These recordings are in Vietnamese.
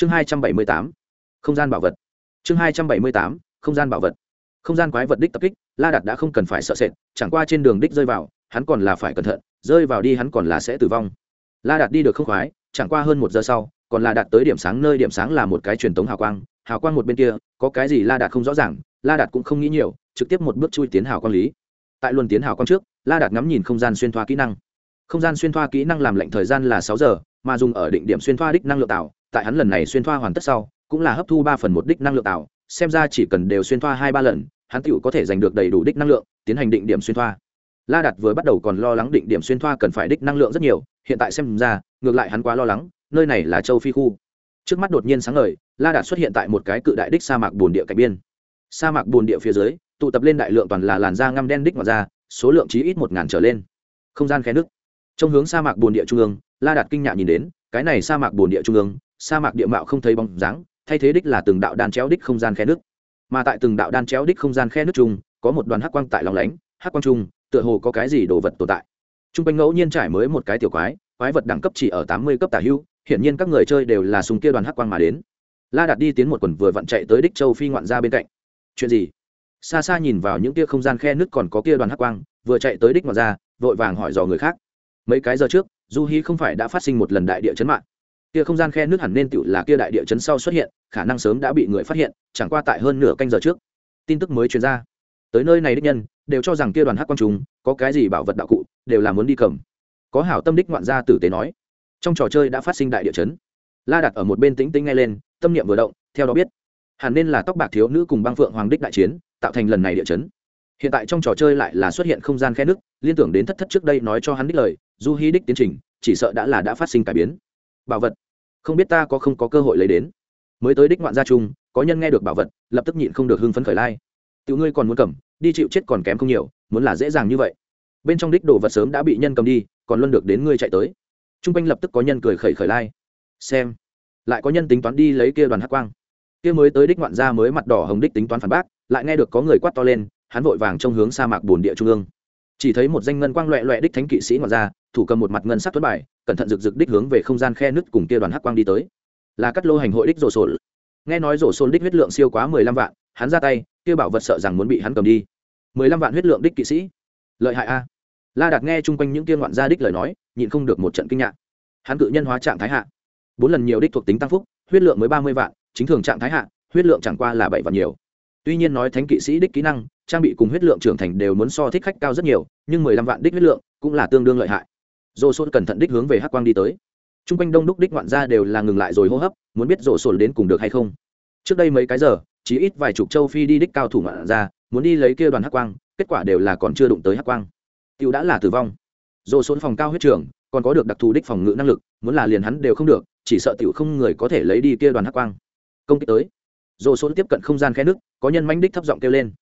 chương hai trăm bảy mươi tám, không gian bảo vật. Chương hai trăm bảy mươi tám, không gian bảo vật. Không gian quái vật đích tập kích, la đạt đã không cần phải sợ sệt, chẳng qua trên đường đích rơi vào, hắn còn là phải cẩn thận, rơi vào đi hắn còn là sẽ tử vong. La đạt đi được không khoái, chẳng qua hơn một giờ sau, còn là đạt tới điểm sáng nơi điểm sáng là một cái truyền thống hào quang hào quang một bên kia, có cái gì la đạt không rõ ràng, la đạt cũng không nghĩ nhiều, trực tiếp một bước chui tiến hào quang lý. Tại luân tiến hào quang trước, la đạt ngắm nhìn không gian xuyên thoa kỹ năng. Không gian xuyên thoa kỹ năng làm lệnh thời gian là sáu giờ, mà dùng ở định điểm xuyên thoa đích năng lượng tạo tại hắn lần này xuyên thoa hoàn tất sau, cũng là hấp thu ba phần một đích năng lượng tạo, xem ra chỉ cần đều xuyên thoa hai ba lần, hắn tựu có thể giành được đầy đủ đích năng lượng, tiến hành định điểm xuyên thoa. La đạt vừa bắt đầu còn lo lắng định điểm xuyên thoa cần phải đích năng lượng rất nhiều, hiện tại xem ra, ngược lại hắn quá lo lắng, nơi này là châu phi khu. Trước mắt đột nhiên sáng ngời, la đạt xuất hiện tại một cái cự đại đích sa mạc bồn địa cạnh biên. Sa mạc bồn địa phía dưới, tụ tập lên đại lượng toàn là làn da ngăm đen đích ngoài ra số lượng chí ít một ngàn trở lên. Không gian khe nước. Trong hướng sa mạc bồn địa trung ương, la đạt kinh ngạc nhìn đến, cái này sa mạc bồn địa trung ương sa mạc địa mạo không thấy bóng dáng thay thế đích là từng đạo đan chéo đích không gian khe nước. Mà tại từng đạo đan chéo đích không gian khe nước chung có một đoàn hắc quang tại lòng lánh hắc quang chung, tựa hồ có cái gì đồ vật tồn tại. T r u n g quanh ngẫu nhiên trải mới một cái tiểu quái quái vật đẳng cấp chỉ ở tám mươi cấp tả hưu hiển nhiên các người chơi đều là súng kia đoàn hắc quang mà đến. La đạt đi tiến một quần vừa vặn chạy tới đích châu phi ngoạn ra bên cạnh. Chuyện gì? Xa xa nhìn vào những kia không gian khe nước còn có kia đoàn hắc quang vừa chạy tới đích ngoạn ra vội vàng hỏi dò người khác. Mấy cái giờ trước du hi không phải đã phát sinh một lần đại địa chấn mạng kia không gian khe nước hẳn nên tựu là kia đại địa chấn sau xuất hiện, khả năng sớm đã bị người phát hiện, chẳng qua tại hơn nửa canh giờ trước. Tin tức mới truyền ra. Tới nơi này đích nhân, đều cho rằng kia đoàn hắc quang chúng có cái gì bảo vật đạo cụ, đều là muốn đi cầm. Có hảo tâm đích ngoạn gia tử tế nói. Trong trò chơi đã phát sinh đại địa chấn. La đặt ở một bên tĩnh tĩnh ngay lên, tâm niệm vừa động, theo đó biết, hẳn nên là tóc bạc thiếu nữ cùng băng phượng hoàng đích đại chiến, tạo thành lần này địa chấn. Hiện tại trong trò chơi lại là xuất hiện không gian khe nước liên tưởng đến thất thất trước đây nói cho hắn đích lời, du hí đích tiến trình, chỉ sợ đã là đã phát sinh cải biến. Bảo vật không biết ta có không có cơ hội lấy đến. Mới tới đích ngoạn gia chung có nhân nghe được bảo vật, lập tức nhịn không được hưng phấn khởi lai. Tiểu ngươi còn muốn cầm, đi chịu chết còn kém không nhiều, muốn là dễ dàng như vậy. Bên trong đích đồ vật sớm đã bị nhân cầm đi, còn luôn được đến ngươi chạy tới. T r u n g quanh lập tức có nhân cười khẩy khởi lai. Xem, lại có nhân tính toán đi lấy kia đoàn hắc quang. Kia mới tới đích ngoạn gia mới mặt đỏ hồng đích tính toán phản bác, lại nghe được có người quát to lên, hắn vội vàng trong hướng sa mạc bồn địa trung ương. Chỉ thấy một danh ngân quang loẹ loẹ đích thánh kỵ sĩ ngoạn gia thủ cầm một mặt ngân sắc tuấn bài, cẩn thận rực rực đích hướng về không gian khe nứt cùng kia đoàn hắc quang đi tới. Là cắt lô hành hội đích rổ sổ nghe nói rổ sổ đích huyết lượng siêu quá mười lăm vạn, hắn ra tay, kia bảo vật sợ rằng muốn bị hắn cầm đi. mười lăm vạn huyết lượng đích kỵ sĩ. Lợi hại a. La đạt nghe chung quanh những kia ngoạn gia đích lời nói, nhịn không được một trận kinh ngạc. Hắn cự nhân hóa trạng thái hạ. Bốn lần nhiều đích thuộc tính tăng phúc, huyết lượng mới ba mươi vạn, chính thường trạng thái hạ, huyết lượng chẳng qua là bảy vạn nhiều. Tuy nhiên nói thánh kỵ sĩ đích kỹ năng, trang bị cùng huyết lượng trưởng thành đều muốn so thích khách cao rất nhiều, nhưng mười lăm vạn đích huyết lượng cũng là tương đương lợi hại dồ sôn cẩn thận đích hướng về hắc quang đi tới. T r u n g quanh đông đúc đích ngoạn ra đều là ngừng lại rồi hô hấp, muốn biết rổ sồn đến cùng được hay không. Trước đây mấy cái giờ, chỉ ít vài chục châu phi đi đích cao thủ ngoạn ra muốn đi lấy kia đoàn hắc quang, kết quả đều là còn chưa đụng tới hắc quang. Tiêu đã là tử vong. Dồ xôn phòng cao huyết trường còn có được đặc thù đích phòng ngự năng lực, muốn là liền hắn đều không được, chỉ sợ tiểu không người có thể lấy đi kia đoàn hắc quang. Công kích tới. Dồ xôn tiếp cận không gian khe nước, có nhân manh đích thấp giọng kêu lên.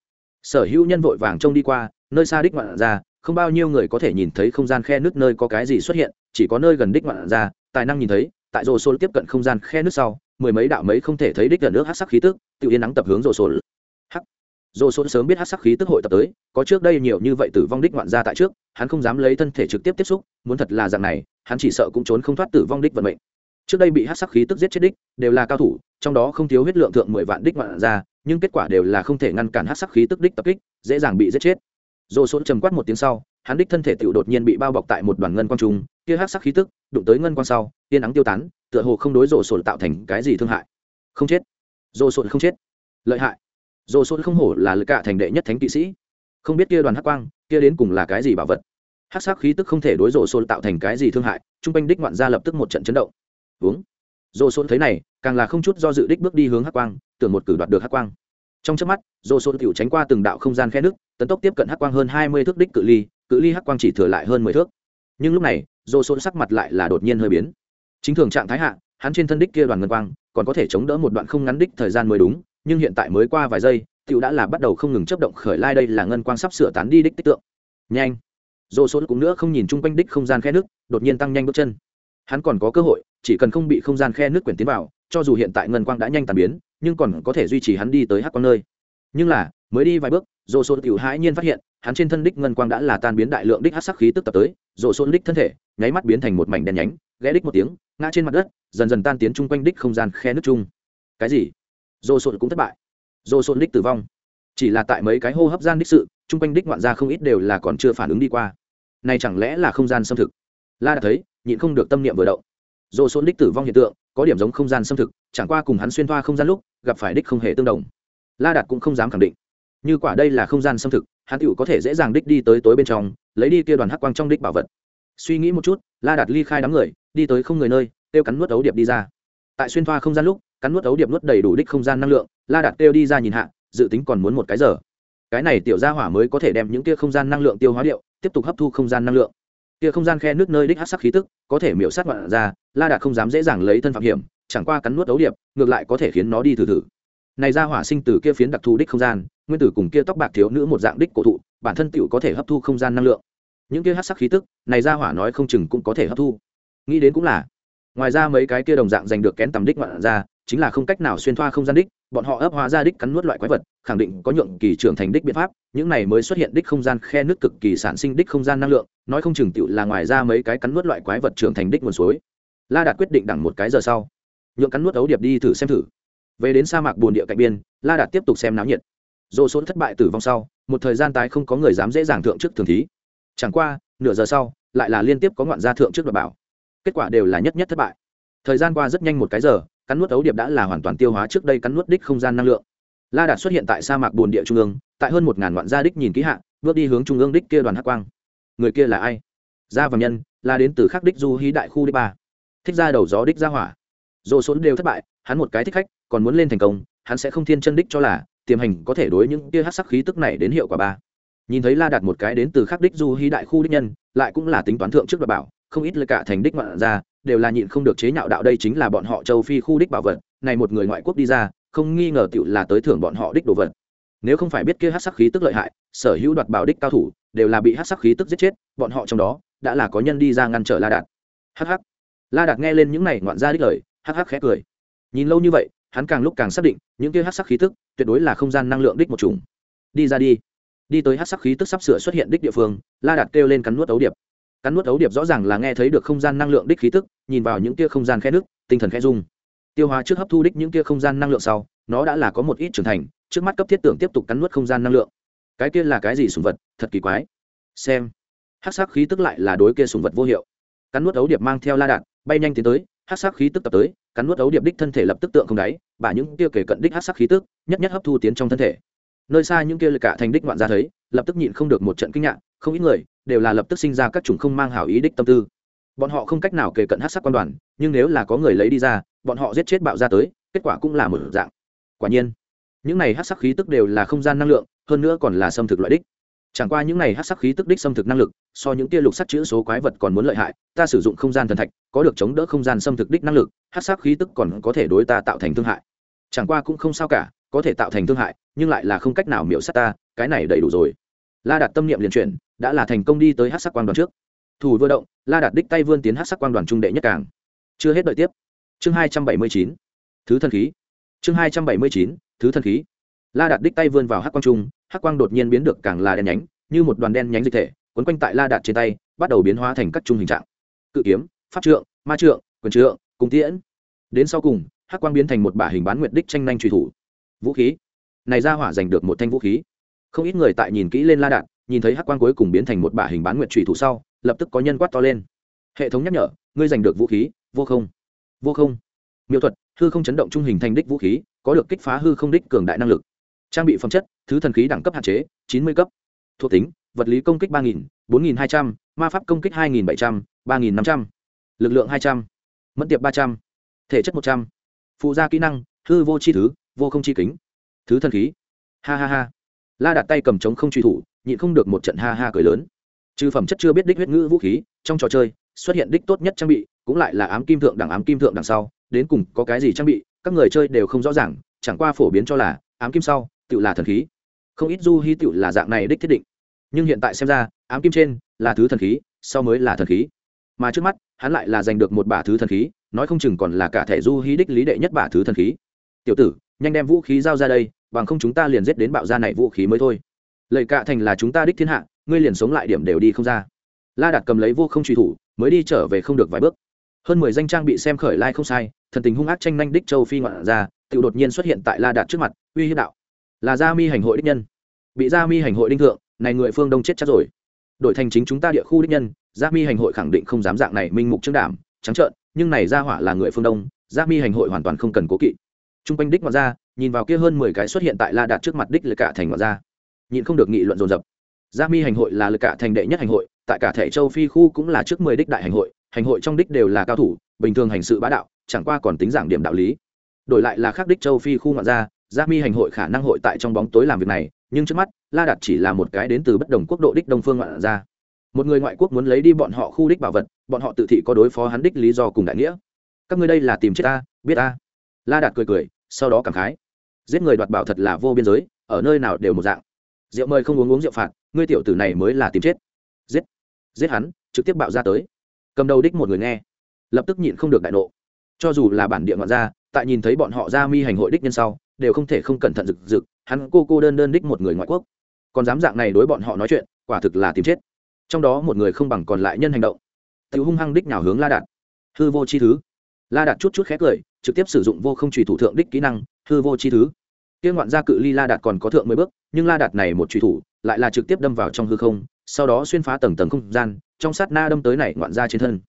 Sở hữu nhân vội vàng trông đi qua, nơi xa đích ngoạn ra không bao nhiêu người có thể nhìn thấy không gian khe nước nơi có cái gì xuất hiện, chỉ có nơi gần đích ngoạn ra, tài năng nhìn thấy, tại rồ xôn tiếp cận không gian khe nước sau, mười mấy đạo mấy không thể thấy đích gần nước hát sắc khí tức, tự yên nắng tập hướng rồ xôn rồ sôn sớm biết hát sắc khí tức hội tập tới, có trước đây nhiều như vậy tử vong đích ngoạn ra tại trước, hắn không dám lấy thân thể trực tiếp tiếp xúc, muốn thật là dạng này, hắn chỉ sợ cũng trốn không thoát tử vong đích vận mệnh. Trước đây bị hát sắc khí tức giết chết đích, đều là cao thủ, trong đó không thiếu huyết lượng thượng mười vạn đích ngoạn ra, nhưng kết quả đều là không thể ngăn cản hát sắc khí tức đích tập kích, dễ dàng bị giết chết. Dỗ sôn trầm quát một tiếng sau hắn đích thân thể tựu đột nhiên bị bao bọc tại một đoàn ngân quang trùng, kia hắc sắc khí tức đụng tới ngân quang sau tiên nắng tiêu tán tựa hồ không đối Dỗ sồn tạo thành cái gì thương hại. Không chết. Dỗ Sốn không chết. Lợi hại. Dỗ sôn không hổ là lực cả thành đệ nhất thánh kỵ sĩ. Không biết kia đoàn hắc quang kia đến cùng là cái gì bảo vật? Hắc sắc khí tức không thể đối Dỗ Sốn tạo thành cái gì thương hại trung quanh đích ngoạn ra lập tức một trận chấn động. Hướng. Dỗ sôn thấy này càng là không chút do dự đích bước đi hướng hắc quang tưởng một cử đoạt được hắc quang trong chớp mắt dồ sôn tiểu tránh qua từng đạo không gian khe nước, tấn tốc tiếp cận hắc quang hơn hai mươi thước đích cự ly cự ly hắc quang chỉ thừa lại hơn mười thước. Nhưng lúc này dồ sôn sắc mặt lại là đột nhiên hơi biến. Chính thường trạng thái hạ, hắn trên thân đích kia đoàn ngân quang, còn có thể chống đỡ một đoạn không ngắn đích thời gian mới đúng, nhưng hiện tại mới qua vài giây, tiểu đã là bắt đầu không ngừng chấp động khởi lai đây là ngân quang sắp sửa tán đi đích tích tượng. Nhanh! Dồ số cũng nữa không nhìn chung quanh đích không gian khe nước, đột nhiên tăng nhanh bước chân. Hắn còn có cơ hội, chỉ cần không bị không gian khe nước quyển tiến vào cho dù hiện tại ngân quang đã nhanh tàn biến, nhưng còn có thể duy trì hắn đi tới hắc quang nơi. Nhưng là, mới đi vài bước dồ số tiểu hãi nhiên phát hiện, hắn trên thân đích ngân quang đã là tan biến đại lượng đích hắc sắc khí tức tập tới dồ số đích thân thể, nháy mắt biến thành một mảnh đen nhánh, ghé đích một tiếng, ngã trên mặt đất, dần dần tan tiến chung quanh đích không gian khe nước chung. Cái gì? Dồ sộn cũng thất bại. Dồ sộn đích tử vong. Chỉ là tại mấy cái hô hấp gian đích sự, chung quanh đích ngoạn ra không ít đều là còn chưa phản ứng đi qua. Này chẳng lẽ là không gian xâm thực? La đã thấy, nhịn không được tâm niệm vừa động dồ sộn đích tử vong hiện tượng, có điểm giống không gian xâm thực, chẳng qua cùng hắn xuyên thoa không gian lúc, gặp phải đích không hề tương đồng. La đạt cũng không dám khẳng định. Như quả đây là không gian xâm thực, hắn tựu có thể dễ dàng đích đi tới tối bên trong, lấy đi kia đoàn hắc quang trong đích bảo vật. Suy nghĩ một chút, la đạt ly khai đám người, đi tới không người nơi tiêu cắn nuốt ấu điệp đi ra. Tại xuyên thoa không gian lúc, cắn nuốt ấu điệp nuốt đầy đủ đích không gian năng lượng, la đạt tiêu đi ra nhìn hạ, dự tính còn muốn một cái giờ. Cái này tiểu gia hỏa mới có thể đem những kia không gian năng lượng tiêu hóa điệu, tiếp tục hấp thu không gian năng lượng kia không gian khe nước nơi đích hát sắc khí tức, có thể miễu sát ngoạn ra, la đạt không dám dễ dàng lấy thân phạm hiểm, chẳng qua cắn nuốt đấu điệp, ngược lại có thể khiến nó đi thử thử. Này ra hỏa sinh từ kia phiến đặc thù đích không gian, nguyên tử cùng kia tóc bạc thiếu nữ một dạng đích cổ thụ, bản thân tựu có thể hấp thu không gian năng lượng. Những kia hát sắc khí tức, này ra hỏa nói không chừng cũng có thể hấp thu. Nghĩ đến cũng là, ngoài ra mấy cái kia đồng dạng giành được kén tầm đích ngoạn ra, chính là không cách nào xuyên thoa không gian đích bọn họ ấp hóa ra đích cắn nuốt loại quái vật, khẳng định có nhượng kỳ trưởng thành đích biện pháp, những này mới xuất hiện đích không gian khe nước cực kỳ sản sinh đích không gian năng lượng, nói không chừng tựu là ngoài ra mấy cái cắn nuốt loại quái vật trưởng thành đích nguồn suối. La đạt quyết định đẳng một cái giờ sau, nhượng cắn nuốt ấu điệp đi thử xem thử. Về đến sa mạc bồn địa cạnh biên, la đạt tiếp tục xem náo nhiệt. Dồ số thất bại tử vong sau, một thời gian tái không có người dám dễ dàng thượng trước thường thí. Chẳng qua, nửa giờ sau, lại là liên tiếp có ngoạn gia thượng trước đoạt bảo. Kết quả đều là nhất nhất thất bại. Thời gian qua rất nhanh một cái giờ cắn nuốt ấu điệp đã là hoàn toàn tiêu hóa trước đây cắn nuốt đích không gian năng lượng. La đạt xuất hiện tại sa mạc bồn địa trung ương, tại hơn một ngàn ngoạn gia đích nhìn kỹ hạ, bước đi hướng trung ương đích kia đoàn hắc quang. Người kia là ai? Gia vàng nhân là đến từ khắc đích du hí đại khu đích ba. Thích ra đầu gió đích ra hỏa. Dồ số đều thất bại, hắn một cái thích khách, còn muốn lên thành công, hắn sẽ không thiên chân đích cho là, tiềm hành có thể đối những kia hát sắc khí tức này đến hiệu quả ba. Nhìn thấy la đạt một cái đến từ khắc đích du hí đại khu đích nhân, lại cũng là tính toán thượng trước đoạt bảo không ít là cả thành đích ngoạn ra, đều là nhịn không được chế nhạo đạo đây chính là bọn họ châu phi khu đích bảo vật, này một người ngoại quốc đi ra, không nghi ngờ tựu là tới thưởng bọn họ đích đồ vật. Nếu không phải biết kia hát sắc khí tức lợi hại, sở hữu đoạt bảo đích cao thủ, đều là bị hát sắc khí tức giết chết, bọn họ trong đó, đã là có nhân đi ra ngăn trở la đạt. Hh la đạt nghe lên những này ngoạn ra đích lời hh khẽ cười. Nhìn lâu như vậy, hắn càng lúc càng xác định, những kia hát sắc khí tức, tuyệt đối là không gian năng lượng đích một chủng. Đi ra đi. Đi tới hát sắc khí tức sắp sửa xuất hiện đích địa phương, la đạt kêu lên cắn nuốt ấu điệp cắn nuốt ấu điệp rõ ràng là nghe thấy được không gian năng lượng đích khí tức, nhìn vào những kia không gian khe nước tinh thần khe dung tiêu hóa trước hấp thu đích những kia không gian năng lượng sau, nó đã là có một ít trưởng thành, trước mắt cấp thiết tưởng tiếp tục cắn nuốt không gian năng lượng. Cái kia là cái gì sùng vật? Thật kỳ quái. Xem. Hát sắc khí tức lại là đối kia sùng vật vô hiệu. Cắn nuốt ấu điệp mang theo la đạn, bay nhanh tiến tới hát sắc khí tức tập tới, cắn nuốt ấu điệp đích thân thể lập tức tượng không đáy và những kia kể cận đích hát sắc khí tức, nhất nhất hấp thu tiến trong thân thể. Nơi xa những kia lực cả thành đích ngoạn ra thấy lập tức nhịn không được một trận kinh ngạc, không ít người đều là lập tức sinh ra các chủng không mang hảo ý đích tâm tư. Bọn họ không cách nào kể cận hát sắc quan đoàn, nhưng nếu là có người lấy đi ra, bọn họ giết chết bạo ra tới, kết quả cũng là một dạng. Quả nhiên, những này hát sắc khí tức đều là không gian năng lượng, hơn nữa còn là xâm thực loại đích. Chẳng qua những này hát sắc khí tức đích xâm thực năng lực, so những tia lục sắc chữ số quái vật còn muốn lợi hại, ta sử dụng không gian thần thạch, có được chống đỡ không gian xâm thực đích năng lực, hát sắc khí tức còn có thể đối ta tạo thành thương hại. Chẳng qua cũng không sao cả, có thể tạo thành thương hại, nhưng lại là không cách nào miễu sát ta, cái này đầy đủ rồi la đạt tâm niệm liền chuyển, đã là thành công đi tới hát sắc quang đoàn trước. Thủ vừa động, la đạt đích tay vươn tiến hát sắc quang đoàn trung đệ nhất càng chưa hết đợi tiếp. Chương hai trăm bảy mươi chín. Thứ thân khí. Chương hai trăm bảy mươi chín. Thứ thân khí. La đạt đích tay vươn vào hát quang trung hát quang đột nhiên biến được càng là đen nhánh, như một đoàn đen nhánh dịch thể quấn quanh tại la đạt trên tay, bắt đầu biến hóa thành các trung hình trạng. Cự kiếm, pháp trượng, ma trượng, quyền trượng, cung tiễn. Đến sau cùng hát quang biến thành một bả hình bán nguyệt đích tranh nhanh truy thủ. Vũ khí. Này ra hỏa giành được một thanh vũ khí không ít người tại nhìn kỹ lên la đạn, nhìn thấy hắc quang cuối cùng biến thành một bả hình bán nguyệt trùy thủ sau, lập tức có nhân quát to lên. Hệ thống nhắc nhở, ngươi giành được vũ khí, vô không. Vô không. Miêu thuật, hư không chấn động trung hình thành đích vũ khí, có được kích phá hư không đích cường đại năng lực. Trang bị phẩm chất, thứ thần khí đẳng cấp hạn chế, chín mươi cấp. Thuộc tính, vật lý công kích ba nghìn, bốn nghìn hai trăm, ma pháp công kích hai nghìn bảy trăm, ba nghìn năm trăm. Lực lượng hai trăm, mẫn tiệp ba trăm, thể chất một trăm. Phụ gia kỹ năng, hư vô chi thứ, vô không chi kính. Thứ thần khí. Ha ha ha la đặt tay cầm trống không truy thủ, nhịn không được một trận ha ha cười lớn. Trừ phẩm chất chưa biết đích huyết ngữ vũ khí, trong trò chơi, xuất hiện đích tốt nhất trang bị, cũng lại là ám kim thượng đẳng, ám kim thượng đằng sau. Đến cùng có cái gì trang bị, các người chơi đều không rõ ràng, chẳng qua phổ biến cho là ám kim sau tự là thần khí. Không ít du hy tự là dạng này đích thiết định. Nhưng hiện tại xem ra, ám kim trên là thứ thần khí, sau mới là thần khí. Mà trước mắt, hắn lại là giành được một bả thứ thần khí, nói không chừng còn là cả thẻ du hy đích lý đệ nhất bả thứ thần khí. Tiểu tử, nhanh đem vũ khí giao ra đây bằng không chúng ta liền giết đến bạo ra này vũ khí mới thôi. Lệ cạ thành là chúng ta đích thiên hạ, ngươi liền sống lại điểm đều đi không ra. La đạt cầm lấy vô không truy thủ, mới đi trở về không được vài bước. Hơn mười danh trang bị xem khởi lai không sai, thần tình hung ác tranh nhanh đích châu phi ngoạn ra, tự đột nhiên xuất hiện tại la đạt trước mặt, uy hiếp đạo. Là gia mi hành hội đích nhân. Bị gia mi hành hội đinh thượng, này người phương đông chết chắc rồi. Đổi thành chính chúng ta địa khu đích nhân, gia mi hành hội khẳng định không dám dạng này minh mục trương đảm, trắng trợn, nhưng này gia hỏa là người phương đông, gia mi hành hội hoàn toàn không cần cố kỵ. T r u n g quanh đích ngoạn ra nhìn vào kia hơn mười cái xuất hiện tại la đạt trước mặt đích là cả thành ngoạn ra, nhịn không được nghị luận dồn dập. Gia mi hành hội là lực cả thành đệ nhất hành hội, tại cả thể châu phi khu cũng là trước mười đích đại hành hội hành hội trong đích đều là cao thủ, bình thường hành sự bá đạo, chẳng qua còn tính giảng điểm đạo lý. Đổi lại là khác đích châu phi khu ngoạn ra gia mi hành hội khả năng hội tại trong bóng tối làm việc này, nhưng trước mắt, la đạt chỉ là một cái đến từ bất đồng quốc độ đích đông phương ngoạn ra một người ngoại quốc muốn lấy đi bọn họ khu đích bảo vật, bọn họ tự thị có đối phó hắn đích lý do cùng đại nghĩa. Các ngươi đây là tìm chết ta, biết ta. La đạt cười cười, sau đó cảm khái giết người đoạt bảo thật là vô biên giới, ở nơi nào đều một dạng. Rượu mời không uống uống rượu phạt, ngươi tiểu tử này mới là tìm chết. Giết. Giết hắn, trực tiếp bạo ra tới. Cầm đầu đích một người nghe, lập tức nhịn không được đại nộ. Cho dù là bản địa ngoạn gia, tại nhìn thấy bọn họ ra mi hành hội đích nhân sau, đều không thể không cẩn thận rực rực, hắn cô cô đơn đơn đích một người ngoại quốc. Còn dám dạng này đối bọn họ nói chuyện, quả thực là tìm chết. Trong đó một người không bằng còn lại nhân hành động. Tự hung hăng đích nào hướng la đạt. Hư vô chi thứ. La đạt chút chút khét cười, trực tiếp sử dụng vô không trùy thủ thượng đích kỹ năng hư vô chi thứ. Kia ngoạn gia cự ly la đạt còn có thượng mười bước, nhưng la đạt này một truy thủ, lại là trực tiếp đâm vào trong hư không, sau đó xuyên phá tầng tầng không gian, trong sát na đâm tới này ngoạn gia trên thân.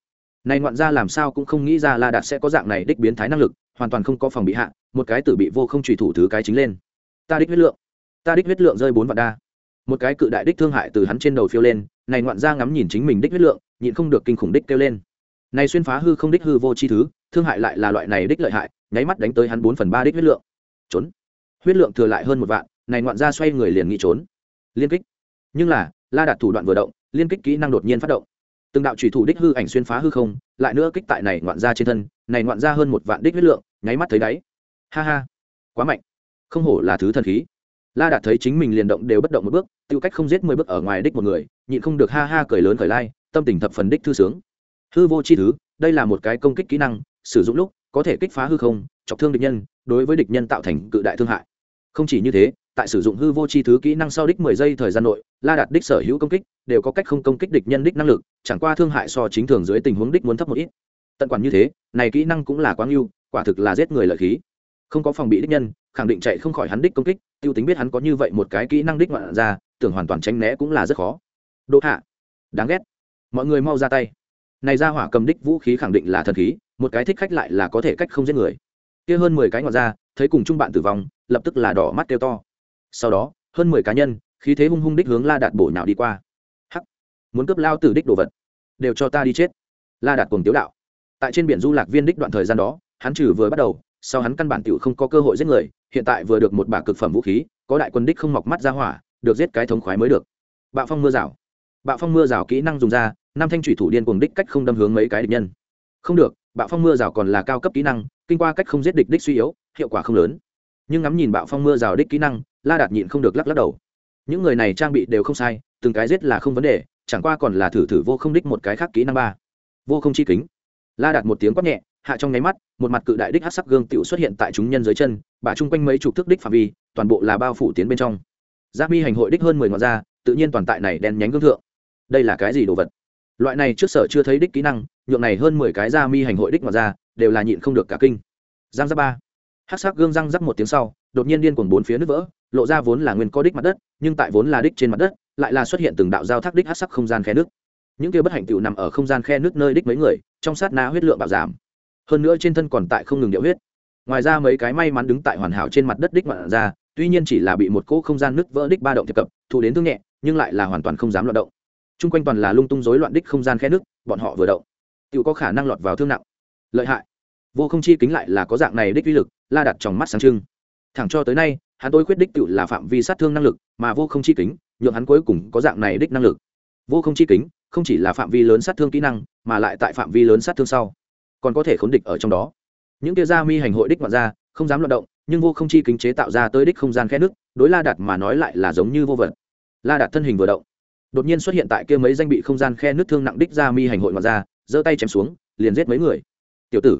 Này ngoạn gia làm sao cũng không nghĩ ra la đạt sẽ có dạng này đích biến thái năng lực, hoàn toàn không có phòng bị hạ, một cái tử bị vô không truy thủ thứ cái chính lên. Ta đích huyết lượng, ta đích huyết lượng rơi bốn vạn đa. Một cái cự đại đích thương hại từ hắn trên đầu phiêu lên, này ngoạn gia ngắm nhìn chính mình đích huyết lượng, nhịn không được kinh khủng đích kêu lên. Này xuyên phá hư không đích hư vô chi thứ thương hại lại là loại này đích lợi hại, nháy mắt đánh tới hắn bốn phần ba đích huyết lượng. Trốn. Huyết lượng thừa lại hơn một vạn, này ngoạn gia xoay người liền nghĩ trốn. Liên kích. Nhưng là, la đạt thủ đoạn vừa động, liên kích kỹ năng đột nhiên phát động. Từng đạo thủy thủ đích hư ảnh xuyên phá hư không, lại nữa kích tại này ngoạn gia trên thân, này ngoạn gia hơn một vạn đích huyết lượng, nháy mắt thấy đáy. Ha ha. Quá mạnh. Không hổ là thứ thần khí. La đạt thấy chính mình liền động đều bất động một bước, tiêu cách không giết mười bước ở ngoài đích một người, nhịn không được ha ha cười lớn khởi lai, tâm tình thập phần đích thư sướng. Hư vô chi thứ, đây là một cái công kích kỹ năng sử dụng lúc có thể kích phá hư không, chọc thương địch nhân, đối với địch nhân tạo thành cự đại thương hại. Không chỉ như thế, tại sử dụng hư vô chi thứ kỹ năng sau đích mười giây thời gian nội, la đạt đích sở hữu công kích đều có cách không công kích địch nhân đích năng lực, chẳng qua thương hại so chính thường dưới tình huống đích muốn thấp một ít. Tận quản như thế, này kỹ năng cũng là quá ngưu quả thực là giết người lợi khí. Không có phòng bị đích nhân, khẳng định chạy không khỏi hắn đích công kích, tiêu tính biết hắn có như vậy một cái kỹ năng đích ngoạn ra, tưởng hoàn toàn tránh né cũng là rất khó. Đỗ hạ, đáng ghét. Mọi người mau ra tay này ra hỏa cầm đích vũ khí khẳng định là thần khí, một cái thích khách lại là có thể cách không giết người. Kia hơn mười cái ngọn ra thấy cùng chung bạn tử vong, lập tức là đỏ mắt kêu to. Sau đó, hơn mười cá nhân, khí thế hung hung đích hướng la đạt bổ nhào đi qua. Hắc! Muốn cướp lao tử đích đồ vật, đều cho ta đi chết. La đạt cùng tiếu đạo. Tại trên biển du lạc viên đích đoạn thời gian đó, hắn trừ vừa bắt đầu, sau hắn căn bản tiểu không có cơ hội giết người, hiện tại vừa được một bả cực phẩm vũ khí, có đại quân đích không mọc mắt ra hỏa, được giết cái thống khoái mới được. Bạo phong mưa rào. Bạo phong mưa rào kỹ năng dùng ra năm thanh thủy thủ điên cuồng đích cách không đâm hướng mấy cái địch nhân. Không được, bạo phong mưa rào còn là cao cấp kỹ năng, kinh qua cách không giết địch đích suy yếu, hiệu quả không lớn. Nhưng ngắm nhìn bạo phong mưa rào đích kỹ năng, la đạt nhịn không được lắc lắc đầu. Những người này trang bị đều không sai, từng cái giết là không vấn đề, chẳng qua còn là thử thử vô không đích một cái khác kỹ năng ba. Vô không chi kính. La đạt một tiếng quát nhẹ, hạ trong nháy mắt, một mặt cự đại đích hát sắc gương tiểu xuất hiện tại chúng nhân dưới chân, bả chung quanh mấy chục thước đích phạm vi, toàn bộ là bao phủ tiến bên trong. Giáp mi hành hội đích hơn mười ngọn ra tự nhiên toàn tại này đen nhánh gương thượng. Đây là cái gì đồ vật? Loại này trước sở chưa thấy đích kỹ năng, nhượng này hơn mười cái da mi hành hội đích mà ra, đều là nhịn không được cả kinh. Giang giáp ba. Hát sắc gương răng rắc một tiếng sau, đột nhiên điên cuồng bốn phía nước vỡ, lộ ra vốn là nguyên có đích mặt đất, nhưng tại vốn là đích trên mặt đất, lại là xuất hiện từng đạo giao thác đích hát sắc không gian khe nước những kia bất hạnh tựu nằm ở không gian khe nước nơi đích mấy người, trong sát na huyết lượng bảo giảm. Hơn nữa trên thân còn tại không ngừng điệu huyết. Ngoài ra mấy cái may mắn đứng tại hoàn hảo trên mặt đất đích mặn ra, tuy nhiên chỉ là bị một cỗ không gian nứt vỡ đích ba động tiếp cập, thụ đến thương nhẹ, nhưng lại là hoàn toàn không dám loạt động chung quanh toàn là lung tung rối loạn đích không gian khe nước, bọn họ vừa động tự có khả năng lọt vào thương nặng. Lợi hại. Vô không chi kính lại là có dạng này đích uy lực, la đặt trong mắt sáng trưng. Thẳng cho tới nay, hắn tôi quyết đích tự là phạm vi sát thương năng lực, mà vô không chi kính, nhượng hắn cuối cùng có dạng này đích năng lực. Vô không chi kính, không chỉ là phạm vi lớn sát thương kỹ năng, mà lại tại phạm vi lớn sát thương sau, còn có thể khốn địch ở trong đó. Những tia gia mi hành hội đích ngoạn ra không dám loạt động, nhưng vô không chi kính chế tạo ra tới đích không gian khe nước, đối la đạt mà nói lại là giống như vô vật. La đạt thân hình vừa động đột nhiên xuất hiện tại kia mấy danh bị không gian khe nước thương nặng đích gia mi hành hội ngoạn ra, giơ tay chém xuống, liền giết mấy người. Tiểu tử,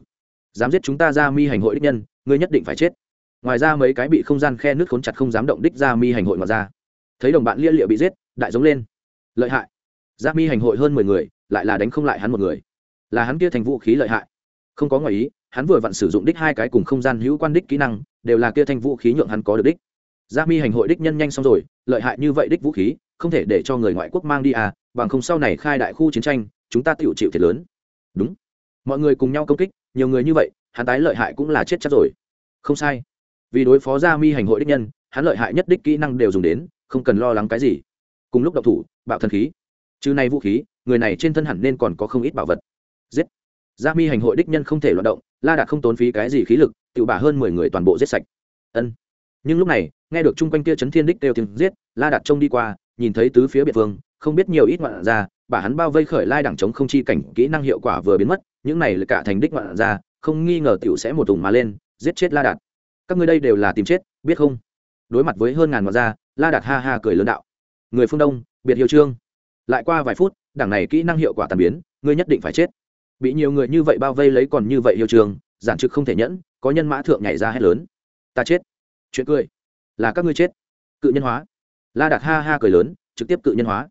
dám giết chúng ta gia mi hành hội đích nhân, ngươi nhất định phải chết. Ngoài ra mấy cái bị không gian khe nước khốn chặt không dám động đích gia mi hành hội ngoạn ra. Thấy đồng bạn lia liệu bị giết, đại giống lên. Lợi hại. Gia mi hành hội hơn mười người, lại là đánh không lại hắn một người. Là hắn kia thành vũ khí lợi hại. Không có ngoài ý, hắn vừa vặn sử dụng đích hai cái cùng không gian hữu quan đích kỹ năng, đều là kia thanh vũ khí nhượng hắn có được đích. Gia mi hành hội đích nhân nhanh xong rồi, lợi hại như vậy đích vũ khí không thể để cho người ngoại quốc mang đi à bằng không sau này khai đại khu chiến tranh, chúng ta tự chịu thiệt lớn. Đúng. Mọi người cùng nhau công kích, nhiều người như vậy, hắn tái lợi hại cũng là chết chắc rồi. Không sai. Vì đối phó gia mi hành hội đích nhân, hắn lợi hại nhất đích kỹ năng đều dùng đến, không cần lo lắng cái gì. Cùng lúc độc thủ, bạo thần khí. Chứ này vũ khí, người này trên thân hẳn nên còn có không ít bảo vật. Giết. Gia mi hành hội đích nhân không thể loạt động, la đạt không tốn phí cái gì khí lực tự bả hơn mười người toàn bộ giết sạch. Ân. Nhưng lúc này, nghe được chung quanh kia chấn thiên đích đều tiếng giết, la đạt trông đi qua nhìn thấy tứ phía biệt vương, không biết nhiều ít ngoạn ra bà hắn bao vây khởi lai đẳng chống không chi cảnh, kỹ năng hiệu quả vừa biến mất, những này là cả thành đích ngoạn ra không nghi ngờ tiểu sẽ một thùng mà lên, giết chết la đạt. Các ngươi đây đều là tìm chết, biết không? Đối mặt với hơn ngàn ngoạn ra la đạt ha ha cười lớn đạo. Người phương đông, biệt hiệu trương. Lại qua vài phút, đảng này kỹ năng hiệu quả tàn biến, ngươi nhất định phải chết. Bị nhiều người như vậy bao vây lấy còn như vậy hiệu trường giản trực không thể nhẫn, có nhân mã thượng nhảy ra hết lớn. Ta chết. Chuyện cười. Là các ngươi chết. Cự nhân hóa la đạt ha ha cười lớn, trực tiếp cự nhân hóa.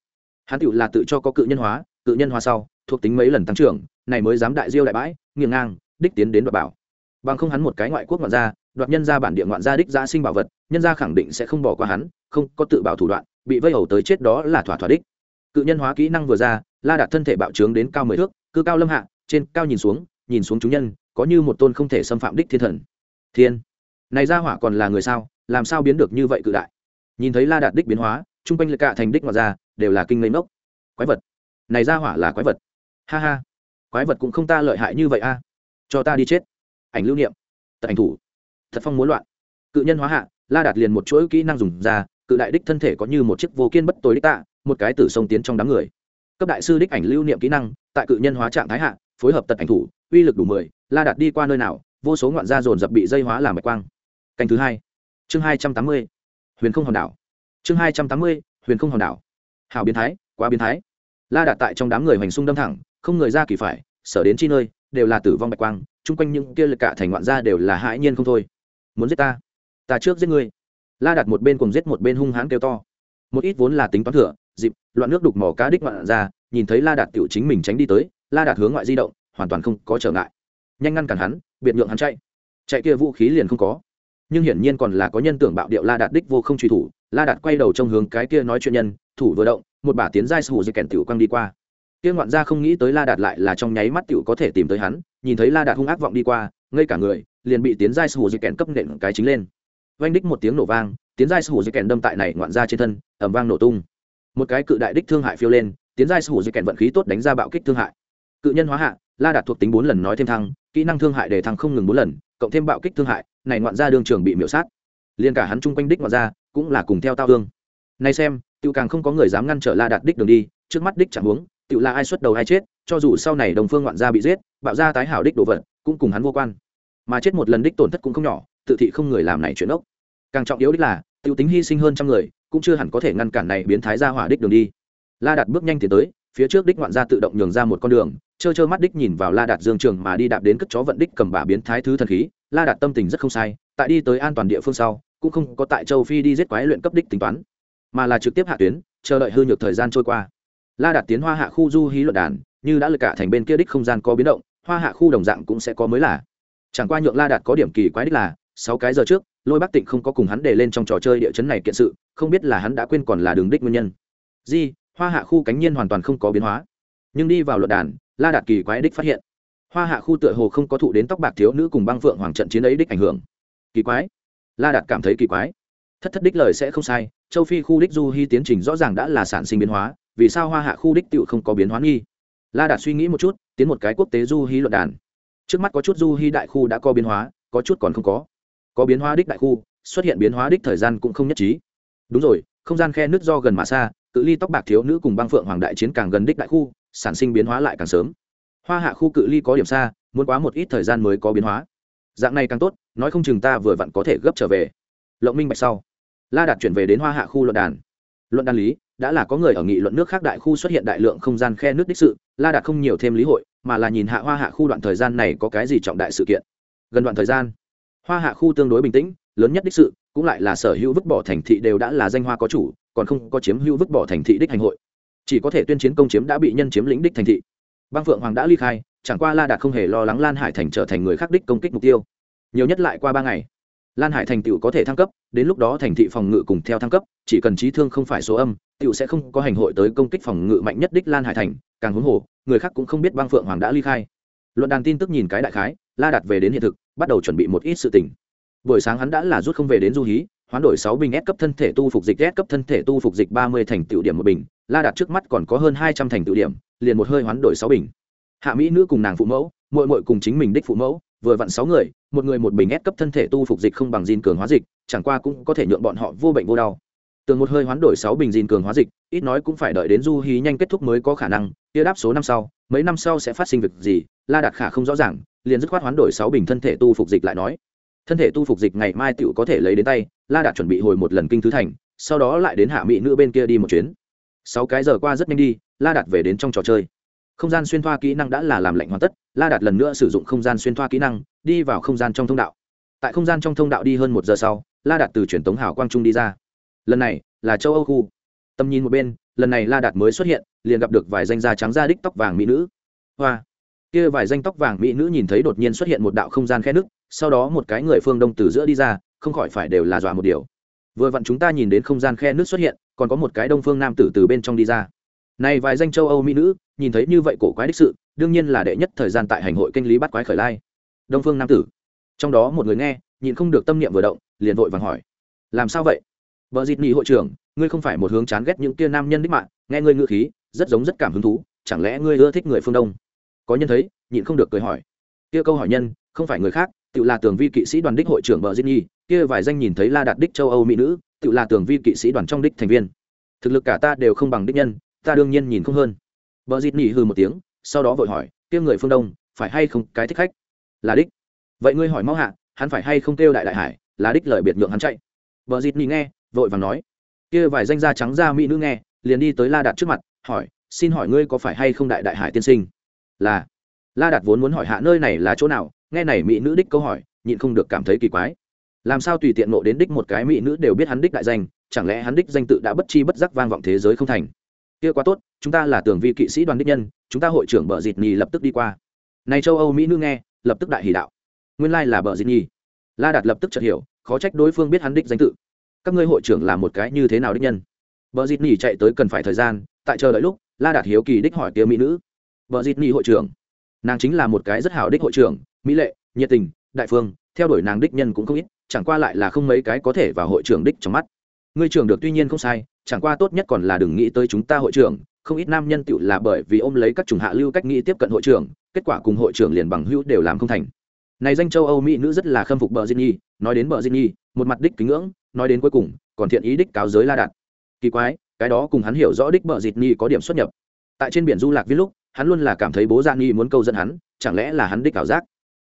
Hắn tựu là tự cho có cự nhân hóa, cự nhân hóa sau, thuộc tính mấy lần tăng trưởng, này mới dám đại diêu đại bãi nghiêng ngang, đích tiến đến đoạt bảo. Bằng không hắn một cái ngoại quốc ngoạn gia, đoạt nhân ra bản địa ngoạn gia đích giã sinh bảo vật, nhân gia khẳng định sẽ không bỏ qua hắn, không có tự bảo thủ đoạn, bị vây hầu tới chết đó là thỏa thỏa đích. Cự nhân hóa kỹ năng vừa ra, la đạt thân thể bạo trướng đến cao mười thước cư cao lâm hạ, trên cao nhìn xuống nhìn xuống chúng nhân, có như một tôn không thể xâm phạm đích thiên thần. Thiên, này ra hỏa còn là người sao, làm sao biến được như vậy cự đại? Nhìn thấy la đạt đích biến hóa, chung quanh lệ cạ thành đích ngoài ra đều là kinh ngây ngốc. Quái vật. Này ra hỏa là quái vật. Ha ha. Quái vật cũng không ta lợi hại như vậy a. Cho ta đi chết. Ảnh lưu niệm. Tật ảnh thủ. Thật phong muốn loạn. Cự nhân hóa hạ, la đạt liền một chuỗi kỹ năng dùng ra, cự đại đích thân thể có như một chiếc vô kiên bất tối đích tạ, một cái tử sông tiến trong đám người. Cấp đại sư đích ảnh lưu niệm kỹ năng, tại cự nhân hóa trạng thái hạ, phối hợp tật ảnh thủ, uy lực đủ mười, la đạt đi qua nơi nào, vô số ngoạn gia dồn dập bị dây hóa làm bạch quang. Canh thứ hai. Chương hai trăm tám mươi huyền không hòn đảo. Chương hai trăm tám mươi, huyền không hòn đảo. Hảo biến thái, quá biến thái. La đạt tại trong đám người hoành sung đâm thẳng, không người ra kỳ phải, sở đến chi nơi, đều là tử vong bạch quang, chung quanh những kia lực cả thành ngoạn gia đều là hãi nhiên không thôi. Muốn giết ta? Ta trước giết ngươi. La đạt một bên cùng giết một bên hung hãn kêu to. Một ít vốn là tính toán thửa dịp, loạn nước đục mỏ cá đích ngoạn ra nhìn thấy la đạt tiểu chính mình tránh đi tới, la đạt hướng ngoại di động, hoàn toàn không có trở ngại. Nhanh ngăn cản hắn, biệt nhượng hắn chạy. Chạy kia vũ khí liền không có nhưng hiển nhiên còn là có nhân tưởng bạo điệu la đạt đích vô không truy thủ. La đạt quay đầu trong hướng cái kia nói chuyện nhân, thủ vừa động, một bả tiến giai sù dây kèn tiểu quăng đi qua. Kia ngoạn gia không nghĩ tới la đạt lại là trong nháy mắt tiểu có thể tìm tới hắn, nhìn thấy la đạt hung ác vọng đi qua, ngây cả người, liền bị tiến giai sù dây kèn cấp nện cái chính lên. Vanh đích một tiếng nổ vang, tiến giai sù dây kèn đâm tại này ngoạn gia trên thân ẩm vang nổ tung. Một cái cự đại đích thương hại phiêu lên, tiến giai sù dây kèn vận khí tốt đánh ra bạo kích thương hại. Cự nhân hóa hạ la đạt thuộc tính bốn lần nói thêm thăng, kỹ năng thương hại để thăng không ngừng bốn lần, cộng thêm bạo kích thương hại, này ngoạn ra đương trường bị miễu sát. Liền cả hắn chung quanh đích ngoạn ra cũng là cùng theo tao hương. Này xem tự càng không có người dám ngăn trở la đạt đích đường đi, trước mắt đích chẳng huống tự là ai xuất đầu ai chết, cho dù sau này đồng phương ngoạn gia bị giết, bạo ra tái hảo đích đồ vật, cũng cùng hắn vô quan. Mà chết một lần đích tổn thất cũng không nhỏ, tự thị không người làm này chuyện ốc. Càng trọng yếu đích là tự tính hy sinh hơn trăm người, cũng chưa hẳn có thể ngăn cản này biến thái ra hỏa đích đường đi. La đạt bước nhanh tiến tới, phía trước đích ngoạn gia tự động nhường ra một con đường trơ trơ mắt đích nhìn vào la đạt dương trường mà đi đạp đến cất chó vận đích cầm bả biến thái thứ thần khí, la đạt tâm tình rất không sai, tại đi tới an toàn địa phương sau, cũng không có tại châu phi đi giết quái luyện cấp đích tính toán, mà là trực tiếp hạ tuyến, chờ đợi hư nhược thời gian trôi qua. La đạt tiến hoa hạ khu du hí luận đàn, như đã lực cả thành bên kia đích không gian có biến động, hoa hạ khu đồng dạng cũng sẽ có mới là. Chẳng qua nhượng la đạt có điểm kỳ quái đích là, sáu cái giờ trước, lôi bắc tịnh không có cùng hắn để lên trong trò chơi địa chấn này kiện sự, không biết là hắn đã quên còn là đường đích nguyên nhân. Di, hoa hạ khu cánh nhiên hoàn toàn không có biến hóa. Nhưng đi vào luận đàn la đạt kỳ quái đích phát hiện. Hoa hạ khu tựa hồ không có thụ đến tóc bạc thiếu nữ cùng băng phượng hoàng trận chiến ấy đích ảnh hưởng. Kỳ quái. La đạt cảm thấy kỳ quái. Thất thất đích lời sẽ không sai, châu phi khu đích du hy tiến trình rõ ràng đã là sản sinh biến hóa, vì sao hoa hạ khu đích tựu không có biến hóa nghi? La đạt suy nghĩ một chút, tiến một cái quốc tế du hy luận đàn. Trước mắt có chút du hy đại khu đã có biến hóa, có chút còn không có. Có biến hóa đích đại khu, xuất hiện biến hóa đích thời gian cũng không nhất trí. Đúng rồi, không gian khe nước do gần mà xa, cự ly tóc bạc thiếu nữ cùng băng phượng hoàng đại chiến càng gần đích đại khu sản sinh biến hóa lại càng sớm. Hoa hạ khu cự ly có điểm xa, muốn quá một ít thời gian mới có biến hóa. Dạng này càng tốt, nói không chừng ta vừa vặn có thể gấp trở về. Lộng minh bạch sau. La đạt chuyển về đến hoa hạ khu luận đàn. Luận đàn lý, đã là có người ở nghị luận nước khác đại khu xuất hiện đại lượng không gian khe nước đích sự, la đạt không nhiều thêm lý hội, mà là nhìn hạ hoa hạ khu đoạn thời gian này có cái gì trọng đại sự kiện. Gần đoạn thời gian, hoa hạ khu tương đối bình tĩnh, lớn nhất đích sự cũng lại là sở hữu vứt bỏ thành thị đều đã là danh hoa có chủ, còn không có chiếm hữu vứt bỏ thành thị đích hành hội chỉ có thể tuyên chiến công chiếm đã bị nhân chiếm lĩnh đích thành thị. Băng phượng hoàng đã ly khai chẳng qua la đạt không hề lo lắng lan hải thành trở thành người khác đích công kích mục tiêu. Nhiều nhất lại qua ba ngày lan hải thành tựu có thể thăng cấp đến lúc đó thành thị phòng ngự cùng theo thăng cấp chỉ cần trí thương không phải số âm tựu sẽ không có hành hội tới công kích phòng ngự mạnh nhất đích lan hải thành càng huống hồ người khác cũng không biết băng phượng hoàng đã ly khai. Luận đàn tin tức nhìn cái đại khái la đạt về đến hiện thực bắt đầu chuẩn bị một ít sự tình. Buổi sáng hắn đã là rút không về đến du hí hoán đổi sáu bình S cấp thân thể tu phục dịch S cấp thân thể tu phục dịch ba mươi thành tựu điểm một bình, La Đạt trước mắt còn có hơn hai trăm thành tựu điểm, liền một hơi hoán đổi sáu bình. Hạ Mỹ nữ cùng nàng phụ mẫu, muội muội cùng chính mình đích phụ mẫu, vừa vặn sáu người, một người một bình S cấp thân thể tu phục dịch không bằng gìn cường hóa dịch, chẳng qua cũng có thể nhượng bọn họ vô bệnh vô đau. Tường một hơi hoán đổi sáu bình gìn cường hóa dịch, ít nói cũng phải đợi đến du hí nhanh kết thúc mới có khả năng, kia đáp số năm sau, mấy năm sau sẽ phát sinh việc gì, La Đạt khả không rõ ràng, liền dứt khoát hoán đổi sáu bình thân thể tu phục dịch lại nói thân thể tu phục dịch ngày mai tựu có thể lấy đến tay la đạt chuẩn bị hồi một lần kinh thứ thành sau đó lại đến hạ mỹ nữ bên kia đi một chuyến sáu cái giờ qua rất nhanh đi, la đạt về đến trong trò chơi. Không gian xuyên thoa kỹ năng đã là làm lạnh hoàn tất, la đạt lần nữa sử dụng không gian xuyên thoa kỹ năng, đi vào không gian trong thông đạo. Tại không gian trong thông đạo đi hơn một giờ sau, la đạt từ truyền tống hào quang trung đi ra. Lần này là châu âu khu. Tầm nhìn một bên, lần này la đạt mới xuất hiện, liền gặp được vài danh da trắng da đích tóc vàng mỹ nữ. Hoa! Kia vài danh tóc vàng mỹ nữ nhìn thấy đột nhiên xuất hiện một đạo không gian khe nước sau đó một cái người phương đông từ giữa đi ra, không khỏi phải đều là dọa một điều vừa vặn chúng ta nhìn đến không gian khe nước xuất hiện, còn có một cái đông phương nam tử từ bên trong đi ra. Này vài danh châu âu mỹ nữ, nhìn thấy như vậy cổ quái đích sự, đương nhiên là đệ nhất thời gian tại hành hội kinh lý bắt quái khởi lai. Đông phương nam tử. Trong đó một người nghe nhìn không được tâm niệm vừa động, liền vội vàng hỏi. Làm sao vậy? Vợ dịt nhị hội trưởng, ngươi không phải một hướng chán ghét những kia nam nhân đích mạng, nghe ngươi ngữ khí, rất giống rất cảm hứng thú, chẳng lẽ ngươi ưa thích người phương đông? Có nhân thấy, nhịn không được cười hỏi. Kia câu hỏi nhân, không phải người khác tự là tường vi kỵ sĩ đoàn đích hội trưởng bờ diên nhi, kia vài danh nhìn thấy la đạt đích châu âu mỹ nữ tự là tường vi kỵ sĩ đoàn trong đích thành viên. Thực lực cả ta đều không bằng đích nhân, ta đương nhiên nhìn không hơn. Bờ diên nhi hư một tiếng, sau đó vội hỏi, kia người phương đông, phải hay không cái thích khách? Là đích. Vậy ngươi hỏi mau hạ, hắn phải hay không kêu đại đại hải, là đích lời biệt nhượng hắn chạy. Vợ Diên nỉ nghe, vội vàng nói. Kia vài danh da trắng da mỹ nữ nghe, liền đi tới la đạt trước mặt, hỏi, xin hỏi ngươi có phải hay không đại đại hải tiên sinh? Là. La đạt vốn muốn hỏi hạ nơi này là chỗ nào nghe này mỹ nữ đích câu hỏi, nhịn không được cảm thấy kỳ quái. Làm sao tùy tiện nộ đến đích một cái mỹ nữ đều biết hắn đích đại danh, chẳng lẽ hắn đích danh tự đã bất chi bất giác vang vọng thế giới không thành? Kia quá tốt, chúng ta là tường vi kỵ sĩ đoàn đích nhân, chúng ta hội trưởng bờ dịt nhì lập tức đi qua. Này châu âu mỹ nữ nghe, lập tức đại hỷ đạo. Nguyên lai là bờ dịt nhì. La đạt lập tức chợt hiểu, khó trách đối phương biết hắn đích danh tự. Các ngươi hội trưởng là một cái như thế nào đích nhân? Bờ dịt nhì chạy tới cần phải thời gian, tại chờ đợi lúc, la đạt hiếu kỳ đích hỏi kia mỹ nữ. Bờ dịt nhì hội trưởng. Nàng chính là một cái rất hảo đích hội trưởng mỹ lệ, nhiệt tình, đại phương, theo đuổi nàng đích nhân cũng không ít, chẳng qua lại là không mấy cái có thể vào hội trưởng đích trong mắt. Ngươi trưởng được tuy nhiên không sai, chẳng qua tốt nhất còn là đừng nghĩ tới chúng ta hội trưởng, không ít nam nhân tựu là bởi vì ôm lấy các chủng hạ lưu cách nghĩ tiếp cận hội trưởng, kết quả cùng hội trưởng liền bằng hữu đều làm không thành. Này danh châu âu mỹ nữ rất là khâm phục bờ diên nhi, nói đến bờ diên nhi, một mặt đích kính ngưỡng, nói đến cuối cùng, còn thiện ý đích cáo giới la đạt. Kỳ quái, cái đó cùng hắn hiểu rõ đích bờ diên nhi có điểm xuất nhập. Tại trên biển du lạc viết lúc, hắn luôn là cảm thấy bố gia nhi muốn câu dẫn hắn, chẳng lẽ là hắn đích ảo giác?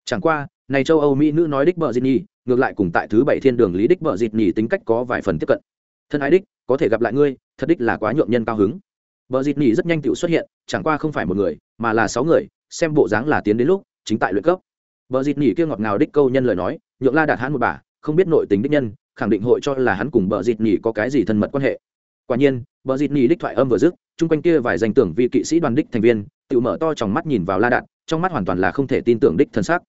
Chẳng qua, này châu âu mỹ nữ nói đích bờ dịt nhì, ngược lại cùng tại thứ bảy thiên đường lý đích bờ dịt nhì tính cách có vài phần tiếp cận. Thân ái đích, có thể gặp lại ngươi, thật đích là quá nhượng nhân cao hứng. Bờ dịt nhì rất nhanh tự xuất hiện, chẳng qua không phải một người, mà là sáu người, xem bộ dáng là tiến đến lúc, chính tại luyện cấp. Bờ dịt nhì kia ngọt ngào đích câu nhân lời nói, nhượng la đạt hắn một bà, không biết nội tính đích nhân, khẳng định hội cho là hắn cùng bờ dịt nhì có cái gì thân mật quan hệ. Quả nhiên bờ dịt nhì đích thoại âm vừa dứt, chung quanh kia vài danh tưởng vì kỵ sĩ đoàn đích thành viên tự mở to trong mắt nhìn vào la đạt, trong mắt hoàn toàn là không thể tin tưởng đích thân xác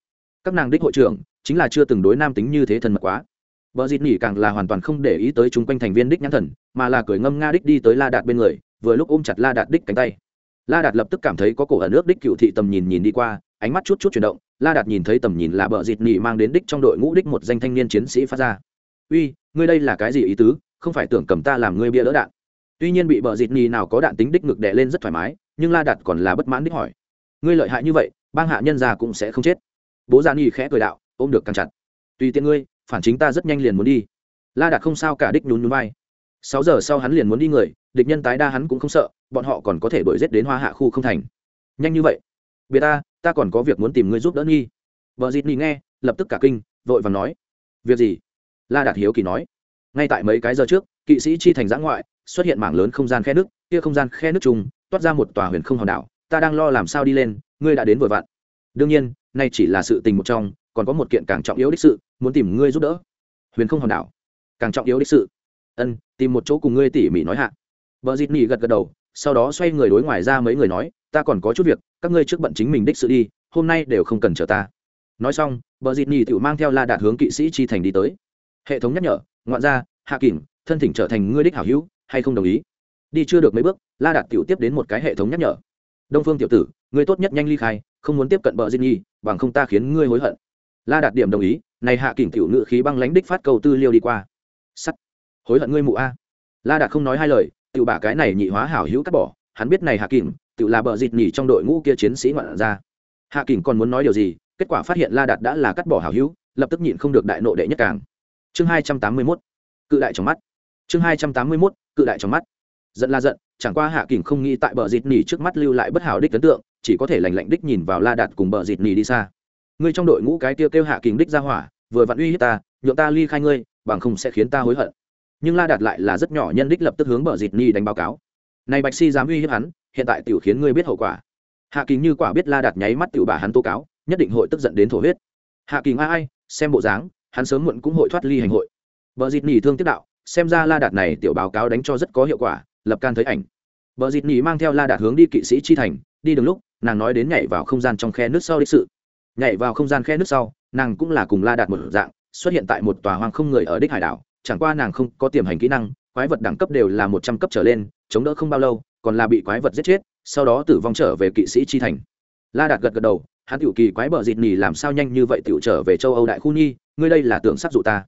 các nàng đích hội trưởng, chính là chưa từng đối nam tính như thế thân mật quá. Vợ dịt nỉ càng là hoàn toàn không để ý tới chung quanh thành viên đích nhãn thần, mà là cười ngâm nga đích đi tới la đạt bên người, vừa lúc ôm chặt la đạt đích cánh tay. La đạt lập tức cảm thấy có cổ ở nước đích cựu thị tầm nhìn nhìn đi qua, ánh mắt chút chút chuyển động, la đạt nhìn thấy tầm nhìn là bờ dịt nỉ mang đến đích trong đội ngũ đích một danh thanh niên chiến sĩ phát ra. Uy, ngươi đây là cái gì ý tứ? Không phải tưởng cầm ta làm ngươi bia đỡ đạn. Tuy nhiên bị bờ dịt nỉ nào có đạn tính đích ngực đè lên rất thoải mái, nhưng la đạt còn là bất mãn đích hỏi. Ngươi lợi hại như vậy, bang hạ nhân già cũng sẽ không chết bố gia ni khẽ cười đạo ôm được càng chặt. Tùy tiện ngươi phản chính ta rất nhanh liền muốn đi. La đạt không sao cả đích nhún nhún vai. Sáu giờ sau hắn liền muốn đi người địch nhân tái đa hắn cũng không sợ bọn họ còn có thể đuổi giết đến hoa hạ khu không thành. Nhanh như vậy? Biệt ta ta còn có việc muốn tìm ngươi giúp đỡ nghi vợ dịt nghi nghe lập tức cả kinh vội và nói. Việc gì? La đạt hiếu kỳ nói. Ngay tại mấy cái giờ trước kỵ sĩ chi thành giã ngoại xuất hiện mảng lớn không gian khe nước kia không gian khe nước chung, toát ra một tòa huyền không hòn đảo. Ta đang lo làm sao đi lên ngươi đã đến vội vặn. Đương nhiên nay chỉ là sự tình một trong, còn có một kiện càng trọng yếu đích sự, muốn tìm ngươi giúp đỡ. Huyền không hòn đảo. Càng trọng yếu đích sự. Ân, tìm một chỗ cùng ngươi tỉ mỉ nói hạ. Vợ dịt nỉ gật gật đầu, sau đó xoay người đối ngoài ra mấy người nói, ta còn có chút việc, các ngươi trước bận chính mình đích sự đi, hôm nay đều không cần chờ ta. Nói xong, bờ dịt nhì tự mang theo la đạt hướng kỵ sĩ chi thành đi tới. Hệ thống nhắc nhở, ngoạn ra hạ kỉnh, thân thỉnh trở thành ngươi đích hảo hữu, hay không đồng ý? Đi chưa được mấy bước, la đạt tiểu tiếp đến một cái hệ thống nhắc nhở. Đông phương tiểu tử, ngươi tốt nhất nhanh ly khai không muốn tiếp cận bờ diên nhi, bằng không ta khiến ngươi hối hận. La đạt điểm đồng ý, này hạ kỉnh tiểu ngự khí băng lãnh đích phát cầu tư liêu đi qua. Sắt. Hối hận ngươi mụ a. La đạt không nói hai lời, tiểu bả cái này nhị hóa hảo hữu cắt bỏ, hắn biết này hạ kỉnh tự là bờ dịt nhi trong đội ngũ kia chiến sĩ ngoạn ra. Hạ kỉnh còn muốn nói điều gì, kết quả phát hiện la đạt đã là cắt bỏ hảo hữu, lập tức nhịn không được đại nộ đệ nhất càng. Chương hai trăm tám mươi mốt. Cự đại trong mắt. Chương hai trăm tám mươi mốt, cự đại trong mắt. Giận la giận, chẳng qua hạ kỉnh không nghĩ tại bờ dịt nhi trước mắt lưu lại bất hảo đích ấn tượng chỉ có thể lành lạnh đích nhìn vào la đạt cùng bờ dịt nhì đi xa. Ngươi trong đội ngũ cái tiêu kêu hạ Kình đích ra hỏa, vừa vặn uy hiếp ta, nhượng ta ly khai ngươi, bằng không sẽ khiến ta hối hận. Nhưng la đạt lại là rất nhỏ nhân đích lập tức hướng bờ dịt nhì đánh báo cáo. Này bạch si dám uy hiếp hắn, hiện tại tiểu khiến ngươi biết hậu quả. Hạ kính như quả biết la đạt nháy mắt tiểu bà hắn tố cáo, nhất định hội tức giận đến thổ huyết. Hạ kính ai ai, xem bộ dáng, hắn sớm muộn cũng hội thoát ly hành hội. Bờ dịt nhì thương tiếp đạo, xem ra la đạt này tiểu báo cáo đánh cho rất có hiệu quả, lập can thấy ảnh. Bờ dịt nhì mang theo la đạt hướng đi kỵ sĩ chi thành, đi đường lúc nàng nói đến nhảy vào không gian trong khe nước sau đích sự. Nhảy vào không gian khe nước sau, nàng cũng là cùng la đạt một dạng, xuất hiện tại một tòa hoang không người ở đích hải đảo, chẳng qua nàng không có tiềm hành kỹ năng, quái vật đẳng cấp đều là một trăm cấp trở lên, chống đỡ không bao lâu, còn là bị quái vật giết chết, sau đó tử vong trở về kỵ sĩ chi thành. La đạt gật gật đầu, hắn tiểu kỳ quái bờ dịt nhì làm sao nhanh như vậy tiểu trở về châu âu đại khu nhi, ngươi đây là tưởng sắc dụ ta.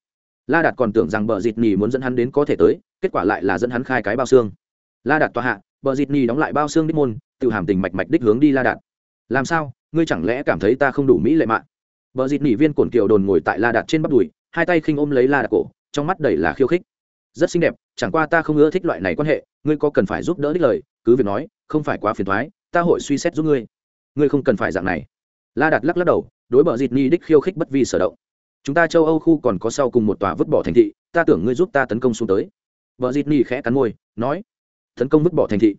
La đạt còn tưởng rằng bờ dịt nhì muốn dẫn hắn đến có thể tới, kết quả lại là dẫn hắn khai cái bao xương. La đạt tòa hạ bờ dịt nhì đóng lại bao xương đích môn, tự hàm tình mạch mạch đích hướng đi la đạt. Làm sao? Ngươi chẳng lẽ cảm thấy ta không đủ mỹ lệ mạng bờ dịt nhì viên cổn kiều đồn ngồi tại la đạt trên bắp đùi, hai tay khinh ôm lấy la đạt cổ, trong mắt đầy là khiêu khích. Rất xinh đẹp, chẳng qua ta không ưa thích loại này quan hệ, ngươi có cần phải giúp đỡ đích lời, cứ việc nói, không phải quá phiền thoái ta hội suy xét giúp ngươi. Ngươi không cần phải dạng này. La đạt lắc lắc đầu, đối bờ dịt ni đích khiêu khích bất vi sở động. Chúng ta châu âu khu còn có sau cùng một tòa vứt bỏ thành thị, ta tưởng ngươi giúp ta tấn công xuống tới. Bờ dịt ni khẽ cắn môi, nói tấn công vứt bỏ thành thị.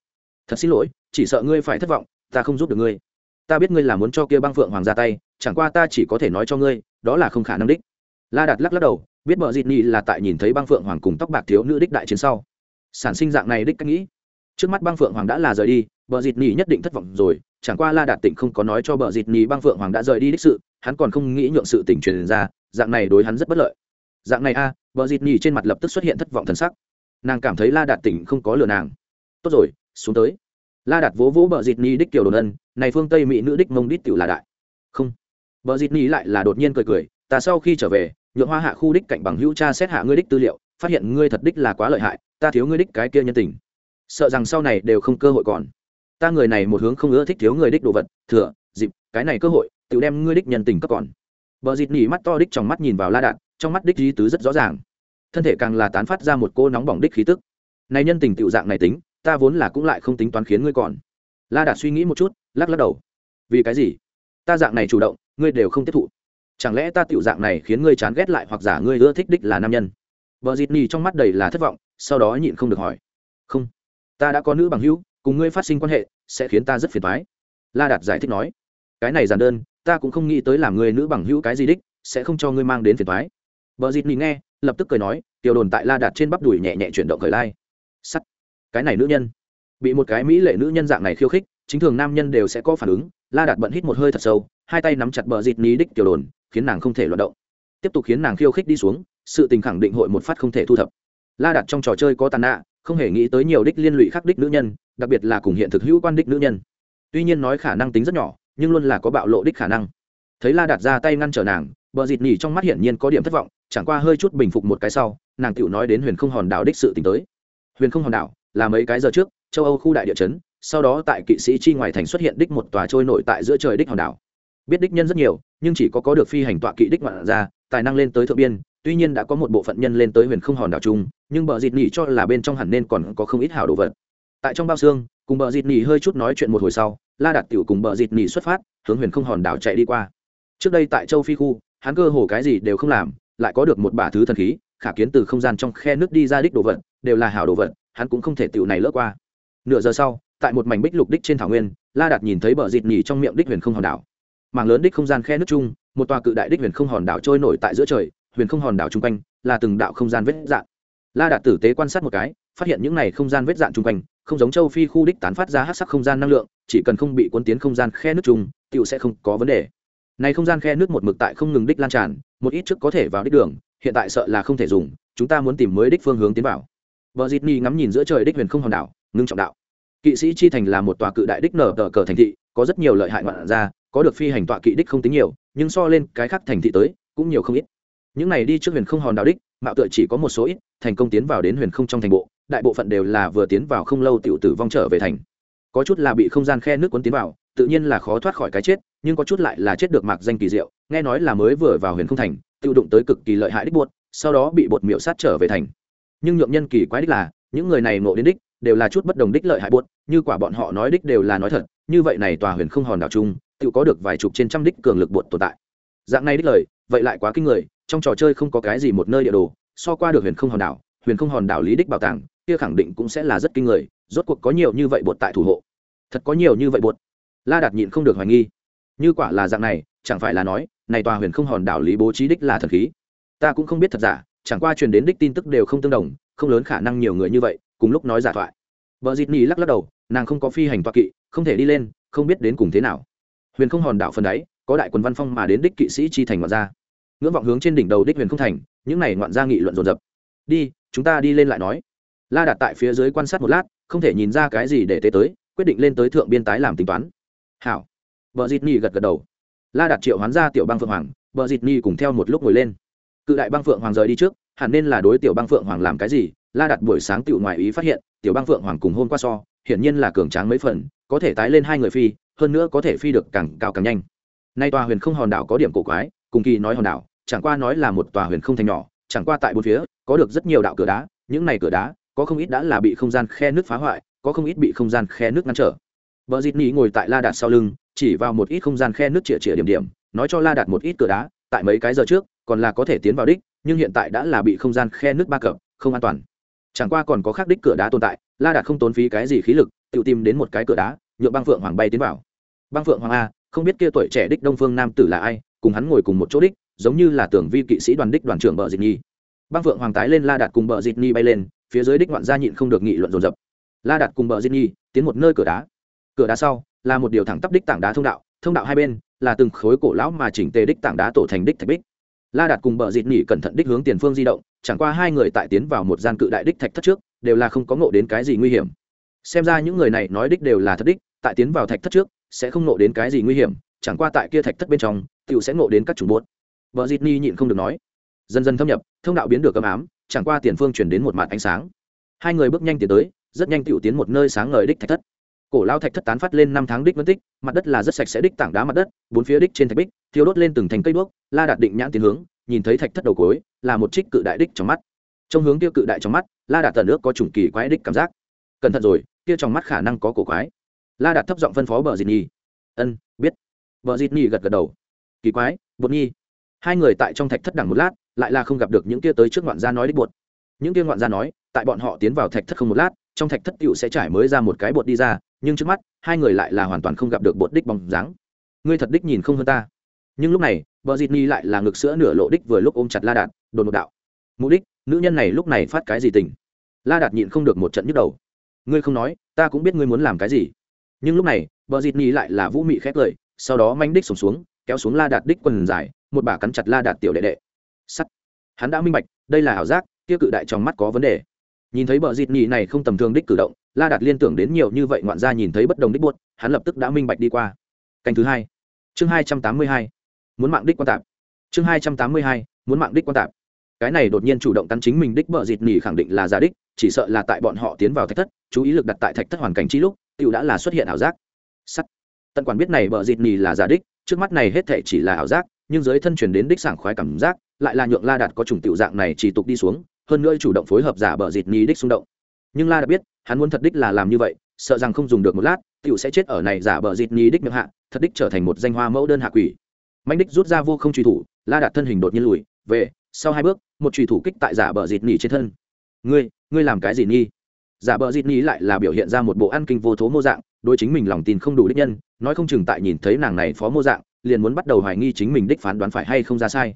Thật xin lỗi chỉ sợ ngươi phải thất vọng ta không giúp được ngươi. Ta biết ngươi là muốn cho kia băng phượng hoàng ra tay chẳng qua ta chỉ có thể nói cho ngươi đó là không khả năng đích. La đạt lắc lắc đầu biết bờ dịt nhi là tại nhìn thấy băng phượng hoàng cùng tóc bạc thiếu nữ đích đại chiến sau. Sản sinh dạng này đích cách nghĩ. Trước mắt băng phượng hoàng đã là rời đi bờ dịt nhi nhất định thất vọng rồi chẳng qua la đạt tịnh không có nói cho bờ dịt nhi băng phượng hoàng đã rời đi đích sự hắn còn không nghĩ nhượng sự tỉnh truyền ra dạng này đối hắn rất bất lợi. Dạng này a à, bờ dịt nhi trên mặt lập tức xuất hiện thất vọng thần sắc. Nàng cảm thấy la đạt tỉnh không có lừa nàng tốt rồi, xuống tới. La đạt vỗ vỗ bờ dịt ni đích kiểu đồn ân này phương tây mỹ nữ đích mông đích tiểu là đại. Không. Bờ dịt ni lại là đột nhiên cười cười, ta sau khi trở về, nhượng hoa hạ khu đích cạnh bằng hữu cha xét hạ ngươi đích tư liệu, phát hiện ngươi thật đích là quá lợi hại, ta thiếu ngươi đích cái kia nhân tình. Sợ rằng sau này đều không cơ hội còn. Ta người này một hướng không ưa thích thiếu người đích đồ vật, thừa, dịp, cái này cơ hội tự đem ngươi đích nhân tình cấp còn. Bờ dịt nỉ mắt to đích trong mắt nhìn vào la đạn trong mắt đích di tứ rất rõ ràng. Thân thể càng là tán phát ra một cô nóng bỏng đích khí tức. Này nhân tình tiểu dạng này tính ta vốn là cũng lại không tính toán khiến ngươi còn. La đạt suy nghĩ một chút, lắc lắc đầu. Vì cái gì? Ta dạng này chủ động, ngươi đều không tiếp thụ. Chẳng lẽ ta tiểu dạng này khiến ngươi chán ghét lại hoặc giả ngươi ưa thích đích là nam nhân? Vợ dịt nỉ trong mắt đầy là thất vọng, sau đó nhịn không được hỏi. Không, ta đã có nữ bằng hữu, cùng ngươi phát sinh quan hệ, sẽ khiến ta rất phiền thoái la đạt giải thích nói. Cái này giản đơn, ta cũng không nghĩ tới làm người nữ bằng hữu cái gì đích, sẽ không cho ngươi mang đến phiền thoái vợ dịt nỉ nghe, lập tức cười nói, tiểu đồn tại la đạt trên bắp đùi nhẹ nhẹ chuyển động khởi lai. Sắt cái này nữ nhân. Bị một cái mỹ lệ nữ nhân dạng này khiêu khích, chính thường nam nhân đều sẽ có phản ứng, la đạt bận hít một hơi thật sâu, hai tay nắm chặt bờ dịt ní đích tiểu đồn, khiến nàng không thể loạt động. Tiếp tục khiến nàng khiêu khích đi xuống, sự tình khẳng định hội một phát không thể thu thập. La đặt trong trò chơi có tàn nạ, không hề nghĩ tới nhiều đích liên lụy khắc đích nữ nhân, đặc biệt là cùng hiện thực hữu quan đích nữ nhân. Tuy nhiên nói khả năng tính rất nhỏ, nhưng luôn là có bạo lộ đích khả năng. Thấy la đặt ra tay ngăn trở nàng, bờ dịt nhỉ trong mắt hiển nhiên có điểm thất vọng, chẳng qua hơi chút bình phục một cái sau, nàng tựu nói đến huyền không hòn đảo đích sự t tới. Huyền không hòn đảo là mấy cái giờ trước, châu âu khu đại địa chấn, sau đó tại kỵ sĩ chi ngoài thành xuất hiện đích một tòa trôi nổi tại giữa trời đích hòn đảo. Biết đích nhân rất nhiều, nhưng chỉ có có được phi hành tọa kỵ đích ngoạn ra, tài năng lên tới thượng biên, tuy nhiên đã có một bộ phận nhân lên tới huyền không hòn đảo chung, nhưng bờ dịt nỉ cho là bên trong hẳn nên còn có không ít hảo đồ vật. Tại trong bao xương, cùng bờ dịt nỉ hơi chút nói chuyện một hồi sau, la đạt tiểu cùng bờ dịt nỉ xuất phát, hướng huyền không hòn đảo chạy đi qua. Trước đây tại châu phi khu, hắn cơ hồ cái gì đều không làm, lại có được một bả thứ thần khí, khả kiến từ không gian trong khe nước đi ra đích đồ vật, đều là hảo đồ vật hắn cũng không thể tựu này lỡ qua. Nửa giờ sau, tại một mảnh bích lục đích trên thảo nguyên, la đạt nhìn thấy bờ dịt nhỉ trong miệng đích huyền không hòn đảo. Mảng lớn đích không gian khe nước chung, một tòa cự đại đích huyền không hòn đảo trôi nổi tại giữa trời, huyền không hòn đảo chung quanh là từng đạo không gian vết dạn. La đạt tử tế quan sát một cái, phát hiện những này không gian vết dạn chung quanh, không giống châu phi khu đích tán phát ra hát sắc không gian năng lượng, chỉ cần không bị quân tiến không gian khe nước chung tựu sẽ không có vấn đề. Này không gian khe nước một mực tại không ngừng đích lan tràn, một ít trước có thể vào đích đường, hiện tại sợ là không thể dùng, chúng ta muốn tìm mới đích phương hướng tiến vào vợ dịt ni ngắm nhìn giữa trời đích huyền không hòn đảo, ngưng trọng đạo. Kỵ sĩ chi thành là một tòa cự đại đích nở tờ cờ thành thị, có rất nhiều lợi hại ngoạn ra có được phi hành tọa kỵ đích không tính nhiều, nhưng so lên cái khác thành thị tới, cũng nhiều không ít. Những này đi trước huyền không hòn đảo đích, mạo tựa chỉ có một số ít, thành công tiến vào đến huyền không trong thành bộ, đại bộ phận đều là vừa tiến vào không lâu tiểu tử vong trở về thành. Có chút là bị không gian khe nước cuốn tiến vào, tự nhiên là khó thoát khỏi cái chết, nhưng có chút lại là chết được mạc danh kỳ diệu, nghe nói là mới vừa vào huyền không thành tự đụng tới cực kỳ lợi hại đích buột sau đó bị bột miệu sát trở về thành nhưng nhượng nhân kỳ quái đích là, những người này ngộ đến đích, đều là chút bất đồng đích lợi hại buốt như quả bọn họ nói đích đều là nói thật, như vậy này tòa huyền không hòn đảo chung, tự có được vài chục trên trăm đích cường lực bột tồn tại. Dạng này đích lời, vậy lại quá kinh người, trong trò chơi không có cái gì một nơi địa đồ, so qua được huyền không hòn đảo, huyền không hòn đảo lý đích bảo tàng, kia khẳng định cũng sẽ là rất kinh người, rốt cuộc có nhiều như vậy bột tại thủ hộ. Thật có nhiều như vậy bột la đạt nhịn không được hoài nghi. Như quả là dạng này, chẳng phải là nói, này tòa huyền không hòn đảo lý bố trí đích là thần khí. Ta cũng không biết thật giả chẳng qua truyền đến đích tin tức đều không tương đồng, không lớn khả năng nhiều người như vậy, cùng lúc nói giả thoại. Vợ dịt nỉ lắc lắc đầu, nàng không có phi hành toa kỵ, không thể đi lên, không biết đến cùng thế nào. Huyền không hòn đảo phần đáy, có đại quần văn phong mà đến đích kỵ sĩ chi thành ngoạn gia. Ngưỡng vọng hướng trên đỉnh đầu đích huyền không thành, những này ngoạn gia nghị luận dồn dập. Đi, chúng ta đi lên lại nói. La đặt tại phía dưới quan sát một lát, không thể nhìn ra cái gì để tế tới, quyết định lên tới thượng biên tái làm tính toán. Hảo. Vợ dịt nhi gật gật đầu. La đặt triệu hoán ra tiểu bang phượng hoàng, vợ dịt nhi cùng theo một lúc ngồi lên cự đại băng phượng hoàng rời đi trước, hẳn nên là đối tiểu băng phượng hoàng làm cái gì? La đặt buổi sáng tiểu ngoài ý phát hiện, tiểu băng phượng hoàng cùng hôn qua so, hiển nhiên là cường tráng mấy phần, có thể tái lên hai người phi, hơn nữa có thể phi được càng cao càng nhanh. Nay tòa huyền không hòn đảo có điểm cổ quái, cùng kỳ nói hòn đảo, chẳng qua nói là một tòa huyền không thành nhỏ, chẳng qua tại bốn phía, có được rất nhiều đạo cửa đá, những này cửa đá, có không ít đã là bị không gian khe nước phá hoại, có không ít bị không gian khe nước ngăn trở. Vợ dịt nỉ ngồi tại la đạt sau lưng, chỉ vào một ít không gian khe nước chĩa chĩa điểm điểm, nói cho la đạt một ít cửa đá tại mấy cái giờ trước, còn là có thể tiến vào đích, nhưng hiện tại đã là bị không gian khe nước ba cập, không an toàn. Chẳng qua còn có khác đích cửa đá tồn tại, la đạt không tốn phí cái gì khí lực, tự tìm đến một cái cửa đá nhựa băng phượng hoàng bay tiến vào. Băng phượng hoàng a, không biết kia tuổi trẻ đích đông phương nam tử là ai, cùng hắn ngồi cùng một chỗ đích, giống như là tưởng vi kỵ sĩ đoàn đích đoàn trưởng bờ dịch nhi. Băng phượng hoàng tái lên la đạt cùng bờ dịch nhi bay lên, phía dưới đích ngoạn gia nhịn không được nghị luận dồn dập. La đạt cùng bờ dịch nhi tiến một nơi cửa đá. Cửa đá sau, là một điều thẳng tắp đích tảng đá thông đạo thông đạo hai bên là từng khối cổ lão mà chỉnh tề đích tảng đá tổ thành đích thạch bích. La đạt cùng bờ dịt nỉ cẩn thận đích hướng tiền phương di động, chẳng qua hai người tại tiến vào một gian cự đại đích thạch thất trước, đều là không có ngộ đến cái gì nguy hiểm. Xem ra những người này nói đích đều là thật đích, tại tiến vào thạch thất trước, sẽ không ngộ đến cái gì nguy hiểm, chẳng qua tại kia thạch thất bên trong tựu sẽ ngộ đến các chủ buốt vợ dịt ni nhịn không được nói. Dần dần thâm nhập, thông đạo biến được âm ám, chẳng qua tiền phương chuyển đến một mặt ánh sáng. Hai người bước nhanh tiến tới, rất nhanh tựu tiến một nơi sáng ngời đích thạch thất cổ lao thạch thất tán phát lên năm tháng đích vân tích, mặt đất là rất sạch sẽ đích tảng đá mặt đất, bốn phía đích trên thạch bích, thiêu đốt lên từng thành cây đuốc, la đạt định nhãn tiến hướng, nhìn thấy thạch thất đầu cối là một trích cự đại đích trong mắt. Trong hướng kia cự đại trong mắt, la đạt tần nước có chủng kỳ quái đích cảm giác. Cẩn thận rồi, kia trong mắt khả năng có cổ quái. La đạt thấp giọng phân phó bờ dịt nhi. Ân, biết. Vợ dịt nhi gật gật đầu. Kỳ quái, bột nhi. Hai người tại trong thạch thất đẳng một lát, lại là không gặp được những kia tới trước ngoạn gia nói đích bột. Những kia ngoạn gia nói, tại bọn họ tiến vào thạch thất không một lát trong thạch thất cựu sẽ trải mới ra một cái bột đi ra, nhưng trước mắt, hai người lại là hoàn toàn không gặp được bột đích bóng dáng. Ngươi thật đích nhìn không hơn ta. Nhưng lúc này, vợ dịt ni lại là ngực sữa nửa lộ đích vừa lúc ôm chặt la đạt, đồn một đạo. Mục đích, nữ nhân này lúc này phát cái gì tình? La đạt nhịn không được một trận nhức đầu. Ngươi không nói, ta cũng biết ngươi muốn làm cái gì. Nhưng lúc này, vợ dịt ni lại là vũ mị khét lời sau đó manh đích sổng xuống, kéo xuống la đạt đích quần dài, một bà cắn chặt la đạt tiểu đệ đệ. Sắt. Hắn đã minh bạch, đây là ảo giác, kia cự đại trong mắt có vấn đề nhìn thấy bờ dịt nhì này không tầm thường đích cử động, la đạt liên tưởng đến nhiều như vậy ngoạn gia nhìn thấy bất đồng đích buốt, hắn lập tức đã minh bạch đi qua. Canh thứ hai. Chương hai trăm tám mươi hai. Muốn mạng đích quan tạp. Chương hai trăm tám mươi hai. Muốn mạng đích quan tạp. Cái này đột nhiên chủ động tắn chính mình đích bờ dịt nhì khẳng định là giả đích, chỉ sợ là tại bọn họ tiến vào thạch thất, chú ý lực đặt tại thạch thất hoàn cảnh chi lúc tựu đã là xuất hiện ảo giác. Sắt. Tận quản biết này bờ dịt nhì là giả đích, trước mắt này hết thể chỉ là ảo giác, nhưng dưới thân truyền đến đích sảng khoái cảm giác, lại là nhượng la đạt có chủng tiểu dạng này chỉ tục đi xuống hơn nữa chủ động phối hợp giả bờ dịt ni đích xung động. Nhưng la đã biết, hắn muốn thật đích là làm như vậy, sợ rằng không dùng được một lát, tiểu sẽ chết ở này giả bờ dịt ni đích miệng hạ, thật đích trở thành một danh hoa mẫu đơn hạ quỷ. Mạnh đích rút ra vô không truy thủ, la đạt thân hình đột nhiên lùi, về, sau hai bước, một truy thủ kích tại giả bờ dịt ni trên thân. Ngươi ngươi làm cái gì nghi? Giả bờ dịt ni lại là biểu hiện ra một bộ ăn kinh vô thố mô dạng, đối chính mình lòng tin không đủ đích nhân, nói không chừng tại nhìn thấy nàng này phó mô dạng, liền muốn bắt đầu hoài nghi chính mình đích phán đoán phải hay không ra sai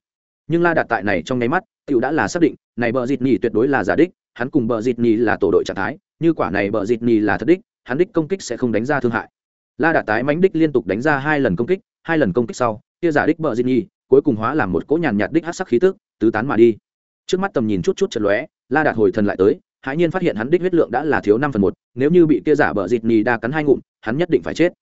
nhưng la đạt tại này trong nháy mắt tựu đã là xác định, này bờ dịt nhì tuyệt đối là giả đích, hắn cùng bờ dịt nhì là tổ đội trạng thái, như quả này bờ dịt nhì là thật đích, hắn đích công kích sẽ không đánh ra thương hại. La đạt tái mánh đích liên tục đánh ra hai lần công kích, hai lần công kích sau, kia giả đích bờ dịt nhì cuối cùng hóa làm một cỗ nhàn nhạt đích hát sắc khí tức, tứ tán mà đi. Trước mắt tầm nhìn chút chút chật lóe, la đạt hồi thần lại tới, hãi nhiên phát hiện hắn đích huyết lượng đã là thiếu năm phần một, nếu như bị kia giả bờ dịt nhì đa cắn hai ngụm, hắn nhất định phải chết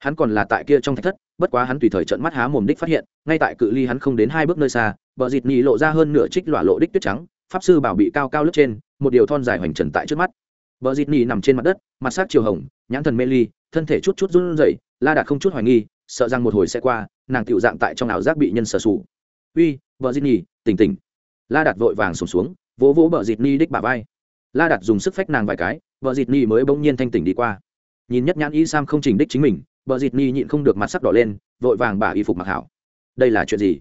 hắn còn là tại kia trong thạch thất, bất quá hắn tùy thời trận mắt há mồm đích phát hiện, ngay tại cự ly hắn không đến hai bước nơi xa, bờ dịt nhì lộ ra hơn nửa trích lọa lộ đích tuyết trắng, pháp sư bảo bị cao cao lớp trên, một điều thon dài hoành trần tại trước mắt. Bờ dịt nhì nằm trên mặt đất, mặt sắc chiều hồng, nhãn thần mê ly, thân thể chút chút run rẩy, la đạt không chút hoài nghi, sợ rằng một hồi sẽ qua, nàng tựu dạng tại trong ảo giác bị nhân sở sủ. Uy, bờ dịt nhì, tỉnh tỉnh. La đạt vội vàng sùng xuống, vỗ vỗ bờ dịt nhì đích bà vai. La đạt dùng sức phách nàng vài cái, bờ dịt nhì mới bỗng nhiên thanh tỉnh đi qua. Nhìn nhất nhãn y sam không trình đích chính mình bờ dịt ni nhịn không được mặt sắc đỏ lên, vội vàng bà y phục mặc hảo. Đây là chuyện gì?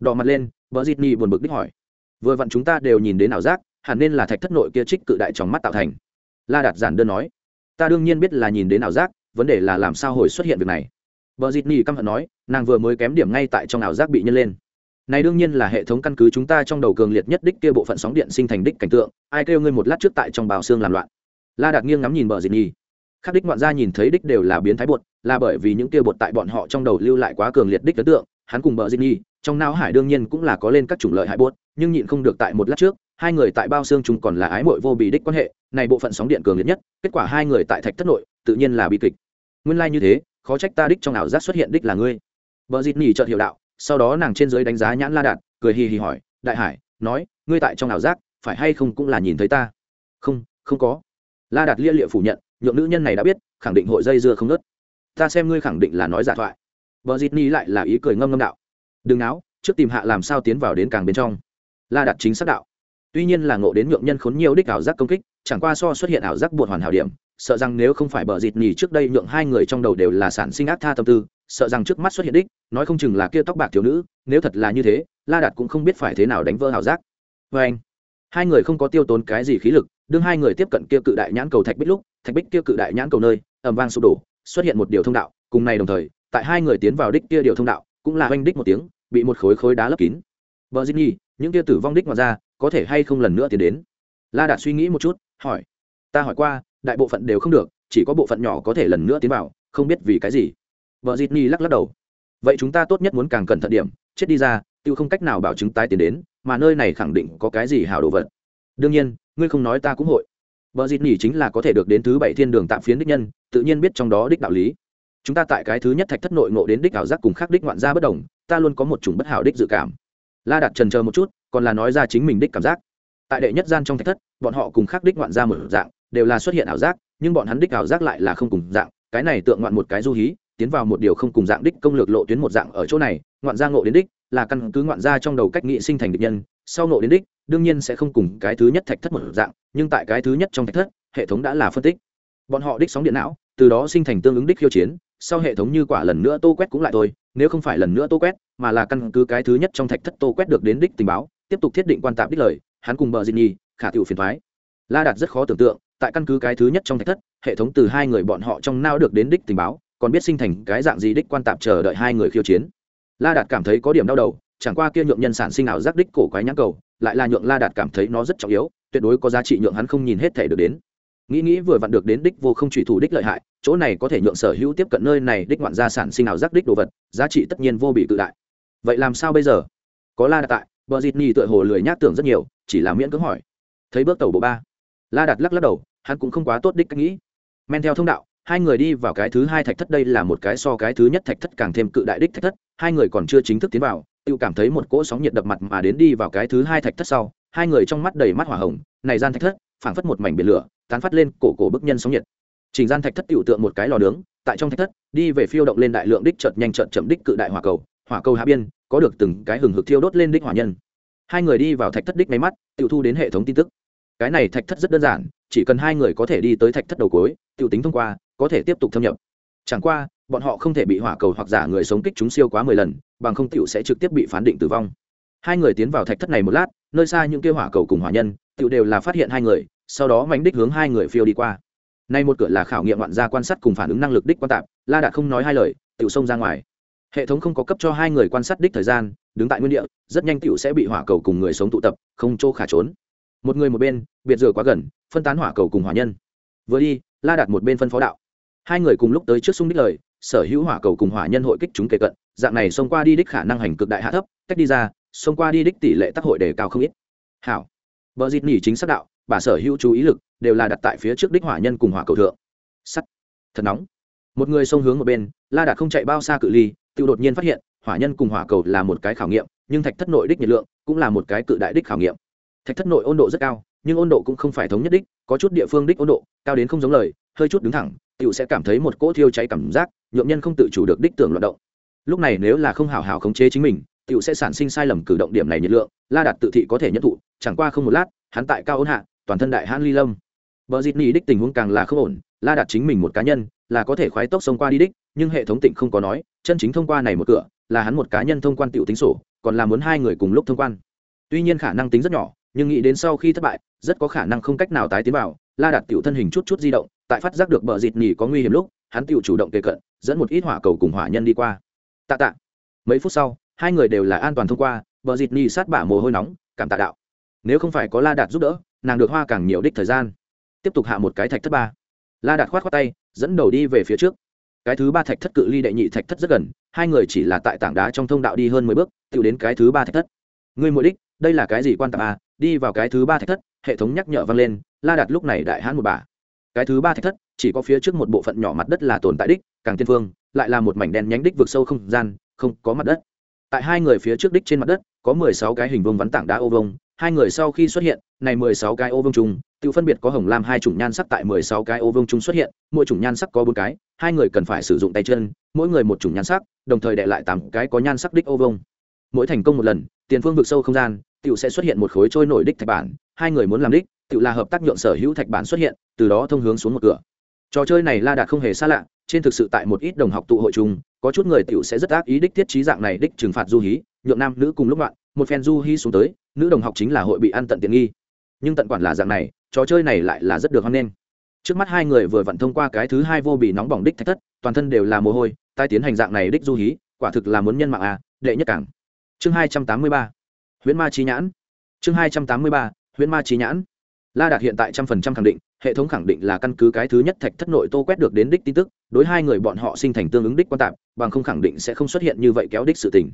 Đỏ mặt lên, bờ dịt ni buồn bực đích hỏi. Vừa vặn chúng ta đều nhìn đến ảo giác, hẳn nên là thạch thất nội kia trích cự đại trong mắt tạo thành. La đạt giản đơn nói. Ta đương nhiên biết là nhìn đến ảo giác, vấn đề là làm sao hồi xuất hiện việc này. Bờ dịt nỉ căm hận nói, nàng vừa mới kém điểm ngay tại trong ảo giác bị nhân lên. Này đương nhiên là hệ thống căn cứ chúng ta trong đầu cường liệt nhất đích kia bộ phận sóng điện sinh thành đích cảnh tượng, ai kêu ngươi một lát trước tại trong bào xương làm loạn. La đạt nghiêng ngắm nhìn bờ dịt nhi khắc đích ngoạn gia nhìn thấy đích đều là biến thái bột, là bởi vì những kia bột tại bọn họ trong đầu lưu lại quá cường liệt đích ấn tượng, hắn cùng bờ dịt nhi, trong não hải đương nhiên cũng là có lên các chủng lợi hại bột, nhưng nhịn không được tại một lát trước, hai người tại bao xương chúng còn là ái mội vô bị đích quan hệ, này bộ phận sóng điện cường liệt nhất, kết quả hai người tại thạch thất nội, tự nhiên là bi kịch. Nguyên lai、like、như thế, khó trách ta đích trong ảo giác xuất hiện đích là ngươi. Vợ dịt nhì trợt hiệu đạo, sau đó nàng trên giới đánh giá nhãn la đạt, cười hì hì hỏi, đại hải, nói, ngươi tại trong ảo giác, phải hay không cũng là nhìn thấy ta? Không không có. La đạt lia lịa phủ nhận nhượng nữ nhân này đã biết, khẳng định hội dây dưa không nớt ta xem ngươi khẳng định là nói giả thoại. Vợ dịt ni lại là ý cười ngâm ngâm đạo. Đừng náo, trước tìm hạ làm sao tiến vào đến càng bên trong. La đạt chính xác đạo. Tuy nhiên là ngộ đến nhượng nhân khốn nhiều đích ảo giác công kích, chẳng qua so xuất hiện ảo giác buộc hoàn hảo điểm, sợ rằng nếu không phải bờ dịt nhì trước đây nhượng hai người trong đầu đều là sản sinh ác tha tâm tư, sợ rằng trước mắt xuất hiện đích, nói không chừng là kia tóc bạc thiếu nữ, nếu thật là như thế, la đạt cũng không biết phải thế nào đánh vỡ ảo giác. Vê anh hai người không có tiêu tốn cái gì khí lực, đương hai người tiếp cận kia cự đại nhãn cầu thạch bích lúc thạch bích kia cự đại nhãn cầu nơi ẩm vang sụp đổ, xuất hiện một điều thông đạo, cùng này đồng thời, tại hai người tiến vào đích kia điều thông đạo, cũng là oanh đích một tiếng, bị một khối khối đá lấp kín. Bờ dĩ nhi, những kia tử vong đích ngoài ra, có thể hay không lần nữa tiến đến? La đạt suy nghĩ một chút, hỏi. Ta hỏi qua, đại bộ phận đều không được, chỉ có bộ phận nhỏ có thể lần nữa tiến vào, không biết vì cái gì. Vợ dịt ni lắc lắc đầu. Vậy chúng ta tốt nhất muốn càng cẩn thận điểm, chết đi ra, tiêu không cách nào bảo chứng tái tiến đến, mà nơi này khẳng định có cái gì hảo đồ vật. Đương nhiên, ngươi không nói ta cũng hội. Bờ dịt nỉ chính là có thể được đến thứ bảy thiên đường tạm phiến đích nhân, tự nhiên biết trong đó đích đạo lý. Chúng ta tại cái thứ nhất thạch thất nội ngộ đến đích ảo giác cùng khác đích ngoạn gia bất đồng, ta luôn có một chủng bất hảo đích dự cảm. La đạt trần chờ một chút, còn là nói ra chính mình đích cảm giác. Tại đệ nhất gian trong thạch thất, bọn họ cùng khác đích ngoạn gia một dạng, đều là xuất hiện ảo giác, nhưng bọn hắn đích ảo giác lại là không cùng dạng, cái này tượng ngoạn một cái du hí, tiến vào một điều không cùng dạng đích công lược lộ tuyến một dạng ở chỗ này, ngoạn gia ngộ đến đích, là căn cứ ngoạn gia trong đầu cách nghị sinh thành địch nhân sau nộ đến đích, đương nhiên sẽ không cùng cái thứ nhất thạch thất một dạng, nhưng tại cái thứ nhất trong thạch thất, hệ thống đã là phân tích. Bọn họ đích sóng điện não, từ đó sinh thành tương ứng đích khiêu chiến, sau hệ thống như quả lần nữa tô quét cũng lại thôi, nếu không phải lần nữa tô quét, mà là căn cứ cái thứ nhất trong thạch thất tô quét được đến đích tình báo, tiếp tục thiết định quan tạp đích lời, hắn cùng bờ diên nhi, khả tiểu phiền thoái la đạt rất khó tưởng tượng, tại căn cứ cái thứ nhất trong thạch thất, hệ thống từ hai người bọn họ trong nao được đến đích tình báo, còn biết sinh thành cái dạng gì đích quan tạp chờ đợi hai người khiêu chiến. La đạt cảm thấy có điểm đau đầu chẳng qua kia nhượng nhân sản sinh ảo giác đích cổ quái nhãn cầu, lại là nhượng la đạt cảm thấy nó rất trọng yếu, tuyệt đối có giá trị nhượng hắn không nhìn hết thể được đến. Nghĩ nghĩ vừa vặn được đến đích vô không trùy thủ đích lợi hại, chỗ này có thể nhượng sở hữu tiếp cận nơi này đích ngoạn gia sản sinh ảo giác đích đồ vật, giá trị tất nhiên vô bị tự đại. Vậy làm sao bây giờ? Có la đạt tại, bờ dịt nhì tựa hồ lười nhác tưởng rất nhiều, chỉ là miễn cưỡng hỏi. Thấy bước tàu bộ ba, la đạt lắc lắc đầu, hắn cũng không quá tốt đích cách nghĩ. Men theo thông đạo, hai người đi vào cái thứ hai thạch thất đây là một cái so cái thứ nhất thạch thất càng thêm cự đại đích thạch thất, hai người còn chưa chính thức tiến vào tự cảm thấy một cỗ sóng nhiệt đập mặt mà đến đi vào cái thứ hai thạch thất sau, hai người trong mắt đầy mắt hỏa hồng, này gian thạch thất, phảng phất một mảnh biển lửa, tán phát lên cổ cổ bức nhân sóng nhiệt. Trình gian thạch thất tiểu tượng một cái lò nướng, tại trong thạch thất, đi về phiêu động lên đại lượng đích chợt nhanh chợt chậm đích cự đại hỏa cầu hỏa cầu hạ biên, có được từng cái hừng hực thiêu đốt lên đích hỏa nhân. Hai người đi vào thạch thất đích máy mắt tự thu đến hệ thống tin tức. Cái này thạch thất rất đơn giản, chỉ cần hai người có thể đi tới thạch thất đầu cối tự tính thông qua, có thể tiếp tục thâm nhập. Chẳng qua bọn họ không thể bị hỏa cầu hoặc giả người sống kích chúng siêu quá mười lần, bằng không tiểu sẽ trực tiếp bị phán định tử vong. Hai người tiến vào thạch thất này một lát, nơi xa những kia hỏa cầu cùng hỏa nhân, tiểu đều là phát hiện hai người, sau đó mánh đích hướng hai người phiêu đi qua. Nay một cửa là khảo nghiệm ngoạn gia quan sát cùng phản ứng năng lực đích quan tạp, la đạt không nói hai lời, tiểu xông ra ngoài. Hệ thống không có cấp cho hai người quan sát đích thời gian, đứng tại nguyên địa, rất nhanh tiểu sẽ bị hỏa cầu cùng người sống tụ tập, không chỗ khả trốn. Một người một bên, biệt rửa quá gần, phân tán hỏa cầu cùng hỏa nhân. Vừa đi, la đạt một bên phân phó đạo. Hai người cùng lúc tới trước sung đích lời sở hữu hỏa cầu cùng hỏa nhân hội kích chúng kề cận, dạng này xông qua đi đích khả năng hành cực đại hạ thấp cách đi ra, xông qua đi đích tỷ lệ tác hội đề cao không ít. Hảo. Vợ dịt nỉ chính xác đạo, bà sở hữu chú ý lực đều là đặt tại phía trước đích hỏa nhân cùng hỏa cầu thượng. Sắt. Thật nóng. Một người xông hướng một bên, la đã không chạy bao xa cự ly tự đột nhiên phát hiện, hỏa nhân cùng hỏa cầu là một cái khảo nghiệm, nhưng thạch thất nội đích nhiệt lượng cũng là một cái cự đại đích khảo nghiệm. Thạch thất nội ôn độ rất cao, nhưng ôn độ cũng không phải thống nhất đích, có chút địa phương đích ôn độ, cao đến không giống lời hơi chút đứng thẳng tựu sẽ cảm thấy một cỗ thiêu cháy cảm giác nhuộm nhân không tự chủ được đích tưởng loạt động lúc này nếu là không hào hào khống chế chính mình tựu sẽ sản sinh sai lầm cử động điểm này nhiệt lượng la đạt tự thị có thể nhất thụ chẳng qua không một lát hắn tại cao ôn hạ toàn thân đại hãn ly lâm Bờ dịt nỉ đích tình huống càng là không ổn, La Đạt chính mình một cá nhân, là có thể khoái tốc xông qua đi đích, nhưng hệ thống tịnh không có nói, chân chính thông qua này một cửa, là hắn một cá nhân thông quan tiểu tính sổ, còn là muốn hai người cùng lúc thông quan. Tuy nhiên khả năng tính rất nhỏ, nhưng nghĩ đến sau khi thất bại, rất có khả năng không cách nào tái tiến vào, La Đạt tiểu thân hình chút chút di động, tại phát giác được bờ dịt nỉ có nguy hiểm lúc, hắn tiểu chủ động kề cận, dẫn một ít hỏa cầu cùng hỏa nhân đi qua. Tạ tạ. Mấy phút sau, hai người đều là an toàn thông qua, bờ dịt nỉ sát bả mồ hôi nóng, cảm tạ đạo. Nếu không phải có La Đạt giúp đỡ, nàng được hoa càng nhiều đích thời gian tiếp tục hạ một cái thạch thất ba la đạt khoát khoát tay dẫn đầu đi về phía trước cái thứ ba thạch thất cự ly đệ nhị thạch thất rất gần hai người chỉ là tại tảng đá trong thông đạo đi hơn mười bước tự đến cái thứ ba thạch thất người mỗi đích đây là cái gì quan trọng à đi vào cái thứ ba thạch thất hệ thống nhắc nhở vang lên, la đạt lúc này đại hãn một bà. Cái thứ ba thách thất, chỉ có phía trước một bộ phận nhỏ mặt đất là tồn tại đích, càng tiên phương, lại là một mảnh đen nhánh đích vượt sâu không gian, không có mặt đất. Tại hai người phía trước đích trên mặt đất, có mười sáu cái hình vuông vắn tảng đá ô vông hai người sau khi xuất hiện, này mười sáu cái ô vông trùng tự phân biệt có hồng lam hai chủng nhan sắc tại mười sáu cái ô vông trùng xuất hiện, mỗi chủng nhan sắc có bốn cái, hai người cần phải sử dụng tay chân, mỗi người một chủng nhan sắc, đồng thời đệ lại tám cái có nhan sắc đích ô vông mỗi thành công một lần, tiền phương vực sâu không gian tự sẽ xuất hiện một khối trôi nổi đích thạch bản hai người muốn làm đích, tự là hợp tác nhượng sở hữu thạch bản xuất hiện, từ đó thông hướng xuống một cửa. Trò chơi này la đạt không hề xa lạ, trên thực sự tại một ít đồng học tụ hội chung, có chút người tiểu sẽ rất ác ý đích thiết trí dạng này đích trừng phạt du hí, nhượng nam nữ cùng lúc đoạn một phen du hí xuống tới, nữ đồng học chính là hội bị ăn tận tiện nghi. Nhưng tận quản là dạng này, trò chơi này lại là rất được hoan nghênh. Trước mắt hai người vừa vặn thông qua cái thứ hai vô bị nóng bỏng đích thách thất, toàn thân đều là mồ hôi tai tiến hành dạng này đích du hí, quả thực là muốn nhân mạng à đệ nhất cảng. Chương hai trăm tám mươi ba, huyễn ma trí nhãn. Chương hai trăm tám mươi ba huyễn ma trí nhãn. La đạt hiện tại trăm phần trăm khẳng định, hệ thống khẳng định là căn cứ cái thứ nhất thạch thất nội tô quét được đến đích tin tức, đối hai người bọn họ sinh thành tương ứng đích quan tạp, bằng không khẳng định sẽ không xuất hiện như vậy kéo đích sự tình.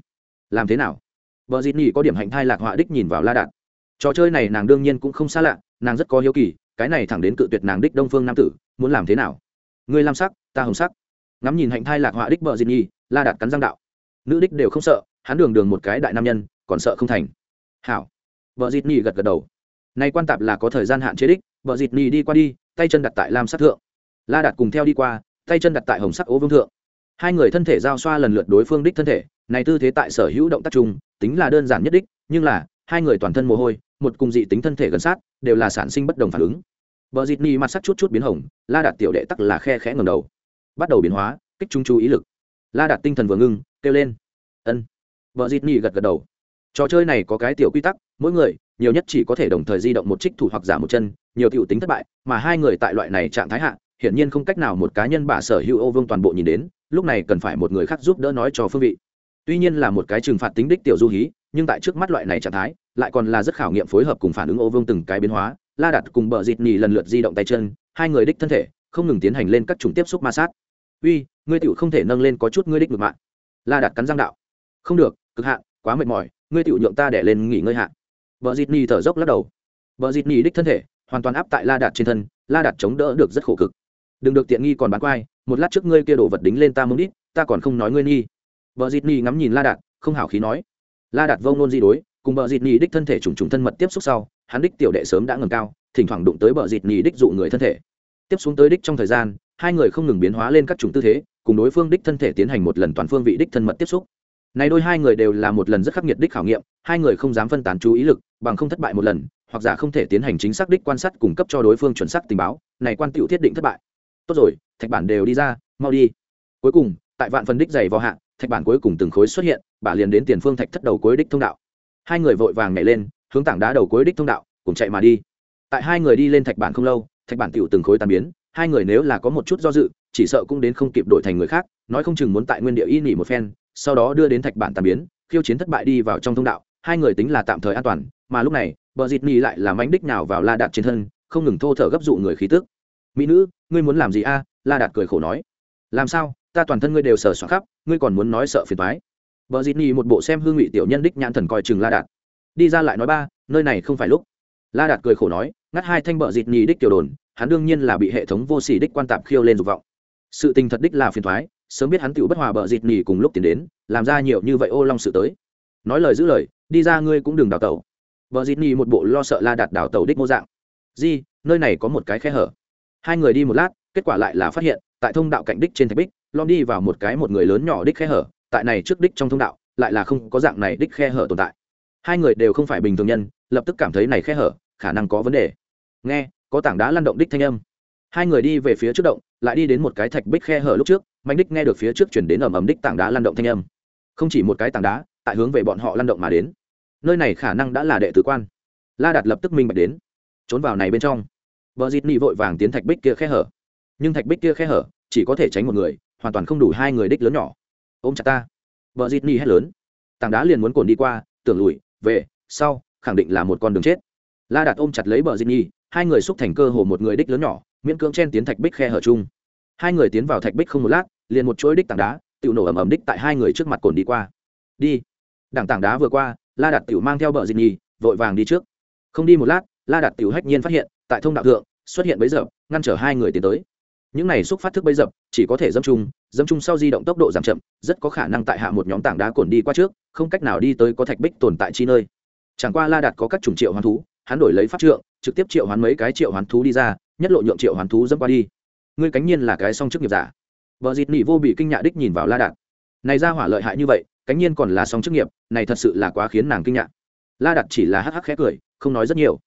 Làm thế nào? Vợ dịt nhỉ có điểm hạnh thai lạc họa đích nhìn vào la đạt trò chơi này nàng đương nhiên cũng không xa lạ, nàng rất có hiếu kỳ, cái này thẳng đến cự tuyệt nàng đích đông phương nam tử, muốn làm thế nào? Ngươi lam sắc, ta hồng sắc. Ngắm nhìn hạnh thai lạc họa đích vợ dịt nhỉ la đạt cắn răng đạo. Nữ đích đều không sợ, hắn đường đường một cái đại nam nhân, còn sợ không thành. Hảo. Vợ dịt nhỉ gật gật đầu nay quan tạp là có thời gian hạn chế đích, vợ dịt nhỉ đi qua đi, tay chân đặt tại lam sắc thượng. La đạt cùng theo đi qua, tay chân đặt tại hồng sắc ố vương thượng. Hai người thân thể giao xoa lần lượt đối phương đích thân thể, này tư thế tại sở hữu động tác chung, tính là đơn giản nhất đích, nhưng là, hai người toàn thân mồ hôi, một cùng dị tính thân thể gần sát, đều là sản sinh bất đồng phản ứng. Vợ dịt ni mặt sắc chút chút biến hồng, la đạt tiểu đệ tắc là khe khẽ ngầm đầu. Bắt đầu biến hóa, kích trung chú ý lực. La đạt tinh thần vừa ngưng, kêu lên. Ân. Vợ dịt ni gật gật đầu. Trò chơi này có cái tiểu quy tắc mỗi người, nhiều nhất chỉ có thể đồng thời di động một trích thủ hoặc giả một chân, nhiều tiểu tính thất bại, mà hai người tại loại này trạng thái hạ, hiển nhiên không cách nào một cá nhân bả sở hữu ô vương toàn bộ nhìn đến, lúc này cần phải một người khác giúp đỡ nói cho phương vị. Tuy nhiên là một cái trừng phạt tính đích tiểu du hí, nhưng tại trước mắt loại này trạng thái, lại còn là rất khảo nghiệm phối hợp cùng phản ứng ô vương từng cái biến hóa. La đặt cùng bờ dịt nhì lần lượt di động tay chân, hai người đích thân thể, không ngừng tiến hành lên các chủng tiếp xúc ma sát. Uy, ngươi tiểu không thể nâng lên có chút ngươi đích ngược mạng. La đặt cắn răng đạo. Không được, cực hạn, quá mệt mỏi, ngươi tiểu nhượng ta để lên nghỉ ngơi hạn vợ dịt nhì thở dốc lắc đầu. Vợ dịt nhì đích thân thể, hoàn toàn áp tại la đạt trên thân, la đạt chống đỡ được rất khổ cực. Đừng được tiện nghi còn bán quai một lát trước ngươi kia đổ vật đính lên ta mông đít, ta còn không nói ngươi nghi. Vợ dịt nhì ngắm nhìn la đạt, không hảo khí nói. La đạt vông nôn di đối, cùng bờ dịt nhì đích thân thể trùng trùng thân mật tiếp xúc sau, hắn đích tiểu đệ sớm đã ngầm cao, thỉnh thoảng đụng tới bờ dịt nhì đích dụ người thân thể. Tiếp xuống tới đích trong thời gian, hai người không ngừng biến hóa lên các chủng tư thế, cùng đối phương đích thân thể tiến hành một lần toàn phương vị đích thân mật tiếp xúc này đôi hai người đều là một lần rất khắc nghiệt đích khảo nghiệm, hai người không dám phân tán chú ý lực, bằng không thất bại một lần, hoặc giả không thể tiến hành chính xác đích quan sát cung cấp cho đối phương chuẩn xác tình báo, này quan tiểu thiết định thất bại. Tốt rồi, thạch bản đều đi ra, mau đi. Cuối cùng, tại vạn phần đích dày vào hạ, thạch bản cuối cùng từng khối xuất hiện, bà liền đến tiền phương thạch thất đầu cuối đích thông đạo. Hai người vội vàng nhảy lên, hướng tảng đá đầu cuối đích thông đạo, cùng chạy mà đi. Tại hai người đi lên thạch bản không lâu, thạch bản tiểu từng khối tàn biến, hai người nếu là có một chút do dự, chỉ sợ cũng đến không kịp đổi thành người khác, nói không chừng muốn tại nguyên địa y nghỉ một phen sau đó đưa đến thạch bản tàn biến, khiêu chiến thất bại đi vào trong thông đạo, hai người tính là tạm thời an toàn, mà lúc này, bờ dịt nhì lại làm ánh đích nào vào la đạt trên thân, không ngừng thô thở gấp dụ người khí tức. Mỹ nữ, ngươi muốn làm gì a? La đạt cười khổ nói. Làm sao? Ta toàn thân ngươi đều sờ soạn khắp, ngươi còn muốn nói sợ phiền thoái vợ dịt nhì một bộ xem hương vị tiểu nhân đích nhãn thần coi chừng la đạt. Đi ra lại nói ba, nơi này không phải lúc. La đạt cười khổ nói, ngắt hai thanh bờ dịt nhì đích tiểu đồn, hắn đương nhiên là bị hệ thống vô sỉ đích quan tạp khiêu lên dục vọng. Sự tình thật đích là phiền thoái sớm biết hắn tựu bất hòa bờ dịt nỉ cùng lúc tiến đến, làm ra nhiều như vậy ô long sự tới. Nói lời giữ lời, đi ra ngươi cũng đừng đào tẩu. Vợ dịt nỉ một bộ lo sợ la đặt đào tẩu đích mô dạng. Di, nơi này có một cái khe hở. Hai người đi một lát, kết quả lại là phát hiện, tại thông đạo cạnh đích trên thạch bích, lom đi vào một cái một người lớn nhỏ đích khe hở, tại này trước đích trong thông đạo, lại là không có dạng này đích khe hở tồn tại. Hai người đều không phải bình thường nhân, lập tức cảm thấy này khe hở, khả năng có vấn đề. Nghe, có tảng đá lăn động đích thanh âm. Hai người đi về phía trước động lại đi đến một cái thạch bích khe hở lúc trước mạnh đích nghe được phía trước chuyển đến ầm ầm đích tảng đá lăn động thanh âm. Không chỉ một cái tảng đá, tại hướng về bọn họ lăn động mà đến. Nơi này khả năng đã là đệ tử quan. La đạt lập tức minh bạch đến. Trốn vào này bên trong. Vợ dịt nị vội vàng tiến thạch bích kia khe hở. Nhưng thạch bích kia khe hở, chỉ có thể tránh một người, hoàn toàn không đủ hai người đích lớn nhỏ. Ôm chặt ta. Vợ dịt nị hét lớn. Tảng đá liền muốn cồn đi qua, tưởng lùi, về, sau, khẳng định là một con đường chết. La đạt ôm chặt lấy bờ dịt nhi hai người xúc thành cơ hồ một người đích lớn nhỏ miễn cưỡng chen tiến thạch bích khe hở chung. Hai người tiến vào thạch bích không một lát, liền một chuỗi đích tảng đá tự nổ ầm ầm đích tại hai người trước mặt cồn đi qua. Đi. Đảng tảng đá vừa qua, la đạt tiểu mang theo bờ dịch nhi vội vàng đi trước. Không đi một lát, la đạt tiểu hách nhiên phát hiện, tại thông đạo thượng, xuất hiện bấy giờ ngăn trở hai người tiến tới. Những này xúc phát thức bấy dập, chỉ có thể dâm chung dâm chung sau di động tốc độ giảm chậm, rất có khả năng tại hạ một nhóm tảng đá cồn đi qua trước, không cách nào đi tới có thạch bích tồn tại chi nơi. Chẳng qua la đạt có các chủng triệu hoang thú hắn đổi lấy pháp trượng, trực tiếp triệu hoán mấy cái triệu hoán thú đi ra, nhất lộ nhượng triệu hoán thú dẫm qua đi. Ngươi cánh nhiên là cái song chức nghiệp giả. Vợ dịt nỉ vô bị kinh nhạ đích nhìn vào la đạt. Này ra hỏa lợi hại như vậy, cánh nhiên còn là song chức nghiệp, này thật sự là quá khiến nàng kinh ngạc la đạt chỉ là hắc hắc khẽ cười, không nói rất nhiều.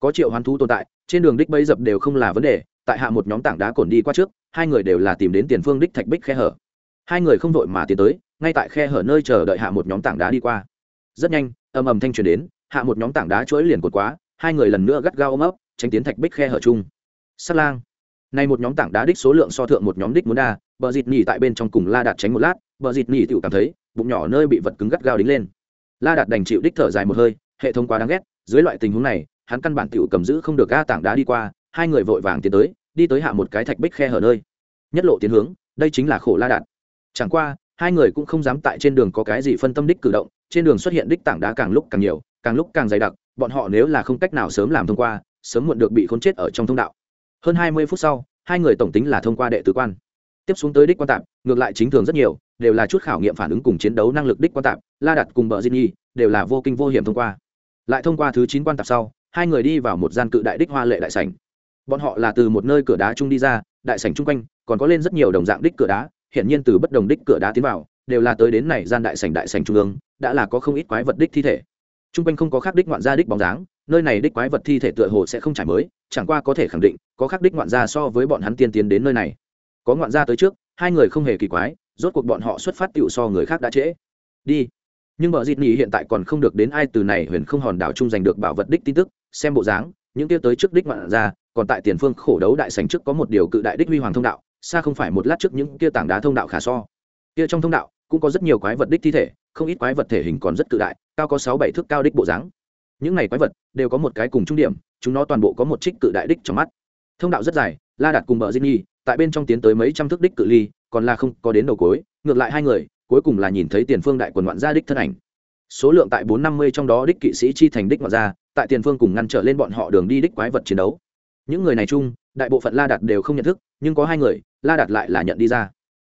Có triệu hoán thú tồn tại, trên đường đích bấy dập đều không là vấn đề, tại hạ một nhóm tảng đá cồn đi qua trước, hai người đều là tìm đến tiền phương đích thạch bích khe hở. Hai người không vội mà tiến tới, ngay tại khe hở nơi chờ đợi hạ một nhóm tảng đá đi qua. Rất nhanh, ầm ầm thanh truyền đến, hạ một nhóm tảng đá chuỗi liền cột quá hai người lần nữa gắt gao ôm ấp, tránh tiến thạch bích khe hở chung. Sắt lang. Này một nhóm tảng đá đích số lượng so thượng một nhóm đích muốn đa, bờ dịt nhỉ tại bên trong cùng la đạt tránh một lát, bờ dịt nhỉ tự cảm thấy, bụng nhỏ nơi bị vật cứng gắt gao đính lên. La đạt đành chịu đích thở dài một hơi, hệ thống quá đáng ghét, dưới loại tình huống này, hắn căn bản tự cầm giữ không được ga tảng đá đi qua, hai người vội vàng tiến tới, đi tới hạ một cái thạch bích khe hở nơi. Nhất lộ tiến hướng, đây chính là khổ la đạt. Chẳng qua, hai người cũng không dám tại trên đường có cái gì phân tâm đích cử động, trên đường xuất hiện đích tảng đá càng lúc càng nhiều, càng lúc càng dày đặc bọn họ nếu là không cách nào sớm làm thông qua, sớm muộn được bị khốn chết ở trong thông đạo. Hơn hai mươi phút sau, hai người tổng tính là thông qua đệ tử quan. Tiếp xuống tới đích quan tạp, ngược lại chính thường rất nhiều, đều là chút khảo nghiệm phản ứng cùng chiến đấu năng lực đích quan tạp, la đặt cùng bờ diên nhi đều là vô kinh vô hiểm thông qua. Lại thông qua thứ chín quan tạp sau, hai người đi vào một gian cự đại đích hoa lệ đại sảnh. Bọn họ là từ một nơi cửa đá chung đi ra, đại sảnh chung quanh còn có lên rất nhiều đồng dạng đích cửa đá, hiển nhiên từ bất đồng đích cửa đá tiến vào, đều là tới đến này gian đại sảnh đại sảnh trung ương, đã là có không ít quái vật đích thi thể chung quanh không có khắc đích ngoạn gia đích bóng dáng, nơi này đích quái vật thi thể tựa hồ sẽ không trải mới, chẳng qua có thể khẳng định, có khắc đích ngoạn gia so với bọn hắn tiên tiến đến nơi này. Có ngoạn gia tới trước, hai người không hề kỳ quái, rốt cuộc bọn họ xuất phát tựu so người khác đã trễ. Đi. Nhưng bờ dịt nhì hiện tại còn không được đến ai từ này huyền không hòn đảo chung giành được bảo vật đích tin tức, xem bộ dáng, những kia tới trước đích ngoạn gia, còn tại tiền phương khổ đấu đại sành trước có một điều cự đại đích huy hoàng thông đạo, xa không phải một lát trước những kia tảng đá thông đạo khả so. Kia trong thông đạo cũng có rất nhiều quái vật đích thi thể, không ít quái vật thể hình còn rất cự đại, cao có sáu bảy thước cao đích bộ dáng. Những này quái vật đều có một cái cùng trung điểm, chúng nó toàn bộ có một trích cự đại đích trong mắt. Thông đạo rất dài, la đặt cùng bờ di nhi, tại bên trong tiến tới mấy trăm thước đích cự ly, còn là không có đến đầu cuối, ngược lại hai người, cuối cùng là nhìn thấy tiền phương đại quần ngoạn gia đích thân ảnh. Số lượng tại bốn năm mươi trong đó đích kỵ sĩ chi thành đích ngoạn gia, tại tiền phương cùng ngăn trở lên bọn họ đường đi đích quái vật chiến đấu. Những người này chung, đại bộ phận la đạt đều không nhận thức, nhưng có hai người, la đạt lại là nhận đi ra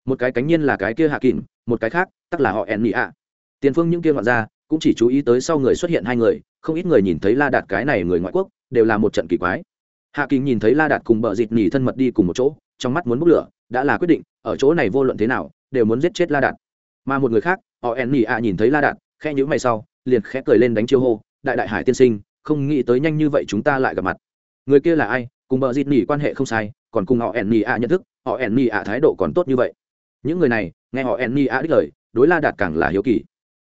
một cái cánh nhiên là cái kia hạ kìm một cái khác tắc là họ ẻn nị ạ. Tiền phương những kia ngoạn ra, cũng chỉ chú ý tới sau người xuất hiện hai người không ít người nhìn thấy la đạt cái này người ngoại quốc đều là một trận kỳ quái. Hạ kính nhìn thấy la đạt cùng bờ dịt nhì thân mật đi cùng một chỗ trong mắt muốn bốc lửa đã là quyết định ở chỗ này vô luận thế nào đều muốn giết chết la đạt. Mà một người khác họ ẻn nhì ạ nhìn thấy la đạt khẽ nhữ mày sau liền khẽ cười lên đánh chiêu hô đại đại hải tiên sinh không nghĩ tới nhanh như vậy chúng ta lại gặp mặt. Người kia là ai? Cùng bờ dịt nhì quan hệ không sai còn cùng họ ẻn nhì ạ nhận thức họ ẻn nhì ạ thái độ còn tốt như vậy những người này nghe họ Enni A đích lời đối la đạt càng là hiếu kỳ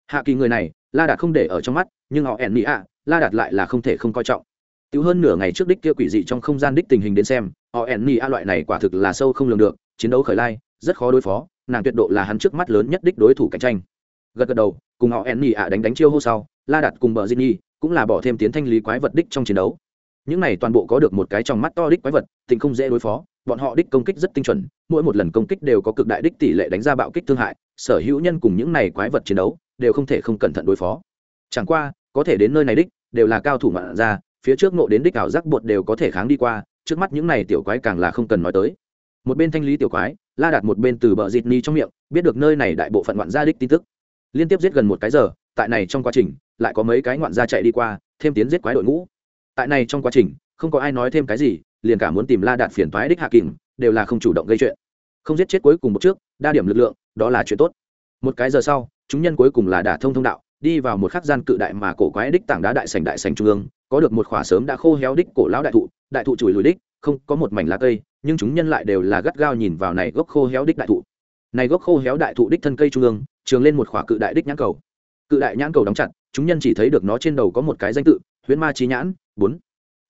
hạ kỳ người này la đạt không để ở trong mắt nhưng họ Enni A la đạt lại là không thể không coi trọng Tiểu hơn nửa ngày trước đích kia quỷ dị trong không gian đích tình hình đến xem, họ Enni a loại này quả thực là sâu không lường được, chiến đấu khởi lai, rất khó đối phó, nàng tuyệt độ là hắn trước mắt lớn nhất đích đối thủ cạnh tranh. Gật gật đầu, cùng họ Enni a đánh đánh chiêu hô sau, La Đạt cùng bờ Jinny cũng là bỏ thêm tiến thanh lý quái vật đích trong chiến đấu những này toàn bộ có được một cái trong mắt to đích quái vật, tình không dễ đối phó, bọn họ đích công kích rất tinh chuẩn, mỗi một lần công kích đều có cực đại đích tỷ lệ đánh ra bạo kích thương hại, sở hữu nhân cùng những này quái vật chiến đấu đều không thể không cẩn thận đối phó. Chẳng qua, có thể đến nơi này đích, đều là cao thủ ngoạn ra, phía trước nộ đến đích ảo giác bột đều có thể kháng đi qua, trước mắt những này tiểu quái càng là không cần nói tới. Một bên thanh lý tiểu quái, la đặt một bên từ bờ dịt ni trong miệng, biết được nơi này đại bộ phận ngoạn gia đích tin tức. Liên tiếp giết gần một cái giờ, tại này trong quá trình, lại có mấy cái ngoạn gia chạy đi qua, thêm tiến giết quái đội ngũ tại này trong quá trình, không có ai nói thêm cái gì, liền cả muốn tìm la đạt phiền toái đích hạ kình, đều là không chủ động gây chuyện. Không giết chết cuối cùng một trước, đa điểm lực lượng, đó là chuyện tốt. Một cái giờ sau, chúng nhân cuối cùng là đả thông thông đạo, đi vào một khắc gian cự đại mà cổ quái đích tảng đá đại sành đại sành trung ương, có được một khỏa sớm đã khô héo đích cổ lão đại thụ đại thụ chùi lùi đích, không có một mảnh lá cây, nhưng chúng nhân lại đều là gắt gao nhìn vào này gốc khô héo đích đại thụ. Này gốc khô héo đại thụ đích thân cây trung ương, trường lên một khỏa cự đại đích nhãn cầu. Cự đại nhãn cầu đóng chặt, chúng nhân chỉ thấy được nó trên đầu có một cái danh tự, huyễn ma trí nhãn bốn.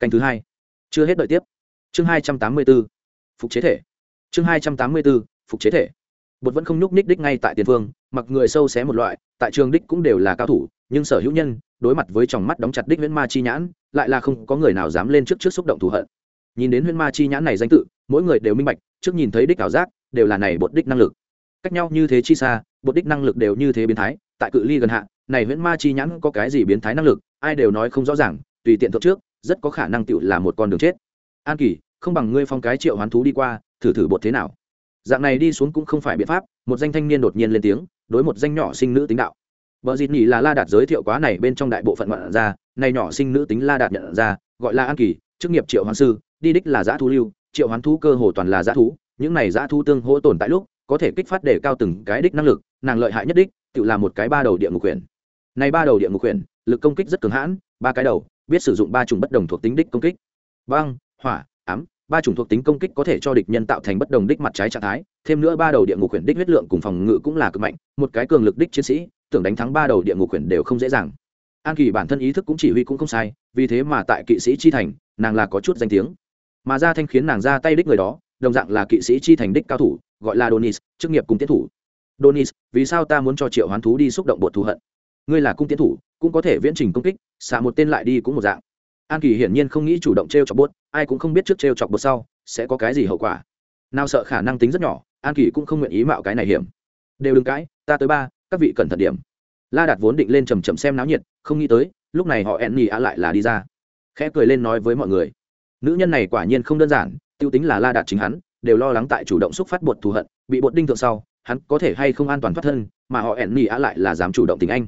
Canh thứ hai. Chưa hết đợi tiếp. Chương hai trăm tám mươi b ố phục chế thể. Chương hai trăm tám mươi b ố phục chế thể. Bột vẫn không nhúc ních đích ngay tại tiền phương, mặc người sâu xé một loại, tại trường đích cũng đều là cao thủ, nhưng sở hữu nhân, đối mặt với tròng mắt đóng chặt đích huyễn ma chi nhãn, lại là không có người nào dám lên trước trước xúc động thù hận. Nhìn đến huyễn ma chi nhãn này danh tự, mỗi người đều minh bạch, trước nhìn thấy đích ảo giác, đều là này bột đích năng lực. Cách nhau như thế chi xa, bột đích năng lực đều như thế biến thái, tại cự ly gần hạ, này huyễn ma chi nhãn có cái gì biến thái năng lực, ai đều nói không rõ ràng tùy tiện thượng trước rất có khả năng tựu là một con đường chết. An kỳ không bằng ngươi phong cái triệu hoán thú đi qua thử thử bột thế nào. Dạng này đi xuống cũng không phải biện pháp một danh thanh niên đột nhiên lên tiếng đối một danh nhỏ sinh nữ tính đạo. Vợ dịt nhỉ là la đạt giới thiệu quá này bên trong đại bộ phận ngoạn ra này nhỏ sinh nữ tính la đạt nhận ra gọi là an kỳ chức nghiệp triệu hoán sư đi đích là giã thú lưu triệu hoán thú cơ hồ toàn là giã thú những này giã thú tương hỗ tồn tại lúc có thể kích phát để cao từng cái đích năng lực nàng lợi hại nhất đích tự là một cái ba đầu địa ngục quyền. này ba đầu địa ngục quyền, lực công kích rất cường hãn ba cái đầu biết sử dụng ba chủng bất đồng thuộc tính đích công kích. Băng hỏa, ám, ba chủng thuộc tính công kích có thể cho địch nhân tạo thành bất đồng đích mặt trái trạng thái, thêm nữa ba đầu địa ngục quyển đích huyết lượng cùng phòng ngự cũng là cực mạnh, một cái cường lực đích chiến sĩ, tưởng đánh thắng ba đầu địa ngục quyển đều không dễ dàng. An kỳ bản thân ý thức cũng chỉ huy cũng không sai, vì thế mà tại kỵ sĩ chi thành, nàng là có chút danh tiếng. Mà ra thanh khiến nàng ra tay đích người đó, đồng dạng là kỵ sĩ chi thành đích cao thủ, gọi là donis, chức nghiệp cung tiến thủ. Donis, vì sao ta muốn cho triệu hoán thú đi xúc động bột thù hận? Ngươi là cung tiến thủ, cũng có thể viễn trình công kích xả một tên lại đi cũng một dạng. An kỳ hiển nhiên không nghĩ chủ động t r e o chọc bốt, ai cũng không biết trước t r e o chọc bốt sau sẽ có cái gì hậu quả. Nào sợ khả năng tính rất nhỏ, an kỳ cũng không nguyện ý mạo cái này hiểm. Đều đừng cãi, ta tới ba, các vị cẩn thận điểm. La đạt vốn định lên chầm trầm xem náo nhiệt, không nghĩ tới, lúc này họ ẹn nhì ạ lại là đi ra. Khẽ cười lên nói với mọi người. Nữ nhân này quả nhiên không đơn giản t i ê u tính là la đạt chính hắn, đều lo lắng tại chủ động xúc phát bột thù hận, bị bột đinh thượng sau, hắn có thể hay không an toàn thoát thân, mà họ ẹn nhì ạ lại là dám chủ động tình anh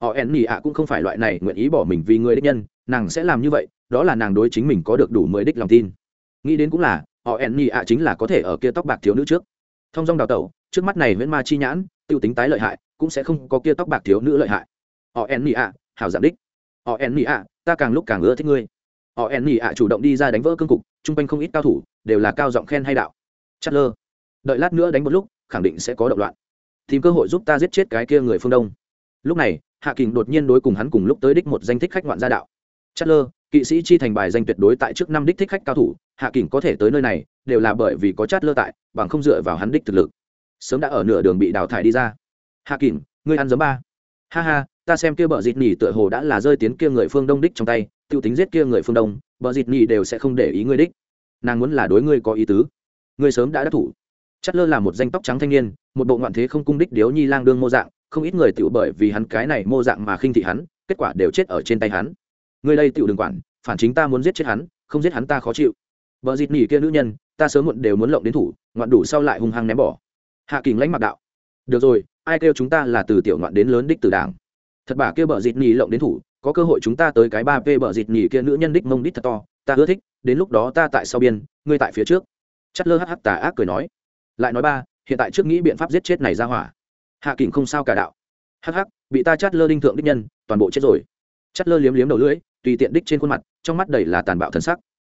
họ ẻn nhì ạ cũng không phải loại này nguyện ý bỏ mình vì người đích nhân, nàng sẽ làm như vậy, đó là nàng đối chính mình có được đủ mới đích lòng tin. Nghĩ đến cũng là, họ ẻn nhị ạ chính là có thể ở kia tóc bạc thiếu nữ trước. Thông dong đào tẩu, trước mắt này viễn ma chi nhãn t i ê u tính tái lợi hại, cũng sẽ không có kia tóc bạc thiếu nữ lợi hại. Họ ẻn nhị ạ, hảo giảm đích. Họ ẻn nhị ạ, ta càng lúc càng ưa thích ngươi. Họ ẻn nhị ạ chủ động đi ra đánh vỡ cương cục, chung quanh không ít cao thủ, đều là cao giọng khen hay đạo. Chất lơ đợi lát nữa đánh một lúc, khẳng định sẽ có động loạn. Tìm cơ hội giúp ta giết chết cái kia người phương đông. Lúc này hạ kình đột nhiên đối cùng hắn cùng lúc tới đích một danh thích khách ngoạn gia đạo. Chất lơ kỵ sĩ chi thành bài danh tuyệt đối tại trước năm đích thích khách cao thủ, hạ kình có thể tới nơi này, đều là bởi vì có chát lơ tại, bằng không dựa vào hắn đích thực lực. Sớm đã ở nửa đường bị đào thải đi ra. Hạ kình, ngươi ăn giấm ba. Ha ha, ta xem kia bờ dịt nhì tựa hồ đã là rơi tiến kia người phương đông đích trong tay t i ê u tính giết kia người phương đông, bờ dịt nhì đều sẽ không để ý ngươi đích. Nàng muốn là đối ngươi có ý tứ. Ngươi sớm đã đắc thủ. Chất lơ là một danh tóc trắng thanh niên, một bộ ngoạn thế không cung đích điếu nhi lang đương mô dạng không ít người tựu bởi vì hắn cái này mô dạng mà khinh thị hắn, kết quả đều chết ở trên tay hắn. Ngươi đây tựu đừng quản, phản chính ta muốn giết chết hắn, không giết hắn ta khó chịu. Vợ dịt nỉ kia nữ nhân, ta sớm muộn đều muốn lộng đến thủ, ngoạn đủ sau lại hung hăng ném bỏ. Hạ kình lãnh mặc đạo. Được rồi, ai kêu chúng ta là từ tiểu ngoạn đến lớn đích từ đảng? Thật bà kia bờ dịt nỉ lộng đến thủ, có cơ hội chúng ta tới cái ba p bờ dịt nỉ kia nữ nhân đích mông đích thật to, ta ưa thích, đến lúc đó ta tại sau biên, ngươi tại phía trước. Chất lơ hh tà ác cười nói. Lại nói ba, hiện tại trước nghĩ biện pháp giết chết này ra hỏa hạ kình không sao cả đạo. Hắc hắc, bị ta chát lơ đinh thượng đích nhân toàn bộ chết rồi. Chát lơ liếm liếm đầu lưỡi tùy tiện đích trên khuôn mặt trong mắt đầy là tàn bạo thần sắc.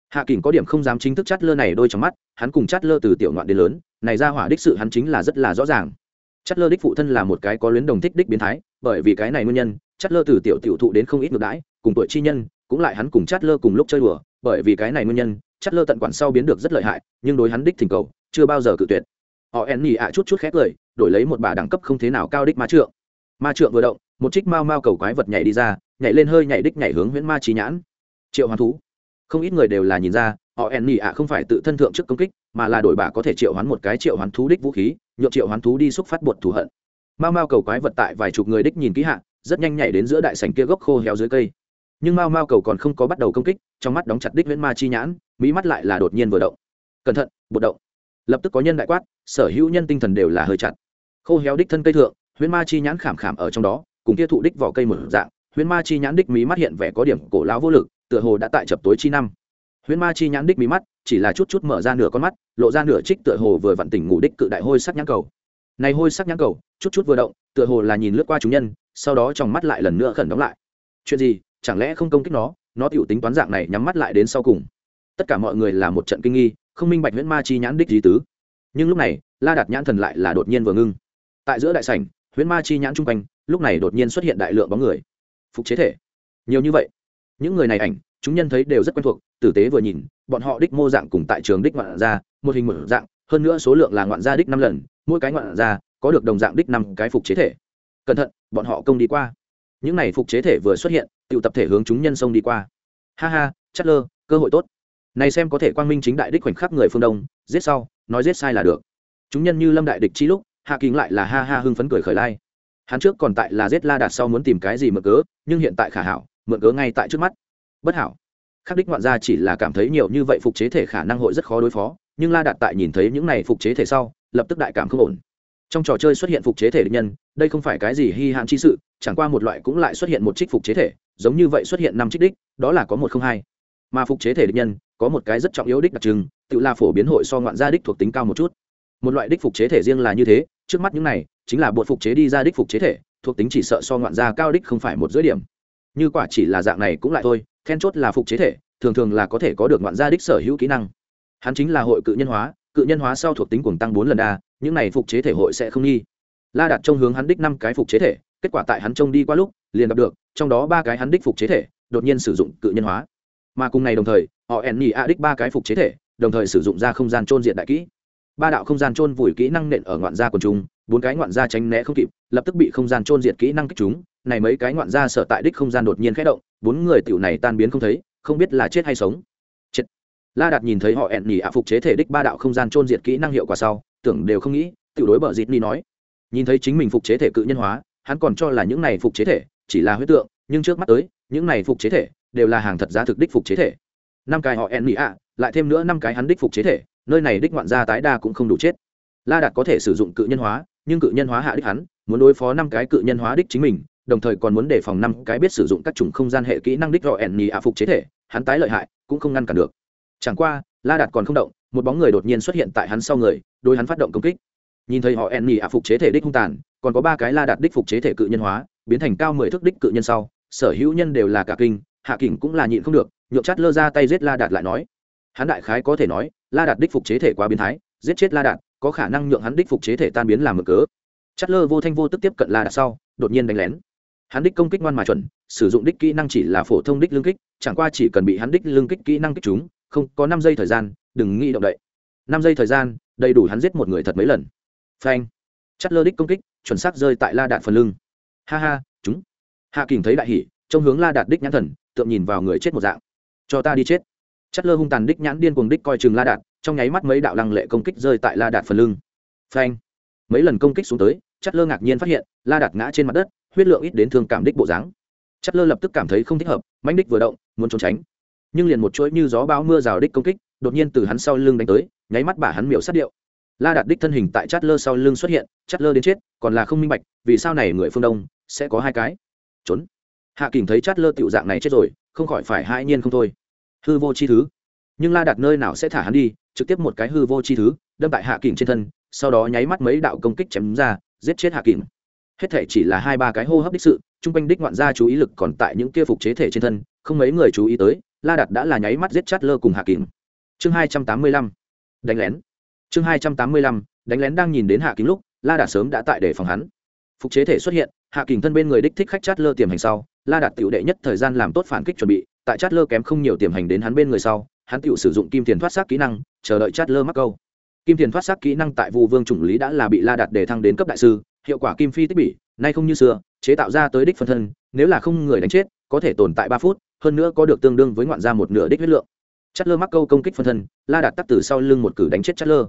Hạ kình có điểm không dám chính thức chát lơ này đôi trong mắt hắn cùng chát lơ từ tiểu ngoạn đến lớn này ra hỏa đích sự hắn chính là rất là rõ ràng. Chát lơ đích phụ thân là một cái có luyến đồng thích đích biến thái bởi vì cái này nguyên nhân chát lơ từ tiểu tiểu thụ đến không ít ngược đãi cùng tuổi chi nhân cũng lại hắn cùng chát lơ cùng lúc chơi đùa bởi vì cái này nguyên nhân chát lơ tận quản sau biến được rất lợi hại nhưng đối hắn đích thỉnh cầu chưa bao giờ cự tuyệt. Họ en nhì ạ chút chút khét lời đổi lấy một bà đẳng cấp không thế nào cao đích ma trượng. Ma trượng vừa động, một trích mau mau cầu quái vật nhảy đi ra, nhảy lên hơi nhảy đích nhảy hướng huyễn ma trí nhãn. Triệu hoán thú. Không ít người đều là nhìn ra, họ ẻn nỉ ạ không phải tự thân thượng trước công kích, mà là đổi bà có thể triệu hoán một cái triệu hoán thú đích vũ khí nhộn triệu hoán thú đi xúc phát bột thù hận. Mau mau cầu quái vật tại vài chục người đích nhìn kỹ hạ, rất nhanh nhảy đến giữa đại sảnh kia gốc khô héo dưới cây. Nhưng mau mau cầu còn không có bắt đầu công kích, trong mắt đóng chặt đích viễn ma chi nhãn, mỹ mắt lại là đột nhiên vừa động. Cẩn thận, bột động. Lập tức có nhân đại quát, sở hữu nhân tinh thần đều là hơi chặt khô héo đích thân cây thượng, huyễn ma chi nhãn khảm khảm ở trong đó, cùng kia thụ đích vỏ cây một dạng, huyễn ma chi nhãn đích mí mắt hiện vẻ có điểm cổ lão vô lực, tựa hồ đã tại chập tối chi năm. Huyễn ma chi nhãn đích mí mắt, chỉ là chút chút mở ra nửa con mắt, lộ ra nửa trích tựa hồ vừa vặn tỉnh ngủ đích cự đại hôi sắc nhãn cầu. Này hôi sắc nhãn cầu, chút chút vừa động, tựa hồ là nhìn lướt qua chúng nhân, sau đó trong mắt lại lần nữa khẩn đóng lại. Chuyện gì? Chẳng lẽ không công kích nó? Nó tiểu tính toán dạng này nhắm mắt lại đến sau cùng. Tất cả mọi người là một trận kinh nghi, không minh bạch huyễn ma chi nhãn đích gì tứ. Nhưng lúc này, la đạt nhãn thần lại là đột nhiên vừa ngưng tại giữa đại sảnh, huyễn ma chi nhãn chung quanh, lúc này đột nhiên xuất hiện đại lượng bóng người. Phục chế thể. Nhiều như vậy. Những người này ảnh, chúng nhân thấy đều rất quen thuộc, tử tế vừa nhìn, bọn họ đích mô dạng cùng tại trường đích ngoạn gia, một hình một dạng, hơn nữa số lượng là ngoạn gia đích năm lần, mỗi cái ngoạn gia có được đồng dạng đích năm cái phục chế thể. Cẩn thận, bọn họ công đi qua. Những này phục chế thể vừa xuất hiện tự tập thể hướng chúng nhân sông đi qua. Ha ha chất lơ, cơ hội tốt. Này xem có thể quang minh chính đại đích khoảnh khắc người phương đông, giết sau, nói giết sai là được. Chúng nhân như lâm đại địch chi lúc hạ kính lại là ha ha hưng phấn cười khởi lai. Hắn trước còn tại là giết la đạt sau muốn tìm cái gì mượn cớ, nhưng hiện tại khả hảo, mượn cớ ngay tại trước mắt. Bất hảo. Khắc đích ngoạn gia chỉ là cảm thấy nhiều như vậy phục chế thể khả năng hội rất khó đối phó, nhưng la đạt tại nhìn thấy những này phục chế thể sau, lập tức đại cảm không ổn. Trong trò chơi xuất hiện phục chế thể địch nhân, đây không phải cái gì hy hạn chi sự, chẳng qua một loại cũng lại xuất hiện một trích phục chế thể, giống như vậy xuất hiện năm trích đích, đó là có một không hai. Mà phục chế thể địch nhân, có một cái rất trọng yếu đích đặc trưng, tự là phổ biến hội so ngoạn gia đích thuộc tính cao một chút. Một loại đích phục chế thể riêng là như thế trước mắt những này chính là bột phục chế đi ra đích phục chế thể, thuộc tính chỉ sợ so ngoạn gia cao đích không phải một dưới điểm. Như quả chỉ là dạng này cũng lại thôi, then chốt là phục chế thể, thường thường là có thể có được ngoạn gia đích sở hữu kỹ năng. Hắn chính là hội cự nhân hóa, cự nhân hóa sau thuộc tính cùng tăng bốn lần đa, những này phục chế thể hội sẽ không nghi. La đặt trong hướng hắn đích năm cái phục chế thể, kết quả tại hắn trông đi qua lúc, liền gặp được, trong đó ba cái hắn đích phục chế thể, đột nhiên sử dụng cự nhân hóa. Mà cùng ngày đồng thời, họ ẻn nhị a đích ba cái phục chế thể, đồng thời sử dụng ra không gian trôn diện đại kỹ ba đạo không gian trôn vùi kỹ năng nện ở ngoạn gia quần chúng, bốn cái ngoạn gia tránh né không kịp, lập tức bị không gian trôn diệt kỹ năng kích chúng, này mấy cái ngoạn gia sở tại đích không gian đột nhiên khẽ động, bốn người tiểu này tan biến không thấy, không biết là chết hay sống. Chết. La đạt nhìn thấy họ ẹn nhỉ ạ phục chế thể đích ba đạo không gian trôn diệt kỹ năng hiệu quả sau, tưởng đều không nghĩ, tiểu đối bờ dịt ni nói. Nhìn thấy chính mình phục chế thể cự nhân hóa, hắn còn cho là những này phục chế thể chỉ là huyết tượng, nhưng trước mắt tới, những này phục chế thể đều là hàng thật giá thực đích phục chế thể. Năm cái họ ẹn nhỉ ạ, lại thêm nữa năm cái hắn đích phục chế thể nơi này đích ngoạn gia tái đa cũng không đủ chết. La đạt có thể sử dụng cự nhân hóa, nhưng cự nhân hóa hạ đích hắn, muốn đối phó năm cái cự nhân hóa đích chính mình, đồng thời còn muốn đề phòng năm cái biết sử dụng các chủng không gian hệ kỹ năng đích rõ ẻn nhì ạ phục chế thể, hắn tái lợi hại, cũng không ngăn cản được. Chẳng qua, la đạt còn không động, một bóng người đột nhiên xuất hiện tại hắn sau người đôi hắn phát động công kích. Nhìn thấy họ ẻn nhì ạ phục chế thể đích hung tàn, còn có ba cái la đạt đích phục chế thể cự nhân hóa, biến thành cao mười thước đích cự nhân sau, sở hữu nhân đều là cả kinh, hạ kình cũng là nhịn không được nhộn chát lơ ra tay giết la đạt lại nói hắn đại khái có thể nói, la đạt đích phục chế thể quá biến thái, giết chết la đạt, có khả năng nhượng hắn đích phục chế thể tan biến làm mực cớ. Chất lơ vô thanh vô tức tiếp cận la đạt sau, đột nhiên đánh lén. Hắn đích công kích ngoan mà chuẩn, sử dụng đích kỹ năng chỉ là phổ thông đích lương kích, chẳng qua chỉ cần bị hắn đích lương kích kỹ năng kích chúng không, có năm giây thời gian, đừng nghĩ động đậy. Năm giây thời gian, đầy đủ hắn giết một người thật mấy lần. Phanh. Chất lơ đích công kích, chuẩn xác rơi tại la đạt phần lưng. Ha ha, chúng. Hạ kình thấy đại hỉ trong hướng la đạt đích nhãn thần tượng nhìn vào người chết một dạng. Cho ta đi chết chất lơ hung tàn đích nhãn điên cuồng đích coi chừng la đạt, trong nháy mắt mấy đạo lăng lệ công kích rơi tại la đạt phần lưng. Phanh! Mấy lần công kích xuống tới chất lơ ngạc nhiên phát hiện, la đạt ngã trên mặt đất, huyết lượng ít đến thương cảm đích bộ dáng. Chất lơ lập tức cảm thấy không thích hợp, mãnh đích vừa động, muốn trốn tránh. Nhưng liền một chuỗi như gió bão mưa rào đích công kích, đột nhiên từ hắn sau lưng đánh tới, nháy mắt bả hắn miểu sát điệu. La đạt đích thân hình tại chát lơ sau lưng xuất hiện, chát lơ đến chết, còn là không minh bạch, vì sao này người phương đông sẽ có hai cái? Trốn. Hạ kình thấy chát lơ tiểu dạng này chết rồi, không khỏi phải hai nhiên không thôi hư vô chi thứ. Nhưng la đạt nơi nào sẽ thả hắn đi, trực tiếp một cái hư vô chi thứ, đâm tại hạ kình trên thân, sau đó nháy mắt mấy đạo công kích chém ra, giết chết hạ kình. Hết thể chỉ là hai ba cái hô hấp đích sự chung quanh đích ngoạn gia chú ý lực còn tại những kia phục chế thể trên thân, không mấy người chú ý tới, la đạt đã là nháy mắt giết chát lơ cùng hạ kình. Chương hai trăm tám mươi lăm. Đánh lén. Chương hai trăm tám mươi lăm. Đánh lén đang nhìn đến hạ kình lúc, la đạt sớm đã tại để phòng hắn. Phục chế thể xuất hiện, hạ kình thân bên người đích thích khách chát lơ tiềm hành sau, la đạt tiểu đệ nhất thời gian làm tốt phản kích chuẩn bị tại chát lơ kém không nhiều tiềm hành đến hắn bên người sau, hắn tự sử dụng kim tiền thoát xác kỹ năng, chờ đợi chát lơ mắc câu. Kim tiền thoát xác kỹ năng tại vu vương chủng lý đã là bị la đạt để thăng đến cấp đại sư, hiệu quả kim phi tích bỉ, nay không như xưa, chế tạo ra tới đích phân thân, nếu là không người đánh chết, có thể tồn tại ba phút, hơn nữa có được tương đương với ngoạn ra một nửa đích huyết lượng. Chất lơ mắc câu công kích phân thân, la đạt tắt từ sau lưng một cử đánh chết chất lơ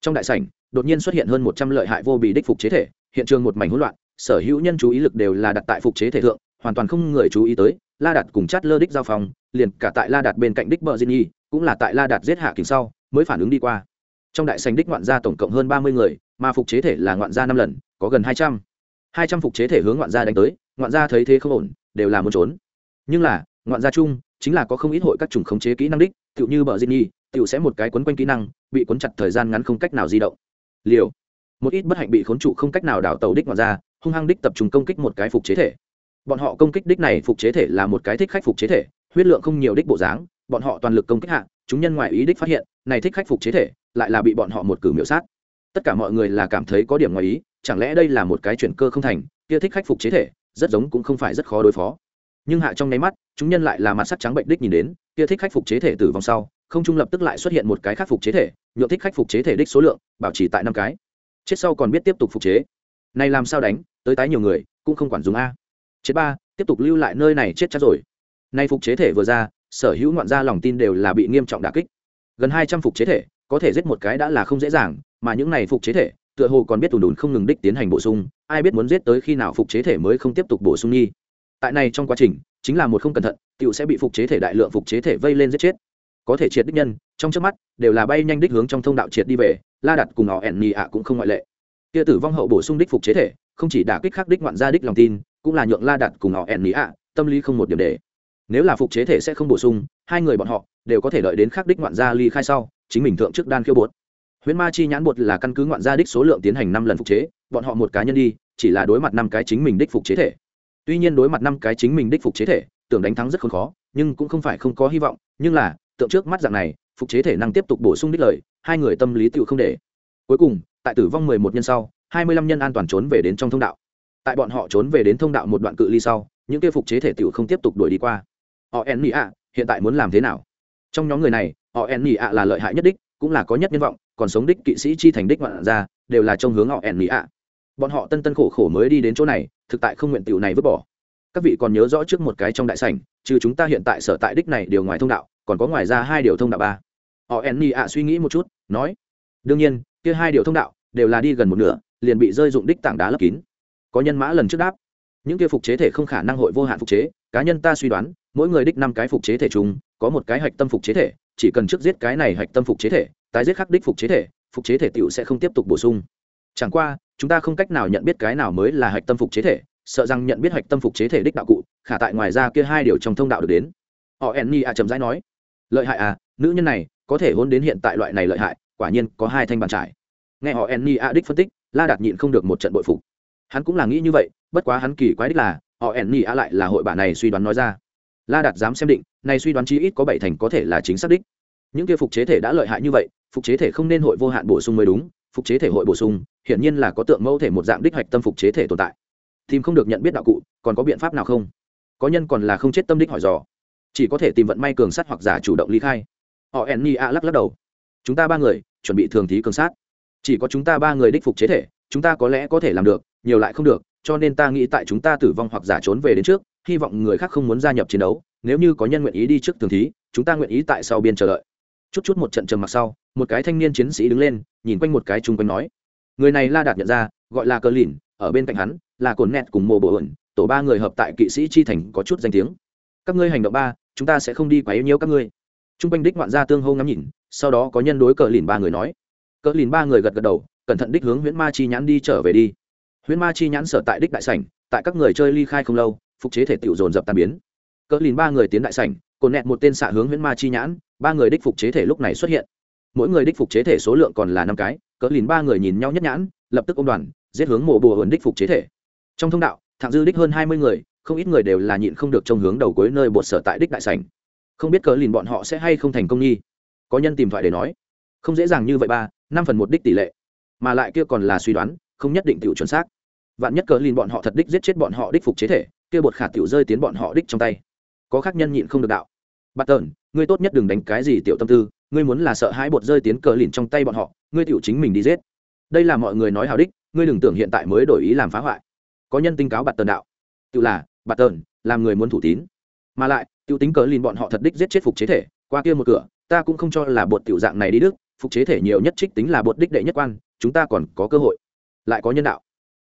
trong đại sảnh, đột nhiên xuất hiện hơn một trăm lợi hại vô bị đích phục chế thể, hiện trường một mảnh hỗn loạn, sở hữu nhân chú ý lực đều là đặt tại phục chế thể thượng, hoàn toàn không người chú ý tới la đạt cùng chát lơ đích giao phòng, liền cả tại la đạt bên cạnh đích bờ diên nhi, cũng là tại la đạt giết hạ kình sau, mới phản ứng đi qua. Trong đại sành đích ngoạn gia tổng cộng hơn ba mươi người, mà phục chế thể là ngoạn gia năm lần, có gần hai trăm. Hai trăm phục chế thể hướng ngoạn gia đánh tới, ngoạn gia thấy thế không ổn, đều là muốn trốn. Nhưng là, ngoạn gia chung, chính là có không ít hội các chủng khống chế kỹ năng đích, tựu như bờ diên nhi, tựu sẽ một cái quấn quanh kỹ năng, bị quấn chặt thời gian ngắn không cách nào di động. Liều. Một ít bất hạnh bị khốn trụ không cách nào đảo tàu đích ngoạn gia, hung hăng đích tập trung công kích một cái phục chế thể bọn họ công kích đích này phục chế thể là một cái thích khách phục chế thể, huyết lượng không nhiều đích bộ dáng, bọn họ toàn lực công kích hạ, chúng nhân ngoại ý đích phát hiện, này thích khách phục chế thể lại là bị bọn họ một cử miểu sát. Tất cả mọi người là cảm thấy có điểm ngoài ý, chẳng lẽ đây là một cái chuyển cơ không thành, kia thích khách phục chế thể rất giống cũng không phải rất khó đối phó. Nhưng hạ trong nháy mắt, chúng nhân lại là mặt sắc trắng bệnh đích nhìn đến, kia thích khách phục chế thể tử vong sau, không trung lập tức lại xuất hiện một cái khắc phục chế thể nhựa thích khách phục chế thể đích số lượng bảo trì tại năm cái. Chết sau còn biết tiếp tục phục chế. Này làm sao đánh, tới tái nhiều người, cũng không quản dùng a chết ba, tiếp tục lưu lại nơi này chết chắc rồi. Nay phục chế thể vừa ra, sở hữu ngoạn gia lòng tin đều là bị nghiêm trọng đà kích. Gần hai trăm phục chế thể, có thể giết một cái đã là không dễ dàng, mà những này phục chế thể, tựa hồ còn biết tùn đùn không ngừng đích tiến hành bổ sung, ai biết muốn giết tới khi nào phục chế thể mới không tiếp tục bổ sung nghi. Tại này trong quá trình, chính là một không cẩn thận tựu sẽ bị phục chế thể đại lượng phục chế thể vây lên giết chết. Có thể triệt đích nhân, trong trước mắt, đều là bay nhanh đích hướng trong thông đạo triệt đi về, la đặt cùng họ ẻn nhì ạ cũng không ngoại lệ. Kia tử vong hậu bổ sung đích phục chế thể, không chỉ đả kích khắc đích ngoạn gia đích lòng tin cũng là nhượng la đặt cùng họ ẻn nhì ạ, tâm lý không một điểm để. Nếu là phục chế thể sẽ không bổ sung, hai người bọn họ đều có thể đợi đến khắc đích ngoạn gia ly khai sau, chính mình thượng trước đan khiêu bột. Huyễn ma chi nhãn bột là căn cứ ngoạn gia đích số lượng tiến hành năm lần phục chế, bọn họ một cá nhân đi, chỉ là đối mặt năm cái chính mình đích phục chế thể. Tuy nhiên đối mặt năm cái chính mình đích phục chế thể, tưởng đánh thắng rất không khó, nhưng cũng không phải không có hy vọng, nhưng là, tượng trước mắt dạng này, phục chế thể năng tiếp tục bổ sung đích lời, hai người tâm lý tự không để. Cuối cùng, tại tử vong mười một nhân sau, hai mươi lăm nhân an toàn trốn về đến trong thông đạo tại bọn họ trốn về đến thông đạo một đoạn cự ly sau, những kia phục chế thể tiểu không tiếp tục đuổi đi qua. Họ en mỹ ạ, hiện tại muốn làm thế nào? Trong nhóm người này, họ en mỹ ạ là lợi hại nhất đích, cũng là có nhất nhân vọng, còn sống đích kỵ sĩ chi thành đích ngoạn ra đều là trong hướng họ en mỹ ạ. Bọn họ tân tân khổ khổ mới đi đến chỗ này, thực tại không nguyện tiểu này vứt bỏ. Các vị còn nhớ rõ trước một cái trong đại sảnh trừ chúng ta hiện tại sở tại đích này điều ngoài thông đạo, còn có ngoài ra hai điều thông đạo ba. Họ en mỹ ạ suy nghĩ một chút, nói, đương nhiên, kia hai điều thông đạo đều là đi gần một nửa, liền bị rơi dụng đích tảng đá lấp kín có nhân mã lần trước đáp. Những kia phục chế thể không khả năng hội vô hạn phục chế, cá nhân ta suy đoán, mỗi người đích năm cái phục chế thể chúng có một cái hạch tâm phục chế thể, chỉ cần trước giết cái này hạch tâm phục chế thể, tái giết khắc đích phục chế thể, phục chế thể tựu sẽ không tiếp tục bổ sung. Chẳng qua, chúng ta không cách nào nhận biết cái nào mới là hạch tâm phục chế thể, sợ rằng nhận biết hạch tâm phục chế thể đích đạo cụ, khả tại ngoài ra kia hai điều trong thông đạo được đến. Họ enni à a trầm rãi nói, lợi hại à nữ nhân này có thể hôn đến hiện tại loại này lợi hại, quả nhiên có hai thanh bàn trải. Nghe họ enni a đích phân tích, la đạt nhịn không được một trận bội phục hắn cũng là nghĩ như vậy, bất quá hắn kỳ quái đích là, họ enni a lại là hội bản này suy đoán nói ra. La đạt dám xem định, này suy đoán chi ít có bảy thành có thể là chính xác đích. Những kia phục chế thể đã lợi hại như vậy, phục chế thể không nên hội vô hạn bổ sung mới đúng, phục chế thể hội bổ sung, hiển nhiên là có tượng mẫu thể một dạng đích hạch tâm phục chế thể tồn tại. Tìm không được nhận biết đạo cụ, còn có biện pháp nào không? Có nhân còn là không chết tâm đích hỏi dò. Chỉ có thể tìm vận may cường sát hoặc giả chủ động ly khai. Họ Enni a lắc lắc đầu. Chúng ta ba người, chuẩn bị thường thí cường sát. Chỉ có chúng ta ba người đích phục chế thể chúng ta có lẽ có thể làm được, nhiều lại không được, cho nên ta nghĩ tại chúng ta tử vong hoặc giả trốn về đến trước, hy vọng người khác không muốn gia nhập chiến đấu, nếu như có nhân nguyện ý đi trước thường thí, chúng ta nguyện ý tại sau biên chờ đợi. Chút chút một trận trầm mặc sau, một cái thanh niên chiến sĩ đứng lên, nhìn quanh một cái chung quanh nói, người này la đạt nhận ra, gọi là cờ lìn, ở bên cạnh hắn, là cồn nẹt cùng mồ bộ ẩn tổ ba người hợp tại kỵ sĩ chi thành có chút danh tiếng. Các ngươi hành động ba, chúng ta sẽ không đi quá yếu nhiêu các ngươi. Chung quanh đích ngoạn gia tương hô ngắm nhìn, sau đó có nhân đối cờ lìn ba người nói. Cờ lìn ba người gật gật đầu cẩn thận đích hướng huyễn ma chi nhãn đi trở về đi. Huyễn ma chi nhãn sở tại đích đại sảnh, tại các người chơi ly khai không lâu, phục chế thể tiểu dồn dập tàn biến. Cỡ lìn ba người tiến đại sảnh, cồn nẹt một tên xạ hướng huyễn ma chi nhãn, ba người đích phục chế thể lúc này xuất hiện. Mỗi người đích phục chế thể số lượng còn là năm cái, cỡ lìn ba người nhìn nhau nhất nhãn, lập tức ôm đoàn, giết hướng mộ bùa hồn đích phục chế thể. Trong thông đạo thạng dư đích hơn hai mươi người, không ít người đều là nhịn không được trong hướng đầu cuối nơi bột sở tại đích đại sảnh. Không biết cỡ lìn bọn họ sẽ hay không thành công nghi? Có nhân tìm thoại để nói. Không dễ dàng như vậy ba, năm phần một đích tỷ lệ mà lại kia còn là suy đoán, không nhất định tiểu chuẩn xác. Vạn nhất cờ lìn bọn họ thật đích giết chết bọn họ đích phục chế thể, kia bột khả tiểu rơi tiến bọn họ đích trong tay. Có khác nhân nhịn không được đạo. Bắt tờn, ngươi tốt nhất đừng đánh cái gì tiểu tâm tư, ngươi muốn là sợ hãi bột rơi tiến cờ lìn trong tay bọn họ, ngươi tiểu chính mình đi giết. Đây là mọi người nói hào đích, ngươi đừng tưởng hiện tại mới đổi ý làm phá hoại. Có nhân tinh cáo bạt tần đạo. Tự là, bạt tần làm người muốn thủ tín. Mà lại, tiểu tính cờ lìn bọn họ thật đích giết chết phục chế thể, qua kia một cửa, ta cũng không cho là bột tiểu dạng này đi đức, phục chế thể nhiều nhất trích tính là bột đích đệ nhất quan chúng ta còn có cơ hội. Lại có nhân đạo.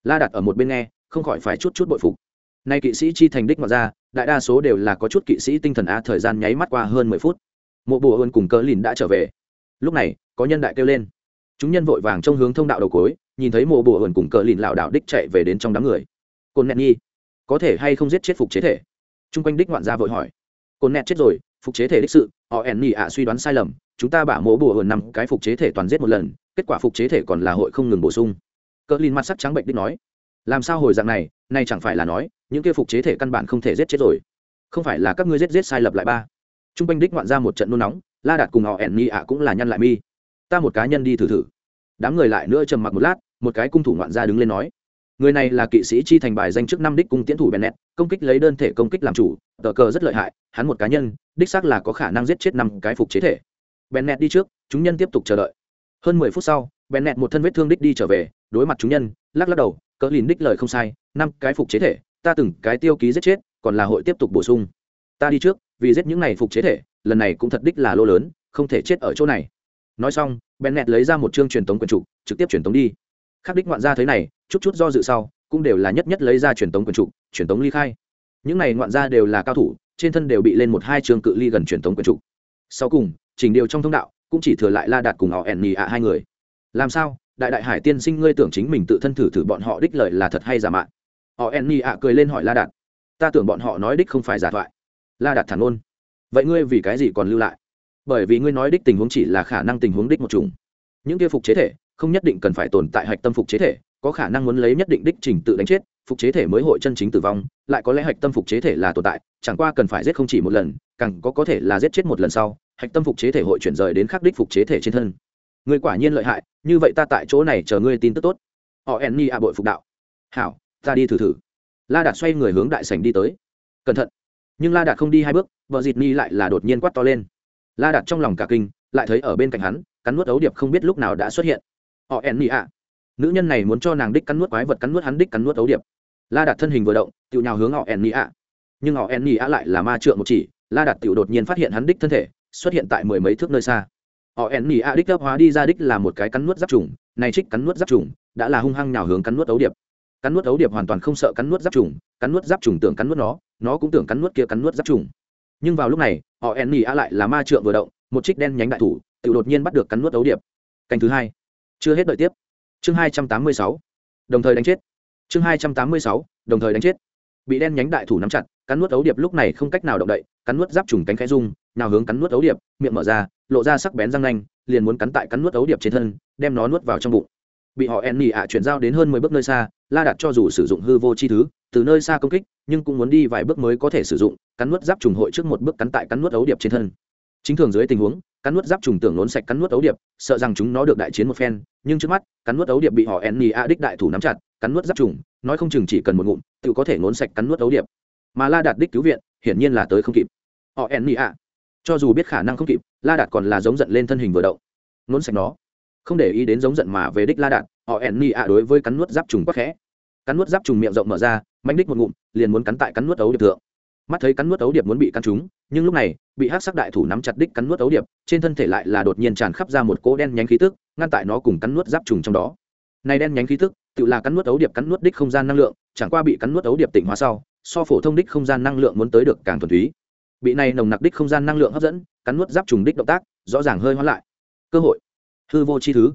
La đặt ở một bên nghe, không khỏi phải chút chút bội phục. Nay kỵ sĩ chi thành đích mà ra, đại đa số đều là có chút kỵ sĩ tinh thần a thời gian nháy mắt qua hơn mười phút. Mộ bùa hơn cùng cớ lìn đã trở về. Lúc này, có nhân đại kêu lên. Chúng nhân vội vàng trong hướng thông đạo đầu cối, nhìn thấy mộ bùa hơn cùng cớ lìn lảo đạo đích chạy về đến trong đám người. Côn nẹt nhi, có thể hay không giết chết phục chế thể? T r u n g quanh đích ngoạn gia vội hỏi. Côn nẹt chết rồi, phục chế thể đích sự, họ ẻn nhị ạ suy đoán sai lầm, chúng ta bả mộ bùa hơn năm cái phục chế thể toàn giết một lần kết quả phục chế thể còn là hội không ngừng bổ sung. Cỡ lin mặt sắc trắng bệnh đích nói, làm sao hồi dạng này, nay chẳng phải là nói, những kia phục chế thể căn bản không thể giết chết rồi. Không phải là các ngươi giết giết sai lập lại ba. T r u n g quanh đích ngoạn ra một trận nôn nóng, la đạt cùng họ ẻn mi ạ cũng là nhăn lại mi. Ta một cá nhân đi thử thử. Đám người lại nữa trầm mặc một lát, một cái cung thủ ngoạn ra đứng lên nói, người này là kỵ sĩ chi thành bài danh trước năm đích cung tiến thủ bennett, công kích lấy đơn thể công kích làm chủ, tờ cờ rất lợi hại, hắn một cá nhân, đích xác là có khả năng giết chết năm cái phục chế thể. Bennett đi trước, chúng nhân tiếp tục chờ đợi hơn mười phút sau, bennett một thân vết thương đích đi trở về, đối mặt chúng nhân, lắc lắc đầu, cỡ lìn đích lời không sai, năm cái phục chế thể, ta từng cái tiêu ký giết chết, còn là hội tiếp tục bổ sung. Ta đi trước, vì giết những này phục chế thể, lần này cũng thật đích là lô lớn, không thể chết ở chỗ này. Nói xong, bennett lấy ra một chương truyền tống quyền trục trực tiếp truyền tống đi. Khắc đích ngoạn gia thấy này, chút chút do dự sau, cũng đều là nhất nhất lấy ra truyền tống quyền trục truyền tống ly khai. Những này ngoạn gia đều là cao thủ, trên thân đều bị lên một hai trường cự ly gần truyền tống quyền trục sau cùng chỉnh điều trong thông đạo cũng chỉ thừa lại la đạt cùng họ ẻn nhì ạ hai người. Làm sao? Đại đại hải tiên sinh, ngươi tưởng chính mình tự thân thử thử bọn họ đích lợi là thật hay giả mạn họ ẻn nhì ạ cười lên hỏi la đạt. Ta tưởng bọn họ nói đích không phải giả thoại. La đạt thản ôn vậy ngươi vì cái gì còn lưu lại? Bởi vì ngươi nói đích tình huống chỉ là khả năng tình huống đích một chủng. Những kia phục chế thể, không nhất định cần phải tồn tại hạch tâm phục chế thể, có khả năng muốn lấy nhất định đích trình tự đánh chết, phục chế thể mới hội chân chính tử vong, lại có lẽ hạch tâm phục chế thể là tồn tại, chẳng qua cần phải giết không chỉ một lần, càng có có thể là giết chết một lần sau hạch tâm phục chế thể hội chuyển rời đến khắc đích phục chế thể trên thân. Người quả nhiên lợi hại, như vậy ta tại chỗ này chờ ngươi tin tức tốt. Họ en ni a bội phục đạo. Hảo, ta đi thử thử. La đạt xoay người hướng đại sảnh đi tới. Cẩn thận. Nhưng la đạt không đi hai bước, vợ dịt ni lại là đột nhiên quát to lên. La đạt trong lòng cả kinh, lại thấy ở bên cạnh hắn, cắn nuốt ấu điệp không biết lúc nào đã xuất hiện. Họ en ni a nữ nhân này muốn cho nàng đích cắn nuốt quái vật cắn nuốt hắn đích cắn nuốt ấu điệp. La đạt thân hình vừa động tự nhào hướng họ en ni a nhưng họ en ni a lại là ma trượng một chỉ, la đạt tự đột nhiên phát hiện hắn đích thân thể xuất hiện tại mười mấy thước nơi xa họ ẻn nỉ a đích cấp hóa đi ra đích là một cái cắn nuốt giáp trùng này trích cắn nuốt giáp trùng đã là hung hăng nhào hướng cắn nuốt ấu điệp cắn nuốt ấu điệp hoàn toàn không sợ cắn nuốt giáp trùng cắn nuốt giáp trùng tưởng cắn nuốt nó nó cũng tưởng cắn nuốt kia cắn nuốt giáp trùng nhưng vào lúc này họ ẻn nỉ a lại là ma trượng vừa động một trích đen nhánh đại thủ tự đột nhiên bắt được cắn nuốt ấu điệp canh thứ hai chưa hết đợi tiếp chương hai trăm tám mươi sáu đồng thời đánh chết chương hai trăm tám mươi sáu đồng thời đánh chết bị đen nhánh đại thủ nắm chặt cắn nuốt ấu điệp lúc này không cách nào động đậy cắn nuốt giáp trùng cánh khẽ rung nào hướng cắn nuốt ấu điệp, miệng mở ra, lộ ra sắc bén răng nanh, liền muốn cắn tại cắn nuốt ấu điệp trên thân, đem nó nuốt vào trong bụng. Bị họ ẹn nỉ ạ chuyển giao đến hơn mười bước nơi xa, la đặt cho dù sử dụng hư vô chi thứ, từ nơi xa công kích, nhưng cũng muốn đi vài bước mới có thể sử dụng, cắn nuốt giáp trùng hội trước một bước cắn tại cắn nuốt ấu điệp trên thân. Chính thường dưới tình huống, cắn nuốt giáp trùng tưởng nốn sạch cắn nuốt ấu điệp, sợ rằng chúng nó được đại chiến một phen, nhưng trước mắt, cắn nuốt ấu điệp bị họ ẹn nỉ a đích đại thủ nắm chặt, cắn nuốt giáp trùng, nói không chừng chỉ cần một ngụm, tự có thể nốn sạch cắn nuốt ấu điệp. Mà la đạt đích cứu viện, hiển nhiên là tới không kịp. Họ ẹn nỉ a cho dù biết khả năng không kịp, la đạt còn là giống giận lên thân hình vừa động. Nôn sạch nó. Không để ý đến giống giận mà về đích la đạt, họ ẻn ni ạ đối với cắn nuốt giáp trùng quắc khẽ. Cắn nuốt giáp trùng miệng rộng mở ra, manh đích một ngụm, liền muốn cắn tại cắn nuốt ấu điệp thượng. Mắt thấy cắn nuốt ấu điệp muốn bị cắn trúng, nhưng lúc này, bị hát sắc đại thủ nắm chặt đích cắn nuốt ấu điệp, trên thân thể lại là đột nhiên tràn khắp ra một cỗ đen nhánh khí tức, ngăn tại nó cùng cắn nuốt giáp trùng trong đó. Này đen nhánh khí tức, tự là cắn nuốt ấu điệp cắn nuốt đích không gian năng lượng, chẳng qua bị cắn nuốt ấu điệp tỉnh hóa sau, so phổ thông đích không gian năng lượng muốn tới được càng thuần túy bị này nồng nặc đích không gian năng lượng hấp dẫn, cắn nuốt giáp trùng đích động tác, rõ ràng hơi hoãn lại. Cơ hội. Hư vô chi thứ.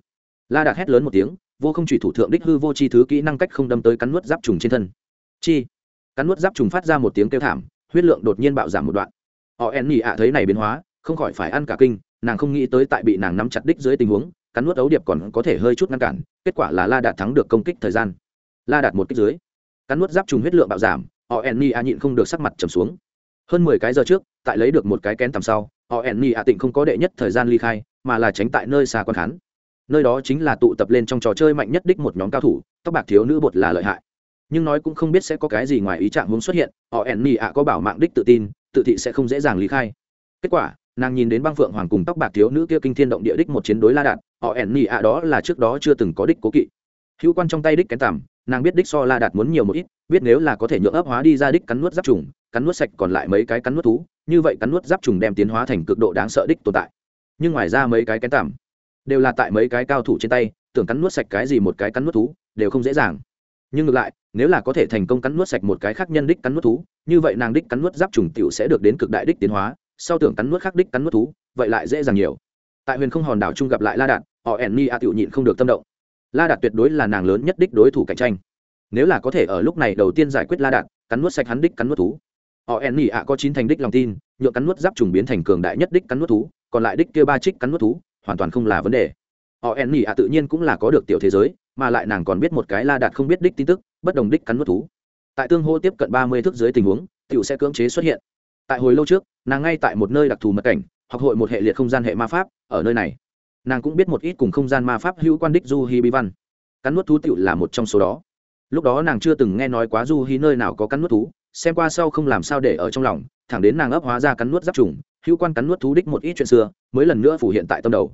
La đạt hét lớn một tiếng, vô không chỉ thủ thượng đích hư vô chi thứ kỹ năng cách không đâm tới cắn nuốt giáp trùng trên thân. Chi. Cắn nuốt giáp trùng phát ra một tiếng kêu thảm, huyết lượng đột nhiên bạo giảm một đoạn. Họ en nhị ạ thấy này biến hóa, không khỏi phải ăn cả kinh, nàng không nghĩ tới tại bị nàng nắm chặt đích dưới tình huống, cắn nuốt ấu điệp còn có thể hơi chút ngăn cản, kết quả là la đạt thắng được công kích thời gian. La đạt một kích dưới, cắn nuốt giáp trùng huyết lượng bạo giảm, họ en nhị ạ nhịn không được sắc mặt trầm xuống hơn mười cái giờ trước tại lấy được một cái kén tầm sau họ ẻn nhị ạ tịnh không có đệ nhất thời gian ly khai mà là tránh tại nơi xa quan khán. Nơi đó chính là tụ tập lên trong trò chơi mạnh nhất đích một nhóm cao thủ tóc bạc thiếu nữ bột là lợi hại. Nhưng nói cũng không biết sẽ có cái gì ngoài ý trạng hướng xuất hiện họ ẻn nhị ạ có bảo mạng đích tự tin tự thị sẽ không dễ dàng ly khai. Kết quả nàng nhìn đến băng phượng hoàng cùng tóc bạc thiếu nữ kia kinh thiên động địa đích một chiến đối la đạn, họ ẻn nhị ạ đó là trước đó chưa từng có đích cố kỵ. Hữu quan trong tay đích kén tằm nàng biết đích so la đạt muốn nhiều một ít biết nếu là có thể nhượng ấp hóa đi ra đích cắn nuốt giáp trùng cắn nuốt sạch còn lại mấy cái cắn nuốt thú như vậy cắn nuốt giáp trùng đem tiến hóa thành cực độ đáng sợ đích tồn tại nhưng ngoài ra mấy cái kén tằm đều là tại mấy cái cao thủ trên tay tưởng cắn nuốt sạch cái gì một cái cắn nuốt thú đều không dễ dàng nhưng ngược lại nếu là có thể thành công cắn nuốt sạch một cái khác nhân đích cắn nuốt thú như vậy nàng đích cắn nuốt giáp trùng tiểu sẽ được đến cực đại đích tiến hóa sau tưởng cắn nuốt khác đích cắn nuốt thú vậy lại dễ dàng nhiều tại huyền không hòn đảo trung gặp lại la đạt họ ẻn ni a tiểu nhịn không được tâm động la đạt tuyệt đối là nàng lớn nhất đích đối thủ cạnh tranh. Nếu là có thể ở lúc này đầu tiên giải quyết la đạt, cắn nuốt sạch hắn đích cắn nuốt thú. Họ en nỉ ạ có chín thành đích lòng tin nhựa cắn nuốt giáp trùng biến thành cường đại nhất đích cắn nuốt thú, còn lại đích kia ba trích cắn nuốt thú, hoàn toàn không là vấn đề. Họ en nỉ ạ tự nhiên cũng là có được tiểu thế giới, mà lại nàng còn biết một cái la đạt không biết đích tin tức, bất đồng đích cắn nuốt thú. Tại tương hô tiếp cận ba mươi thước dưới tình huống, tiểu sẽ cưỡng chế xuất hiện. Tại hồi lâu trước, nàng ngay tại một nơi đặc thù mật cảnh, học hội một hệ liệt không gian hệ ma pháp, ở nơi này nàng cũng biết một ít cùng không gian ma pháp hữu quan đích du hi bi văn. Cắn nuốt thú tựu là một trong số đó. Lúc đó nàng chưa từng nghe nói quá du hi nơi nào có cắn nuốt thú, xem qua sau không làm sao để ở trong lòng, thẳng đến nàng ấp hóa ra cắn nuốt giáp trùng, hữu quan cắn nuốt thú đích một ít chuyện xưa, mới lần nữa phủ hiện tại tâm đầu.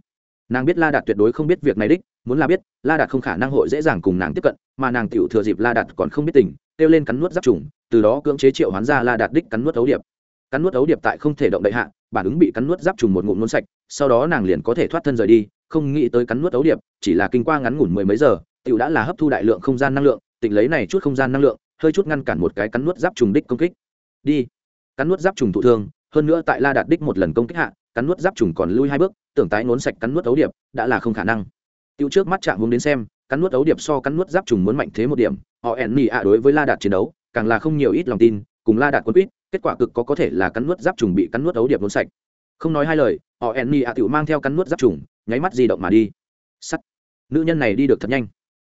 Nàng biết la đạt tuyệt đối không biết việc này đích, muốn là biết, la đạt không khả năng hội dễ dàng cùng nàng tiếp cận, mà nàng tựu thừa dịp la đạt còn không biết tình, kêu lên cắn nuốt giáp trùng, từ đó cưỡng chế triệu hoán ra la đạt đích cắn nuốt ấu điệp. Cắn nuốt ấu điệp tại không thể động đậy hạ bản ứng bị cắn nuốt giáp trùng một ngụm nôn sạch, sau đó nàng liền có thể thoát thân rời đi, không nghĩ tới cắn nuốt ấu điệp, chỉ là kinh qua ngắn ngủn mười mấy giờ, tiểu đã là hấp thu đại lượng không gian năng lượng, tịnh lấy này chút không gian năng lượng, hơi chút ngăn cản một cái cắn nuốt giáp trùng đích công kích. Đi. Cắn nuốt giáp trùng thụ thương, hơn nữa tại la đạt đích một lần công kích hạ, cắn nuốt giáp trùng còn lui hai bước, tưởng tái nốn sạch cắn nuốt ấu điệp, đã là không khả năng. Tiêu trước mắt chạm hướng đến xem, cắn nuốt ấu điệp so cắn nuốt giáp trùng muốn mạnh thế một điểm, họ ẻn ạ đối với la đạt chiến đấu, càng là không nhiều ít lòng tin, cùng la đạt quân quýt kết quả cực có có thể là cắn nuốt giáp trùng bị cắn nuốt ấu điệp nôn sạch. Không nói hai lời, họ ẻn nhị ạ tự mang theo cắn nuốt giáp trùng, nháy mắt di động mà đi. Sắt. Nữ nhân này đi được thật nhanh.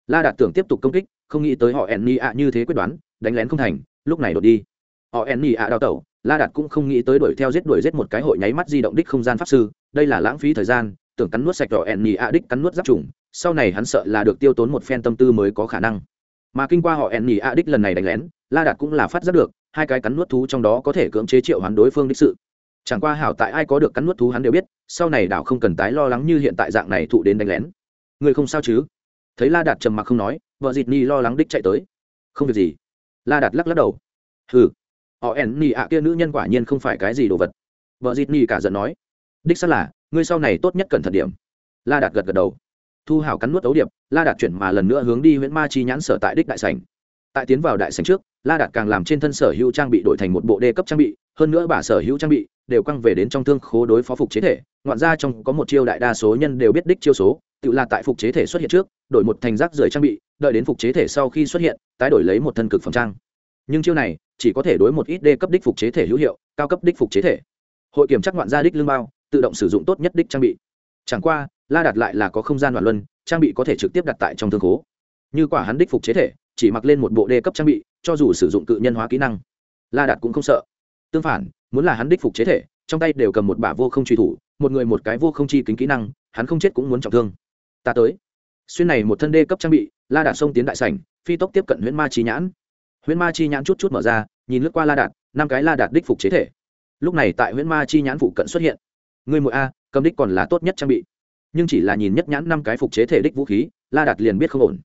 La đạt tưởng tiếp tục công kích, không nghĩ tới họ ẻn nhị ạ như thế quyết đoán, đánh lén không thành, lúc này đột đi. Họ ẻn nhị ạ đào tẩu, la đạt cũng không nghĩ tới đuổi theo giết đuổi giết một cái hội nháy mắt di động đích không gian pháp sư, đây là lãng phí thời gian, tưởng cắn nuốt sạch họ ẻn nhị ạ đích cắn nuốt giáp trùng, sau này hắn sợ là được tiêu tốn một phen tâm tư mới có khả năng. Mà kinh qua họ ẻn nhị ạ đích lần này đánh lén, la đạt cũng là phát giác được hai cái cắn nuốt thú trong đó có thể cưỡng chế triệu hoán đối phương đích sự. Chẳng qua hảo tại ai có được cắn nuốt thú hắn đều biết, sau này đảo không cần tái lo lắng như hiện tại dạng này thụ đến đánh lén. Người không sao chứ? Thấy la đạt trầm mặc không nói, vợ dịt ni lo lắng đích chạy tới. Không việc gì. La đạt lắc lắc đầu. Hừ. Họ ẻn ni ạ kia nữ nhân quả nhiên không phải cái gì đồ vật. Vợ dịt ni cả giận nói. Đích xác là, ngươi sau này tốt nhất cẩn thận điểm. La đạt gật gật đầu. Thu hảo cắn nuốt ấu điệp, la đạt chuyển mà lần nữa hướng đi huyện ma chi nhãn sở tại đích đại sảnh. Tại tiến vào đại sảnh trước la đạt càng làm trên thân sở hữu trang bị đổi thành một bộ đê cấp trang bị, hơn nữa bả sở hữu trang bị đều căng về đến trong thương khố đối phó phục chế thể. Ngoạn ra trong có một chiêu đại đa số nhân đều biết đích chiêu số, tự là tại phục chế thể xuất hiện trước, đổi một thành rác rưởi trang bị, đợi đến phục chế thể sau khi xuất hiện, tái đổi lấy một thân cực phẩm trang. Nhưng chiêu này chỉ có thể đối một ít đê cấp đích phục chế thể hữu hiệu, cao cấp đích phục chế thể. Hội kiểm chắc ngoạn gia đích lương bao, tự động sử dụng tốt nhất đích trang bị. Chẳng qua, la đặt lại là có không gian loạn luân, trang bị có thể trực tiếp đặt tại trong thương khố. Như quả hắn đích phục chế thể chỉ mặc lên một bộ đê cấp trang bị, cho dù sử dụng cự nhân hóa kỹ năng. La đạt cũng không sợ. Tương phản, muốn là hắn đích phục chế thể, trong tay đều cầm một bả vô không truy thủ, một người một cái vô không chi kính kỹ năng, hắn không chết cũng muốn trọng thương. Ta tới. Xuyên này một thân đê cấp trang bị, la đạt xông tiến đại sảnh, phi tốc tiếp cận huyễn ma chi nhãn. Huyễn ma chi nhãn chút chút mở ra, nhìn lướt qua la đạt, năm cái la đạt đích phục chế thể. Lúc này tại huyễn ma chi nhãn phụ cận xuất hiện. Người mỗi a, cầm đích còn là tốt nhất trang bị. Nhưng chỉ là nhìn nhất nhãn năm cái phục chế thể đích vũ khí, la đạt liền biết không ổn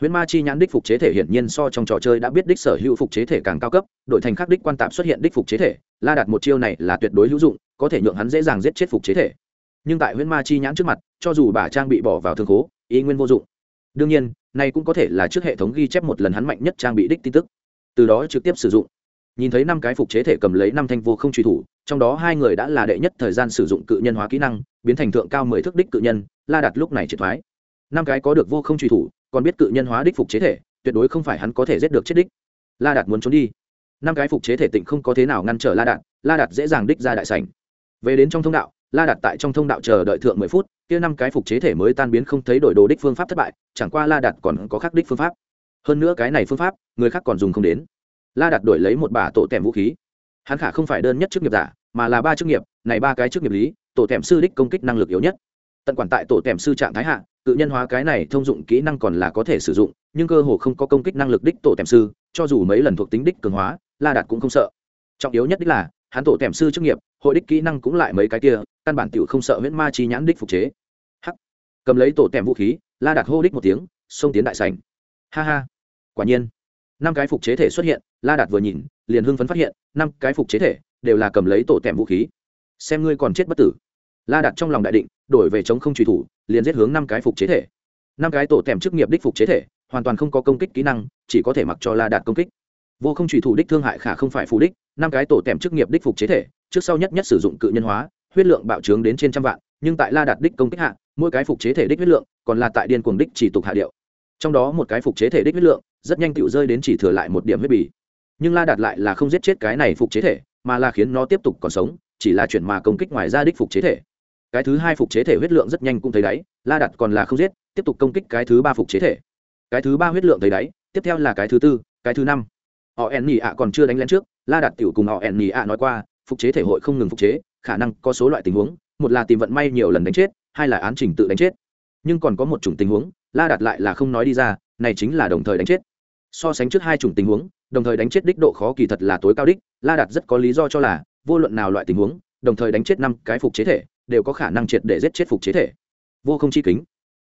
huyễn ma chi nhãn đích phục chế thể hiển nhiên so trong trò chơi đã biết đích sở hữu phục chế thể càng cao cấp, đội thành khắc đích quan tạp xuất hiện đích phục chế thể, la đạt một chiêu này là tuyệt đối hữu dụng, có thể nhượng hắn dễ dàng giết chết phục chế thể. Nhưng tại huyễn ma chi nhãn trước mặt, cho dù bà trang bị bỏ vào thương khố ý nguyên vô dụng. Đương nhiên, này cũng có thể là trước hệ thống ghi chép một lần hắn mạnh nhất trang bị đích tin tức. Từ đó trực tiếp sử dụng. Nhìn thấy năm cái phục chế thể cầm lấy năm thanh vô không truy thủ, trong đó hai người đã là đệ nhất thời gian sử dụng cự nhân hóa kỹ năng, biến thành thượng cao mười thước đích cự nhân, la đặt lúc này triệt thoái. Năm cái có được vô không truy thủ còn biết cự nhân hóa đích phục chế thể, tuyệt đối không phải hắn có thể giết được chết đích. La đạt muốn trốn đi. Năm cái phục chế thể tịnh không có thế nào ngăn trở la đạt la đạt dễ dàng đích ra đại sảnh. Về đến trong thông đạo, la đạt tại trong thông đạo chờ đợi thượng mười phút, kia năm cái phục chế thể mới tan biến không thấy đổi đồ đích phương pháp thất bại, chẳng qua la đạt còn có khác đích phương pháp. Hơn nữa cái này phương pháp, người khác còn dùng không đến. La đạt đổi lấy một bả tổ tèm vũ khí. Hắn khả không phải đơn nhất chức nghiệp giả, mà là ba chức nghiệp, này ba cái chức nghiệp lý, tổ tèm sư đích công kích năng lực yếu nhất. Tận quản tại tổ tèm sư trạng thái hạ cự nhân hóa cái này thông dụng kỹ năng còn là có thể sử dụng, nhưng cơ hồ không có công kích năng lực đích tổ tèm sư, cho dù mấy lần thuộc tính đích cường hóa, la đạt cũng không sợ. Trọng yếu nhất đích là, hắn tổ tèm sư chức nghiệp, hội đích kỹ năng cũng lại mấy cái kia, căn bản tiểu không sợ huyễn ma chi nhãn đích phục chế. Hắc. Cầm lấy tổ tèm vũ khí, la đạt hô đích một tiếng, xông tiến đại sảnh. Ha ha. Quả nhiên. Năm cái phục chế thể xuất hiện, la đạt vừa nhìn, liền hưng phấn phát hiện, năm cái phục chế thể đều là cầm lấy tổ tèm vũ khí. Xem ngươi còn chết bất tử. La Đạt trong lòng đại định, đổi về chống không truy thủ liền giết hướng năm cái phục chế thể. Năm cái tổ tèm chức nghiệp đích phục chế thể, hoàn toàn không có công kích kỹ năng, chỉ có thể mặc cho la đạt công kích. Vô không trùy thủ đích thương hại khả không phải phù đích, năm cái tổ tèm chức nghiệp đích phục chế thể, trước sau nhất nhất sử dụng cự nhân hóa, huyết lượng bạo trướng đến trên trăm vạn, nhưng tại la đạt đích công kích hạ, mỗi cái phục chế thể đích huyết lượng còn là tại điên cuồng đích chỉ tục hạ điệu. Trong đó một cái phục chế thể đích huyết lượng rất nhanh tựu rơi đến chỉ thừa lại một điểm huyết bì. Nhưng la đạt lại là không giết chết cái này phục chế thể, mà là khiến nó tiếp tục còn sống, chỉ là chuyển mà công kích ngoài ra đích phục chế thể cái thứ hai phục chế thể huyết lượng rất nhanh cũng thấy đáy, la đạt còn là không giết, tiếp tục công kích cái thứ ba phục chế thể. Cái thứ ba huyết lượng thấy đáy, tiếp theo là cái thứ tư, cái thứ năm. Họ ẻn nhì ạ còn chưa đánh lén trước, la đạt tiểu cùng họ ẻn nhì ạ nói qua, phục chế thể hội không ngừng phục chế, khả năng có số loại tình huống, một là tìm vận may nhiều lần đánh chết, hai là án trình tự đánh chết. Nhưng còn có một chủng tình huống, la đạt lại là không nói đi ra, này chính là đồng thời đánh chết. So sánh trước hai chủng tình huống, đồng thời đánh chết đích độ khó kỳ thật là tối cao đích, la đạt rất có lý do cho là, vô luận nào loại tình huống, đồng thời đánh chết năm cái phục chế thể đều có khả năng triệt để giết chết phục chế thể. Vô không chi kính.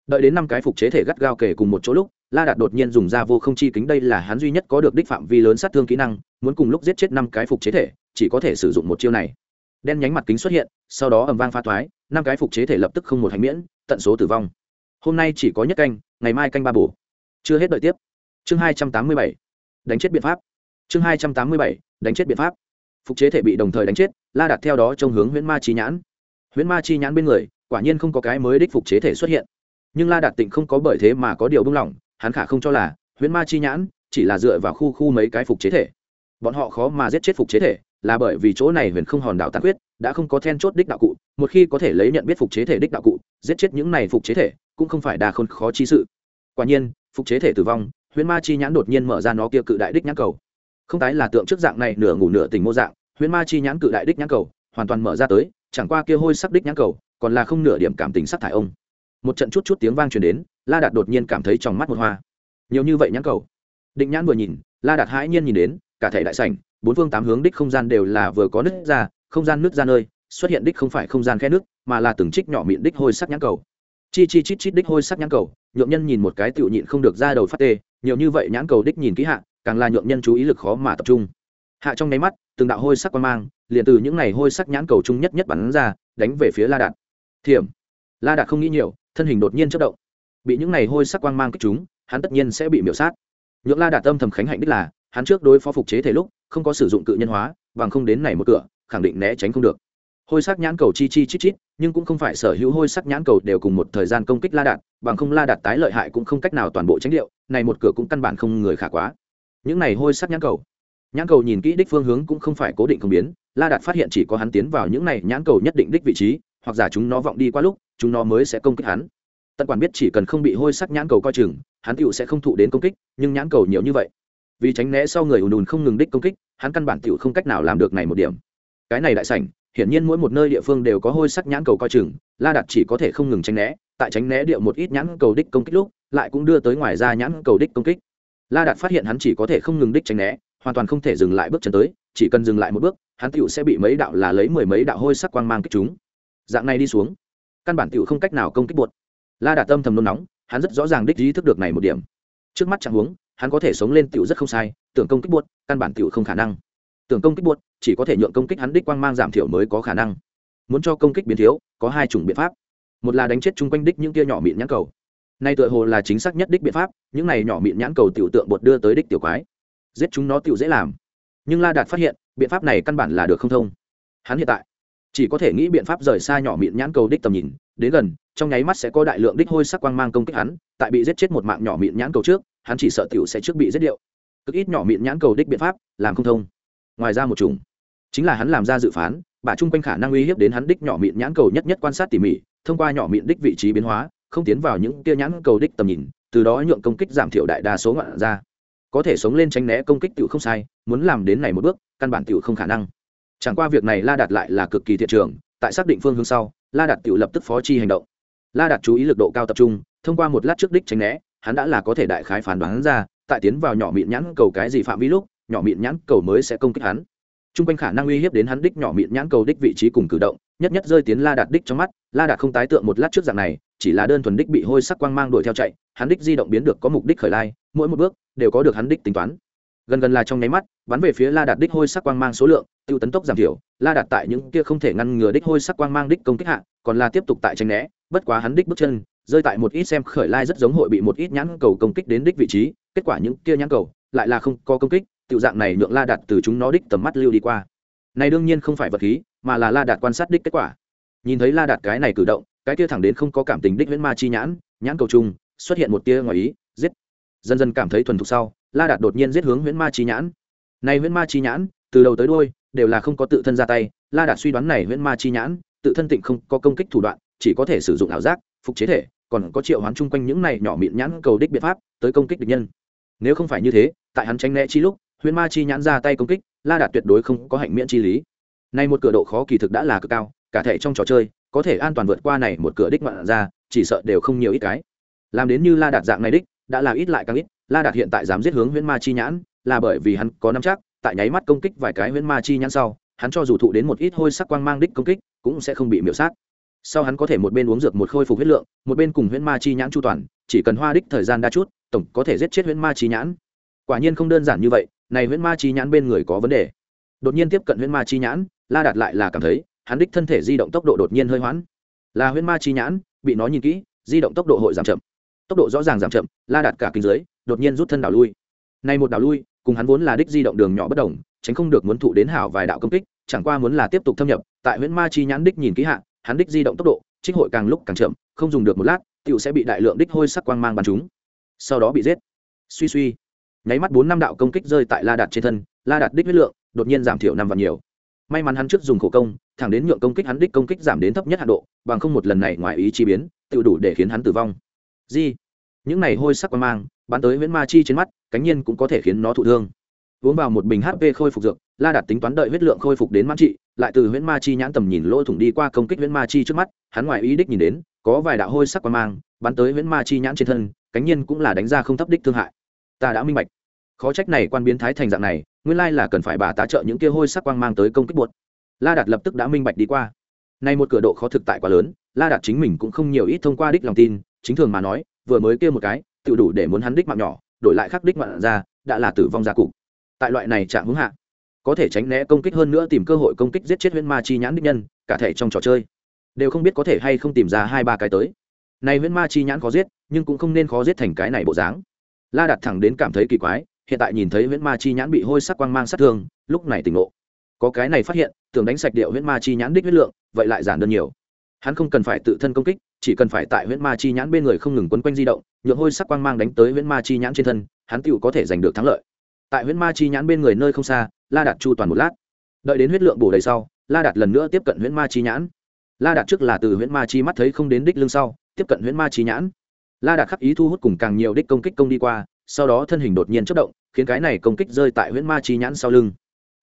Đợi đến năm cái phục chế thể gắt gao kể cùng một chỗ lúc, la đạt đột nhiên dùng ra vô không chi kính, đây là hắn duy nhất có được đích phạm vi lớn sát thương kỹ năng, muốn cùng lúc giết chết năm cái phục chế thể, chỉ có thể sử dụng một chiêu này. Đen nhánh mặt kính xuất hiện, sau đó ầm vang pha thoái, năm cái phục chế thể lập tức không một hành miễn, tận số tử vong. Hôm nay chỉ có nhất canh, ngày mai canh ba bổ. Chưa hết đợi tiếp. Chương hai trăm tám mươi bảy. Đánh chết biện pháp. Chương hai trăm tám mươi bảy. Đánh chết biện pháp. Phục chế thể bị đồng thời đánh chết, la đạt theo đó trong hướng huyễn ma chi nhãn huyễn ma chi nhãn bên người, quả nhiên không có cái mới đích phục chế thể xuất hiện. Nhưng la đạt tịnh không có bởi thế mà có điều buông lỏng hắn khả không cho là, huyễn ma chi nhãn chỉ là dựa vào khu khu mấy cái phục chế thể. Bọn họ khó mà giết chết phục chế thể, là bởi vì chỗ này huyền không hòn đảo tàn quyết đã không có then chốt đích đạo cụ, một khi có thể lấy nhận biết phục chế thể đích đạo cụ, giết chết những này phục chế thể cũng không phải đà khôn khó chi sự. Quả nhiên, phục chế thể tử vong, huyễn ma chi nhãn đột nhiên mở ra nó kia cự đại đích nhãn cầu. Không tái là tượng trước dạng này nửa ngủ nửa tỉnh mô dạng, huyễn ma chi nhãn cự đại đích nhãn cầu hoàn toàn mở ra tới chẳng qua kia hôi sắc đích nhãn cầu, còn là không nửa điểm cảm tình sắc thải ông. Một trận chút chút tiếng vang truyền đến, la đạt đột nhiên cảm thấy trong mắt một hoa. Nhiều như vậy nhãn cầu. Định nhãn vừa nhìn, la đạt hãi nhiên nhìn đến, cả thể đại sảnh, bốn phương tám hướng đích không gian đều là vừa có nứt ra, không gian nứt ra nơi, xuất hiện đích không phải không gian khe nước, mà là từng trích nhỏ miệng đích hôi sắc nhãn cầu. Chi chi chít chít đích hôi sắc nhãn cầu, nhượng nhân nhìn một cái tựu nhịn không được ra đầu phát tê, nhiều như vậy nhãn cầu đích nhìn kỹ hạ, càng là nhượng nhân chú ý lực khó mà tập trung hạ trong nháy mắt, từng đạo hôi sắc quan mang, liền từ những ngày hôi sắc nhãn cầu trung nhất nhất bắn ra, đánh về phía la đạt. Thiểm! La đạt không nghĩ nhiều, thân hình đột nhiên chất động. Bị những ngày hôi sắc quang mang kích chúng hắn tất nhiên sẽ bị miểu sát. Nhượng la đạt tâm thầm khánh hạnh đích là, hắn trước đối phó phục chế thể lúc, không có sử dụng cự nhân hóa, bằng không đến này một cửa, khẳng định né tránh không được. Hôi sắc nhãn cầu chi chi chít chít, nhưng cũng không phải sở hữu hôi sắc nhãn cầu đều cùng một thời gian công kích la đạt, bằng không la đạt tái lợi hại cũng không cách nào toàn bộ tránh điệu, này một cửa cũng căn bản không người khả quá. Những này hôi sắc nhãn cầu nhãn cầu nhìn kỹ đích phương hướng cũng không phải cố định không biến, la đạt phát hiện chỉ có hắn tiến vào những này nhãn cầu nhất định đích vị trí, hoặc giả chúng nó vọng đi qua lúc, chúng nó mới sẽ công kích hắn. Tận quản biết chỉ cần không bị hôi sắc nhãn cầu coi chừng, hắn tựu sẽ không thụ đến công kích, nhưng nhãn cầu nhiều như vậy. Vì tránh né sau người ùn ùn không ngừng đích công kích, hắn căn bản tựu không cách nào làm được này một điểm. Cái này đại sảnh, hiển nhiên mỗi một nơi địa phương đều có hôi sắc nhãn cầu coi chừng, la đạt chỉ có thể không ngừng tránh né, tại tránh né điệu một ít nhãn cầu đích công kích lúc, lại cũng đưa tới ngoài ra nhãn cầu đích công kích. La đạt phát hiện hắn chỉ có thể không ngừng đích tránh né hoàn toàn không thể dừng lại bước chân tới, chỉ cần dừng lại một bước, hắn tựu sẽ bị mấy đạo là lấy mười mấy đạo hôi sắc quang mang kích chúng. Dạng này đi xuống, căn bản tựu không cách nào công kích buột la đạt tâm thầm nôn nóng, hắn rất rõ ràng đích ý thức được này một điểm. Trước mắt chẳng huống, hắn có thể sống lên tựu rất không sai, tưởng công kích buột căn bản tựu không khả năng. Tưởng công kích buột chỉ có thể nhượng công kích hắn đích quang mang giảm thiểu mới có khả năng. Muốn cho công kích biến thiếu, có hai chủng biện pháp. Một là đánh chết chung quanh đích những kia nhỏ mịn nhãn cầu. Nay tựa hồ là chính xác nhất đích biện pháp, những này nhỏ mịn nhãn cầu tiểu tượng bột đưa tới đích tiểu quái giết chúng nó tựu dễ làm. Nhưng la đạt phát hiện, biện pháp này căn bản là được không thông. Hắn hiện tại chỉ có thể nghĩ biện pháp rời xa nhỏ mịn nhãn cầu đích tầm nhìn, đến gần, trong nháy mắt sẽ có đại lượng đích hôi sắc quang mang công kích hắn, tại bị giết chết một mạng nhỏ mịn nhãn cầu trước, hắn chỉ sợ tiểu sẽ trước bị giết điệu. Cực ít nhỏ mịn nhãn cầu đích biện pháp, làm không thông. Ngoài ra một chủng, chính là hắn làm ra dự phán, bà chung quanh khả năng uy hiếp đến hắn đích nhỏ mịn nhãn cầu nhất nhất quan sát tỉ mỉ, thông qua nhỏ mịn đích vị trí biến hóa, không tiến vào những tia nhãn cầu đích tầm nhìn, từ đó nhượng công kích giảm thiểu đại đa số ngoạn ra có thể sống lên tránh né công kích tiểu không sai, muốn làm đến này một bước, căn bản tiểu không khả năng. Chẳng qua việc này la đạt lại là cực kỳ thiện trường, tại xác định phương hướng sau, la đạt tiểu lập tức phó chi hành động. La đạt chú ý lực độ cao tập trung, thông qua một lát trước đích tránh né, hắn đã là có thể đại khái phán đoán ra, tại tiến vào nhỏ mịn nhãn cầu cái gì phạm vi lúc, nhỏ mịn nhãn cầu mới sẽ công kích hắn. T r u n g quanh khả năng uy hiếp đến hắn đích nhỏ mịn nhãn cầu đích vị trí cùng cử động, nhất nhất rơi tiến la đạt đích trong mắt, la đạt không tái tượng một lát trước dạng này chỉ là đơn thuần đích bị hôi sắc quang mang đuổi theo chạy, hắn đích di động biến được có mục đích khởi lai, mỗi một bước đều có được hắn đích tính toán. Gần gần là trong nháy mắt, bắn về phía la đạt đích hôi sắc quang mang số lượng, tiêu tấn tốc giảm thiểu, la đạt tại những kia không thể ngăn ngừa đích hôi sắc quang mang đích công kích hạ, còn là tiếp tục tại tranh né, bất quá hắn đích bước chân, rơi tại một ít xem khởi lai rất giống hội bị một ít nhãn cầu công kích đến đích vị trí, kết quả những kia nhãn cầu lại là không có công kích tự dạng này nhượng la đạt từ chúng nó đích tầm mắt lưu đi qua. Này đương nhiên không phải vật khí, mà là la đạt quan sát đích kết quả. Nhìn thấy la đạt cái này cử động cái kia thẳng đến không có cảm tình đích huyễn ma chi nhãn nhãn cầu trung xuất hiện một tia ngoài ý, giết. Dần dần cảm thấy thuần thục sau, la đạt đột nhiên giết hướng huyễn ma chi nhãn. Này huyễn ma chi nhãn, từ đầu tới đuôi, đều là không có tự thân ra tay, la đạt suy đoán này huyễn ma chi nhãn, tự thân tịnh không có công kích thủ đoạn, chỉ có thể sử dụng ảo giác, phục chế thể, còn có triệu hoán chung quanh những này nhỏ mịn nhãn cầu đích biện pháp tới công kích địch nhân. Nếu không phải như thế, tại hắn tranh né chi lúc, huyễn ma chi nhãn ra tay công kích, la đạt tuyệt đối không có hạnh miễn chi lý. Nay một cửa độ khó kỳ thực đã là cực cao, cả thể trong trò chơi có thể an toàn vượt qua này một cửa đích ngoạn ra, chỉ sợ đều không nhiều ít cái. Làm đến như la đạt dạng này đích, đã là ít lại càng ít. La đạt hiện tại dám giết hướng huyễn ma chi nhãn, là bởi vì hắn có nắm chắc, tại nháy mắt công kích vài cái huyễn ma chi nhãn sau, hắn cho dù thụ đến một ít hôi sắc quang mang đích công kích, cũng sẽ không bị miễu sát. Sau hắn có thể một bên uống dược một khôi phục huyết lượng, một bên cùng huyễn ma chi nhãn chu toàn, chỉ cần hoa đích thời gian đa chút, tổng có thể giết chết huyễn ma chi nhãn. Quả nhiên không đơn giản như vậy, này huyễn ma chi nhãn bên người có vấn đề. Đột nhiên tiếp cận huyễn ma chi nhãn, la đạt lại là cảm thấy hắn đích thân thể di động tốc độ đột nhiên hơi hoãn. Là huyễn ma chi nhãn, bị nó nhìn kỹ, di động tốc độ hội giảm chậm. Tốc độ rõ ràng giảm chậm, la đạt cả kinh dưới, đột nhiên rút thân đảo lui. Nay một đảo lui, cùng hắn vốn là đích di động đường nhỏ bất đồng, tránh không được muốn thụ đến hảo vài đạo công kích, chẳng qua muốn là tiếp tục thâm nhập, tại huyễn ma chi nhãn đích nhìn kỹ hạ, hắn đích di động tốc độ, trích hội càng lúc càng chậm, không dùng được một lát tựu sẽ bị đại lượng đích hôi sắc quang mang bắn chúng sau đó bị giết. Suy suy. Nháy mắt bốn năm đạo công kích rơi tại la đạt trên thân, la đạt đích huyết lượng đột nhiên giảm thiểu năm và nhiều. May mắn hắn trước dùng khổ công thẳng đến nhượng công kích hắn đích công kích giảm đến thấp nhất hạ độ, bằng không một lần này ngoài ý chi biến tự đủ để khiến hắn tử vong. Di những này hôi sắc quang mang, bắn tới huyễn ma chi trên mắt, cánh nhiên cũng có thể khiến nó thụ thương. Uống vào một bình hp khôi phục dược, la đạt tính toán đợi huyết lượng khôi phục đến mãn trị, lại từ huyễn ma chi nhãn tầm nhìn lỗ thủng đi qua công kích huyễn ma chi trước mắt, hắn ngoài ý đích nhìn đến, có vài đạo hôi sắc quang mang, bắn tới huyễn ma chi nhãn trên thân, cánh nhiên cũng là đánh ra không thấp đích thương hại. Ta đã minh bạch. Khó trách này quan biến thái thành dạng này, nguyên lai là cần phải bà tá trợ những kia hôi sắc quang mang tới công kích buột la đạt lập tức đã minh bạch đi qua. Nay một cửa độ khó thực tại quá lớn, la đạt chính mình cũng không nhiều ít thông qua đích lòng tin, chính thường mà nói, vừa mới kia một cái, tự đủ để muốn hắn đích mạng nhỏ, đổi lại khắc đích mạng ra, đã là tử vong gia cụ. Tại loại này trạng hướng hạ, có thể tránh né công kích hơn nữa tìm cơ hội công kích giết chết huyễn ma chi nhãn đích nhân, cả thể trong trò chơi, đều không biết có thể hay không tìm ra hai ba cái tới. Này huyễn ma chi nhãn khó giết, nhưng cũng không nên khó giết thành cái này bộ dáng. La đặt thẳng đến cảm thấy kỳ quái, hiện tại nhìn thấy huyễn ma chi nhãn bị hôi sắc quang mang sát thương, lúc này tỉnh ngộ có cái này phát hiện, tưởng đánh sạch điệu huyễn ma chi nhãn đích huyết lượng, vậy lại giản đơn nhiều. Hắn không cần phải tự thân công kích, chỉ cần phải tại huyễn ma chi nhãn bên người không ngừng quấn quanh di động, nhượng hôi sắc quang mang đánh tới huyễn ma chi nhãn trên thân, hắn tựu có thể giành được thắng lợi. Tại huyễn ma chi nhãn bên người nơi không xa, la đạt chu toàn một lát. Đợi đến huyết lượng bổ đầy sau, la đạt lần nữa tiếp cận huyễn ma chi nhãn. La đạt trước là từ huyễn ma chi mắt thấy không đến đích lưng sau, tiếp cận huyễn ma chi nhãn. La đạt khắc ý thu hút cùng càng nhiều đích công kích công đi qua, sau đó thân hình đột nhiên chất động, khiến cái này công kích rơi tại huyễn ma chi nhãn sau lưng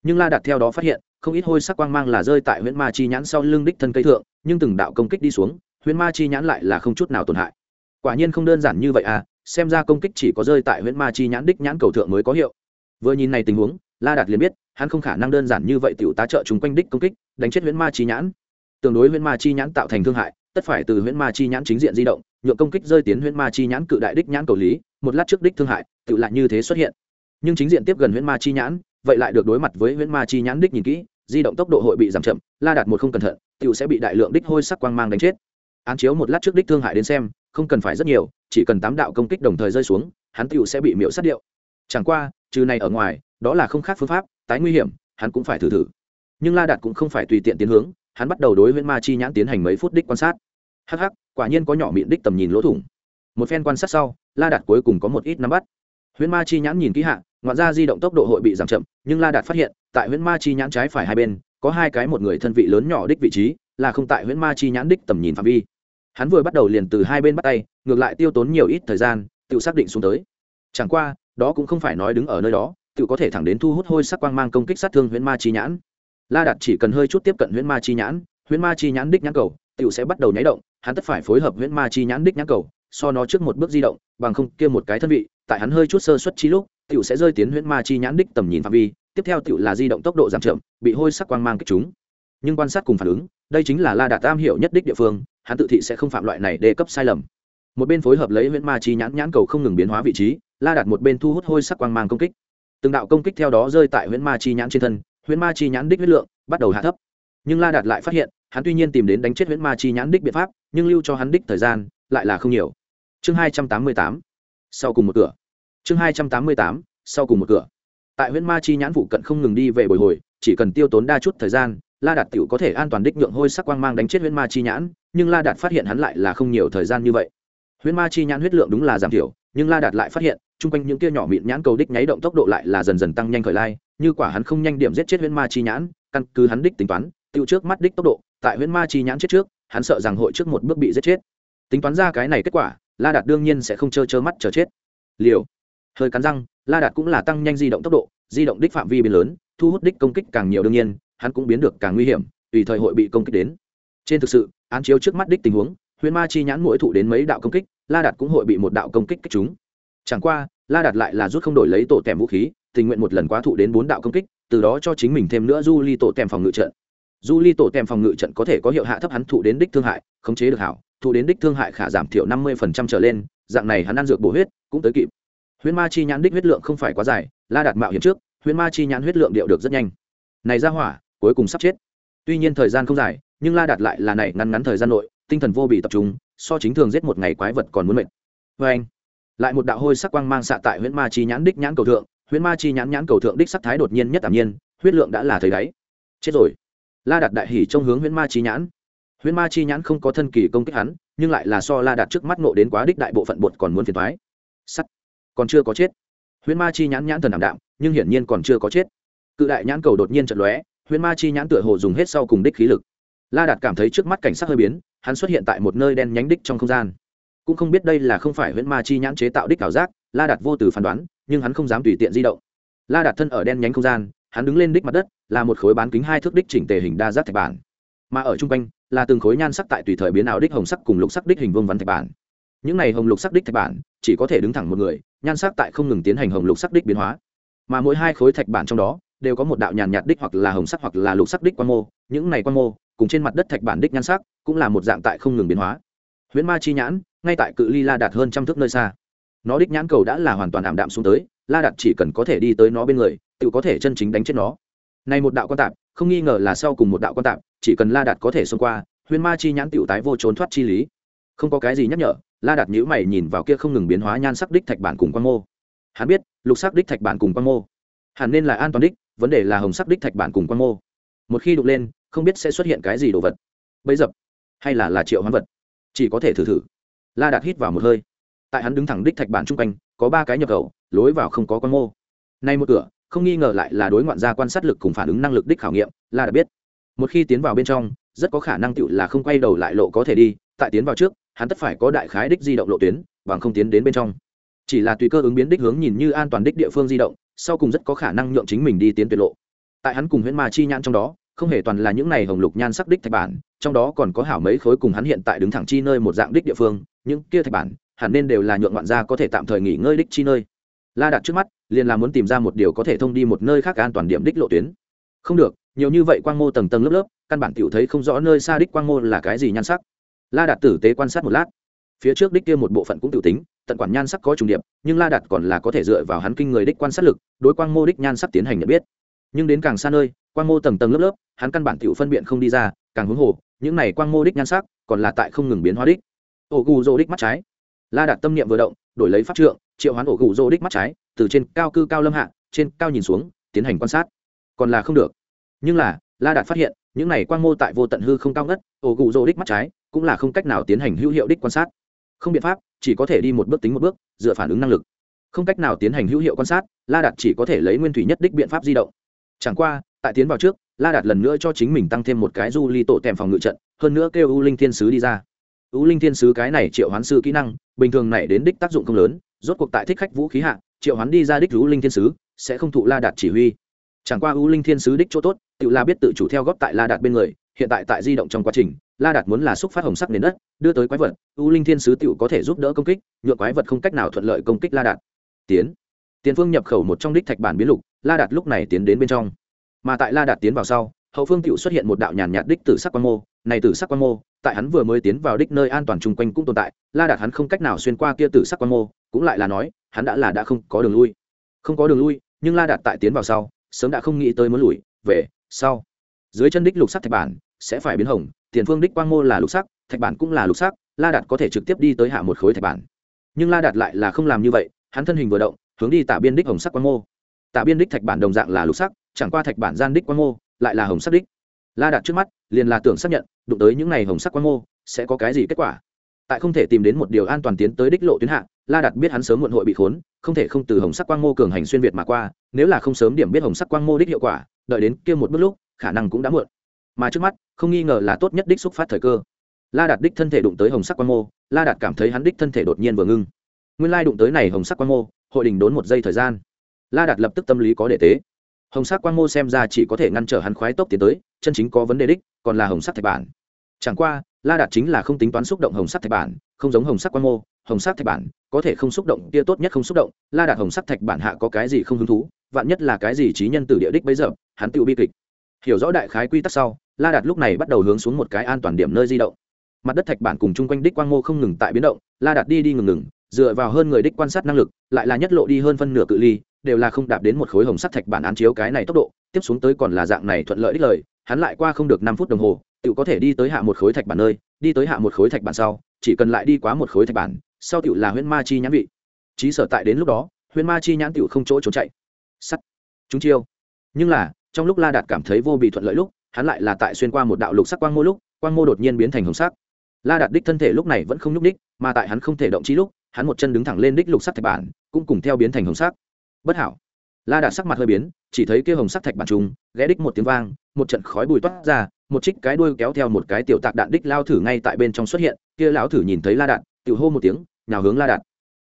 nhưng la đạt theo đó phát hiện, không ít hôi sắc quang mang là rơi tại huyễn ma chi nhãn sau lưng đích thân cây thượng, nhưng từng đạo công kích đi xuống, huyễn ma chi nhãn lại là không chút nào tổn hại. Quả nhiên không đơn giản như vậy à xem ra công kích chỉ có rơi tại huyễn ma chi nhãn đích nhãn cầu thượng mới có hiệu. Vừa nhìn này tình huống, la đạt liền biết, hắn không khả năng đơn giản như vậy t i ể u tá trợ chúng quanh đích công kích, đánh chết huyễn ma chi nhãn. Tương đối huyễn ma chi nhãn tạo thành thương hại, tất phải từ huyễn ma chi nhãn chính diện di động, nhượng công kích rơi tiến huyễn ma chi nhãn cự đại đích nhãn cầu lý, một lát trước đích thương hại, tự lại như thế xuất hiện. Nhưng chính diện tiếp gần huyễn ma chi nhãn vậy lại được đối mặt với huyễn ma chi nhãn đích nhìn kỹ, di động tốc độ hội bị giảm chậm, la đạt một không cẩn thận tự sẽ bị đại lượng đích hôi sắc quang mang đánh chết. Án chiếu một lát trước đích thương hại đến xem, không cần phải rất nhiều, chỉ cần tám đạo công kích đồng thời rơi xuống, hắn tự sẽ bị miễu sát điệu. Chẳng qua, trừ này ở ngoài, đó là không khác phương pháp, tái nguy hiểm, hắn cũng phải thử thử. Nhưng la đạt cũng không phải tùy tiện tiến hướng, hắn bắt đầu đối huyễn ma chi nhãn tiến hành mấy phút đích quan sát. Hắc hắc, quả nhiên có nhỏ miệng đích tầm nhìn lỗ thủng. Một phen quan sát sau, la đạt cuối cùng có một ít nắm bắt huyễn ma chi nhãn nhìn kỹ hạ, ngoạn ra di động tốc độ hội bị giảm chậm, nhưng la đạt phát hiện, tại huyễn ma chi nhãn trái phải hai bên, có hai cái một người thân vị lớn nhỏ đích vị trí, là không tại huyễn ma chi nhãn đích tầm nhìn phạm vi. Hắn vừa bắt đầu liền từ hai bên bắt tay, ngược lại tiêu tốn nhiều ít thời gian, tự xác định xuống tới. Chẳng qua, đó cũng không phải nói đứng ở nơi đó, tự có thể thẳng đến thu hút hôi sắc quang mang công kích sát thương huyễn ma chi nhãn. La đạt chỉ cần hơi chút tiếp cận huyễn ma chi nhãn, huyễn ma chi nhãn đích nhãn cầu, tự sẽ bắt đầu nháy động, hắn tất phải phối hợp huyễn ma chi nhãn đích nhãn cầu, so nó trước một bước di động, bằng không kia một cái thân vị tại hắn hơi chút sơ xuất chi lúc, tiểu sẽ rơi tiến huyễn ma chi nhãn đích tầm nhìn phạm vi, tiếp theo tiểu là di động tốc độ giảm chậm, bị hôi sắc quang mang kích chúng nhưng quan sát cùng phản ứng, đây chính là la đạt tam hiểu nhất đích địa phương, hắn tự thị sẽ không phạm loại này đề cấp sai lầm. Một bên phối hợp lấy huyễn ma chi nhãn nhãn cầu không ngừng biến hóa vị trí, la đạt một bên thu hút hôi sắc quang mang công kích. Từng đạo công kích theo đó rơi tại huyễn ma chi nhãn trên thân, huyễn ma chi nhãn đích huyết lượng bắt đầu hạ thấp. Nhưng la đạt lại phát hiện, hắn tuy nhiên tìm đến đánh chết huyễn ma chi nhãn đích biện pháp, nhưng lưu cho hắn đích thời gian lại là không nhiều. Chương hai trăm tám mươi tám sau cùng một cửa. Chương hai trăm tám mươi tám, sau cùng một cửa. Tại huyện ma chi nhãn phụ cận không ngừng đi về bồi hồi, chỉ cần tiêu tốn đa chút thời gian, la đạt t có thể an toàn đích nhượng hôi sắc quang mang đánh chết huyễn ma chi nhãn, nhưng la đạt phát hiện hắn lại là không nhiều thời gian như vậy. Huyễn ma chi nhãn huyết lượng đúng là giảm thiểu, nhưng la đạt lại phát hiện, chung quanh những kia nhỏ mịn nhãn cầu đích nháy động tốc độ lại là dần dần tăng nhanh khởi lai, như quả hắn không nhanh điểm giết chết huyễn ma chi nhãn, căn cứ hắn đích tính toán, tiêu trước mắt đích tốc độ, tại huyễn ma chi nhãn chết trước, hắn sợ rằng hội trước một bước bị giết chết. Tính toán ra cái này kết quả la đạt đương nhiên sẽ không trơ trơ mắt chờ chết. Liều. Hơi cắn răng, la đạt cũng là tăng nhanh di động tốc độ, di động đích phạm vi biến lớn, thu hút đích công kích càng nhiều đương nhiên, hắn cũng biến được càng nguy hiểm, tùy thời hội bị công kích đến. Trên thực sự, án chiếu trước mắt đích tình huống, huyền ma chi nhãn mỗi thụ đến mấy đạo công kích, la đạt cũng hội bị một đạo công kích kích chúng chẳng qua, la đạt lại là rút không đổi lấy tổ tèm vũ khí, tình nguyện một lần quá thụ đến bốn đạo công kích, từ đó cho chính mình thêm nữa du ly tổ tèm phòng ngự trận. Du ly tổ tèm phòng ngự trận có thể có hiệu hạ thấp hắn thụ đến đích thương hại, khống chế được hảo thụ đến đích thương hại khả giảm thiểu năm mươi trở lên, dạng này hắn ăn dược bổ huyết cũng tới kịp. Huyễn ma chi nhãn đích huyết lượng không phải quá dài, la đạt mạo hiểm trước, huyễn ma chi nhãn huyết lượng điệu được rất nhanh. Này ra hỏa, cuối cùng sắp chết. Tuy nhiên thời gian không dài, nhưng la đạt lại là này ngắn ngắn thời gian nội, tinh thần vô bị tập trung, so chính thường giết một ngày quái vật còn muốn mệt. Vê anh, lại một đạo hôi sắc quang mang xạ tại huyễn ma chi nhãn đích nhãn cầu thượng, huyễn ma chi nhãn nhãn cầu thượng đích sắc thái đột nhiên nhất tạm nhiên, huyết lượng đã là thời đáy. Chết rồi. La đạt đại hỉ trong hướng huyễn ma chi nhãn huyễn ma chi nhãn không có thân kỳ công kích hắn, nhưng lại là so la đạt trước mắt nộ đến quá đích đại bộ phận bột còn muốn phiền thoái. Sắt. Còn chưa có chết. Huyễn ma chi nhãn nhãn thần ảm đạm, nhưng hiển nhiên còn chưa có chết. Cự đại nhãn cầu đột nhiên trận lóe, huyễn ma chi nhãn tựa hồ dùng hết sau cùng đích khí lực. La đạt cảm thấy trước mắt cảnh sắc hơi biến, hắn xuất hiện tại một nơi đen nhánh đích trong không gian. Cũng không biết đây là không phải huyễn ma chi nhãn chế tạo đích ảo giác, la đạt vô từ phán đoán, nhưng hắn không dám tùy tiện di động. La đạt thân ở đen nhánh không gian, hắn đứng lên đích mặt đất, là một khối bán kính hai thước đích chỉnh tề hình đa giác thạch bản. Mà ở trung quanh là từng khối nhan sắc tại tùy thời biến ảo đích hồng sắc cùng lục sắc đích hình vương vắn thạch bản. Những này hồng lục sắc đích thạch bản, chỉ có thể đứng thẳng một người, nhan sắc tại không ngừng tiến hành hồng lục sắc đích biến hóa. Mà mỗi hai khối thạch bản trong đó, đều có một đạo nhàn nhạt đích hoặc là hồng sắc hoặc là lục sắc đích quan mô. Những này quan mô, cùng trên mặt đất thạch bản đích nhan sắc, cũng là một dạng tại không ngừng biến hóa. Huyễn ma chi nhãn, ngay tại cự ly la đạt hơn trăm thước nơi xa. Nó đích nhãn cầu đã là hoàn toàn ảm đạm xuống tới, la đạt chỉ cần có thể đi tới nó bên người, tự có thể chân chính đánh chết nó này một đạo quan tạp, không nghi ngờ là sau cùng một đạo quan tạp, chỉ cần la đạt có thể xông qua huyễn ma chi nhãn tựu tái vô trốn thoát chi lý. Không có cái gì nhắc nhở, la đạt nhữ mày nhìn vào kia không ngừng biến hóa nhan sắc đích thạch bản cùng quan mô. Hắn biết, lục sắc đích thạch bản cùng quan mô. Hẳn nên là an toàn đích, vấn đề là hồng sắc đích thạch bản cùng quan mô. Một khi đục lên, không biết sẽ xuất hiện cái gì đồ vật. Bấy dập. Hay là là triệu hoán vật. Chỉ có thể thử thử. La đạt hít vào một hơi. Tại hắn đứng thẳng đích thạch bản chung quanh, có ba cái nhập khẩu, lối vào không có quan mô. Nay một cửa không nghi ngờ lại là đối ngoạn gia quan sát lực cùng phản ứng năng lực đích khảo nghiệm, là đã biết. Một khi tiến vào bên trong, rất có khả năng tựu là không quay đầu lại lộ có thể đi, tại tiến vào trước, hắn tất phải có đại khái đích di động lộ tuyến, bằng không tiến đến bên trong. Chỉ là tùy cơ ứng biến đích hướng nhìn như an toàn đích địa phương di động, sau cùng rất có khả năng nhượng chính mình đi tiến tuyệt lộ. Tại hắn cùng huyễn ma chi nhãn trong đó, không hề toàn là những này hồng lục nhan sắc đích thạch bản, trong đó còn có hảo mấy khối cùng hắn hiện tại đứng thẳng chi nơi một dạng đích địa phương, những kia thạch bản, hẳn nên đều là nhượng ngoạn gia có thể tạm thời nghỉ ngơi đích chi nơi la đặt trước mắt, liền là muốn tìm ra một điều có thể thông đi một nơi khác an toàn điểm đích lộ tuyến. Không được, nhiều như vậy quang mô tầng tầng lớp lớp, căn bản tiểu thấy không rõ nơi xa đích quang mô là cái gì nhan sắc. La đạt tử tế quan sát một lát. Phía trước đích kia một bộ phận cũng tự tính, tận quản nhan sắc có trùng điệp, nhưng la đạt còn là có thể dựa vào hắn kinh người đích quan sát lực, đối quang mô đích nhan sắc tiến hành nhận biết. Nhưng đến càng xa nơi, quang mô tầng tầng lớp lớp, hắn căn bản tiểu phân biện không đi ra, càng huống hồ, những này quang mô đích nhan sắc còn là tại không ngừng biến hóa đích. Ổ gù rô đích mắt trái. La đạt tâm niệm vừa động, đổi lấy pháp trượng triệu hoán ổ gù rô đích mắt trái, từ trên cao cư cao lâm hạ, trên cao nhìn xuống, tiến hành quan sát. Còn là không được. Nhưng là, la đạt phát hiện, những này quang mô tại vô tận hư không cao ngất, ổ gù rô đích mắt trái, cũng là không cách nào tiến hành hữu hiệu đích quan sát. Không biện pháp, chỉ có thể đi một bước tính một bước, dựa phản ứng năng lực. Không cách nào tiến hành hữu hiệu quan sát, la đạt chỉ có thể lấy nguyên thủy nhất đích biện pháp di động. Chẳng qua, tại tiến vào trước, la đạt lần nữa cho chính mình tăng thêm một cái du ly tổ tèm phòng ngự trận, hơn nữa kêu u linh thiên sứ đi ra. U linh thiên sứ cái này triệu hoán sư kỹ năng, bình thường này đến đích tác dụng không lớn rốt cuộc tại thích khách vũ khí hạ, triệu hoán đi ra đích u linh thiên sứ, sẽ không thụ la đạt chỉ huy. Chẳng qua u linh thiên sứ đích chỗ tốt, tự la biết tự chủ theo góp tại la đạt bên người, hiện tại tại di động trong quá trình, la đạt muốn là xúc phát hồng sắc nền đất, đưa tới quái vật, u linh thiên sứ tự có thể giúp đỡ công kích nhựa quái vật không cách nào thuận lợi công kích la đạt. Tiến. Tiến phương nhập khẩu một trong đích thạch bản biến lục, la đạt lúc này tiến đến bên trong. Mà tại la đạt tiến vào sau, hậu phương tự xuất hiện một đạo nhàn nhạt đích tử sắc quan mô này tử sắc quan mô, tại hắn vừa mới tiến vào đích nơi an toàn chung quanh cũng tồn tại, la đạt hắn không cách nào xuyên qua kia tử sắc quan mô, cũng lại là nói, hắn đã là đã không có đường lui. Không có đường lui, nhưng la đạt tại tiến vào sau, sớm đã không nghĩ tới muốn lùi, về, sau. Dưới chân đích lục sắc thạch bản sẽ phải biến hồng, tiền phương đích quang mô là lục sắc, thạch bản cũng là lục sắc, la đạt có thể trực tiếp đi tới hạ một khối thạch bản. Nhưng la đạt lại là không làm như vậy, hắn thân hình vừa động, hướng đi tả biên đích hồng sắc quang mô. Tả biên đích thạch bản đồng dạng là lục sắc, chẳng qua thạch bản gian đích quang mô lại là hồng sắc đích la đạt trước mắt, liền là tưởng xác nhận, đụng tới những n à y hồng sắc quang mô sẽ có cái gì kết quả. Tại không thể tìm đến một điều an toàn tiến tới đích lộ tuyến hạ, la đạt biết hắn sớm muộn hội bị khốn, không thể không từ hồng sắc quang mô cường hành xuyên việt mà qua, nếu là không sớm điểm biết hồng sắc quang mô đích hiệu quả, đợi đến kia một bước lúc, khả năng cũng đã muộn. Mà trước mắt, không nghi ngờ là tốt nhất đích xúc phát thời cơ. La đạt đích thân thể đụng tới hồng sắc quang mô la đạt cảm thấy hắn đích thân thể đột nhiên vừa ngưng. Nguyên lai đụng tới này hồng sắc quang mô hội đình đốn một giây thời gian. La đạt lập tức tâm lý có đệ tế hồng sắc quang mô xem ra chỉ có thể ngăn trở hắn khoái tốc tiến tới, chân chính có vấn đề đích, còn là hồng sắc thạch bản. Chẳng qua, la đạt chính là không tính toán xúc động hồng sắc thạch bản, không giống hồng sắc quang mô, hồng sắc thạch bản có thể không xúc động, kia tốt nhất không xúc động, la đạt hồng sắc thạch bản hạ có cái gì không hứng thú, vạn nhất là cái gì trí nhân từ địa đích bấy giờ, hắn tự bi kịch. Hiểu rõ đại khái quy tắc sau, la đạt lúc này bắt đầu hướng xuống một cái an toàn điểm nơi di động. Mặt đất thạch bản cùng chung quanh đích quang mô không ngừng tại biến động, la đạt đi đi ngừng ngừng, dựa vào hơn người đích quan sát năng lực, lại là nhất lộ đi hơn phân nửa cự ly đều là không đạp đến một khối hồng sắt thạch bản án chiếu cái này tốc độ, tiếp xuống tới còn là dạng này thuận lợi đích lời, hắn lại qua không được năm phút đồng hồ tự có thể đi tới hạ một khối thạch bản nơi, đi tới hạ một khối thạch bản sau, chỉ cần lại đi quá một khối thạch bản, sau tự là huyễn ma chi nhãn vị. Trí sở tại đến lúc đó, huyễn ma chi nhãn tự không chỗ trốn chạy. Sắt. Chúng chiêu. Nhưng là, trong lúc la đạt cảm thấy vô bị thuận lợi lúc, hắn lại là tại xuyên qua một đạo lục sắc quang mô lúc, quang mô đột nhiên biến thành hồng sắc. La đạt đích thân thể lúc này vẫn không nhúc đích mà tại hắn không thể động chi lúc, hắn một chân đứng thẳng lên đích lục sắc thạch bản, cũng cùng theo biến thành hồng sắc bất hảo. La đạt sắc mặt hơi biến, chỉ thấy kia hồng sắc thạch bản trùng, ghé đích một tiếng vang, một trận khói bùi toát ra, một trích cái đuôi kéo theo một cái tiểu tạc đạn đích lao thử ngay tại bên trong xuất hiện, kia lão thử nhìn thấy la đạt, tiểu hô một tiếng nào hướng la đạt.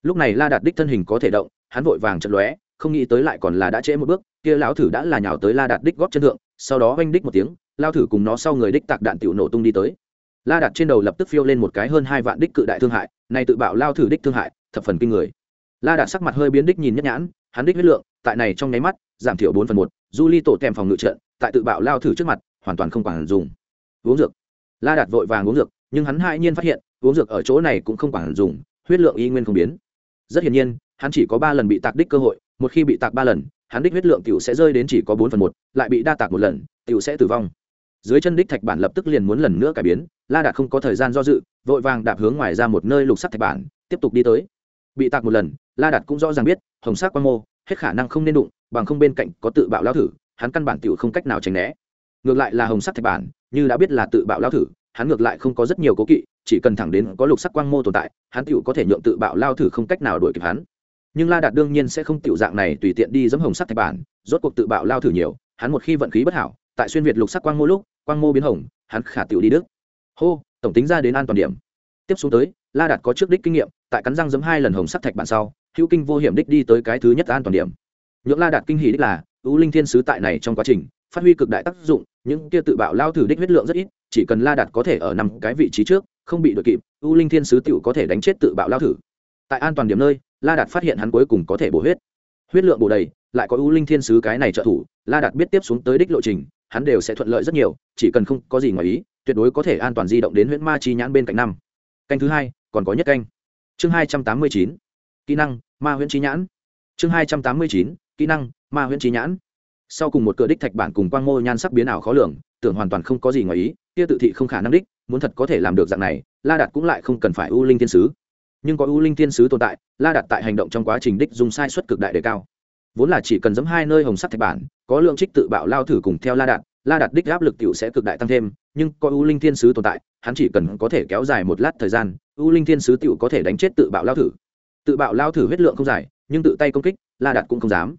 Lúc này la đạt đích thân hình có thể động, hắn vội vàng trận lóe, không nghĩ tới lại còn là đã trễ một bước, kia lão thử đã là nhào tới la đạt đích góp chân thượng, sau đó oanh đích một tiếng, lao thử cùng nó sau người đích tạc đạn tiểu nổ tung đi tới. La đạt trên đầu lập tức phiêu lên một cái hơn hai vạn đích cự đại thương hại này tự bạo lao thử đích thương hại, thập phần kinh người. La đạt sắc mặt hơi biến đích nhìn nhất nhãn hắn đích huyết lượng, tại này trong nháy mắt, giảm thiểu bốn phần một, du ly tổ tem phòng ngự trận, tại tự bạo lao thử trước mặt, hoàn toàn không quản dùng. Uống dược. La đạt vội vàng uống dược, nhưng hắn hai nhiên phát hiện, uống dược ở chỗ này cũng không quản dùng, huyết lượng y nguyên không biến. Rất hiển nhiên, hắn chỉ có ba lần bị tạc đích cơ hội, một khi bị tạc ba lần, hắn đích huyết lượng t sẽ rơi đến chỉ có bốn phần một, lại bị đa tạc một lần t sẽ tử vong. Dưới chân đích thạch bản lập tức liền muốn lần nữa cải biến, la đạt không có thời gian do dự, vội vàng đạp hướng ngoài ra một nơi lục sắt thạch bản, tiếp tục đi tới bị tạc một lần, la đạt cũng rõ ràng biết, hồng sắc quan mô, hết khả năng không nên đụng, bằng không bên cạnh có tự bạo lao thử, hắn căn bản t không cách nào tránh né. Ngược lại là hồng sắc thạch bản, như đã biết là tự bạo lao thử, hắn ngược lại không có rất nhiều cố kỵ, chỉ cần thẳng đến có lục sắc quang mô tồn tại, hắn tựu có thể nhượng tự bạo lao thử không cách nào đuổi kịp hắn. Nhưng la đạt đương nhiên sẽ không tựu dạng này tùy tiện đi dẫm hồng sắc thạch bản, rốt cuộc tự bạo lao thử nhiều, hắn một khi vận khí bất hảo, tại xuyên việt lục sắc quang mô lúc, quang mô biến hồng, hắn khả tựu đi đức. Hô, tổng tính ra đến an toàn điểm. Tiếp xuống tới la đạt có trước đích kinh nghiệm, tại cắn răng giấm hai lần hồng sắc thạch bản sau, hữu kinh vô hiểm đích đi tới cái thứ nhất an toàn điểm. Nhượng la đạt kinh hỉ đích là ưu linh thiên sứ tại này trong quá trình, phát huy cực đại tác dụng, những kia tự bạo lao thử đích huyết lượng rất ít, chỉ cần la đạt có thể ở năm cái vị trí trước, không bị đội kịp ưu linh thiên sứ tựu có thể đánh chết tự bạo lao thử. Tại an toàn điểm nơi, la đạt phát hiện hắn cuối cùng có thể bổ huyết. Huyết lượng bổ đầy, lại có ưu linh thiên sứ cái này trợ thủ, la đạt biết tiếp xuống tới đích lộ trình, hắn đều sẽ thuận lợi rất nhiều, chỉ cần không có gì ngoài ý, tuyệt đối có thể an toàn di động đến huyễn ma chi nhãn bên cạnh năm. Canh thứ hai còn có nhất canh. Chương hai trăm tám mươi chín, kỹ năng, ma huyễn chí nhãn. Chương hai trăm tám mươi chín, kỹ năng, ma huyễn chí nhãn. Sau cùng một cửa đích thạch bản cùng quang mô nhan sắc biến ảo khó lường, tưởng hoàn toàn không có gì ngoài ý, kia tự thị không khả năng đích, muốn thật có thể làm được dạng này, la đạt cũng lại không cần phải ưu linh thiên sứ. Nhưng có ưu linh thiên sứ tồn tại, la đạt tại hành động trong quá trình đích dùng sai suất cực đại đề cao. Vốn là chỉ cần giấm hai nơi hồng sắt thạch bản, có lượng trích tự bạo lao thử cùng theo la đạt la đạt đích áp lực tiểu sẽ cực đại tăng thêm, nhưng có U linh thiên sứ tồn tại, hắn chỉ cần có thể kéo dài một lát thời gian, U linh thiên sứ tiểu có thể đánh chết tự bạo lao thử. Tự bạo lao thử huyết lượng không dài, nhưng tự tay công kích, la đạt cũng không dám.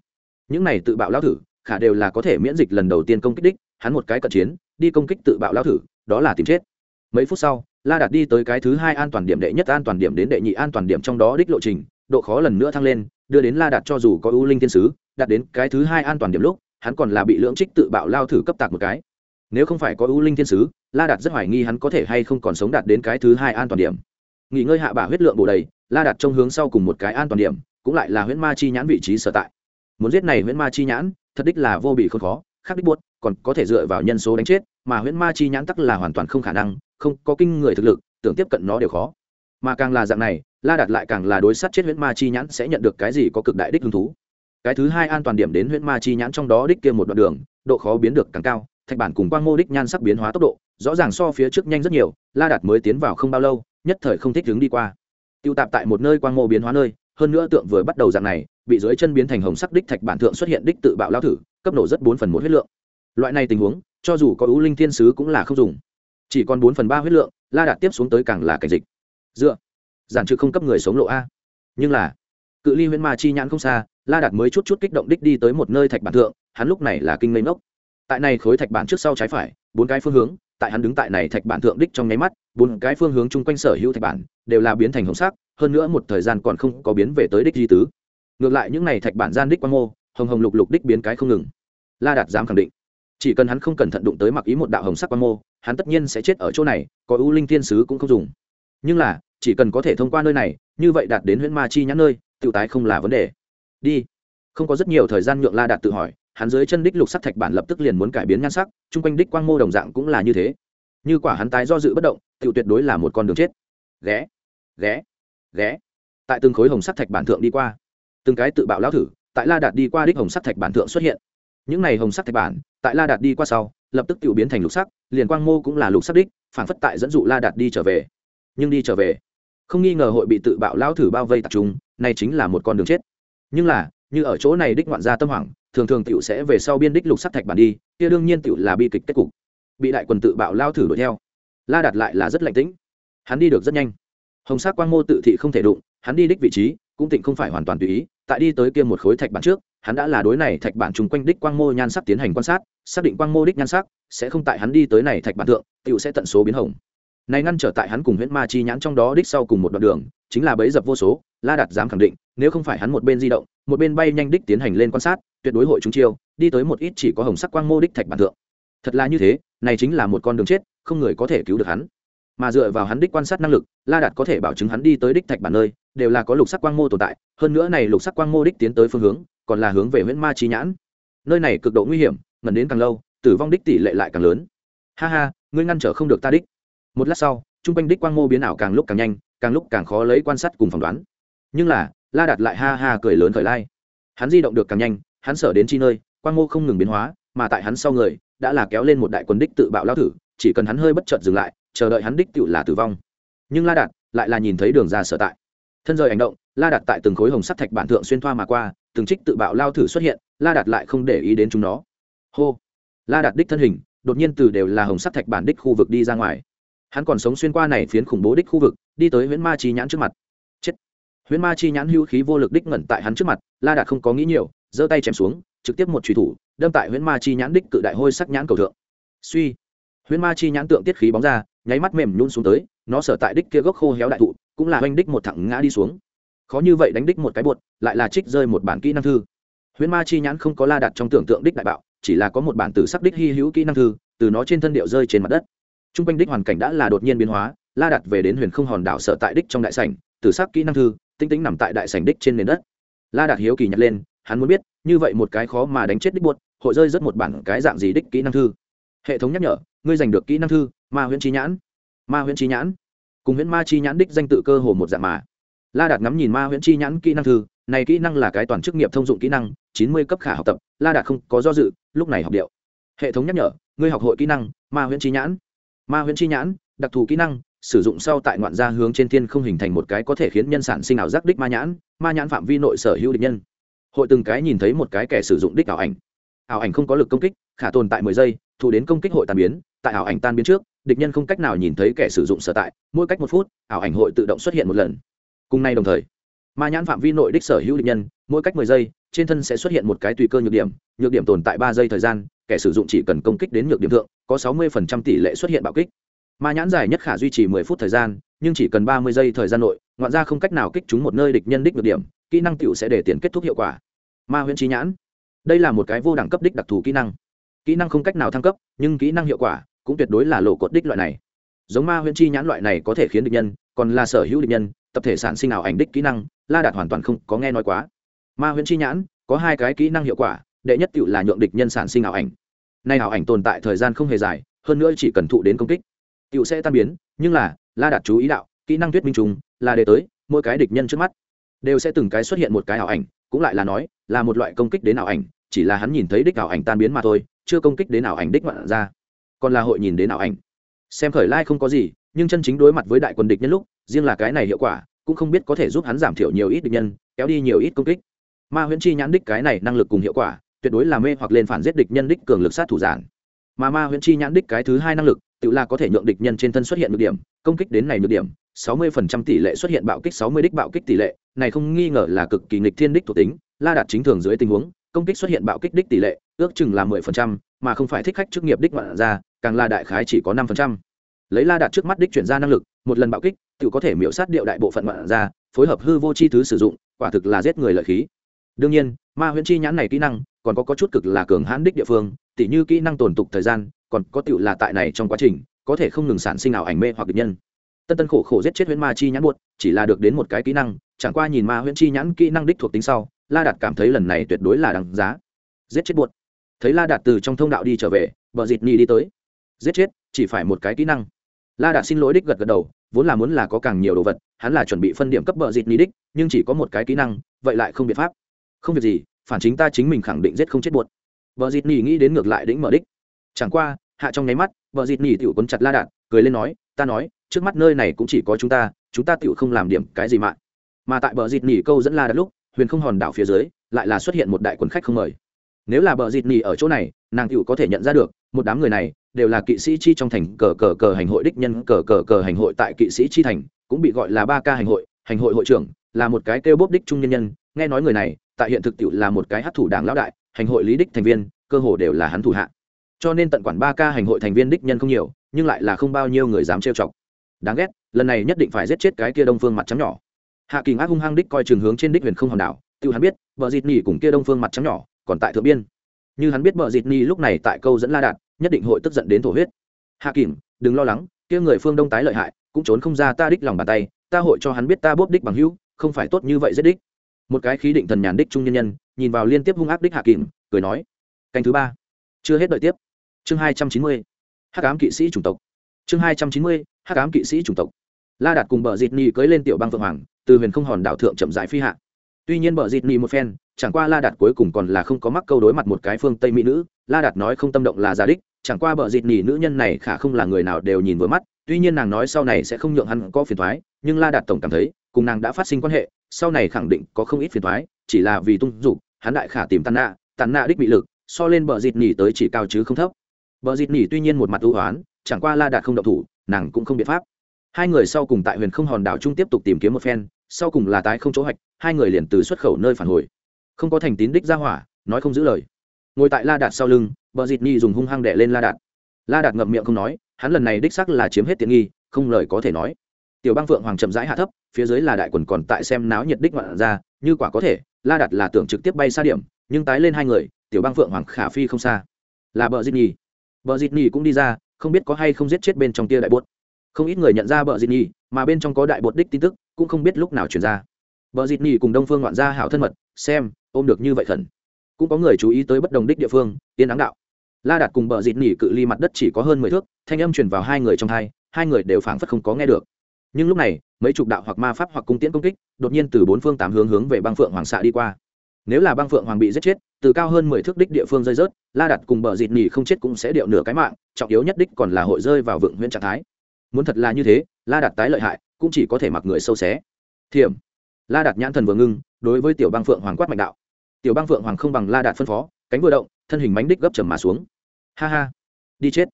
Những này tự bạo lao thử, khả đều là có thể miễn dịch lần đầu tiên công kích đích, hắn một cái cận chiến, đi công kích tự bạo lao thử, đó là tìm chết. Mấy phút sau, la đạt đi tới cái thứ hai an toàn điểm đệ nhất, an toàn điểm đến đệ nhị, an toàn điểm trong đó đích lộ trình, độ khó lần nữa thăng lên, đưa đến la đạt cho dù có ưu linh thiên sứ đạt đến cái thứ hai an toàn điểm lúc hắn còn là bị lưỡng trích tự bạo lao thử cấp tạc một cái. Nếu không phải có ưu linh thiên sứ, la đạt rất hoài nghi hắn có thể hay không còn sống đạt đến cái thứ hai an toàn điểm. Nghỉ ngơi hạ bả huyết lượng bổ đầy, la đạt trong hướng sau cùng một cái an toàn điểm, cũng lại là huyễn ma chi nhãn vị trí sở tại. Muốn giết này huyễn ma chi nhãn, thật đích là vô bị không khó khác đích buốt, còn có thể dựa vào nhân số đánh chết, mà huyễn ma chi nhãn tắc là hoàn toàn không khả năng, không có kinh người thực lực, tưởng tiếp cận nó đều khó. Mà càng là dạng này, la đạt lại càng là đối sát chết huyễn ma chi nhãn sẽ nhận được cái gì có cực đại đích hứng thú cái thứ hai an toàn điểm đến Huyễn ma chi nhãn trong đó đích kia một đoạn đường, độ khó biến được càng cao, thạch bản cùng quang mô đích nhan sắc biến hóa tốc độ, rõ ràng so phía trước nhanh rất nhiều, la đạt mới tiến vào không bao lâu, nhất thời không thích đứng đi qua. Tiêu tạp tại một nơi quang mô biến hóa nơi, hơn nữa tượng vừa bắt đầu dạng này, bị dưới chân biến thành hồng sắc đích thạch bản thượng xuất hiện đích tự bạo lao thử, cấp nổ rất bốn phần một huyết lượng. Loại này tình huống, cho dù có ưu linh thiên sứ cũng là không dùng. Chỉ còn bốn phần ba huyết lượng, la đạt tiếp xuống tới càng là cảnh dịch. Dựa. Giản trừ không cấp người sống lộ a. Nhưng là, cự ly huyễn ma chi nhãn không xa la đạt mới chút chút kích động đích đi tới một nơi thạch bản thượng, hắn lúc này là kinh ngây ngốc. Tại này khối thạch bản trước sau trái phải, bốn cái phương hướng, tại hắn đứng tại này thạch bản thượng đích trong nháy mắt, bốn cái phương hướng chung quanh sở hữu thạch bản đều là biến thành hồng sắc, hơn nữa một thời gian còn không có biến về tới đích di tứ. Ngược lại những này thạch bản gian đích quan mô, hồng hồng lục lục đích biến cái không ngừng. La đạt dám khẳng định, chỉ cần hắn không cẩn thận đụng tới mặc ý một đạo hồng sắc quan mô, hắn tất nhiên sẽ chết ở chỗ này, có ưu linh thiên sứ cũng không dùng. Nhưng là, chỉ cần có thể thông qua nơi này, như vậy đạt đến huyễn ma chi nhãn nơi tự tái không là vấn đề đi. Không có rất nhiều thời gian nhượng la đạt tự hỏi, hắn dưới chân đích lục sắc thạch bản lập tức liền muốn cải biến nhan sắc, chung quanh đích quang mô đồng dạng cũng là như thế. Như quả hắn tái do dự bất động tự tuyệt đối là một con đường chết. Ghé ghé ghé. Tại từng khối hồng sắc thạch bản thượng đi qua. Từng cái tự bạo lao thử, tại la đạt đi qua đích hồng sắc thạch bản thượng xuất hiện. Những này hồng sắc thạch bản, tại la đạt đi qua sau, lập tức tự biến thành lục sắc, liền quang mô cũng là lục sắc đích phản phất tại dẫn dụ la đạt đi trở về. Nhưng đi trở về, không nghi ngờ hội bị tự bạo lao thử bao vây tập trung, này chính là một con đường chết nhưng là, như ở chỗ này đích ngoạn gia tâm hoảng, thường thường tiểu sẽ về sau biên đích lục sắc thạch bản đi, kia đương nhiên tiểu là bi kịch kết cục. Bị đại quần tự bạo lao thử đuổi theo. La đạt lại là rất lạnh tĩnh. Hắn đi được rất nhanh. Hồng sắc quang mô tự thị không thể đụng, hắn đi đích vị trí, cũng tịnh không phải hoàn toàn tùy ý, tại đi tới kia một khối thạch bản trước, hắn đã là đối này thạch bản chung quanh đích quang mô nhan sắc tiến hành quan sát, xác định quang mô đích nhan sắc sẽ không tại hắn đi tới này thạch bản tượng tiểu sẽ tận số biến hồng. Này ngăn trở tại hắn cùng huyễn ma chi nhãn trong đó đích sau cùng một đoạn đường, chính là bấy dập vô số, la đạt dám khẳng định nếu không phải hắn một bên di động, một bên bay nhanh đích tiến hành lên quan sát, tuyệt đối hội chúng chiêu, đi tới một ít chỉ có hồng sắc quang mô đích thạch bản thượng. Thật là như thế, này chính là một con đường chết, không người có thể cứu được hắn. Mà dựa vào hắn đích quan sát năng lực, la đạt có thể bảo chứng hắn đi tới đích thạch bản nơi, đều là có lục sắc quang mô tồn tại, hơn nữa này lục sắc quang mô đích tiến tới phương hướng, còn là hướng về huyện ma chi nhãn. Nơi này cực độ nguy hiểm ngần đến càng lâu, tử vong đích tỷ lệ lại càng lớn. Ha ha, ngươi ngăn trở không được ta đích. Một lát sau, trung quanh đích quang mô biến ảo càng lúc càng nhanh, càng lúc càng khó lấy quan sát cùng phỏng đoán. Nhưng là la đạt lại ha ha cười lớn khởi lai. Hắn di động được càng nhanh, hắn sở đến chi nơi, quang mô không ngừng biến hóa, mà tại hắn sau người, đã là kéo lên một đại quân đích tự bạo lao thử, chỉ cần hắn hơi bất chợt dừng lại, chờ đợi hắn đích tự là tử vong. Nhưng la đạt lại là nhìn thấy đường ra sở tại. Thân rời hành động, la đạt tại từng khối hồng sắt thạch bản thượng xuyên thoa mà qua, từng trích tự bạo lao thử xuất hiện, la đạt lại không để ý đến chúng nó. Hô! La đạt đích thân hình, đột nhiên từ đều là hồng sắt thạch bản đích khu vực đi ra ngoài. Hắn còn sống xuyên qua này phiến khủng bố đích khu vực, đi tới huyễn ma trí nhãn trước mặt huyễn ma chi nhãn hữu khí vô lực đích ngẩn tại hắn trước mặt, la đạt không có nghĩ nhiều, giơ tay chém xuống, trực tiếp một trùy thủ, đâm tại huyễn ma chi nhãn đích cự đại hôi sắc nhãn cầu thượng. Suy, huyễn ma chi nhãn tượng tiết khí bóng ra, nháy mắt mềm nhún xuống tới, nó sở tại đích kia gốc khô héo đại thụ, cũng là oanh đích một thẳng ngã đi xuống. Khó như vậy đánh đích một cái bột, lại là trích rơi một bản kỹ năng thư. Huyễn ma chi nhãn không có la đặt trong tưởng tượng đích đại bạo, chỉ là có một bản tử sắc đích hy hữu kỹ năng thư, từ nó trên thân điệu rơi trên mặt đất. T r u n g quanh đích hoàn cảnh đã là đột nhiên biến hóa, la đặt về đến huyền không hòn đảo sở tại đích trong đại sảnh, tử sắc kỹ năng thư tinh tinh nằm tại đại sảnh đích trên nền đất. La đạt hiếu kỳ nhặt lên, hắn muốn biết, như vậy một cái khó mà đánh chết đích buột hội rơi rất một bản cái dạng gì đích kỹ năng thư. Hệ thống nhắc nhở, ngươi giành được kỹ năng thư, ma huyễn trí nhãn. Ma huyễn trí nhãn. Cùng huyễn ma chi nhãn đích danh tự cơ hồ một dạng mà. La đạt ngắm nhìn ma huyễn chi nhãn kỹ năng thư, này kỹ năng là cái toàn chức nghiệp thông dụng kỹ năng, chín mươi cấp khả học tập, la đạt không có do dự, lúc này học điệu. Hệ thống nhắc nhở, ngươi học hội kỹ năng, ma huyễn chi nhãn. Ma huyễn chi nhãn, đặc thù kỹ năng sử dụng sau tại ngoạn gia hướng trên thiên không hình thành một cái có thể khiến nhân sản sinh ảo giác đích ma nhãn ma nhãn phạm vi nội sở hữu địch nhân. Hội từng cái nhìn thấy một cái kẻ sử dụng đích ảo ảnh. Ảo ảnh không có lực công kích, khả tồn tại mười giây thủ đến công kích hội tàn biến, tại ảo ảnh tan biến trước, địch nhân không cách nào nhìn thấy kẻ sử dụng sở tại, mỗi cách một phút, ảo ảnh hội tự động xuất hiện một lần. Cùng nay đồng thời, ma nhãn phạm vi nội đích sở hữu địch nhân, mỗi cách mười giây, trên thân sẽ xuất hiện một cái tùy cơ nhược điểm nhược điểm tồn tại ba giây thời gian, kẻ sử dụng chỉ cần công kích đến nhược điểm thượng, có sáu mươi phần trăm tỷ lệ xuất hiện bạo kích ma nhãn dài nhất khả duy trì mười phút thời gian, nhưng chỉ cần ba mươi giây thời gian nội, ngoạn ra không cách nào kích chúng một nơi địch nhân đích được điểm, kỹ năng cựu sẽ để tiền kết thúc hiệu quả. Ma huyễn trí nhãn. Đây là một cái vô đẳng cấp đích đặc thù kỹ năng. Kỹ năng không cách nào thăng cấp, nhưng kỹ năng hiệu quả cũng tuyệt đối là lộ cột đích loại này. Giống ma huyễn chi nhãn loại này có thể khiến địch nhân, còn là sở hữu địch nhân, tập thể sản sinh ảo ảnh đích kỹ năng, la đạt hoàn toàn không có nghe nói quá. Ma huyễn chi nhãn có hai cái kỹ năng hiệu quả, đệ nhất tự là nhượng địch nhân sản sinh ảo ảnh. Nay ảo ảnh tồn tại thời gian không hề dài, hơn nữa chỉ cần thụ đến công kích. Tiểu sẽ tan biến, nhưng là, la đạt chú ý đạo, kỹ năng thuyết minh trùng, là để tới, mỗi cái địch nhân trước mắt, đều sẽ từng cái xuất hiện một cái ảo ảnh, cũng lại là nói, là một loại công kích đến ảo ảnh, chỉ là hắn nhìn thấy đích ảo ảnh tan biến mà thôi, chưa công kích đến ảo ảnh đích ngoạn ra. Còn là hội nhìn đến ảo ảnh. Xem khởi lai không có gì, nhưng chân chính đối mặt với đại quân địch nhân lúc, riêng là cái này hiệu quả, cũng không biết có thể giúp hắn giảm thiểu nhiều ít địch nhân, kéo đi nhiều ít công kích. Ma huyễn chi nhãn đích cái này năng lực cùng hiệu quả, tuyệt đối là mê hoặc lên phản giết địch nhân đích cường lực sát thủ giản. Mà ma huyễn chi nhãn đích cái thứ hai năng lực tự là có thể nhượng địch nhân trên thân xuất hiện nhược điểm công kích đến này nhược điểm 60% tỷ lệ xuất hiện bạo kích 60 đích bạo kích tỷ lệ này không nghi ngờ là cực kỳ nghịch thiên đích thuộc tính la đạt chính thường dưới tình huống công kích xuất hiện bạo kích đích tỷ lệ ước chừng là 10%, mà không phải thích khách chức nghiệp đích ngoạn ra càng là đại khái chỉ có 5%. lấy la đạt trước mắt đích chuyển ra năng lực một lần bạo kích tự có thể miễu sát điệu đại bộ phận ngoạn ra phối hợp hư vô chi thứ sử dụng quả thực là giết người lợi khí đương nhiên ma huyễn chi nhãn này kỹ năng còn có, có chút cực là cường hãn đích địa phương tỉ như kỹ năng tồn tục thời gian, còn có tựu là tại này trong quá trình, có thể không ngừng sản sinh ảo ảnh mê hoặc địch nhân. Tân tân khổ khổ giết chết huyễn ma chi nhãn buột chỉ là được đến một cái kỹ năng, chẳng qua nhìn ma huyễn chi nhãn kỹ năng đích thuộc tính sau, la đạt cảm thấy lần này tuyệt đối là đáng giá. Giết chết buột thấy la đạt từ trong thông đạo đi trở về, vợ dịt Nhi đi tới. Giết chết, chỉ phải một cái kỹ năng. La đạt xin lỗi đích gật gật đầu, vốn là muốn là có càng nhiều đồ vật, hắn là chuẩn bị phân điểm cấp vợ dịt Nhi đích, nhưng chỉ có một cái kỹ năng, vậy lại không biện pháp. Không việc gì, phản chính ta chính mình khẳng định giết không chết buột vợ dịt nỉ nghĩ đến ngược lại đĩnh mở đích. Chẳng qua, hạ trong nháy mắt vợ dịt nỉ tiểu quấn chặt la đạt, cười lên nói, ta nói, trước mắt nơi này cũng chỉ có chúng ta chúng ta tiểu không làm điểm cái gì mạng mà tại bờ dịt nỉ câu dẫn la đạt lúc, huyền không hòn đảo phía dưới, lại là xuất hiện một đại quần khách không mời. Nếu là bờ dịt nỉ ở chỗ này, nàng tiểu có thể nhận ra được, một đám người này đều là kỵ sĩ chi trong thành cờ cờ cờ hành hội đích nhân, cờ cờ cờ hành hội tại kỵ sĩ chi thành, cũng bị gọi là ba ca hành hội hành hội hội trưởng, là một cái kêu bốp đích trung nhân nhân. Nghe nói người này, tại hiện thực tiểu là một cái hát thủ đảng lão đại hành hội lý đích thành viên, cơ hồ đều là hắn thủ hạ. Cho nên tận quản ba ca hành hội thành viên đích nhân không nhiều, nhưng lại là không bao nhiêu người dám trêu chọc. Đáng ghét, lần này nhất định phải giết chết cái kia đông phương mặt trắng nhỏ. Hạ kỳ ác hung hăng đích coi trường hướng trên đích huyền không hòn đảo tự hắn biết vợ dịt nỉ cùng kia đông phương mặt trắng nhỏ còn tại thượng biên. Như hắn biết vợ dịt nỉ lúc này tại câu dẫn la đạt, nhất định hội tức giận đến thổ huyết. Hạ kỳ đừng lo lắng, kia người phương đông tái lợi hại, cũng trốn không ra ta đích lòng bàn tay, ta hội cho hắn biết ta bốp đích bằng hữu, không phải tốt như vậy giết đích một cái khí định thần nhàn đích trung nhân nhân, nhìn vào liên tiếp hung ác đích hạ kìm cười nói, canh thứ ba, chưa hết đợi tiếp. Chương hai trăm chín mươi, hắc ám kỵ sĩ chủng tộc. Chương hai trăm chín mươi, hắc ám kỵ sĩ chủng tộc. La đạt cùng bờ dịt ni cưới lên tiểu bang phượng hoàng, từ huyền không hòn đảo thượng chậm rãi phi hạ. Tuy nhiên bờ dịt ni một phen, chẳng qua la đạt cuối cùng còn là không có mắc câu đối mặt một cái phương tây mỹ nữ, la đạt nói không tâm động là giả đích, chẳng qua bờ dịt ni nữ nhân này khả không là người nào đều nhìn vừa mắt, tuy nhiên nàng nói sau này sẽ không nhượng hắn có phiền thoái nhưng la đạt tổng cảm thấy, cùng nàng đã phát sinh quan hệ sau này khẳng định có không ít phiền thoái, chỉ là vì tung dục, hắn đại khả tìm tàn nạ tàn nạ đích bị lực, so lên bờ dịt nỉ tới chỉ cao chứ không thấp. Bờ dịt nỉ tuy nhiên một mặt ưu hoán chẳng qua la đạt không động thủ, nàng cũng không biện pháp. Hai người sau cùng tại huyền không hòn đảo chung tiếp tục tìm kiếm một phen, sau cùng là tái không chỗ hoạch, hai người liền từ xuất khẩu nơi phản hồi. Không có thành tín đích ra hỏa, nói không giữ lời. Ngồi tại la đạt sau lưng, bờ dịt nhi dùng hung hăng đẻ lên la đạt. La đạt ngậm miệng không nói, hắn lần này đích sắc là chiếm hết tiện nghi, không lời có thể nói tiểu bang phượng hoàng chậm rãi hạ thấp, phía dưới là đại quần còn tại xem náo nhiệt đích ngoạn ra, như quả có thể, la đặt là tưởng trực tiếp bay xa điểm, nhưng tái lên hai người, tiểu bang phượng hoàng khả phi không xa. Là bờ dịt nhì. Bờ dịt nhì cũng đi ra, không biết có hay không giết chết bên trong tia đại bột không ít người nhận ra bờ dịt nhì, mà bên trong có đại bột đích tin tức, cũng không biết lúc nào chuyển ra. Bờ dịt nhì cùng đông phương ngoạn gia hảo thân mật, xem, ôm được như vậy khẩn. Cũng có người chú ý tới bất đồng đích địa phương tiên áng đạo. La đạt cùng bờ dịt nhì cự ly mặt đất chỉ có hơn mười thước, thanh âm truyền vào hai người trong hai hai người đều phảng phất không có nghe được nhưng lúc này, mấy chục đạo hoặc ma pháp hoặc cung tiễn công kích, đột nhiên từ bốn phương tám hướng hướng về băng phượng hoàng xạ đi qua. Nếu là băng phượng hoàng bị giết chết, từ cao hơn mười thước đích địa phương rơi rớt, la đặt cùng bờ dịt nhì không chết cũng sẽ điệu nửa cái mạng, trọng yếu nhất đích còn là hội rơi vào vượng huyễn trạng thái. Muốn thật là như thế, la đặt tái lợi hại, cũng chỉ có thể mặc người sâu xé. Thiểm. La đặt nhãn thần vừa ngưng, đối với tiểu băng phượng hoàng quát mạnh đạo. Tiểu băng phượng hoàng không bằng la đạt phân phó, cánh vừa động, thân hình mánh đích gấp trầm mà xuống. Ha ha. Đi chết.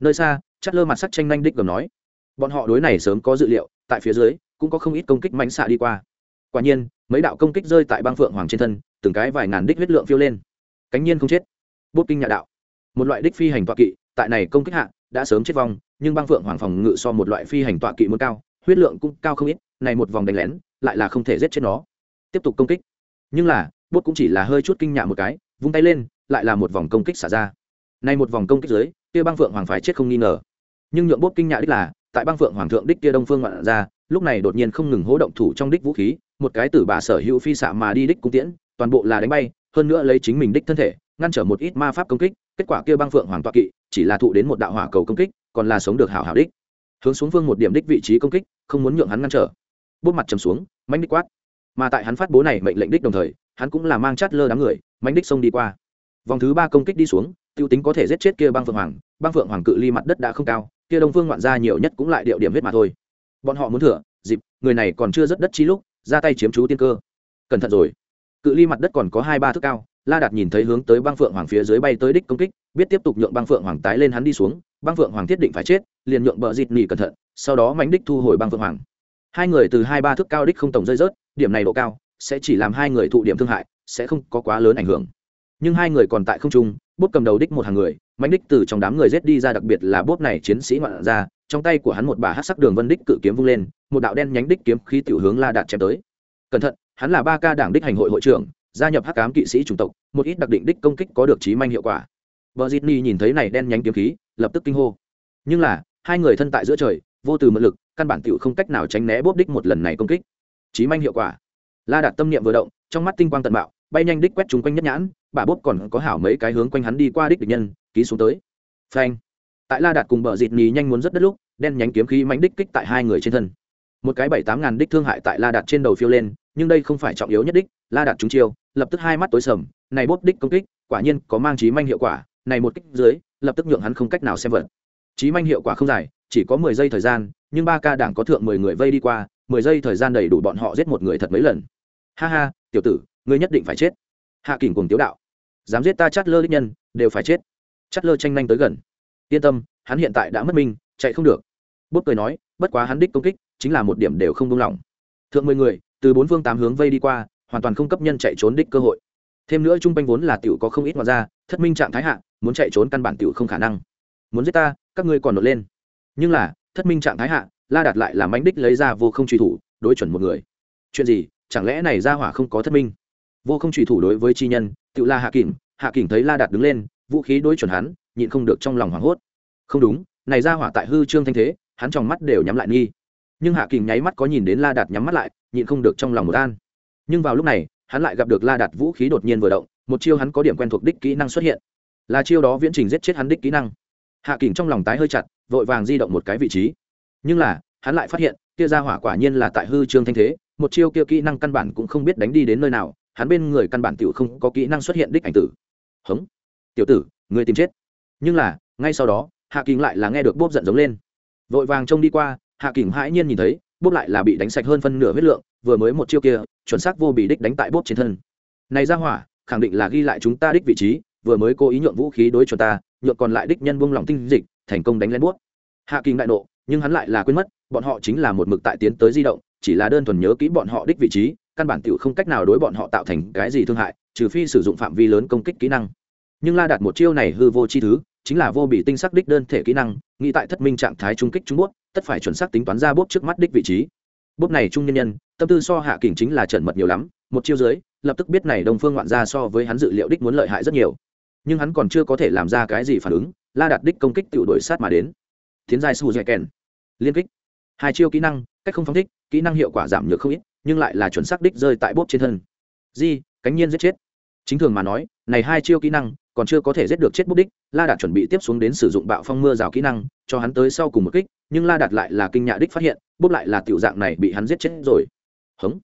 Nơi xa chắt lơ mặt sắc tranh nhanh đích gầm nói bọn họ đối này sớm có dự liệu, tại phía dưới, cũng có không ít công kích mánh xạ đi qua. Quả nhiên, mấy đạo công kích rơi tại băng phượng hoàng trên thân, từng cái vài ngàn đích huyết lượng phiêu lên. Cánh nhiên không chết. Bốt kinh nhà đạo. Một loại đích phi hành tọa kỵ, tại này công kích hạ, đã sớm chết vong, nhưng băng phượng hoàng phòng ngự so một loại phi hành tọa kỵ muốn cao, huyết lượng cũng cao không ít, này một vòng đánh lén, lại là không thể giết chết nó. Tiếp tục công kích. Nhưng là bốt cũng chỉ là hơi chút kinh nhạ một cái, vung tay lên, lại là một vòng công kích xả ra. Này một vòng công kích dưới, kia băng phượng hoàng phải chết không nghi ngờ. Nhưng nhượng bốt kinh nhạ đích là tại băng phượng hoàng thượng đích kia đông phương ngoạn ra, lúc này đột nhiên không ngừng hỗ động thủ trong đích vũ khí, một cái tử bà sở hữu phi xạ mà đi đích cung tiễn, toàn bộ là đánh bay, hơn nữa lấy chính mình đích thân thể, ngăn trở một ít ma pháp công kích, kết quả kia băng phượng hoàng toạ kỵ, chỉ là thụ đến một đạo hỏa cầu công kích, còn là sống được hảo hảo đích. Hướng xuống phương một điểm đích vị trí công kích, không muốn nhượng hắn ngăn trở. Bút mặt trầm xuống mánh đích quát. Mà tại hắn phát bố này mệnh lệnh đích đồng thời, hắn cũng là mang chát lơ đám người mánh đích xông đi qua. Vòng thứ ba công kích đi xuống, tiêu tính có thể giết chết kia băng phượng hoàng băng phượng hoàng cự ly mặt đất đã không cao kia đông phương ngoạn ra nhiều nhất cũng lại điệu điểm hết mà thôi. Bọn họ muốn thừa, dịp, người này còn chưa rất đất chi lúc, ra tay chiếm chú tiên cơ. Cẩn thận rồi. Cự ly mặt đất còn có hai ba thước cao, la đạt nhìn thấy hướng tới băng phượng hoàng phía dưới bay tới đích công kích, biết tiếp tục nhượng băng phượng hoàng tái lên hắn đi xuống, băng phượng hoàng thiết định phải chết, liền nhượng bờ dịt nỉ cẩn thận, sau đó mánh đích thu hồi băng phượng hoàng. Hai người từ hai ba thước cao đích không tổng rơi rớt, điểm này độ cao, sẽ chỉ làm hai người thụ điểm thương hại, sẽ không có quá lớn ảnh hưởng. Nhưng hai người còn tại không trung, bút cầm đầu đích một hàng người mánh đích từ trong đám người rết đi ra đặc biệt là bốt này chiến sĩ ngoạn ra trong tay của hắn một bà hát sắc đường vân đích cự kiếm vung lên, một đạo đen nhánh đích kiếm khí tiểu hướng la đạt chém tới. Cẩn thận, hắn là ba ca đảng đích hành hội hội trưởng, gia nhập hắc cám kỵ sĩ chủng tộc, một ít đặc định đích công kích có được trí manh hiệu quả. Vợ dịt ni nhìn thấy này đen nhánh kiếm khí, lập tức kinh hô. Nhưng là, hai người thân tại giữa trời, vô từ mượn lực, căn bản tiểu không cách nào tránh né bốp đích một lần này công kích. Trí manh hiệu quả. La đạt tâm niệm vừa động, trong mắt tinh quang tận bạo bay nhanh đích quét chúng quanh nhất nhãn, bà bốp còn có hảo mấy cái hướng quanh hắn đi qua đích địch nhân ký xuống tới. Phanh. Tại la đạt cùng bờ dịt nhì nhanh muốn rất đất lúc, đen nhánh kiếm khí mánh đích kích tại hai người trên thân. Một cái bảy tám ngàn đích thương hại tại la đạt trên đầu phiêu lên, nhưng đây không phải trọng yếu nhất đích, la đạt trúng chiêu, lập tức hai mắt tối sầm, này bốp đích công kích, quả nhiên có mang trí manh hiệu quả, này một kích dưới, lập tức nhượng hắn không cách nào xem vật. Trí manh hiệu quả không dài, chỉ có mười giây thời gian, nhưng ba ca đảng có thượng mười người vây đi qua, mười giây thời gian đầy đủ bọn họ giết một người thật mấy lần. Ha ha, tiểu tử, ngươi nhất định phải chết. Hạ kình cùng tiếu đạo. Dám giết ta chát lơ đích nhân, đều phải chết chắt lơ tranh nhanh tới gần. Yên tâm, hắn hiện tại đã mất minh chạy không được. Bút cười nói, bất quá hắn đích công kích, chính là một điểm đều không buông lỏng. Thượng mười người, từ bốn phương tám hướng vây đi qua, hoàn toàn không cấp nhân chạy trốn đích cơ hội. Thêm nữa trung quanh vốn là tiểu có không ít ngoài ra thất minh trạng thái hạ, muốn chạy trốn căn bản tiểu không khả năng. Muốn giết ta, các ngươi còn nổi lên. Nhưng là, thất minh trạng thái hạ, la đạt lại làm ánh đích lấy ra vô không truy thủ, đối chuẩn một người. Chuyện gì, chẳng lẽ này ra hỏa không có thất minh? Vô không truy thủ đối với chi nhân, tự la hạ kỉnh hạ kỉnh thấy la đạt đứng lên vũ khí đối chuẩn hắn, nhịn không được trong lòng hoảng hốt. Không đúng, này ra hỏa tại hư trương thanh thế, hắn trong mắt đều nhắm lại nghi. Nhưng hạ kình nháy mắt có nhìn đến la đạt nhắm mắt lại, nhịn không được trong lòng một an. Nhưng vào lúc này, hắn lại gặp được la đạt vũ khí đột nhiên vừa động, một chiêu hắn có điểm quen thuộc đích kỹ năng xuất hiện. Là chiêu đó viễn trình giết chết hắn đích kỹ năng. Hạ kình trong lòng tái hơi chặt, vội vàng di động một cái vị trí. Nhưng là, hắn lại phát hiện, kia ra hỏa quả nhiên là tại hư trương thanh thế, một chiêu kia kỹ năng căn bản cũng không biết đánh đi đến nơi nào, hắn bên người căn bản tiểu không có kỹ năng xuất hiện đích ảnh tử. Hống tiểu tử người tìm chết. Nhưng là, ngay sau đó, hạ kình lại là nghe được bốp giận giống lên. Vội vàng trông đi qua, hạ kình hãi nhiên nhìn thấy, bốp lại là bị đánh sạch hơn phân nửa huyết lượng, vừa mới một chiêu kia, chuẩn xác vô bị đích đánh tại bốp trên thân. Này ra hỏa, khẳng định là ghi lại chúng ta đích vị trí, vừa mới cố ý nhượng vũ khí đối cho ta, nhượng còn lại đích nhân buông lòng tinh dịch, thành công đánh lên bốp. Hạ Kình đại nộ, nhưng hắn lại là quên mất, bọn họ chính là một mực tại tiến tới di động, chỉ là đơn thuần nhớ kỹ bọn họ đích vị trí, căn bản tiểu không cách nào đối bọn họ tạo thành cái gì thương hại, trừ phi sử dụng phạm vi lớn công kích kỹ năng nhưng la đạt một chiêu này hư vô chi thứ, chính là vô bị tinh sắc đích đơn thể kỹ năng, nghĩ tại thất minh trạng thái trung kích trung bút tất phải chuẩn xác tính toán ra bút trước mắt đích vị trí. Bút này trung nhân nhân, tâm tư so hạ kình chính là trần mật nhiều lắm, một chiêu dưới, lập tức biết này đồng phương ngoạn ra so với hắn dự liệu đích muốn lợi hại rất nhiều. Nhưng hắn còn chưa có thể làm ra cái gì phản ứng, la đạt đích công kích tự đổi sát mà đến. Tiến giai su dạy kèn. Liên kích. Hai chiêu kỹ năng, cách không phóng thích, kỹ năng hiệu quả giảm nhược không ít, nhưng lại là chuẩn xác đích rơi tại bút trên thân. Di, cánh nhiên giết chết. Chính thường mà nói, này hai chiêu kỹ năng còn chưa có thể giết được chết bút đích, la đạt chuẩn bị tiếp xuống đến sử dụng bạo phong mưa rào kỹ năng, cho hắn tới sau cùng một kích, nhưng la đạt lại là kinh nhạ đích phát hiện, bút lại là tiểu dạng này bị hắn giết chết rồi. Hống.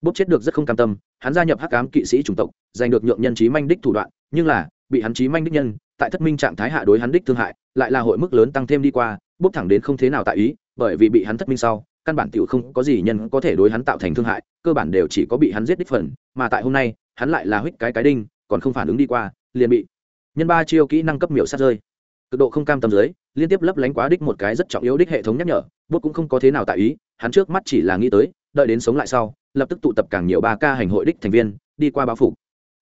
Bút chết được rất không cam tâm, hắn gia nhập hắc ám kỵ sĩ chủng tộc, giành được nhượng nhân trí manh đích thủ đoạn, nhưng là, bị hắn trí manh đích nhân, tại thất minh trạng thái hạ đối hắn đích thương hại, lại là hội mức lớn tăng thêm đi qua, bút thẳng đến không thế nào tại ý, bởi vì bị hắn thất minh sau, căn bản tiểu không có gì nhân có thể đối hắn tạo thành thương hại, cơ bản đều chỉ có bị hắn giết đích phần, mà tại hôm nay, hắn lại là huyết cái cái đinh, còn không phản ứng đi qua, liền bị nhân ba chiêu kỹ năng cấp miểu sát rơi. Cực độ không cam tâm dưới, liên tiếp lấp lánh quá đích một cái rất trọng yếu đích hệ thống nhắc nhở, bút cũng không có thế nào tại ý, hắn trước mắt chỉ là nghĩ tới, đợi đến sống lại sau, lập tức tụ tập càng nhiều ba ca hành hội đích thành viên, đi qua báo phục.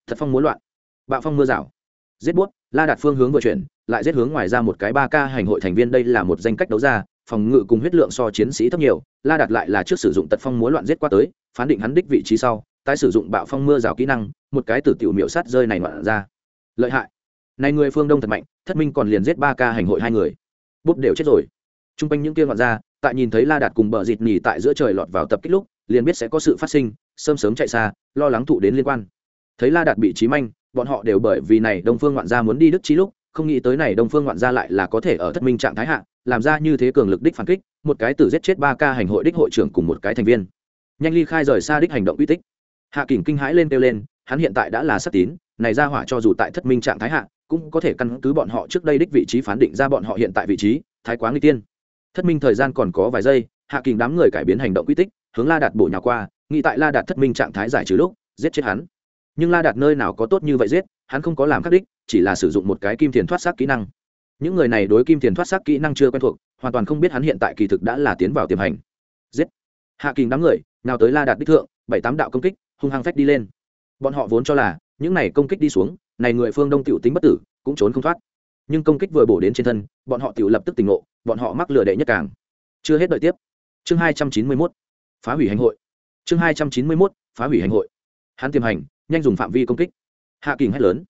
Thật phong muốn loạn. Bạo phong mưa rào. Giết bút, la đạt phương hướng vừa chuyển, lại giết hướng ngoài ra một cái ba ca hành hội thành viên, đây là một danh cách đấu ra, phòng ngự cùng huyết lượng so chiến sĩ thấp nhiều, la đạt lại là trước sử dụng tật phong múa loạn giết qua tới, phán định hắn đích vị trí sau, tái sử dụng bạo phong mưa rào kỹ năng, một cái tử tiểu miệu sát rơi này ngoạn ra. Lợi hại này người phương đông thật mạnh, thất minh còn liền giết ba ca hành hội hai người. Bút đều chết rồi. T r u n g quanh những kia ngoạn ra tại nhìn thấy la đạt cùng bờ dịt nhì tại giữa trời lọt vào tập kích lúc, liền biết sẽ có sự phát sinh, sớm sớm chạy xa, lo lắng thụ đến liên quan. Thấy la đạt bị trí manh, bọn họ đều bởi vì này đông phương ngoạn gia muốn đi đức trí lúc, không nghĩ tới này đông phương ngoạn gia lại là có thể ở thất minh trạng thái hạ, làm ra như thế cường lực đích phản kích, một cái tử giết chết ba ca hành hội đích hội trưởng cùng một cái thành viên. Nhanh ly khai rời xa đích hành động uy tích. Hạ kình kinh hãi lên kêu lên, hắn hiện tại đã là sắc tín, này ra hỏa cho dù tại thất minh trạng thái hạ cũng có thể căn cứ bọn họ trước đây đích vị trí phán định ra bọn họ hiện tại vị trí, thái quá nguy tiên. Thất minh thời gian còn có vài giây, hạ kình đám người cải biến hành động quy tích, hướng la đạt bổ nhào qua, nghĩ tại la đạt thất minh trạng thái giải trừ lúc, giết chết hắn. Nhưng la đạt nơi nào có tốt như vậy giết, hắn không có làm khắc đích, chỉ là sử dụng một cái kim tiền thoát xác kỹ năng. Những người này đối kim tiền thoát xác kỹ năng chưa quen thuộc, hoàn toàn không biết hắn hiện tại kỳ thực đã là tiến vào tiềm hành. Giết! Hạ kình đám người, nào tới la đạt đích thượng, bảy tám đạo công kích, hung hăng phách đi lên. Bọn họ vốn cho là, những này công kích đi xuống này người phương đông tiểu tính bất tử, cũng trốn không thoát. Nhưng công kích vừa bổ đến trên thân, bọn họ tiểu lập tức tỉnh ngộ, bọn họ mắc lửa đệ nhất càng. Chưa hết đợi tiếp. Chương hai trăm chín mươi mốt, phá hủy hành hội. Chương hai trăm chín mươi mốt, phá hủy hành hội. Hắn tiềm hành, nhanh dùng phạm vi công kích. Hạ kình hét lớn.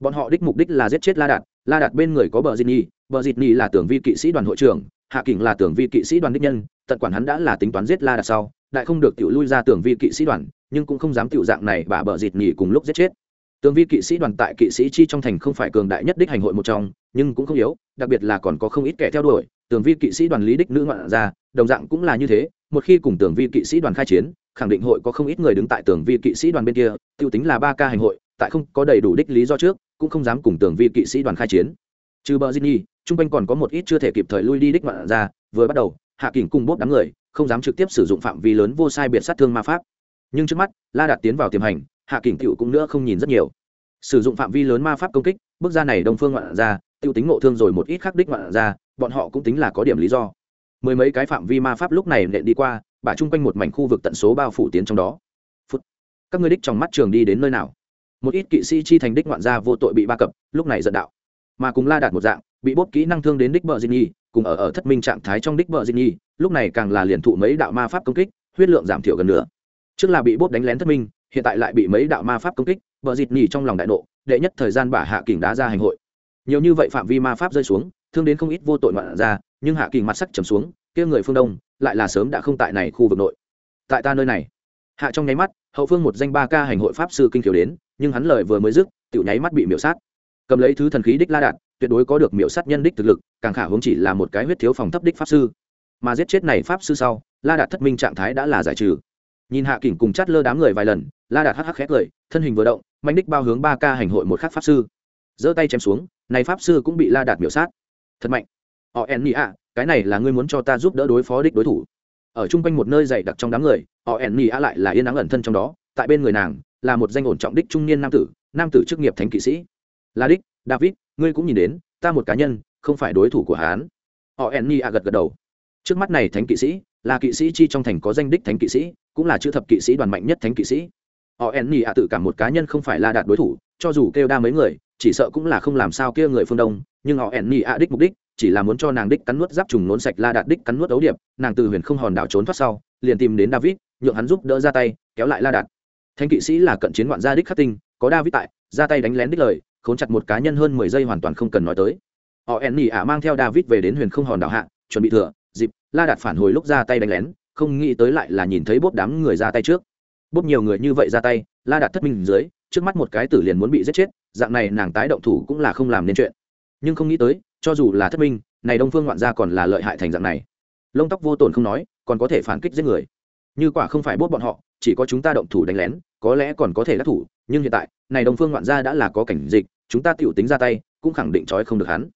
Bọn họ đích mục đích là giết chết la đạt la đạt bên người có bờ dịt nhi, bờ dịt nhi là tưởng vi kỵ sĩ đoàn hội trưởng, hạ kình là tưởng vi kỵ sĩ đoàn đích nhân, tận quản hắn đã là tính toán giết la đạt sau, đại không được tiểu lui ra tưởng vi kỵ sĩ đoàn, nhưng cũng không dám tiểu dạng này bà bờ dịt nhi cùng lúc giết chết. Tường vi kỵ sĩ đoàn tại kỵ sĩ chi trong thành không phải cường đại nhất đích hành hội một trong nhưng cũng không yếu đặc biệt là còn có không ít kẻ theo đuổi. Tường vi kỵ sĩ đoàn lý đích nữ ngoạn ra đồng dạng cũng là như thế một khi cùng Tường vi kỵ sĩ đoàn khai chiến khẳng định hội có không ít người đứng tại Tường vi kỵ sĩ đoàn bên kia tiêu tính là ba ca hành hội tại không có đầy đủ đích lý do trước cũng không dám cùng Tường vi kỵ sĩ đoàn khai chiến. Trừ bờ Ginny, trung quanh còn có một ít chưa thể kịp thời lui đi đích ngoạn ra vừa bắt đầu hạ kình cùng bốt đám người không dám trực tiếp sử dụng phạm vi lớn vô sai biệt sát thương ma pháp. Nhưng trước mắt la đạt tiến vào tiềm hành hạ kình cựu cũng nữa không nhìn rất nhiều. Sử dụng phạm vi lớn ma pháp công kích, bước ra này đông phương ngoạn ra tiêu tính ngộ thương rồi một ít khắc đích ngoạn ra bọn họ cũng tính là có điểm lý do. Mười mấy cái phạm vi ma pháp lúc này nện đi qua, bả chung quanh một mảnh khu vực tận số bao phủ tiến trong đó、Phút. Các ngươi đích trong mắt trường đi đến nơi nào? Một ít kỵ sĩ chi thành đích ngoạn gia vô tội bị ba cập, lúc này giận đạo. Mà cùng la đạt một dạng, bị bốt kỹ năng thương đến đích bờ diên nhi, cùng ở ở thất minh trạng thái trong đích bờ diên nhi, lúc này càng là liền thụ mấy đạo ma pháp công kích, huyết lượng giảm thiểu gần nữa trước là bị bốt đánh lén thất minh hiện tại lại bị mấy đạo ma pháp công kích vợ dịt nhì trong lòng đại nộ, đệ nhất thời gian bả hạ kình đá ra hành hội. Nhiều như vậy phạm vi ma pháp rơi xuống, thương đến không ít vô tội ngoạn ra, nhưng hạ kình mặt sắc trầm xuống, kia người phương đông, lại là sớm đã không tại này khu vực nội. Tại ta nơi này. Hạ trong nháy mắt, hậu phương một danh ba ca hành hội pháp sư kinh khiếu đến, nhưng hắn lời vừa mới dứt, tiểu nháy mắt bị miểu sát. Cầm lấy thứ thần khí đích la đạt tuyệt đối có được miểu sát nhân đích thực lực, càng khả hướng chỉ là một cái huyết thiếu phòng thấp đích pháp sư. Mà giết chết này pháp sư sau, la đạt thất minh trạng thái đã là giải trừ nhìn hạ kình cùng chát lơ đám người vài lần, la đạt hắc hắc khét cười, thân hình vừa động mạnh đích bao hướng ba ca hành hội một khắc pháp sư. Giơ tay chém xuống, này pháp sư cũng bị la đạt miểu sát. Thật mạnh. Họ en nị ạ cái này là ngươi muốn cho ta giúp đỡ đối phó đích đối thủ. Ở chung quanh một nơi dày đặc trong đám người, họ en nhị ạ lại là yên ắng ẩn thân trong đó, tại bên người nàng, là một danh ổn trọng đích trung niên nam tử nam tử chức nghiệp thánh kỵ sĩ. Là đích, david, ngươi cũng nhìn đến, ta một cá nhân, không phải đối thủ của hán họ en nhị ạ gật gật đầu. Trước mắt này thánh kỵ sĩ là kỵ sĩ chi trong thành có danh đích thánh kỵ sĩ, cũng là chữ thập kỵ sĩ đoàn mạnh nhất thánh kỵ sĩ. Họ en nhì ạ tự cảm một cá nhân không phải là đạt đối thủ, cho dù kêu đa mấy người, chỉ sợ cũng là không làm sao kia người phương đông, nhưng họ en nhì ạ đích mục đích, chỉ là muốn cho nàng đích cắn nuốt giáp trùng nốn sạch la đạt đích cắn nuốt ấu điệp, nàng từ huyền không hòn đảo trốn thoát sau, liền tìm đến david, nhượng hắn giúp đỡ ra tay, kéo lại la đạt thánh kỵ sĩ là cận chiến ngoạn gia đích khắc tinh, có david tại, ra tay đánh lén đích lời, khốn chặt một cá nhân hơn mười giây hoàn toàn không cần nói tới. Họ en nhì ạ mang theo david về đến huyền không hòn đảo hạ, chuẩn bị thừa la đạt phản hồi lúc ra tay đánh lén, không nghĩ tới lại là nhìn thấy bốp đám người ra tay trước. Bốp nhiều người như vậy ra tay, la đạt thất minh dưới, trước mắt một cái tử liền muốn bị giết chết, dạng này nàng tái động thủ cũng là không làm nên chuyện. Nhưng không nghĩ tới, cho dù là thất minh, này đông phương ngoạn gia còn là lợi hại thành dạng này. Lông tóc vô tổn không nói, còn có thể phản kích giết người. Như quả không phải bốt bọn họ, chỉ có chúng ta động thủ đánh lén, có lẽ còn có thể đắc thủ, nhưng hiện tại, này đông phương ngoạn gia đã là có cảnh dịch, chúng ta tiểu tính ra tay, cũng khẳng định trói không được hắn.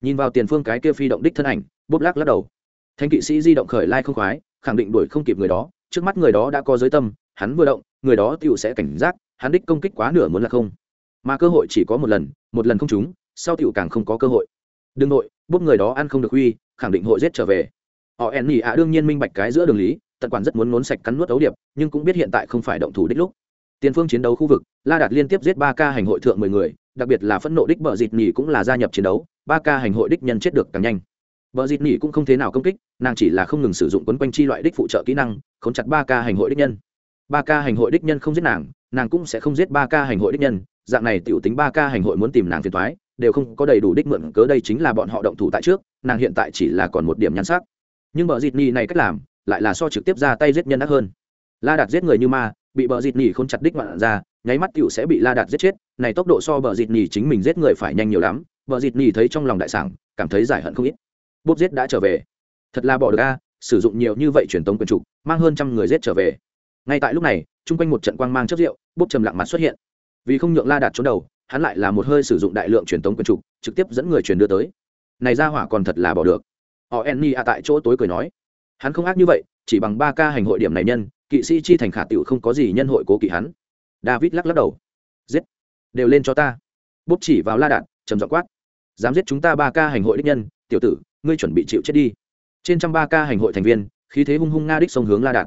Nhìn vào tiền phương cái kia phi động đích thân ảnh, bốp lắc lắc đầu thanh kỵ sĩ di động khởi lai không khoái, khẳng định đuổi không kịp người đó, trước mắt người đó đã có giới tâm, hắn vừa động, người đó tựu sẽ cảnh giác, hắn đích công kích quá nửa muốn là không. Mà cơ hội chỉ có một lần một lần không trúng, sau tựu càng không có cơ hội. Đương nội bốc người đó ăn không được huy khẳng định hội giết trở về. Họ ẻn nhị ạ đương nhiên minh bạch cái giữa đường lý, tận quản rất muốn nốn sạch cắn nuốt ấu điệp, nhưng cũng biết hiện tại không phải động thủ đích lúc. Tiền phương chiến đấu khu vực, la đạt liên tiếp giết ba ca hành hội thượng mười người, đặc biệt là phẫn nộ đích bờ dịt nhì cũng là gia nhập chiến đấu, ba ca hành hội đích nhân chết được càng nhanh vợ dịt nỉ cũng không thế nào công kích, nàng chỉ là không ngừng sử dụng quấn quanh chi loại đích phụ trợ kỹ năng, khống chặt ba ca hành hội đích nhân. Ba ca hành hội đích nhân không giết nàng nàng cũng sẽ không giết ba ca hành hội đích nhân. Dạng này tiểu tính ba ca hành hội muốn tìm nàng phiền toái, đều không có đầy đủ đích mượn cớ đây chính là bọn họ động thủ tại trước, nàng hiện tại chỉ là còn một điểm nhắn sắc. Nhưng vợ dịt nỉ này cách làm, lại là so trực tiếp ra tay giết nhân ác hơn. La đạt giết người như ma, bị bờ dịt nhì không chặt đích ngoạn ra, nháy mắt tiểu sẽ bị la đạt giết chết. Này tốc độ so bờ dịt nỉ chính mình giết người phải nhanh nhiều lắm. Bờ dịt nỉ thấy trong lòng đại sảng, cảm thấy giải hận không ít bốp giết đã trở về. Thật là bỏ được a sử dụng nhiều như vậy truyền tống quyền trục mang hơn trăm người giết trở về. Ngay tại lúc này chung quanh một trận quang mang chất rượu bốp trầm lặng mặt xuất hiện. Vì không nhượng la đạt trốn đầu hắn lại là một hơi sử dụng đại lượng truyền tống quyền trục trực tiếp dẫn người truyền đưa tới. Này ra hỏa còn thật là bỏ được. Họ enni a tại chỗ tối cười nói. Hắn không ác như vậy chỉ bằng ba ca hành hội điểm này nhân kỵ sĩ chi thành khả tiểu không có gì nhân hội cố kỵ hắn. David lắc lắc đầu. Giết. Đều lên cho ta. Bốp chỉ vào la Đạt, trầm giọng quát. Dám giết chúng ta ba ca hành hội đích nhân tiểu tử ngươi chuẩn bị chịu chết đi. Trên trăm ba ca hành hội thành viên khí thế hung hung nga đích sông hướng la Đạt.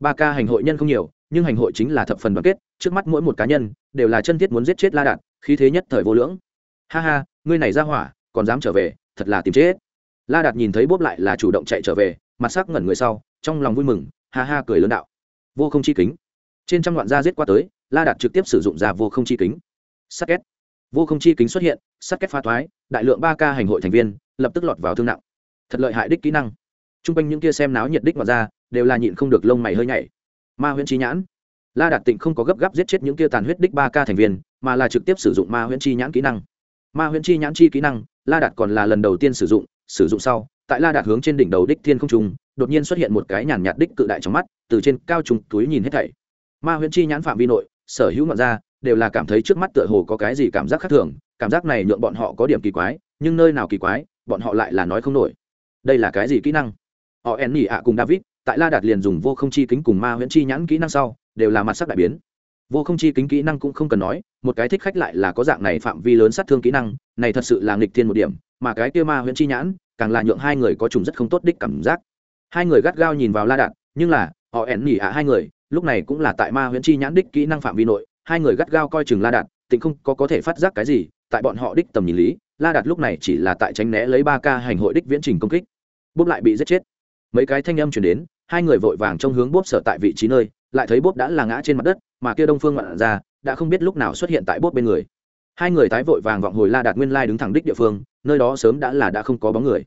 ba ca hành hội nhân không nhiều nhưng hành hội chính là thập phần đoàn kết trước mắt mỗi một cá nhân đều là chân thiết muốn giết chết la Đạt, khí thế nhất thời vô lưỡng. Ha ha ngươi này ra hỏa còn dám trở về thật là tìm chết. La đạt nhìn thấy bốp lại là chủ động chạy trở về mặt sắc ngẩn người sau trong lòng vui mừng ha ha cười lớn đạo. Vô không chi kính. Trên trăm loạn gia giết qua tới la đạt trực tiếp sử dụng ra vô không chi kính. Sắc két. Vô không chi kính xuất hiện sắc két pha thoái đại lượng ba ca hành hội thành viên lập tức lọt vào thương nặng. Thật lợi hại đích kỹ năng. T r u n g quanh những kia xem náo nhiệt đích ngoài ra, đều là nhịn không được lông mày hơi nhảy. Ma huyễn chi nhãn. La đạt tịnh không có gấp gáp giết chết những kia tàn huyết đích ba ca thành viên, mà là trực tiếp sử dụng ma huyễn chi nhãn kỹ năng. Ma huyễn chi nhãn chi kỹ năng, la đạt còn là lần đầu tiên sử dụng sử dụng sau, tại la đạt hướng trên đỉnh đầu đích thiên không trung, đột nhiên xuất hiện một cái nhàn nhạt đích cự đại trong mắt, từ trên cao trùng túi nhìn hết thảy. Ma huyễn chi nhãn phạm vi nội, sở hữu ngọn ra đều là cảm thấy trước mắt tựa hồ có cái gì cảm giác khác thường, cảm giác này nhượng bọn họ có điểm kỳ quái, nhưng nơi nào kỳ quái bọn họ lại là nói không nổi. Đây là cái gì kỹ năng? Họ en nhỉ ạ cùng david, tại la đạt liền dùng vô không chi kính cùng ma huyễn chi nhãn kỹ năng sau, đều là mặt sắc đại biến. Vô không chi kính kỹ năng cũng không cần nói, một cái thích khách lại là có dạng này phạm vi lớn sát thương kỹ năng, này thật sự là nghịch thiên một điểm, mà cái kia ma huyễn chi nhãn, càng là nhượng hai người có trùng rất không tốt đích cảm giác. Hai người gắt gao nhìn vào la đạt, nhưng là, họ ẻn nhỉ ạ hai người, lúc này cũng là tại ma huyễn chi nhãn đích kỹ năng phạm vi nội, hai người gắt gao coi chừng la đạt, tịnh không có có thể phát giác cái gì, tại bọn họ đích tầm nhìn lý la đạt lúc này chỉ là tại tránh né lấy ba ca hành hội đích viễn trình công kích. Bốp lại bị giết chết. Mấy cái thanh âm chuyển đến, hai người vội vàng trong hướng bốp sở tại vị trí nơi, lại thấy bốp đã là ngã trên mặt đất, mà kia đông phương ngoạn ra, đã không biết lúc nào xuất hiện tại bốp bên người. Hai người tái vội vàng vọng hồi la đạt nguyên lai đứng thẳng đích địa phương, nơi đó sớm đã là đã không có bóng người.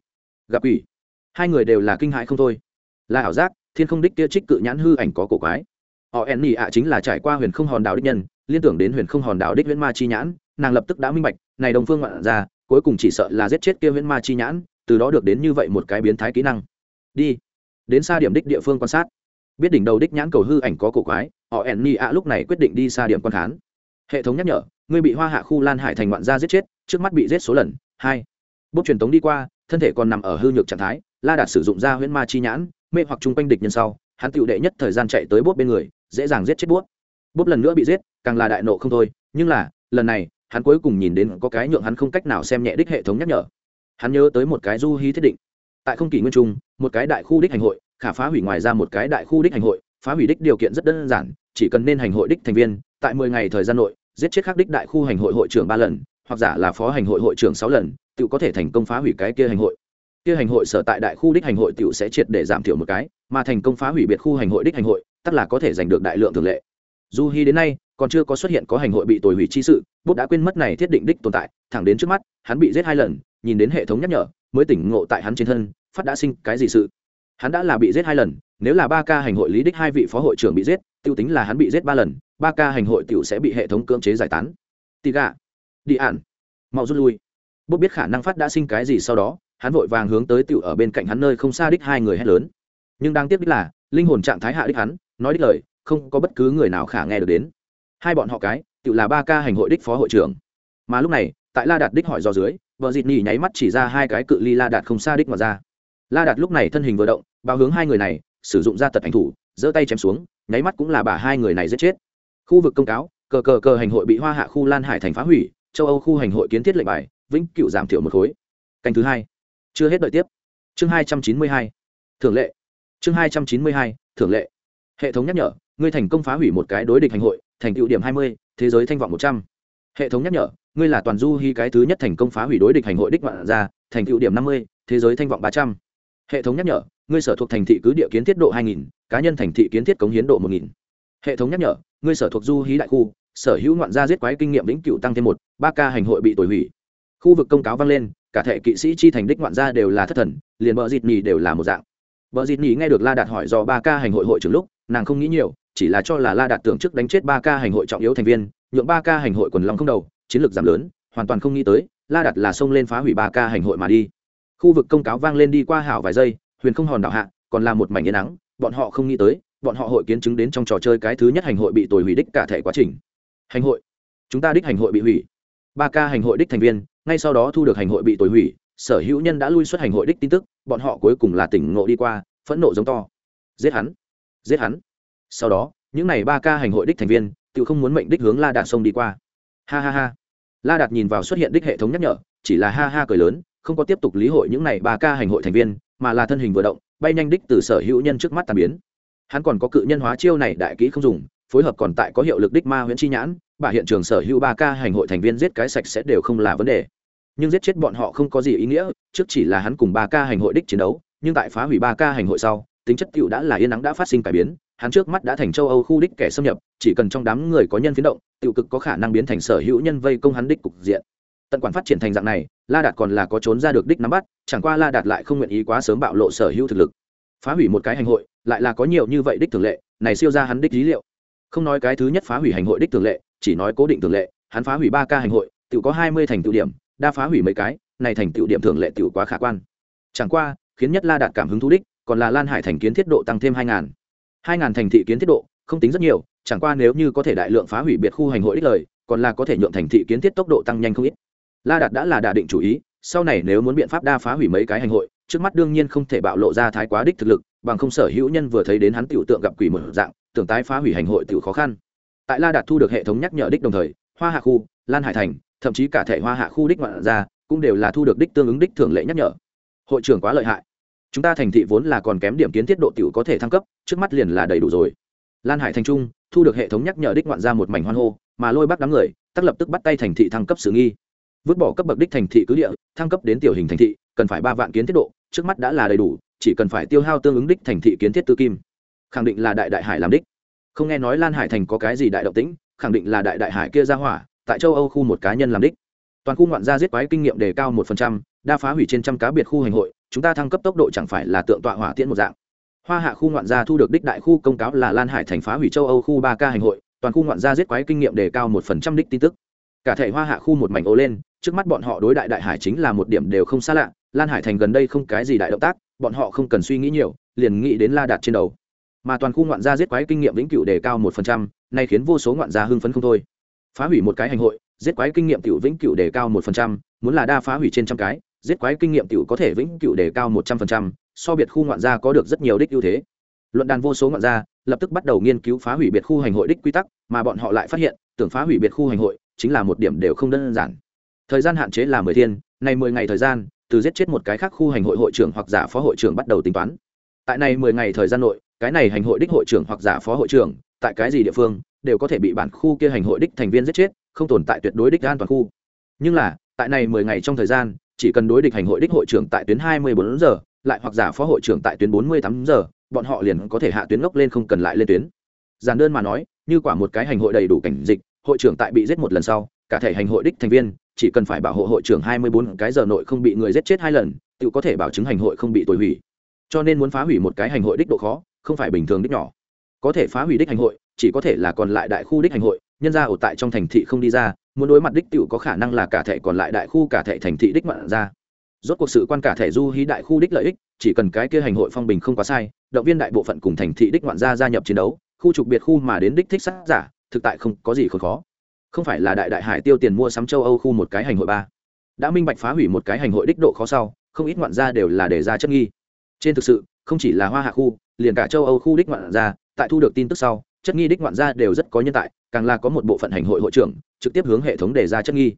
Gặp ủy hai người đều là kinh hại không thôi. Là ảo giác, thiên không đích kia trích cự nhãn hư ảnh có cổ quái. Họ en nỉ ạ chính là trải qua huyền không hòn đảo đích nhân, liên tưởng đến huyền không hòn đảo đích huyễn ma chi nhãn, nàng lập tức đã minh bạch, này đồng phương ngoạn ra cuối cùng chỉ sợ là giết chết kia huyễn ma chi nhãn, từ đó được đến như vậy một cái biến thái kỹ năng. Đi, đến xa điểm đích địa phương quan sát. Biết đỉnh đầu đích nhãn cầu hư ảnh có cổ quái, họ ẻn ni ạ lúc này quyết định đi xa điểm quan khán. Hệ thống nhắc nhở, ngươi bị hoa hạ khu lan hải thành ngoạn gia giết chết, trước mắt bị giết số lần, hai. Bốc truyền tống đi qua, thân thể còn nằm ở hư nhược trạng thái, la đạt sử dụng ra huyễn ma chi nhãn, mê hoặc chung quanh địch nhân sau, hắn tựu đệ nhất thời gian chạy tới bốt bên người, dễ dàng giết chết bốt. Bốt lần nữa bị giết, càng là đại nộ không thôi, nhưng là, lần này hắn cuối cùng nhìn đến có cái nhượng hắn không cách nào xem nhẹ đích hệ thống nhắc nhở. Hắn nhớ tới một cái du hí thiết định. Tại không kỷ nguyên trung, một cái đại khu đích hành hội, khả phá hủy ngoài ra một cái đại khu đích hành hội, phá hủy đích điều kiện rất đơn giản, chỉ cần nên hành hội đích thành viên, tại mười ngày thời gian nội, giết chết khắc đích đại khu hành hội hội trưởng ba lần, hoặc giả là phó hành hội hội trưởng sáu lần, tự có thể thành công phá hủy cái kia hành hội. Kia hành hội sở tại đại khu đích hành hội tự sẽ triệt để giảm thiểu một cái, mà thành công phá hủy biệt khu hành hội đích hành hội, tất là có thể giành được đại lượng thường lệ. Du hy đến nay còn chưa có xuất hiện có hành hội bị tồi hủy chi sự, bút đã quên mất này thiết định đích tồn tại, thẳng đến trước mắt, hắn bị giết hai lần, nhìn đến hệ thống nhắc nhở, mới tỉnh ngộ tại hắn trên thân, phát đã sinh cái gì sự. Hắn đã là bị giết hai lần, nếu là ba ca hành hội lý đích hai vị phó hội trưởng bị giết t i ê u tính là hắn bị giết ba lần, ba ca hành hội t i ể u sẽ bị hệ thống cưỡng chế giải tán. Tì gà. Đi ản. Mau rút lui. Bút biết khả năng phát đã sinh cái gì sau đó, hắn vội vàng hướng tới t i ể u ở bên cạnh hắn nơi không xa đích hai người hét lớn. Nhưng đang tiếp đích là, linh hồn trạng thái hạ đích hắn, nói đích lời, không có bất cứ người nào khả nghe được đến hai bọn họ cái, tự là ba ca hành hội đích phó hội trưởng. Mà lúc này, tại la đạt đích hỏi do dưới, vợ dịt nhì nháy mắt chỉ ra hai cái cự ly la đạt không xa đích mà ra. La đạt lúc này thân hình vừa động, bao hướng hai người này, sử dụng ra tật ảnh thủ, giơ tay chém xuống, nháy mắt cũng là bà hai người này giết chết. Khu vực công cáo, cờ cờ cờ hành hội bị hoa hạ khu lan hải thành phá hủy, châu âu khu hành hội kiến thiết lệnh bài, vĩnh cựu giảm thiểu một khối. Canh thứ hai, chưa hết đợi tiếp. Chương hai trăm chín mươi hai thường lệ. Chương hai trăm chín mươi hai thường lệ. Hệ thống nhắc nhở, ngươi thành công phá hủy một cái đối địch hành hội thành tựu điểm hai mươi, thế giới thanh vọng một trăm. Hệ thống nhắc nhở, ngươi là toàn du hy cái thứ nhất thành công phá hủy đối địch hành hội đích ngoạn ra thành tựu điểm năm mươi, thế giới thanh vọng ba trăm. Hệ thống nhắc nhở, ngươi sở thuộc thành thị cứ địa kiến thiết độ hai nghìn, cá nhân thành thị kiến thiết cống hiến độ một nghìn. Hệ thống nhắc nhở, ngươi sở thuộc du hí đại khu, sở hữu ngoạn gia giết quái kinh nghiệm vĩnh cựu tăng thêm một, ba ca hành hội bị tồi hủy. Khu vực công cáo vang lên, cả thể kỵ sĩ chi thành đích ngoạn gia đều là thất thần, liền bờ dịt nhì đều là một dạng. Bờ dịt nhì nghe được la đạt hỏi do ba ca hành hội hội trưởng lúc nàng không nghĩ nhiều, chỉ là cho là la đạt tưởng trước đánh chết ba ca hành hội trọng yếu thành viên, nhượng ba ca hành hội quần long không đầu, chiến lược giảm lớn, hoàn toàn không nghĩ tới, la Đạt là xông lên phá hủy ba ca hành hội mà đi. Khu vực công cáo vang lên đi qua hảo vài giây, huyền không hòn đảo hạ, còn là một mảnh yên nắng bọn họ không nghĩ tới, bọn họ hội kiến chứng đến trong trò chơi cái thứ nhất hành hội bị tồi hủy đích cả thể quá trình. Hành hội. Chúng ta đích hành hội bị hủy. Ba ca hành hội đích thành viên, ngay sau đó thu được hành hội bị tồi hủy, sở hữu nhân đã lui xuất hành hội đích tin tức, bọn họ cuối cùng là tỉnh ngộ đi qua, phẫn nộ giống to. Giết hắn giết hắn. Sau đó, những n à y ba ca hành hội đích thành viên, tự không muốn mệnh đích hướng la đạt sông đi qua. Ha ha ha. La đạt nhìn vào xuất hiện đích hệ thống nhắc nhở, chỉ là ha ha cười lớn, không có tiếp tục lý hội những n à y ba ca hành hội thành viên, mà là thân hình vừa động, bay nhanh đích từ sở hữu nhân trước mắt tàn biến. Hắn còn có cự nhân hóa chiêu này đại kỹ không dùng, phối hợp còn tại có hiệu lực đích ma huyễn chi nhãn bà hiện trường sở hữu ba ca hành hội thành viên giết cái sạch sẽ đều không là vấn đề. Nhưng giết chết bọn họ không có gì ý nghĩa, trước chỉ là hắn cùng ba ca hành hội đích chiến đấu, nhưng tại phá hủy ba ca hành hội sau tính chất cựu đã là yên nắng đã phát sinh cải biến, hắn trước mắt đã thành châu âu khu đích kẻ xâm nhập, chỉ cần trong đám người có nhân phiến động tiêu cực có khả năng biến thành sở hữu nhân vây công hắn đích cục diện. Tận quản phát triển thành dạng này, la đạt còn là có trốn ra được đích nắm bắt, chẳng qua la đạt lại không nguyện ý quá sớm bạo lộ sở hữu thực lực. Phá hủy một cái hành hội, lại là có nhiều như vậy đích thường lệ, này siêu ra hắn đích lý liệu. Không nói cái thứ nhất phá hủy hành hội đích thường lệ, chỉ nói cố định thường lệ, hắn phá hủy ba ca hành hội tự có hai mươi thành tựu điểm, đa phá hủy mấy cái, này thành tựu điểm thường lệ tự quá khả quan. Chẳng qua, khiến nhất la đạt cảm hứng thú đích còn là lan hải thành kiến thiết độ tăng thêm hai ngàn. Hai ngàn thành thị kiến thiết độ, không tính rất nhiều, chẳng qua nếu như có thể đại lượng phá hủy biệt khu hành hội đích lời, còn là có thể nhượng thành thị kiến thiết tốc độ tăng nhanh không ít. La đạt đã là đà định chủ ý, sau này nếu muốn biện pháp đa phá hủy mấy cái hành hội, trước mắt đương nhiên không thể bạo lộ ra thái quá đích thực lực, bằng không sở hữu nhân vừa thấy đến hắn tiểu tượng gặp quỷ một dạng, tưởng tái phá hủy hành hội tiểu khó khăn. Tại la đạt thu được hệ thống nhắc nhở đích đồng thời, hoa hạ khu, lan hải thành, thậm chí cả thể hoa hạ khu đích ngoạn ra cũng đều là thu được đích tương ứng đích thường lệ nhắc nhở. Hội trưởng quá lợi hại chúng ta thành thị vốn là còn kém điểm kiến thiết độ tiểu có thể thăng cấp, trước mắt liền là đầy đủ rồi. Lan hải thành trung, thu được hệ thống nhắc nhở đích ngoạn ra một mảnh hoan hô, mà lôi bắt đám người tắc lập tức bắt tay thành thị thăng cấp xử nghi. Vứt bỏ cấp bậc đích thành thị cứ địa, thăng cấp đến tiểu hình thành thị, cần phải ba vạn kiến thiết độ, trước mắt đã là đầy đủ, chỉ cần phải tiêu hao tương ứng đích thành thị kiến thiết tư kim. Khẳng định là đại đại hải làm đích. Không nghe nói lan hải thành có cái gì đại động tĩnh, khẳng định là đại đại hải kia ra hỏa, tại châu âu khu một cá nhân làm đích. Toàn khu ngoạn gia giết quái kinh nghiệm đề cao một phần trăm, đa phá hủy trên trăm cá biệt khu hành hội chúng ta thăng cấp tốc độ chẳng phải là tượng tọa hỏa tiễn một dạng. Hoa hạ khu ngoạn gia thu được đích đại khu công cáo là lan hải thành phá hủy châu âu khu ba k hành hội, toàn khu ngoạn gia giết quái kinh nghiệm đề cao một phần trăm đích tin tức. Cả thể hoa hạ khu một mảnh ô lên, trước mắt bọn họ đối đại đại hải chính là một điểm đều không xa lạ, lan hải thành gần đây không cái gì đại động tác, bọn họ không cần suy nghĩ nhiều, liền nghĩ đến la đạt trên đầu. Mà toàn khu ngoạn gia giết quái kinh nghiệm vĩnh cửu đề cao một phần trăm, nay khiến vô số ngoạn gia hưng phấn không thôi. Phá hủy một cái hành hội, giết quái kinh nghiệm tiểu vĩnh cửu đề cao một phần trăm, muốn là đa phá hủy trên trăm cái giết quái kinh nghiệm tiểu có thể vĩnh cửu đề cao một trăm phần trăm, so biệt khu ngoạn gia có được rất nhiều đích ưu thế. Luận đàn vô số ngoạn gia, lập tức bắt đầu nghiên cứu phá hủy biệt khu hành hội đích quy tắc, mà bọn họ lại phát hiện, tưởng phá hủy biệt khu hành hội chính là một điểm đều không đơn giản. Thời gian hạn chế là mười thiên, nay mười ngày thời gian, từ giết chết một cái khác khu hành hội hội trưởng hoặc giả phó hội trưởng bắt đầu tính toán. Tại này mười ngày thời gian nội, cái này hành hội đích hội trưởng hoặc giả phó hội trưởng, tại cái gì địa phương, đều có thể bị bản khu kia hành hội đích thành viên giết chết, không tồn tại tuyệt đối đích an toàn khu. Nhưng là, tại này mười ngày trong thời gian chỉ cần đối địch hành hội đích hội trưởng tại tuyến hai mươi bốn giờ, lại hoặc giả phó hội trưởng tại tuyến bốn mươi tám giờ, bọn họ liền có thể hạ tuyến ngốc lên không cần lại lên tuyến. Giản đơn mà nói, như quả một cái hành hội đầy đủ cảnh dịch, hội trưởng tại bị giết một lần sau, cả thể hành hội đích thành viên, chỉ cần phải bảo hộ hội trưởng hai mươi bốn cái giờ nội không bị người giết chết hai lần, tự có thể bảo chứng hành hội không bị tồi hủy. Cho nên muốn phá hủy một cái hành hội đích độ khó, không phải bình thường đích nhỏ. Có thể phá hủy đích hành hội, chỉ có thể là còn lại đại khu đích hành hội nhân ra ở tại trong thành thị không đi ra, muốn đối mặt đích tiểu có khả năng là cả thể còn lại đại khu cả thể thành thị đích mặn ra rốt cuộc sự quan cả thể du hí đại khu đích lợi ích, chỉ cần cái kia hành hội phong bình không quá sai, động viên đại bộ phận cùng thành thị đích ngoạn gia gia nhập chiến đấu, khu trục biệt khu mà đến đích thích sát giả, thực tại không có gì khó khó. Không phải là đại đại hải tiêu tiền mua sắm châu âu khu một cái hành hội ba. Đã minh bạch phá hủy một cái hành hội đích độ khó sau, không ít ngoạn gia đều là để ra chất nghi. Trên thực sự, không chỉ là hoa hạ khu, liền cả châu âu khu đích ngoạn gia, tại thu được tin tức sau chất nghi đích ngoạn gia đều rất có nhân tại, càng là có một bộ phận hành hội hội trưởng trực tiếp hướng hệ thống đề ra chất nghi.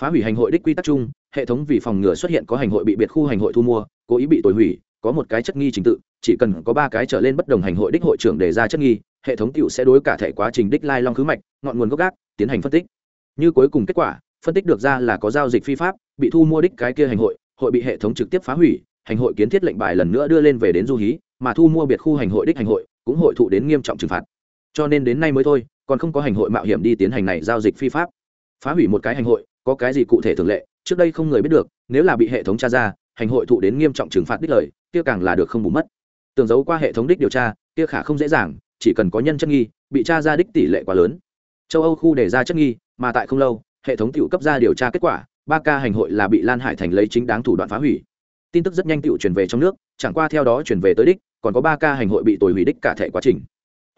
Phá hủy hành hội đích quy tắc chung, hệ thống vì phòng ngừa xuất hiện có hành hội bị biệt khu hành hội thu mua, cố ý bị tồi hủy, có một cái chất nghi trình tự, chỉ cần có ba cái trở lên bất đồng hành hội đích hội trưởng đề ra chất nghi, hệ thống cựu sẽ đối cả thể quá trình đích lai long khứ mạch, ngọn nguồn gốc gác, tiến hành phân tích. Như cuối cùng kết quả, phân tích được ra là có giao dịch phi pháp, bị thu mua đích cái kia hành hội hội bị hệ thống trực tiếp phá hủy, hành hội kiến thiết lệnh bài lần nữa đưa lên về đến du hí, mà thu mua biệt khu hành hội đích hành hội cũng hội thụ đến nghiêm trọng trừng phạt cho nên đến nay mới thôi, còn không có hành hội mạo hiểm đi tiến hành này giao dịch phi pháp. Phá hủy một cái hành hội, có cái gì cụ thể thường lệ, trước đây không người biết được, nếu là bị hệ thống tra ra, hành hội thụ đến nghiêm trọng trừng phạt đích lời, kia càng là được không bù mất. Tường giấu qua hệ thống đích điều tra, kia khả không dễ dàng, chỉ cần có nhân chất nghi, bị tra ra đích tỷ lệ quá lớn. Châu âu khu đề ra chất nghi, mà tại không lâu, hệ thống tự cấp ra điều tra kết quả, ba ca hành hội là bị lan hải thành lấy chính đáng thủ đoạn phá hủy. Tin tức rất nhanh tự chuyển về trong nước, chẳng qua theo đó chuyển về tới đích, còn có ba ca hành hội bị tồi hủy đích cả thể quá trình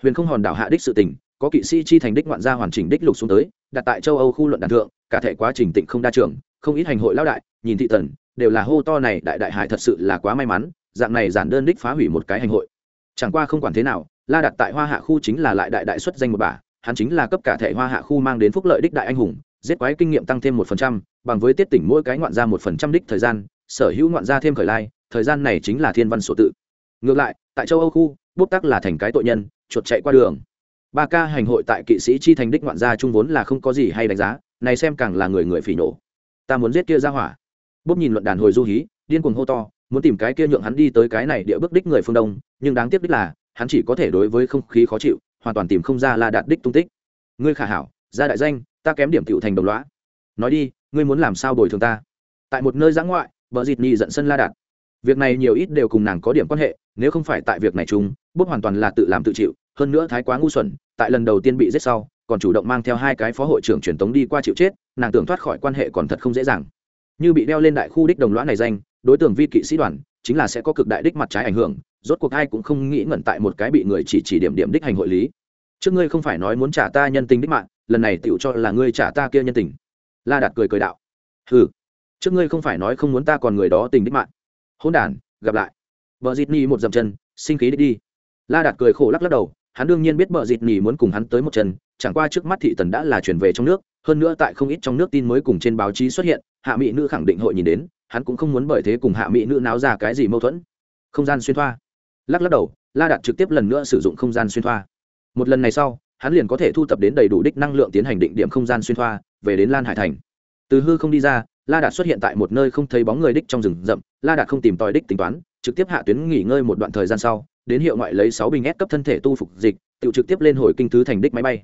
huyền không hòn đảo hạ đích sự tình, có kỵ sĩ chi thành đích ngoạn gia hoàn chỉnh đích lục xuống tới, đặt tại châu âu khu luận đàn thượng, cả thể quá trình tịnh không đa trường, không ít hành hội lao đại, nhìn thị tần, đều là hô to này đại đại hải thật sự là quá may mắn, dạng này giản đơn đích phá hủy một cái hành hội. Chẳng qua không quản thế nào, la đặt tại hoa hạ khu chính là lại đại đại xuất danh một bà, hắn chính là cấp cả thể hoa hạ khu mang đến phúc lợi đích đại anh hùng, giết quái kinh nghiệm tăng thêm một phần trăm, bằng với tiết tỉnh mỗi cái ngoạn gia một phần trăm đích thời gian, sở hữu ngoạn gia thêm khởi lai, thời gian này chính là thiên văn sổ tự. Ngược lại, tại châu âu khu, bút tắc là thành cái tội nhân chuột chạy qua đường. Ba ca hành hội tại kỵ sĩ chi thành đích ngoạn gia trung vốn là không có gì hay đánh giá, này xem càng là người người phỉ nổ ta muốn giết kia ra hỏa. Bút nhìn luận đàn hồi du hí, điên cuồng hô to, muốn tìm cái kia nhượng hắn đi tới cái này địa bước đích người phương đông, nhưng đáng tiếc đích là, hắn chỉ có thể đối với không khí khó chịu, hoàn toàn tìm không ra là đạt đích tung tích. Ngươi khả hảo, ra đại danh, ta kém điểm cựu thành đồng loã nói đi, ngươi muốn làm sao bồi thường ta? Tại một nơi giã ngoại vợ dịt nhì giận sân la đạt. Việc này nhiều ít đều cùng nàng có điểm quan hệ nếu không phải tại việc này chung bút hoàn toàn là tự làm tự chịu hơn nữa thái quá ngu xuẩn tại lần đầu tiên bị giết sau còn chủ động mang theo hai cái phó hội trưởng truyền tống đi qua chịu chết nàng tưởng thoát khỏi quan hệ còn thật không dễ dàng. Như bị đeo lên đại khu đích đồng loã này danh đối tượng vi kỵ sĩ đoàn chính là sẽ có cực đại đích mặt trái ảnh hưởng rốt cuộc ai cũng không nghĩ ngẩn tại một cái bị người chỉ chỉ điểm điểm đích hành hội lý. Trước ngươi không phải nói muốn trả ta nhân tình đích mạng lần này tựu cho là ngươi trả ta kia nhân tình. La đạt cười cười đạo. Hừ trước ngươi không phải nói không muốn ta còn người đó tình đích mạng. Hôn đàn, gặp lại vợ dịt ni một dậm chân, sinh khí đi đi. La đạt cười khổ lắc lắc đầu, hắn đương nhiên biết vợ dịt ni muốn cùng hắn tới một chân chẳng qua trước mắt thị tần đã là chuyển về trong nước, hơn nữa tại không ít trong nước tin mới cùng trên báo chí xuất hiện, hạ mỹ nữ khẳng định hội nhìn đến, hắn cũng không muốn bởi thế cùng hạ mỹ nữ náo ra cái gì mâu thuẫn. Không gian xuyên thoa. Lắc lắc đầu, la đạt trực tiếp lần nữa sử dụng không gian xuyên thoa. Một lần này sau, hắn liền có thể thu tập đến đầy đủ đích năng lượng tiến hành định điểm không gian xuyên thoa, về đến lan hải thành. Từ hư không đi ra, la đạt xuất hiện tại một nơi không thấy bóng người đích trong rừng rậm, la đạt không tìm tòi đích tính toán trực tiếp hạ tuyến nghỉ ngơi một đoạn thời gian sau, đến hiệu ngoại lấy sáu bình ép cấp thân thể tu phục dịch, tự trực tiếp lên hồi kinh thứ thành đích máy bay.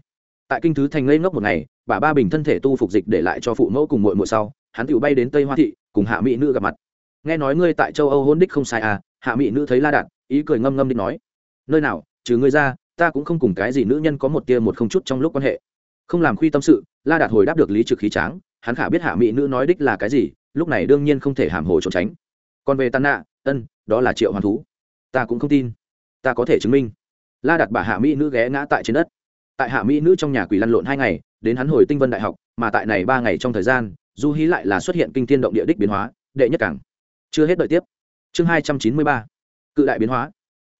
Tại kinh thứ thành ngây ngốc một ngày, bà ba bình thân thể tu phục dịch để lại cho phụ mẫu cùng muội muội sau, hắn tự bay đến tây hoa thị, cùng hạ mỹ nữ gặp mặt. Nghe nói ngươi tại châu âu hôn đích không sai à hạ mỹ nữ thấy la đạt, ý cười ngâm ngâm đích nói. Nơi nào, trừ ngươi ra, ta cũng không cùng cái gì nữ nhân có một tia một không chút trong lúc quan hệ. Không làm khuy tâm sự, la đạt hồi đáp được lý trực khí tráng, hắn khả biết hạ mỹ nữ nói đích là cái gì, lúc này đương nhiên không thể hàm hồ trốn tránh. Còn về tàn nạ, ân đó là triệu hoàn thú. Ta cũng không tin. Ta có thể chứng minh. La đặt bà hạ mỹ nữ ghé ngã tại trên đất. Tại hạ mỹ nữ trong nhà quỷ lăn lộn hai ngày, đến hắn hồi tinh vân đại học, mà tại này ba ngày trong thời gian, du hí lại là xuất hiện kinh thiên động địa đích biến hóa, đệ nhất cảng. Chưa hết đợi tiếp. Chương hai trăm chín mươi ba. Cự đại biến hóa.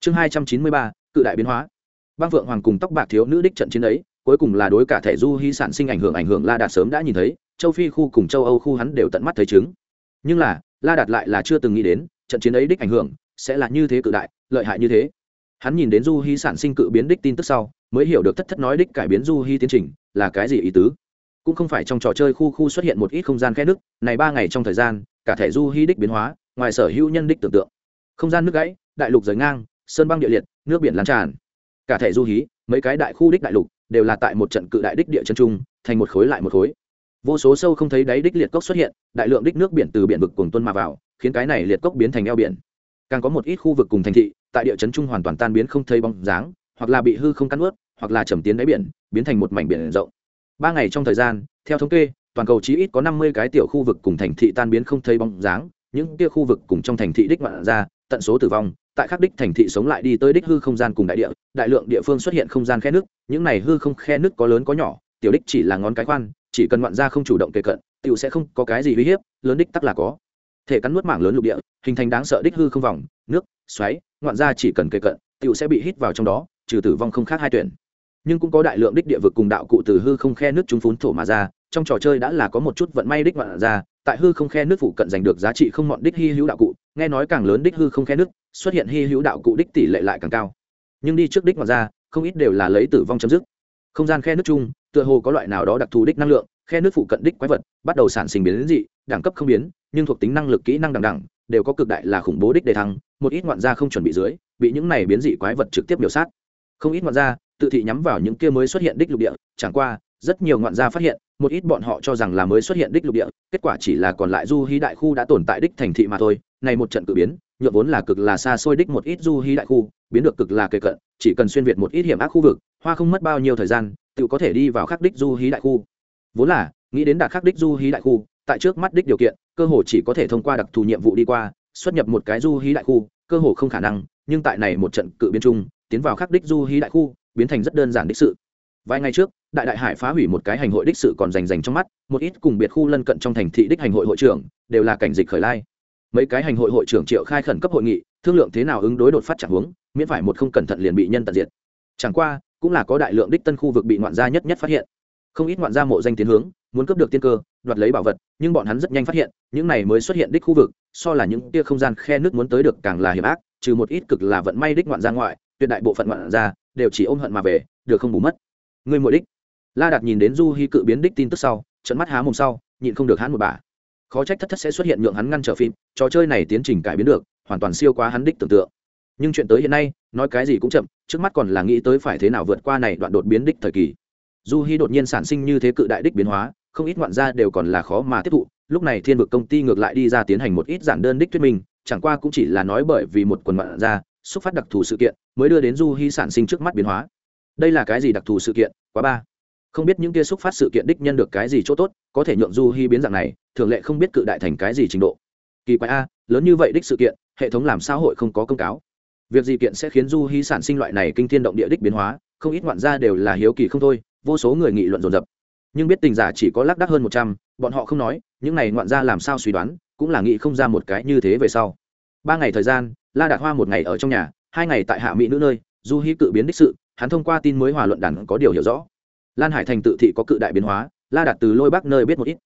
Chương hai trăm chín mươi ba. Cự đại biến hóa. Băng phượng hoàng cùng tóc bạc thiếu nữ đích trận chiến ấy, cuối cùng là đối cả thể du hy sản sinh ảnh hưởng ảnh hưởng la đạt sớm đã nhìn thấy, châu phi khu cùng châu âu khu hắn đều tận mắt thấy chứng. Nhưng là, la đạt lại là chưa từng nghĩ đến trận chiến ấy đích ảnh hưởng sẽ là như thế cự đại, lợi hại như thế. Hắn nhìn đến du hy sản sinh cự biến đích tin tức sau, mới hiểu được thất thất nói đích cải biến du hy tiến trình là cái gì ý tứ. Cũng không phải trong trò chơi khu khu xuất hiện một ít không gian khe nước, này ba ngày trong thời gian, cả thể du hy đích biến hóa, ngoài sở hữu nhân đích tưởng tượng. Không gian nước gãy, đại lục rời ngang, sơn băng địa liệt, nước biển lan tràn. Cả thể du hí, mấy cái đại khu đích đại lục, đều là tại một trận cự đại đích địa chân trung, thành một khối lại một khối. Vô số sâu không thấy đáy đích liệt cốc xuất hiện, đại lượng đích nước biển từ biển vực cùng tuân mà vào khiến cái này liệt cốc biến thành eo biển. Càng có một ít khu vực cùng thành thị, tại địa chấn trung hoàn toàn tan biến không thấy bóng dáng, hoặc là bị hư không cắn ướt hoặc là trầm tiến đáy biển, biến thành một mảnh biển rộng. Ba ngày trong thời gian, theo thống kê, toàn cầu chí ít có năm mươi cái tiểu khu vực cùng thành thị tan biến không thấy bóng dáng, những kia khu vực cùng trong thành thị đích ngoạn ra, tận số tử vong, tại khắc đích thành thị sống lại đi tới đích hư không gian cùng đại địa, đại lượng địa phương xuất hiện không gian khe nước, những này hư không khe nước có lớn có nhỏ, tiểu đích chỉ là ngón cái khoan, chỉ cần ngoạn ra không chủ động kề cận, tiểu sẽ không có cái gì uy hiếp, lớn đích tắc là có thể cắn nuốt mảng lớn lục địa, hình thành đáng sợ đích hư không vòng, nước, xoáy, ngoạn ra chỉ cần kề cận, tiểu sẽ bị hít vào trong đó, trừ tử vong không khác hai tuyển. Nhưng cũng có đại lượng đích địa vực cùng đạo cụ từ hư không khe nước chúng phún thổ mà ra, trong trò chơi đã là có một chút vận may đích ngoạn ra tại hư không khe nước phụ cận giành được giá trị không mọn đích hy hữu đạo cụ, nghe nói càng lớn đích hư không khe nước, xuất hiện hy hữu đạo cụ đích tỷ lệ lại càng cao. Nhưng đi trước đích ngoạn ra không ít đều là lấy tử vong chấm dứt. Không gian khe nước chung, tựa hồ có loại nào đó đặc thù đích năng lượng, khe nước phụ cận đích quái vật bắt đầu sản sinh biến dị đẳng cấp không biến, nhưng thuộc tính năng lực kỹ năng đẳng đẳng, đều có cực đại là khủng bố đích đề thăng, một ít ngoạn gia không chuẩn bị dưới, bị những này biến dị quái vật trực tiếp biểu sát. Không ít ngoạn gia tự thị nhắm vào những kia mới xuất hiện đích lục địa, chẳng qua, rất nhiều ngoạn gia phát hiện, một ít bọn họ cho rằng là mới xuất hiện đích lục địa, kết quả chỉ là còn lại du hí đại khu đã tồn tại đích thành thị mà thôi, này một trận cử biến nhượng vốn là cực là xa xôi đích một ít du hí đại khu, biến được cực là kề cận, chỉ cần xuyên việt một ít hiểm ác khu vực, hoa không mất bao nhiêu thời gian, tự có thể đi vào khắc đích du hí đại khu. Vốn là, nghĩ đến đạt khắc đích du hí đại khu tại trước mắt đích điều kiện cơ hồ chỉ có thể thông qua đặc thù nhiệm vụ đi qua xuất nhập một cái du hí đại khu cơ hồ không khả năng nhưng tại này một trận cự biến chung tiến vào khắc đích du hí đại khu biến thành rất đơn giản đích sự. Vài ngày trước đại đại hải phá hủy một cái hành hội đích sự còn rành rành trong mắt một ít cùng biệt khu lân cận trong thành thị đích hành hội hội trưởng đều là cảnh dịch khởi lai. Mấy cái hành hội hội trưởng triệu khai khẩn cấp hội nghị thương lượng thế nào ứng đối đột phát chẳng hướng, miễn phải một không cẩn thận liền bị nhân tận diệt. Chẳng qua cũng là có đại lượng đích tân khu vực bị ngoạn gia nhất nhất phát hiện. Không ít ngoạn gia mộ danh tiến hướng muốn cướp được tiên cơ đoạt lấy bảo vật, nhưng bọn hắn rất nhanh phát hiện, những này mới xuất hiện đích khu vực, so là những tia không gian khe nước muốn tới được càng là hiểm ác, trừ một ít cực là vận may đích ngoạn ra ngoại, tuyệt đại bộ phận ngoạn ra đều chỉ ôm hận mà về, được không bù mất. Người mỗi đích. La đạt nhìn đến du hy cự biến đích tin tức sau trận mắt há mồm sau, nhịn không được hắn một bà. Khó trách thất thất sẽ xuất hiện nhượng hắn ngăn trở phim, trò chơi này tiến trình cải biến được, hoàn toàn siêu quá hắn đích tưởng tượng. Nhưng chuyện tới hiện nay, nói cái gì cũng chậm, trước mắt còn là nghĩ tới phải thế nào vượt qua này đoạn đột biến đích thời kỳ. Du hy đột nhiên sản sinh như thế cự đại đích biến hóa không ít ngoạn gia đều còn là khó mà tiếp thụ, lúc này thiên vực công ty ngược lại đi ra tiến hành một ít giản đơn đích thuyết minh, chẳng qua cũng chỉ là nói bởi vì một quần ngoạn gia, xúc phát đặc thù sự kiện, mới đưa đến du hy sản sinh trước mắt biến hóa. Đây là cái gì đặc thù sự kiện? Quá ba. Không biết những kia xúc phát sự kiện đích nhân được cái gì chỗ tốt, có thể nhượng du hy biến dạng này, thường lệ không biết cự đại thành cái gì trình độ. Kỳ quái a, lớn như vậy đích sự kiện, hệ thống làm xã hội không có công cáo. Việc gì kiện sẽ khiến du hy sản sinh loại này kinh thiên động địa đích biến hóa, không ít ngoạn gia đều là hiếu kỳ không thôi, vô số người nghị luận dồn dập nhưng biết tình giả chỉ có lác đác hơn một trăm, bọn họ không nói, những này ngoạn gia làm sao suy đoán, cũng là nghĩ không ra một cái như thế về sau. Ba ngày thời gian, la đạt hoa một ngày ở trong nhà, hai ngày tại hạ mỹ nữ nơi, du hí cự biến đích sự, hắn thông qua tin mới hòa luận đàn có điều hiểu rõ. Lan hải thành tự thị có cự đại biến hóa, la đạt từ lôi bắc nơi biết một ít.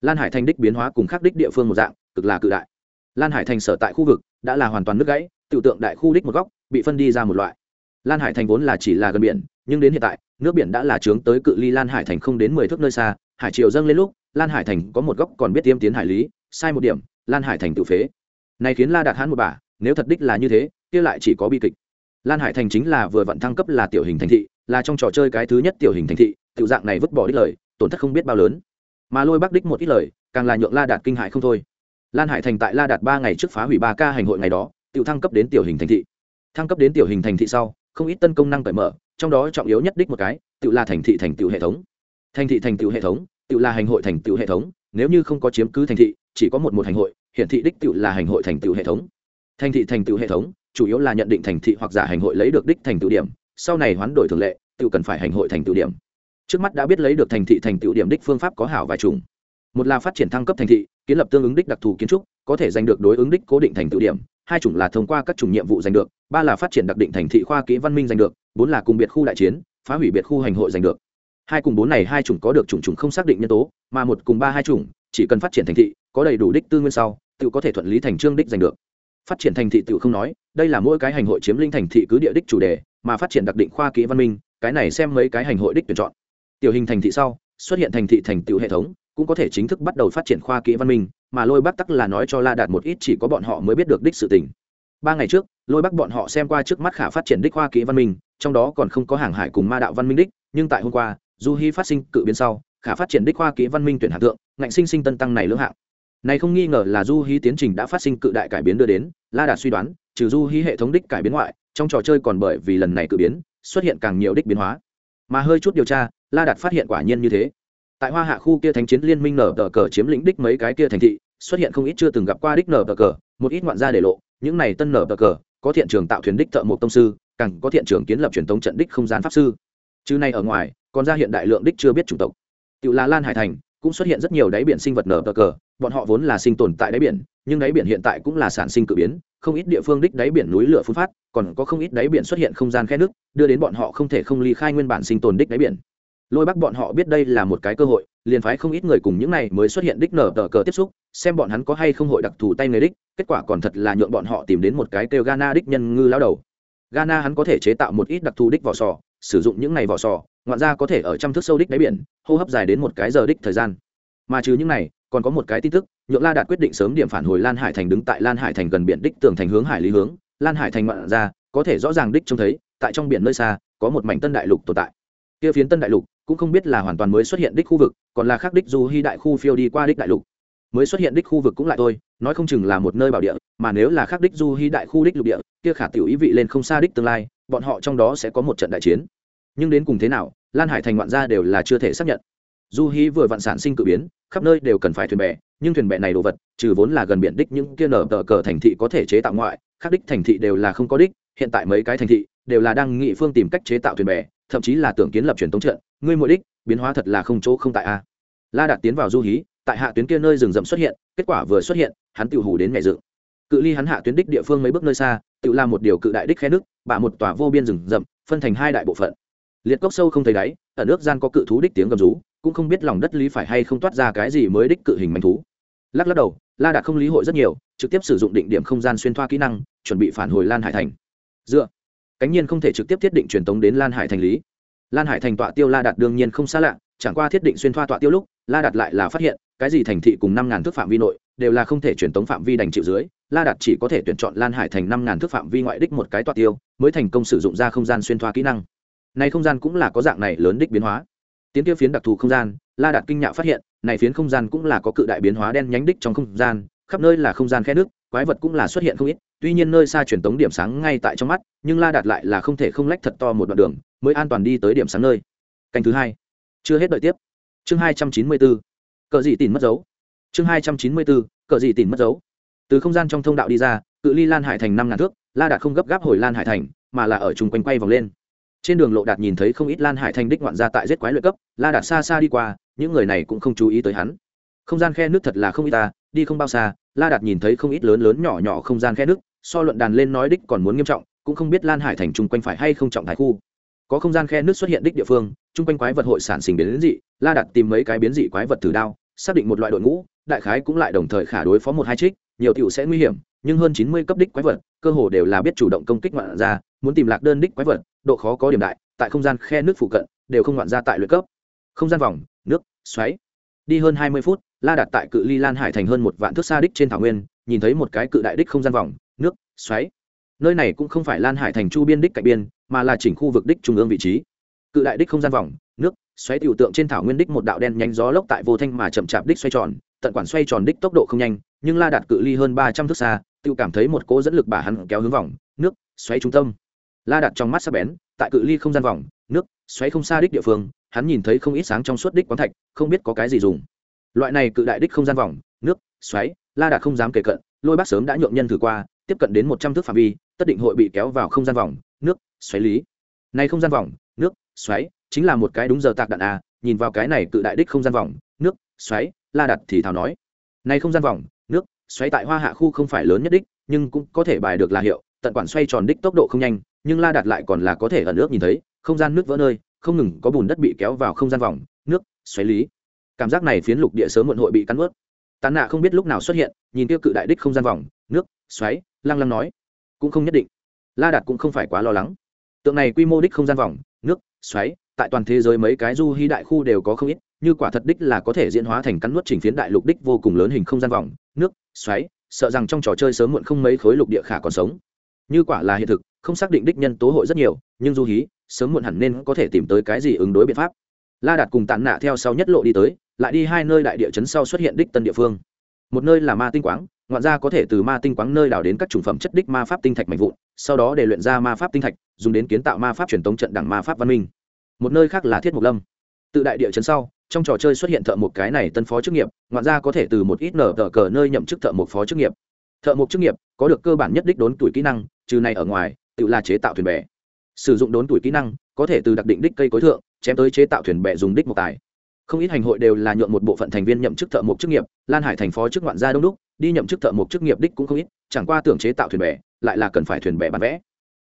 Lan hải thành đích biến hóa cùng khác đích địa phương một dạng, cực là cự đại. Lan hải thành sở tại khu vực, đã là hoàn toàn nước gãy tự tượng đại khu đích một góc, bị phân đi ra một loại. Lan hải thành vốn là chỉ là gần biển nhưng đến hiện tại, nước biển đã là trướng tới cự ly lan hải thành không đến mười thước nơi xa, hải triều dâng lên lúc, lan hải thành có một góc còn biết tiêm tiến hải lý, sai một điểm, lan hải thành tự phế. Này khiến la đạt hãn một bà, nếu thật đích là như thế, kia lại chỉ có bi kịch. Lan hải thành chính là vừa vận thăng cấp là tiểu hình thành thị, là trong trò chơi cái thứ nhất tiểu hình thành thị, tiểu dạng này vứt bỏ đích lời, tổn thất không biết bao lớn. Mà lôi bắc đích một ít lời, càng là nhượng la đạt kinh hại không thôi. Lan hải thành tại la đạt ba ngày trước phá hủy ba ca hành hội ngày đó, tiểu thăng cấp đến tiểu hình thành thị. Thăng cấp đến tiểu hình thành thị sau, không ít tân công năng cởi mở trong đó trọng yếu nhất đích một cái, tự là thành thị thành tựu hệ thống. Thành thị thành tựu hệ thống, tự là hành hội thành tựu hệ thống, nếu như không có chiếm cứ thành thị, chỉ có một một hành hội, hiển thị đích tự là hành hội thành tựu hệ thống. Thành thị thành tựu hệ thống, chủ yếu là nhận định thành thị hoặc giả hành hội lấy được đích thành tựu điểm, sau này hoán đổi thường lệ, tự cần phải hành hội thành tựu điểm. Trước mắt đã biết lấy được thành thị thành tựu điểm đích phương pháp có hảo vài chủng. Một là phát triển thăng cấp thành thị, kiến lập tương ứng đích đặc thù kiến trúc, có thể giành được đối ứng đích cố định thành tựu điểm. Hai chủng là thông qua các chủng nhiệm vụ giành được. Ba là phát triển đặc định thành thị khoa kỹ văn minh giành được bốn là cùng biệt khu đại chiến, phá hủy biệt khu hành hội giành được. Hai cùng bốn này hai chủng có được chủng chủng không xác định nhân tố, mà một cùng ba hai chủng, chỉ cần phát triển thành thị, có đầy đủ đích tư nguyên sau, tự có thể thuận lý thành trương đích giành được. Phát triển thành thị tự không nói, đây là mỗi cái hành hội chiếm linh thành thị cứ địa đích chủ đề, mà phát triển đặc định khoa kỹ văn minh, cái này xem mấy cái hành hội đích tuyển chọn. Tiểu hình thành thị sau, xuất hiện thành thị thành tựu hệ thống, cũng có thể chính thức bắt đầu phát triển khoa kỹ văn minh, mà lôi bắc tắc là nói cho la đạt một ít chỉ có bọn họ mới biết được đích sự tình ba ngày trước, lôi bắc bọn họ xem qua trước mắt khả phát triển đích hoa kỹ văn minh, trong đó còn không có hàng hải cùng ma đạo văn minh đích, nhưng tại hôm qua, du hy phát sinh cự biến sau, khả phát triển đích hoa kỹ văn minh tuyển hạng tượng ngạnh sinh sinh tân tăng này lưỡng hạng. Này không nghi ngờ là du hy tiến trình đã phát sinh cự đại cải biến đưa đến, la đạt suy đoán, trừ du hy hệ thống đích cải biến ngoại, trong trò chơi còn bởi vì lần này cự biến, xuất hiện càng nhiều đích biến hóa. Mà hơi chút điều tra, la đạt phát hiện quả nhiên như thế. Tại hoa hạ khu kia thánh chiến liên minh nở tờ cờ chiếm lĩnh đích mấy cái kia thành thị, xuất hiện không ít chưa từng gặp qua đích nở tờ cờ, một ít ngoạn gia để lộ những này tân nở bờ cờ, có thiện trường tạo thuyền đích thợ một tông sư, càng có thiện trường kiến lập truyền thống trận đích không gian pháp sư. Chứ này ở ngoài, còn ra hiện đại lượng đích chưa biết chủng tộc. Tự là lan hải thành, cũng xuất hiện rất nhiều đáy biển sinh vật nở bờ cờ, bọn họ vốn là sinh tồn tại đáy biển, nhưng đáy biển hiện tại cũng là sản sinh cự biến, không ít địa phương đích đáy biển núi lửa phun phát, còn có không ít đáy biển xuất hiện không gian khe nước, đưa đến bọn họ không thể không ly khai nguyên bản sinh tồn đích đáy biển. Lôi bắc bọn họ biết đây là một cái cơ hội, liền phái không ít người cùng những này mới xuất hiện đích nở tờ cờ tiếp xúc xem bọn hắn có hay không hội đặc thù tay người đích, kết quả còn thật là nhượng bọn họ tìm đến một cái kêu ghana đích nhân ngư lao đầu. Ghana hắn có thể chế tạo một ít đặc thù đích vỏ sò, sử dụng những này vỏ sò, ngoạn ra có thể ở trăm thước sâu đích đáy biển, hô hấp dài đến một cái giờ đích thời gian. Mà trừ những này, còn có một cái tin tức, nhượng la đạt quyết định sớm điểm phản hồi lan hải thành đứng tại lan hải thành gần biển đích tường thành hướng hải lý hướng. Lan hải thành ngoạn ra có thể rõ ràng đích trông thấy, tại trong biển nơi xa, có một mảnh tân đại lục tồn tại. Kia phiến tân đại lục, cũng không biết là hoàn toàn mới xuất hiện đích khu vực, còn là khác đích du hy đại khu phiêu đi qua đích đại lục mới xuất hiện đích khu vực cũng lại thôi, nói không chừng là một nơi bảo địa, mà nếu là khác đích du hy đại khu đích lục địa, kia khả tiểu ý vị lên không xa đích tương lai, bọn họ trong đó sẽ có một trận đại chiến. Nhưng đến cùng thế nào, lan hải thành ngoạn gia đều là chưa thể xác nhận. Du hy vừa vạn sản sinh cự biến, khắp nơi đều cần phải thuyền bè, nhưng thuyền bè này đồ vật, trừ vốn là gần biển đích những kia nở tờ cờ thành thị có thể chế tạo ngoại, khác đích thành thị đều là không có đích, hiện tại mấy cái thành thị đều là đang nghị phương tìm cách chế tạo thuyền bè, thậm chí là tưởng kiến lập truyền tống trận, ngươi mỗi đích, biến hóa thật là không chỗ không tại a. La đạt tiến vào du hí tại hạ tuyến kia nơi rừng rậm xuất hiện, kết quả vừa xuất hiện, hắn tự hủ đến ngày dựng. Cự ly hắn hạ tuyến đích địa phương mấy bước nơi xa tự làm một điều cự đại đích khe nước, bả một tòa vô biên rừng rậm, phân thành hai đại bộ phận. Liệt cốc sâu không thấy đáy, ở nước gian có cự thú đích tiếng gầm rú, cũng không biết lòng đất lý phải hay không toát ra cái gì mới đích cự hình manh thú. Lắc lắc đầu, la đạt không lý hội rất nhiều, trực tiếp sử dụng định điểm không gian xuyên thoa kỹ năng, chuẩn bị phản hồi lan hải thành. Dựa. Cánh nhiên không thể trực tiếp thiết định truyền tống đến lan hải thành lý. Lan hải thành tọa tiêu la đạt đương nhiên không xa lạ, chẳng qua thiết định xuyên thoa tọa tiêu lúc, la đạt lại là phát hiện cái gì thành thị cùng năm ngàn thước phạm vi nội đều là không thể truyền tống phạm vi đành chịu dưới, la đạt chỉ có thể tuyển chọn lan hải thành năm ngàn thước phạm vi ngoại đích một cái toa tiêu, mới thành công sử dụng ra không gian xuyên thoa kỹ năng. Này không gian cũng là có dạng này lớn đích biến hóa. Tiến tiêu phiến đặc thù không gian, la đạt kinh nhạo phát hiện, này phiến không gian cũng là có cự đại biến hóa đen nhánh đích trong không gian, khắp nơi là không gian khe nước, quái vật cũng là xuất hiện không ít, tuy nhiên nơi xa truyền tống điểm sáng ngay tại trong mắt, nhưng la đạt lại là không thể không lách thật to một đoạn đường, mới an toàn đi tới điểm sáng nơi. Canh thứ hai. Chưa hết đợi tiếp. Chương hai trăm chín mươi bốn cờ dị tìm mất dấu. Chương hai trăm chín mươi bốn, cờ dị tìm mất dấu. Từ không gian trong thông đạo đi ra, cự ly lan hải thành năm ngàn thước, la đạt không gấp gáp hồi lan hải thành, mà là ở chung quanh quay vòng lên. Trên đường lộ đạt nhìn thấy không ít lan hải thành đích ngoạn ra tại giết quái luyện cấp, la đạt xa xa đi qua, những người này cũng không chú ý tới hắn. Không gian khe nước thật là không ít ta, đi không bao xa, la đạt nhìn thấy không ít lớn lớn nhỏ nhỏ không gian khe nước, so luận đàn lên nói đích còn muốn nghiêm trọng, cũng không biết lan hải thành chung quanh phải hay không trọng thái khu có không gian khe nước xuất hiện đích địa phương, chung quanh quái vật hội sản sinh biến dị, la đạt tìm mấy cái biến dị quái vật thử đao, xác định một loại đội ngũ, đại khái cũng lại đồng thời khả đối phó một hai trích nhiều tiểu sẽ nguy hiểm, nhưng hơn chín mươi cấp đích quái vật, cơ hồ đều là biết chủ động công kích ngoạn ra muốn tìm lạc đơn đích quái vật, độ khó có điểm đại, tại không gian khe nước phụ cận, đều không ngoạn ra tại luyện cấp. Không gian vòng, nước, xoáy. Đi hơn hai mươi phút, la đặt tại cự ly lan hải thành hơn một vạn thước xa đích trên thảo nguyên, nhìn thấy một cái cự đại đích không gian vòng, nước, xoáy. Nơi này cũng không phải lan hải thành chu biên đích cạnh biên mà là chỉnh khu vực đích trung ương vị trí. Cự đại đích không gian vòng, nước, xoáy tiểu tượng trên thảo nguyên đích một đạo đen nhánh gió lốc tại vô thanh mà chậm chạp đích xoay tròn, tận quản xoay tròn đích tốc độ không nhanh, nhưng la đạt cự ly hơn ba trăm thước xa, tự cảm thấy một cỗ dẫn lực bả hắn kéo hướng vòng, nước, xoáy trung tâm. La đạt trong mắt sắc bén, tại cự ly không gian vòng, nước, xoáy không xa đích địa phương, hắn nhìn thấy không ít sáng trong suốt đích quán thạch, không biết có cái gì dùng. Loại này cự đại đích không gian vòng, nước, xoáy, la đạt không dám kể cận, lôi bác sớm đã nhượng nhân thử qua, tiếp cận đến một trăm thước phạm vi, tất định hội bị kéo vào không gian vòng nước, xoáy lý. Này không gian vòng, nước, xoáy, chính là một cái đúng giờ tạc đạn a nhìn vào cái này cự đại đích không gian vòng, nước, xoáy, la đặt thì thào nói. Này không gian vòng, nước, xoáy tại hoa hạ khu không phải lớn nhất đích, nhưng cũng có thể bài được là hiệu, tận quản xoay tròn đích tốc độ không nhanh, nhưng la đặt lại còn là có thể ẩn ước nhìn thấy, không gian nước vỡ nơi, không ngừng có bùn đất bị kéo vào không gian vòng, nước, xoáy lý. Cảm giác này phiến lục địa sớm muộn hội bị cắn ướt tán nạ không biết lúc nào xuất hiện, nhìn kia cự đại đích không gian vòng, nước, xoáy, lăng lăng nói. Cũng không nhất định la đạt cũng không phải quá lo lắng. Tượng này quy mô đích không gian vòng, nước, xoáy, tại toàn thế giới mấy cái du hy đại khu đều có không ít, như quả thật đích là có thể diễn hóa thành cắn nuốt trình phiến đại lục đích vô cùng lớn hình không gian vòng, nước, xoáy, sợ rằng trong trò chơi sớm muộn không mấy khối lục địa khả còn sống. Như quả là hiện thực, không xác định đích nhân tố hội rất nhiều, nhưng du hí, sớm muộn hẳn nên có thể tìm tới cái gì ứng đối biện pháp. La đạt cùng tàn nạ theo sau nhất lộ đi tới, lại đi hai nơi đại địa chấn sau xuất hiện đích tân địa phương. Một nơi là ma tinh quáng ngoạn gia có thể từ ma tinh quáng nơi đào đến các chủng phẩm chất đích ma pháp tinh thạch mạnh vụn, sau đó để luyện ra ma pháp tinh thạch, dùng đến kiến tạo ma pháp truyền tống trận đẳng ma pháp văn minh. Một nơi khác là thiết mục lâm. Tự đại địa chấn sau, trong trò chơi xuất hiện thợ một cái này tân phó chức nghiệp, ngoạn ra có thể từ một ít nở tờ cờ nơi nhậm chức thợ một phó chức nghiệp. Thợ một chức nghiệp có được cơ bản nhất đích đốn tuổi kỹ năng, trừ này ở ngoài, tự là chế tạo thuyền bè. Sử dụng đốn tuổi kỹ năng, có thể từ đặc định đích cây cối thượng, chém tới chế tạo thuyền bè dùng đích một tài không ít hành hội đều là nhượng một bộ phận thành viên nhậm chức thợ mộc chức nghiệp, lan hải thành phó chức ngoạn gia đông đúc, đi nhậm chức thợ mộc chức nghiệp đích cũng không ít, chẳng qua tưởng chế tạo thuyền bè, lại là cần phải thuyền bè bản vẽ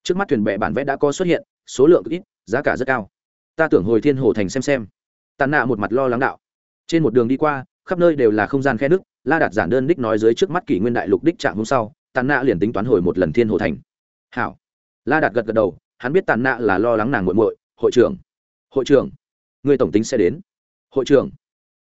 trước mắt thuyền bè bản vẽ đã có xuất hiện, số lượng ít, giá cả rất cao. Ta tưởng hồi thiên hồ thành xem xem. Tàn nạ một mặt lo lắng đạo. Trên một đường đi qua, khắp nơi đều là không gian khe nước, la đạt giản đơn đích nói dưới trước mắt kỷ nguyên đại lục đích trạng hôm sau, tàn nạ liền tính toán hồi một lần thiên hồ thành. Hảo. La đạt gật gật đầu, hắn biết tàn nạ là lo lắng nàng muội muội, hội trưởng. Hội trưởng, người tổng tính sẽ đến hội trưởng,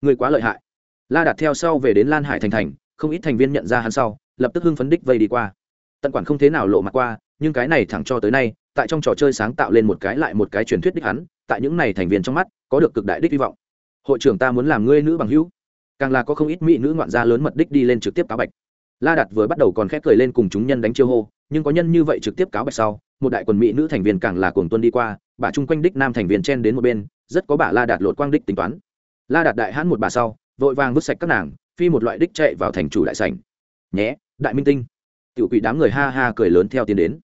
người quá lợi hại. La đạt theo sau về đến lan hải thành thành, không ít thành viên nhận ra hắn sau, lập tức hưng phấn đích vây đi qua. Tận quản không thế nào lộ mặt qua, nhưng cái này thẳng cho tới nay, tại trong trò chơi sáng tạo lên một cái lại một cái truyền thuyết đích hắn, tại những này thành viên trong mắt, có được cực đại đích hy vọng. Hội trưởng ta muốn làm ngươi nữ bằng hữu. Càng là có không ít mỹ nữ ngoạn gia lớn mật đích đi lên trực tiếp cáo bạch. La đạt vừa bắt đầu còn khép cười lên cùng chúng nhân đánh chiêu hô, nhưng có nhân như vậy trực tiếp cáo bạch sau, một đại quần mỹ nữ thành viên càng là cuồng tuân đi qua, bà chung quanh đích nam thành viên chen đến một bên, rất có bà la đạt lột quang đích tính toán la đạt đại hãn một bà sau, vội vàng vứt sạch các nàng, phi một loại đích chạy vào thành chủ đại sảnh. Nhé, đại minh tinh. Tiểu quỷ đám người ha ha cười lớn theo tiến đến.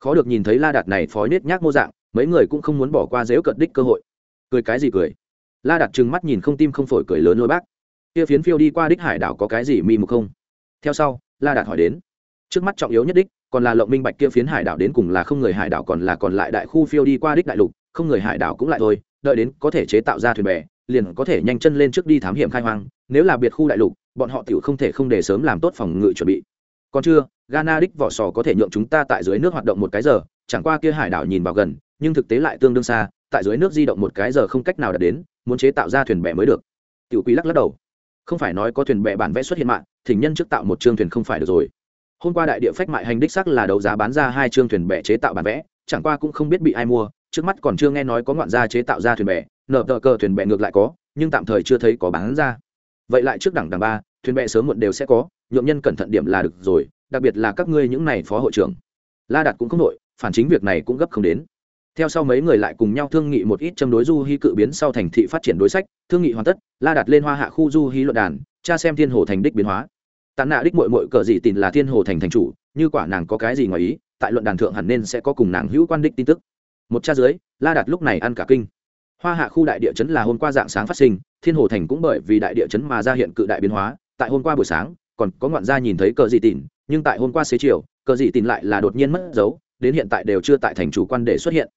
Khó được nhìn thấy la đạt này phói nết nhác mô dạng, mấy người cũng không muốn bỏ qua dếu cận đích cơ hội. Cười cái gì cười? La Đạt trừng mắt nhìn không tim không phổi cười lớn lôi bác. Kia phiến phiêu đi qua đích hải đảo có cái gì mi mục không? Theo sau, la đạt hỏi đến. Trước mắt trọng yếu nhất đích, còn là lộng minh bạch kia phiến hải đảo đến cùng là không người hải đảo còn là còn lại đại khu phiêu đi qua đích đại lục, không người hải đảo cũng lại thôi, đợi đến có thể chế tạo ra thuyền bè liền có thể nhanh chân lên trước đi thám hiểm khai hoang, nếu là biệt khu đại lục, bọn họ tiểu không thể không để sớm làm tốt phòng ngự chuẩn bị. Còn chưa, ghana đích vỏ sò có thể nhượng chúng ta tại dưới nước hoạt động một cái giờ, chẳng qua kia hải đảo nhìn vào gần, nhưng thực tế lại tương đương xa, tại dưới nước di động một cái giờ không cách nào đạt đến, muốn chế tạo ra thuyền bè mới được. Tiểu quý lắc lắc đầu. Không phải nói có thuyền bè bản vẽ xuất hiện mạng, thỉnh nhân trước tạo một chương thuyền không phải được rồi. Hôm qua đại địa phách mại hành đích sắc là đấu giá bán ra hai chương thuyền bè chế tạo bản vẽ, chẳng qua cũng không biết bị ai mua trước mắt còn chưa nghe nói có ngoạn gia chế tạo ra thuyền bè nở tờ cờ thuyền bè ngược lại có, nhưng tạm thời chưa thấy có bán ra. Vậy lại trước đẳng đẳng ba, thuyền bè sớm muộn đều sẽ có nhuộm nhân cẩn thận điểm là được rồi, đặc biệt là các ngươi những này phó hội trưởng. La đạt cũng không nội phản chính việc này cũng gấp không đến. Theo sau mấy người lại cùng nhau thương nghị một ít châm đối du hy cự biến sau thành thị phát triển đối sách, thương nghị hoàn tất, la đặt lên hoa hạ khu du hy luận đàn cha xem thiên hồ thành đích biến hóa. Tàn nạ đích mội mội cờ gì tìm là thiên hồ thành thành chủ, như quả nàng có cái gì ngoài ý, tại luận đàn thượng hẳn nên sẽ có cùng nàng hữu quan đích tin tức một cha dưới, la đạt lúc này ăn cả kinh. Hoa hạ khu đại địa chấn là hôm qua dạng sáng phát sinh, thiên hồ thành cũng bởi vì đại địa chấn mà ra hiện cự đại biến hóa, tại hôm qua buổi sáng, còn có ngoạn gia nhìn thấy cờ dị tìn nhưng tại hôm qua xế chiều, cờ dị tìn lại là đột nhiên mất dấu, đến hiện tại đều chưa tại thành chủ quan để xuất hiện.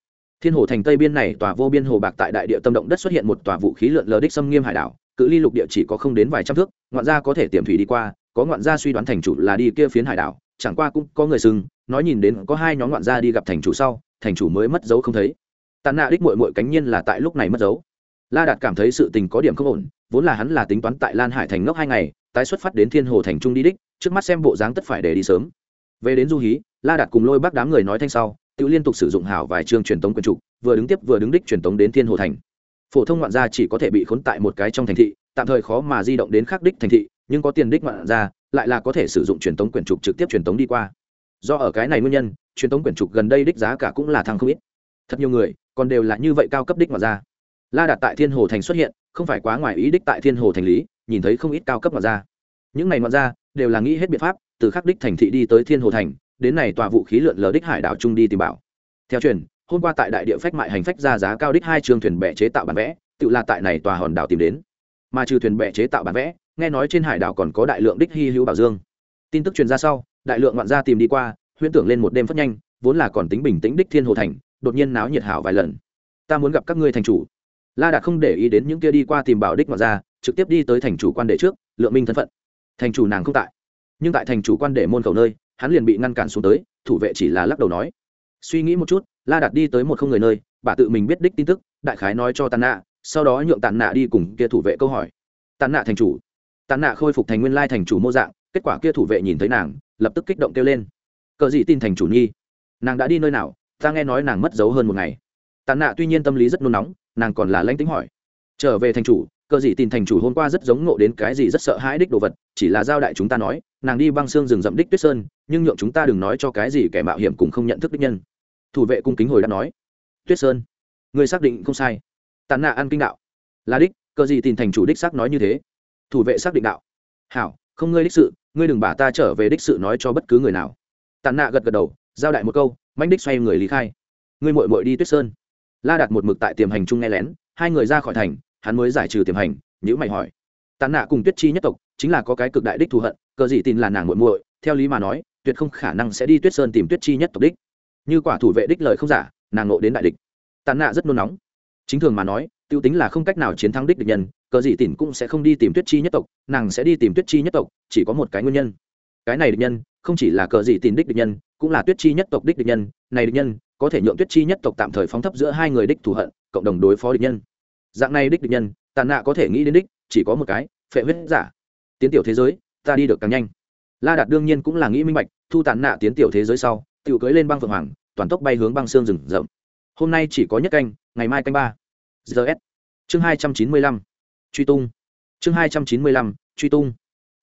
Thiên hồ thành tây biên này tòa vô biên hồ bạc tại đại địa tâm động đất xuất hiện một tòa vũ khí lượn lờ đích xâm nghiêm hải đảo, cự ly lục địa chỉ có không đến vài trăm thước, ngoạn gia có thể tiềm thủy đi qua, có ngoạn gia suy đoán thành chủ là đi kia phiến hải đảo, chẳng qua cũng có người sưng nói nhìn đến có hai nhóm ngoạn gia đi gặp thành chủ sau thành chủ mới mất dấu không thấy. Tàn nạ đích mội mội cánh nhiên là tại lúc này mất dấu. La đạt cảm thấy sự tình có điểm không ổn, vốn là hắn là tính toán tại lan hải thành ngốc hai ngày, tái xuất phát đến thiên hồ thành trung đi đích, trước mắt xem bộ dáng tất phải để đi sớm. Về đến du hí, la đạt cùng lôi bác đám người nói thanh sau, tự liên tục sử dụng hảo vài chương truyền tống quyền trục vừa đứng tiếp vừa đứng đích truyền tống đến thiên hồ thành. Phổ thông ngoạn gia chỉ có thể bị khốn tại một cái trong thành thị, tạm thời khó mà di động đến khác đích thành thị, nhưng có tiền đích ngoạn gia, lại là có thể sử dụng truyền tống quyển trục trực tiếp truyền tống đi qua. Do ở cái này nguyên nhân truyền tống quyển trục gần đây đích giá cả cũng là thăng không ít. Thật nhiều người còn đều là như vậy cao cấp đích mà ra. la đạt tại thiên hồ thành xuất hiện không phải quá ngoài ý đích tại thiên hồ thành lý nhìn thấy không ít cao cấp mà ra, những này ngoạn ra, đều là nghĩ hết biện pháp từ khắc đích thành thị đi tới thiên hồ thành đến này tòa vũ khí lượn lờ đích hải đảo trung đi tìm bảo. Theo truyền hôm qua tại đại địa phách mại hành phách ra giá cao đích hai trường thuyền bè chế tạo bản vẽ tự là tại này tòa hòn đảo tìm đến. Mà trừ thuyền bè chế tạo bản vẽ nghe nói trên hải đảo còn có đại lượng đích hy hữu bảo dương. Tin tức truyền ra sau đại lượng ngoạn gia tìm đi qua huyễn tưởng lên một đêm phát nhanh vốn là còn tính bình tĩnh đích thiên hồ thành đột nhiên náo nhiệt hảo vài lần. Ta muốn gặp các ngươi thành chủ. La đạt không để ý đến những kia đi qua tìm bảo đích ngoạn ra, trực tiếp đi tới thành chủ quan đệ trước lượng minh thân phận. Thành chủ nàng không tại. Nhưng tại thành chủ quan đệ môn khẩu nơi hắn liền bị ngăn cản xuống tới thủ vệ chỉ là lắc đầu nói. Suy nghĩ một chút la đạt đi tới một không người nơi bà tự mình biết đích tin tức đại khái nói cho tàn nạ sau đó nhượng tàn nạ đi cùng kia thủ vệ câu hỏi. Tàn nạ thành chủ. Tàn nạ khôi phục thành nguyên lai thành chủ mô dạng kết quả kia thủ vệ nhìn thấy nàng lập tức kích động kêu lên cờ gì tin thành chủ nhi? Nàng đã đi nơi nào? Ta nghe nói nàng mất dấu hơn một ngày. Tàn nạ tuy nhiên tâm lý rất nôn nóng, nàng còn là lanh tính hỏi. Trở về thành chủ, cờ gì tin thành chủ hôm qua rất giống ngộ đến cái gì rất sợ hãi đích đồ vật, chỉ là giao đại chúng ta nói, nàng đi băng xương rừng rậm đích tuyết sơn, nhưng nhượng chúng ta đừng nói cho cái gì kẻ mạo hiểm cùng không nhận thức đích nhân. Thủ vệ cung kính hồi đã nói, tuyết sơn người xác định không sai. Tàn nạ ăn kinh đạo, là đích, cờ gì tìm thành chủ đích xác nói như thế. Thủ vệ xác định đạo, hảo, không ngươi đích sự, ngươi đừng bà ta trở về đích sự nói cho bất cứ người nào tàn nạ gật gật đầu, giao đại một câu manh đích xoay người lý khai. Ngươi mội mội đi tuyết sơn. La đặt một mực tại tiềm hành chung nghe lén, hai người ra khỏi thành, hắn mới giải trừ tiềm hành nhữ mày hỏi. Tàn nạ cùng tuyết chi nhất tộc, chính là có cái cực đại đích thù hận, cờ gì tin là nàng muội muội, theo lý mà nói, tuyệt không khả năng sẽ đi tuyết sơn tìm tuyết chi nhất tộc đích. Như quả thủ vệ đích lời không giả, nàng nộ đến đại địch. Tàn nạ rất nôn nóng. Chính thường mà nói t i ê u tính là không cách nào chiến thắng đích địch nhân, cờ gì tỉn cũng sẽ không đi tìm tuyết chi nhất tộc, nàng sẽ đi tìm tuyết chi nhất tộc, chỉ có một cái nguyên nhân cái này địch nhân không chỉ là cờ gì tỉn đích địch nhân, cũng là tuyết chi nhất tộc đích địch nhân. Này địch nhân, có thể nhượng tuyết chi nhất tộc tạm thời phóng thấp giữa hai người đích thù hận, cộng đồng đối phó địch nhân. Dạng này đích địch nhân, tàn nạ có thể nghĩ đến đích, chỉ có một cái, phệ huyết giả. Tiến tiểu thế giới, ta đi được càng nhanh. La đạt đương nhiên cũng là nghĩ minh bạch, thu tàn nạ tiến tiểu thế giới sau tự cưới lên băng phượng hoàng, toàn tốc bay hướng băng xương rừng rậm. Hôm nay chỉ có nhất canh, ngày mai canh ba. Gs chương hai trăm chín mươi lăm. Truy tung. Chương hai trăm chín mươi lăm, truy tung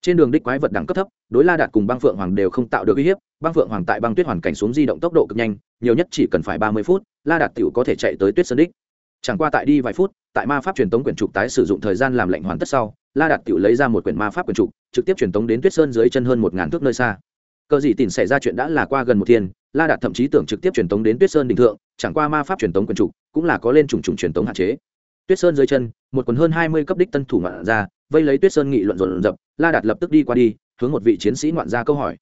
trên đường đích quái vật đẳng cấp thấp, đối la đạt cùng băng phượng hoàng đều không tạo được uy hiếp, băng phượng hoàng tại băng tuyết hoàn cảnh xuống di động tốc độ cực nhanh, nhiều nhất chỉ cần phải ba mươi phút, la đạt t có thể chạy tới tuyết sơn đích. Chẳng qua tại đi vài phút, tại ma pháp truyền tống quyển trục tái sử dụng thời gian làm lệnh hoàn tất sau, la đạt tự lấy ra một quyển ma pháp quyển trục, trực tiếp truyền tống đến tuyết sơn dưới chân hơn một ngàn thước nơi xa. Cờ gì tìm xảy ra chuyện đã là qua gần một thiên, la đạt thậm chí tưởng trực tiếp truyền tống đến tuyết sơn đình thượng, chẳng qua ma pháp truyền tống quyền trục cũng là có lên trùng trùng truyền tống hạn chế. Tuyết sơn dưới chân, một quần hơn hai mươi cấp đích tân thủ ngoạn ra vây lấy tuyết sơn nghị luận rộn rập, la đạt lập tức đi qua đi, hướng một vị chiến sĩ ngoạn gia câu hỏi.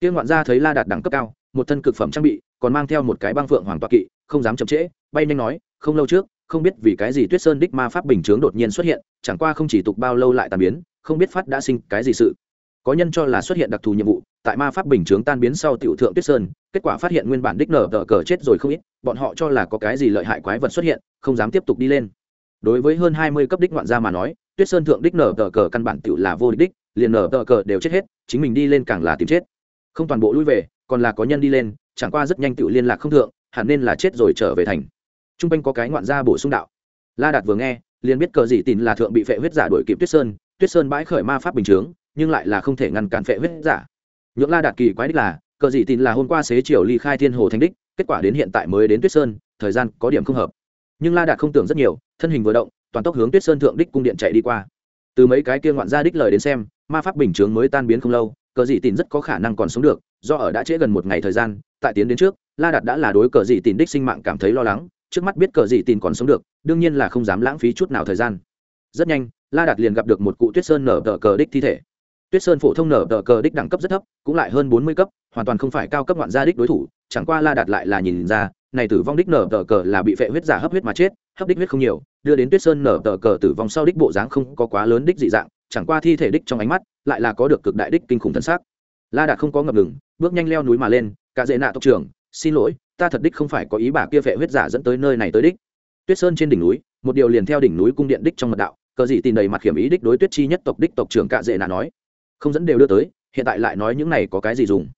Kia ngoạn gia thấy la đạt đẳng cấp cao, một thân cực phẩm trang bị, còn mang theo một cái băng phượng hoàng toa kỵ, không dám chậm trễ, bay nhanh nói, không lâu trước, không biết vì cái gì tuyết sơn đích ma pháp bình chướng đột nhiên xuất hiện, chẳng qua không chỉ tục bao lâu lại tàn biến, không biết phát đã sinh cái gì sự. Có nhân cho là xuất hiện đặc thù nhiệm vụ, tại ma pháp bình chướng tan biến sau tiểu thượng tuyết sơn, kết quả phát hiện nguyên bản đích nở tờ cờ chết rồi không ít, bọn họ cho là có cái gì lợi hại quái vật xuất hiện, không dám tiếp tục đi lên. Đối với hơn hai mươi cấp đích ngoạn gia mà nói tuyết sơn thượng đích nở tờ cờ căn bản tiểu là vô địch đích, liền nở tờ cờ đều chết hết, chính mình đi lên càng là tìm chết. Không toàn bộ lui về, còn là có nhân đi lên, chẳng qua rất nhanh tiểu liên lạc không thượng, hẳn nên là chết rồi trở về thành. Trung r quanh có cái ngoạn gia bổ sung đạo. La đạt vừa nghe, liền biết cờ gì tín là thượng bị phệ huyết giả đuổi kịp tuyết sơn tuyết sơn bãi khởi ma pháp bình chướng, nhưng lại là không thể ngăn cản phệ huyết giả. Nhượng la đạt kỳ quái đích là, cờ gì tín là hôm qua xế chiều ly khai thiên hồ thánh đích, kết quả đến hiện tại mới đến tuyết sơn, thời gian có điểm không hợp. Nhưng la đạt không tưởng rất nhiều, thân hình vừa động toàn tốc hướng tuyết sơn thượng đích cung điện chạy đi qua. Từ mấy cái kia ngoạn gia đích lời đến xem, ma pháp bình chướng mới tan biến không lâu, cờ dị tín rất có khả năng còn sống được, do ở đã trễ gần một ngày thời gian, tại tiến đến trước, la đạt đã là đối cờ dị tín đích sinh mạng cảm thấy lo lắng, trước mắt biết cờ dị tín còn sống được, đương nhiên là không dám lãng phí chút nào thời gian. Rất nhanh, la đạt liền gặp được một cụ tuyết sơn nở tờ cờ đích thi thể. Tuyết sơn phổ thông nở tờ cờ đích đẳng cấp rất thấp, cũng lại hơn bốn mươi cấp, hoàn toàn không phải cao cấp ngoạn gia đích đối thủ, chẳng qua la đạt lại là nhìn ra này tử vong đích nở tờ cờ là bị phệ huyết giả hấp huyết mà chết, hấp đích huyết không nhiều, đưa đến tuyết sơn nở tờ cờ tử vong sau đích bộ dáng không có quá lớn đích dị dạng, chẳng qua thi thể đích trong ánh mắt lại là có được cực đại đích kinh khủng thân xác la đạt không có ngập ngừng, bước nhanh leo núi mà lên, cả dễ nạ tộc trưởng, xin lỗi, ta thật đích không phải có ý bà kia phệ huyết giả dẫn tới nơi này tới đích. Tuyết sơn trên đỉnh núi, một điều liền theo đỉnh núi cung điện đích trong mật đạo, cờ dị tìm đầy mặt hiểm ý đích đối tuyết chi nhất tộc đích tộc trưởng cạ dễ nạ nói. Không dẫn đều đưa tới, hiện tại lại nói những này có cái gì dùng.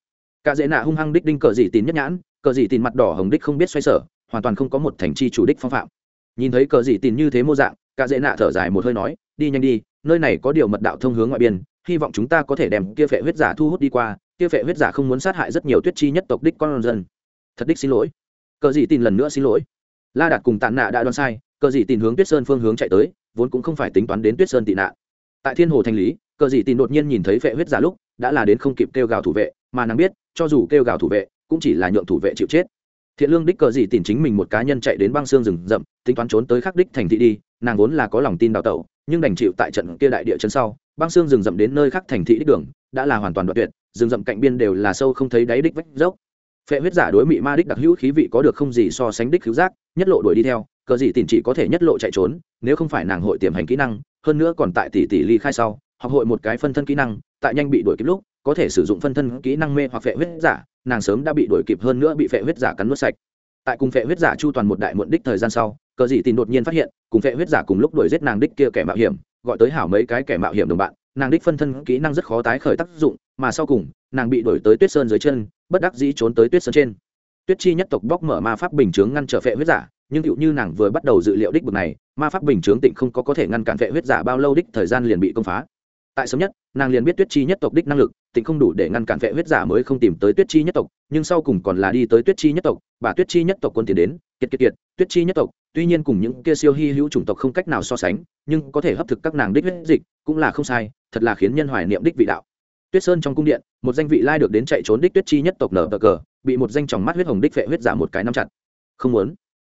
Cạ dễ nạ hung hăng đích đinh cờ dị tín nhất nhãn cờ dị tin mặt đỏ hồng đích không biết xoay sở, hoàn toàn không có một thành chi chủ đích phong phạm. Nhìn thấy cờ dị tin như thế mô dạng, cạ dễ nạ thở dài một hơi nói, đi nhanh đi, nơi này có điều mật đạo thông hướng ngoại biên, hy vọng chúng ta có thể đem kia phệ huyết giả thu hút đi qua, kia phệ huyết giả không muốn sát hại rất nhiều tuyết chi nhất tộc đích con dân. Thật đích xin lỗi. Cờ dị tin lần nữa xin lỗi. La đạt cùng tàn nạ đã đoán sai, cờ dị tin hướng tuyết sơn phương hướng chạy tới, vốn cũng không phải tính toán đến tuyết sơn tị nạn. Tại thiên hồ thành lý, cờ dị tin đột nhiên nhìn thấy phệ huyết giả lúc, đã là đến không kịp kêu gào thủ vệ, mà nàng biết, cho dù kêu gào thủ vệ cũng chỉ là nhượng thủ vệ chịu chết. Thiện lương đích cờ gì tìm chính mình một cá nhân chạy đến băng xương rừng rậm, tính toán trốn tới khắc đích thành thị đi, nàng vốn là có lòng tin đào tẩu, nhưng đành chịu tại trận kia đại địa chân sau, băng xương rừng rậm đến nơi khắc thành thị đích đường, đã là hoàn toàn đoạn tuyệt, rừng rậm cạnh biên đều là sâu không thấy đáy đích vách dốc. Phệ huyết giả đối mị ma đích đặc hữu khí vị có được không gì so sánh đích cứu giác, nhất lộ đuổi đi theo, cờ gì tìm chỉ có thể nhất lộ chạy trốn, nếu không phải nàng hội tiềm hành kỹ năng, hơn nữa còn tại tỷ tỷ ly khai sau, học hội một cái phân thân kỹ năng, tại nhanh bị đuổi kịp lúc, có thể sử dụng phân thân kỹ năng mê hoặc phệ huyết giả nàng sớm đã bị đuổi kịp hơn nữa bị phệ huyết giả cắn nuốt sạch. Tại cùng phệ huyết giả chu toàn một đại muộn đích thời gian sau, cờ dị tình đột nhiên phát hiện, cùng phệ huyết giả cùng lúc đuổi giết nàng đích kia kẻ mạo hiểm, gọi tới hảo mấy cái kẻ mạo hiểm đồng bạn, nàng đích phân thân kỹ năng rất khó tái khởi tác dụng, mà sau cùng, nàng bị đuổi tới tuyết sơn dưới chân, bất đắc dĩ trốn tới tuyết sơn trên. Tuyết chi nhất tộc bóc mở ma pháp bình chướng ngăn trở phệ huyết giả, nhưng tựu như nàng vừa bắt đầu dự liệu đích bực này, ma pháp bình chướng tịnh không có có thể ngăn cản phệ huyết giả bao lâu đích thời gian liền bị công phá. Tại sớm nhất, nàng liền biết tuyết chi nhất tộc đích năng lực tịnh không đủ để ngăn cản vệ huyết giả mới không tìm tới tuyết chi nhất tộc, nhưng sau cùng còn là đi tới tuyết chi nhất tộc, bà tuyết chi nhất tộc quân tiến đến, kiệt kiệt kiệt, tuyết chi nhất tộc, tuy nhiên cùng những kia siêu hy hữu chủng tộc không cách nào so sánh, nhưng có thể hấp thực các nàng đích huyết dịch cũng là không sai, thật là khiến nhân hoài niệm đích vị đạo. Tuyết sơn trong cung điện, một danh vị lai được đến chạy trốn đích tuyết chi nhất tộc nở tờ cờ, bị một danh tròng mắt huyết hồng đích vệ huyết giả một cái nắm chặt. Không muốn.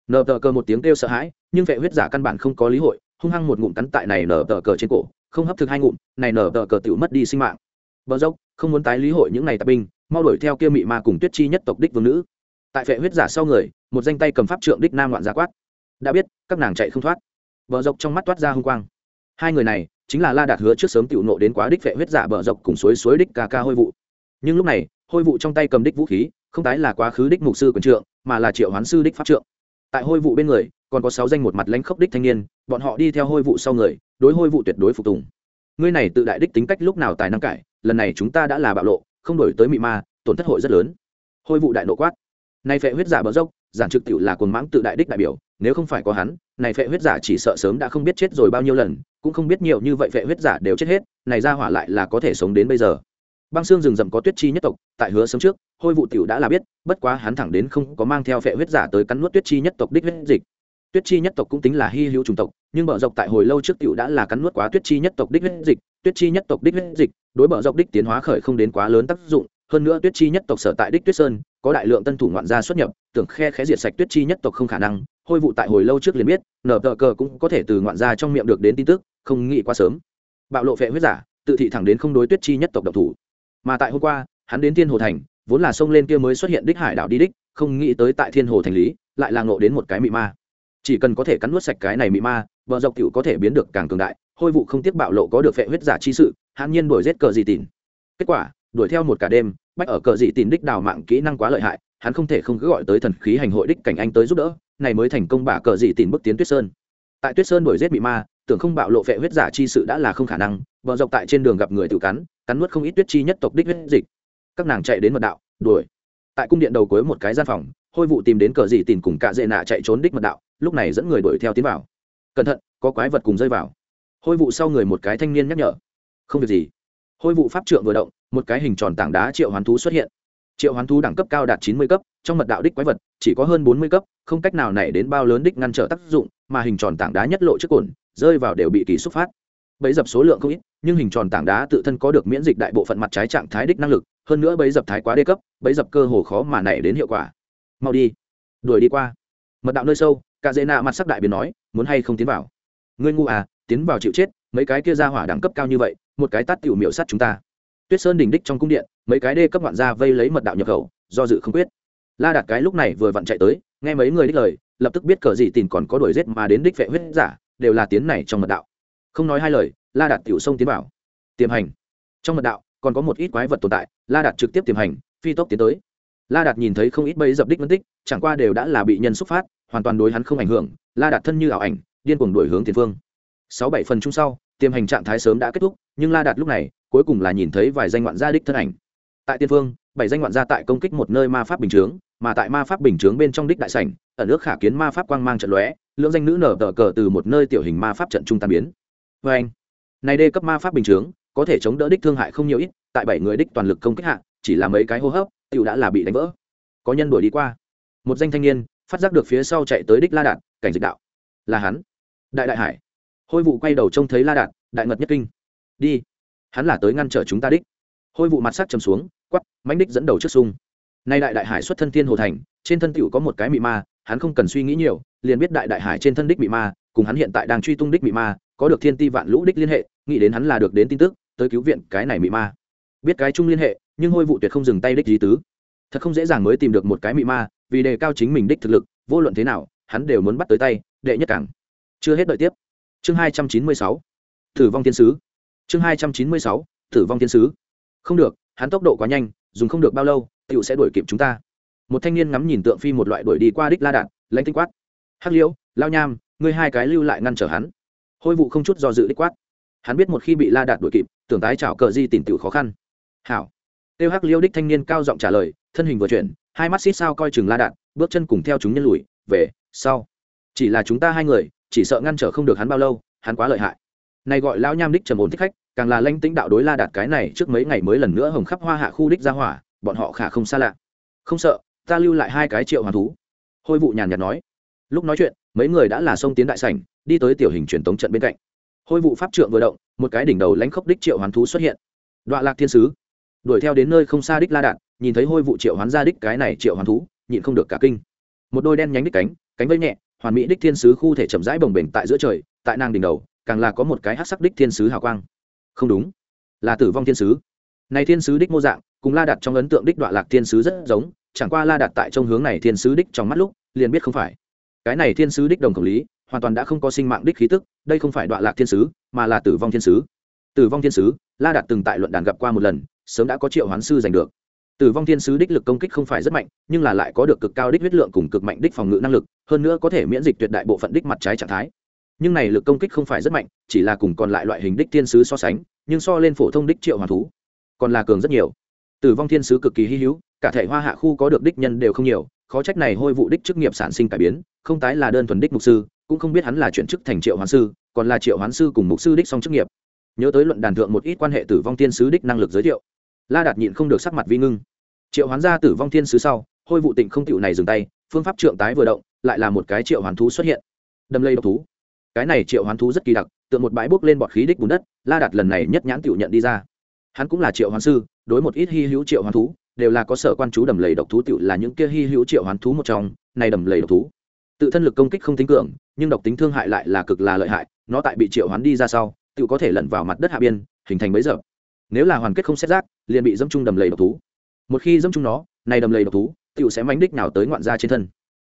Nở tờ cờ một tiếng kêu sợ hãi, nhưng vệ huyết giả căn bản không có lý hội, hung hăng một ngụm cắn tại này nở tờ cờ trên cổ, không hấp thực hai ngụm, này nở tờ cờ tự mất đi sinh mạng. Bờ dốc không muốn tái lý hội những này tạp binh, mau đuổi theo kia mị ma cùng tuyết chi nhất tộc đích vương nữ. Tại vệ huyết giả sau người, một danh tay cầm pháp trượng đích nam loạn gia quát. Đã biết, các nàng chạy không thoát. Bờ dọc trong mắt toát ra hung quang. Hai người này, chính là la đạt hứa trước sớm tiểu nộ đến quá đích vệ huyết giả bờ dọc cùng suối suối đích ca ca hôi vụ. Nhưng lúc này, hôi vụ trong tay cầm đích vũ khí, không tái là quá khứ đích mục sư quần trượng, mà là triệu hoán sư đích pháp trượng. Tại hôi vụ bên người, còn có sáu danh một mặt lãnh khốc đích thanh niên, bọn họ đi theo hôi vụ sau người, đối hôi vụ tuyệt đối phục tùng. Ngươi này tự đại đích tính cách lúc nào tài năng cải lần này chúng ta đã là bạo lộ, không đổi tới mị ma, tổn thất hội rất lớn. Hôi vụ đại nộ quát. Nay phệ huyết giả bờ dốc, giản trực tiểu là cuồng mãng tự đại đích đại biểu, nếu không phải có hắn, này phệ huyết giả chỉ sợ sớm đã không biết chết rồi bao nhiêu lần, cũng không biết nhiều như vậy phệ huyết giả đều chết hết, này ra hỏa lại là có thể sống đến bây giờ. Băng xương rừng rậm có tuyết chi nhất tộc, tại hứa sớm trước, hôi vụ tiểu đã là biết, bất quá hắn thẳng đến không có mang theo phệ huyết giả tới cắn nuốt tuyết chi nhất tộc đích huyết dịch tuyết chi nhất tộc cũng tính là hy hữu chủng tộc, nhưng bờ dọc tại hồi lâu trước tiểu đã là cắn nuốt quá tuyết chi nhất tộc đích huyết dịch, tuyết chi nhất tộc đích huyết dịch, đối bờ dọc đích tiến hóa khởi không đến quá lớn tác dụng. Hơn nữa tuyết chi nhất tộc sở tại đích tuyết sơn, có đại lượng tân thủ ngoạn gia xuất nhập, tưởng khe khé diệt sạch tuyết chi nhất tộc không khả năng. Hôi vụ tại hồi lâu trước liền biết, nở tờ cờ cũng có thể từ ngoạn gia trong miệng được đến tin tức, không nghĩ quá sớm. Bạo lộ phệ huyết giả, tự thị thẳng đến không đối tuyết chi nhất tộc độc thủ. Mà tại hôm qua, hắn đến thiên hồ thành, vốn là sông lên kia mới xuất hiện đích hải đảo đi đích, không nghĩ tới tại thiên hồ thành lý, lại là ngộ đến một cái mị ma chỉ cần có thể cắn nuốt sạch cái này mị ma vợ dọc tiểu có thể biến được càng cường đại, hôi vụ không tiếc bạo lộ có được phệ huyết giả chi sự, hãn nhiên đuổi giết cờ dị tìn kết quả, đuổi theo một cả đêm, bách ở cờ dị tìn đích đào mạng kỹ năng quá lợi hại, hắn không thể không cứ gọi tới thần khí hành hội đích cảnh anh tới giúp đỡ, này mới thành công bả cờ dị tìn bước tiến tuyết sơn. Tại tuyết sơn đuổi giết bị ma, tưởng không bạo lộ phệ huyết giả chi sự đã là không khả năng vợ dọc tại trên đường gặp người tự cắn cắn nuốt không ít tuyết chi nhất tộc đích huyết dịch. Các nàng chạy đến mật đạo, đuổi. Tại cung điện đầu cuối một cái gian phòng, hôi vụ tìm đến cờ dị tìm cùng cạ dệ nạ chạy trốn đích mật đạo lúc này dẫn người đuổi theo tiến vào. Cẩn thận, có quái vật cùng rơi vào. Hôi vụ sau người một cái thanh niên nhắc nhở. Không việc gì. Hôi vụ pháp trượng vừa động, một cái hình tròn tảng đá triệu hoán thú xuất hiện. Triệu hoán thú đẳng cấp cao đạt chín mươi cấp, trong mật đạo đích quái vật, chỉ có hơn bốn mươi cấp, không cách nào này đến bao lớn đích ngăn trở tác dụng, mà hình tròn tảng đá nhất lộ trước cồn, rơi vào đều bị kỳ xúc phát. Bấy dập số lượng không ít, nhưng hình tròn tảng đá tự thân có được miễn dịch đại bộ phận mặt trái trạng thái đích năng lực, hơn nữa bấy dập thái quá đê cấp, bấy dập cơ hồ khó mà nảy đến hiệu quả. Mau đi. Đuổi đi qua. Mật đạo nơi sâu cả dễ nạ mặt sắc đại biến nói, muốn hay không tiến vào? Ngươi ngu à tiến vào chịu chết, mấy cái kia ra hỏa đẳng cấp cao như vậy, một cái tát tiểu miệu sát chúng ta. Tuyết sơn đỉnh đích trong cung điện, mấy cái đê cấp hoạn ra vây lấy mật đạo nhập khẩu, do dự không quyết. La đạt cái lúc này vừa vặn chạy tới, nghe mấy người đích lời, lập tức biết cờ gì tìm còn có đuổi giết mà đến đích vệ huyết giả, đều là tiến này trong mật đạo. Không nói hai lời, la đạt tiểu sông tiến vào. Tiềm hành. Trong mật đạo, còn có một ít quái vật tồn tại, la đạt trực tiếp tiềm hành, phi tốc tiến tới la đạt nhìn thấy không ít bẫy dập đích mất tích, chẳng qua đều đã là bị nhân xúc phát, hoàn toàn đối hắn không ảnh hưởng. La đạt thân như ảo ảnh, điên cuồng đổi hướng tiền phương. Sáu bảy phần chung sau, tiềm hành trạng thái sớm đã kết thúc, nhưng la đạt lúc này, cuối cùng là nhìn thấy vài danh ngoạn gia đích thân ảnh. Tại tiên phương, bảy danh ngoạn gia tại công kích một nơi ma pháp bình chướng, mà tại ma pháp bình chướng bên trong đích đại sảnh, ở nước khả kiến ma pháp quang mang trận lóe, lưỡng danh nữ nở tờ cờ từ một nơi tiểu hình ma pháp trận trung tan biến. Vê anh, này đê cấp ma pháp bình chướng, có thể chống đỡ đích thương hại không nhiều ít, tại bảy người đích toàn lực công kích hạ, chỉ là mấy cái hô hấp tiểu đã là bị đánh vỡ. Có nhân đuổi đi qua. Một danh thanh niên, phát giác được phía sau chạy tới đích la đạt, cảnh dịch đạo. Là hắn. Đại đại hải. Hôi vụ quay đầu trông thấy la đạt, đại ngật nhất kinh. Đi. Hắn là tới ngăn trở chúng ta đích. Hôi vụ mặt sắc trầm xuống quắp mãnh đích dẫn đầu trước sung. Nay đại đại hải xuất thân thiên hồ thành, trên thân tiểu có một cái mị ma, hắn không cần suy nghĩ nhiều, liền biết đại đại hải trên thân đích mị ma, cùng hắn hiện tại đang truy tung đích mị ma, có được thiên ti vạn lũ đích liên hệ, nghĩ đến hắn là được đến tin tức, tới cứu viện cái này mị ma biết cái chung liên hệ, nhưng hôi vụ tuyệt không dừng tay đích lý tứ. Thật không dễ dàng mới tìm được một cái mị ma, vì đề cao chính mình đích thực lực, vô luận thế nào, hắn đều muốn bắt tới tay, đệ nhất cảng. Chưa hết đợi tiếp. Chương hai trăm chín mươi sáu. Tử vong thiên sứ. Chương hai trăm chín mươi sáu. Tử vong thiên sứ. Không được, hắn tốc độ quá nhanh, dùng không được bao lâu tựu sẽ đuổi kịp chúng ta. Một thanh niên ngắm nhìn tượng phi một loại đuổi đi qua đích la đạn, lãnh tinh quát. Hắc liễu, lao nham, ngươi hai cái lưu lại ngăn trở hắn. Hôi vụ không chút do dự đích quát. Hắn biết một khi bị la đạt đuổi kịp, tưởng tái chảo cờ di tìm tiểu khó khăn hảo. Tiêu hắc liêu đích thanh niên cao giọng trả lời, thân hình vừa chuyển, hai mắt xít sao coi chừng la đạn, bước chân cùng theo chúng nhân lùi, về, sau. Chỉ là chúng ta hai người, chỉ sợ ngăn trở không được hắn bao lâu, hắn quá lợi hại. Này gọi lão nham đích trầm ổn thích khách, càng là lanh tĩnh đạo đối la đạt cái này trước mấy ngày mới lần nữa hồng khắp hoa hạ khu đích ra hỏa, bọn họ khả không xa lạ. Không sợ, ta lưu lại hai cái triệu hoàn thú. Hôi vụ nhàn nhạt nói. Lúc nói chuyện, mấy người đã là sông tiến đại sảnh, đi tới tiểu hình truyền tống trận bên cạnh. Hôi vụ pháp trượng vừa động, một cái đỉnh đầu lãnh khốc đích triệu hoàn thú xuất hiện. Đoạn lạc thiên sứ đuổi theo đến nơi không xa đích la đạt nhìn thấy hôi vụ triệu hoán ra đích cái này triệu hoán thú, nhịn không được cả kinh. Một đôi đen nhánh đích cánh cánh vây nhẹ, hoàn mỹ đích thiên sứ khu thể chậm rãi bồng bềnh tại giữa trời, tại nàng đỉnh đầu, càng là có một cái hát sắc đích thiên sứ hào quang. Không đúng, là tử vong thiên sứ. Này thiên sứ đích mô dạng, cùng la đặt trong ấn tượng đích đoạn lạc thiên sứ rất giống, chẳng qua la đặt tại trong hướng này thiên sứ đích trong mắt lúc, liền biết không phải. Cái này thiên sứ đích đồng khẩu lý, hoàn toàn đã không có sinh mạng đích khí tức, đây không phải đoạn lạc thiên sứ, mà là tử vong thiên sứ. Tử vong thiên sứ, la đạt từng tại luận đàn gặp qua một lần sớm đã có triệu hoán sư giành được. Tử vong thiên sứ đích lực công kích không phải rất mạnh, nhưng là lại có được cực cao đích huyết lượng cùng cực mạnh đích phòng ngự năng lực, hơn nữa có thể miễn dịch tuyệt đại bộ phận đích mặt trái trạng thái. Nhưng này lực công kích không phải rất mạnh, chỉ là cùng còn lại loại hình đích thiên sứ so sánh, nhưng so lên phổ thông đích triệu hoàn thú, còn là cường rất nhiều. Tử vong thiên sứ cực kỳ hy hữu, cả thể hoa hạ khu có được đích nhân đều không nhiều, khó trách này hôi vụ đích chức nghiệp sản sinh cải biến, không tái là đơn thuần đích mục sư, cũng không biết hắn là chuyển chức thành triệu hoán sư, còn là triệu hoán sư cùng mục sư đích song chức nghiệp. Nhớ tới luận đàn thượng một ít quan hệ tử vong thiên sứ đích năng lực giới thiệu la đạt nhịn không được sắc mặt vi ngưng. Triệu hoán gia tử vong thiên sứ sau, hôi vụ tịnh không tịu này dừng tay, phương pháp trượng tái vừa động, lại là một cái triệu hoán thú xuất hiện. Đâm lây độc thú. Cái này triệu hoán thú rất kỳ đặc, tượng một bãi bốc lên bọt khí đích bùn đất, la đạt lần này nhất nhãn tịu nhận đi ra. Hắn cũng là triệu hoán sư, đối một ít hy hữu triệu hoán thú, đều là có sở quan chú đầm lầy độc thú tựu là những kia hy hữu triệu hoán thú một trong, này đầm lầy độc thú. Tự thân lực công kích không tính cường, nhưng độc tính thương hại lại là cực là lợi hại, nó tại bị triệu hoán đi ra sau tự có thể lẩn vào mặt đất hạ biên, hình thành bấy giờ. Nếu là hoàn kết không xét rác liền bị dâm chung đầm lầy độc thú. Một khi dâm chung nó, này đầm lầy độc thú tựu sẽ mánh đích nào tới ngoạn da trên thân.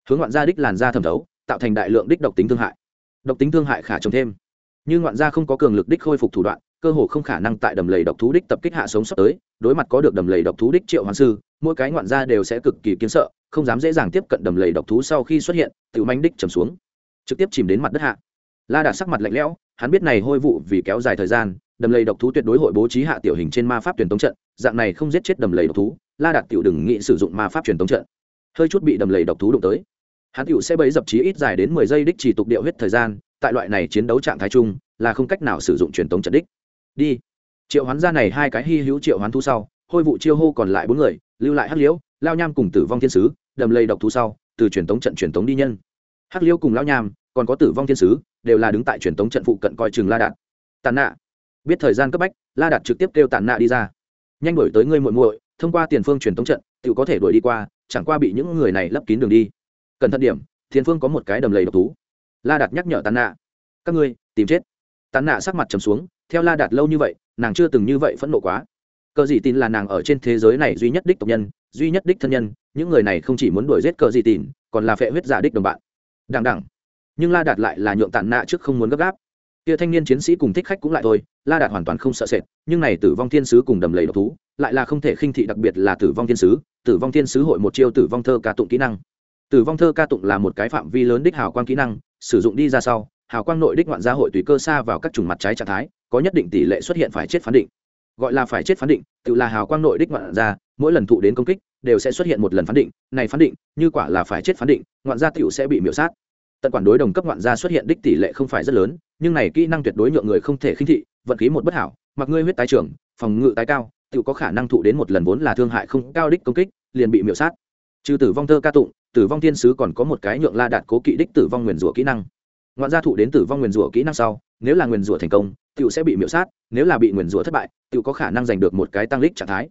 Hướng ngoạn da đích làn da thẩm thấu, tạo thành đại lượng đích độc tính thương hại. Độc tính thương hại khả trồng thêm. Như ngoạn gia không có cường lực đích khôi phục thủ đoạn, cơ hồ không khả năng tại đầm lầy độc thú đích tập kích hạ sống sắp tới, đối mặt có được đầm lầy độc thú đích triệu hoàng sư, mỗi cái ngoạn gia đều sẽ cực kỳ kiến sợ, không dám dễ dàng tiếp cận đầm lầy độc thú sau khi xuất hiện tự manh đích trầm xuống, trực tiếp chìm đến mặt đất hạ. La đạt sắc mặt lạnh lẽo, hắn biết này hôi vụ vì kéo dài thời gian đầm lầy độc thú tuyệt đối hội bố trí hạ tiểu hình trên ma pháp truyền tống trận, dạng này không giết chết đầm lầy độc thú, la đạt tiểu đừng nghĩ sử dụng ma pháp truyền tống trận. Hơi chút bị đầm lầy độc thú đụng tới. Hắn tiểu sẽ bấy dập chí ít dài đến mười giây đích chỉ tục điệu huyết thời gian, tại loại này chiến đấu trạng thái chung, là không cách nào sử dụng truyền tống trận đích. Đi. Triệu hoán ra này hai cái hy hữu triệu hoán thú sau, hôi vụ chiêu hô còn lại bốn người, lưu lại hắc liễu, lao nham cùng tử vong thiên sứ, đầm lầy độc thú sau, từ truyền tống trận truyền tống đi nhân. Hắc liễu cùng lao nham, còn có tử vong thiên sứ, đều là đứng tại truyền tống trận phụ cận coi chừng la đạt. Tàn nạ biết thời gian cấp bách, la đạt trực tiếp kêu tàn nạ đi ra. Nhanh đổi tới ngươi muội muội, thông qua tiền phương truyền tống trận tự có thể đuổi đi qua, chẳng qua bị những người này lấp kín đường đi. Cẩn thận điểm Thiên phương có một cái đầm lầy độc thú. La đạt nhắc nhở tàn nạ, các ngươi, tìm chết. Tàn nạ sắc mặt trầm xuống, theo la đạt lâu như vậy, nàng chưa từng như vậy phẫn nộ quá. Cờ dị tin là nàng ở trên thế giới này duy nhất đích tộc nhân, duy nhất đích thân nhân, những người này không chỉ muốn đuổi giết cờ dị tin còn là phệ huyết giả đích đồng bạn. Đằng đẳng nhưng la đạt lại là nhượng tàn nạ trước không muốn gấp gáp kia thanh niên chiến sĩ cùng thích khách cũng lại thôi, la đạt hoàn toàn không sợ sệt, nhưng này tử vong thiên sứ cùng đầm lầy độc thú, lại là không thể khinh thị đặc biệt là tử vong thiên sứ, tử vong thiên sứ hội một chiêu tử vong thơ ca tụng kỹ năng. Tử vong thơ ca tụng là một cái phạm vi lớn đích hào quang kỹ năng, sử dụng đi ra sau, hào quang nội đích ngoạn gia hội tùy cơ xa vào các chủng mặt trái trạng thái, có nhất định tỷ lệ xuất hiện phải chết phán định. Gọi là phải chết phán định, tự là hào quang nội đích ngoạn gia, mỗi lần thụ đến công kích, đều sẽ xuất hiện một lần phán định, này phán định, như quả là phải chết phán định, ngoạn gia tiểu sẽ bị miễu sát tận quản đối đồng cấp ngoạn gia xuất hiện đích tỷ lệ không phải rất lớn, nhưng này kỹ năng tuyệt đối nhượng người không thể khinh thị, vận khí một bất hảo, mặc ngươi huyết tái trưởng, phòng ngự tái cao, tự có khả năng thụ đến một lần vốn là thương hại không cao đích công kích, liền bị miễu sát. Trừ tử vong thơ ca tụng, tử vong thiên sứ còn có một cái nhượng la đạt cố kỵ đích tử vong nguyền rủa kỹ năng. Ngoạn gia thụ đến tử vong nguyền rủa kỹ năng sau, nếu là nguyền rủa thành công, tự sẽ bị miễu sát, nếu là bị nguyền rủa thất bại, tự có khả năng giành được một cái tăng lích trạng thái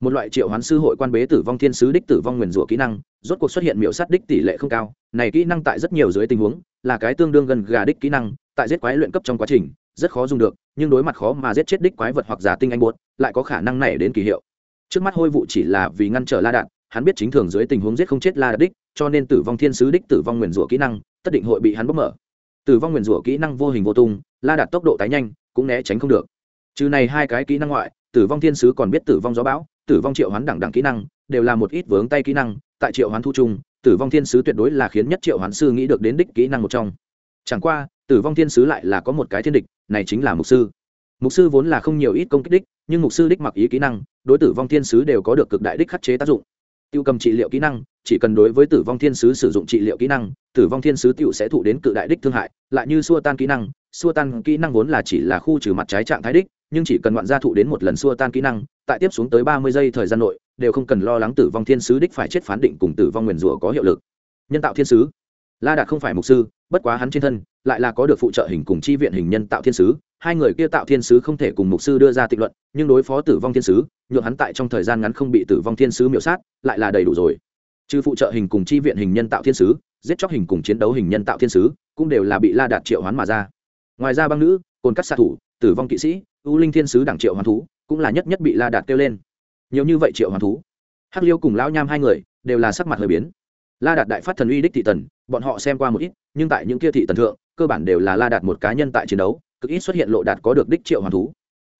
một loại triệu hoán sư hội quan bế tử vong thiên sứ đích tử vong nguyền rủa kỹ năng, rốt cuộc xuất hiện miễu sát đích tỷ lệ không cao. Này kỹ năng tại rất nhiều dưới tình huống, là cái tương đương gần gà đích kỹ năng, tại giết quái luyện cấp trong quá trình, rất khó dùng được, nhưng đối mặt khó mà giết chết đích quái vật hoặc giả tinh anh buốt lại có khả năng này đến kỳ hiệu. Trước mắt hôi vụ chỉ là vì ngăn trở la đạn, hắn biết chính thường dưới tình huống giết không chết la đạn đích, cho nên tử vong thiên sứ đích tử vong nguyền rủa kỹ năng, tất định hội bị hắn bóc mở. Tử vong nguyền rủa kỹ năng vô hình vô tung, la đạt tốc độ tái nhanh, cũng né tránh không được. Trừ này hai cái kỹ năng ngoại, tử vong thiên sứ còn biết tử vong gió bão tử vong triệu hoán đẳng đẳng kỹ năng, đều là một ít vướng tay kỹ năng, tại triệu hoán thu chung, tử vong thiên sứ tuyệt đối là khiến nhất triệu hoán sư nghĩ được đến đích kỹ năng một trong. Chẳng qua, tử vong thiên sứ lại là có một cái thiên địch, này chính là mục sư. Mục sư vốn là không nhiều ít công kích đích, nhưng mục sư đích mặc ý kỹ năng, đối tử vong thiên sứ đều có được cực đại đích khắc chế tác dụng. Tiêu cầm trị liệu kỹ năng, chỉ cần đối với tử vong thiên sứ sử dụng trị liệu kỹ năng, tử vong thiên sứ tiêu sẽ thụ đến cự đại đích thương hại, lại như xua tan kỹ năng, xua tan kỹ năng vốn là chỉ là khu trừ mặt trái trạng thái đích nhưng chỉ cần ngoạn gia thụ đến một lần xua tan kỹ năng, tại tiếp xuống tới ba mươi giây thời gian nội, đều không cần lo lắng tử vong thiên sứ đích phải chết phán định cùng tử vong nguyền rủa có hiệu lực. Nhân tạo thiên sứ. La đạt không phải mục sư, bất quá hắn trên thân, lại là có được phụ trợ hình cùng chi viện hình nhân tạo thiên sứ. Hai người kia tạo thiên sứ không thể cùng mục sư đưa ra tịch luận, nhưng đối phó tử vong thiên sứ, nhượng hắn tại trong thời gian ngắn không bị tử vong thiên sứ miểu sát, lại là đầy đủ rồi. Trừ phụ trợ hình cùng chi viện hình nhân tạo thiên sứ, giết chóc hình cùng chiến đấu hình nhân tạo thiên sứ, cũng đều là bị la đạt triệu hoán mà ra. Ngoài ra băng nữ, cồn cắt xạ thủ tử vong kỵ sĩ, u linh thiên sứ đảng triệu hoàn thú, cũng là nhất nhất bị la đạt kêu lên. Nhiều như vậy triệu hoàn thú, hắc liêu cùng lão nham hai người đều là sắc mặt hơi biến. La đạt đại phát thần uy đích thị tần, bọn họ xem qua một ít, nhưng tại những kia thị tần thượng, cơ bản đều là la đạt một cá nhân tại chiến đấu, cực ít xuất hiện lộ đạt có được đích triệu hoàn thú.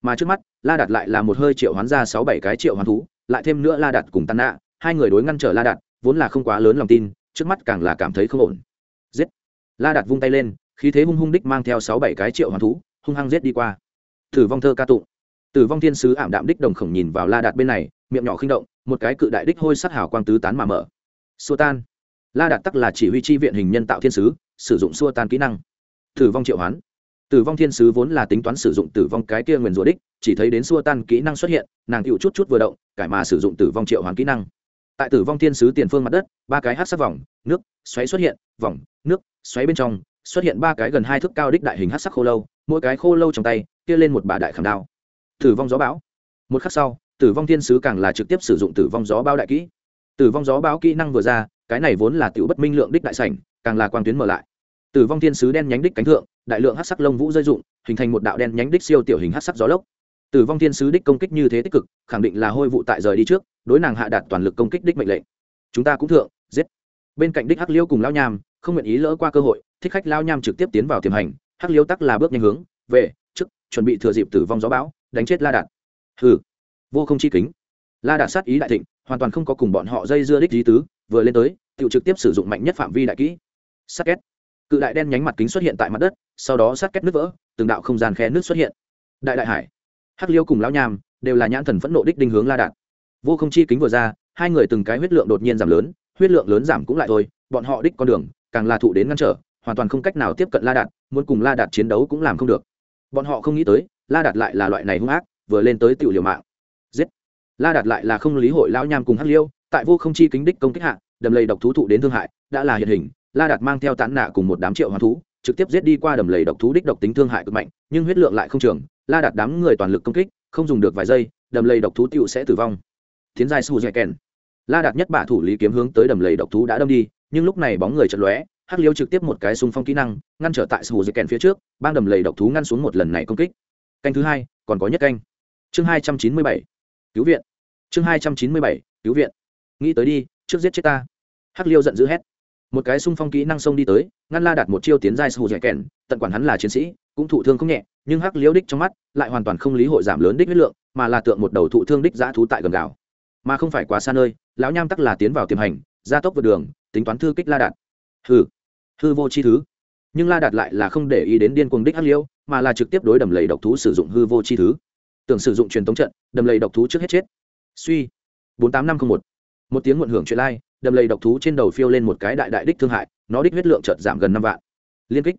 Mà trước mắt, la đạt lại là một hơi triệu hoán ra sáu bảy cái triệu hoán thú, lại thêm nữa la đạt cùng tàn nạ, hai người đối ngăn trở la đạt, vốn là không quá lớn lòng tin, trước mắt càng là cảm thấy không ổn. Giết! La đạt vung tay lên, khí thế hung hung đích mang theo sáu bảy cái triệu hoán thú hung hăng giết đi qua. Tử vong thơ ca tụng. Tử vong thiên sứ ảm đạm đích đồng khổng nhìn vào la đạt bên này, miệng nhỏ khinh động, một cái cự đại đích hôi sắc hào quang tứ tán mà mở. Xua tan. La đạt tắc là chỉ huy chi viện hình nhân tạo thiên sứ, sử dụng xua tan kỹ năng. Tử vong triệu hoán. Tử vong thiên sứ vốn là tính toán sử dụng tử vong cái kia nguyền rủa đích, chỉ thấy đến xua tan kỹ năng xuất hiện, nàng tựu chút chút vừa động, cải mà sử dụng tử vong triệu hoán kỹ năng. Tại tử vong thiên sứ tiền phương mặt đất, ba cái hát sắc vòng, nước, xoáy xuất hiện, vòng, nước, xoáy bên trong, xuất hiện ba cái gần hai thước cao đích đại hình hát sắc khô lâu mỗi cái khô lâu trong tay, kia lên một bà đại khảm đao. Tử vong gió bão. Một khắc sau, tử vong thiên sứ càng là trực tiếp sử dụng tử vong gió bao đại kỹ. Tử vong gió bão kỹ năng vừa ra, cái này vốn là tiểu bất minh lượng đích đại sảnh, càng là quang tuyến mở lại. Tử vong thiên sứ đen nhánh đích cánh thượng, đại lượng hát sắc lông vũ rơi dụng hình thành một đạo đen nhánh đích siêu tiểu hình hát sắc gió lốc. Tử vong thiên sứ đích công kích như thế tích cực, khẳng định là hôi vụ tại rời đi trước, đối nàng hạ đạt toàn lực công kích đích mệnh lệnh. Chúng ta cũng thượng, giết. Bên cạnh đích hắc liêu cùng lao nham, không nguyện ý lỡ qua cơ hội, thích khách lao nham trực tiếp tiến vào tiềm hành hắc liêu tắc là bước nhanh hướng, về, trước, chuẩn bị thừa dịp tử vong gió bão, đánh chết la đạt. Hừ, vô không chi kính. La đạt sát ý đại thịnh, hoàn toàn không có cùng bọn họ dây dưa đích lý tứ, vừa lên tới tự trực tiếp sử dụng mạnh nhất phạm vi đại kỹ. Sắt két. Cự đại đen nhánh mặt kính xuất hiện tại mặt đất, sau đó sát két nước vỡ, từng đạo không gian khe nước xuất hiện. Đại đại hải, hắc liêu cùng lão nham, đều là nhãn thần phẫn nộ đích đinh hướng la đạt. Vô không chi kính vừa ra, hai người từng cái huyết lượng đột nhiên giảm lớn, huyết lượng lớn giảm cũng lại thôi, bọn họ đích con đường, càng là thụ đến ngăn trở, hoàn toàn không cách nào tiếp cận la đạt muốn cùng la đạt chiến đấu cũng làm không được. Bọn họ không nghĩ tới, la đạt lại là loại này hung ác, vừa lên tới tiểu liều mạng. Giết! La đạt lại là không lý hội lão nham cùng hắc liêu, tại vô không chi kính đích công kích hạ, đầm lầy độc thú thụ đến thương hại, đã là hiện hình. La đạt mang theo tán nạ cùng một đám triệu hoán thú, trực tiếp giết đi qua đầm lầy độc thú đích độc tính thương hại cực mạnh, nhưng huyết lượng lại không trường. La đạt đám người toàn lực công kích, không dùng được vài giây, đầm lầy độc thú tiểu sẽ tử vong. Tiến giai su dạy kèn la đạt nhất bả thủ lý kiếm hướng tới đầm lầy độc thú đã đâm đi, nhưng lúc này bóng người chật lóe hắc liêu trực tiếp một cái xung phong kỹ năng, ngăn trở tại sù dây kèn phía trước, bang đầm lầy độc thú ngăn xuống một lần này công kích. Canh thứ hai, còn có nhất canh. Chương hai trăm chín mươi bảy, cứu viện. Chương hai trăm chín mươi bảy, cứu viện. Nghĩ tới đi, trước giết chết ta. Hắc liêu giận dữ hét. Một cái xung phong kỹ năng xông đi tới, ngăn la đạt một chiêu tiến giai sù dẻ kèn, tận quản hắn là chiến sĩ, cũng thụ thương không nhẹ, nhưng hắc liêu đích trong mắt lại hoàn toàn không lý hội giảm lớn đích huyết lượng, mà là tượng một đầu thụ thương đích giã thú tại gần đảo mà không phải quá xa nơi, lão nham tắc là tiến vào tiềm hành, gia tốc vượt đường, tính toán thư kích la đạt hư hư vô chi thứ. Nhưng la đạt lại là không để ý đến điên cuồng đích hắc liêu, mà là trực tiếp đối đầm lầy độc thú sử dụng hư vô chi thứ. Tưởng sử dụng truyền tống trận, đầm lầy độc thú trước hết chết. Suy. Bốn tám năm không một. Một tiếng muộn hưởng chuyện lai, đầm lầy độc thú trên đầu phiêu lên một cái đại đại đích thương hại, nó đích huyết lượng chợt giảm gần năm vạn. Liên kích.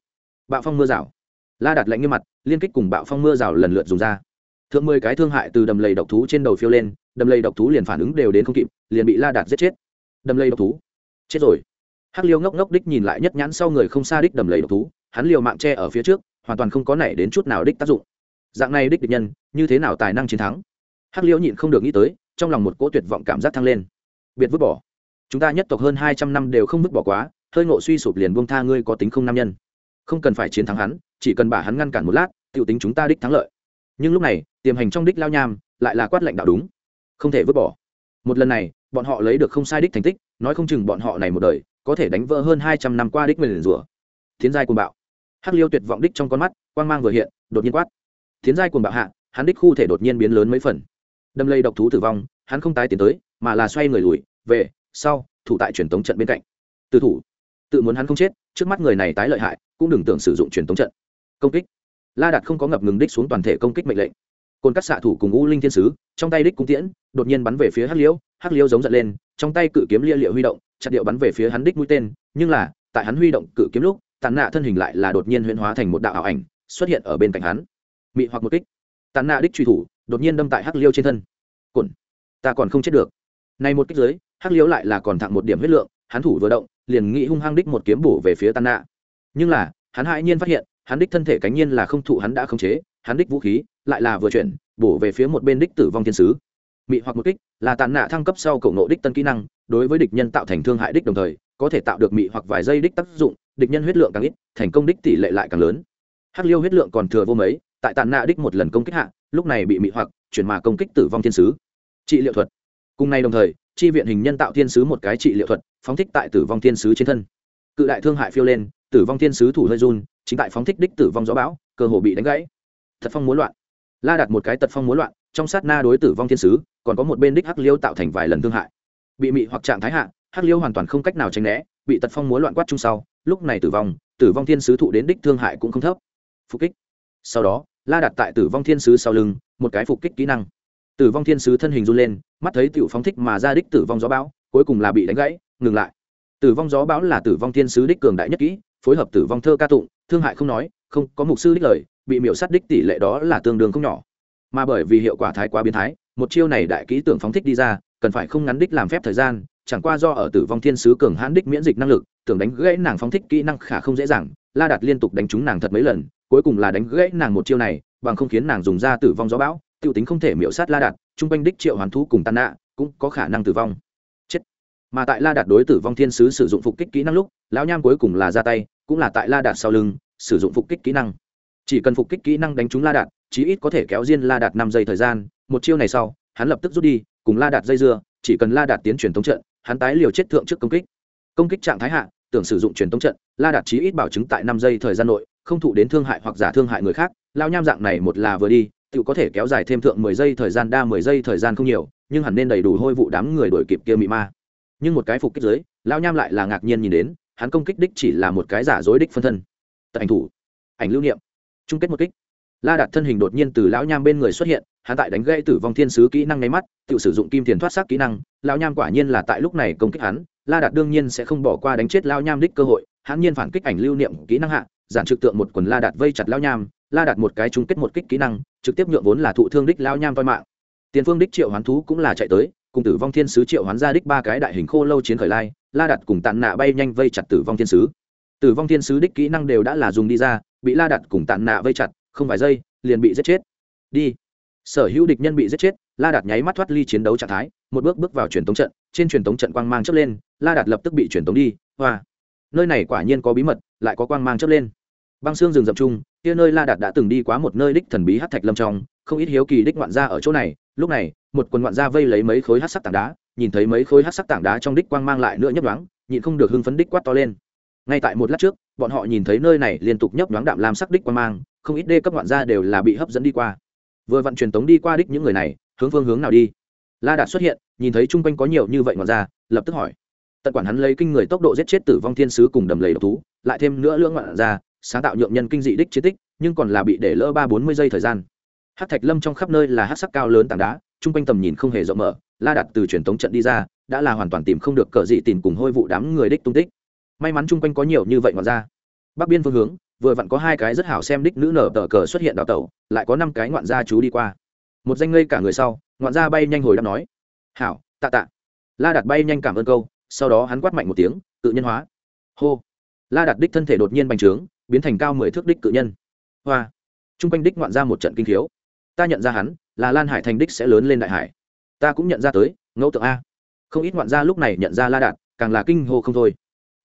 Bạo phong mưa rào. La đặt lạnh như mặt, liên kích cùng bạo phong mưa rào lần lượt dùng ra. Thượng mười cái thương hại từ đầm lầy độc thú trên đầu phiêu lên, đầm lầy độc thú liền phản ứng đều đến không kịp, liền bị la đạt giết chết. Đầm lầy độc thú. Chết rồi hắc liêu ngốc ngốc đích nhìn lại nhất nhãn sau người không xa đích đầm lầy độc thú, hắn liều mạng tre ở phía trước, hoàn toàn không có nảy đến chút nào đích tác dụng. Dạng này đích địch nhân, như thế nào tài năng chiến thắng? Hắc liêu nhịn không được nghĩ tới, trong lòng một cỗ tuyệt vọng cảm giác thăng lên. Biệt vứt bỏ. Chúng ta nhất tộc hơn hai trăm năm đều không vứt bỏ quá, hơi ngộ suy sụp liền buông tha ngươi có tính không nam nhân. Không cần phải chiến thắng hắn, chỉ cần bà hắn ngăn cản một lát t i ể u tính chúng ta đích thắng lợi. Nhưng lúc này, tiềm hành trong đích lao nham, lại là quát lệnh đạo đúng. Không thể vứt bỏ. Một lần này, bọn họ lấy được không sai đích thành tích, nói không chừng bọn họ này một đời có thể đánh vỡ hơn hai trăm năm qua đích mình rủa. Thiến giai cuồng bạo. Hắc liêu tuyệt vọng đích trong con mắt, quang mang vừa hiện, đột nhiên quát. Thiến giai cuồng bạo hạ, hắn đích khu thể đột nhiên biến lớn mấy phần. Đâm lây độc thú tử vong, hắn không tái tiến tới, mà là xoay người lùi, về, sau, thủ tại truyền tống trận bên cạnh. Từ thủ. Tự muốn hắn không chết, trước mắt người này tái lợi hại, cũng đừng tưởng sử dụng truyền tống trận. Công kích. La đạt không có ngập ngừng đích xuống toàn thể công kích mệnh lệnh. Côn cắt xạ thủ cùng u linh thiên sứ, trong tay đích cung tiễn, đột nhiên bắn về phía hắc liễu hắc liễu giống giận lên, trong tay cự kiếm lia liệu huy động chặt điệu bắn về phía hắn đích mũi tên, nhưng là, tại hắn huy động cự kiếm lúc, tàn nạ thân hình lại là đột nhiên huyễn hóa thành một đạo ảo ảnh, xuất hiện ở bên cạnh hắn. Mị hoặc một kích. Tàn nạ đích truy thủ, đột nhiên đâm tại hắc liêu trên thân. Cồn ta còn không chết được. Này một kích dưới, hắc liêu lại là còn thẳng một điểm huyết lượng, hắn thủ vừa động, liền nghĩ hung hăng đích một kiếm bổ về phía tàn nạ. Nhưng là, hắn hãi nhiên phát hiện, hắn đích thân thể cánh nhiên là không thụ hắn đã khống chế, hắn đích vũ khí lại là vừa chuyển, bổ về phía một bên đích tử vong thiên sứ mị hoặc một kích, là tàn nạ thăng cấp sau cậu nộ đích tân kỹ năng, đối với địch nhân tạo thành thương hại đích đồng thời, có thể tạo được mị hoặc vài giây đích tác dụng, địch nhân huyết lượng càng ít, thành công đích tỷ lệ lại càng lớn. Hắc liêu huyết lượng còn thừa vô mấy, tại tàn nạ đích một lần công kích hạ, lúc này bị mị hoặc chuyển mà công kích tử vong thiên sứ. Trị liệu thuật. Cùng nay đồng thời, chi viện hình nhân tạo thiên sứ một cái trị liệu thuật, phóng thích tại tử vong thiên sứ trên thân. Cự đại thương hại phiêu lên, tử vong thiên sứ thủ hơi run, chính tại phóng thích đích tử vong gió bão, cơ hồ bị đánh gãy. Thật phong muốn loạn. La đặt một cái tật phong muốn loạn trong sát na đối tử vong thiên sứ, còn có một bên đích hắc liêu tạo thành vài lần thương hại. Bị mị hoặc trạng thái hạ, hắc liêu hoàn toàn không cách nào tránh né, bị tật phong múa loạn quát chung sau, lúc này tử vong tử vong thiên sứ thụ đến đích thương hại cũng không thấp. Phục kích. Sau đó, la đặt tại tử vong thiên sứ sau lưng, một cái phục kích kỹ năng. Tử vong thiên sứ thân hình run lên, mắt thấy tiểu phóng thích mà ra đích tử vong gió bão, cuối cùng là bị đánh gãy, ngừng lại. Tử vong gió bão là tử vong thiên sứ đích cường đại nhất kỹ, phối hợp tử vong thơ ca tụng, thương hại không nói, không có mục sư đích lời, bị miểu sát đích tỷ lệ đó là tương đương không nhỏ mà bởi vì hiệu quả thái quá biến thái, một chiêu này đại kỹ tưởng phóng thích đi ra, cần phải không ngắn đích làm phép thời gian, chẳng qua do ở tử vong thiên sứ cường hãn đích miễn dịch năng lực, tưởng đánh gãy nàng phóng thích kỹ năng khả không dễ dàng, la đạt liên tục đánh trúng nàng thật mấy lần, cuối cùng là đánh gãy nàng một chiêu này, bằng không khiến nàng dùng ra tử vong gió bão t i u tính không thể miễu sát la đạt chung quanh đích triệu hoàn thú cùng tàn nạ, cũng có khả năng tử vong. Chết. Mà tại la đạt đối tử vong thiên sứ sử dụng phục kích kỹ năng lúc, lão nham cuối cùng là ra tay, cũng là tại la đạt sau lưng, sử dụng phục kích kỹ năng chỉ cần phục kích kỹ năng đánh trúng la đạt, chí ít có thể kéo riêng la đạt năm giây thời gian, một chiêu này sau, hắn lập tức rút đi, cùng la đạt dây dưa, chỉ cần la đạt tiến truyền thống trận, hắn tái liều chết thượng trước công kích. Công kích trạng thái hạ, tưởng sử dụng truyền thống trận, la đạt chí ít bảo chứng tại năm giây thời gian nội, không thụ đến thương hại hoặc giả thương hại người khác lao nham dạng này một là vừa đi, tự có thể kéo dài thêm thượng mười giây thời gian đa mười giây thời gian không nhiều, nhưng hẳn nên đầy đủ hôi vụ đám người đổi kịp kia mị ma. Nhưng một cái phục kích dưới lao nham lại là ngạc nhiên nhìn đến, hắn công kích đích chỉ là một cái giả dối đích phân thân. Tại ảnh thủ, ảnh lưu niệm chung kết một kích. La đạt thân hình đột nhiên từ lão nham bên người xuất hiện, hắn tại đánh gãy tử vong thiên sứ kỹ năng nháy mắt, tự sử dụng kim tiền thoát xác kỹ năng, lão nham quả nhiên là tại lúc này công kích hắn, la đạt đương nhiên sẽ không bỏ qua đánh chết lão nham đích cơ hội, hắn nhiên phản kích ảnh lưu niệm kỹ năng hạ, giản trực tượng một quần la đạt vây chặt lão nham, la đạt một cái chung kết một kích kỹ năng, trực tiếp nhượng vốn là thụ thương đích lão nham toi mạng. Tiền phương đích triệu hoán thú cũng là chạy tới, cùng tử vong thiên sứ triệu hoán ra đích ba cái đại hình khô lâu chiến khởi lai, la đạt cùng tàn nạ bay nhanh vây chặt tử vong thiên sứ. Tử vong thiên sứ đích kỹ năng đều đã là dùng đi ra bị la đạt cùng tàn nạ vây chặt, không vài giây, liền bị giết chết. Đi. Sở hữu địch nhân bị giết chết, la đạt nháy mắt thoát ly chiến đấu trạng thái, một bước bước vào truyền tống trận, trên truyền tống trận quang mang chớp lên, la đạt lập tức bị truyền tống đi. Hoa. Nơi này quả nhiên có bí mật, lại có quang mang chớp lên. Băng xương rừng rậm chung, kia nơi la đạt đã từng đi quá một nơi đích thần bí hát thạch lâm trong, không ít hiếu kỳ đích ngoạn gia ở chỗ này. Lúc này, một quần ngoạn gia vây lấy mấy khối hát sắc tảng đá, nhìn thấy mấy khối hát sắc tảng đá trong đích quang mang lại nữa nhấp đoáng nhịn không được hưng phấn đích quát to lên ngay tại một lát trước, bọn họ nhìn thấy nơi này liên tục nhấp nhoáng đạm làm sắc đích quan mang, không ít đê cấp ngoạn gia đều là bị hấp dẫn đi qua. Vừa vận truyền tống đi qua đích những người này, hướng phương hướng nào đi? La đạt xuất hiện, nhìn thấy chung quanh có nhiều như vậy ngoạn gia, lập tức hỏi. Tận quản hắn lấy kinh người tốc độ giết chết tử vong thiên sứ cùng đầm lầy độc thú, lại thêm nữa lưỡng ngoạn gia, sáng tạo nhượng nhân kinh dị đích chiến tích, nhưng còn là bị để lỡ ba bốn mươi giây thời gian. Hát thạch lâm trong khắp nơi là hát sắc cao lớn tảng đá, chung quanh tầm nhìn không hề rộng mở. La đặt từ truyền tống trận đi ra, đã là hoàn toàn tìm không được cờ dị tìm cùng hôi vụ đám người đích tung tích may mắn chung quanh có nhiều như vậy ngoạn ra. Bắc biên phương hướng, vừa vặn có hai cái rất hảo xem đích nữ nở tờ cờ xuất hiện đào tẩu, lại có năm cái ngoạn gia chú đi qua. Một danh ngây cả người sau ngoạn gia bay nhanh hồi đáp nói, hảo, tạ tạ. La đạt bay nhanh cảm ơn câu, sau đó hắn quát mạnh một tiếng, tự nhân hóa. Hô. La đạt đích thân thể đột nhiên bành trướng, biến thành cao mười thước đích cự nhân. Hoa. T r u n g quanh đích ngoạn ra một trận kinh thiếu ta nhận ra hắn, là lan hải thành đích sẽ lớn lên đại hải. Ta cũng nhận ra tới, ngẫu tượng a. Không ít ngoạn gia lúc này nhận ra la đạt, càng là kinh hô không thôi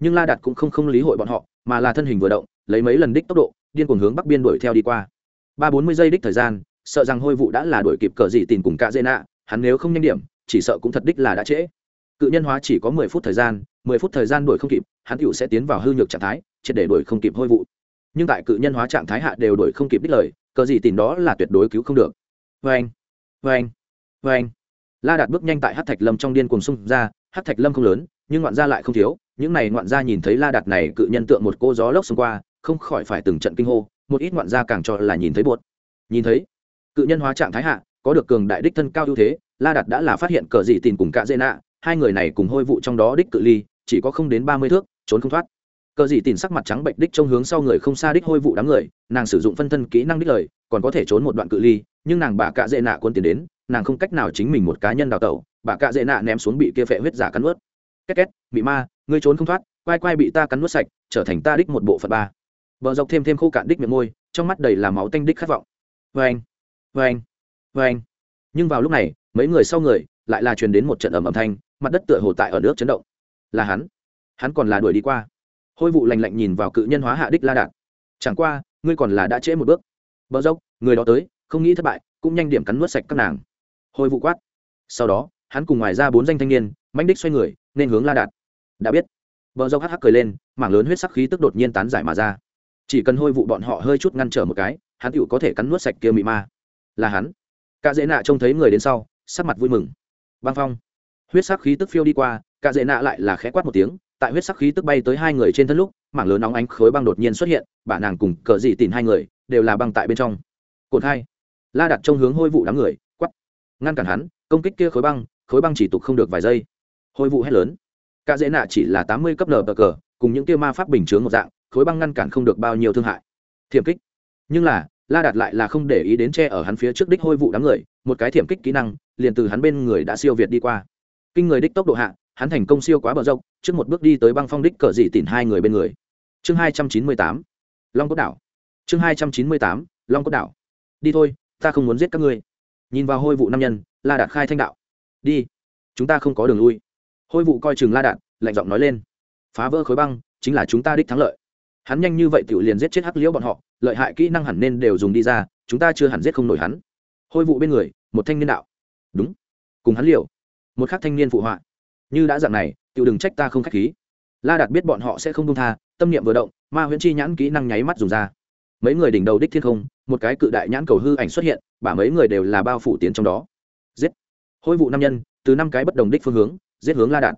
nhưng la đạt cũng không không lý hội bọn họ, mà là thân hình vừa động, lấy mấy lần đích tốc độ, điên cuồng hướng bắc biên đuổi theo đi qua. Ba bốn mươi giây đích thời gian, sợ rằng hôi vụ đã là đuổi kịp cờ gì tìm cùng cạ dê nạ, hắn nếu không nhanh điểm, chỉ sợ cũng thật đích là đã trễ. Cự nhân hóa chỉ có mười phút thời gian, mười phút thời gian đuổi không kịp, hắn cựu sẽ tiến vào hư nhược trạng thái, triệt để đuổi không kịp hôi vụ. Nhưng tại cự nhân hóa trạng thái hạ đều đuổi không kịp đích lời, cờ gì tìm đó là tuyệt đối cứu không được. Vê anh vê anh vê anh la đạt bước nhanh tại hát thạch lâm trong điên cuồng xung ra hát thạch lâm không lớn nhưng ngoạn gia lại không thiếu, những này ngoạn gia nhìn thấy la đạt này cự nhân tượng một cô gió lốc xông qua, không khỏi phải từng trận kinh hô, một ít ngoạn gia càng cho là nhìn thấy buốt nhìn thấy, cự nhân hóa trạng thái hạ, có được cường đại đích thân cao ưu thế, la đạt đã là phát hiện cờ dị tìm cùng cạ dê nạ, hai người này cùng hôi vụ trong đó đích cự ly, chỉ có không đến ba mươi thước, trốn không thoát. Cờ dị tìm sắc mặt trắng bệnh đích trong hướng sau người không xa đích hôi vụ đám người, nàng sử dụng phân thân kỹ năng đích lời, còn có thể trốn một đoạn cự ly, nhưng nàng bà cạ dễ nạ quân tiền đến, nàng không cách nào chính mình một cá nhân đào tẩu, bà cạ dễ nạ ném xuống bị kia phệ huyết giả cắn ướt két két bị ma, ngươi trốn không thoát quai quai bị ta cắn nuốt sạch, trở thành ta đích một bộ phận ba. Bờ dọc thêm thêm khô cạn đích miệng môi, trong mắt đầy là máu tanh đích khát vọng. Vê anh vê anh vê anh nhưng vào lúc này, mấy người sau người lại là truyền đến một trận ẩm ẩm thanh, mặt đất tựa hồ tại ở nước chấn động. Là hắn. Hắn còn là đuổi đi qua. Hôi vụ lành lạnh nhìn vào cự nhân hóa hạ đích la đạt. Chẳng qua, ngươi còn là đã trễ một bước. Bờ dốc, người đó tới, không nghĩ thất bại, cũng nhanh điểm cắn nuốt sạch các nàng. Hôi vụ quát. Sau đó, hắn cùng ngoài ra bốn danh thanh niên manh đích xoay người, nên hướng la đạt. Đã biết. Vợ dâu hắc hắc cười lên, mảng lớn huyết sắc khí tức đột nhiên tán giải mà ra. Chỉ cần hôi vụ bọn họ hơi chút ngăn trở một cái, hắn tựu có thể cắn nuốt sạch kia mị ma. Là hắn. Cả dễ nạ trông thấy người đến sau, sắc mặt vui mừng. Băng phong. Huyết sắc khí tức phiêu đi qua cả dễ nạ lại là khẽ quát một tiếng, tại huyết sắc khí tức bay tới hai người trên thân lúc, mảng lớn nóng ánh khối băng đột nhiên xuất hiện, bà nàng cùng cờ dị tìm hai người, đều là băng tại bên trong. Cột hai. La đặt trong hướng hôi vụ đám người quắp ngăn cản hắn, công kích kia khối băng khối băng chỉ tục không được vài giây hôi vụ hét lớn. Cả dễ nạ chỉ là tám mươi cấp nờ bờ cờ, cùng những kia ma pháp bình chướng một dạng, khối băng ngăn cản không được bao nhiêu thương hại. Thiểm kích. Nhưng là, la đạt lại là không để ý đến che ở hắn phía trước đích hôi vụ đám người, một cái thiểm kích kỹ năng, liền từ hắn bên người đã siêu việt đi qua. Kinh người đích tốc độ hạ, hắn thành công siêu quá bờ rộng trước một bước đi tới băng phong đích cờ dị tìm hai người bên người. Chương hai trăm chín mươi tám. Long cốt đảo. Chương hai trăm chín mươi tám, long cốt đảo. Đi thôi, ta không muốn giết các ngươi. Nhìn vào hôi vụ nam nhân, la đạt khai thanh đạo. Đi. Chúng ta không có đường lui hôi vụ coi chừng la đạt lạnh giọng nói lên. Phá vỡ khối băng, chính là chúng ta đích thắng lợi. Hắn nhanh như vậy tự liền giết chết hắc liễu bọn họ, lợi hại kỹ năng hẳn nên đều dùng đi ra, chúng ta chưa hẳn giết không nổi hắn. Hôi vụ bên người, một thanh niên đạo. Đúng. Cùng hắn liều. Một khác thanh niên phụ họa. Như đã dạng này tự đừng trách ta không k h á c h khí. La đạt biết bọn họ sẽ không công tha, tâm niệm vừa động, ma huyễn chi nhãn kỹ năng nháy mắt dùng ra. Mấy người đỉnh đầu đích thiên không, một cái cự đại nhãn cầu hư ảnh xuất hiện, bả mấy người đều là bao phủ tiến trong đó. Giết. Hôi vụ nam nhân, từ năm cái bất đồng đích phương hướng giết hướng la đạt.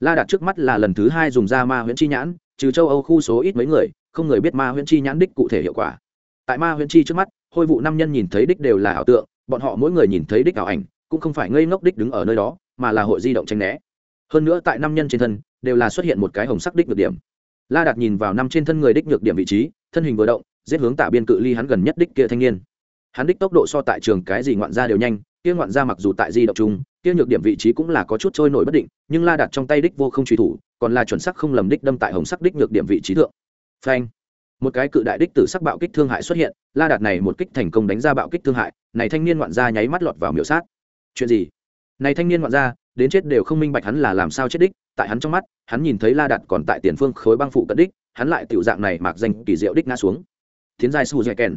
La đạt trước mắt là lần thứ hai dùng ra ma huyễn chi nhãn, trừ châu âu khu số ít mấy người, không người biết ma huyễn chi nhãn đích cụ thể hiệu quả. Tại ma huyễn chi trước mắt, hôi vụ năm nhân nhìn thấy đích đều là ảo tượng, bọn họ mỗi người nhìn thấy đích ảo ảnh, cũng không phải ngây ngốc đích đứng ở nơi đó, mà là hội di động tranh né. Hơn nữa tại năm nhân trên thân, đều là xuất hiện một cái hồng sắc đích nhược điểm. La đạt nhìn vào năm trên thân người đích nhược điểm vị trí, thân hình vừa động, giết hướng tả biên cự ly hắn gần nhất đích kia thanh niên. Hắn đích tốc độ so tại trường cái gì ngoạn ra đều nhanh, kia ngoạn ra mặc dù tại di động chung kia nhược điểm vị trí cũng là có chút trôi nổi bất định, nhưng la đạt trong tay đích vô không truy thủ, còn là chuẩn sắc không lầm đích đâm tại hồng sắc đích nhược điểm vị trí thượng. Phanh! Một cái cự đại đích tử sắc bạo kích thương hại xuất hiện, la đạt này một kích thành công đánh ra bạo kích thương hại, này thanh niên ngoạn gia nháy mắt lọt vào miểu sát. Chuyện gì? Này thanh niên ngoạn gia, đến chết đều không minh bạch hắn là làm sao chết đích, tại hắn trong mắt, hắn nhìn thấy la đạt còn tại tiền phương khối băng phụ cận đích, hắn lại tiểu dạng này mạc danh kỳ diệu đích ngã xuống. Tiến giai su dạy kèn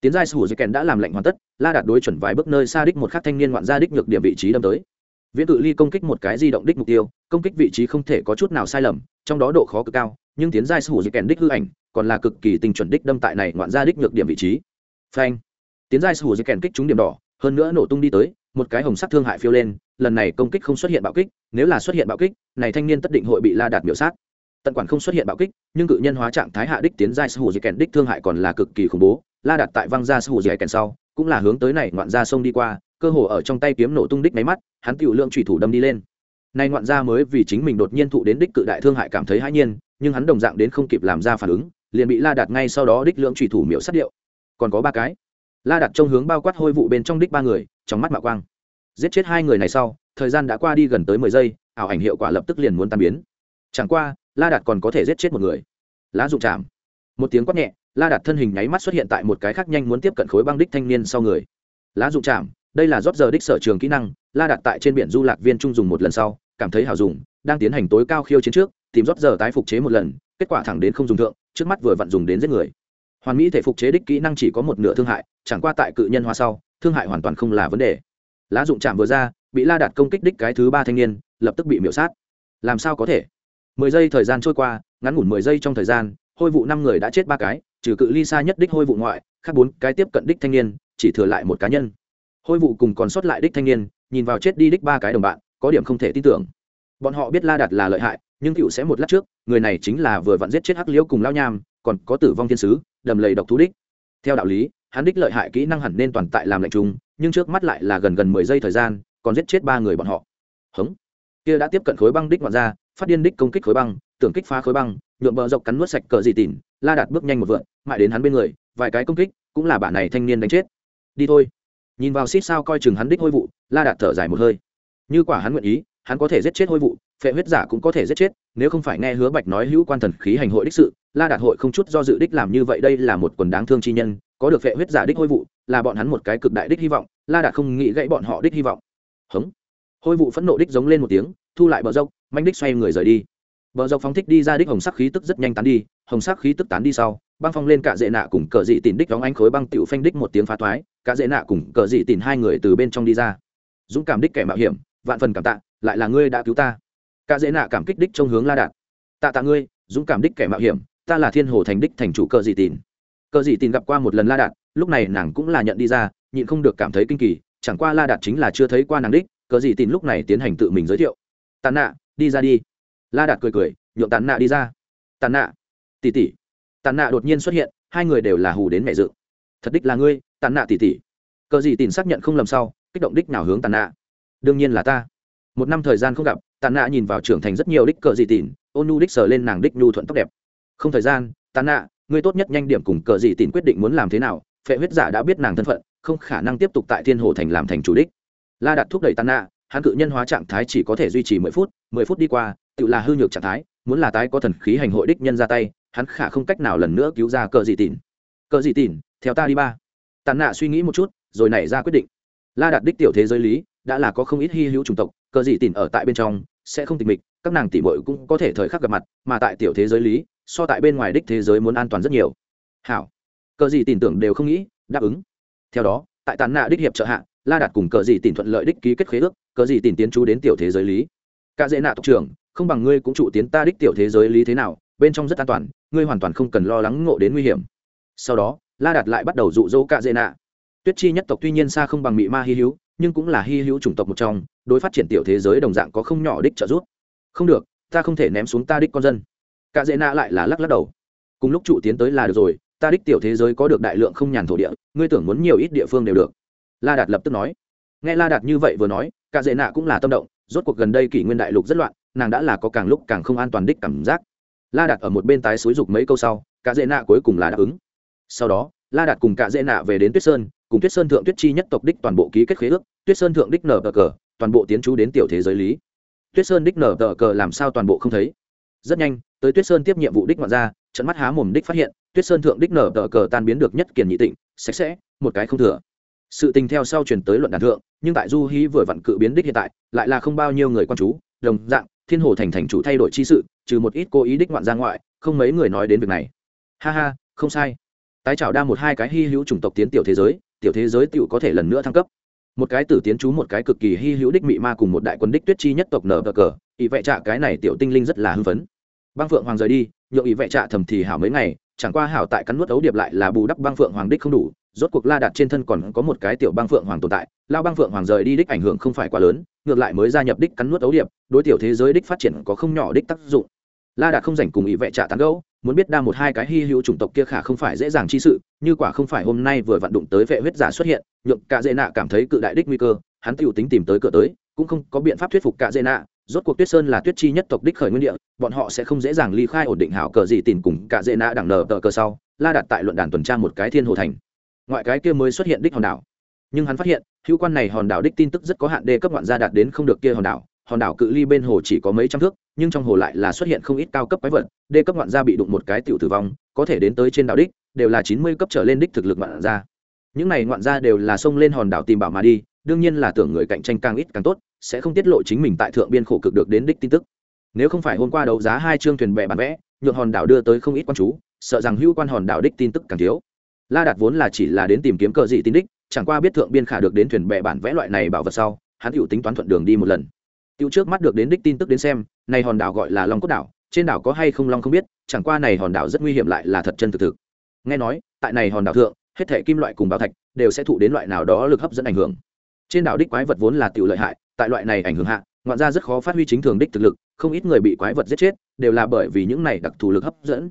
tiến giai sủ dây kèn đã làm lệnh hoàn tất, la đạt đối chuẩn vài bước nơi xa đích một khắc thanh niên ngoạn ra đích nhược điểm vị trí đâm tới. Viễn cự ly công kích một cái di động đích mục tiêu, công kích vị trí không thể có chút nào sai lầm, trong đó độ khó cực cao, nhưng tiến giai sủ dây kèn đích hư ảnh còn là cực kỳ tình chuẩn đích đâm tại này ngoạn ra đích nhược điểm vị trí. Phanh! Tiến giai sủ dây kèn kích trúng điểm đỏ, hơn nữa nổ tung đi tới, một cái hồng sắc thương hại phiêu lên, lần này công kích không xuất hiện bạo kích, nếu là xuất hiện bạo kích, này thanh niên tất định hội bị la đạt miểu sát tận quản không xuất hiện bạo kích, nhưng cự nhân hóa trạng thái hạ đích tiến giai sư hủ dì kèn đích thương hại còn là cực kỳ khủng bố, la đặt tại văng ra sư hủ dì kèn sau, cũng là hướng tới này ngoạn ra sông đi qua, cơ hồ ở trong tay kiếm nổ tung đích máy mắt, hắn tiểu lượng thủy thủ đâm đi lên. Nay ngoạn ra mới vì chính mình đột nhiên thụ đến đích cự đại thương hại cảm thấy hãi nhiên, nhưng hắn đồng dạng đến không kịp làm ra phản ứng, liền bị la đặt ngay sau đó đích lượng thủy thủ miểu sát điệu. Còn có ba cái. La đặt trong hướng bao quát hôi vụ bên trong đích ba người, trong mắt mạo quang. Giết chết hai người này sau, thời gian đã qua đi gần tới mười giây, ảo ảnh hiệu quả lập tức liền muốn tan biến. Chẳng qua la đạt còn có thể giết chết một người. Lá dụng chạm. Một tiếng quát nhẹ, la đạt thân hình nháy mắt xuất hiện tại một cái khác nhanh muốn tiếp cận khối băng đích thanh niên sau người. Lá dụng chạm, đây là rót giờ đích sở trường kỹ năng, la đạt tại trên biển du lạc viên trung dùng một lần sau, cảm thấy hảo dùng, đang tiến hành tối cao khiêu chiến trước, tìm rót giờ tái phục chế một lần, kết quả thẳng đến không dùng thượng, trước mắt vừa vặn dùng đến giết người. Hoàn mỹ thể phục chế đích kỹ năng chỉ có một nửa thương hại, chẳng qua tại cự nhân hoa sau, thương hại hoàn toàn không là vấn đề. Lá dụng chạm vừa ra, bị la đạt công kích đích cái thứ ba thanh niên, lập tức bị miễu sát. Làm sao có thể? Mười giây thời gian trôi qua, ngắn ngủn mười giây trong thời gian, hôi vụ năm người đã chết ba cái, trừ cự ly xa nhất đích hôi vụ ngoại, khác bốn cái tiếp cận đích thanh niên, chỉ thừa lại một cá nhân. Hôi vụ cùng còn sót lại đích thanh niên, nhìn vào chết đi đích ba cái đồng bạn, có điểm không thể tin tưởng. Bọn họ biết la đạt là lợi hại, nhưng cựu sẽ một lát trước, người này chính là vừa vặn giết chết hắc liễu cùng lao nham, còn có tử vong thiên sứ, đầm lầy độc thú đích. Theo đạo lý, hắn đích lợi hại kỹ năng hẳn nên toàn tại làm lệnh chung nhưng trước mắt lại là gần gần mười giây thời gian, còn giết chết ba người bọn họ. Hống. Kia đã tiếp cận khối băng đích ngoạn ra phát điên đích công kích khối băng, tưởng kích phá khối băng, nhuộm bờ dọc cắn nuốt sạch cờ dị tỉn, la đạt bước nhanh một vượn, mãi đến hắn bên người, vài cái công kích, cũng là bạn này thanh niên đánh chết. Đi thôi. Nhìn vào xít sao coi chừng hắn đích hôi vụ, la đạt thở dài một hơi. Như quả hắn nguyện ý, hắn có thể giết chết hôi vụ, phệ huyết giả cũng có thể giết chết, nếu không phải nghe hứa bạch nói hữu quan thần khí hành hội đích sự, la đạt hội không chút do dự đích làm như vậy đây là một quần đáng thương chi nhân, có được phệ huyết giả đích hôi vụ, là bọn hắn một cái cực đại đích hy vọng, la đạt không nghĩ gãy bọn họ đích hy vọng. Hống. Hôi vụ phẫn nộ đích giống lên một tiếng thu lại bờ dốc manh đích xoay người rời đi. Bờ dốc phóng thích đi ra đích hồng sắc khí tức rất nhanh tán đi, hồng sắc khí tức tán đi sau, băng phong lên cả dễ nạ cùng cờ dị tìm đích đóng anh khối băng tiểu phanh đích một tiếng phá thoái, cả dễ nạ cùng cờ dị tìm hai người từ bên trong đi ra. Dũng cảm đích kẻ mạo hiểm, vạn phần cảm tạ, lại là ngươi đã cứu ta. Cả dễ nạ cảm kích đích trong hướng la đạt. Tạ tạ ngươi, dũng cảm đích kẻ mạo hiểm, ta là thiên hồ thành đích thành chủ cờ dị tìm cờ dị tìm gặp qua một lần la đạt, lúc này nàng cũng là nhận đi ra, nhịn không được cảm thấy kinh kỳ, chẳng qua la đạt chính là chưa thấy qua nàng đích, cờ dị tìm lúc này tiến hành tự mình giới thiệu tàn nạ, đi ra đi. La đạt cười cười, nhượng tàn nạ đi ra. Tàn nạ tỉ tỉ tàn nạ đột nhiên xuất hiện, hai người đều là hù đến mẹ dự. Thật đích là ngươi, tàn nạ tỉ tỉ cờ gì tìm xác nhận không lầm sau, kích động đích nào hướng tàn nạ. Đương nhiên là ta. Một năm thời gian không gặp, tàn nạ nhìn vào trưởng thành rất nhiều đích cờ gì tìm ôn nu đích sờ lên nàng đích nhu thuận tóc đẹp. Không thời gian, tàn nạ, ngươi tốt nhất nhanh điểm cùng cờ gì tìm quyết định muốn làm thế nào, phệ huyết giả đã biết nàng thân phận, không khả năng tiếp tục tại thiên hồ thành làm thành chủ đích. La đặt thúc đẩy tàn nạ hắn cự nhân hóa trạng thái chỉ có thể duy trì mười phút mười phút đi qua, tự là hư nhược trạng thái, muốn là tái có thần khí hành hội đích nhân ra tay, hắn khả không cách nào lần nữa cứu ra cờ dị tỉn. Cờ dị tỉn, theo ta đi ba. Tàn nạ suy nghĩ một chút, rồi nảy ra quyết định. La đạt đích tiểu thế giới lý, đã là có không ít hy hữu chủng tộc, cờ dị tìm ở tại bên trong, sẽ không tình mịch, các nàng tỉ mội cũng có thể thời khắc gặp mặt, mà tại tiểu thế giới lý, so tại bên ngoài đích thế giới muốn an toàn rất nhiều. Hảo. Cờ gì tin tưởng đều không nghĩ, đáp ứng. Theo đó, tại tàn nạ đích hiệp trợ hạ la đạt cùng cờ gì tìm thuận lợi đích ký kết khế ước, cờ gì tìm tiến chú đến tiểu thế giới lý. Cả dễ nạ tộc trưởng, không bằng ngươi cũng trụ tiến ta đích tiểu thế giới lý thế nào, bên trong rất an toàn, ngươi hoàn toàn không cần lo lắng ngộ đến nguy hiểm. Sau đó, la đạt lại bắt đầu dụ dỗ cả dễ nạ. Tuyết chi nhất tộc tuy nhiên xa không bằng mị ma hy hữu, nhưng cũng là hy hữu chủng tộc một trong, đối phát triển tiểu thế giới đồng dạng có không nhỏ đích trợ giúp. Không được, ta không thể ném xuống ta đích con dân. Cả dễ nạ lại là lắc lắc đầu. Cùng lúc trụ tiến tới là được rồi, ta đích tiểu thế giới có được đại lượng không nhàn thổ địa, ngươi tưởng muốn nhiều ít địa phương đều được la đạt lập tức nói. Nghe la đạt như vậy vừa nói, cả dễ nạ cũng là tâm động, rốt cuộc gần đây kỷ nguyên đại lục rất loạn, nàng đã là có càng lúc càng không an toàn đích cảm giác. La đạt ở một bên tái xúi dục mấy câu sau, cả dễ nạ cuối cùng là đáp ứng. Sau đó, la đạt cùng cả dễ nạ về đến tuyết sơn, cùng tuyết sơn thượng tuyết chi nhất tộc đích toàn bộ ký kết khế ước, tuyết sơn thượng đích nở tờ cờ, toàn bộ tiến trú đến tiểu thế giới lý. Tuyết sơn đích nở tờ cờ làm sao toàn bộ không thấy? Rất nhanh, tới tuyết sơn tiếp nhiệm vụ đích ngoạn ra trận mắt há mồm đích phát hiện, tuyết sơn thượng đích nở tờ cờ tan biến được nhất kiền nhị tịnh, sạch sẽ, một cái không thừa sự tình theo sau chuyển tới luận đàn thượng, nhưng tại du hí vừa vặn cự biến đích hiện tại, lại là không bao nhiêu người quan chú, đồng dạng, thiên hồ thành thành chủ thay đổi chi sự, trừ một ít cố ý đích ngoạn ra ngoại, không mấy người nói đến việc này. Ha ha, không sai. Tái trảo đa một hai cái hy hữu chủng tộc tiến tiểu thế giới, tiểu thế giới tựu có thể lần nữa thăng cấp. Một cái tử tiến chú một cái cực kỳ hy hữu đích mị ma cùng một đại quân đích tuyết chi nhất tộc nở cờ cờ ý vệ trạ cái này tiểu tinh linh rất là hưng phấn. Băng phượng hoàng rời đi, nhượng ý vệ trạ thầm thì hảo mấy ngày chẳng qua hảo tại cắn nuốt ấu điệp lại là bù đắp băng phượng hoàng đích không đủ, rốt cuộc la đặt trên thân còn có một cái tiểu băng phượng hoàng tồn tại, lao băng phượng hoàng rời đi đích ảnh hưởng không phải quá lớn, ngược lại mới gia nhập đích cắn nuốt ấu điệp, đối tiểu thế giới đích phát triển có không nhỏ đích tác dụng. La đạt không dành cùng ý vệ trả tán gẫu, muốn biết đa một hai cái hy hữu chủng tộc kia khả không phải dễ dàng chi sự, như quả không phải hôm nay vừa vặn đụng tới vệ huyết giả xuất hiện, nhượng cả dễ nạ cảm thấy cự đại đích nguy cơ, hắn tiểu tính tìm tới cửa tới, cũng không có biện pháp thuyết phục cả dễ nạ rốt cuộc tuyết sơn là tuyết chi nhất tộc đích khởi nguyên địa, bọn họ sẽ không dễ dàng ly khai ổn định hảo cờ gì tìm cùng cả dễ nã đẳng nở tờ cờ sau, la đặt tại luận đàn tuần tra một cái thiên hồ thành. Ngoại cái kia mới xuất hiện đích hòn đảo. Nhưng hắn phát hiện, hữu quan này hòn đảo đích tin tức rất có hạn đê cấp ngoạn gia đạt đến không được kia hòn đảo. Hòn đảo cự ly bên hồ chỉ có mấy trăm thước, nhưng trong hồ lại là xuất hiện không ít cao cấp quái vật đê cấp ngoạn gia bị đụng một cái tiểu tử vong, có thể đến tới trên đảo đích, đều là chín mươi cấp trở lên đích thực lực ngoạn gia. Những này ngoạn gia đều là xông lên hòn đảo tìm bảo mà đi đương nhiên là tưởng người cạnh tranh càng ít càng tốt sẽ không tiết lộ chính mình tại thượng biên khổ cực được đến đích tin tức nếu không phải hôm qua đấu giá hai chương thuyền bè bán vẽ nhượng hòn đảo đưa tới không ít quan chú sợ rằng hữu quan hòn đảo đích tin tức càng thiếu la đạt vốn là chỉ là đến tìm kiếm cờ dị tin đích chẳng qua biết thượng biên khả được đến thuyền bè bản vẽ loại này bảo vật sau hắn hữu tính toán thuận đường đi một lần Tiêu trước mắt được đến đích tin tức đến xem, này hòn đảo gọi là Long Cốt đảo, trên đảo có hay không long không biết, chẳng qua này hòn đảo rất nguy hiểm lại là thật chân thực thực. Nghe nói, tại này hòn đảo thượng, hết thảy kim loại cùng bảo thạch đều sẽ thụ đến loại nào đó lực hấp dẫn ảnh hưởng. Trên đảo đích quái vật vốn là tiểu lợi hại, tại loại này ảnh hưởng hạ, ngoạn ra rất khó phát huy chính thường đích thực lực, không ít người bị quái vật giết chết, đều là bởi vì những này đặc thù lực hấp dẫn.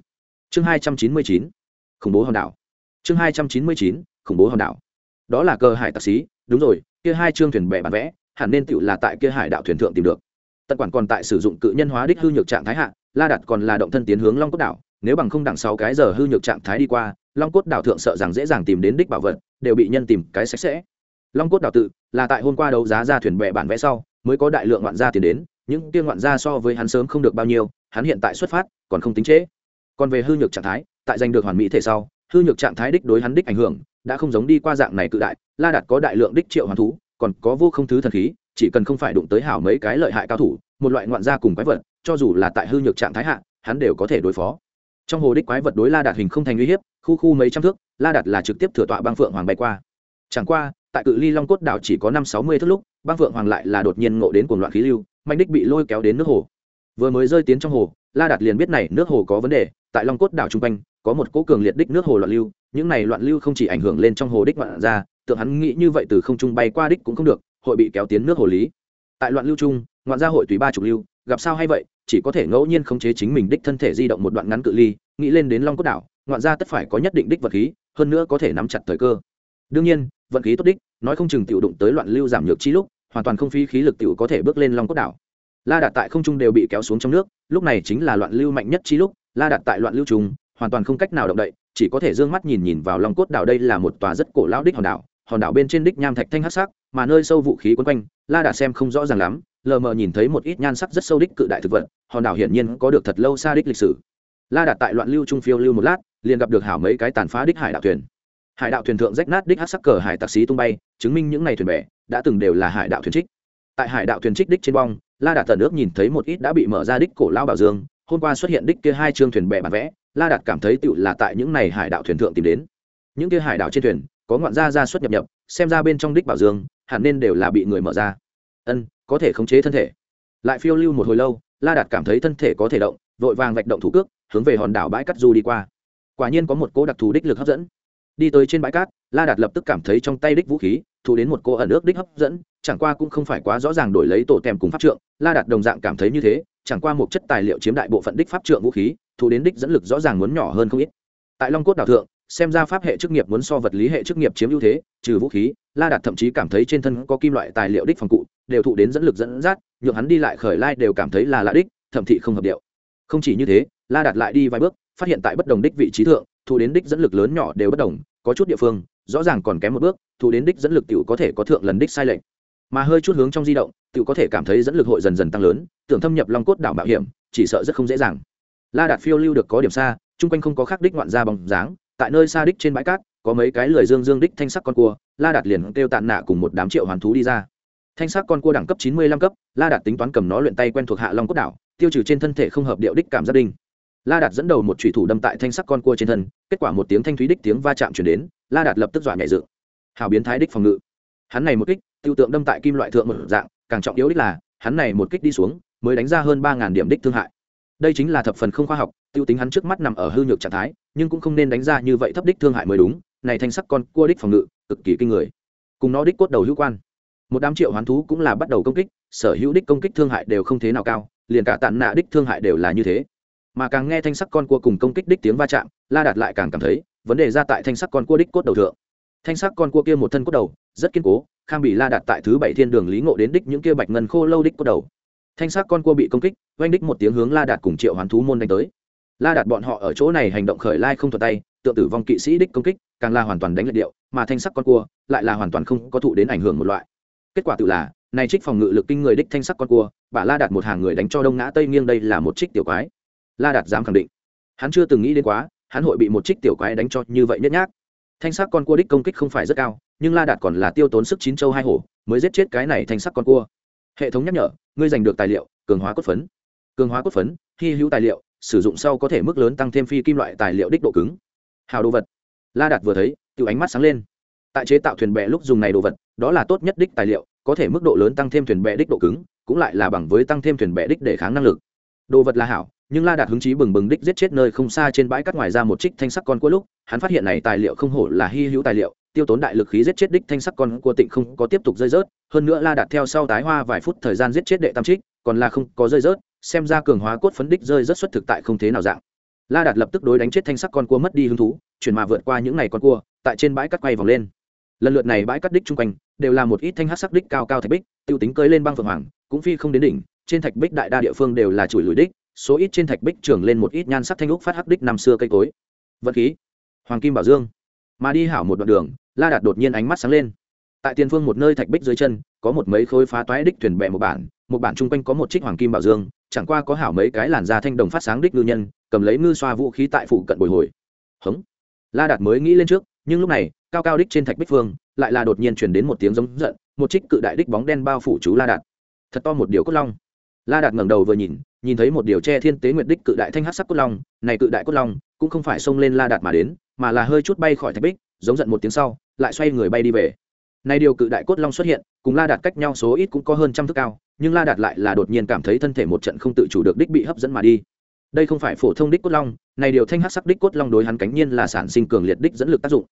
Chương 299, khủng bố hòn đảo. Chương 299, khủng bố hòn đảo. Đó là cơ hải tặc sĩ, đúng rồi, kia hai chương thuyền bè bán vẽ, hẳn nên tựu là tại kia hải đạo thuyền thượng tìm được tận quản còn tại sử dụng cự nhân hóa đích hư nhược trạng thái hạ la đặt còn là động thân tiến hướng long cốt đảo nếu bằng không đằng sáu cái giờ hư nhược trạng thái đi qua long cốt đảo thượng sợ rằng dễ dàng tìm đến đích bảo vật đều bị nhân tìm cái sạch sẽ long cốt đào tự, là tại hôm qua đấu giá ra thuyền bè bản vẽ sau, mới có đại lượng ngoạn gia tiền đến, những tiên ngoạn gia so với hắn sớm không được bao nhiêu, hắn hiện tại xuất phát, còn không tính trễ. Còn về hư nhược trạng thái, tại giành được hoàn mỹ thể sau, hư nhược trạng thái đích đối hắn đích ảnh hưởng, đã không giống đi qua dạng này cự đại, la đặt có đại lượng đích triệu hoàn thú, còn có vô không thứ thần khí, chỉ cần không phải đụng tới hảo mấy cái lợi hại cao thủ, một loại ngoạn gia cùng quái vật, cho dù là tại hư nhược trạng thái hạ, hắn đều có thể đối phó. Trong hồ đích quái vật đối la đạt hình không thành uy hiếp, khu khu mấy trăm thước, la đạt là trực tiếp thừa tọa băng phượng hoàng bay qua. Chẳng qua tại cự ly long cốt đảo chỉ có năm sáu mươi thước lúc băng phượng hoàng lại là đột nhiên ngộ đến cuồng loạn khí lưu mạnh đích bị lôi kéo đến nước hồ. Vừa mới rơi tiến trong hồ, la đạt liền biết này nước hồ có vấn đề, tại long cốt đảo chung quanh, có một cỗ cường liệt đích nước hồ loạn lưu, những này loạn lưu không chỉ ảnh hưởng lên trong hồ đích loạn ra, tượng hắn nghĩ như vậy từ không trung bay qua đích cũng không được, hội bị kéo tiến nước hồ lý. Tại loạn lưu trung, ngoạn gia hội tùy ba chục lưu, gặp sao hay vậy, chỉ có thể ngẫu nhiên khống chế chính mình đích thân thể di động một đoạn ngắn cự ly, nghĩ lên đến long cốt đảo, ngoạn gia tất phải có nhất định đích vật khí, hơn nữa có thể nắm chặt thời cơ. Đương nhiên vận khí tốt đích, nói không chừng tiểu đụng tới loạn lưu giảm nhược chi lúc, hoàn toàn không phí khí lực tiểu có thể bước lên long cốt đảo. La đạt tại không trung đều bị kéo xuống trong nước, lúc này chính là loạn lưu mạnh nhất chi lúc, la đạt tại loạn lưu trùng, hoàn toàn không cách nào động đậy, chỉ có thể d ư ơ n g mắt nhìn nhìn vào long cốt đảo đây là một tòa rất cổ lão đích hòn đảo hòn đảo bên trên đích nham thạch thanh hát sắc, mà nơi sâu vũ khí quấn quanh, la đạt xem không rõ ràng lắm, lờ mờ nhìn thấy một ít nhan sắc rất sâu đích cự đại thực vật, hòn đảo hiển nhiên có được thật lâu xa đích lịch sử. La đạt tại loạn lưu trung phiêu lưu một lát, liền gặp được hảo mấy cái tàn phá đích hải đạo thuyền hải đạo thuyền thượng rách nát đích hát sắc cờ hải tặc xí tung bay, chứng minh những ngày thuyền bè đã từng đều là hải đạo thuyền trích. Tại hải đạo thuyền trích đích trên bong, la đạt tần ước nhìn thấy một ít đã bị mở ra đích cổ lao bảo dương, hôm qua xuất hiện đích kia hai chương thuyền bè bản vẽ, la đạt cảm thấy tựu là tại những này hải đạo thuyền thượng tìm đến. Những kia hải đạo trên thuyền, có ngoạn gia ra xuất nhập nhập, xem ra bên trong đích bảo dương, hẳn nên đều là bị người mở ra. Ân, có thể khống chế thân thể. Lại phiêu lưu một hồi lâu, la đạt cảm thấy thân thể có thể động, vội vàng vạch động thủ cước, hướng về hòn đảo bãi cắt du đi qua. Quả nhiên có một cô đặc thù đích lực hấp dẫn đi tới trên bãi cát, la đạt lập tức cảm thấy trong tay đích vũ khí, thu đến một cô ẩn ước đích hấp dẫn, chẳng qua cũng không phải quá rõ ràng đổi lấy tổ tèm cùng pháp trượng, la đạt đồng dạng cảm thấy như thế, chẳng qua một chất tài liệu chiếm đại bộ phận đích pháp trượng vũ khí, thu đến đích dẫn lực rõ ràng muốn nhỏ hơn không ít. Tại long cốt đảo thượng, xem ra pháp hệ chức nghiệp muốn so vật lý hệ chức nghiệp chiếm ưu thế, trừ vũ khí, la đạt thậm chí cảm thấy trên thân có kim loại tài liệu đích phòng cụ, đều thụ đến dẫn lực dẫn dắt, nhượng hắn đi lại khởi lai đều cảm thấy là lạ đích, thậm thị không hợp điệu. Không chỉ như thế, la đạt lại đi vài bước, phát hiện tại bất đồng đích vị trí thượng Thu đến đích dẫn lực lớn nhỏ đều bất đồng, có chút địa phương, rõ ràng còn kém một bước Thu đến đích dẫn lực tiểu có thể có thượng lần đích sai lệch. Mà hơi chút hướng trong di động, tiểu có thể cảm thấy dẫn lực hội dần dần tăng lớn, tưởng thâm nhập long cốt đảo mạo hiểm, chỉ sợ rất không dễ dàng. La đạt phiêu lưu được có điểm xa, chung quanh không có khác đích ngoạn ra bằng dáng, tại nơi xa đích trên bãi cát, có mấy cái lười dương dương đích thanh sắc con cua, la đạt liền kêu tàn nạ cùng một đám triệu hoàn thú đi ra. Thanh sắc con cua đẳng cấp chín mươi lăm cấp, la đạt tính toán cầm nó luyện tay quen thuộc hạ long cốt đảo, tiêu trừ trên thân thể không hợp điệu đích cảm gia đình la đạt dẫn đầu một thủy thủ đâm tại thanh sắc con cua trên thân, kết quả một tiếng thanh thúy đích tiếng va chạm chuyển đến, la đạt lập tức dọa nhảy dựng. Hào biến thái đích phòng ngự. Hắn này một kích, tiêu tượng đâm tại kim loại thượng một dạng, càng trọng yếu đích là, hắn này một kích đi xuống, mới đánh ra hơn ba ngàn điểm đích thương hại. Đây chính là thập phần không khoa học, tiêu tính hắn trước mắt nằm ở hư nhược trạng thái, nhưng cũng không nên đánh ra như vậy thấp đích thương hại mới đúng, này thanh sắc con cua đích phòng ngự, cực kỳ kinh người. Cùng nó đích cốt đầu hữu quan. Một đám triệu hoán thú cũng là bắt đầu công kích, sở hữu đích công kích thương hại đều không thế nào cao, liền cả tàn nạ đích thương hại đều là như thế mà càng nghe thanh sắc con cua cùng công kích đích tiếng va chạm, la đạt lại càng cảm thấy, vấn đề ra tại thanh sắc con cua đích cốt đầu thượng. Thanh sắc con cua kia một thân cốt đầu, rất kiên cố, khang bị la đạt tại thứ bảy thiên đường lý ngộ đến đích những kia bạch ngân khô lâu đích cốt đầu. Thanh sắc con cua bị công kích, oanh đích một tiếng hướng la đạt cùng triệu hoán thú môn đánh tới. La đạt bọn họ ở chỗ này hành động khởi lai không thuật tay, tượng tử vong kỵ sĩ đích công kích, càng là hoàn toàn đánh lệ điệu, mà thanh sắc con cua lại là hoàn toàn không có thụ đến ảnh hưởng một loại. Kết quả tự là, này trích phòng ngự lực kinh người đích thanh sắc con cua bà la đạt một hàng người đánh cho đông ngã tây nghiêng đây là một trích tiểu quái la đạt dám khẳng định. Hắn chưa từng nghĩ đến quá, hắn hội bị một trích tiểu quái đánh cho như vậy nhất nhác. Thanh sắc con cua đích công kích không phải rất cao, nhưng la đạt còn là tiêu tốn sức chín châu hai hổ, mới giết chết cái này thanh sắc con cua. Hệ thống nhắc nhở, ngươi giành được tài liệu, cường hóa cốt phấn. Cường hóa cốt phấn, hy hữu tài liệu, sử dụng sau có thể mức lớn tăng thêm phi kim loại tài liệu đích độ cứng. Hào đồ vật. La đạt vừa thấy tự ánh mắt sáng lên. Tại chế tạo thuyền bè lúc dùng này đồ vật, đó là tốt nhất đích tài liệu, có thể mức độ lớn tăng thêm thuyền bè đích độ cứng, cũng lại là bằng với tăng thêm thuyền bè đích để kháng năng lực. Đồ vật là hảo nhưng la đạt hứng chí bừng bừng đích giết chết nơi không xa trên bãi cắt ngoài ra một trích thanh sắc con cua lúc, hắn phát hiện này tài liệu không hổ là hy hữu tài liệu, tiêu tốn đại lực khí giết chết đích thanh sắc con cua tịnh không có tiếp tục rơi rớt, hơn nữa la đạt theo sau tái hoa vài phút thời gian giết chết đệ tam trích, còn là không có rơi rớt, xem ra cường hóa cốt phấn đích rơi rất xuất thực tại không thế nào dạng. La đạt lập tức đối đánh chết thanh sắc con cua mất đi hứng thú, chuyển mà vượt qua những ngày con cua, tại trên bãi cắt quay vòng lên. Lần lượt này bãi cắt đích chung quanh, đều là một ít thanh hát sắc đích cao cao thạch bích, tiêu tính cơi lên băng phượng hoàng, cũng phi không đến đỉnh, trên thạch bích đại đa địa phương đều là chuỗi lùi đích số ít trên thạch bích trưởng lên một ít nhan sắc thanh lúc phát hắc đích năm xưa cây cối. Vật khí. Hoàng kim bảo dương. Mà đi hảo một đoạn đường, la đạt đột nhiên ánh mắt sáng lên. Tại tiền phương một nơi thạch bích dưới chân, có một mấy khối phá toái đích thuyền bè một bản một bản chung quanh có một trích hoàng kim bảo dương, chẳng qua có hảo mấy cái làn da thanh đồng phát sáng đích ngư nhân, cầm lấy ngư xoa vũ khí tại phụ cận bồi hồi. Hống. La đạt mới nghĩ lên trước, nhưng lúc này, cao cao đích trên thạch bích phương, lại là đột nhiên chuyển đến một tiếng giống giận, một trích cự đại đích bóng đen bao phủ chú la đạt. Thật to một điều cốt long. La đạt ngẩng đầu vừa nhìn nhìn thấy một điều che thiên tế nguyệt đích cự đại thanh hát sắc cốt long, này cự đại cốt long cũng không phải xông lên la đạt mà đến, mà là hơi chút bay khỏi thạch bích, giống giận một tiếng sau, lại xoay người bay đi về. Này điều cự đại cốt long xuất hiện, cùng la đạt cách nhau số ít cũng có hơn trăm thước cao, nhưng la đạt lại là đột nhiên cảm thấy thân thể một trận không tự chủ được đích bị hấp dẫn mà đi. Đây không phải phổ thông đích cốt long, này điều thanh hát sắc đích cốt long đối hắn cánh nhiên là sản sinh cường liệt đích dẫn lực tác dụng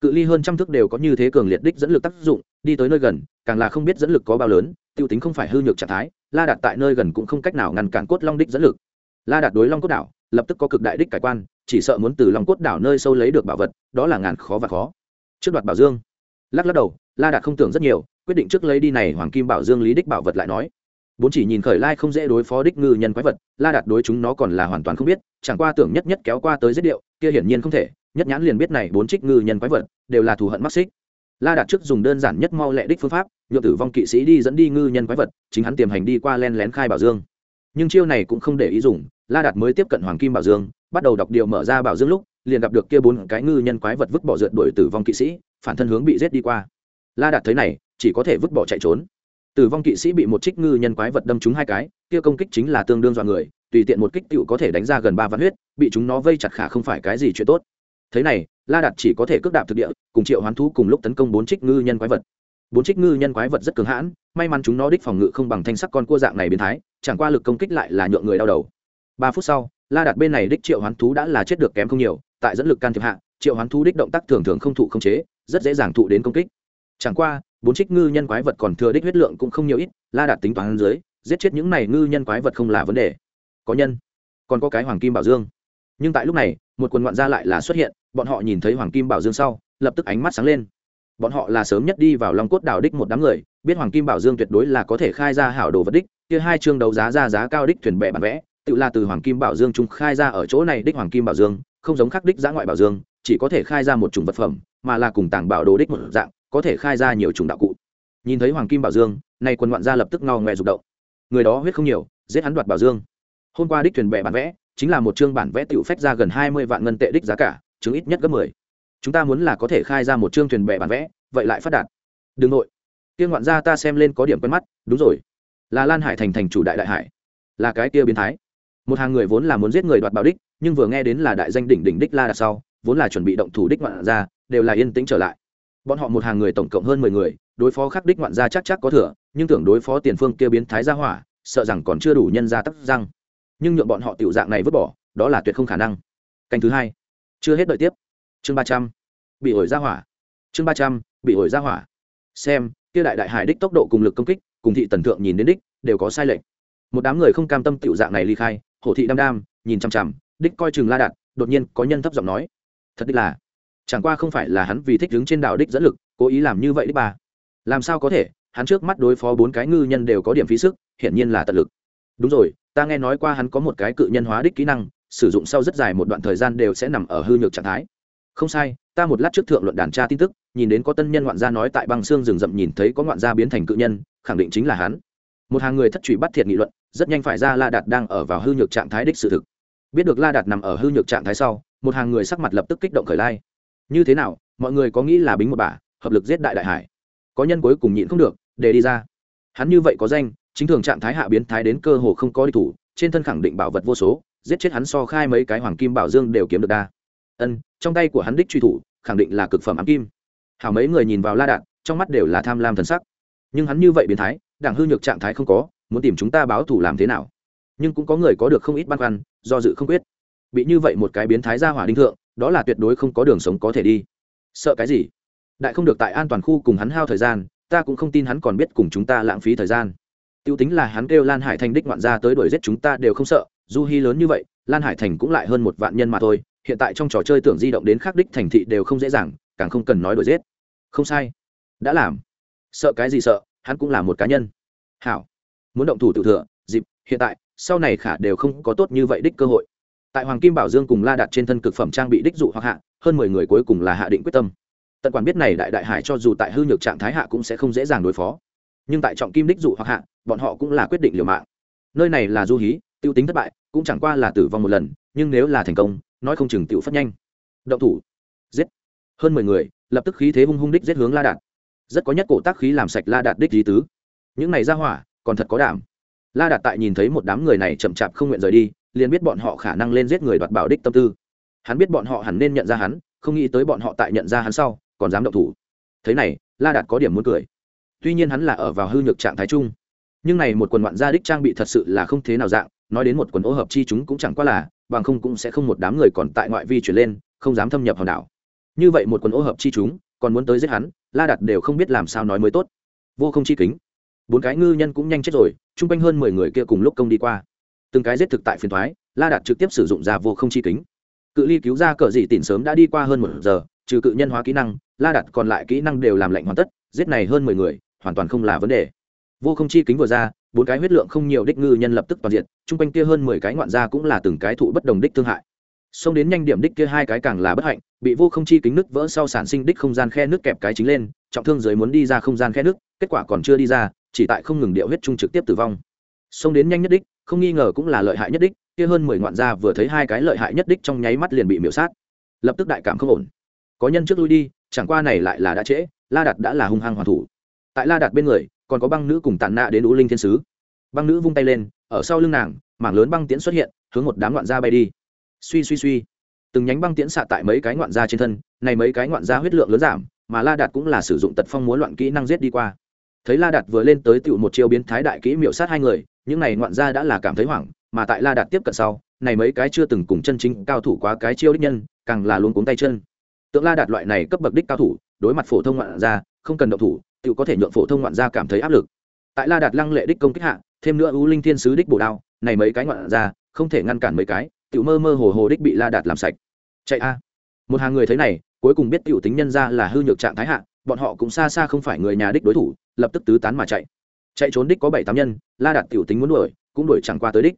cự ly hơn trăm thước đều có như thế cường liệt đích dẫn lực tác dụng, đi tới nơi gần, càng là không biết dẫn lực có bao lớn, tiêu tính không phải hư nhược trạng thái, la đạt tại nơi gần cũng không cách nào ngăn cản cốt long đích dẫn lực. La đạt đối long cốt đảo, lập tức có cực đại đích cải quan, chỉ sợ muốn từ long cốt đảo nơi sâu lấy được bảo vật, đó là ngàn khó và khó. Trước đoạt bảo dương. Lắc lắc đầu, la đạt không tưởng rất nhiều, quyết định trước lấy đi này hoàng kim bảo dương lý đích bảo vật lại nói. Bốn chỉ nhìn khởi lai không dễ đối phó đích ngư nhân quái vật, la đạt đối chúng nó còn là hoàn toàn không biết, chẳng qua tưởng nhất nhất kéo qua tới giết điệu, kia hiển nhiên không thể nhất nhãn liền biết này bốn trích ngư nhân quái vật đều là thù hận mắc xích. La đạt trước dùng đơn giản nhất mau lẹ đích phương pháp, nhượng tử vong kỵ sĩ đi dẫn đi ngư nhân quái vật, chính hắn tiềm hành đi qua len lén khai bảo dương. Nhưng chiêu này cũng không để ý dùng, la đạt mới tiếp cận hoàng kim bảo dương, bắt đầu đọc điều mở ra bảo dương lúc, liền gặp được kia bốn cái ngư nhân quái vật vứt bỏ rượt đuổi tử vong kỵ sĩ, phản thân hướng bị giết đi qua. La đạt thấy này, chỉ có thể vứt bỏ chạy trốn. Tử vong kỵ sĩ bị một trích ngư nhân quái vật đâm trúng hai cái, kia công kích chính là tương đương dọa người, tùy tiện một kích tựu có thể đánh ra gần ba vạn huyết, bị chúng nó vây chặt khả không phải cái gì chuyện tốt thế này, la đạt chỉ có thể cước đạp thực địa, cùng triệu hoán thú cùng lúc tấn công bốn trích ngư nhân quái vật. Bốn trích ngư nhân quái vật rất cứng hãn, may mắn chúng nó đích phòng ngự không bằng thanh sắc con cua dạng này biến thái, chẳng qua lực công kích lại là nhượng người đau đầu. Ba phút sau, la đạt bên này đích triệu hoán thú đã là chết được kém không nhiều, tại dẫn lực can thiệp hạ, triệu hoán thú đích động tác thường thường không thụ không chế, rất dễ dàng thụ đến công kích. Chẳng qua, bốn trích ngư nhân quái vật còn thừa đích huyết lượng cũng không nhiều ít, la đạt tính toán dưới, giết chết những này ngư nhân quái vật không là vấn đề. Có nhân, còn có cái hoàng kim bảo dương. Nhưng tại lúc này, một quần ngoạn gia lại là xuất hiện bọn họ nhìn thấy hoàng kim bảo dương sau, lập tức ánh mắt sáng lên. Bọn họ là sớm nhất đi vào long cốt đảo đích một đám người, biết hoàng kim bảo dương tuyệt đối là có thể khai ra hảo đồ vật đích, kia hai chương đấu giá ra giá cao đích thuyền bè bản vẽ, tự là từ hoàng kim bảo dương trung khai ra ở chỗ này đích hoàng kim bảo dương, không giống khắc đích giã ngoại bảo dương, chỉ có thể khai ra một chủng vật phẩm, mà là cùng tảng bảo đồ đích một dạng, có thể khai ra nhiều chủng đạo cụ. Nhìn thấy hoàng kim bảo dương, nay quân ngoạn gia lập tức ngao ngoe rụt động. Người đó huyết không nhiều, giết hắn đoạt bảo dương. Hôm qua đích thuyền bè bản vẽ, chính là một chương bản vẽ tiểu phách ra gần hai mươi vạn ngân tệ đích giá cả chứng ít nhất gấp mười. Chúng ta muốn là có thể khai ra một chương thuyền bè bản vẽ, vậy lại phát đạt. Đừng nội. Kia ngoạn gia ta xem lên có điểm quen mắt, đúng rồi. Là lan hải thành thành chủ đại đại hải. Là cái kia biến thái. Một hàng người vốn là muốn giết người đoạt bảo đích, nhưng vừa nghe đến là đại danh đỉnh đỉnh đích la đặt sau, vốn là chuẩn bị động thủ đích ngoạn gia, đều là yên tĩnh trở lại. Bọn họ một hàng người tổng cộng hơn mười người, đối phó khắc đích ngoạn gia chắc chắc có thừa, nhưng tưởng đối phó tiền phương kia biến thái gia hỏa, sợ rằng còn chưa đủ nhân gia tắc răng. Nhưng nhượng bọn họ tiểu dạng này vứt bỏ, đó là tuyệt không khả năng. Canh thứ hai chưa hết đợi tiếp. Chương ba trăm. Bị ổi ra hỏa. Chương ba trăm, bị ổi ra hỏa. Xem, kia đại đại hải đích tốc độ cùng lực công kích, cùng thị tần thượng nhìn đến đích, đều có sai lệch. Một đám người không cam tâm tiểu dạng này ly khai, hổ thị đăm đam nhìn chằm chằm, đích coi chừng la đạt đột nhiên có nhân thấp giọng nói. Thật đích là, chẳng qua không phải là hắn vì thích đứng trên đảo đích dẫn lực, cố ý làm như vậy đích bà. Làm sao có thể, hắn trước mắt đối phó bốn cái ngư nhân đều có điểm phí sức, hiển nhiên là tận lực. Đúng rồi, ta nghe nói qua hắn có một cái cự nhân hóa đích kỹ năng sử dụng sau rất dài một đoạn thời gian đều sẽ nằm ở hư nhược trạng thái. Không sai, ta một lát trước thượng luận đàn tra tin tức, nhìn đến có tân nhân ngoạn gia nói tại băng xương rừng rậm nhìn thấy có ngoạn gia biến thành cự nhân, khẳng định chính là hắn. Một hàng người thất trụy bắt thiệt nghị luận, rất nhanh phải ra la đạt đang ở vào hư nhược trạng thái đích sự thực. Biết được la đạt nằm ở hư nhược trạng thái sau, một hàng người sắc mặt lập tức kích động khởi lai. Như thế nào, mọi người có nghĩ là bính một bà, hợp lực giết đại đại hải? Có nhân cuối cùng nhịn không được, để đi ra. Hắn như vậy có danh, chính thường trạng thái hạ biến thái đến cơ hồ không có đi thủ, trên thân khẳng định bảo vật vô số giết chết hắn so khai mấy cái hoàng kim bảo dương đều kiếm được đa. Ân, trong tay của hắn đích truy thủ, khẳng định là cực phẩm ám kim. Hảo mấy người nhìn vào la đạn trong mắt đều là tham lam thần sắc. Nhưng hắn như vậy biến thái, đảng hư nhược trạng thái không có, muốn tìm chúng ta báo thủ làm thế nào? Nhưng cũng có người có được không ít băn khoăn, do dự không quyết. Bị như vậy một cái biến thái ra hỏa đinh thượng, đó là tuyệt đối không có đường sống có thể đi. Sợ cái gì? Đại không được tại an toàn khu cùng hắn hao thời gian, ta cũng không tin hắn còn biết cùng chúng ta lãng phí thời gian. Tiêu tính là hắn kêu lan hải thành đích ngoạn ra tới đuổi giết chúng ta đều không sợ du hy lớn như vậy, lan hải thành cũng lại hơn một vạn nhân mà thôi, hiện tại trong trò chơi tưởng di động đến khắc đích thành thị đều không dễ dàng, càng không cần nói đổi giết. Không sai. Đã làm. Sợ cái gì sợ, hắn cũng là một cá nhân. Hảo. Muốn động thủ tự thừa, dịp, hiện tại, sau này khả đều không có tốt như vậy đích cơ hội. Tại hoàng kim bảo dương cùng la đặt trên thân cực phẩm trang bị đích dụ hoặc hạ, hơn mười người cuối cùng là hạ định quyết tâm. Tận quản biết này đại đại hải cho dù tại hư nhược trạng thái hạ cũng sẽ không dễ dàng đối phó. Nhưng tại trọng kim đích dụ hoặc hạ, bọn họ cũng là quyết định liều mạng. Nơi này là du hí tiêu tính thất bại, cũng chẳng qua là tử vong một lần, nhưng nếu là thành công, nói không chừng tiểu phát nhanh. Động thủ. Giết. Hơn mười người, lập tức khí thế hung hung đích giết hướng la đạt. Rất có nhất cổ tác khí làm sạch la đạt đích lý tứ. Những này ra hỏa, còn thật có đảm. La đạt tại nhìn thấy một đám người này chậm chạp không nguyện rời đi, liền biết bọn họ khả năng lên giết người đoạt bảo đích tâm tư. Hắn biết bọn họ hẳn nên nhận ra hắn, không nghĩ tới bọn họ tại nhận ra hắn sau, còn dám động thủ. Thế này, la đạt có điểm muốn cười. Tuy nhiên hắn là ở vào hư nhược trạng thái chung nhưng này một quần ngoạn gia đích trang bị thật sự là không thế nào dạng, nói đến một quần ô hợp chi chúng cũng chẳng qua là, bằng không cũng sẽ không một đám người còn tại ngoại vi chuyển lên, không dám thâm nhập hòn đảo. Như vậy một quần ô hợp chi chúng, còn muốn tới giết hắn, la đặt đều không biết làm sao nói mới tốt. Vô không chi kính. Bốn cái ngư nhân cũng nhanh chết rồi, chung quanh hơn mười người kia cùng lúc công đi qua. Từng cái giết thực tại phiền thoái, la đặt trực tiếp sử dụng ra vô không chi kính. Cự ly cứu ra cờ dị tỉn sớm đã đi qua hơn một giờ, trừ cự nhân hóa kỹ năng, la đặt còn lại kỹ năng đều làm lạnh hoàn tất, giết này hơn mười người, hoàn toàn không là vấn đề vô không chi kính vừa ra, bốn cái huyết lượng không nhiều đích ngư nhân lập tức toàn diện, chung quanh kia hơn mười cái ngoạn gia cũng là từng cái thụ bất đồng đích thương hại. Xông đến nhanh điểm đích kia hai cái càng là bất hạnh, bị vô không chi kính nước vỡ sau sản sinh đích không gian khe nước kẹp cái chính lên, trọng thương giới muốn đi ra không gian khe nước kết quả còn chưa đi ra, chỉ tại không ngừng điệu huyết trung trực tiếp tử vong. Xông đến nhanh nhất đích, không nghi ngờ cũng là lợi hại nhất đích, kia hơn mười ngoạn gia vừa thấy hai cái lợi hại nhất đích trong nháy mắt liền bị miễu sát. Lập tức đại cảm không ổn. Có nhân trước lui đi, chẳng qua này lại là đã trễ, la đạt đã là hung hăng hoàn thủ. Tại la đạt bên người còn có băng nữ cùng tàn nạ đến ú linh thiên sứ. Băng nữ vung tay lên, ở sau lưng nàng, mảng lớn băng tiễn xuất hiện, hướng một đám ngoạn gia bay đi. Suy suy suy. Từng nhánh băng tiễn xạ tại mấy cái ngoạn gia trên thân, này mấy cái ngoạn gia huyết lượng lớn giảm, mà la đạt cũng là sử dụng tật phong múa loạn kỹ năng giết đi qua. Thấy la đạt vừa lên tới tựu một chiêu biến thái đại kỹ miệu sát hai người, những này ngoạn gia đã là cảm thấy hoảng, mà tại la đạt tiếp cận sau, này mấy cái chưa từng cùng chân chính cao thủ quá cái chiêu đích nhân, càng là luôn cuống tay chân. Tượng la đạt loại này cấp bậc đích cao thủ, đối mặt phổ thông ngoạn gia, không cần động thủ tự có thể nhượng phổ thông ngoạn gia cảm thấy áp lực. Tại la đạt lăng lệ đích công kích hạ, thêm nữa ưu linh thiên sứ đích bổ đao, này mấy cái ngoạn gia, không thể ngăn cản mấy cái tự mơ mơ hồ hồ đích bị la đạt làm sạch. Chạy a. Một hàng người thấy này, cuối cùng biết tiểu tính nhân ra là hư nhược trạng thái hạ, bọn họ cũng xa xa không phải người nhà đích đối thủ, lập tức tứ tán mà chạy. Chạy trốn đích có bảy tám nhân, la đạt tiểu tính muốn đuổi, cũng đuổi chẳng qua tới đích.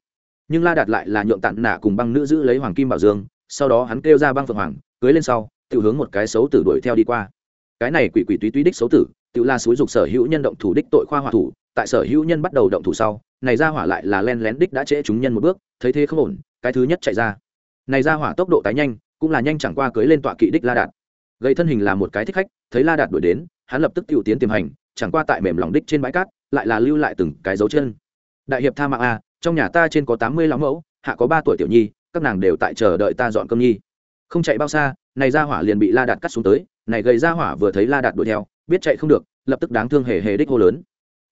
Nhưng la đạt lại là nhượng tặng nạ cùng băng nữ giữ lấy hoàng kim bảo dương, sau đó hắn kêu ra băng phượng hoàng, cưới lên sau, Tiểu hướng một cái xấu tử đuổi theo đi qua cái này quỷ quỷ túy túy đích xấu tử, tự la xúi dục sở hữu nhân động thủ đích tội khoa hỏa thủ, tại sở hữu nhân bắt đầu động thủ sau, này ra hỏa lại là len lén đích đã trễ chúng nhân một bước, thấy thế không ổn, cái thứ nhất chạy ra. Này ra hỏa tốc độ tái nhanh, cũng là nhanh chẳng qua cưới lên tọa kỵ đích la đạt. Gây thân hình là một cái thích khách, thấy la đạt đuổi đến, hắn lập tức tự tiến tiềm hành, chẳng qua tại mềm lòng đích trên bãi cát, lại là lưu lại từng cái dấu chân. Đại hiệp tha mạng a, trong nhà ta trên có tám mươi lão mẫu, hạ có ba tuổi tiểu nhi, các nàng đều tại chờ đợi ta dọn cơm nhi. Không chạy bao xa, này ra hỏa liền bị la đạt cắt xuống tới này gầy ra hỏa vừa thấy la đạt đuổi theo, biết chạy không được, lập tức đáng thương hề hề đích hô lớn.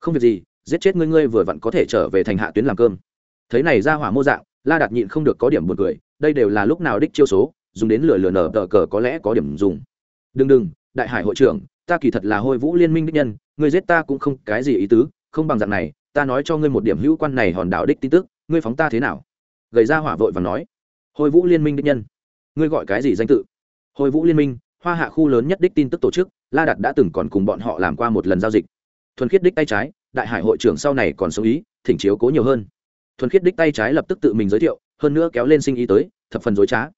Không việc gì, giết chết ngươi ngươi vừa vặn có thể trở về thành hạ tuyến làm cơm. Thấy này ra hỏa mô dạng, la đạt nhịn không được có điểm buồn cười, đây đều là lúc nào đích chiêu số, dùng đến lửa lửa nở tờ cờ có lẽ có điểm dùng. Đừng đừng, đại hải hội trưởng, ta kỳ thật là hôi vũ liên minh đích nhân, ngươi giết ta cũng không cái gì ý tứ, không bằng dạng này, ta nói cho ngươi một điểm hữu quan này hòn đảo đích tin tức, ngươi phóng ta thế nào? Gầy ra hỏa vội và nói. Hôi vũ liên minh đích nhân, ngươi gọi cái gì danh tự? Hôi vũ liên minh hoa hạ khu lớn nhất đích tin tức tổ chức, la đạt đã từng còn cùng bọn họ làm qua một lần giao dịch. Thuần khiết đích tay trái, đại hải hội trưởng sau này còn sống ý, thỉnh chiếu cố nhiều hơn. Thuần khiết đích tay trái lập tức tự mình giới thiệu, hơn nữa kéo lên sinh ý tới, thập phần dối trá.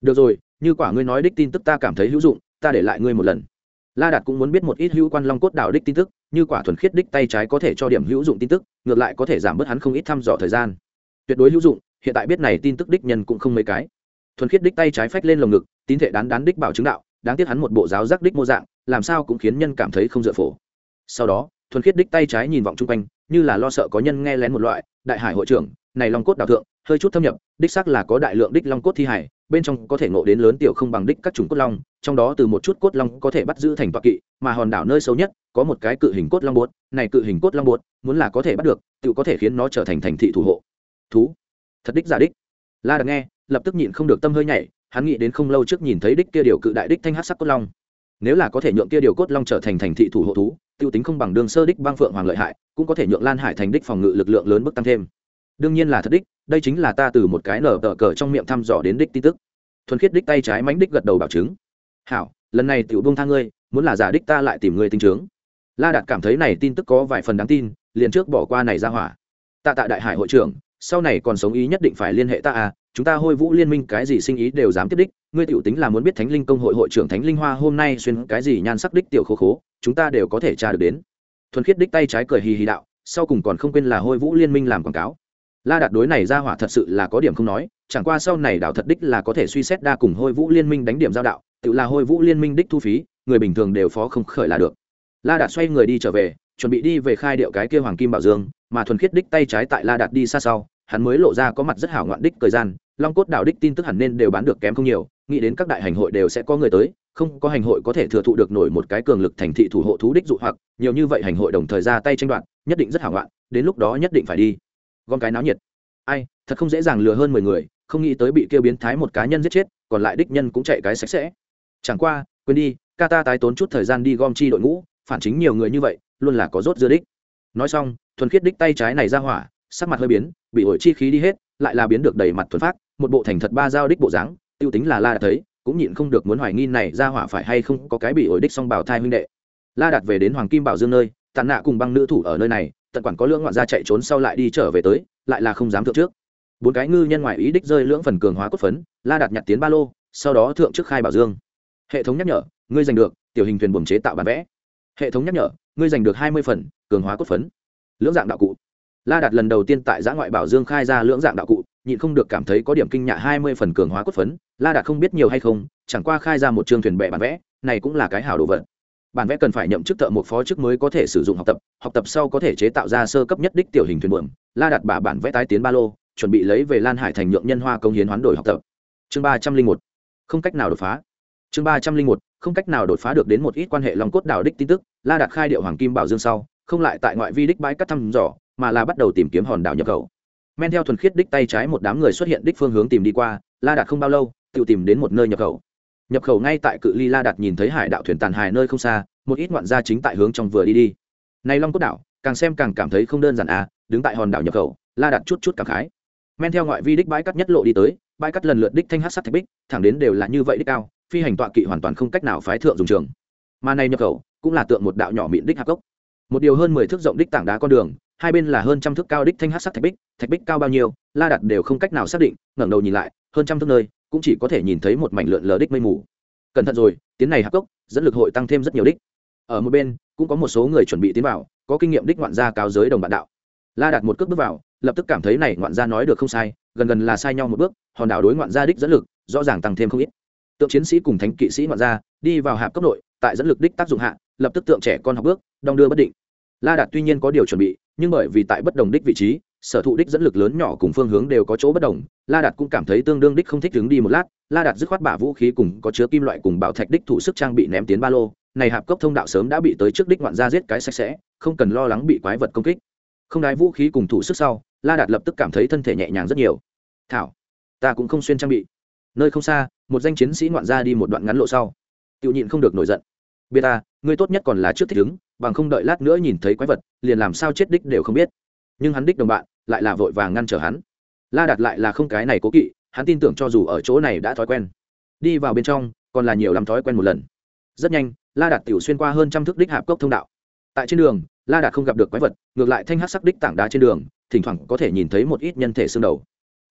Được rồi, như quả ngươi nói đích tin tức ta cảm thấy hữu dụng, ta để lại ngươi một lần. La đạt cũng muốn biết một ít hữu quan long cốt đảo đích tin tức, như quả thuần khiết đích tay trái có thể cho điểm hữu dụng tin tức, ngược lại có thể giảm bớt hắn không ít thăm dò thời gian. Tuyệt đối hữu dụng, hiện tại biết này tin tức đích nhân cũng không mấy cái. Thuần khiết đích tay trái phách lên lồng ngực, tín thể đán đán đích bảo chứng đạo đáng tiếc hắn một bộ giáo giác đích mô dạng, làm sao cũng khiến nhân cảm thấy không dựa phổ. Sau đó, thuần khiết đích tay trái nhìn vọng chung quanh, như là lo sợ có nhân nghe lén một loại, đại hải hội trưởng, này long cốt đào thượng, hơi chút thâm nhập, đích xác là có đại lượng đích long cốt thi hải, bên trong có thể ngộ đến lớn tiểu không bằng đích các chủng cốt long, trong đó từ một chút cốt long có thể bắt giữ thành toạc kỵ, mà hòn đảo nơi sâu nhất, có một cái cự hình cốt long bột, này cự hình cốt long bột, muốn là có thể bắt được, tự có thể khiến nó trở thành thành thị thủ hộ. Thú. Thật đích giả đích. La đã nghe, lập tức nhịn không được tâm hơi nhảy hắn nghĩ đến không lâu trước nhìn thấy đích kia điều cự đại đích thanh hát sắc cốt long. Nếu là có thể nhượng kia điều cốt long trở thành thành thị thủ hộ thú, tiêu tính không bằng đường sơ đích băng phượng hoàng lợi hại, cũng có thể nhượng lan hải thành đích phòng ngự lực lượng lớn bức tăng thêm. Đương nhiên là thật đích, đây chính là ta từ một cái nở tờ cờ trong miệng thăm dò đến đích tin tức. Thuần khiết đích tay trái mánh đích gật đầu bảo chứng. Hảo, lần này tiểu bông tha ngươi, muốn là giả đích ta lại tìm ngươi tinh trướng. La đạt cảm thấy này tin tức có vài phần đáng tin, liền trước bỏ qua này ra hỏa. Tạ tạ đại hải hội trưởng sau này còn sống ý nhất định phải liên hệ ta à chúng ta hôi vũ liên minh cái gì sinh ý đều dám tiếp đích, ngươi tiểu tính là muốn biết thánh linh công hội hội trưởng thánh linh hoa hôm nay xuyên cái gì nhan sắc đích tiểu khố khố, chúng ta đều có thể tra được đến. Thuần khiết đích tay trái cười hì hì đạo, sau cùng còn không quên là hôi vũ liên minh làm quảng cáo. La đạt đối này ra hỏa thật sự là có điểm không nói, chẳng qua sau này đạo thật đích là có thể suy xét đa cùng hôi vũ liên minh đánh điểm giao đạo, tự là hôi vũ liên minh đích thu phí, người bình thường đều phó không khởi là được. La đạt xoay người đi trở về chuẩn bị đi về khai điệu cái kia hoàng kim bảo dương, mà thuần khiết đích tay trái tại la đạt đi xa sau, hắn mới lộ ra có mặt rất hảo ngoạn đích thời gian, long cốt đạo đích tin tức hẳn nên đều bán được kém không nhiều, nghĩ đến các đại hành hội đều sẽ có người tới, không có hành hội có thể thừa thụ được nổi một cái cường lực thành thị thủ hộ thú đích dụ hoặc, nhiều như vậy hành hội đồng thời ra tay tranh đoạt, nhất định rất hảo ngoạn, đến lúc đó nhất định phải đi. Gom cái náo nhiệt. Ai, thật không dễ dàng lừa hơn mười người, không nghĩ tới bị kêu biến thái một cá nhân giết chết, còn lại đích nhân cũng chạy cái sạch sẽ. Chẳng qua, quên đi, ca ta tái tốn chút thời gian đi gom chi đội ngũ phản chính nhiều người như vậy, luôn là có rốt dưa đích. Nói xong, thuần khiết đích tay trái này ra hỏa, sắc mặt hơi biến, bị ổi chi khí đi hết, lại là biến được đầy mặt thuần phát một bộ thành thật ba giao đích bộ dáng, tiêu tính là la đạt thấy, cũng nhịn không được muốn hoài nghi này ra hỏa phải hay không có cái bị ổi đích song bảo thai huynh đệ. La đạt về đến hoàng kim bảo dương nơi tàn nạ cùng băng nữ thủ ở nơi này, tận quản có lưỡng ngoạn ra chạy trốn sau lại đi trở về tới, lại là không dám thượng trước. Bốn cái ngư nhân ngoại ý đích rơi lưỡng phần cường hóa cốt phấn, la đạt nhặt tiến ba lô, sau đó thượng trước khai bảo dương. Hệ thống nhắc nhở, ngươi giành được, tiểu hình thuyền buồm chế tạo bản vẽ hệ thống nhắc nhở, ngươi giành được hai mươi phần, cường hóa cốt phấn. Lưỡng dạng đạo cụ. La đạt lần đầu tiên tại giã ngoại bảo dương khai ra lưỡng dạng đạo cụ, nhịn không được cảm thấy có điểm kinh nhạ hai mươi phần cường hóa cốt phấn. La đạt không biết nhiều hay không, chẳng qua khai ra một chương thuyền bệ bản vẽ, này cũng là cái hảo đồ vật. Bản vẽ cần phải nhậm chức thợ một phó chức mới có thể sử dụng học tập học tập sau có thể chế tạo ra sơ cấp nhất đích tiểu hình thuyền buồm. La đặt bả bản vẽ tái tiến ba lô, chuẩn bị lấy về lan hải thành nhượng nhân hoa công hiến hoán đổi học tập. Chương ba trăm linh một. Không cách nào đột phá chương ba trăm linh một, không cách nào đột phá được đến một ít quan hệ lòng cốt đảo đích tin tức, la đạt khai điệu hoàng kim bảo dương sau, không lại tại ngoại vi đích bãi cắt thăm dò, mà là bắt đầu tìm kiếm hòn đảo nhập khẩu. Men theo thuần khiết đích tay trái một đám người xuất hiện đích phương hướng tìm đi qua, la đạt không bao lâu, tự tìm đến một nơi nhập khẩu. Nhập khẩu ngay tại cự ly la đạt nhìn thấy hải đạo thuyền tàn hài nơi không xa, một ít ngoạn gia chính tại hướng trong vừa đi đi. Này long cốt đảo, càng xem càng cảm thấy không đơn giản à đứng tại hòn đảo nhập khẩu, la đặt chút chút cảm khái. Men theo ngoại vi đích bãi cắt nhất lộ đi tới, bãi cắt lần lượt đích thanh hát sắt thạch bích, thẳng đến đều là như vậy đích cao phi hành tọa kỵ hoàn toàn không cách nào phái thượng dùng trường. Mà này nhập khẩu cũng là tượng một đạo nhỏ mịn đích hạp cốc. Một điều hơn mười thước rộng đích tảng đá con đường, hai bên là hơn trăm thước cao đích thanh hát sắc thạch bích thạch bích cao bao nhiêu, la đặt đều không cách nào xác định, ngẩng đầu nhìn lại, hơn trăm thước nơi, cũng chỉ có thể nhìn thấy một mảnh lượn lờ đích mây mù. Cẩn thận rồi, tiến này hạp cốc, dẫn lực hội tăng thêm rất nhiều đích. Ở một bên, cũng có một số người chuẩn bị tiến vào, có kinh nghiệm đích ngoạn gia cao giới đồng bạn đạo. La đặt một cước bước vào, lập tức cảm thấy này ngoạn gia nói được không sai, gần gần là sai nhau một bước, hòn đảo đối ngoạn gia đích dẫn lực rõ ràng tăng thêm không ít tượng chiến sĩ cùng thánh kỵ sĩ ngoạn ra, đi vào hạp cấp nội tại dẫn lực đích tác dụng hạ lập tức tượng trẻ con học bước đong đưa bất định. La đạt tuy nhiên có điều chuẩn bị nhưng bởi vì tại bất đồng đích vị trí sở thụ đích dẫn lực lớn nhỏ cùng phương hướng đều có chỗ bất đồng la đạt cũng cảm thấy tương đương đích không thích đứng đi một lát la đạt dứt khoát bả vũ khí cùng có chứa kim loại cùng bảo thạch đích thủ sức trang bị ném tiến ba lô này hạp cốc thông đạo sớm đã bị tới trước đích ngoạn ra giết cái sạch sẽ không cần lo lắng bị quái vật công kích. Không đái vũ khí cùng thủ sức sau la đạt lập tức cảm thấy thân thể nhẹ nhàng rất nhiều. Thảo ta cũng không xuyên trang bị. Nơi không xa một danh chiến sĩ ngoạn gia đi một đoạn ngắn lộ sau. Tự nhịn không được nổi giận. Biết ta, ngươi tốt nhất còn là trước thích ứng bằng không đợi lát nữa nhìn thấy quái vật, liền làm sao chết đích đều không biết. Nhưng hắn đích đồng bạn, lại là vội vàng ngăn trở hắn. La đạt lại là không cái này cố kỵ, hắn tin tưởng cho dù ở chỗ này đã thói quen. Đi vào bên trong, còn là nhiều làm thói quen một lần. Rất nhanh, la đạt tiểu xuyên qua hơn trăm thước đích hạp cốc thông đạo. Tại trên đường, la đạt không gặp được quái vật, ngược lại thanh hát sắc đích tảng đá trên đường, thỉnh thoảng có thể nhìn thấy một ít nhân thể xương đầu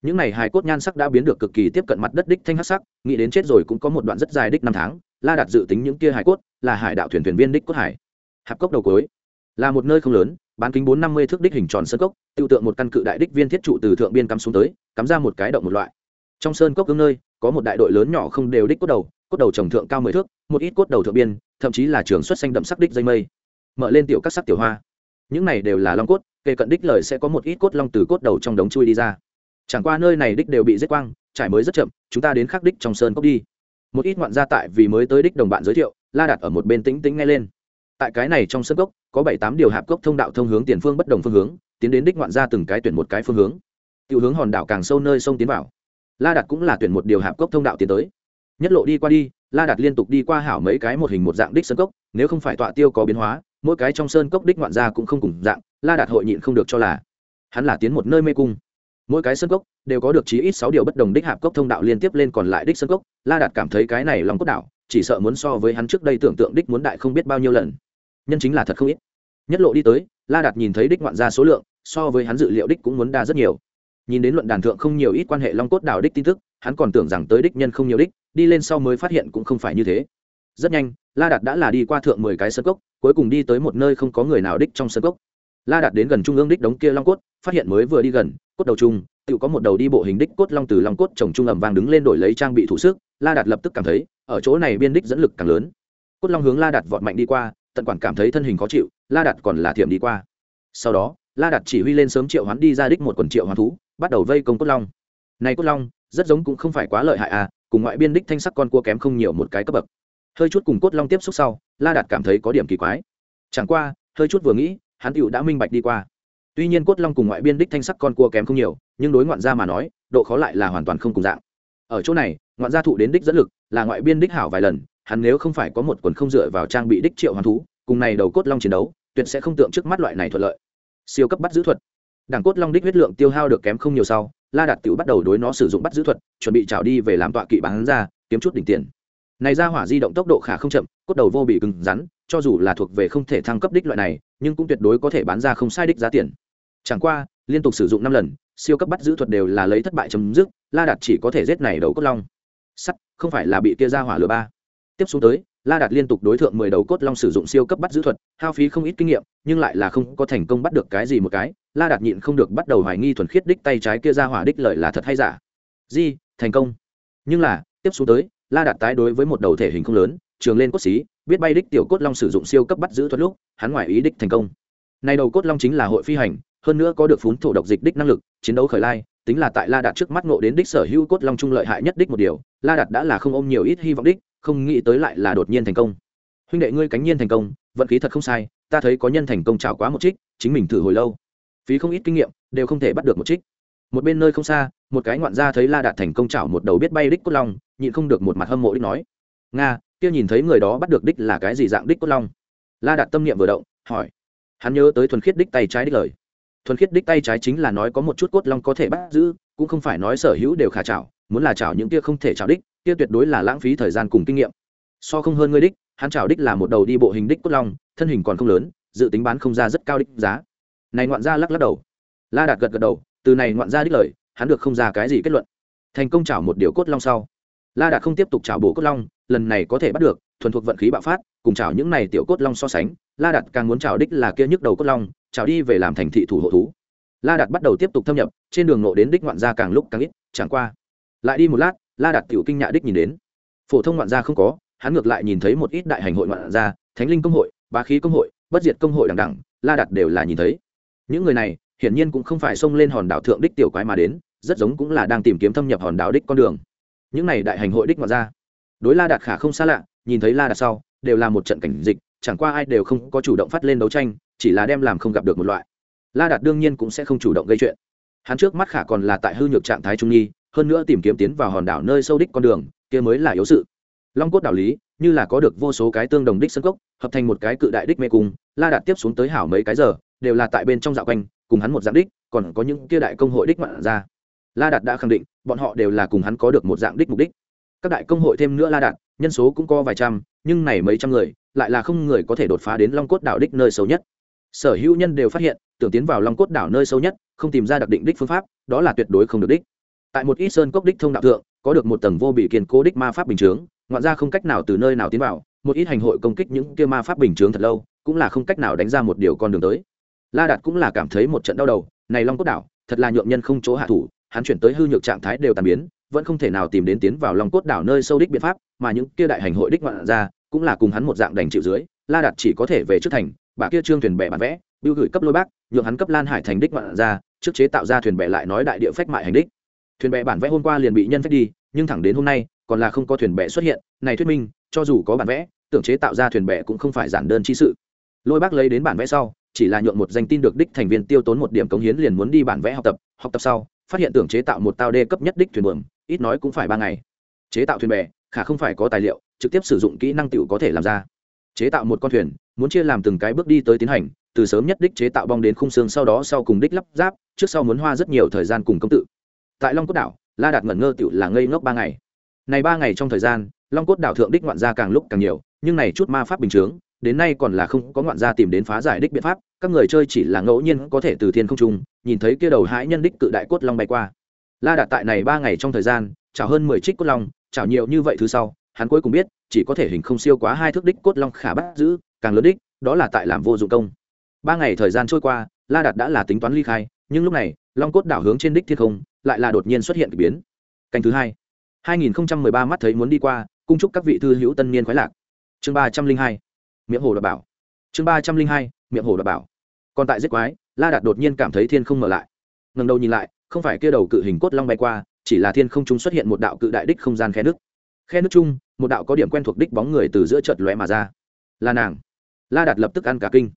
những này hài cốt nhan sắc đã biến được cực kỳ tiếp cận mặt đất đích thanh hát sắc, nghĩ đến chết rồi cũng có một đoạn rất dài đích năm tháng, la đạt dự tính những kia hài cốt là hải đạo thuyền thuyền viên đích cốt hải. Hạp cốc đầu cối là một nơi không lớn, bán kính bốn năm mươi thước đích hình tròn sơn cốc, tiêu tượng một căn cự đại đích viên thiết trụ từ thượng biên cắm xuống tới, cắm ra một cái động một loại. Trong sơn cốc cứng nơi, có một đại đội lớn nhỏ không đều đích cốt đầu cốt đầu trồng thượng cao mười thước, một ít cốt đầu thượng biên, thậm chí là trường xuất xanh đậm sắc đích dây mây. Mở lên tiểu các sắc tiểu hoa. Những này đều là long cốt, kề cận đích lời sẽ có một ít cốt long từ cốt đầu trong đống chui đi ra chẳng qua nơi này đích đều bị giết quang, trải mới rất chậm, chúng ta đến khắc đích trong sơn cốc đi. Một ít ngoạn gia tại vì mới tới đích đồng bạn giới thiệu, la đặt ở một bên tĩnh tĩnh ngay lên. Tại cái này trong sơn cốc, có bảy tám điều hạp cốc thông đạo thông hướng tiền phương bất đồng phương hướng, tiến đến đích ngoạn gia từng cái tuyển một cái phương hướng. Tiểu hướng hòn đảo càng sâu nơi sông tiến vào. La đặt cũng là tuyển một điều hạp cốc thông đạo tiến tới. Nhất lộ đi qua đi, la đặt liên tục đi qua hảo mấy cái một hình một dạng đích sơn cốc, nếu không phải tọa tiêu có biến hóa, mỗi cái trong sơn cốc đích ngoạn gia cũng không cùng dạng, la đạt hội nhịn không được cho là hắn là tiến một nơi mê cung mỗi cái sân cốc đều có được chí ít sáu điều bất đồng đích hạp cốc thông đạo liên tiếp lên còn lại đích sân cốc. La đạt cảm thấy cái này lòng cốt đảo, chỉ sợ muốn so với hắn trước đây tưởng tượng đích muốn đại không biết bao nhiêu lần. Nhân chính là thật không ít. Nhất lộ đi tới, la đạt nhìn thấy đích ngoạn ra số lượng, so với hắn dự liệu đích cũng muốn đa rất nhiều. Nhìn đến luận đàn thượng không nhiều ít quan hệ long cốt đảo đích tin tức, hắn còn tưởng rằng tới đích nhân không nhiều đích, đi lên sau mới phát hiện cũng không phải như thế. Rất nhanh, la đạt đã là đi qua thượng mười cái sân cốc, cuối cùng đi tới một nơi không có người nào đích trong sân cốc la đạt đến gần trung ương đích đống kia long cốt, phát hiện mới vừa đi gần, cốt đầu trung tự có một đầu đi bộ hình đích cốt long từ long cốt trồng trung ẩm vàng đứng lên đổi lấy trang bị thủ sức, la đạt lập tức cảm thấy, ở chỗ này biên đích dẫn lực càng lớn. Cốt long hướng la đạt vọt mạnh đi qua, tận quản cảm thấy thân hình khó chịu, la đạt còn là thiểm đi qua. Sau đó, la đạt chỉ huy lên sớm triệu hoán đi ra đích một quần triệu hoán thú, bắt đầu vây công cốt long. Này cốt long, rất giống cũng không phải quá lợi hại à cùng ngoại biên đích thanh sắc con cua kém không nhiều một cái cấp bậc. Hơi chút cùng cốt long tiếp xúc sau, la đạt cảm thấy có điểm kỳ quái. Chẳng qua, hơi chút vừa nghĩ hắn tựu đã minh bạch đi qua. Tuy nhiên cốt long cùng ngoại biên đích thanh sắc con cua kém không nhiều, nhưng đối ngoạn gia mà nói, độ khó lại là hoàn toàn không cùng dạng. Ở chỗ này, ngoạn gia thụ đến đích dẫn lực là ngoại biên đích hảo vài lần, hắn nếu không phải có một quần không dựa vào trang bị đích triệu hoàn thú, cùng này đầu cốt long chiến đấu, tuyệt sẽ không tượng trước mắt loại này thuận lợi. Siêu cấp bắt giữ thuật. Đảng cốt long đích huyết lượng tiêu hao được kém không nhiều sau, la đạt tiểu bắt đầu đối nó sử dụng bắt giữ thuật, chuẩn bị trào đi về làm tọa kỵ bán ra, kiếm chút đỉnh tiền này ra hỏa di động tốc độ khả không chậm, cốt đầu vô bị cứng rắn, cho dù là thuộc về không thể thăng cấp đích loại này, nhưng cũng tuyệt đối có thể bán ra không sai đích giá tiền. Chẳng qua, liên tục sử dụng năm lần, siêu cấp bắt giữ thuật đều là lấy thất bại chấm dứt, la đạt chỉ có thể giết này đầu cốt long. Sắt, không phải là bị kia ra hỏa lửa ba. Tiếp xuống tới, la đạt liên tục đối tượng mười đầu cốt long sử dụng siêu cấp bắt giữ thuật, hao phí không ít kinh nghiệm, nhưng lại là không có thành công bắt được cái gì một cái, la đạt nhịn không được bắt đầu hoài nghi thuần khiết đích tay trái kia ra hỏa đích lợi là thật hay giả. Di, thành công. Nhưng là, tiếp xuống tới la đạt tái đối với một đầu thể hình không lớn, trường lên cốt xí, biết bay đích tiểu cốt long sử dụng siêu cấp bắt giữ thuật lúc, hắn ngoài ý đích thành công. Nay đầu cốt long chính là hội phi hành, hơn nữa có được phún thổ độc dịch đích năng lực, chiến đấu khởi lai, tính là tại la đạt trước mắt ngộ đến đích sở hữu cốt long trung lợi hại nhất đích một điều, la đạt đã là không ôm nhiều ít hy vọng đích, không nghĩ tới lại là đột nhiên thành công. Huynh đệ ngươi cánh nhiên thành công, vận khí thật không sai, ta thấy có nhân thành công trào quá một trích, chính mình thử hồi lâu. Phí không ít kinh nghiệm, đều không thể bắt được một trích. Một bên nơi không xa, một cái ngoạn gia thấy la đạt thành công trào một đầu biết bay đích cốt long nhịn không được một mặt hâm mộ đích nói. Nga, kia nhìn thấy người đó bắt được đích là cái gì dạng đích cốt long? La đạt tâm niệm vừa động, hỏi. Hắn nhớ tới thuần khiết đích tay trái đích lời. Thuần khiết đích tay trái chính là nói có một chút cốt long có thể bắt giữ, cũng không phải nói sở hữu đều khả chảo. muốn là chảo những kia không thể chảo đích, kia tuyệt đối là lãng phí thời gian cùng kinh nghiệm. So không hơn ngươi đích, hắn chảo đích là một đầu đi bộ hình đích cốt long, thân hình còn không lớn, dự tính bán không ra rất cao đích giá. Này ngoạn gia lắc lắc đầu. La đạt gật gật đầu, từ này ngoạn gia đích lời, hắn được không ra cái gì kết luận. Thành công chảo một điều cốt long sau la đạt không tiếp tục chảo bổ cốt long, lần này có thể bắt được, thuần thuộc vận khí bạo phát, cùng chảo những này tiểu cốt long so sánh, la đạt càng muốn chảo đích là kia nhức đầu cốt long, chảo đi về làm thành thị thủ hộ thú. La đạt bắt đầu tiếp tục thâm nhập, trên đường nộ đến đích ngoạn gia càng lúc càng ít, chẳng qua. Lại đi một lát, la đạt tiểu kinh nhạ đích nhìn đến. Phổ thông ngoạn gia không có, hắn ngược lại nhìn thấy một ít đại hành hội ngoạn gia, thánh linh công hội, bá khí công hội, bất diệt công hội đằng đẳng la đạt đều là nhìn thấy. Những người này, hiển nhiên cũng không phải xông lên hòn đảo thượng đích tiểu quái mà đến, rất giống cũng là đang tìm kiếm thâm nhập hòn đảo đích con đường những này đại hành hội đích ngoạn ra, đối la đạt khả không xa lạ nhìn thấy la đạt sau đều là một trận cảnh dịch chẳng qua ai đều không có chủ động phát lên đấu tranh chỉ là đem làm không gặp được một loại. La đạt đương nhiên cũng sẽ không chủ động gây chuyện. Hắn trước mắt khả còn là tại hư nhược trạng thái trung nhi hơn nữa tìm kiếm tiến vào hòn đảo nơi sâu đích con đường kia mới là yếu sự. Long cốt đảo lý như là có được vô số cái tương đồng đích sân cốc hợp thành một cái cự đại đích mê cung la đạt tiếp xuống tới hảo mấy cái giờ đều là tại bên trong dạo quanh cùng hắn một dạng đích còn có những kia đại công hội đích mặn ra la đạt đã khẳng định, bọn họ đều là cùng hắn có được một dạng đích mục đích. Các đại công hội thêm nữa la đạt, nhân số cũng có vài trăm, nhưng này mấy trăm người, lại là không người có thể đột phá đến long cốt đảo đích nơi sâu nhất. Sở hữu nhân đều phát hiện, tưởng tiến vào long cốt đảo nơi sâu nhất, không tìm ra đặc định đích phương pháp, đó là tuyệt đối không được đích. Tại một ít sơn cốc đích thông đạo thượng, có được một tầng vô bị kiên cố đích ma pháp bình chướng, ngoạn ra không cách nào từ nơi nào tiến vào, một ít hành hội công kích những kia ma pháp bình chướng thật lâu, cũng là không cách nào đánh ra một điều con đường tới. La đạt cũng là cảm thấy một trận đau đầu, này long cốt đảo, thật là nhượng nhân không chỗ hạ thủ hắn chuyển tới hư nhược trạng thái đều tàn biến, vẫn không thể nào tìm đến tiến vào lòng cốt đảo nơi sâu đích biện pháp, mà những kia đại hành hội đích ngoạn ra, cũng là cùng hắn một dạng đành chịu dưới, la đạt chỉ có thể về trước thành, bà kia trương thuyền bè bản vẽ, bưu gửi cấp lôi bác, nhượng hắn cấp lan hải thành đích ngoạn ra, trước chế tạo ra thuyền bè lại nói đại địa phách mại hành đích. Thuyền bè bản vẽ hôm qua liền bị nhân phách đi, nhưng thẳng đến hôm nay, còn là không có thuyền bè xuất hiện, này thuyết minh, cho dù có bản vẽ, tưởng chế tạo ra thuyền bè cũng không phải giản đơn chi sự. Lôi bác lấy đến bản vẽ sau, chỉ là nhượng một danh tin được đích thành viên tiêu tốn một điểm cống hiến liền muốn đi bản vẽ học tập học tập sau phát hiện tưởng chế tạo một tàu đê cấp nhất đích thuyền buồm, ít nói cũng phải ba ngày. Chế tạo thuyền bè, khả không phải có tài liệu, trực tiếp sử dụng kỹ năng tiểu có thể làm ra. Chế tạo một con thuyền, muốn chia làm từng cái bước đi tới tiến hành, từ sớm nhất đích chế tạo bong đến khung xương sau đó sau cùng đích lắp ráp, trước sau muốn hoa rất nhiều thời gian cùng công tự. Tại long cốt đảo, la đạt ngẩn ngơ tiểu là ngây ngốc ba ngày. Này ba ngày trong thời gian, long cốt đảo thượng đích ngoạn gia càng lúc càng nhiều, nhưng này chút ma pháp bình chướng đến nay còn là không có ngoạn gia tìm đến phá giải đích biện pháp, các người chơi chỉ là ngẫu nhiên có thể từ thiên không trung, nhìn thấy kia đầu hãi nhân đích cự đại cốt long bay qua. La đạt tại này ba ngày trong thời gian chào hơn mười trích cốt long chào nhiều như vậy thứ sau, hắn cuối cùng biết, chỉ có thể hình không siêu quá hai thước đích cốt long khả bắt giữ, càng lớn đích, đó là tại làm vô dụng công. Ba ngày thời gian trôi qua, la đạt đã là tính toán ly khai, nhưng lúc này, long cốt đảo hướng trên đích thiên không, lại là đột nhiên xuất hiện k ỳ biến. Canh thứ hai. 2013 mắt thấy muốn đi qua, cung chúc các vị thư hữu tân niên khoái lạc. Chương ba trăm linh hai miệng hồ đ bảo. Chương ba trăm linh hai, miệng hồ đ bảo. Còn tại giết quái, la đạt đột nhiên cảm thấy thiên không mở lại. Ngần đầu nhìn lại, không phải kia đầu cự hình cốt long bay qua, chỉ là thiên không trung xuất hiện một đạo cự đại đích không gian khe nước. Khe nước chung, một đạo có điểm quen thuộc đích bóng người từ giữa chợt lóe mà ra. Là nàng. La đạt lập tức ăn cả kinh.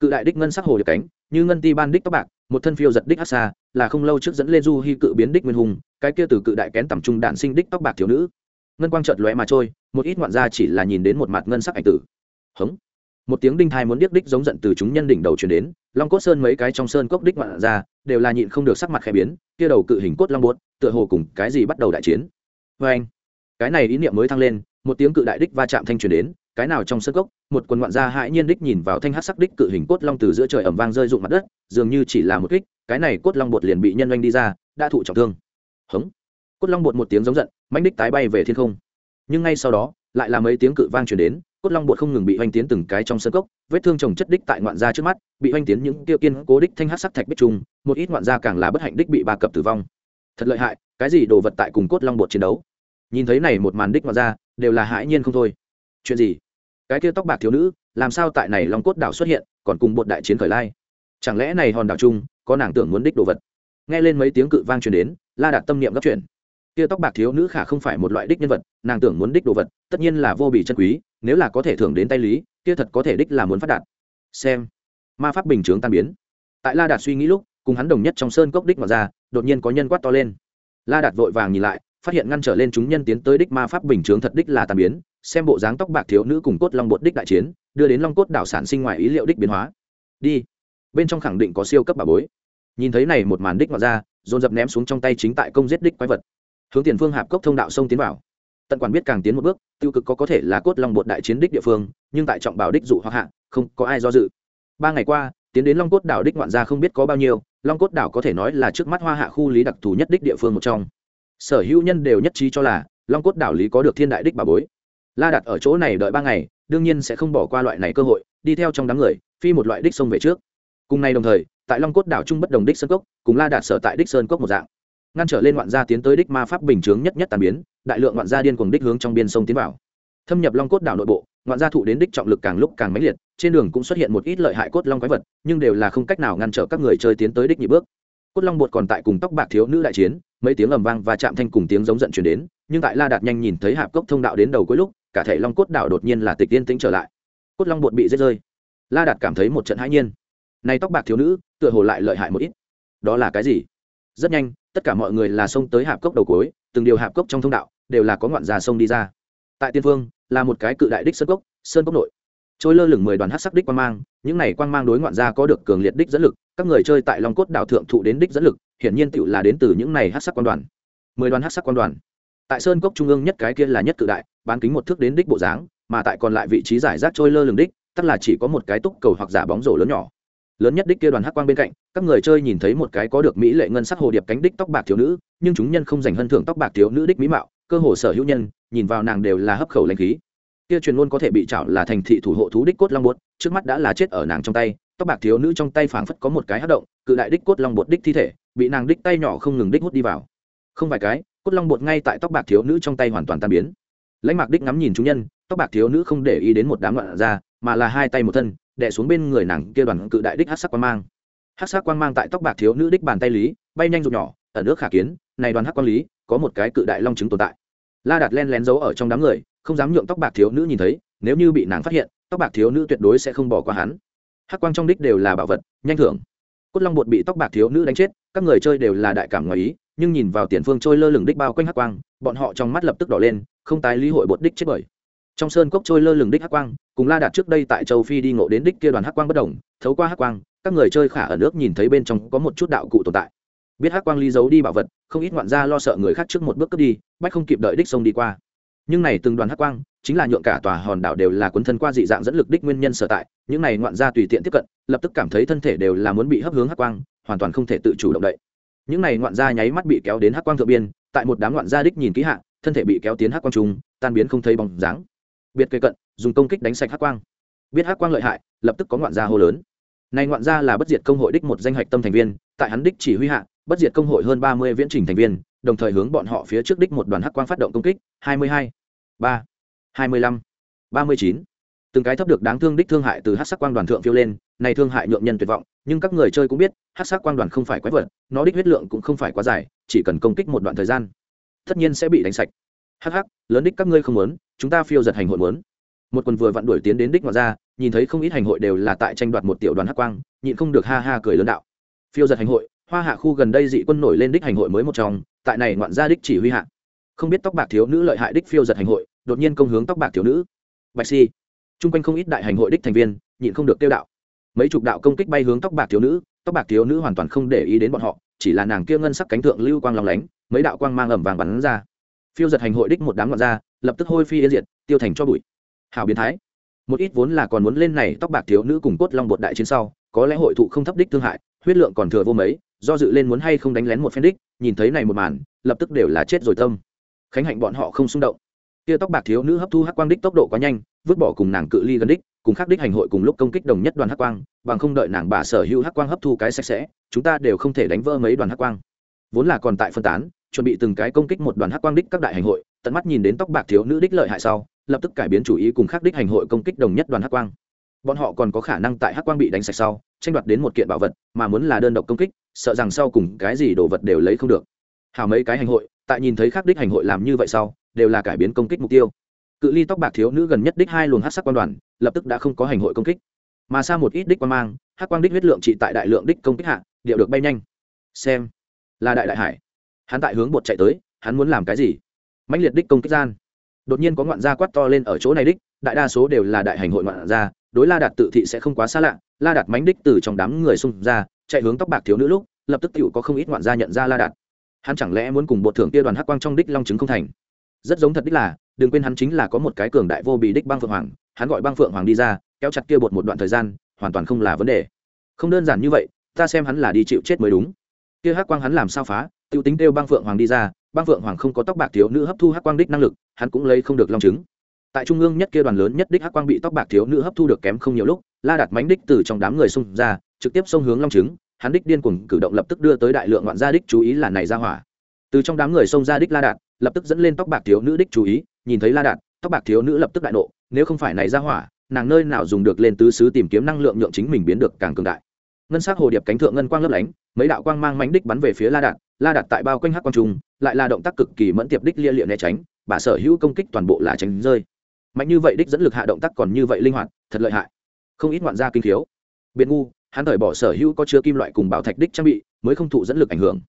Cự đại đích ngân sắc hồ được cánh, như ngân ti ban đích tóc bạc, một thân phiêu giật đích hát xa là không lâu trước dẫn lê du hy cự biến đích nguyên hùng, cái kia từ cự đại kén tầm trung đạn sinh đích tóc bạc thiếu nữ. Ngân quang chợt lóe mà trôi, một ít ngoạn gia chỉ là nhìn đến một mặt ngân sắc ảnh tử hống. Một tiếng đinh thai muốn điếc đích giống giận từ chúng nhân đỉnh đầu truyền đến, long cốt sơn mấy cái trong sơn cốc đích ngoạn ra, đều là nhịn không được sắc mặt khẽ biến, kia đầu cự hình cốt long buốt, tựa hồ cùng cái gì bắt đầu đại chiến. Vê anh, cái này ý niệm mới thăng lên, một tiếng cự đại đích va chạm thanh truyền đến, cái nào trong sơn cốc, một quần ngoạn gia hãi nhiên đích nhìn vào thanh hát sắc đích cự hình cốt long từ giữa trời ẩm vang rơi rụng mặt đất, dường như chỉ là một kích, cái này cốt long bột liền bị nhân oanh đi ra, đã thụ trọng thương. Hống. Cốt long bột một tiếng giống giận, mãnh đích tái bay về thiên không. Nhưng ngay sau đó lại là mấy tiếng cự vang truyền đến, cốt long bột không ngừng bị hoành tiến từng cái trong sân cốc, vết thương chồng chất đích tại ngoạn gia trước mắt, bị hoành tiến những tiêu kiên cố đích thanh hát sắc thạch bích trung một ít ngoạn gia càng là bất hạnh đích bị ba cập tử vong. Thật lợi hại, cái gì đồ vật tại cùng cốt long bột chiến đấu? Nhìn thấy này một màn đích ngoạn gia, đều là hãi nhiên không thôi. Chuyện gì? Cái kia tóc bạc thiếu nữ, làm sao tại này long cốt đảo xuất hiện, còn cùng bột đại chiến khởi lai? Chẳng lẽ này hòn đảo chung, có nàng tưởng muốn đích đồ vật? Nghe lên mấy tiếng cự vang truyền đến, la đạt tâm niệm gấp chuyện kia tóc bạc thiếu nữ khả không phải một loại đích nhân vật, nàng tưởng muốn đích đồ vật, tất nhiên là vô bị chân quý, nếu là có thể thưởng đến tay lý, kia thật có thể đích là muốn phát đạt. Xem. Ma pháp bình chướng tan biến. Tại la đạt suy nghĩ lúc, cùng hắn đồng nhất trong sơn cốc đích mà ra, đột nhiên có nhân quát to lên. La đạt vội vàng nhìn lại, phát hiện ngăn trở lên chúng nhân tiến tới đích ma pháp bình chướng thật đích là tan biến, xem bộ dáng tóc bạc thiếu nữ cùng cốt long bột đích đại chiến, đưa đến long cốt đảo sản sinh ngoài ý liệu đích biến hóa. Đi. Bên trong khẳng định có siêu cấp bà bối. Nhìn thấy này một màn đích mà ra, dồn dập ném xuống trong tay chính tại công giết đích quái vật hướng tiền phương hạp cốc thông đạo sông tiến vào. Tận quản biết càng tiến một bước, tiêu cực có có thể là cốt long bột đại chiến đích địa phương, nhưng tại trọng bảo đích dụ hoặc hạ, không có ai do dự. Ba ngày qua, tiến đến long cốt đảo đích ngoạn gia không biết có bao nhiêu, long cốt đảo có thể nói là trước mắt hoa hạ khu lý đặc thù nhất đích địa phương một trong. Sở hữu nhân đều nhất trí cho là, long cốt đảo lý có được thiên đại đích bà bối. La đặt ở chỗ này đợi ba ngày, đương nhiên sẽ không bỏ qua loại này cơ hội, đi theo trong đám người, phi một loại đích sông về trước. Cùng ngày đồng thời, tại long cốt đảo trung bất đồng đích sơn cốc, cùng la đạt sở tại đích sơn cốc một dạng ngăn trở lên ngoạn gia tiến tới đích ma pháp bình chướng nhất nhất tàn biến, đại lượng ngoạn gia điên cuồng đích hướng trong biên sông tiến vào. Thâm nhập long cốt đảo nội bộ, ngoạn gia thụ đến đích trọng lực càng lúc càng mãnh liệt, trên đường cũng xuất hiện một ít lợi hại cốt long quái vật, nhưng đều là không cách nào ngăn trở các người chơi tiến tới đích nhị bước. Cốt long bột còn tại cùng tóc bạc thiếu nữ đại chiến, mấy tiếng ầm vang và chạm thanh cùng tiếng giống giận chuyển đến, nhưng tại la đạt nhanh nhìn thấy hạp cốc thông đạo đến đầu cuối lúc, cả thể long cốt đảo đột nhiên là tịch yên tĩnh trở lại. Cốt long bột bị giết rơi. La đạt cảm thấy một trận hãi nhiên. Nay tóc bạc thiếu nữ, tựa hồ lại lợi hại một ít. Đó là cái gì? Rất nhanh tất cả mọi người là sông tới hạp cốc đầu cối từng điều hạp cốc trong thông đạo đều là có ngoạn già sông đi ra. Tại tiên phương, là một cái cự đại đích sơn cốc sơn cốc nội. Trôi lơ lửng mười đoàn hát sắc đích quang mang, những này quang mang đối ngoạn gia có được cường liệt đích dẫn lực, các người chơi tại long cốt đảo thượng thụ đến đích dẫn lực, hiển nhiên tựu là đến từ những này hát sắc quan đoàn. Mười đoàn hát sắc quan đoàn. Tại sơn cốc trung ương nhất cái kia là nhất cự đại, bán kính một thước đến đích bộ dáng, mà tại còn lại vị trí giải rác trôi lơ lửng đích tức là chỉ có một cái túc cầu hoặc giả bóng rổ lớn nhỏ lớn nhất đích kia đoàn hắc quang bên cạnh, các người chơi nhìn thấy một cái có được mỹ lệ ngân sắc hồ điệp cánh đích tóc bạc thiếu nữ, nhưng chúng nhân không dành hân thưởng tóc bạc thiếu nữ đích mỹ mạo, cơ hồ sở hữu nhân, nhìn vào nàng đều là hấp khẩu lãnh khí. Kia truyền luôn có thể bị chảo là thành thị thủ hộ thú đích cốt long bột, trước mắt đã là chết ở nàng trong tay, tóc bạc thiếu nữ trong tay phảng phất có một cái hát động, cự đại đích cốt long bột đích thi thể, bị nàng đích tay nhỏ không ngừng đích hút đi vào. Không vài cái, cốt long bột ngay tại tóc bạc thiếu nữ trong tay hoàn toàn tan biến. Lãnh mạc đích ngắm nhìn chúng nhân, tóc bạc thiếu nữ không để ý đến một đám loạn ra, mà là hai tay một thân đè xuống bên người nàng kia đoàn cự đại đích hát sắc quang mang. Hát sắc quang mang tại tóc bạc thiếu nữ đích bàn tay lý, bay nhanh rụt nhỏ ở nước khả kiến, này đoàn hát quang lý, có một cái cự đại long chứng tồn tại. La đạt len lén giấu ở trong đám người, không dám nhượng tóc bạc thiếu nữ nhìn thấy, nếu như bị nàng phát hiện, tóc bạc thiếu nữ tuyệt đối sẽ không bỏ qua hắn. Hát quang trong đích đều là bảo vật, nhanh thưởng. Cốt long bột bị tóc bạc thiếu nữ đánh chết, các người chơi đều là đại cảm ngoài ý, nhưng nhìn vào tiền phương trôi lơ lửng đích bao quanh hát quang, bọn họ trong mắt lập tức đỏ lên, không tái lý hội bột đích chết bởi trong sơn cốc trôi lơ lửng đích hắc quang, cùng la đạt trước đây tại châu phi đi ngộ đến đích kia đoàn hắc quang bất đồng, thấu qua hắc quang, các người chơi khả ở nước nhìn thấy bên trong có một chút đạo cụ tồn tại. Biết hắc quang ly giấu đi bảo vật, không ít ngoạn gia lo sợ người khác trước một bước cướp đi, bách không kịp đợi đích sông đi qua. Nhưng này từng đoàn hắc quang, chính là nhượng cả tòa hòn đảo đều là cuốn thân qua dị dạng dẫn lực đích nguyên nhân sở tại, những này ngoạn gia tùy tiện tiếp cận, lập tức cảm thấy thân thể đều là muốn bị hấp hướng hắc quang, hoàn toàn không thể tự chủ động đậy. Những này ngoạn gia nháy mắt bị kéo đến hắc quang thượng biên, tại một đám ngoạn gia đích nhìn kỹ hạ, thân thể bị kéo tiến hắc quang trung tan biến không thấy bóng dáng biệt cây cận, dùng công kích đánh sạch hắc quang. Biết hắc quang lợi hại, lập tức có ngoạn gia hô lớn. Này ngoạn gia là bất diệt công hội đích một danh hạch tâm thành viên, tại hắn đích chỉ huy hạ, bất diệt công hội hơn ba mươi viễn trình thành viên, đồng thời hướng bọn họ phía trước đích một đoàn hắc quang phát động công kích. Hai mươi hai, ba, hai mươi lăm, ba mươi chín. Từng cái thấp được đáng thương đích thương hại từ hắc sắc quang đoàn thượng phiêu lên, này thương hại nhượng nhân tuyệt vọng, nhưng các người chơi cũng biết, hắc sắc quang đoàn không phải quái vật, nó đích huyết lượng cũng không phải quá dài, chỉ cần công kích một đoạn thời gian, tất nhiên sẽ bị đánh sạch hắc hắc, lớn đích các ngươi không muốn, chúng ta phiêu giật hành hội muốn. Một quần vừa vặn đuổi tiến đến đích ngoại ra, nhìn thấy không ít hành hội đều là tại tranh đoạt một tiểu đoàn hắc quang, nhịn không được ha ha cười lớn đạo. Phiêu giật hành hội, hoa hạ khu gần đây dị quân nổi lên đích hành hội mới một trong, tại này ngoạn gia đích chỉ huy hạ. Không biết tóc bạc thiếu nữ lợi hại đích phiêu giật hành hội, đột nhiên công hướng tóc bạc thiếu nữ. Bạch si, chung quanh không ít đại hành hội đích thành viên, nhịn không được tiêu đạo. Mấy chục đạo công kích bay hướng tóc bạc thiếu nữ, tóc bạc thiếu nữ hoàn toàn không để ý đến bọn họ, chỉ là nàng kia ngân sắc cánh thượng lưu quang lòng lánh, mấy đạo quang mang ẩm vàng bắn ra phiêu giật hành hội đích một đám ngọn ra lập tức hôi phi yên diệt, tiêu thành cho bụi. Hảo biến thái. Một ít vốn là còn muốn lên này tóc bạc thiếu nữ cùng cốt long bột đại chiến sau, có lẽ hội thụ không thấp đích thương hại, huyết lượng còn thừa vô mấy, do dự lên muốn hay không đánh lén một phen đích, nhìn thấy này một màn, lập tức đều là chết rồi tâm. Khánh hạnh bọn họ không xung động. Kia tóc bạc thiếu nữ hấp thu hắc quang đích tốc độ quá nhanh, vứt bỏ cùng nàng cự ly gần đích, cùng khắc đích hành hội cùng lúc công kích đồng nhất đoàn hắc quang, bằng không đợi nàng bà sở hữu hắc quang hấp thu cái sạch sẽ, chúng ta đều không thể đánh vỡ mấy đoàn hắc quang. Vốn là còn tại phân tán chuẩn bị từng cái công kích một đoàn hắc quang đích các đại hành hội, tận mắt nhìn đến tóc bạc thiếu nữ đích lợi hại sau, lập tức cải biến chủ ý cùng khắc đích hành hội công kích đồng nhất đoàn hắc quang. Bọn họ còn có khả năng tại hắc quang bị đánh sạch sau, tranh đoạt đến một kiện bảo vật, mà muốn là đơn độc công kích, sợ rằng sau cùng cái gì đồ vật đều lấy không được. Hào mấy cái hành hội, tại nhìn thấy khắc đích hành hội làm như vậy sau, đều là cải biến công kích mục tiêu. Cự ly tóc bạc thiếu nữ gần nhất đích hai luồng hát sắc quan đoàn, lập tức đã không có hành hội công kích. Mà xa một ít đích quan mang hát quang đích huyết lượng trị tại đại lượng đích công kích hạ, điệu được bay nhanh. Xem, là đại đại hải hắn tại hướng bột chạy tới, hắn muốn làm cái gì? Mạnh liệt đích công kích gian. Đột nhiên có ngoạn gia quát to lên ở chỗ này đích, đại đa số đều là đại hành hội ngoạn gia, đối la đạt tự thị sẽ không quá xa lạ. La đạt mánh đích từ trong đám người xung ra, chạy hướng tóc bạc thiếu nữ lúc, lập tức tựu có không ít ngoạn gia nhận ra la đạt. Hắn chẳng lẽ muốn cùng bột thưởng kia đoàn hắc quang trong đích long chứng không thành? Rất giống thật đích là, đừng quên hắn chính là có một cái cường đại vô bị đích băng phượng hoàng, hắn gọi băng phượng hoàng đi ra, kéo chặt kia bột một đoạn thời gian, hoàn toàn không là vấn đề. Không đơn giản như vậy, ta xem hắn là đi chịu chết mới đúng. Kia hắc quang hắn làm sao phá? Tiêu tính kêu băng phượng hoàng đi ra, băng phượng hoàng không có tóc bạc thiếu nữ hấp thu hắc quang đích năng lực, hắn cũng lấy không được long chứng. Tại trung ương nhất kia đoàn lớn nhất đích hắc quang bị tóc bạc thiếu nữ hấp thu được kém không nhiều lúc, la đặt mánh đích từ trong đám người xung ra, trực tiếp xông hướng long chứng, hắn đích điên cuồng cử động lập tức đưa tới đại lượng ngoạn gia đích chú ý là này ra hỏa. Từ trong đám người xông ra đích la đạt, lập tức dẫn lên tóc bạc thiếu nữ đích chú ý, nhìn thấy la đạt, tóc bạc thiếu nữ lập tức đại nộ, nếu không phải này ra hỏa, nàng nơi nào dùng được lên tứ xứ tìm kiếm năng lượng nhượng chính mình biến được càng cường đại. Ngân sắc hồ điệp cánh thượng ngân quang lấp lánh, mấy đạo quang mang mánh đích bắn về phía la đạt la đặt tại bao quanh hắc quang trung, lại là động tác cực kỳ mẫn tiệp đích lia liệm né tránh, bà sở hữu công kích toàn bộ là tránh rơi. Mạnh như vậy đích dẫn lực hạ động tác còn như vậy linh hoạt, thật lợi hại. Không ít ngoạn gia kinh thiếu biệt ngu, hắn thời bỏ sở hữu có chứa kim loại cùng bảo thạch đích trang bị, mới không thụ dẫn lực ảnh hưởng.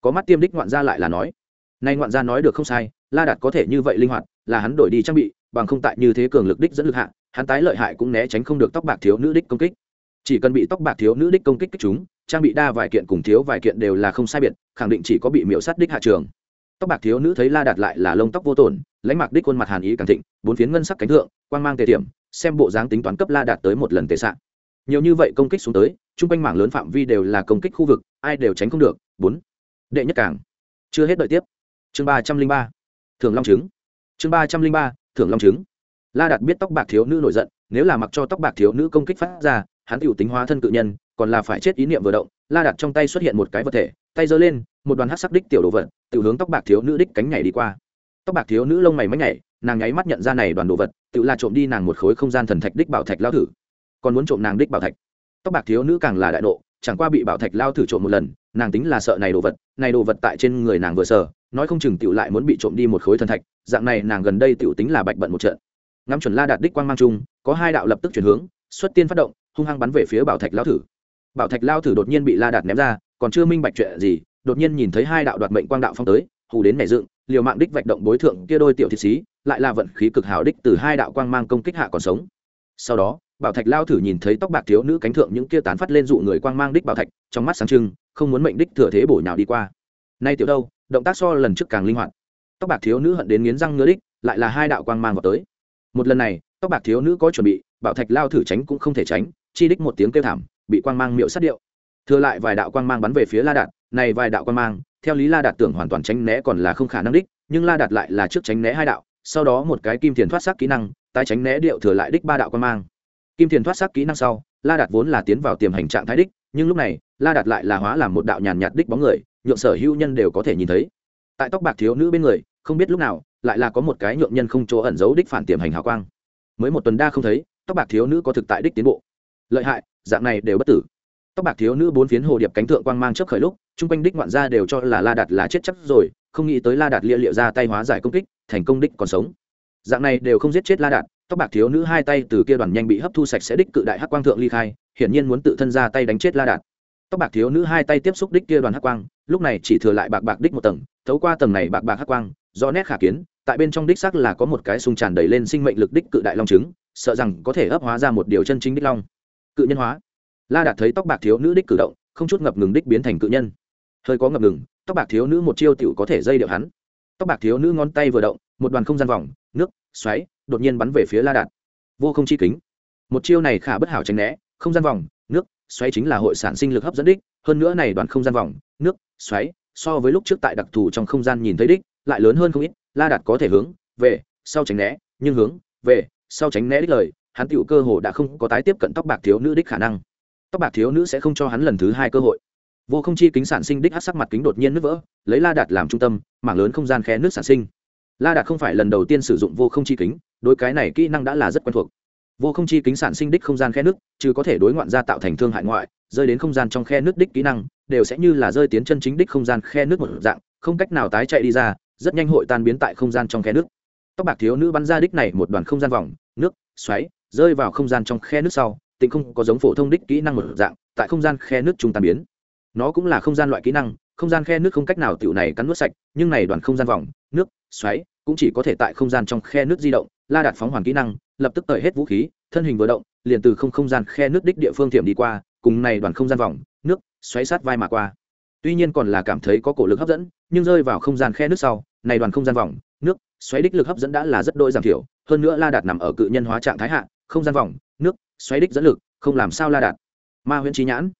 Có mắt tiêm đích ngoạn gia lại là nói, nay ngoạn gia nói được không sai, la đạt có thể như vậy linh hoạt, là hắn đổi đi trang bị, bằng không tại như thế cường lực đích dẫn lực hạ, hắn tái lợi hại cũng né tránh không được tóc bạc thiếu nữ đích công kích. Chỉ cần bị tóc bạc thiếu nữ đích công kích kích chúng trang bị đa vài kiện cùng thiếu vài kiện đều là không sai biệt, khẳng định chỉ có bị miễu sát đích hạ trường. Tóc bạc thiếu nữ thấy la đạt lại là lông tóc vô tổn, lãnh mạc đích khuôn mặt hàn ý càng thịnh, bốn phiến ngân sắc cánh thượng, quang mang tề điểm xem bộ dáng tính toán cấp la đạt tới một lần tệ sạn. Nhiều như vậy công kích xuống tới, chung quanh mảng lớn phạm vi đều là công kích khu vực, ai đều tránh không được. Bốn, đệ nhất cảng. Chưa hết đợi tiếp. Chương ba trăm linh ba, thưởng long trứng. Chương ba trăm linh ba, thưởng long trứng. La đạt biết tóc bạc thiếu nữ nổi giận, nếu là mặc cho tóc bạc thiếu nữ công kích phát ra, hắn tự tính hóa thân cự nhân còn là phải chết ý niệm vừa động, la đạt trong tay xuất hiện một cái vật thể, tay giơ lên, một đoàn hát sắc đích tiểu đồ vật, tự hướng tóc bạc thiếu nữ đích cánh nhảy đi qua. Tóc bạc thiếu nữ lông mày máy nhảy, nàng nháy mắt nhận ra này đoàn đồ vật, tự là trộm đi nàng một khối không gian thần thạch đích bảo thạch lao thử. Còn muốn trộm nàng đích bảo thạch. Tóc bạc thiếu nữ càng là đại nộ, chẳng qua bị bảo thạch lao thử trộm một lần, nàng tính là sợ này đồ vật, này đồ vật tại trên người nàng vừa sờ, nói không chừng tiểu lại muốn bị trộm đi một khối thần thạch, dạng này nàng gần đây tiểu tính là bạch bận một trận. Ngắm chuẩn la đạt đích quang mang chung, có hai đạo lập tức chuyển hướng, xuất tiên phát động, hung hăng bắn về phía bảo thạch lao thử bảo thạch lao thử đột nhiên bị la đạt ném ra, còn chưa minh bạch chuyện gì, đột nhiên nhìn thấy hai đạo đoạt mệnh quang đạo phong tới, hù đến nảy dựng, liều mạng đích vạch động bối thượng kia đôi tiểu thị sĩ, lại là vận khí cực hào đích từ hai đạo quang mang công kích hạ còn sống. Sau đó, bảo thạch lao thử nhìn thấy tóc bạc thiếu nữ cánh thượng những kia tán phát lên dụ người quang mang đích bảo thạch, trong mắt sáng trưng, không muốn mệnh đích thừa thế bổ nhào đi qua. Nay tiểu đâu, động tác so lần trước càng linh hoạt. Tóc bạc thiếu nữ hận đến nghiến răng ngứa đích, lại là hai đạo quang mang vào tới. Một lần này, tóc bạc thiếu nữ có chuẩn bị, bảo thạch lao thử tránh cũng không thể tránh, chi đích một tiếng kêu thảm bị quang mang miệu sát điệu. Thừa lại vài đạo quang mang bắn về phía la đạt, này vài đạo quang mang, theo lý la đạt tưởng hoàn toàn tránh né còn là không khả năng đích, nhưng la đạt lại là trước tránh né hai đạo, sau đó một cái kim tiền thoát sắc kỹ năng, tái tránh né điệu thừa lại đích ba đạo quang mang. Kim tiền thoát sắc kỹ năng sau, la đạt vốn là tiến vào tiềm hành trạng thái đích, nhưng lúc này, la đạt lại là hóa làm một đạo nhàn nhạt đích bóng người, nhượng sở hữu nhân đều có thể nhìn thấy. Tại tóc bạc thiếu nữ bên người, không biết lúc nào, lại là có một cái nhượng nhân không chỗ ẩn giấu đích phản tiềm hành hào quang. Mới một tuần đa không thấy, tóc bạc thiếu nữ có thực tại đích tiến bộ. Lợi hại dạng này đều bất tử. Tóc bạc thiếu nữ bốn phiến hồ điệp cánh thượng quang mang chấp khởi lúc, chung quanh đích ngoạn gia đều cho là la đạt là chết chắc rồi, không nghĩ tới la đạt lia liệu ra tay hóa giải công kích, thành công đích còn sống. Dạng này đều không giết chết la đạt, tóc bạc thiếu nữ hai tay từ kia đoàn nhanh bị hấp thu sạch sẽ đích cự đại hắc quang thượng ly khai, hiển nhiên muốn tự thân ra tay đánh chết la đạt. Tóc bạc thiếu nữ hai tay tiếp xúc đích kia đoàn hắc quang, lúc này chỉ thừa lại bạc bạc đích một tầng, thấu qua tầng này bạc bạc hắc quang do nét khả kiến, tại bên trong đích xác là có một cái sung tràn đầy lên sinh mệnh lực đích cự đại long trứng, sợ rằng có thể ấp hóa ra một điều chân chính đích long cự nhân hóa. La đạt thấy tóc bạc thiếu nữ đích cử động, không chút ngập ngừng đích biến thành cự nhân. Hơi có ngập ngừng, tóc bạc thiếu nữ một chiêu tiểu có thể dây điệu hắn. Tóc bạc thiếu nữ ngón tay vừa động, một đoàn không gian vòng, nước, xoáy, đột nhiên bắn về phía la đạt. Vô không chi kính. Một chiêu này khả bất hảo tránh né, không gian vòng, nước, xoáy chính là hội sản sinh lực hấp dẫn đích, hơn nữa này đoàn không gian vòng, nước, xoáy, so với lúc trước tại đặc thù trong không gian nhìn thấy đích, lại lớn hơn không ít, la đạt có thể hướng, về, sau tránh né, nhưng hướng, về, sau tránh né đích lời hắn tựu cơ hồ đã không có tái tiếp cận tóc bạc thiếu nữ đích khả năng. Tóc bạc thiếu nữ sẽ không cho hắn lần thứ hai cơ hội. Vô không chi kính sản sinh đích hát sắc mặt kính đột nhiên nứt vỡ, lấy la đạt làm trung tâm, mảng lớn không gian khe nước sản sinh. La đạt không phải lần đầu tiên sử dụng vô không chi kính, đối cái này kỹ năng đã là rất quen thuộc. Vô không chi kính sản sinh đích không gian khe nước chứ có thể đối ngoạn ra tạo thành thương hại ngoại, rơi đến không gian trong khe nước đích kỹ năng, đều sẽ như là rơi tiến chân chính đích không gian khe nước một dạng, không cách nào tái chạy đi ra, rất nhanh hội tan biến tại không gian trong khe nước tóc bạc thiếu nữ bắn ra đích này một đoàn không gian vòng, nước, xoáy rơi vào không gian trong khe nước sau tịnh không có giống phổ thông đích kỹ năng một dạng tại không gian khe nước trung tan biến nó cũng là không gian loại kỹ năng không gian khe nước không cách nào tiểu này cắn nuốt sạch nhưng này đoàn không gian vòng nước xoáy cũng chỉ có thể tại không gian trong khe nước di động la đạt phóng hoàn kỹ năng lập tức tời hết vũ khí thân hình vừa động liền từ không không gian khe nước đích địa phương thiểm đi qua cùng này đoàn không gian vòng nước xoáy sát vai mà qua tuy nhiên còn là cảm thấy có cổ lực hấp dẫn nhưng rơi vào không gian khe nước sau này đoàn không gian vòng xoáy đích lực hấp dẫn đã là rất đôi giảm thiểu, hơn nữa la đạt nằm ở cự nhân hóa trạng thái hạ, không gian vòng, nước, xoáy đích dẫn lực, không làm sao la đạt. Ma huyễn trí nhãn.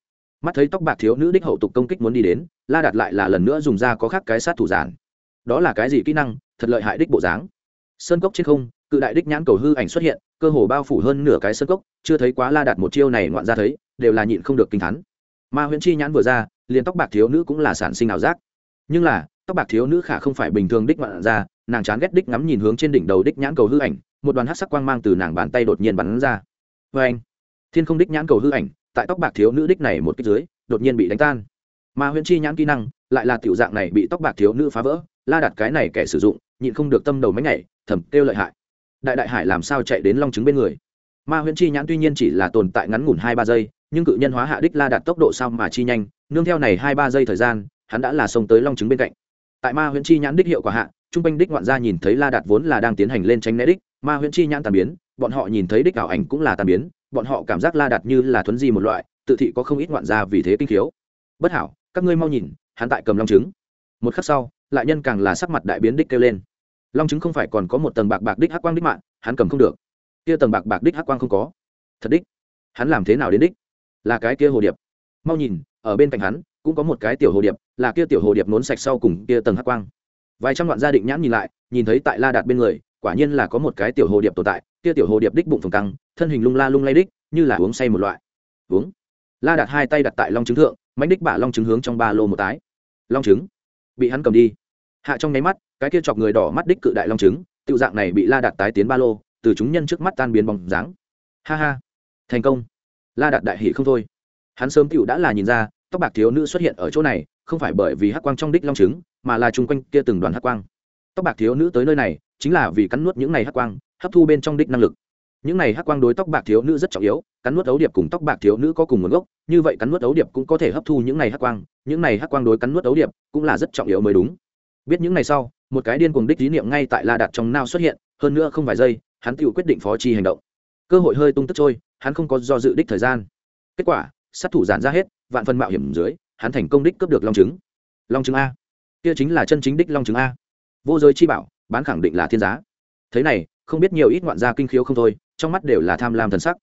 Mắt thấy tóc bạc thiếu nữ đích hậu tục công kích muốn đi đến, la đạt lại là lần nữa dùng ra có khác cái sát thủ giản. Đó là cái gì kỹ năng, thật lợi hại đích bộ dáng. Sơn cốc trên không, cự đại đích nhãn cầu hư ảnh xuất hiện, cơ hồ bao phủ hơn nửa cái sơn cốc, chưa thấy quá la đạt một chiêu này ngoạn ra thấy, đều là nhịn không được kinh thắn ma huyễn chi nhãn vừa ra, liền tóc bạc thiếu nữ cũng là sản sinh ảo giác. Nhưng là, tóc bạc thiếu nữ khả không phải bình thường đích ngoạn ra nàng chán ghét đích ngắm nhìn hướng trên đỉnh đầu đích nhãn cầu hư ảnh, một đoàn hát sắc quang mang từ nàng bàn tay đột nhiên bắn ra. Vê anh, thiên không đích nhãn cầu hư ảnh, tại tóc bạc thiếu nữ đích này một cái dưới, đột nhiên bị đánh tan. Mà huyễn chi nhãn kỹ năng, lại là tiểu dạng này bị tóc bạc thiếu nữ phá vỡ, la đặt cái này kẻ sử dụng, nhịn không được tâm đầu mấy ngày thầm kêu lợi hại. Đại đại hải làm sao chạy đến long trứng bên người? Ma huyễn chi nhãn tuy nhiên chỉ là tồn tại ngắn ngủn hai ba giây, nhưng cự nhân hóa hạ đích la đạt tốc độ sao mà chi nhanh, nương theo này hai ba giây thời gian, hắn đã là xông tới long trứng bên cạnh. Tại ma huyễn chi nhãn đích hiệu quả hạ trung quanh đích ngoạn gia nhìn thấy la đạt vốn là đang tiến hành lên tránh né đích, ma huyễn chi nhãn tàn biến, bọn họ nhìn thấy đích ảo ảnh cũng là tàn biến, bọn họ cảm giác la đạt như là thuấn di một loại, tự thị có không ít ngoạn gia vì thế kinh khiếu. Bất hảo, các ngươi mau nhìn, hắn tại cầm long trứng. Một khắc sau, lại nhân càng là sắc mặt đại biến đích kêu lên. Long trứng không phải còn có một tầng bạc bạc đích hắc quang đích mạng, hắn cầm không được. Kia tầng bạc bạc đích hắc quang không có. Thật đích. Hắn làm thế nào đến đích? Là cái kia hồ điệp. Mau nhìn, ở bên cạnh hắn, cũng có một cái tiểu hồ điệp, là kia tiểu hồ điệp nốn sạch sau cùng kia tầng hắc quang vài trăm đoạn gia định nhãn nhìn lại, nhìn thấy tại la đạt bên người, quả nhiên là có một cái tiểu hồ điệp tồn tại, kia tiểu hồ điệp đích bụng phồng căng, thân hình lung la lung lay đích, như là uống say một loại. Uống. La đạt hai tay đặt tại long trứng thượng mánh đích bả long trứng hướng trong ba lô một tái. Long trứng. Bị hắn cầm đi. Hạ trong nháy mắt, cái kia chọc người đỏ mắt đích cự đại long trứng tự dạng này bị la đạt tái tiến ba lô, từ chúng nhân trước mắt tan biến bóng dáng. Ha ha. Thành công. La đạt đại hỷ không thôi. Hắn sớm tựu đã là nhìn ra, tóc bạc thiếu nữ xuất hiện ở chỗ này không phải bởi vì hắc quang trong đích long trứng, mà là chung quanh kia từng đoàn hắc quang. Tóc bạc thiếu nữ tới nơi này, chính là vì cắn nuốt những này hắc quang, hấp thu bên trong đích năng lực. Những này hắc quang đối tóc bạc thiếu nữ rất trọng yếu, cắn nuốt ấu điệp cùng tóc bạc thiếu nữ có cùng nguồn gốc, như vậy cắn nuốt ấu điệp cũng có thể hấp thu những này hắc quang, những này hắc quang đối cắn nuốt ấu điệp cũng là rất trọng yếu mới đúng. Biết những này sau, một cái điên cuồng đích lý niệm ngay tại la đạt trong nao xuất hiện, hơn nữa không vài giây, hắn tự quyết định phó chi hành động. Cơ hội hơi tung tức trôi, hắn không có do dự đích thời gian. Kết quả, sát thủ giản ra hết, vạn phân mạo hiểm dưới hắn thành công đích cướp được long trứng long trứng a. Kia chính là chân chính đích long trứng a. Vô giới chi bảo bán khẳng định là thiên giá. Thế này không biết nhiều ít ngoạn gia kinh khiếu không thôi trong mắt đều là tham lam thần sắc.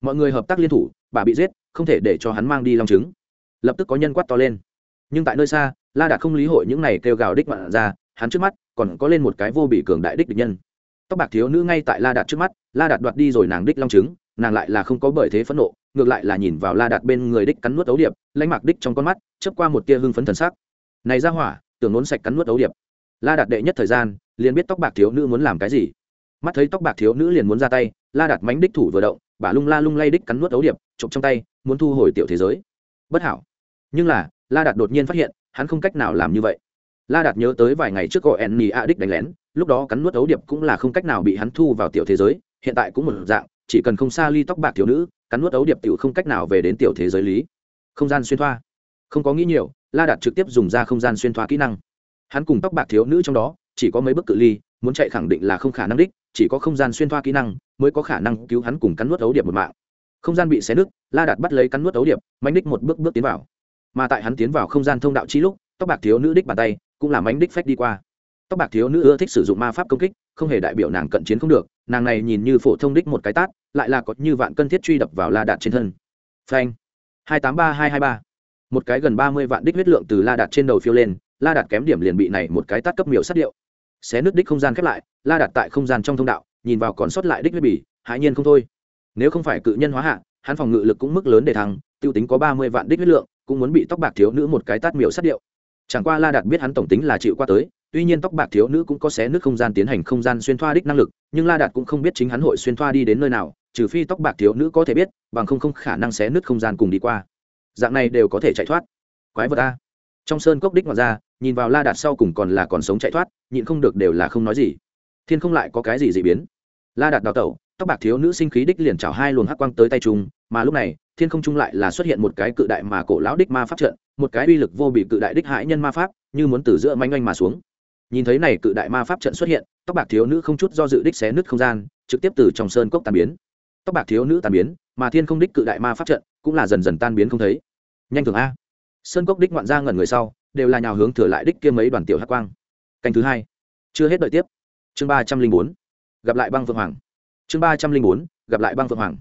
Mọi người hợp tác liên thủ bà bị giết không thể để cho hắn mang đi long trứng lập tức có nhân quát to lên. Nhưng tại nơi xa la đạt không lý hội những này kêu gào đích ngoạn gia, hắn trước mắt còn có lên một cái vô bị cường đại đích địch nhân. Tóc bạc thiếu nữ ngay tại la đạt trước mắt la đạt đoạt đi rồi nàng đích long trứng nàng lại là không có bởi thế phẫn nộ, ngược lại là nhìn vào la đạt bên người đích cắn nuốt ấu điệp, lãnh mạc đích trong con mắt, chớp qua một tia hưng phấn thần sắc. Này ra hỏa, tưởng nốn sạch cắn nuốt ấu điệp. La đạt đệ nhất thời gian, liền biết tóc bạc thiếu nữ muốn làm cái gì. Mắt thấy tóc bạc thiếu nữ liền muốn ra tay, la đạt mánh đích thủ vừa động, bà lung la lung lay đích cắn nuốt ấu điệp, chụp trong tay, muốn thu hồi tiểu thế giới. Bất hảo. Nhưng là, la đạt đột nhiên phát hiện, hắn không cách nào làm như vậy. La đạt nhớ tới vài ngày trước gọi enni a đích đánh lén, lúc đó cắn nuốt ấu điệp cũng là không cách nào bị hắn thu vào tiểu thế giới, hiện tại cũng một dạng chỉ cần không xa ly tóc bạc thiếu nữ, cắn nuốt ấu điệp tiểu không cách nào về đến tiểu thế giới lý. Không gian xuyên thoa. Không có nghĩ nhiều, la đạt trực tiếp dùng ra không gian xuyên thoa kỹ năng. Hắn cùng tóc bạc thiếu nữ trong đó, chỉ có mấy bước cự ly, muốn chạy khẳng định là không khả năng đích, chỉ có không gian xuyên thoa kỹ năng mới có khả năng cứu hắn cùng cắn nuốt ấu điệp một mạng. Không gian bị xé nứt, la đạt bắt lấy cắn nuốt ấu điệp mánh đích một bước bước tiến vào. Mà tại hắn tiến vào không gian thông đạo chi lúc, tóc bạc thiếu nữ đích bàn tay cũng là mánh đích phách đi qua tóc bạc thiếu nữ ưa thích sử dụng ma pháp công kích, không hề đại biểu nàng cận chiến không được, nàng này nhìn như phổ thông đích một cái tát, lại là có như vạn cân thiết truy đập vào la đạt trên thân. Phanh. Hai tám ba, hai hai ba. Một cái gần ba mươi vạn đích huyết lượng từ la đạt trên đầu phiêu lên, la đạt kém điểm liền bị này một cái tát cấp miểu sát điệu. Xé nước đích không gian khép lại, la đạt tại không gian trong thông đạo, nhìn vào còn sót lại đích huyết bỉ hãi nhiên không thôi. Nếu không phải cự nhân hóa hạ, hắn phòng ngự lực cũng mức lớn để thắng tiêu tính có ba mươi vạn đích huyết lượng, cũng muốn bị tóc bạc thiếu nữ một cái tát miệu sát điệu. Chẳng qua la đạt biết hắn tổng tính là chịu qua tới tuy nhiên tóc bạc thiếu nữ cũng có xé nước không gian tiến hành không gian xuyên thoa đích năng lực, nhưng la đạt cũng không biết chính hắn hội xuyên thoa đi đến nơi nào, trừ phi tóc bạc thiếu nữ có thể biết, bằng không không khả năng xé nước không gian cùng đi qua. Dạng này đều có thể chạy thoát. Quái vật a. Trong sơn cốc đích ngoài ra nhìn vào la đạt sau cùng còn là còn sống chạy thoát, nhịn không được đều là không nói gì. Thiên không lại có cái gì dị biến? La đạt đào tẩu, tóc bạc thiếu nữ sinh khí đích liền chảo hai luồng hắc quang tới tay trung mà lúc này, thiên không trung lại là xuất hiện một cái cự đại mà cổ lão đích ma pháp trận, một cái uy lực vô bị cự đại đích hãi nhân ma pháp, như muốn từ giữa manh oanh mà xuống nhìn thấy này cự đại ma pháp trận xuất hiện, tóc bạc thiếu nữ không chút do dự đích xé nứt không gian, trực tiếp từ trong sơn cốc tàn biến. Tóc bạc thiếu nữ tàn biến, mà thiên không đích cự đại ma pháp trận cũng là dần dần tan biến không thấy. Nhanh thường a. Sơn cốc đích ngoạn ra ngẩn người sau, đều là nhào hướng thừa lại đích kia mấy đoàn tiểu hắc quang. Canh thứ hai. Chưa hết đợi tiếp. Chương ba trăm linh bốn. Gặp lại băng phượng hoàng. Chương ba trăm linh bốn. Gặp lại băng phượng hoàng.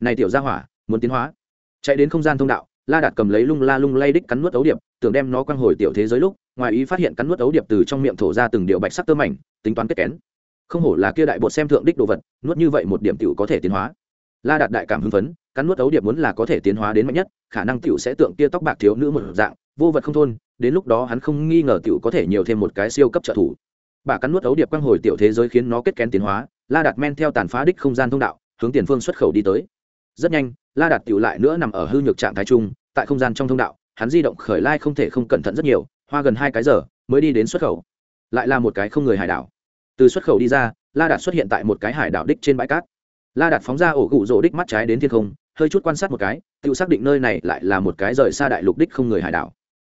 Này tiểu gia hỏa, muốn tiến hóa. Chạy đến không gian thông đạo la đạt cầm lấy lung la lung lay đích cắn nuốt ấu điệp, tưởng đem nó quăng hồi tiểu thế giới lúc, ngoài ý phát hiện cắn nuốt ấu điệp từ trong miệng thổ ra từng điệu bạch sắc tơ mảnh, tính toán kết kén. Không hổ là kia đại bột xem thượng đích đồ vật, nuốt như vậy một điểm tiểu có thể tiến hóa. La đạt đại cảm hưng phấn, cắn nuốt ấu điệp muốn là có thể tiến hóa đến mạnh nhất, khả năng tiểu sẽ tượng kia tóc bạc thiếu nữ một dạng, vô vật không thôn, đến lúc đó hắn không nghi ngờ tiểu có thể nhiều thêm một cái siêu cấp trợ thủ. Bà cắn nuốt ấu điệp quang hồi tiểu thế giới khiến nó kết kén tiến hóa, la đạt men theo tàn phá đích không gian thông đạo, hướng tiền phương xuất khẩu đi tới rất nhanh, la đạt tiểu lại nữa nằm ở hư nhược trạng thái trung tại không gian trong thông đạo, hắn di động khởi lai không thể không cẩn thận rất nhiều, hoa gần hai cái giờ mới đi đến xuất khẩu. Lại là một cái không người hải đảo. Từ xuất khẩu đi ra, la đạt xuất hiện tại một cái hải đảo đích trên bãi cát. La đạt phóng ra ổ gụ rỗ đích mắt trái đến thiên không, hơi chút quan sát một cái, tự xác định nơi này lại là một cái rời xa đại lục đích không người hải đảo.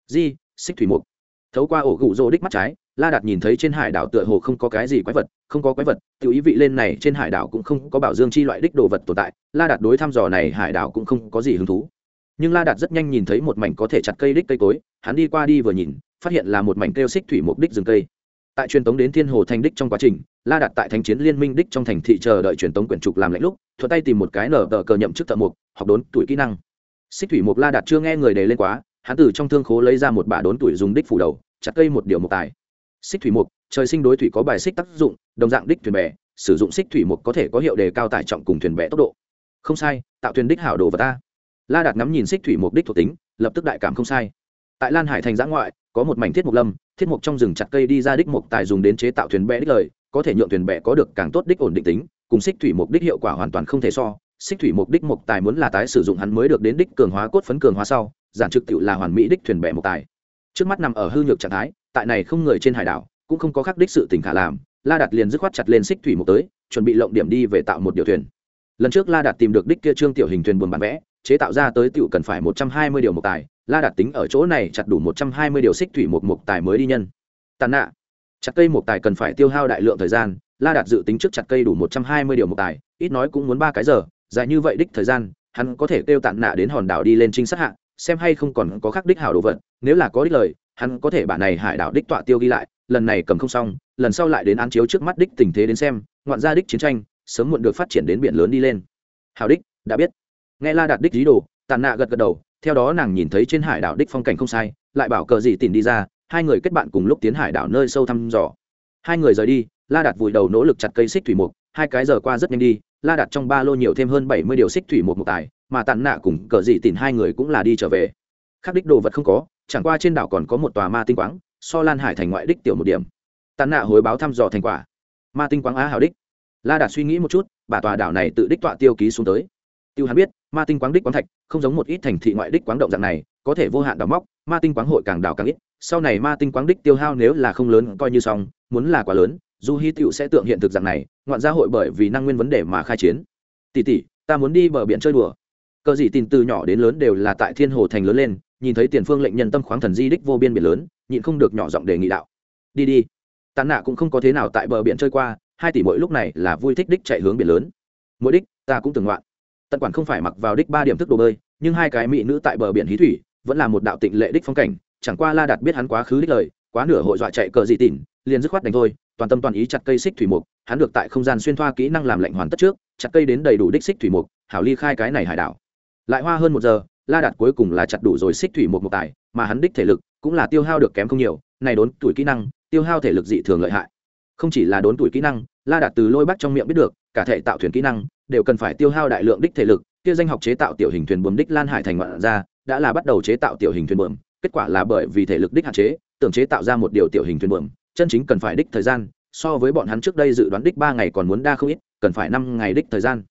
Di, xích thủy mục. Thấu qua ổ gụ rỗ đích mắt trái la đạt nhìn thấy trên hải đảo tựa hồ không có cái gì quái vật, không có quái vật tự ý vị lên này trên hải đảo cũng không có bảo dương chi loại đích đồ vật tồn tại, la đạt đối thăm dò này hải đảo cũng không có gì hứng thú. Nhưng la đạt rất nhanh nhìn thấy một mảnh có thể chặt cây đích cây cối, hắn đi qua đi vừa nhìn, phát hiện là một mảnh kêu xích thủy mục đích rừng cây. Tại truyền tống đến thiên hồ thành đích trong quá trình, la đạt tại thánh chiến liên minh đích trong thành thị chờ đợi truyền tống quyển trục làm lạnh lúc, thuận tay tìm một cái nở tờ cờ nhậm chức thợ mục học đốn tuổi kỹ năng. Xích thủy mục la đạt chưa nghe người đề lên quá, hắn từ trong thương khố lấy ra một bả đốn tuổi dùng đích phủ đầu, chặt cây một điều một tài xích thủy mục, trời sinh đối thủy có bài xích tác dụng, đồng dạng đích thuyền bè, sử dụng xích thủy mục có thể có hiệu đề cao tải trọng cùng thuyền bè tốc độ. Không sai, tạo thuyền đích hảo đồ vật ta. La đạt ngắm nhìn xích thủy mục đích thuộc tính, lập tức đại cảm không sai. Tại lan hải thành giã ngoại, có một mảnh thiết mục lâm, thiết mục trong rừng chặt cây đi ra đích mục tài dùng đến chế tạo thuyền bè đích lời, có thể nhượng thuyền bè có được càng tốt đích ổn định tính, cùng xích thủy mục đích hiệu quả hoàn toàn không thể so. Xích thủy mục đích mục tài muốn là tái sử dụng hắn mới được đến đích cường hóa cốt phấn cường hóa sau, giản trực tự là hoàn mỹ đích thuyền bè mục tài. Trước mắt nằm ở hư nhược trạng thái tại này không người trên hải đảo, cũng không có khắc đích sự tình khả làm, la đạt liền dứt khoát chặt lên xích thủy mục tới, chuẩn bị lộng điểm đi về tạo một điều thuyền. Lần trước la đạt tìm được đích kia trương tiểu hình thuyền buồn bản vẽ, chế tạo ra tới tiểu cần phải một trăm hai mươi điều mục tài, la đạt tính ở chỗ này chặt đủ một trăm hai mươi điều xích thủy một mục tài mới đi nhân. Tàn nạ, chặt cây mục tài cần phải tiêu hao đại lượng thời gian, la đạt dự tính trước chặt cây đủ một trăm hai mươi điều mục tài, ít nói cũng muốn ba cái giờ, dài như vậy đích thời gian, hắn có thể kêu tàn nạ đến hòn đảo đi lên trinh sát hạ, xem hay không còn có khắc đích hảo đồ vật, nếu là có đích lời hắn có thể bản này hải đảo đích tọa tiêu ghi lại, lần này cầm không xong, lần sau lại đến án chiếu trước mắt đích tình thế đến xem, ngoạn gia đích chiến tranh, sớm muộn được phát triển đến biển lớn đi lên. Hảo đích, đã biết. Nghe la đạt đích dí đồ, tàn nạ gật gật đầu, theo đó nàng nhìn thấy trên hải đảo đích phong cảnh không sai, lại bảo cờ gì tìm đi ra, hai người kết bạn cùng lúc tiến hải đảo nơi sâu thăm dò. Hai người rời đi, la đạt vùi đầu nỗ lực chặt cây xích thủy mục, hai cái giờ qua rất nhanh đi, la đạt trong ba lô nhiều thêm hơn bảy mươi điều xích thủy mục một tài, mà tàn nạ cùng cờ gì tìm hai người cũng là đi trở về khác đích đồ vật không có, chẳng qua trên đảo còn có một tòa ma tinh quáng, so lan hải thành ngoại đích tiểu một điểm. Tàn nạ hồi báo thăm dò thành quả. Ma tinh quáng á hào đích. La đạt suy nghĩ một chút, bà tòa đảo này tự đích tọa tiêu ký xuống tới. Tiêu hắn biết, ma tinh quáng đích quáng thạch, không giống một ít thành thị ngoại đích quáng động dạng này, có thể vô hạn đào móc, ma tinh quáng hội càng đào càng ít, sau này ma tinh quáng đích tiêu hao nếu là không lớn coi như xong, muốn là quá lớn, du hy tựu sẽ tượng hiện thực dạng này, ngoạn gia hội bởi vì năng nguyên vấn đề mà khai chiến. Tỷ tỷ, ta muốn đi bờ biển chơi đùa. Cờ gì tin từ nhỏ đến lớn đều là tại thiên hồ thành lớn lên nhìn thấy tiền phương lệnh nhân tâm khoáng thần di đích vô biên biển lớn, nhịn không được nhỏ giọng đề nghị đạo. Đi đi. Tàn nạ cũng không có thế nào tại bờ biển chơi qua, hai tỷ mỗi lúc này là vui thích đích chạy hướng biển lớn. Mỗi đích, ta cũng từng loạn. tận quản không phải mặc vào đích ba điểm thức đồ bơi, nhưng hai cái mỹ nữ tại bờ biển hí thủy, vẫn là một đạo tịnh lệ đích phong cảnh, chẳng qua la đạt biết hắn quá khứ đích lời, quá nửa hội dọa chạy cờ dị tỉn, liền dứt khoát đánh thôi, toàn tâm toàn ý chặt cây xích thủy mục, hắn được tại không gian xuyên thoa kỹ năng làm lệnh hoàn tất trước, chặt cây đến đầy đủ đích xích thủy mục, hảo ly khai cái này hải đảo. Lại hoa hơn một giờ la đạt cuối cùng là chặt đủ rồi xích thủy mục một tài, mà hắn đích thể lực cũng là tiêu hao được kém không nhiều, này đốn tuổi kỹ năng, tiêu hao thể lực dị thường lợi hại. Không chỉ là đốn tuổi kỹ năng, la đạt từ lôi bắc trong miệng biết được, cả thể tạo thuyền kỹ năng đều cần phải tiêu hao đại lượng đích thể lực, kia danh học chế tạo tiểu hình thuyền buồm đích lan hải thành ngoạn ra, đã là bắt đầu chế tạo tiểu hình thuyền buồm, kết quả là bởi vì thể lực đích hạn chế, tưởng chế tạo ra một điều tiểu hình thuyền buồm, chân chính cần phải đích thời gian, so với bọn hắn trước đây dự đoán đích ba ngày còn muốn đa không ít, cần phải năm ngày đích thời gian.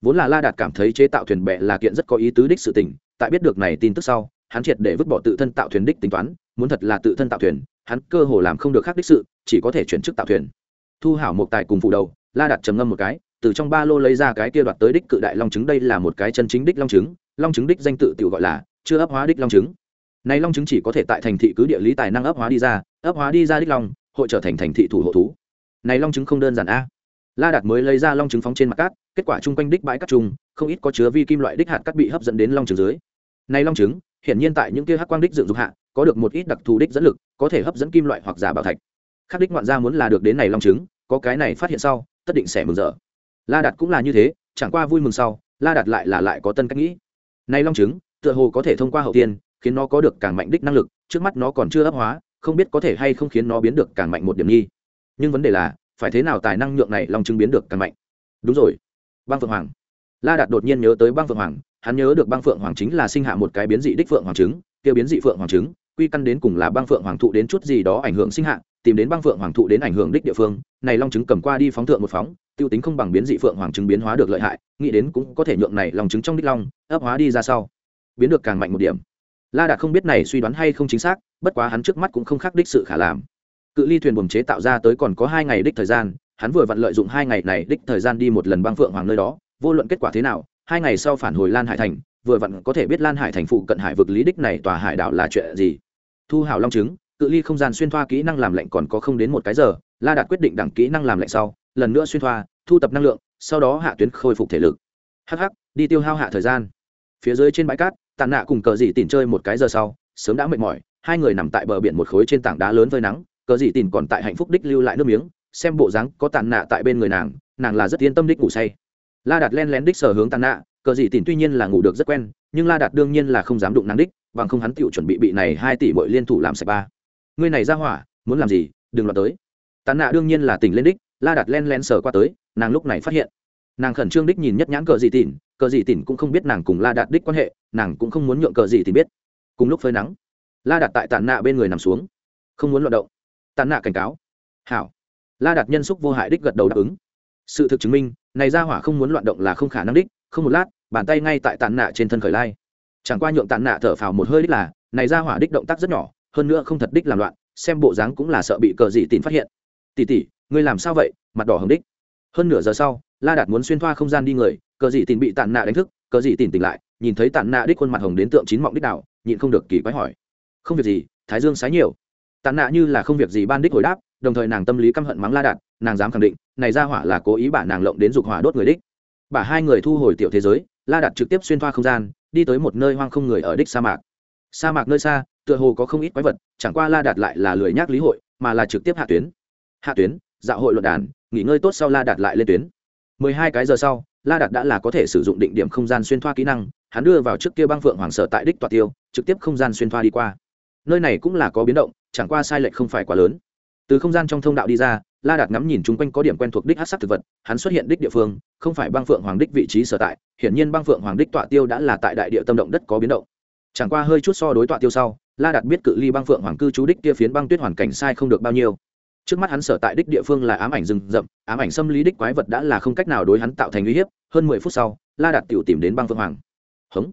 Vốn là la đạt cảm thấy chế tạo thuyền bè là kiện rất có ý tứ đích sự tình tại biết được này tin tức sau, hắn triệt để vứt bỏ tự thân tạo thuyền đích tính toán, muốn thật là tự thân tạo thuyền, hắn cơ hồ làm không được khác đích sự, chỉ có thể chuyển chức tạo thuyền. Thu hảo một tài cùng phủ đầu, la đạt trầm ngâm một cái, từ trong ba lô lấy ra cái kia đoạt tới đích cự đại long trứng, đây là một cái chân chính đích long trứng long trứng đích danh tự tự gọi là chưa ấp hóa đích long trứng. Này long trứng chỉ có thể tại thành thị cứ địa lý tài năng ấp hóa đi ra, ấp hóa đi ra đích long, hội trở thành thành thị thủ hộ thú. Này long trứng không đơn giản a. La đạt mới lấy ra long trứng phóng trên mặt cát, kết quả chung quanh đích bãi cát trùng, không ít có chứa vi kim loại đích hạt cát bị hấp dẫn đến long trứng dưới này long trứng, hiển nhiên tại những kia hắc quang đích dựng dục hạ, có được một ít đặc thù đích dẫn lực, có thể hấp dẫn kim loại hoặc giả bảo thạch. Khắc đích ngoạn gia muốn là được đến này long trứng, có cái này phát hiện sau, tất định sẽ mừng rỡ. La đạt cũng là như thế, chẳng qua vui mừng sau, la đạt lại là lại có tân cách nghĩ. Này long trứng, tựa hồ có thể thông qua hậu tiên, khiến nó có được càng mạnh đích năng lực, trước mắt nó còn chưa ấp hóa, không biết có thể hay không khiến nó biến được càng mạnh một điểm nhi nhưng vấn đề là, phải thế nào tài năng nhượng này long trứng biến được càng mạnh? Đúng rồi. Băng phượng hoàng. La đạt đột nhiên nhớ tới băng phượng hoàng hắn nhớ được băng phượng hoàng chính là sinh hạ một cái biến dị đích phượng hoàng trứng kia biến dị phượng hoàng trứng, quy căn đến cùng là băng phượng hoàng thụ đến chút gì đó ảnh hưởng sinh hạ, tìm đến băng phượng hoàng thụ đến ảnh hưởng đích địa phương, này long trứng cầm qua đi phóng thượng một phóng, tiêu tính không bằng biến dị phượng hoàng trứng biến hóa được lợi hại, nghĩ đến cũng có thể nhượng này long trứng trong đích long, ấp hóa đi ra sau, biến được càng mạnh một điểm. La đạt không biết này suy đoán hay không chính xác, bất quá hắn trước mắt cũng không khác đích sự khả làm. Cự ly thuyền buồm chế tạo ra tới còn có hai ngày đích thời gian, hắn vừa vặn lợi dụng hai ngày này đích thời gian đi một lần băng phượng hoàng nơi đó, vô luận kết quả thế nào hai ngày sau phản hồi lan hải thành vừa vặn có thể biết lan hải thành phụ cận hải vực lý đích này tòa hải đảo là chuyện gì. Thu hảo long chứng, cự ly không gian xuyên thoa kỹ năng làm lạnh còn có không đến một cái giờ la đạt quyết định đẳng kỹ năng làm lạnh sau lần nữa xuyên thoa thu tập năng lượng sau đó hạ tuyến khôi phục thể lực. Hh đi tiêu hao hạ thời gian. Phía dưới trên bãi cát tàn nạ cùng cờ dị tìm chơi một cái giờ sau sớm đã mệt mỏi hai người nằm tại bờ biển một khối trên tảng đá lớn với nắng cờ dị tìm còn tại hạnh phúc đích lưu lại nước miếng xem bộ dáng có tàn nạ tại bên người nàng nàng là rất yên tâm đích ngủ say la đạt len lén đích sở hướng tàn nạ, cờ dị tìm tuy nhiên là ngủ được rất quen, nhưng la đạt đương nhiên là không dám đụng nàng đích, bằng không hắn tựu chuẩn bị bị này hai tỷ bội liên thủ làm sạch ba. Ngươi này ra hỏa, muốn làm gì, đừng loạt tới. Tàn nạ đương nhiên là tỉnh lên đích, la đạt len len sờ qua tới, nàng lúc này phát hiện. Nàng khẩn trương đích nhìn nhất nhãn cờ dị tỉn, cờ dị tỉn cũng không biết nàng cùng la đạt đích quan hệ, nàng cũng không muốn nhượng cờ dị tỉn biết. Cùng lúc phơi nắng, la đạt tại tàn nạ bên người nằm xuống, không muốn loạt động. Tàn nạ cảnh cáo, hảo. La đạt nhân xúc vô hại đích gật đầu đáp ứng sự thực chứng minh, này ra hỏa không muốn loạn động là không khả năng đích, không một lát, bàn tay ngay tại tàn nạ trên thân khởi lai. Chẳng qua nhượng tàn nạ thở phào một hơi đích là, này ra hỏa đích động tác rất nhỏ, hơn nữa không thật đích làm loạn, xem bộ dáng cũng là sợ bị cờ dị tìm phát hiện. Tỉ tỉ, ngươi làm sao vậy? Mặt đỏ hồng đích. Hơn nửa giờ sau, la đạt muốn xuyên thoa không gian đi người, cờ dị tìm bị tàn nạ đánh thức, cờ dị tìm tỉnh lại, nhìn thấy tàn nạ đích khuôn mặt hồng đến tượng chín mọng đích đạo nhịn không được kỳ quái hỏi. Không việc gì, thái dương sái nhiều. Tàn nạ như là không việc gì ban đích hồi đáp đồng thời nàng tâm lý căm hận mắng la đạt, nàng dám khẳng định, này ra hỏa là cố ý bả nàng lộng đến dục hỏa đốt người đích. Bả hai người thu hồi tiểu thế giới, la đạt trực tiếp xuyên thoa không gian, đi tới một nơi hoang không người ở đích sa mạc. Sa mạc nơi xa, tựa hồ có không ít quái vật, chẳng qua la đạt lại là lười nhác lý hội, mà là trực tiếp hạ tuyến. Hạ tuyến, dạo hội luận đàn, nghỉ ngơi tốt sau la đạt lại lên tuyến. Mười hai cái giờ sau, la đạt đã là có thể sử dụng định điểm không gian xuyên thoa kỹ năng, hắn đưa vào trước kia băng phượng hoàng sở tại đích toa tiêu, trực tiếp không gian xuyên thoa đi qua. Nơi này cũng là có biến động, chẳng qua sai lệch không phải quá lớn từ không gian trong thông đạo đi ra, la đạt ngắm nhìn chung quanh có điểm quen thuộc đích hát sắc thực vật, hắn xuất hiện đích địa phương, không phải băng phượng hoàng đích vị trí sở tại, hiển nhiên băng phượng hoàng đích tọa tiêu đã là tại đại địa tâm động đất có biến động. Chẳng qua hơi chút so đối tọa tiêu sau, la đạt biết cự ly băng phượng hoàng cư trú đích kia phiến băng tuyết hoàn cảnh sai không được bao nhiêu. Trước mắt hắn sở tại đích địa phương là ám ảnh rừng rậm, ám ảnh xâm lý đích quái vật đã là không cách nào đối hắn tạo thành uy hiếp, hơn mười phút sau, la đạt tự tìm đến băng phượng hoàng. Hống!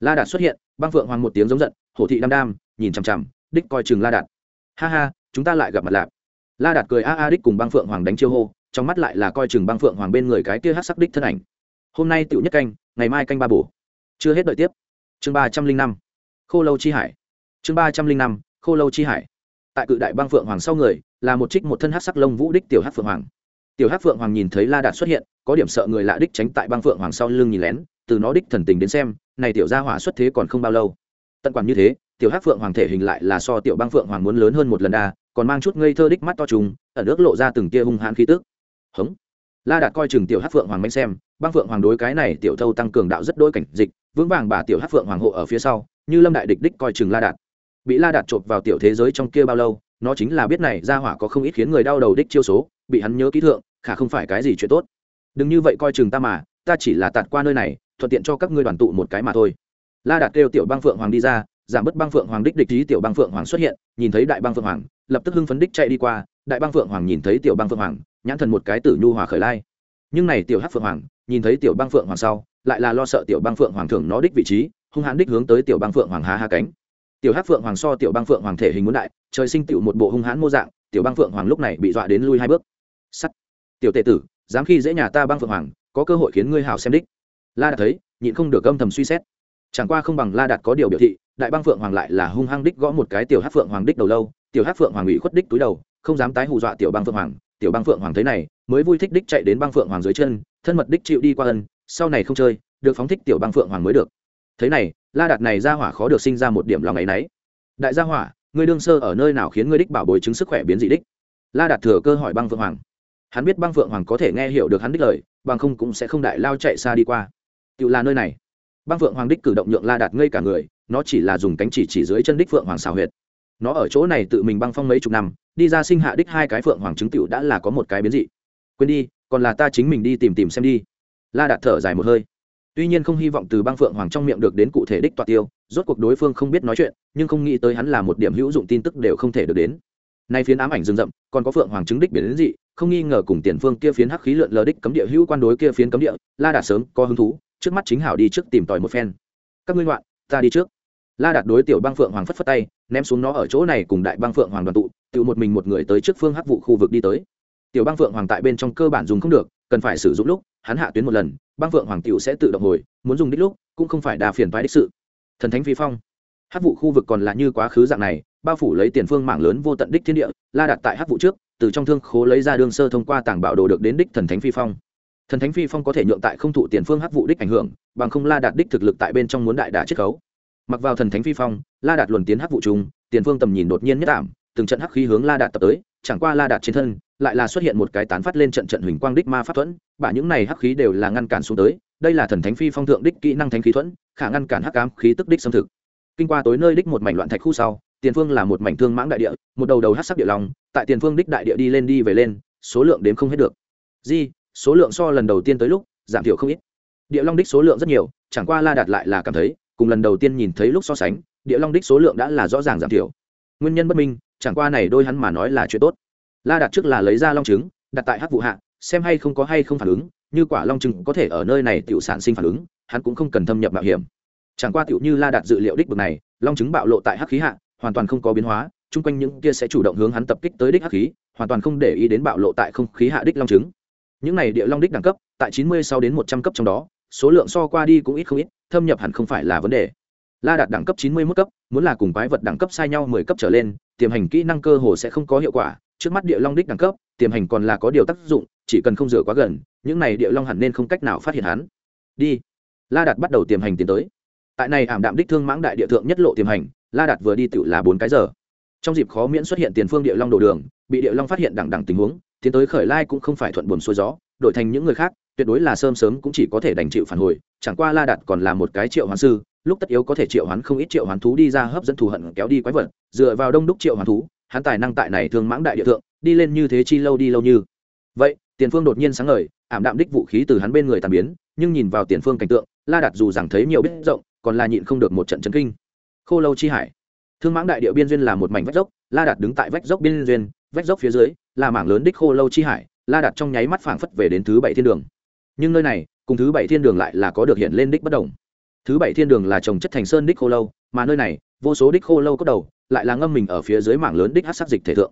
La đạt xuất hiện, băng phượng hoàng một tiếng giống giận, hổ thị đam đam nhìn chằm chằm, đích coi chừng la đạt. Ha ha, chúng ta lại gặp mặt lạp la đạt cười a a đích cùng băng phượng hoàng đánh chiêu hô, trong mắt lại là coi chừng băng phượng hoàng bên người cái kia hát sắc đích thân ảnh. Hôm nay tựu nhất canh, ngày mai canh ba bổ. Chưa hết đợi tiếp. Chương ba trăm linh năm, khô lâu chi hải. Chương ba trăm linh năm, khô lâu chi hải. Tại cự đại băng phượng hoàng sau người, là một trích một thân hát sắc lông vũ đích tiểu hát phượng hoàng. Tiểu hát phượng hoàng nhìn thấy la đạt xuất hiện, có điểm sợ người lạ đích tránh tại băng phượng hoàng sau lưng nhìn lén, từ nó đích thần tình đến xem, này tiểu gia hỏa xuất thế còn không bao lâu. Tận quản như thế tiểu Hắc phượng hoàng thể hình lại là so tiểu băng phượng hoàng muốn lớn hơn một lần đa, còn mang chút ngây thơ đích mắt to trùng ở nước lộ ra từng tia hung hãn khí tức. Hống. La đạt coi chừng tiểu Hắc phượng hoàng manh xem, băng phượng hoàng đối cái này tiểu thâu tăng cường đạo rất đôi cảnh dịch, vững vàng bà tiểu Hắc phượng hoàng hộ ở phía sau, như lâm đại địch đích coi chừng la đạt. Bị la đạt chộp vào tiểu thế giới trong kia bao lâu, nó chính là biết này ra hỏa có không ít khiến người đau đầu đích chiêu số, bị hắn nhớ kỹ thượng, khả không phải cái gì chuyện tốt. Đừng như vậy coi chừng ta mà, ta chỉ là tạt qua nơi này, thuận tiện cho các ngươi đoàn tụ một cái mà thôi. La đạt kêu tiểu băng phượng hoàng đi ra giảm bớt băng phượng hoàng đích địch ý tiểu băng phượng hoàng xuất hiện nhìn thấy đại băng phượng hoàng lập tức hưng phấn đích chạy đi qua đại băng phượng hoàng nhìn thấy tiểu băng phượng hoàng nhãn thần một cái tử nhu hòa khởi lai nhưng này tiểu hắc phượng hoàng nhìn thấy tiểu băng phượng hoàng sau lại là lo sợ tiểu băng phượng hoàng thường nó đích vị trí hung hãn đích hướng tới tiểu băng phượng hoàng há há cánh tiểu hắc phượng hoàng so tiểu băng phượng hoàng thể hình muốn đại trời sinh tiểu một bộ hung hãn mô dạng tiểu băng phượng hoàng lúc này bị dọa đến lui hai bước sắt tiểu tệ tử dám khi dễ nhà ta băng phượng hoàng có cơ hội khiến ngươi hào xem đích la đã thấy nhịn không được âm thầm suy xét chẳng qua không bằng la đạt có điều biểu thị, đại băng phượng hoàng lại là hung hăng đích gõ một cái tiểu hát phượng hoàng đích đầu lâu, tiểu hát phượng hoàng ủy khuất đích túi đầu, không dám tái hù dọa tiểu băng phượng hoàng. Tiểu băng phượng hoàng thấy này, mới vui thích đích chạy đến băng phượng hoàng dưới chân, thân mật đích chịu đi qua ân, sau này không chơi, được phóng thích tiểu băng phượng hoàng mới được. Thế này, la đạt này ra hỏa khó được sinh ra một điểm lòng ấ y n ấ y đại gia hỏa, ngươi đương sơ ở nơi nào khiến ngươi đích bảo bồi chứng sức khỏe biến dị đích? La đạt thừa cơ hỏi băng phượng hoàng. Hắn biết băng phượng hoàng có thể nghe hiểu được hắn đích lời, bằng không cũng sẽ không đại lao chạy xa đi qua. Tự là nơi này băng phượng hoàng đích cử động nhượng la đạt ngây cả người, nó chỉ là dùng cánh chỉ chỉ dưới chân đích phượng hoàng xào huyệt. Nó ở chỗ này tự mình băng phong mấy chục năm, đi ra sinh hạ đích hai cái phượng hoàng trứng tiểu đã là có một cái biến dị. Quên đi, còn là ta chính mình đi tìm tìm xem đi. La đạt thở dài một hơi. Tuy nhiên không hy vọng từ băng phượng hoàng trong miệng được đến cụ thể đích toa tiêu, rốt cuộc đối phương không biết nói chuyện, nhưng không nghĩ tới hắn là một điểm hữu dụng tin tức đều không thể được đến. Nay phiến ám ảnh rừng rậm, còn có phượng hoàng chứng đích biển đến dị, không nghi ngờ cùng tiền phương kia phiến hắc khí lượn lờ đích cấm địa, hữu quan đối kia phiến cấm địa, la đạt sớm có hứng thú trước mắt chính hảo đi trước tìm tòi một phen. Các ngươi ngoạn, ta đi trước. La đạt đối tiểu băng phượng hoàng phất phất tay, ném xuống nó ở chỗ này cùng đại băng phượng hoàng đoàn tụ, tự một mình một người tới trước phương hắc vụ khu vực đi tới. Tiểu băng phượng hoàng tại bên trong cơ bản dùng không được, cần phải sử dụng lúc, hắn hạ tuyến một lần, băng phượng hoàng tiểu sẽ tự động hồi, muốn dùng đích lúc, cũng không phải đà phiền phái đích sự. Thần thánh phi phong. Hắc vụ khu vực còn là như quá khứ dạng này, bao phủ lấy tiền phương mạng lớn vô tận đích thiên địa, la đặt tại hắc vụ trước, từ trong thương khố lấy ra đường sơ thông qua tảng bảo đồ được đến đích thần thánh phi phong thần thánh phi phong có thể nhượng tại không thụ tiền phương hắc vụ đích ảnh hưởng bằng không la đạt đích thực lực tại bên trong muốn đại đả chiết khấu. Mặc vào thần thánh phi phong la đạt luồn tiến hắc vụ trùng tiền phương tầm nhìn đột nhiên nhất ảm từng trận hắc khí hướng la đạt tập tới chẳng qua la đạt trên thân lại là xuất hiện một cái tán phát lên trận trận huỳnh quang đích ma pháp thuẫn bả những này hắc khí đều là ngăn cản xuống tới đây là thần thánh phi phong thượng đích kỹ năng thánh khí thuẫn khả ngăn cản hắc ám khí tức đích xâm thực. Kinh qua tối nơi đích một mảnh loạn thạch khu sau tiền phương là một mảnh thương mãng đại địa một đầu đầu hắc sắc địa lòng, tại tiền phương đích đại địa đi lên đi về lên số lượng đếm không hết được. Di số lượng so lần đầu tiên tới lúc giảm thiểu không ít. Địa long đích số lượng rất nhiều, chẳng qua la đạt lại là cảm thấy, cùng lần đầu tiên nhìn thấy lúc so sánh, địa long đích số lượng đã là rõ ràng giảm thiểu. Nguyên nhân bất minh, chẳng qua này đôi hắn mà nói là chuyện tốt. La đạt trước là lấy ra long trứng, đặt tại hắc vụ hạ, xem hay không có hay không phản ứng, như quả long trứng có thể ở nơi này tự sản sinh phản ứng, hắn cũng không cần thâm nhập mạo hiểm. Chẳng qua tựu như la đạt dự liệu đích bực này, long trứng bạo lộ tại hắc khí hạ, hoàn toàn không có biến hóa, chung quanh những kia sẽ chủ động hướng hắn tập kích tới đích hắc khí, hoàn toàn không để ý đến bạo lộ tại không khí hạ đích long trứng những này địa long đích đẳng cấp, tại chín mươi sau đến một trăm cấp trong đó, số lượng so qua đi cũng ít không ít, thâm nhập hẳn không phải là vấn đề. La đạt đẳng cấp chín mươi mức cấp, muốn là cùng quái vật đẳng cấp sai nhau mười cấp trở lên, tiềm hành kỹ năng cơ hồ sẽ không có hiệu quả, trước mắt địa long đích đẳng cấp, tiềm hành còn là có điều tác dụng, chỉ cần không rửa quá gần, những này địa long hẳn nên không cách nào phát hiện hắn. Đi. La đạt bắt đầu tiềm hành tiến tới. Tại này ảm đạm đích thương mãng đại địa thượng nhất lộ tiềm hành, la đạt vừa đi tựu là bốn cái giờ. Trong dịp khó miễn xuất hiện tiền phương địa long đồ đường, bị địa long phát hiện đẳng đẳng tình huống tiến tới khởi lai cũng không phải thuận buồm xuôi gió, đổi thành những người khác, tuyệt đối là sớm sớm cũng chỉ có thể đành chịu phản hồi, chẳng qua la đạt còn là một cái triệu hoán sư, lúc tất yếu có thể triệu hoán không ít triệu hoán thú đi ra hấp dẫn thù hận kéo đi quái vật, dựa vào đông đúc triệu hoán thú, hắn tài năng tại này thường mãng đại địa thượng, đi lên như thế chi lâu đi lâu như. Vậy, tiền phương đột nhiên sáng ngời, ảm đạm đích vũ khí từ hắn bên người tàn biến, nhưng nhìn vào tiền phương cảnh tượng, la đạt dù rằng thấy nhiều biết rộng, còn là nhịn không được một trận chấn kinh. Khô lâu chi hải. Thương mãng đại địa biên duyên là một mảnh vách dốc, la đạt đứng tại vách dốc biên duyên, vách dốc phía dưới là mảng lớn đích khô lâu chi hải, la đặt trong nháy mắt phảng phất về đến thứ bảy thiên đường. Nhưng nơi này, cùng thứ bảy thiên đường lại là có được hiện lên đích bất đồng. Thứ bảy thiên đường là trồng chất thành sơn đích khô lâu, mà nơi này, vô số đích khô lâu có đầu, lại là ngâm mình ở phía dưới mảng lớn đích hát sắc dịch thể thượng.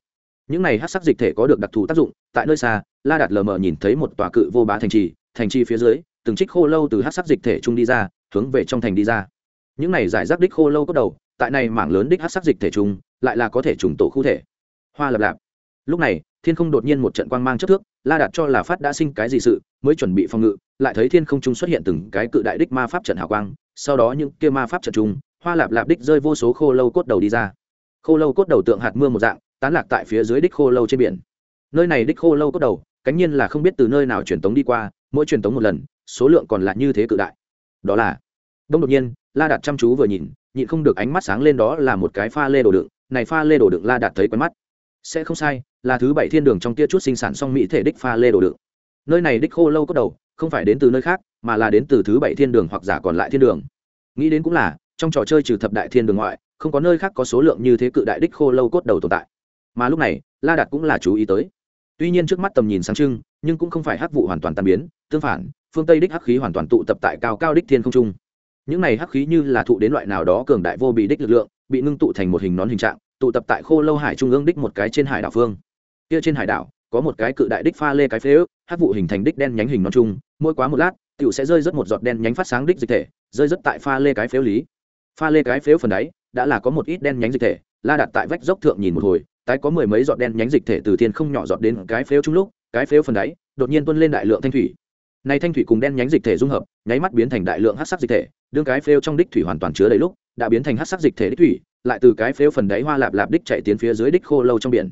Những này hát sắc dịch thể có được đặc thù tác dụng, tại nơi xa, la đạt lờ mờ nhìn thấy một tòa cự vô bá thành trì thành trì phía dưới, từng trích khô lâu từ hát sắc dịch thể trung đi ra, hướng về trong thành đi ra. Những này giải rác đích khô lâu có đầu, tại này mảng lớn đích hát sắc dịch thể trung lại là có thể trùng tổ khu thể. Hoa lập lạp lúc này, thiên không đột nhiên một trận quang mang chất thước, la đạt cho là phát đã sinh cái gì sự, mới chuẩn bị phòng ngự, lại thấy thiên không trung xuất hiện từng cái cự đại đích ma pháp trận hào quang, sau đó những kia ma pháp trận trung, hoa lạp lạp đích rơi vô số khô lâu cốt đầu đi ra. Khô lâu cốt đầu tượng hạt mưa một dạng, tán lạc tại phía dưới đích khô lâu trên biển. Nơi này đích khô lâu cốt đầu, cánh nhiên là không biết từ nơi nào truyền tống đi qua, mỗi truyền tống một lần, số lượng còn lại như thế cự đại. Đó là, đông đột nhiên, la đạt chăm chú vừa nhìn, nhịn không được ánh mắt sáng lên đó là một cái pha lê đồ đựng, này pha lê đồ đựng la đạt thấy quen mắt. Sẽ không sai là thứ bảy thiên đường trong tia chút sinh sản song mỹ thể đích pha lê đồ đựng. Nơi này đích khô lâu có đầu, không phải đến từ nơi khác, mà là đến từ thứ bảy thiên đường hoặc giả còn lại thiên đường. Nghĩ đến cũng là, trong trò chơi trừ thập đại thiên đường ngoại, không có nơi khác có số lượng như thế cự đại đích khô lâu cốt đầu tồn tại. Mà lúc này, la đạt cũng là chú ý tới. Tuy nhiên trước mắt tầm nhìn sáng trưng, nhưng cũng không phải hắc vụ hoàn toàn tan biến, tương phản, phương tây đích hắc khí hoàn toàn tụ tập tại cao cao đích thiên không trung. Những này hắc khí như là thụ đến loại nào đó cường đại vô bị đích lực lượng, bị ngưng tụ thành một hình nón hình trạng, tụ tập tại khô lâu hải trung ương đích một cái trên hải đảo phương kia trên hải đảo, có một cái cự đại đích pha lê cái phế ước, hát vụ hình thành đích đen nhánh hình nón chung, mỗi quá một lát, tiểu sẽ rơi rất một giọt đen nhánh phát sáng đích dịch thể, rơi rất tại pha lê cái phếu lý. Pha lê cái phếu phần đáy, đã là có một ít đen nhánh dịch thể, la đặt tại vách dốc thượng nhìn một hồi, tái có mười mấy giọt đen nhánh dịch thể từ thiên không nhỏ giọt đến cái phếu chung lúc, cái phếu phần đáy, đột nhiên tuôn lên đại lượng thanh thủy. Này thanh thủy cùng đen nhánh dịch thể dung hợp, nháy mắt biến thành đại lượng hát sắc dịch thể, đương cái phếu trong đích thủy hoàn toàn chứa đầy lúc, đã biến thành hát sắc dịch thể đích thủy, lại từ cái phếu phần đáy hoa lạp lạp đích chạy tiến phía dưới đích khô lâu trong biển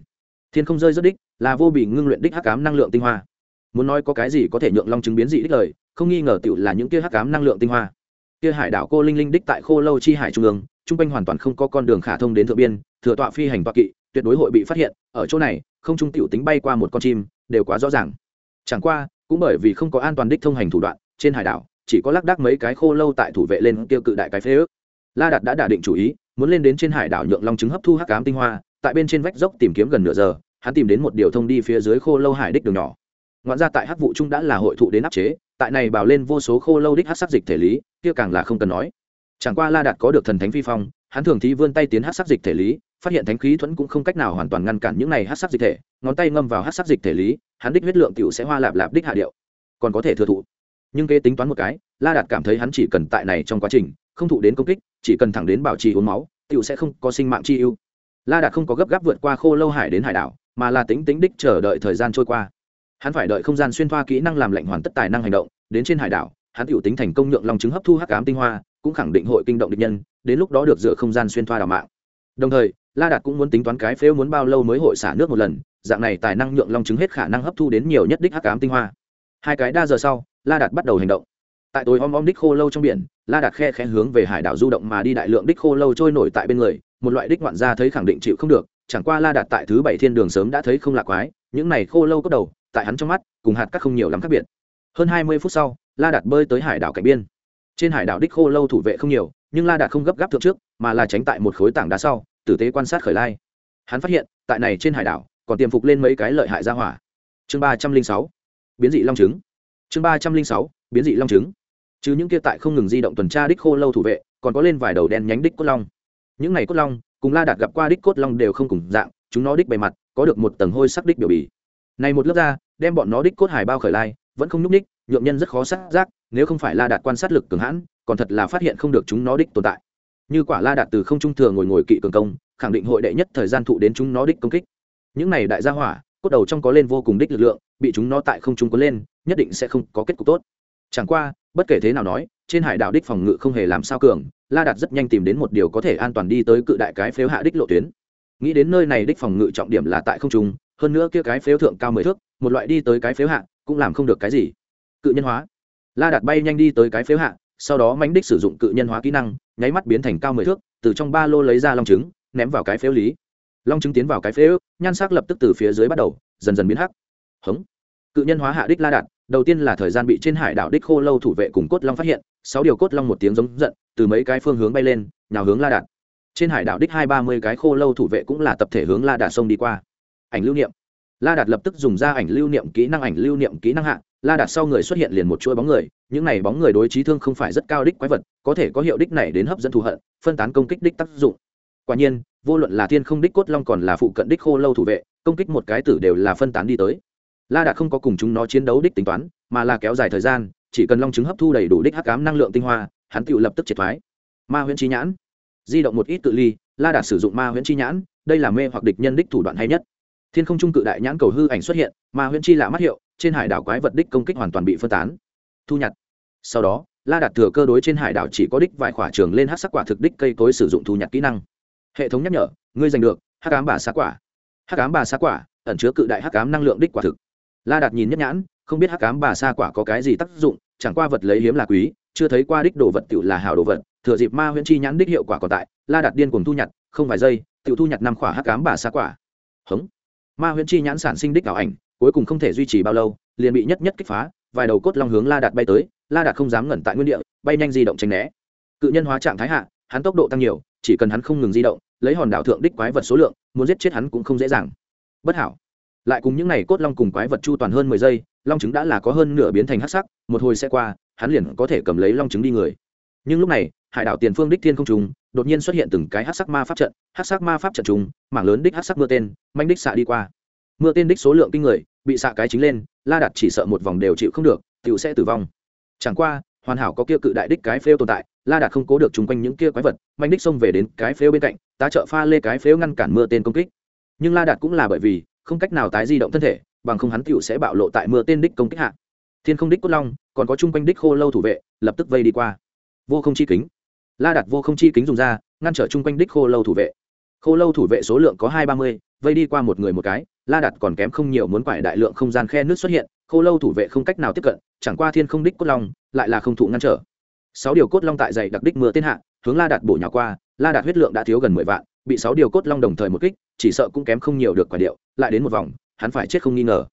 thiên không rơi rất đích, là vô bị ngưng luyện đích hắc ám năng lượng tinh hoa. Muốn nói có cái gì có thể nhượng long chứng biến dị đích lời, không nghi ngờ tựu là những kia hắc ám năng lượng tinh hoa. Kia hải đảo cô linh linh đích tại khô lâu chi hải trung ương, trung quanh hoàn toàn không có con đường khả thông đến thượng biên, thừa tọa phi hành tọa kỵ, tuyệt đối hội bị phát hiện, ở chỗ này, không trung tiểu tính bay qua một con chim, đều quá rõ ràng. Chẳng qua, cũng bởi vì không có an toàn đích thông hành thủ đoạn, trên hải đảo, chỉ có lác đác mấy cái khô lâu tại thủ vệ lên tiêu cự đại cái phế ước. La đạt đã đả định chủ ý, muốn lên đến trên hải đảo nhượng long chứng hấp thu hắc ám tinh hoa tại bên trên vách dốc tìm kiếm gần nửa giờ, hắn tìm đến một điều thông đi phía dưới khô lâu hải đích đường nhỏ. Ngoạn ra tại hắc vụ trung đã là hội thụ đến áp chế, tại này bào lên vô số khô lâu đích hắc sắc dịch thể lý, kia càng là không cần nói. Chẳng qua la đạt có được thần thánh phi phong, hắn thường thi vươn tay tiến hắc sắc dịch thể lý, phát hiện thánh khí thuẫn cũng không cách nào hoàn toàn ngăn cản những này hắc sắc dịch thể, ngón tay ngâm vào hắc sắc dịch thể lý, hắn đích huyết lượng tiểu sẽ hoa lạp lạp đích hạ điệu. Còn có thể thừa thụ. Nhưng kế tính toán một cái, la đạt cảm thấy hắn chỉ cần tại này trong quá trình, không thụ đến công kích, chỉ cần thẳng đến bảo trì uống máu cựu sẽ không có sinh mạng chi ưu la đạt không có gấp gáp vượt qua khô lâu hải đến hải đảo, mà là tính tính đích chờ đợi thời gian trôi qua. Hắn phải đợi không gian xuyên thoa kỹ năng làm lệnh hoàn tất tài năng hành động, đến trên hải đảo, hắn tiểu tính thành công nhượng lòng chứng hấp thu hắc ám tinh hoa, cũng khẳng định hội kinh động địch nhân, đến lúc đó được dựa không gian xuyên thoa đảo mạng. Đồng thời, la đạt cũng muốn tính toán cái phếu muốn bao lâu mới hội xả nước một lần, dạng này tài năng nhượng long chứng hết khả năng hấp thu đến nhiều nhất đích hắc ám tinh hoa. Hai cái đa giờ sau, la đạt bắt đầu hành động. Tại tối om om đích khô lâu trong biển, la đạt khe khẽ hướng về hải đảo du động mà đi đại lượng đích khô lâu trôi nổi tại bên người một loại đích ngoạn gia thấy khẳng định chịu không được, chẳng qua la đạt tại thứ bảy thiên đường sớm đã thấy không lạ quái, những này khô lâu có đầu, tại hắn trong mắt, cùng hạt các không nhiều lắm khác biệt. Hơn hai mươi phút sau, la đạt bơi tới hải đảo cạnh biên. Trên hải đảo đích khô lâu thủ vệ không nhiều, nhưng la đạt không gấp gáp thượng trước, mà là tránh tại một khối tảng đá sau, tử tế quan sát khởi lai. Hắn phát hiện, tại này trên hải đảo, còn tiềm phục lên mấy cái lợi hại ra hỏa. Chương ba trăm linh sáu, biến dị long trứng. Chương ba trăm linh sáu, biến dị long trứng. Chứ những kia tại không ngừng di động tuần tra đích khô lâu thủ vệ, còn có lên vài đầu đen nhánh đích cốt long những này cốt long, cùng la đạt gặp qua đích cốt long đều không cùng dạng, chúng nó đích bề mặt, có được một tầng hôi sắc đích biểu bì. Này một lớp da, đem bọn nó đích cốt hải bao khởi lai, vẫn không nhúc ních nhượng nhân rất khó sát giác, nếu không phải la đạt quan sát lực cường hãn, còn thật là phát hiện không được chúng nó đích tồn tại. Như quả la đạt từ không trung thừa ngồi ngồi kỵ cường công, khẳng định hội đệ nhất thời gian thụ đến chúng nó đích công kích. Những này đại gia hỏa, cốt đầu trong có lên vô cùng đích lực lượng, bị chúng nó tại không trung có lên, nhất định sẽ không có kết cục tốt. Chẳng qua, bất kể thế nào nói trên hải đảo đích phòng ngự không hề làm sao cường, la đạt rất nhanh tìm đến một điều có thể an toàn đi tới cự đại cái phếu hạ đích lộ tuyến. Nghĩ đến nơi này đích phòng ngự trọng điểm là tại không trung, hơn nữa kia cái phếu thượng cao mười thước, một loại đi tới cái phếu hạ cũng làm không được cái gì. Cự nhân hóa. La đạt bay nhanh đi tới cái phếu hạ, sau đó mánh đích sử dụng cự nhân hóa kỹ năng, nháy mắt biến thành cao mười thước, từ trong ba lô lấy ra long trứng, ném vào cái phếu lý. Long trứng tiến vào cái phếu, nhan sắc lập tức từ phía dưới bắt đầu, dần dần biến hắc. Hống. Cự nhân hóa hạ đích la đạt đầu tiên là thời gian bị trên hải đảo đích khô lâu thủ vệ cùng cốt long phát hiện, sáu điều cốt long một tiếng giống giận, từ mấy cái phương hướng bay lên, nhào hướng la đạt. Trên hải đảo đích hai ba mươi cái khô lâu thủ vệ cũng là tập thể hướng la đạt sông đi qua. Ảnh lưu niệm. La đạt lập tức dùng ra ảnh lưu niệm kỹ năng ảnh lưu niệm kỹ năng hạ, la đạt sau người xuất hiện liền một chuỗi bóng người, những này bóng người đối trí thương không phải rất cao đích quái vật, có thể có hiệu đích này đến hấp dẫn thù hận, phân tán công kích đích tác dụng. Quả nhiên, vô luận là thiên không đích cốt long còn là phụ cận đích khô lâu thủ vệ, công kích một cái tử đều là phân tán đi tới la đạt không có cùng chúng nó chiến đấu đích tính toán, mà là kéo dài thời gian, chỉ cần long chứng hấp thu đầy đủ đích hắc cám năng lượng tinh hoa, hắn tự lập tức triệt thoái. Ma huyễn chi nhãn. Di động một ít tự ly, la đạt sử dụng ma huyễn chi nhãn, đây là mê hoặc địch nhân đích thủ đoạn hay nhất. Thiên không trung cự đại nhãn cầu hư ảnh xuất hiện, ma huyễn chi lạ mắt hiệu, trên hải đảo quái vật đích công kích hoàn toàn bị phân tán. Thu nhặt. Sau đó, la đạt thừa cơ đối trên hải đảo chỉ có đích vài khỏa trường lên hát sắc quả thực đích cây cối sử dụng thu nhặt kỹ năng. Hệ thống nhắc nhở, ngươi giành được hát cám bà xá quả. Hát cám bà xá quả, ẩn chứa cự đại hát cám năng lượng đích quả thực la đạt nhìn nhất nhãn, không biết hắc cám bà sa quả có cái gì tác dụng, chẳng qua vật lấy hiếm là quý, chưa thấy qua đích đồ vật tự là hảo đồ vật, thừa dịp ma huyễn chi nhãn đích hiệu quả còn tại, la đạt điên cùng thu nhặt, không vài giây tự thu nhặt năm khỏa hắc cám bà sa quả. Hống. Ma huyễn chi nhãn sản sinh đích ảo ảnh, cuối cùng không thể duy trì bao lâu, liền bị nhất nhất kích phá, vài đầu cốt long hướng la đạt bay tới, la đạt không dám ngẩn tại nguyên địa, bay nhanh di động tránh né. Cự nhân hóa trạng thái hạ, hắn tốc độ tăng nhiều, chỉ cần hắn không ngừng di động, lấy hòn đảo thượng đích quái vật số lượng, muốn giết chết hắn cũng không dễ dàng. Bất hảo lại cùng những này cốt long cùng quái vật chu toàn hơn mười giây, long trứng đã là có hơn nửa biến thành hắc sắc, một hồi sẽ qua, hắn liền có thể cầm lấy long trứng đi người. Nhưng lúc này, hải đảo tiền phương đích thiên không trùng, đột nhiên xuất hiện từng cái hắc sắc ma pháp trận, hắc sắc ma pháp trận trùng, mảng lớn đích hắc sắc mưa tên, manh đích xạ đi qua. Mưa tên đích số lượng kinh người, bị xạ cái chính lên, la đặt chỉ sợ một vòng đều chịu không được tựu sẽ tử vong. Chẳng qua, hoàn hảo có kia cự đại đích cái phêu tồn tại, la đạt không cố được chung quanh những kia quái vật, manh đích xông về đến cái phêu bên cạnh, tá trợ pha lê cái phêu ngăn cản mưa tên công kích. Nhưng la đạt cũng là bởi vì không cách nào tái di động thân thể, bằng không hắn tựu sẽ bạo lộ tại mưa tên đích công kích hạ. Thiên không đích cốt long, còn có chung quanh đích khô lâu thủ vệ, lập tức vây đi qua. Vô không chi kính. La đặt vô không chi kính dùng ra, ngăn trở chung quanh đích khô lâu thủ vệ. Khô lâu thủ vệ số lượng có hai ba mươi, vây đi qua một người một cái, la đặt còn kém không nhiều muốn quải đại lượng không gian khe nước xuất hiện, khô lâu thủ vệ không cách nào tiếp cận, chẳng qua thiên không đích cốt long, lại là không thụ ngăn trở. Sáu điều cốt long tại dày đặc đích mưa tên hạ, hướng la đạt bổ nhỏ qua, la đạt huyết lượng đã thiếu gần mười vạn bị sáu điều cốt long đồng thời một kích, chỉ sợ cũng kém không nhiều được quả điệu, lại đến một vòng, hắn phải chết không nghi ngờ.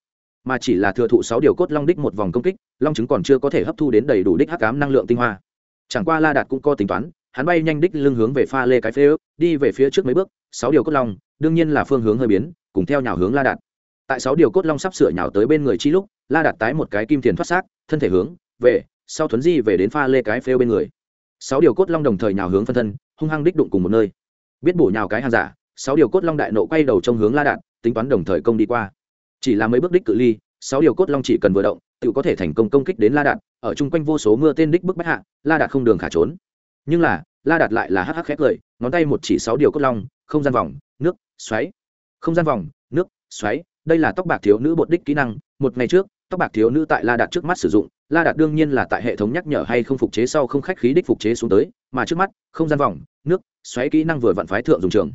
Mà chỉ là thừa thụ sáu điều cốt long đích một vòng công kích, long chứng còn chưa có thể hấp thu đến đầy đủ đích hắc cám năng lượng tinh hoa. Chẳng qua la đạt cũng có tính toán, hắn bay nhanh đích lưng hướng về pha lê cái phê ước, đi về phía trước mấy bước, sáu điều cốt long, đương nhiên là phương hướng hơi biến, cùng theo nhào hướng la đạt. Tại sáu điều cốt long sắp sửa nhào tới bên người chi lúc, la đạt tái một cái kim tiền thoát xác, thân thể hướng về, sau thuấn di về đến pha lê cái phêu bên người. Sáu điều cốt long đồng thời nhào hướng phân thân, hung hăng đích đụng cùng một nơi biết bổ nhào cái hàng giả, sáu điều cốt long đại nộ quay đầu trong hướng la đạn, tính toán đồng thời công đi qua. Chỉ là mấy bước đích cự ly, sáu điều cốt long chỉ cần vừa động, tự có thể thành công công kích đến la đạn, ở chung quanh vô số mưa tên đích bức bách hạ, la đạt không đường khả trốn. Nhưng là, la đạt lại là hắc hắc khét cười, ngón tay một chỉ sáu điều cốt long, không gian vòng, nước, xoáy. Không gian vòng, nước, xoáy, đây là tóc bạc thiếu nữ bột đích kỹ năng, một ngày trước tóc bạc thiếu nữ tại la đạt trước mắt sử dụng, la đạt đương nhiên là tại hệ thống nhắc nhở hay không phục chế sau không khách khí đích phục chế xuống tới, mà trước mắt, không gian vòng, nước, xoáy kỹ năng vừa vặn phái thượng dùng trường.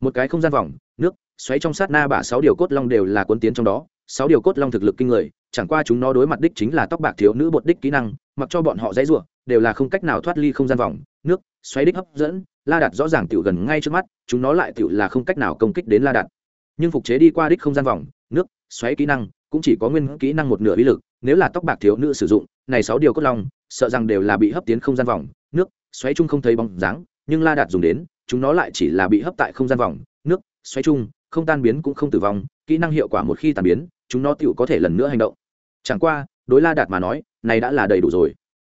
Một cái không gian vòng, nước, xoáy trong sát na bả sáu điều cốt long đều là cuốn tiến trong đó, sáu điều cốt long thực lực kinh người, chẳng qua chúng nó đối mặt đích chính là tóc bạc thiếu nữ bột đích kỹ năng, mặc cho bọn họ dãy rủa, đều là không cách nào thoát ly không gian vòng, nước, xoáy đích hấp dẫn, la đạt rõ ràng tiểu gần ngay trước mắt, chúng nó lại tiểu là không cách nào công kích đến la đạt. Nhưng phục chế đi qua đích không gian vòng, nước, xoáy kỹ năng cũng chỉ có nguyên kỹ năng một nửa uy lực, nếu là tóc bạc thiếu nữ sử dụng, này sáu điều cốt long, sợ rằng đều là bị hấp tiến không gian vòng, nước xoáy chung không thấy bóng dáng, nhưng la đạt dùng đến, chúng nó lại chỉ là bị hấp tại không gian vòng, nước xoáy chung, không tan biến cũng không tử vong, kỹ năng hiệu quả một khi tan biến, chúng nó tựu có thể lần nữa hành động. Chẳng qua, đối la đạt mà nói, này đã là đầy đủ rồi.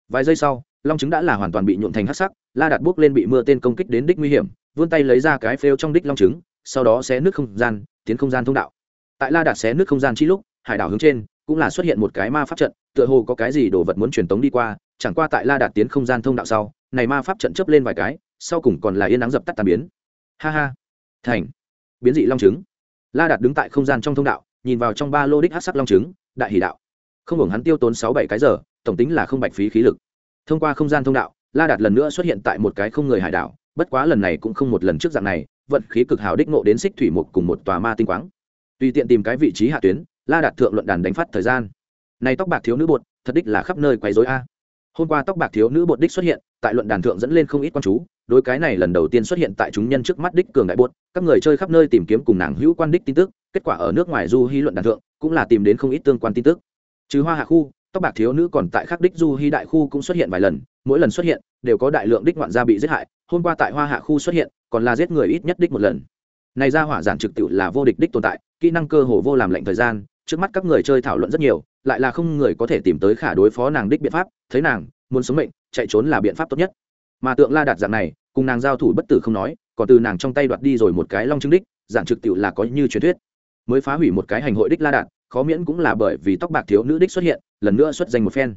Vài giây sau, long trứng đã là hoàn toàn bị nhuộn thành hắc sắc, la đạt bước lên bị mưa tên công kích đến đích nguy hiểm, vươn tay lấy ra cái phêu trong đích long trứng, sau đó xé nước không gian, tiến không gian thông đạo. Tại la đạt xé nước không gian chi lúc hải đảo hướng trên, cũng là xuất hiện một cái ma pháp trận, tựa hồ có cái gì đồ vật muốn truyền tống đi qua, chẳng qua tại la đạt tiến không gian thông đạo sau, này ma pháp trận chấp lên vài cái, sau cùng còn là yên nắng dập tắt tàn biến. Ha ha. Thành. Biến dị long trứng. La đạt đứng tại không gian trong thông đạo, nhìn vào trong ba lô đích hát sắc long trứng, đại hỷ đạo. Không hưởng hắn tiêu tốn sáu bảy cái giờ, tổng tính là không bạch phí khí lực. Thông qua không gian thông đạo, la đạt lần nữa xuất hiện tại một cái không người hải đảo, bất quá lần này cũng không một lần trước dạng này, vận khí cực hào đích nộ đến xích thủy một cùng một tòa ma tinh quáng. Tùy tiện tìm cái vị trí hạ tuyến la đạt thượng luận đàn đánh phát thời gian. Này tóc bạc thiếu nữ bột, thật đích là khắp nơi quấy dối a. Hôm qua tóc bạc thiếu nữ bột đích xuất hiện, tại luận đàn thượng dẫn lên không ít quan chú, đối cái này lần đầu tiên xuất hiện tại chúng nhân trước mắt đích cường đại bột, các người chơi khắp nơi tìm kiếm cùng nàng hữu quan đích tin tức, kết quả ở nước ngoài du hy luận đàn thượng, cũng là tìm đến không ít tương quan tin tức. Trừ hoa hạ khu, tóc bạc thiếu nữ còn tại khắc đích du hy đại khu cũng xuất hiện vài lần, mỗi lần xuất hiện, đều có đại lượng đích ngoạn gia bị giết hại, hôm qua tại hoa hạ khu xuất hiện, còn là giết người ít nhất đích một lần. Này ra hỏa giản trực tự là vô địch đích tồn tại, kỹ năng cơ hồ vô làm lệnh thời gian trước mắt các người chơi thảo luận rất nhiều, lại là không người có thể tìm tới khả đối phó nàng đích biện pháp, thấy nàng, muốn sống mệnh, chạy trốn là biện pháp tốt nhất. Mà tượng la đạt dạng này, cùng nàng giao thủ bất tử không nói, còn từ nàng trong tay đoạt đi rồi một cái long chứng đích dạng trực tự là có như truyền thuyết. Mới phá hủy một cái hành hội đích la đạt, khó miễn cũng là bởi vì tóc bạc thiếu nữ đích xuất hiện, lần nữa xuất danh một phen.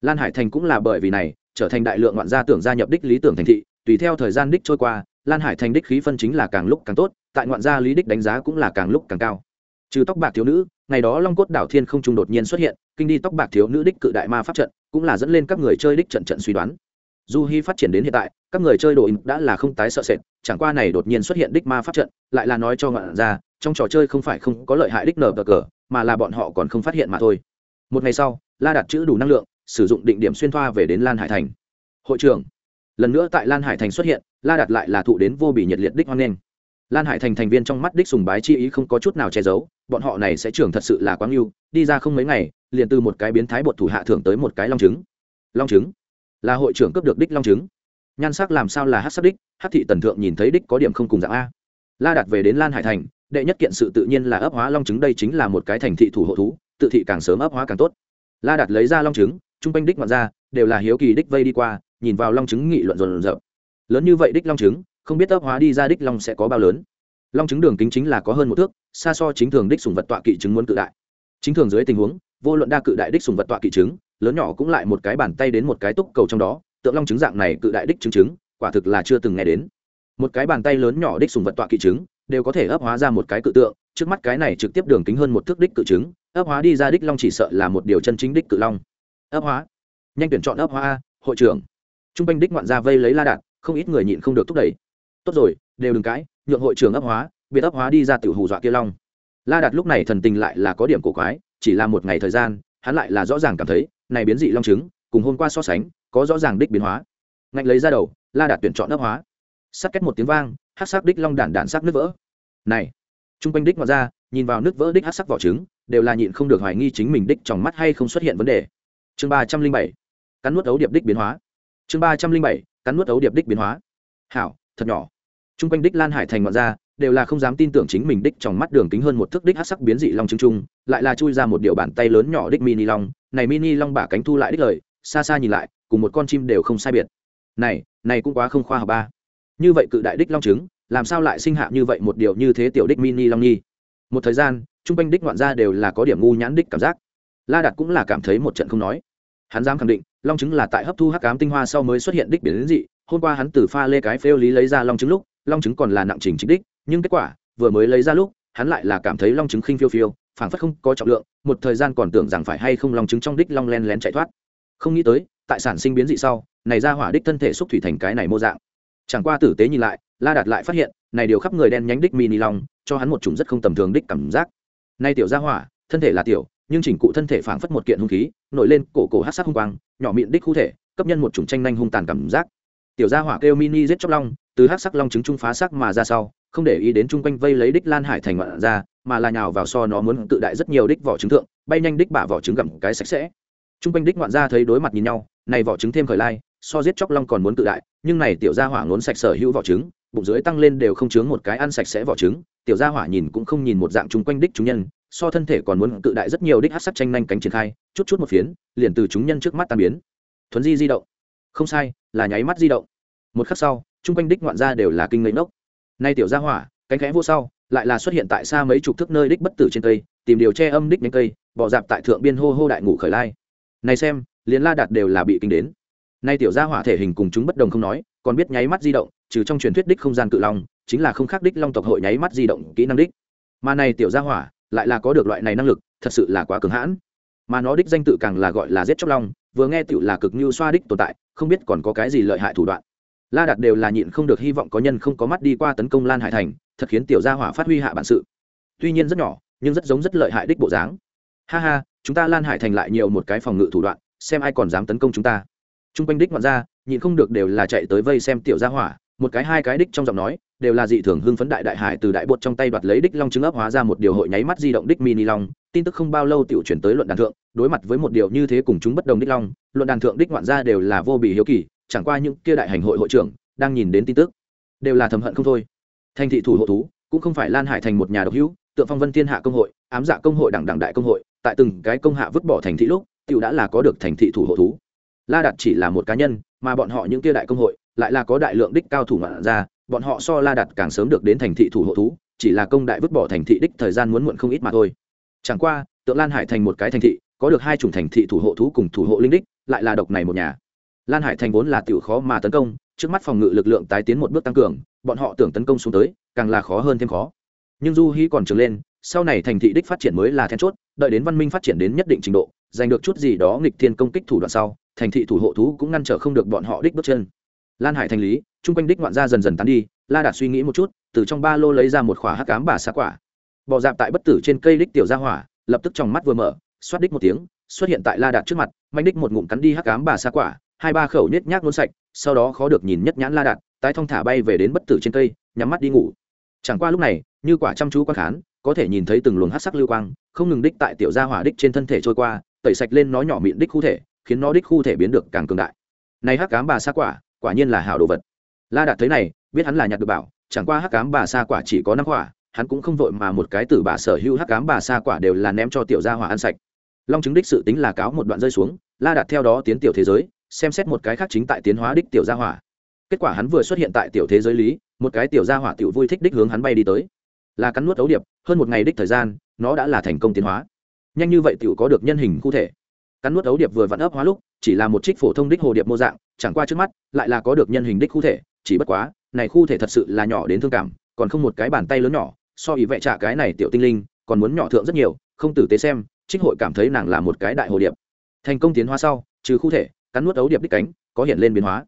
Lan hải thành cũng là bởi vì này, trở thành đại lượng ngoạn gia tưởng gia nhập đích lý tưởng thành thị, tùy theo thời gian đích trôi qua, lan hải thành đích khí phân chính là càng lúc càng tốt, tại ngoạn gia lý đích đánh giá cũng là càng lúc càng cao trừ tóc bạc thiếu nữ, ngày đó long cốt đảo thiên không trung đột nhiên xuất hiện, kinh đi tóc bạc thiếu nữ đích cự đại ma pháp trận, cũng là dẫn lên các người chơi đích trận trận suy đoán. Du hy phát triển đến hiện tại, các người chơi đội đã là không tái sợ sệt, chẳng qua này đột nhiên xuất hiện đích ma pháp trận, lại là nói cho ngọn ra, trong trò chơi không phải không có lợi hại đích nở cờ, mà là bọn họ còn không phát hiện mà thôi. Một ngày sau, la đặt chữ đủ năng lượng, sử dụng định điểm xuyên thoa về đến lan hải thành. Hội trưởng, lần nữa tại lan hải thành xuất hiện, la đặt lại là thụ đến vô bị nhiệt liệt đích hoan nghênh lan hải thành thành viên trong mắt đích sùng bái chi ý không có chút nào che giấu, bọn họ này sẽ trưởng thật sự là quá ngưu đi ra không mấy ngày, liền từ một cái biến thái bột thủ hạ thưởng tới một cái long trứng. Long trứng? Là hội trưởng cấp được đích long trứng. Nhan sắc làm sao là hát sắc đích, hát thị tần thượng nhìn thấy đích có điểm không cùng dạng a. La đặt về đến lan hải thành, đệ nhất kiện sự tự nhiên là ấp hóa long trứng đây chính là một cái thành thị thủ hộ thú, tự thị càng sớm ấp hóa càng tốt. La đặt lấy ra long trứng, trung quanh đích ngoạn ra, đều là hiếu kỳ đích vây đi qua, nhìn vào long trứng nghị luận rồn rợp lớn như vậy đích long trứng không biết ấp hóa đi ra đích long sẽ có bao lớn. Long trứng đường kính chính là có hơn một thước, xa so chính thường đích sùng vật tọa kỵ trứng muốn cự đại. Chính thường dưới tình huống, vô luận đa cự đại đích sùng vật tọa kỵ trứng lớn nhỏ cũng lại một cái bàn tay đến một cái túc cầu trong đó, tượng long trứng dạng này cự đại đích trứng trứng quả thực là chưa từng nghe đến. Một cái bàn tay lớn nhỏ đích sùng vật tọa kỵ trứng đều có thể ấp hóa ra một cái cự tượng, trước mắt cái này trực tiếp đường kính hơn một thước đích cự trứng ấp hóa đi ra đích long chỉ sợ là một điều chân chính đích cự long. Ấp hóa. Nhanh tuyển chọn ấp hóa a, hội trưởng. T r u n g quanh đích ngoạn ra vây lấy la đạn không ít người nhịn không được thúc đẩy tốt rồi, đều đừng cãi, nhượng hội trưởng ấp hóa, biệt ấp hóa đi ra tiểu hù dọa kia long. La đạt lúc này thần tình lại là có điểm cổ quái, chỉ là một ngày thời gian, hắn lại là rõ ràng cảm thấy, này biến dị long trứng, cùng hôm qua so sánh, có rõ ràng đích biến hóa. Ngạnh lấy ra đầu, la đạt tuyển chọn ấp hóa. Sắc kết một tiếng vang hát sắc đích long đản đản sắc nước vỡ. Này t r u n g quanh đích ngoài ra, nhìn vào nước vỡ đích hát sắc vỏ trứng, đều là nhịn không được hoài nghi chính mình đích trong mắt hay không xuất hiện vấn đề. Chương ba trăm linh bảy, cắn nuốt ấu điệp đích biến hóa. Chương ba trăm linh bảy, cắn nuốt ấu điệp đích biến hóa. Hảo, thật nhỏ. Trung quanh đích lan hải thành ngoạn ra đều là không dám tin tưởng chính mình đích trong mắt đường kính hơn một thước đích hát sắc biến dị long trứng trung, lại là chui ra một điều bàn tay lớn nhỏ đích mini long. Này mini long bả cánh thu lại đích lời, xa xa nhìn lại, cùng một con chim đều không sai biệt. Này này cũng quá không khoa học ba. Như vậy cự đại đích long trứng làm sao lại sinh hạ như vậy một điều như thế tiểu đích mini long nhi một thời gian, Trung quanh đích ngoạn ra đều là có điểm ngu nhãn đích cảm giác. La đạt cũng là cảm thấy một trận không nói. Hắn dám khẳng định, long trứng là tại hấp thu hắc ám tinh hoa sau mới xuất hiện đích biến dị. Hôm qua hắn từ pha lê cái phêu lý lấy ra long trứng lúc long trứng còn là nặng trình trích đích, nhưng kết quả, vừa mới lấy ra lúc, hắn lại là cảm thấy long trứng khinh phiêu phiêu, phảng phất không có trọng lượng, một thời gian còn tưởng rằng phải hay không long trứng trong đích long len lén chạy thoát. Không nghĩ tới, tại sản sinh biến dị sau, này ra hỏa đích thân thể xúc thủy thành cái này mô dạng. Chẳng qua tử tế nhìn lại, la đạt lại phát hiện, này điều khắp người đen nhánh đích mini long, cho hắn một chủng rất không tầm thường đích cảm giác. Nay tiểu ra hỏa, thân thể là tiểu, nhưng chỉnh cụ thân thể phảng phất một kiện hung khí, nổi lên cổ cổ hát sắc hung quang, nhỏ miệng đích khu thể, cấp nhân một chủng tranh nhanh hung tàn cảm giác tiểu gia hỏa kêu mini giết chóc long, từ hát sắc long trứng trung phá sắc mà ra sau, không để ý đến chung quanh vây lấy đích lan hải thành ngoạn ra, mà là nhào vào so nó muốn tự đại rất nhiều đích vỏ trứng thượng, bay nhanh đích bả vỏ trứng gặm cái sạch sẽ. Chung quanh đích ngoạn ra thấy đối mặt nhìn nhau, này vỏ trứng thêm khởi lai, so giết chóc long còn muốn tự đại, nhưng này tiểu gia hỏa ngốn sạch sở hữu vỏ trứng, bụng dưới tăng lên đều không chướng một cái ăn sạch sẽ vỏ trứng, tiểu gia hỏa nhìn cũng không nhìn một dạng chung quanh đích chúng nhân, so thân thể còn muốn tự đại rất nhiều đích hát sắc tranh nhanh cánh triển khai, chút chút một phiến, liền từ chúng nhân trước mắt tan biến. Thuấn di di động không sai, là nháy mắt di động. Một khắc sau, chung quanh đích ngoạn ra đều là kinh ngây ngốc. Nay tiểu gia hỏa, cánh khẽ vô sau, lại là xuất hiện tại xa mấy chục thước nơi đích bất tử trên cây, tìm điều che âm đích nhánh cây, bỏ dạp tại thượng biên hô hô đại ngủ khởi lai. Này xem, liền la đạt đều là bị kinh đến. Nay tiểu gia hỏa thể hình cùng chúng bất đồng không nói, còn biết nháy mắt di động, trừ trong truyền thuyết đích không gian cự long, chính là không khác đích long tộc hội nháy mắt di động kỹ năng đích. Mà này tiểu gia hỏa, lại là có được loại này năng lực, thật sự là quá cứng hãn. Mà nó đích danh tự càng là gọi là giết chóc long, vừa nghe tiểu là cực như xoa đích tồn tại không biết còn có cái gì lợi hại thủ đoạn. La đạt đều là nhịn không được hy vọng có nhân không có mắt đi qua tấn công lan hải thành, thật khiến tiểu gia hỏa phát huy hạ bản sự. Tuy nhiên rất nhỏ, nhưng rất giống rất lợi hại đích bộ dáng. Ha ha, chúng ta lan hải thành lại nhiều một cái phòng ngự thủ đoạn, xem ai còn dám tấn công chúng ta. T r u n g quanh đích ngoạn ra nhịn không được đều là chạy tới vây xem tiểu gia hỏa, một cái hai cái đích trong giọng nói đều là dị thường hưng phấn đại đại hải từ đại bột trong tay đoạt lấy đích long trứng ấp hóa ra một điều hội nháy mắt di động đích mini long, tin tức không bao lâu tiểu chuyển tới luận đàn thượng, đối mặt với một điều như thế cùng chúng bất đồng đích long, luận đàn thượng đích ngoạn ra đều là vô bị hiếu kỳ, chẳng qua những kia đại hành hội hội trưởng đang nhìn đến tin tức, đều là thầm hận không thôi. Thành thị thủ hộ thú cũng không phải lan hải thành một nhà độc hữu, tượng phong vân thiên hạ công hội, ám dạ công hội đảng đảng đại công hội, tại từng cái công hạ vứt bỏ thành thị lúc, tiểu đã là có được thành thị thủ hộ thú. La đạt chỉ là một cá nhân, mà bọn họ những kia đại công hội lại là có đại lượng đích cao thủ ngoạn ra bọn họ so la đặt càng sớm được đến thành thị thủ hộ thú, chỉ là công đại vứt bỏ thành thị đích thời gian muốn muộn không ít mà thôi. Chẳng qua, tượng lan hải thành một cái thành thị, có được hai chủng thành thị thủ hộ thú cùng thủ hộ linh đích, lại là độc này một nhà. Lan hải thành vốn là tiểu khó mà tấn công, trước mắt phòng ngự lực lượng tái tiến một bước tăng cường, bọn họ tưởng tấn công xuống tới, càng là khó hơn thêm khó. Nhưng du hí còn trường lên, sau này thành thị đích phát triển mới là then chốt, đợi đến văn minh phát triển đến nhất định trình độ, giành được chút gì đó nghịch thiên công kích thủ đoạn sau, thành thị thủ hộ thú cũng ngăn trở không được bọn họ đích bước chân lan hải thành lý, chung quanh đích ngoạn ra dần dần tán đi, la đạt suy nghĩ một chút, từ trong ba lô lấy ra một khỏa hắc cám bà xá quả. Bỏ dạp tại bất tử trên cây đích tiểu gia hỏa, lập tức trong mắt vừa mở, xoát đích một tiếng, xuất hiện tại la đạt trước mặt, manh đích một ngụm cắn đi hắc cám bà xá quả, hai ba khẩu nhét nhác nôn sạch, sau đó khó được nhìn nhất nhãn la đạt, tái thong thả bay về đến bất tử trên cây, nhắm mắt đi ngủ. Chẳng qua lúc này, như quả chăm chú quan khán, có thể nhìn thấy từng luồng hát sắc lưu quang, không ngừng đích tại tiểu gia hỏa đích trên thân thể trôi qua, tẩy sạch lên nó nhỏ mịn đích khu thể, khiến nó đích khu thể biến được càng cường đại. Này hắc cám bà xa quả quả nhiên là hảo đồ vật. La đạt thấy này, biết hắn là nhặt được bảo, chẳng qua hắc cám bà sa quả chỉ có năm quả, hắn cũng không vội mà một cái tử bà sở hữu hắc cám bà sa quả đều là ném cho tiểu gia hỏa ăn sạch. Long chứng đích sự tính là cáo một đoạn rơi xuống, la đạt theo đó tiến tiểu thế giới, xem xét một cái khác chính tại tiến hóa đích tiểu gia hỏa. Kết quả hắn vừa xuất hiện tại tiểu thế giới lý, một cái tiểu gia hỏa tiểu vui thích đích hướng hắn bay đi tới. Là cắn nuốt ấu điệp, hơn một ngày đích thời gian, nó đã là thành công tiến hóa. Nhanh như vậy tiểu có được nhân hình cụ thể. Cắn nuốt ấu điệp vừa vặn ấp hóa lúc, chỉ là một trích phổ thông đích hồ điệp mô dạng chẳng qua trước mắt, lại là có được nhân hình đích khu thể, chỉ bất quá, này khu thể thật sự là nhỏ đến thương cảm, còn không một cái bàn tay lớn nhỏ, so ý vẽ trả cái này tiểu tinh linh, còn muốn nhỏ thượng rất nhiều, không tử tế xem, trích hội cảm thấy nàng là một cái đại hồ điệp. Thành công tiến hóa sau, trừ khu thể, cắn nuốt ấu điệp đích cánh, có hiện lên biến hóa.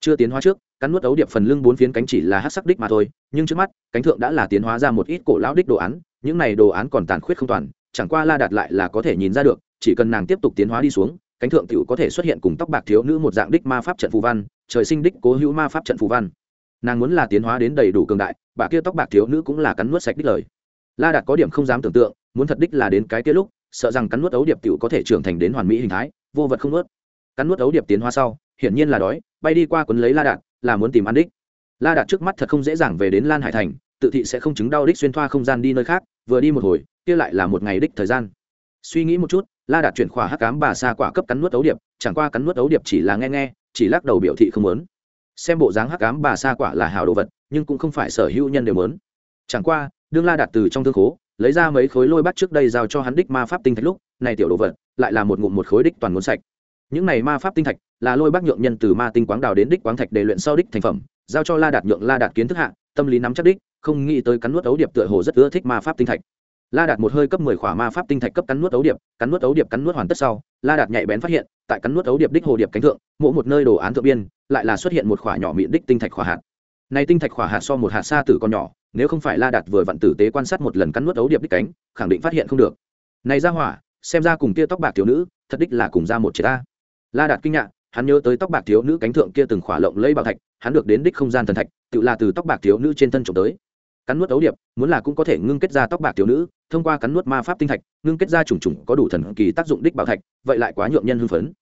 Chưa tiến hóa trước, cắn nuốt ấu điệp phần lưng bốn phiến cánh chỉ là hát sắc đích mà thôi, nhưng trước mắt, cánh thượng đã là tiến hóa ra một ít cổ lão đích đồ án, những này đồ án còn tàn khuyết không toàn, chẳng qua la đạt lại là có thể nhìn ra được, chỉ cần nàng tiếp tục tiến hóa đi xuống cánh thượng tiểu có thể xuất hiện cùng tóc bạc thiếu nữ một dạng đích ma pháp trận phù văn, trời sinh đích cố hữu ma pháp trận phù văn. Nàng muốn là tiến hóa đến đầy đủ cường đại, bà kia tóc bạc thiếu nữ cũng là cắn nuốt sạch đích lời. La đạt có điểm không dám tưởng tượng, muốn thật đích là đến cái kia lúc, sợ rằng cắn nuốt ấu điệp tiểu có thể trưởng thành đến hoàn mỹ hình thái, vô vật không nuốt. Cắn nuốt ấu điệp tiến hóa sau, hiển nhiên là đói, bay đi qua quấn lấy la đạt, là muốn tìm ăn đích. La đạt trước mắt thật không dễ dàng về đến lan hải thành, tự thị sẽ không chứng đau đích xuyên thoa không gian đi nơi khác, vừa đi một hồi, kia lại là một ngày đích thời gian. Suy nghĩ một chút la đạt chuyển khỏa hắc cám bà xa quả cấp cắn nuốt ấu điệp, chẳng qua cắn nuốt ấu điệp chỉ là nghe nghe, chỉ lắc đầu biểu thị không muốn. Xem bộ dáng hắc cám bà xa quả là hào đồ vật, nhưng cũng không phải sở hữu nhân đều muốn. Chẳng qua, đương la đạt từ trong thương khố, lấy ra mấy khối lôi bắt trước đây giao cho hắn đích ma pháp tinh thạch lúc, này tiểu đồ vật, lại là một ngụm một khối đích toàn muốn sạch. Những này ma pháp tinh thạch là lôi bác nhượng nhân từ ma tinh quáng đào đến đích quáng thạch để luyện sau đích thành phẩm, giao cho la đạt nhượng la đạt kiến thức hạ, tâm lý nắm chắc đích, không nghĩ tới cắn nuốt ấu điệp tựa hồ rất ưa thích ma pháp tinh thạch la đạt một hơi cấp mười khỏa ma pháp tinh thạch cấp cắn nuốt ấu điệp, cắn nuốt ấu điệp cắn nuốt hoàn tất sau, la đạt nhạy bén phát hiện, tại cắn nuốt ấu điệp đích hồ điệp cánh thượng, mỗi một nơi đồ án thượng biên, lại là xuất hiện một khỏa nhỏ mịn đích tinh thạch khỏa hạt. Này tinh thạch khỏa hạt so một hạt sa tử còn nhỏ, nếu không phải la đạt vừa vặn tử tế quan sát một lần cắn nuốt ấu điệp đích cánh, khẳng định phát hiện không được. Này ra hỏa, xem ra cùng kia tóc bạc thiếu nữ, thật đích là cùng ra một chế ta. La đạt kinh ngạc, hắn nhớ tới tóc bạc thiếu nữ cánh thượng kia từng khỏa lộng lấy bảo thạch, hắn được đến đích không gian thần thạch, tự là từ tóc bạc thiếu nữ trên thân trộm tới cắn nuốt ấu điệp, muốn là cũng có thể ngưng kết ra tóc bạc tiểu nữ, thông qua cắn nuốt ma pháp tinh thạch, ngưng kết ra trùng trùng có đủ thần kỳ tác dụng đích bảo thạch, vậy lại quá nhượng nhân hưng phấn.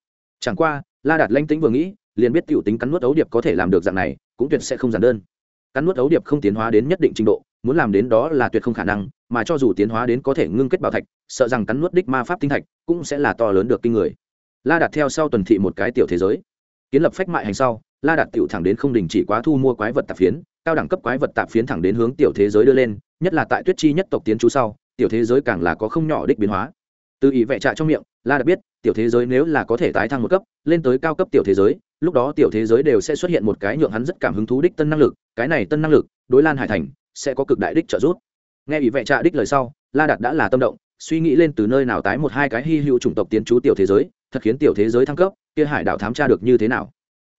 Chẳng qua, la đạt lanh tính vừa nghĩ, liền biết tiểu tính cắn nuốt ấu điệp có thể làm được dạng này, cũng tuyệt sẽ không giản đơn. Cắn nuốt ấu điệp không tiến hóa đến nhất định trình độ, muốn làm đến đó là tuyệt không khả năng, mà cho dù tiến hóa đến có thể ngưng kết bảo thạch, sợ rằng cắn nuốt đích ma pháp tinh thạch cũng sẽ là to lớn được kinh người. La đạt theo sau tuần thị một cái tiểu thế giới. Kiến lập phách mại hành sau la đạt tiểu thẳng đến không đình chỉ quá thu mua quái vật tạp phiến, cao đẳng cấp quái vật tạp phiến thẳng đến hướng tiểu thế giới đưa lên, nhất là tại tuyết chi nhất tộc tiến chú sau, tiểu thế giới càng là có không nhỏ đích biến hóa. Từ ý vẽ trạ trong miệng, la đạt biết, tiểu thế giới nếu là có thể tái thăng một cấp, lên tới cao cấp tiểu thế giới, lúc đó tiểu thế giới đều sẽ xuất hiện một cái nhượng hắn rất cảm hứng thú đích tân năng lực, cái này tân năng lực, đối lan hải thành, sẽ có cực đại đích trợ giúp. Nghe ý vẽ trạ đích lời sau, la đạt đã là tâm động, suy nghĩ lên từ nơi nào tái một hai cái hy hữu chủng tộc tiến chú tiểu thế giới, thật khiến tiểu thế giới thăng cấp, kia hải đảo thám tra được như thế nào?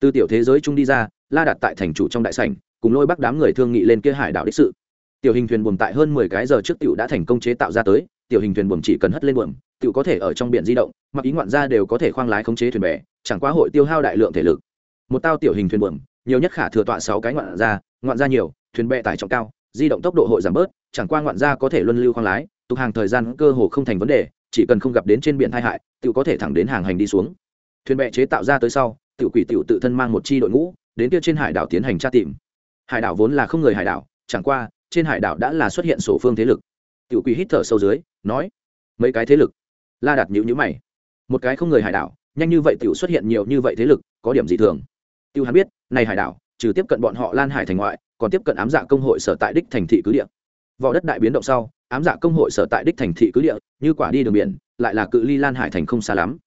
Từ tiểu thế giới trung đi ra, la đặt tại thành chủ trong đại sảnh, cùng lôi bắc đám người thương nghị lên kia hải đảo đích sự. Tiểu hình thuyền buồm tại hơn mười cái giờ trước tiểu đã thành công chế tạo ra tới, tiểu hình thuyền buồm chỉ cần hất lên buồm, tiểu có thể ở trong biển di động, mặc ý ngoạn ra đều có thể khoang lái khống chế thuyền bè, chẳng qua hội tiêu hao đại lượng thể lực. Một tao tiểu hình thuyền buồm, nhiều nhất khả thừa tọa sáu cái ngoạn ra ngoạn ra nhiều, thuyền bè tải trọng cao, di động tốc độ hội giảm bớt, chẳng qua ngoạn ra có thể luân lưu khoang lái, tục hàng thời gian cơ hồ không thành vấn đề, chỉ cần không gặp đến trên biển tai hại, tiểu có thể thẳng đến hàng hành đi xuống. Thuyền bè chế tạo ra tới sau Tiểu quỷ tiểu tự thân mang một chi đội ngũ, đến kia trên hải đảo tiến hành tra tìm. Hải đảo vốn là không người hải đảo, chẳng qua, trên hải đảo đã là xuất hiện sổ phương thế lực. Tiểu quỷ hít thở sâu dưới, nói, mấy cái thế lực? La đạt nhữ nhữ mày. Một cái không người hải đảo, nhanh như vậy tiểu xuất hiện nhiều như vậy thế lực, có điểm gì thường. Tiêu hắn biết, này hải đảo, trừ tiếp cận bọn họ lan hải thành ngoại, còn tiếp cận ám dạ công hội sở tại đích thành thị cứ địa. Vỏ đất đại biến động sau, ám dạ công hội sở tại đích thành thị cứ địa, như quả đi đường biển, lại là cự ly lan hải thành không xa lắm.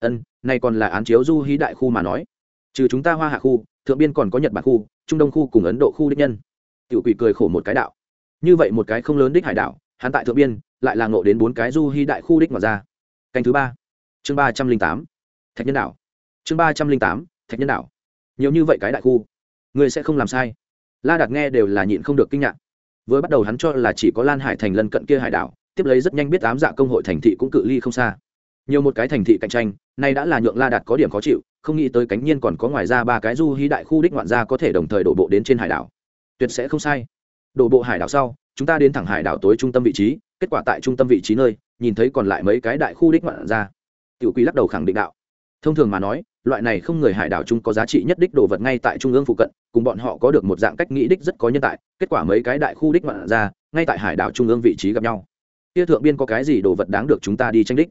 Ân nay còn là án chiếu du hí đại khu mà nói. Trừ chúng ta hoa hạ khu, thượng biên còn có nhật bản khu, trung đông khu cùng ấn độ khu đích nhân. Tiểu quỷ cười khổ một cái đạo. Như vậy một cái không lớn đích hải đảo, hắn tại thượng biên, lại là ngộ đến bốn cái du hí đại khu đích mà ra. Canh thứ ba, chương ba trăm linh tám, thạch nhân đảo. Chương ba trăm linh tám, thạch nhân đảo. Nhiều như vậy cái đại khu người sẽ không làm sai. La đạt nghe đều là nhịn không được kinh ngạc. Vừa bắt đầu hắn cho là chỉ có lan hải thành lân cận kia hải đảo, tiếp lấy rất nhanh biết ám dạ công hội thành thị cũng cự ly không xa. Nhiều một cái thành thị cạnh tranh nay đã là nhượng la đạt có điểm khó chịu không nghĩ tới cánh nhiên còn có ngoài ra ba cái du hí đại khu đích ngoạn gia có thể đồng thời đổ bộ đến trên hải đảo. Tuyệt sẽ không sai. Đổ bộ hải đảo sau chúng ta đến thẳng hải đảo tối trung tâm vị trí kết quả tại trung tâm vị trí nơi nhìn thấy còn lại mấy cái đại khu đích ngoạn gia, tiểu quý lắc đầu khẳng định đạo. Thông thường mà nói loại này không người hải đảo chung có giá trị nhất đích đồ vật ngay tại trung ương phụ cận cùng bọn họ có được một dạng cách nghĩ đích rất có nhân tại kết quả mấy cái đại khu đích ngoạn gia ngay tại hải đảo trung ương vị trí gặp nhau. Kia thượng biên có cái gì đồ vật đáng được chúng ta đi tranh đích?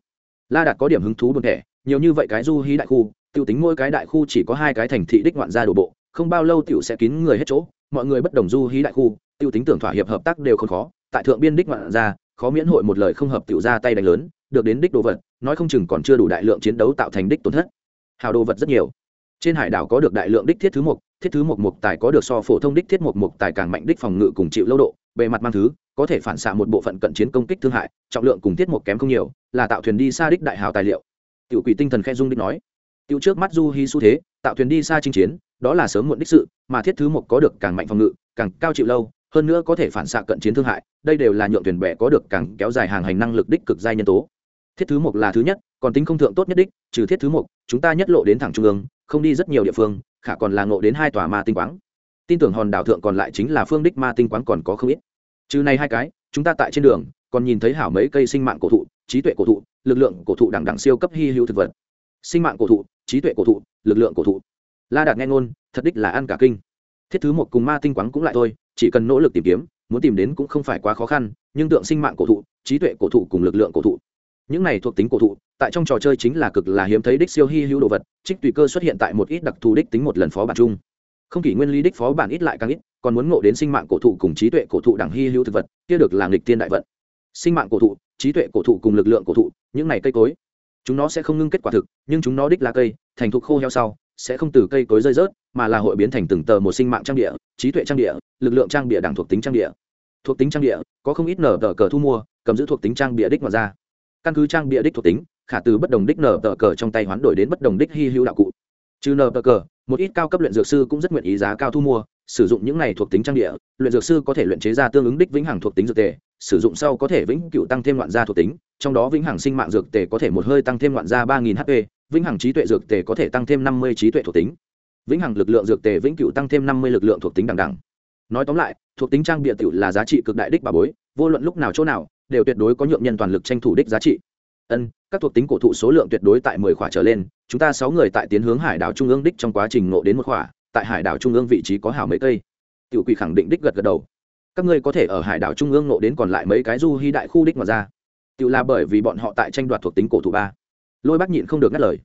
La đạt có điểm hứng thú buồn thẻ nhiều như vậy cái du hí đại khu tiêu tính mỗi cái đại khu chỉ có hai cái thành thị đích ngoạn ra đổ bộ, không bao lâu tiểu sẽ kín người hết chỗ, mọi người bất đồng du hí đại khu tiêu tính tưởng thỏa hiệp hợp tác đều không khó, tại thượng biên đích ngoạn ra khó miễn hội một lời không hợp tiểu ra tay đánh lớn, được đến đích đồ vật, nói không chừng còn chưa đủ đại lượng chiến đấu tạo thành đích tổn thất. Hào đồ vật rất nhiều. Trên hải đảo có được đại lượng đích thiết thứ mục, thiết thứ mục mục tài có được so phổ thông đích thiết mục mục tài càng mạnh đích phòng ngự cùng chịu lâu độ, bề mặt mang thứ, có thể phản xạ một bộ phận cận chiến công kích thương hại, trọng lượng cùng thiết mục kém không nhiều, là tạo thuyền đi xa đích đại hào tài liệu tiểu quỷ tinh thần khe dung đích nói. Tiểu trước mắt du hi xu thế tạo thuyền đi xa chinh chiến đó là sớm muộn đích sự mà thiết thứ một có được càng mạnh phòng ngự càng cao chịu lâu hơn nữa có thể phản xạ cận chiến thương hại đây đều là nhượng thuyền bè có được càng kéo dài hàng hành năng lực đích cực giai nhân tố. Thiết thứ một là thứ nhất còn tính không thượng tốt nhất đích trừ thiết thứ một, chúng ta nhất lộ đến thẳng trung ương không đi rất nhiều địa phương khả còn là ngộ đến hai tòa ma tinh quáng. Tin tưởng hòn đảo thượng còn lại chính là phương đích ma tinh quáng còn có không ít. Trừ này hai cái chúng ta tại trên đường còn nhìn thấy hảo mấy cây sinh mạng cổ thụ trí tuệ cổ thụ, lực lượng cổ thụ đẳng đẳng siêu cấp hy hữu thực vật. Sinh mạng cổ thụ, trí tuệ cổ thụ, lực lượng cổ thụ. La đạt nghe ngôn, thật đích là ăn cả kinh. Thiết thứ một cùng ma tinh quáng cũng lại thôi, chỉ cần nỗ lực tìm kiếm, muốn tìm đến cũng không phải quá khó khăn, nhưng tượng sinh mạng cổ thụ, trí tuệ cổ thụ cùng lực lượng cổ thụ. Những này thuộc tính cổ thụ, tại trong trò chơi chính là cực là hiếm thấy đích siêu hy hữu đồ vật, trích tùy cơ xuất hiện tại một ít đặc thù đích tính một lần phó bản chung. Không kỷ nguyên lý đích phó bản ít lại càng ít, còn muốn ngộ đến sinh mạng cổ thụ cùng trí tuệ cổ thụ đẳng hy hữu thực vật, kia được làm lịch tiên đại vận. Sinh mạng cổ thụ trí tuệ cổ thụ cùng lực lượng cổ thụ, những này cây cối. Chúng nó sẽ không ngưng kết quả thực, nhưng chúng nó đích là cây, thành thục khô heo sau, sẽ không từ cây cối rơi rớt, mà là hội biến thành từng tờ một sinh mạng trang địa, trí tuệ trang địa, lực lượng trang địa đẳng thuộc tính trang địa. Thuộc tính trang địa, có không ít nở tờ cờ thu mua, cầm giữ thuộc tính trang địa đích mà ra. Căn cứ trang địa đích thuộc tính, khả từ bất đồng đích nở tờ cờ trong tay hoán đổi đến bất đồng đích hy hữu đạo cụ. Trừ nở tờ cờ, một ít cao cấp luyện dược sư cũng rất nguyện ý giá cao thu mua, sử dụng những này thuộc tính trang địa, luyện dược sư có thể luyện chế ra tương ứng đích vĩnh hằng thuộc tính dược tề sử dụng sau có thể vĩnh cựu tăng thêm loạn gia thuộc tính, trong đó vĩnh hằng sinh mạng dược tề có thể một hơi tăng thêm loạn gia ba nghìn hp vĩnh hằng trí tuệ dược tề có thể tăng thêm năm mươi trí tuệ thuộc tính. Vĩnh hằng lực lượng dược tề vĩnh cựu tăng thêm năm mươi lực lượng thuộc tính đằng đẳng nói tóm lại, thuộc tính trang bịa tiểu là giá trị cực đại đích bà bối, vô luận lúc nào chỗ nào, đều tuyệt đối có nhượng nhân toàn lực tranh thủ đích giá trị. Ân, các thuộc tính cổ thụ số lượng tuyệt đối tại mười khỏa trở lên, chúng ta sáu người tại tiến hướng hải đảo trung ương đích trong quá trình ngộ đến một khỏa, tại hải đảo trung ương vị trí có hảo mấy cây. Tiểu quỷ khẳng định đích gật gật đầu các ngươi có thể ở hải đảo trung ương nộ đến còn lại mấy cái du hy đại khu đích mà ra. Tự là bởi vì bọn họ tại tranh đoạt thuộc tính cổ thụ ba. Lôi bác nhịn không được ngắt lời.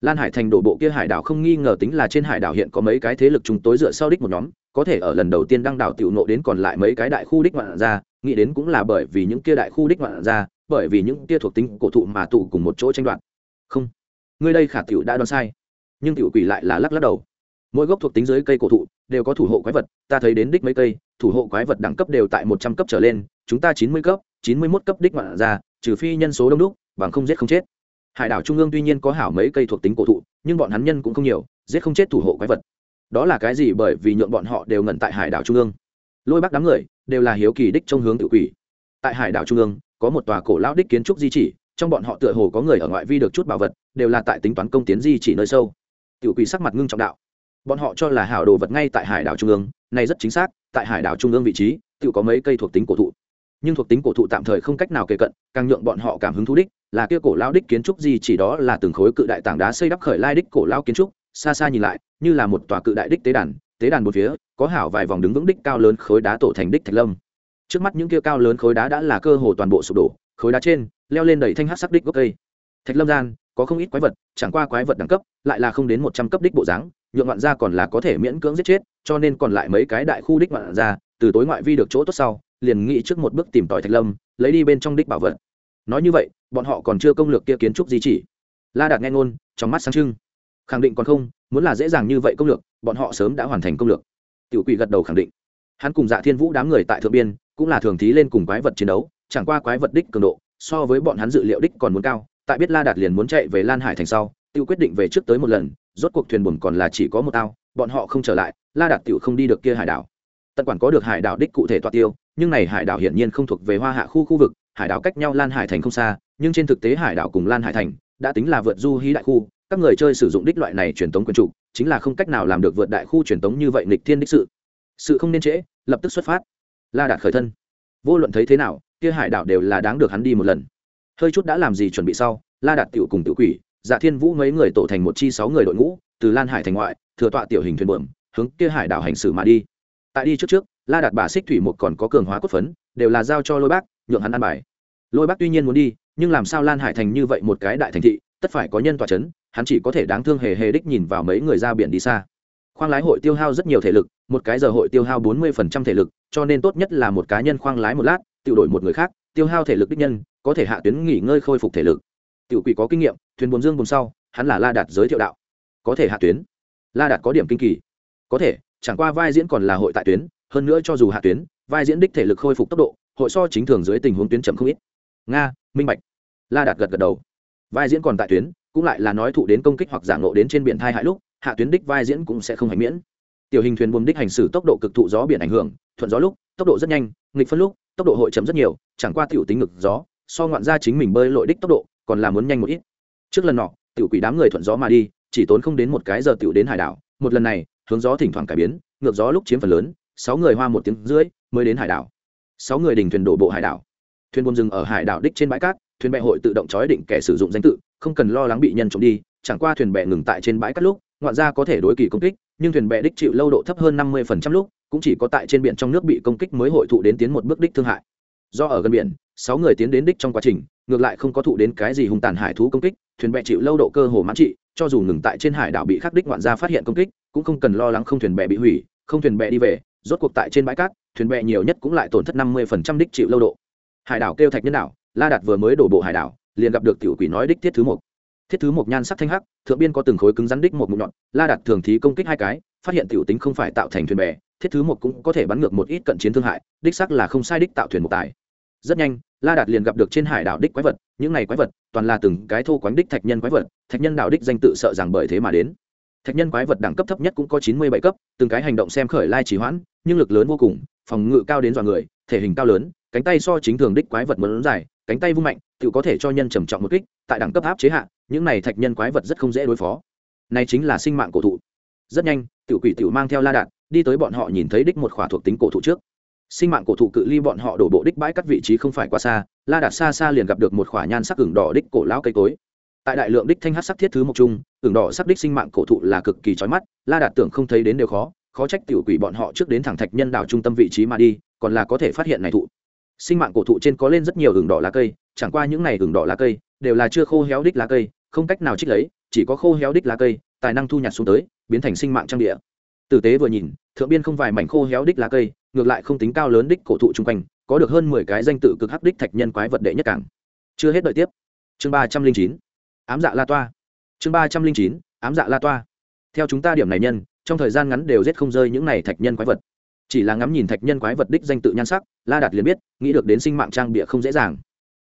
Lan hải thành đổ bộ kia hải đảo không nghi ngờ tính là trên hải đảo hiện có mấy cái thế lực chúng tối dựa sau đích một nhóm, có thể ở lần đầu tiên đăng đảo tiểu nộ đến còn lại mấy cái đại khu đích ngoạn ra, nghĩ đến cũng là bởi vì những kia đại khu đích ngoạn ra, bởi vì những kia thuộc tính cổ thụ mà tụ cùng một chỗ tranh đoạt. Không người đây khả tiểu đã đoán sai. Nhưng tiểu quỷ lại là lắc lắc đầu mỗi gốc thuộc tính dưới cây cổ thụ đều có thủ hộ quái vật, ta thấy đến đích mấy cây, thủ hộ quái vật đẳng cấp đều tại một trăm cấp trở lên, chúng ta chín mươi cấp, chín mươi mốt cấp đích ngoạn ra, trừ phi nhân số đông đúc, bằng không giết không chết. Hải đảo trung ương tuy nhiên có hảo mấy cây thuộc tính cổ thụ, nhưng bọn hắn nhân cũng không nhiều, giết không chết thủ hộ quái vật. Đó là cái gì bởi vì nhượng bọn họ đều ngẩn tại hải đảo trung ương. Lôi bác đám người đều là hiếu kỳ đích trong hướng tự quỷ. Tại hải đảo trung ương, có một tòa cổ lão đích kiến trúc di chỉ, trong bọn họ tựa hồ có người ở ngoại vi được chút bảo vật, đều là tại tính toán công tiến di chỉ nơi sâu. Tự quỷ sắc mặt ngưng trọng đạo bọn họ cho là hảo đồ vật ngay tại hải đảo trung ương, này rất chính xác, tại hải đảo trung ương vị trí, tự có mấy cây thuộc tính cổ thụ. Nhưng thuộc tính cổ thụ tạm thời không cách nào kề cận, càng nhượng bọn họ cảm hứng thú đích là kia cổ lão đích kiến trúc gì chỉ đó là từng khối cự đại tảng đá xây đắp khởi lai đích cổ lão kiến trúc, xa xa nhìn lại, như là một tòa cự đại đích tế đàn tế đàn một phía, có hảo vài vòng đứng vững đích cao lớn khối đá tổ thành đích thạch lâm. Trước mắt những kia cao lớn khối đá đã là cơ hồ toàn bộ sụp đổ, khối đá trên, leo lên đầy thanh hát sắc đích gốc cây. Thạch lâm gian, có không ít quái vật, chẳng qua quái vật đẳng cấp, lại là không đến một trăm cấp đích bộ dáng nhượng ngoạn ra còn là có thể miễn cưỡng giết chết, cho nên còn lại mấy cái đại khu đích ngoạn ra từ tối ngoại vi được chỗ tốt sau, liền nghĩ trước một bước tìm tòi thạch lâm, lấy đi bên trong đích bảo vật. Nói như vậy, bọn họ còn chưa công lược kia kiến trúc gì chỉ. La đạt nghe ngôn, trong mắt sáng trưng. Khẳng định còn không, muốn là dễ dàng như vậy công lược, bọn họ sớm đã hoàn thành công lược. Tiểu quỷ gật đầu khẳng định. Hắn cùng dạ thiên vũ đám người tại thượng biên, cũng là thường thí lên cùng quái vật chiến đấu, chẳng qua quái vật đích cường độ, so với bọn hắn dự liệu đích còn muốn cao. Tại biết la đạt liền muốn chạy về lan hải thành sau tiêu quyết định về trước tới một lần, rốt cuộc thuyền buồm còn là chỉ có một tao bọn họ không trở lại, la đạt tự không đi được kia hải đảo. Tận quản có được hải đảo đích cụ thể toa tiêu, nhưng này hải đảo hiển nhiên không thuộc về hoa hạ khu khu vực, hải đảo cách nhau lan hải thành không xa, nhưng trên thực tế hải đảo cùng lan hải thành đã tính là vượt du hí đại khu, các người chơi sử dụng đích loại này truyền tống quyền chủ, chính là không cách nào làm được vượt đại khu truyền tống như vậy nghịch thiên đích sự. Sự không nên trễ, lập tức xuất phát. La đạt khởi thân. Vô luận thấy thế nào, kia hải đảo đều là đáng được hắn đi một lần. Hơi chút đã làm gì chuẩn bị sau, la đạt tiểu cùng tự quỷ dạ thiên vũ mấy người tổ thành một chi sáu người đội ngũ, từ lan hải thành ngoại, thừa tọa tiểu hình thuyền bượm hướng kia hải đảo hành xử mà đi. Tại đi trước trước, la đạt bà xích thủy một còn có cường hóa cốt phấn, đều là giao cho lôi bác, nhượng hắn ăn bài. Lôi bác tuy nhiên muốn đi, nhưng làm sao lan hải thành như vậy một cái đại thành thị, tất phải có nhân tòa c h ấ n hắn chỉ có thể đáng thương hề hề đích nhìn vào mấy người ra biển đi xa. Khoang lái hội tiêu hao rất nhiều thể lực, một cái giờ hội tiêu hao bốn mươi thể lực, cho nên tốt nhất là một cá nhân khoang lái một lát tự đổi một người khác, tiêu hao thể lực đích nhân, có thể hạ tuyến nghỉ ngơi khôi phục thể lực tiểu quỷ có kinh nghiệm, thuyền buồn dương buồn sau, hắn là la đạt giới thiệu đạo. Có thể hạ tuyến. La đạt có điểm kinh kỳ. Có thể, chẳng qua vai diễn còn là hội tại tuyến, hơn nữa cho dù hạ tuyến, vai diễn đích thể lực khôi phục tốc độ, hội so chính thường dưới tình huống tuyến chậm không ít. Nga, minh bạch. La đạt gật gật đầu. Vai diễn còn tại tuyến, cũng lại là nói thụ đến công kích hoặc giả ngộ đến trên biển thai hại lúc, hạ tuyến đích vai diễn cũng sẽ không hành miễn. Tiểu hình thuyền buồm đích hành xử tốc độ cực thụ gió biển ảnh hưởng, thuận gió lúc, tốc độ rất nhanh, nghịch phân lúc, tốc độ hội chậm rất nhiều, chẳng qua tiểu tính ngực gió, so ngoạn ra chính mình bơi lội đích tốc độ còn là muốn nhanh một ít. Trước lần nọ, tiểu quỷ đám người thuận gió mà đi, chỉ tốn không đến một cái giờ tiểu đến hải đảo. Một lần này, hướng gió thỉnh thoảng cải biến, ngược gió lúc chiếm phần lớn, sáu người hoa một tiếng rưỡi mới đến hải đảo. Sáu người đình thuyền đổ bộ hải đảo. Thuyền buồm dừng ở hải đảo đích trên bãi cát, thuyền bè hội tự động trói định kẻ sử dụng danh tự, không cần lo lắng bị nhân trộm đi, chẳng qua thuyền bè ngừng tại trên bãi cát lúc, ngoạn ra có thể đối kỳ công kích, nhưng thuyền bè đích chịu lâu độ thấp hơn năm mươi lúc, cũng chỉ có tại trên biển trong nước bị công kích mới hội thụ đến tiến một bước đích thương hại do ở gần biển, sáu người tiến đến đích trong quá trình, ngược lại không có thụ đến cái gì hung tàn hải thú công kích, thuyền bè chịu lâu độ cơ hồ mãn trị, cho dù ngừng tại trên hải đảo bị khắc đích ngoạn gia phát hiện công kích, cũng không cần lo lắng không thuyền bè bị hủy, không thuyền bè đi về, rốt cuộc tại trên bãi cát, thuyền bè nhiều nhất cũng lại tổn thất năm mươi đích chịu lâu độ. Hải đảo kêu thạch nhân đảo, la đạt vừa mới đổ bộ hải đảo, liền gặp được tiểu quỷ nói đích thiết thứ một. Thiết thứ một nhan sắc thanh hắc, thượng biên có từng khối cứng rắn đích một mụn nhọn, la đạt thường thí công kích hai cái, phát hiện tiểu tính không phải tạo thành thuyền bè thiết thứ một cũng có thể bắn ngược một ít cận chiến thương hại, đích sắc là không sai đích tạo thuyền một tài. Rất nhanh, la đạt liền gặp được trên hải đảo đích quái vật, những này quái vật toàn là từng cái thô quán đích thạch nhân quái vật, thạch nhân đảo đích danh tự sợ rằng bởi thế mà đến. Thạch nhân quái vật đẳng cấp thấp nhất cũng có chín mươi bảy cấp, từng cái hành động xem khởi lai trì hoãn, nhưng lực lớn vô cùng, phòng ngự cao đến dọa người, thể hình cao lớn, cánh tay so chính thường đích quái vật muốn dài, cánh tay vung mạnh, tự có thể cho nhân trầm trọng một kích, tại đẳng cấp áp chế hạ, những này thạch nhân quái vật rất không dễ đối phó. Này chính là sinh mạng cổ thụ. Rất nhanh, tiểu quỷ tiểu mang theo la đạn đi tới bọn họ nhìn thấy đích một khỏa thuộc tính cổ thụ trước. Sinh mạng cổ thụ cự ly bọn họ đổ bộ đích bãi cắt vị trí không phải quá xa, la đạt xa xa liền gặp được một khỏa nhan sắc ửng đỏ đích cổ lão cây cối. Tại đại lượng đích thanh hát sắc thiết thứ một chung ửng đỏ sắc đích sinh mạng cổ thụ là cực kỳ trói mắt, la đạt tưởng không thấy đến đều khó khó trách tiểu quỷ bọn họ trước đến thẳng thạch nhân đảo trung tâm vị trí mà đi, còn là có thể phát hiện này thụ. Sinh mạng cổ thụ trên có lên rất nhiều ửng đỏ lá cây, chẳng qua những này ửng đỏ lá cây đều là chưa khô héo đích lá cây, không cách nào trích lấy, chỉ có khô héo đích lá cây, tài năng thu nhặt xuống tới, biến thành sinh mạng trang địa tử tế vừa nhìn, thượng biên không vài mảnh khô héo đích lá cây, ngược lại không tính cao lớn đích cổ thụ chung quanh, có được hơn mười cái danh tự cực hắc đích thạch nhân quái vật đệ nhất cảng. Chưa hết đợi tiếp. Chương ba trăm linh chín. Ám dạ la toa. Chương ba trăm linh chín, ám dạ la toa. Theo chúng ta điểm này nhân, trong thời gian ngắn đều giết không rơi những này thạch nhân quái vật. Chỉ là ngắm nhìn thạch nhân quái vật đích danh tự nhan sắc, la đạt liền biết, nghĩ được đến sinh mạng trang bịa không dễ dàng.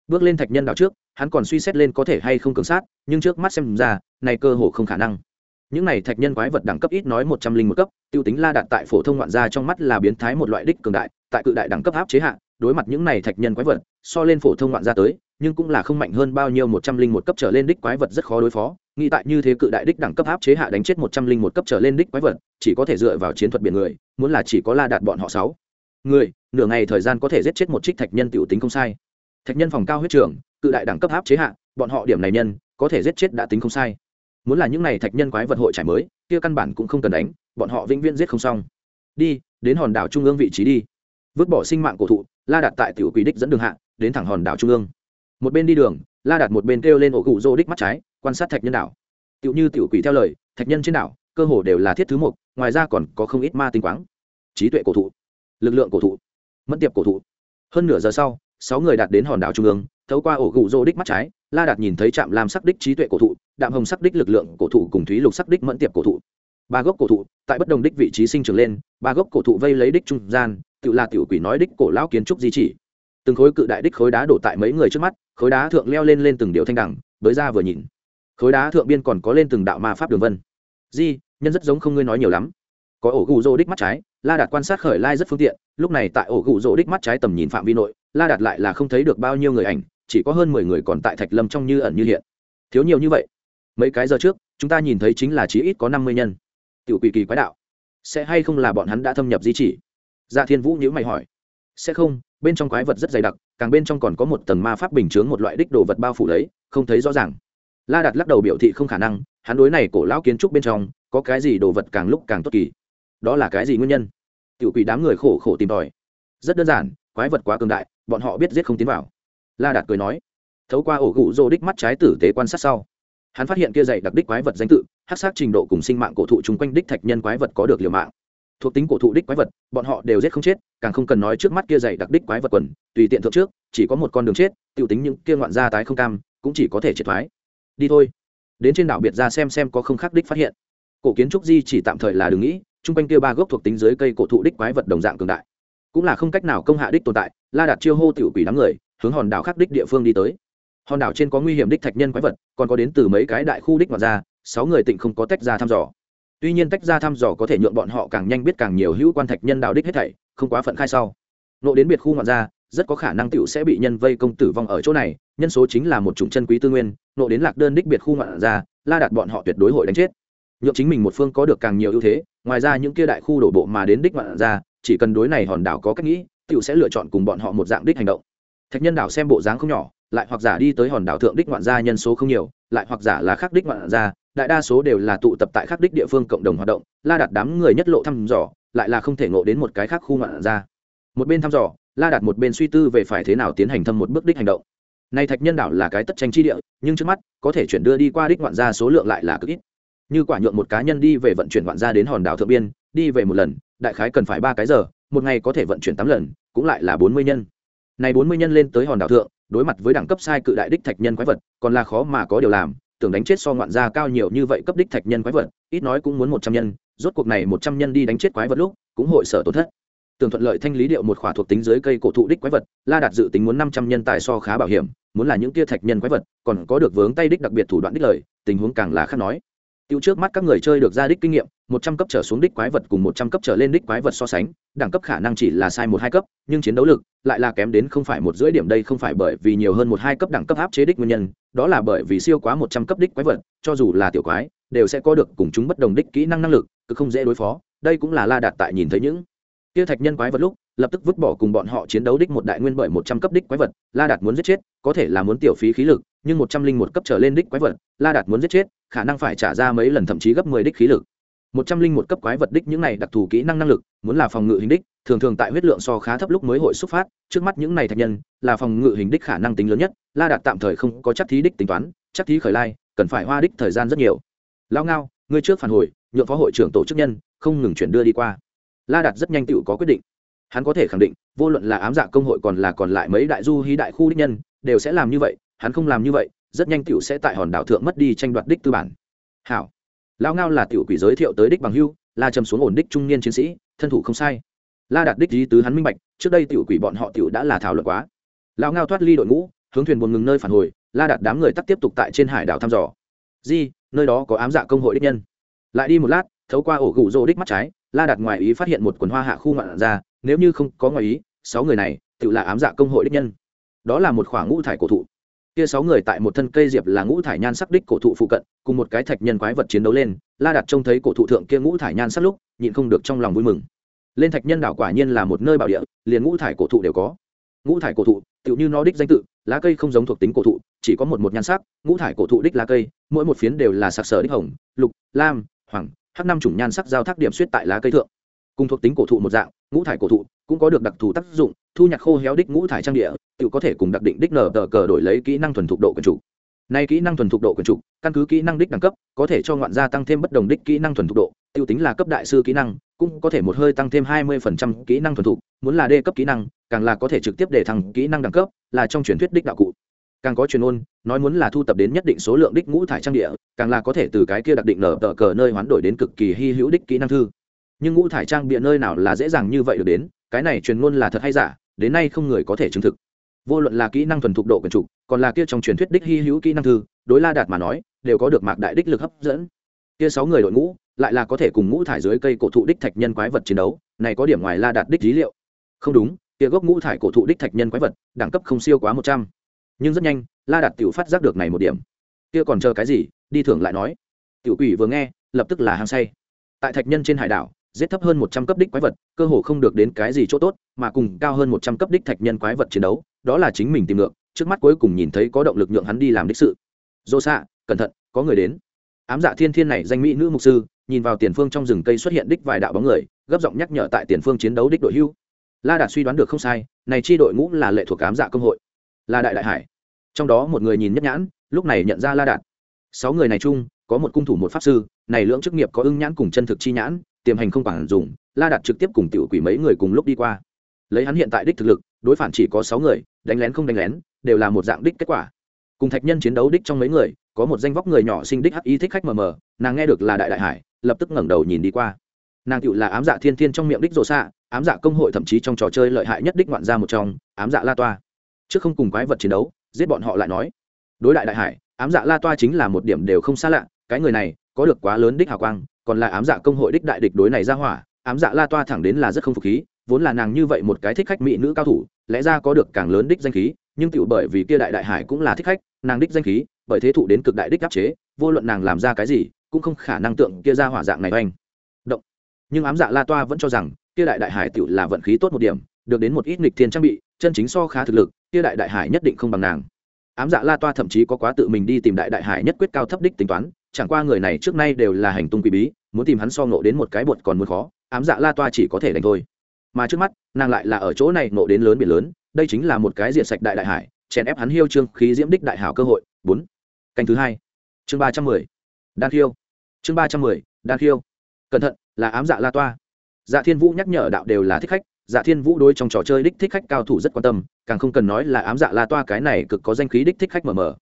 Bước lên thạch nhân đạo trước, hắn còn suy xét lên có thể hay không cường sát, nhưng trước mắt xem ra, này cơ hồ không khả năng những này thạch nhân quái vật đẳng cấp ít nói một trăm linh một cấp, tiêu tính la đạt tại phổ thông ngoạn gia trong mắt là biến thái một loại đích cường đại, tại cự đại đẳng cấp áp chế hạ, đối mặt những này thạch nhân quái vật, so lên phổ thông ngoạn gia tới, nhưng cũng là không mạnh hơn bao nhiêu một trăm linh một cấp trở lên đích quái vật rất khó đối phó. Nghĩ tại như thế cự đại đích đẳng cấp áp chế hạ đánh chết một trăm linh một cấp trở lên đích quái vật, chỉ có thể dựa vào chiến thuật biển người, muốn là chỉ có la đạt bọn họ sáu. Người, nửa ngày thời gian có thể giết chết một trích thạch nhân tiểu tính không sai. Thạch nhân phòng cao huyết trường cự đại đẳng cấp áp chế hạ, bọn họ điểm này nhân, có thể giết chết đã tính không sai muốn là những này thạch nhân quái vật hội trải mới, kia căn bản cũng không cần đánh, bọn họ vĩnh viễn giết không xong. Đi, đến hòn đảo trung ương vị trí đi. Vứt bỏ sinh mạng cổ thụ, la đạt tại tiểu quỷ đích dẫn đường hạ, đến thẳng hòn đảo trung ương. Một bên đi đường, la đạt một bên kêu lên ổ cụ rô đích mắt trái, quan sát thạch nhân đảo. Tiểu như tiểu quỷ theo lời, thạch nhân trên đảo, cơ hồ đều là thiết thứ một ngoài ra còn có không ít ma tinh quáng. Trí tuệ cổ thụ, lực lượng cổ thụ mất tiệp cổ thụ. Hơn nửa giờ sau, sáu người đạt đến hòn đảo trung ương, thấu qua ổ cụ rô đích mắt trái, la đạt nhìn thấy trạm làm sắc đích trí tuệ cổ thụ đạm hồng sắc đích lực lượng cổ thụ cùng thúy lục sắc đích mẫn tiệp cổ thụ. Ba gốc cổ thụ, tại bất đồng đích vị trí sinh trưởng lên, ba gốc cổ thụ vây lấy đích trung gian, tự là tiểu quỷ nói đích cổ lão kiến trúc di chỉ. Từng khối cự đại đích khối đá đổ tại mấy người trước mắt, khối đá thượng leo lên lên từng điệu thanh đẳng với ra vừa nhìn. Khối đá thượng biên còn có lên từng đạo ma pháp đường vân. Di, nhân rất giống không ngươi nói nhiều lắm. Có ổ gù rô đích mắt trái, la đạt quan sát khởi lai rất phương tiện, lúc này tại ổ gù rô đích mắt trái tầm nhìn phạm vi nội, la đạt lại là không thấy được bao nhiêu người ảnh, chỉ có hơn mười người còn tại thạch lâm trong như ẩn như hiện. Thiếu nhiều như vậy mấy cái giờ trước, chúng ta nhìn thấy chính là chí ít có năm mươi nhân. Tiểu quỷ kỳ quái đạo. Sẽ hay không là bọn hắn đã thâm nhập di chỉ? Dạ thiên vũ nhữ mày hỏi. Sẽ không, bên trong quái vật rất dày đặc, càng bên trong còn có một tầng ma pháp bình chướng một loại đích đồ vật bao phủ lấy, không thấy rõ ràng. La đạt lắc đầu biểu thị không khả năng, hắn đối này cổ lão kiến trúc bên trong, có cái gì đồ vật càng lúc càng tốt kỳ. Đó là cái gì nguyên nhân? Tiểu quỷ đám người khổ khổ tìm tòi. Rất đơn giản, quái vật quá cường đại, bọn họ biết giết không tiến vào. La đạt cười nói. Thấu qua ổ gụ rô đích mắt trái tử tế quan sát sau hắn phát hiện kia dày đặc đích quái vật danh tự hát sát trình độ cùng sinh mạng cổ thụ chung quanh đích thạch nhân quái vật có được liều mạng. Thuộc tính cổ thụ đích quái vật, bọn họ đều giết không chết, càng không cần nói trước mắt kia dày đặc đích quái vật quần, tùy tiện thượng trước, chỉ có một con đường chết t i ể u tính những kia ngoạn gia tái không cam, cũng chỉ có thể triệt thoái. Đi thôi. Đến trên đảo biệt ra xem xem có không khác đích phát hiện. Cổ kiến trúc di chỉ tạm thời là đừng nghĩ, chung quanh kia ba gốc thuộc tính dưới cây cổ thụ đích quái vật đồng dạng cường đại. Cũng là không cách nào công hạ đích tồn tại, la đạt chiêu hô tiểu quỷ đám người, hướng hòn đảo khác đích địa phương đi tới hòn đảo trên có nguy hiểm đích thạch nhân quái vật, còn có đến từ mấy cái đại khu đích ngoạn ra, sáu người tịnh không có tách ra thăm dò. Tuy nhiên tách ra thăm dò có thể nhượng bọn họ càng nhanh biết càng nhiều hữu quan thạch nhân đạo đích hết thảy, không quá phận khai sau. Nộ đến biệt khu ngoạn ra, rất có khả năng tựu sẽ bị nhân vây công tử vong ở chỗ này, nhân số chính là một chủng chân quý tư nguyên, nộ đến lạc đơn đích biệt khu ngoạn ra, la đặt bọn họ tuyệt đối hội đánh chết. Nhượng chính mình một phương có được càng nhiều ưu thế, ngoài ra những kia đại khu đổ bộ mà đến đích ngoạn ra, chỉ cần đối này hòn đảo có cách nghĩ tựu sẽ lựa chọn cùng bọn họ một dạng đích hành động thạch nhân đảo xem bộ dáng không nhỏ, lại hoặc giả đi tới hòn đảo thượng đích ngoạn gia nhân số không nhiều, lại hoặc giả là khắc đích ngoạn gia, đại đa số đều là tụ tập tại khắc đích địa phương cộng đồng hoạt động, la đặt đám người nhất lộ thăm dò, lại là không thể ngộ đến một cái khác khu ngoạn gia. Một bên thăm dò, la đặt một bên suy tư về phải thế nào tiến hành thâm một bước đích hành động. Này thạch nhân đảo là cái tất tranh chi địa, nhưng trước mắt, có thể chuyển đưa đi qua đích ngoạn gia số lượng lại là cực ít. Như quả nhượng một cá nhân đi về vận chuyển ngoạn gia đến hòn đảo thượng biên, đi về một lần, đại khái cần phải ba cái giờ, một ngày có thể vận chuyển tám lần, cũng lại là bốn mươi nhân này bốn mươi nhân lên tới hòn đảo thượng, đối mặt với đẳng cấp sai cự đại đích thạch nhân quái vật, còn là khó mà có điều làm, tưởng đánh chết so ngoạn gia cao nhiều như vậy cấp đích thạch nhân quái vật, ít nói cũng muốn một trăm nhân, rốt cuộc này một trăm nhân đi đánh chết quái vật lúc, cũng hội sở tổn thất. Tưởng thuận lợi thanh lý điệu một khỏa thuộc tính dưới cây cổ thụ đích quái vật, la đạt dự tính muốn năm trăm nhân tài so khá bảo hiểm, muốn là những kia thạch nhân quái vật, còn có được vướng tay đích đặc biệt thủ đoạn đích lời, tình huống càng là khác nói. Tiêu trước mắt các người chơi được ra đích kinh nghiệm, một trăm cấp trở xuống đích quái vật cùng một trăm cấp trở lên đích quái vật so sánh, đẳng cấp khả năng chỉ là sai một hai cấp, nhưng chiến đấu lực lại là kém đến không phải một rưỡi điểm đây không phải bởi vì nhiều hơn một hai cấp đẳng cấp áp chế đích nguyên nhân, đó là bởi vì siêu quá một trăm cấp đích quái vật, cho dù là tiểu quái, đều sẽ có được cùng chúng bất đồng đích kỹ năng năng lực, cứ không dễ đối phó. Đây cũng là La Đạt tại nhìn thấy những kia thạch nhân quái vật lúc, lập tức vứt bỏ cùng bọn họ chiến đấu đích một đại nguyên bởi một trăm cấp đích quái vật, La Đạt muốn giết chết, có thể là muốn tiểu phí khí lực, nhưng một trăm linh một cấp trở lên đích quái vật, La Đạt muốn giết chết, khả năng phải trả ra mấy lần thậm chí gấp mười đích khí lực. Một trăm linh một cấp quái vật đích những này đặc thù kỹ năng năng lực muốn là phòng ngự hình đích thường thường tại huyết lượng so khá thấp lúc mới hội xuất phát trước mắt những này thạch nhân là phòng ngự hình đích khả năng tính lớn nhất la đạt tạm thời không có chắc thí đích tính toán chắc thí khởi lai cần phải hoa đích thời gian rất nhiều. Lao ngao ngươi trước phản hồi nhượng phó hội trưởng tổ chức nhân không ngừng chuyển đưa đi qua la đạt rất nhanh tựu có quyết định. Hắn có thể khẳng định, vô luận là ám dạ công hội còn là còn lại mấy đại du hí đại khu đích nhân, đều sẽ làm như vậy, hắn không làm như vậy, rất nhanh tựu sẽ tại hòn đảo thượng mất đi tranh đoạt đích tư bản. Hảo. Lao ngao là tiểu quỷ giới thiệu tới đích bằng hưu, la trầm xuống ổn đích trung niên chiến sĩ, thân thủ không sai. La đạt đích lý tứ hắn minh bạch, trước đây tiểu quỷ bọn họ tiểu đã là thảo luận quá. Lao ngao thoát ly đội ngũ, hướng thuyền buồn ngừng nơi phản hồi, la đạt đám người tắt tiếp tục tại trên hải đảo thăm dò. Di, nơi đó có ám dạ công hội đích nhân. Lại đi một lát, thấu qua ổ gủ rô đích mắt trái la đạt ngoài ý phát hiện một quần hoa hạ khu ngoạn ra, nếu như không có ngoài ý, sáu người này, tự là ám dạ công hội đích nhân. Đó là một khoảng ngũ thải cổ thụ. Kia sáu người tại một thân cây diệp là ngũ thải nhan sắc đích cổ thụ phụ cận, cùng một cái thạch nhân quái vật chiến đấu lên, la đặt trông thấy cổ thụ thượng kia ngũ thải nhan sắc lúc, nhịn không được trong lòng vui mừng. Lên thạch nhân đảo quả nhiên là một nơi bảo địa, liền ngũ thải cổ thụ đều có. Ngũ thải cổ thụ, tựu như nó đích danh tự, lá cây không giống thuộc tính cổ thụ, chỉ có một một nhan sắc, ngũ thải cổ thụ đích lá cây, mỗi một phiến đều là sặc sở đích hồng, lục, lam, hoàng hắc năm chủng nhan sắc giao thác điểm suyết tại lá cây thượng. Cùng thuộc tính cổ thụ một dạng, ngũ thải cổ thụ cũng có được đặc thù tác dụng, thu nhặt khô héo đích ngũ thải trang địa, tự có thể cùng đặc định đích nở tờ cờ đổi lấy kỹ năng thuần thục độ quyền chủ nay kỹ năng thuần thục độ quyền chủ căn cứ kỹ năng đích đẳng cấp, có thể cho ngoạn gia tăng thêm bất đồng đích kỹ năng thuần thục độ, tiêu tính là cấp đại sư kỹ năng, cũng có thể một hơi tăng thêm hai mươi phần trăm kỹ năng thuần thục, muốn là đê cấp kỹ năng, càng là có thể trực tiếp để thăng kỹ năng đẳng cấp, là trong truyền thuyết đích đạo cụ càng có truyền ôn, nói muốn là thu tập đến nhất định số lượng đích ngũ thải trang địa, càng là có thể từ cái kia đặc định nở tờ cờ nơi hoán đổi đến cực kỳ hy hữu đích kỹ năng thư. Nhưng ngũ thải trang bịa nơi nào là dễ dàng như vậy được đến, cái này truyền ngôn là thật hay giả, đến nay không người có thể chứng thực. Vô luận là kỹ năng thuần thục độ quần trục, còn là kia trong truyền thuyết đích hy hữu kỹ năng thư, đối la đạt mà nói, đều có được mạc đại đích lực hấp dẫn. Kia sáu người đội ngũ, lại là có thể cùng ngũ thải dưới cây cổ thụ đích thạch nhân quái vật chiến đấu, này có điểm ngoài la đạt đích lý liệu. Không đúng, kia gốc ngũ thải cổ thụ đích thạch nhân quái vật, đẳng cấp không siêu quá một trăm nhưng rất nhanh, la đạt tiểu phát giác được này một điểm. Kia còn chờ cái gì? Đi thưởng lại nói. Tiểu quỷ vừa nghe, lập tức là hăng say. Tại thạch nhân trên hải đảo, giết thấp hơn một trăm cấp đích quái vật, cơ hồ không được đến cái gì chỗ tốt, mà cùng cao hơn một trăm cấp đích thạch nhân quái vật chiến đấu, đó là chính mình tìm được trước mắt cuối cùng nhìn thấy có động lực nhượng hắn đi làm đích sự. Dô xạ cẩn thận, có người đến. Ám dạ thiên thiên này danh mỹ nữ mục sư, nhìn vào tiền phương trong rừng cây xuất hiện đích vài đạo bóng người, gấp giọng nhắc nhở tại tiền phương chiến đấu đích đội hưu. La đạt suy đoán được không sai, này chi đội ngũ là lệ thuộc ám dạ công hội là đại đại hải. Trong đó một người nhìn nhất nhãn, lúc này nhận ra la đạt. Sáu người này chung, có một cung thủ một pháp sư, này lưỡng chức nghiệp có ưng nhãn cùng chân thực chi nhãn, tiềm hành không quản dùng, la đạt trực tiếp cùng tiểu quỷ mấy người cùng lúc đi qua. Lấy hắn hiện tại đích thực lực, đối phản chỉ có sáu người, đánh lén không đánh lén, đều là một dạng đích kết quả. Cùng thạch nhân chiến đấu đích trong mấy người, có một danh vóc người nhỏ sinh đích hắc y thích khách mờ mờ, nàng nghe được là đại đại hải, lập tức ngẩng đầu nhìn đi qua. Nàng tựu là ám dạ thiên thiên trong miệng đích rộ xạ, ám dạ công hội thậm chí trong trò chơi lợi hại nhất đích ngoạn ra một trong, ám dạ la toa trước không cùng quái vật chiến đấu, giết bọn họ lại nói, đối đại đại hải, ám dạ la toa chính là một điểm đều không xa lạ, cái người này có được quá lớn đích hào quang, còn là ám dạ công hội đích đại địch đối này ra hỏa, ám dạ la toa thẳng đến là rất không phục khí, vốn là nàng như vậy một cái thích khách mỹ nữ cao thủ, lẽ ra có được càng lớn đích danh khí, nhưng tựu bởi vì kia đại đại hải cũng là thích khách, nàng đích danh khí, bởi thế thụ đến cực đại đích áp chế, vô luận nàng làm ra cái gì, cũng không khả năng tượng kia ra hỏa dạng này oanh. Động. Nhưng ám dạ la toa vẫn cho rằng, kia đại đại hải tựu là vận khí tốt một điểm, được đến một ít nghịch thiên trang bị, chân chính so khá thực lực kia đại đại hải nhất định không bằng nàng. Ám dạ la toa thậm chí có quá tự mình đi tìm đại đại hải nhất quyết cao thấp đích tính toán, chẳng qua người này trước nay đều là hành tung quỷ bí, muốn tìm hắn so ngộ đến một cái bột còn muốn khó, ám dạ la toa chỉ có thể đánh thôi. Mà trước mắt, nàng lại là ở chỗ này ngộ đến lớn biển lớn, đây chính là một cái diện sạch đại đại hải, chèn ép hắn hiêu trương khí diễm đích đại hảo cơ hội. Bốn. Canh thứ hai. Chương ba trăm mười. Đan khiêu. Chương ba trăm mười. Đan khiêu. Cẩn thận, là ám dạ la toa. Dạ thiên vũ nhắc nhở đạo đều là thích khách dạ thiên vũ đối trong trò chơi đích thích khách cao thủ rất quan tâm, càng không cần nói là ám dạ la toa cái này cực có danh khí đích thích khách mờ mờ.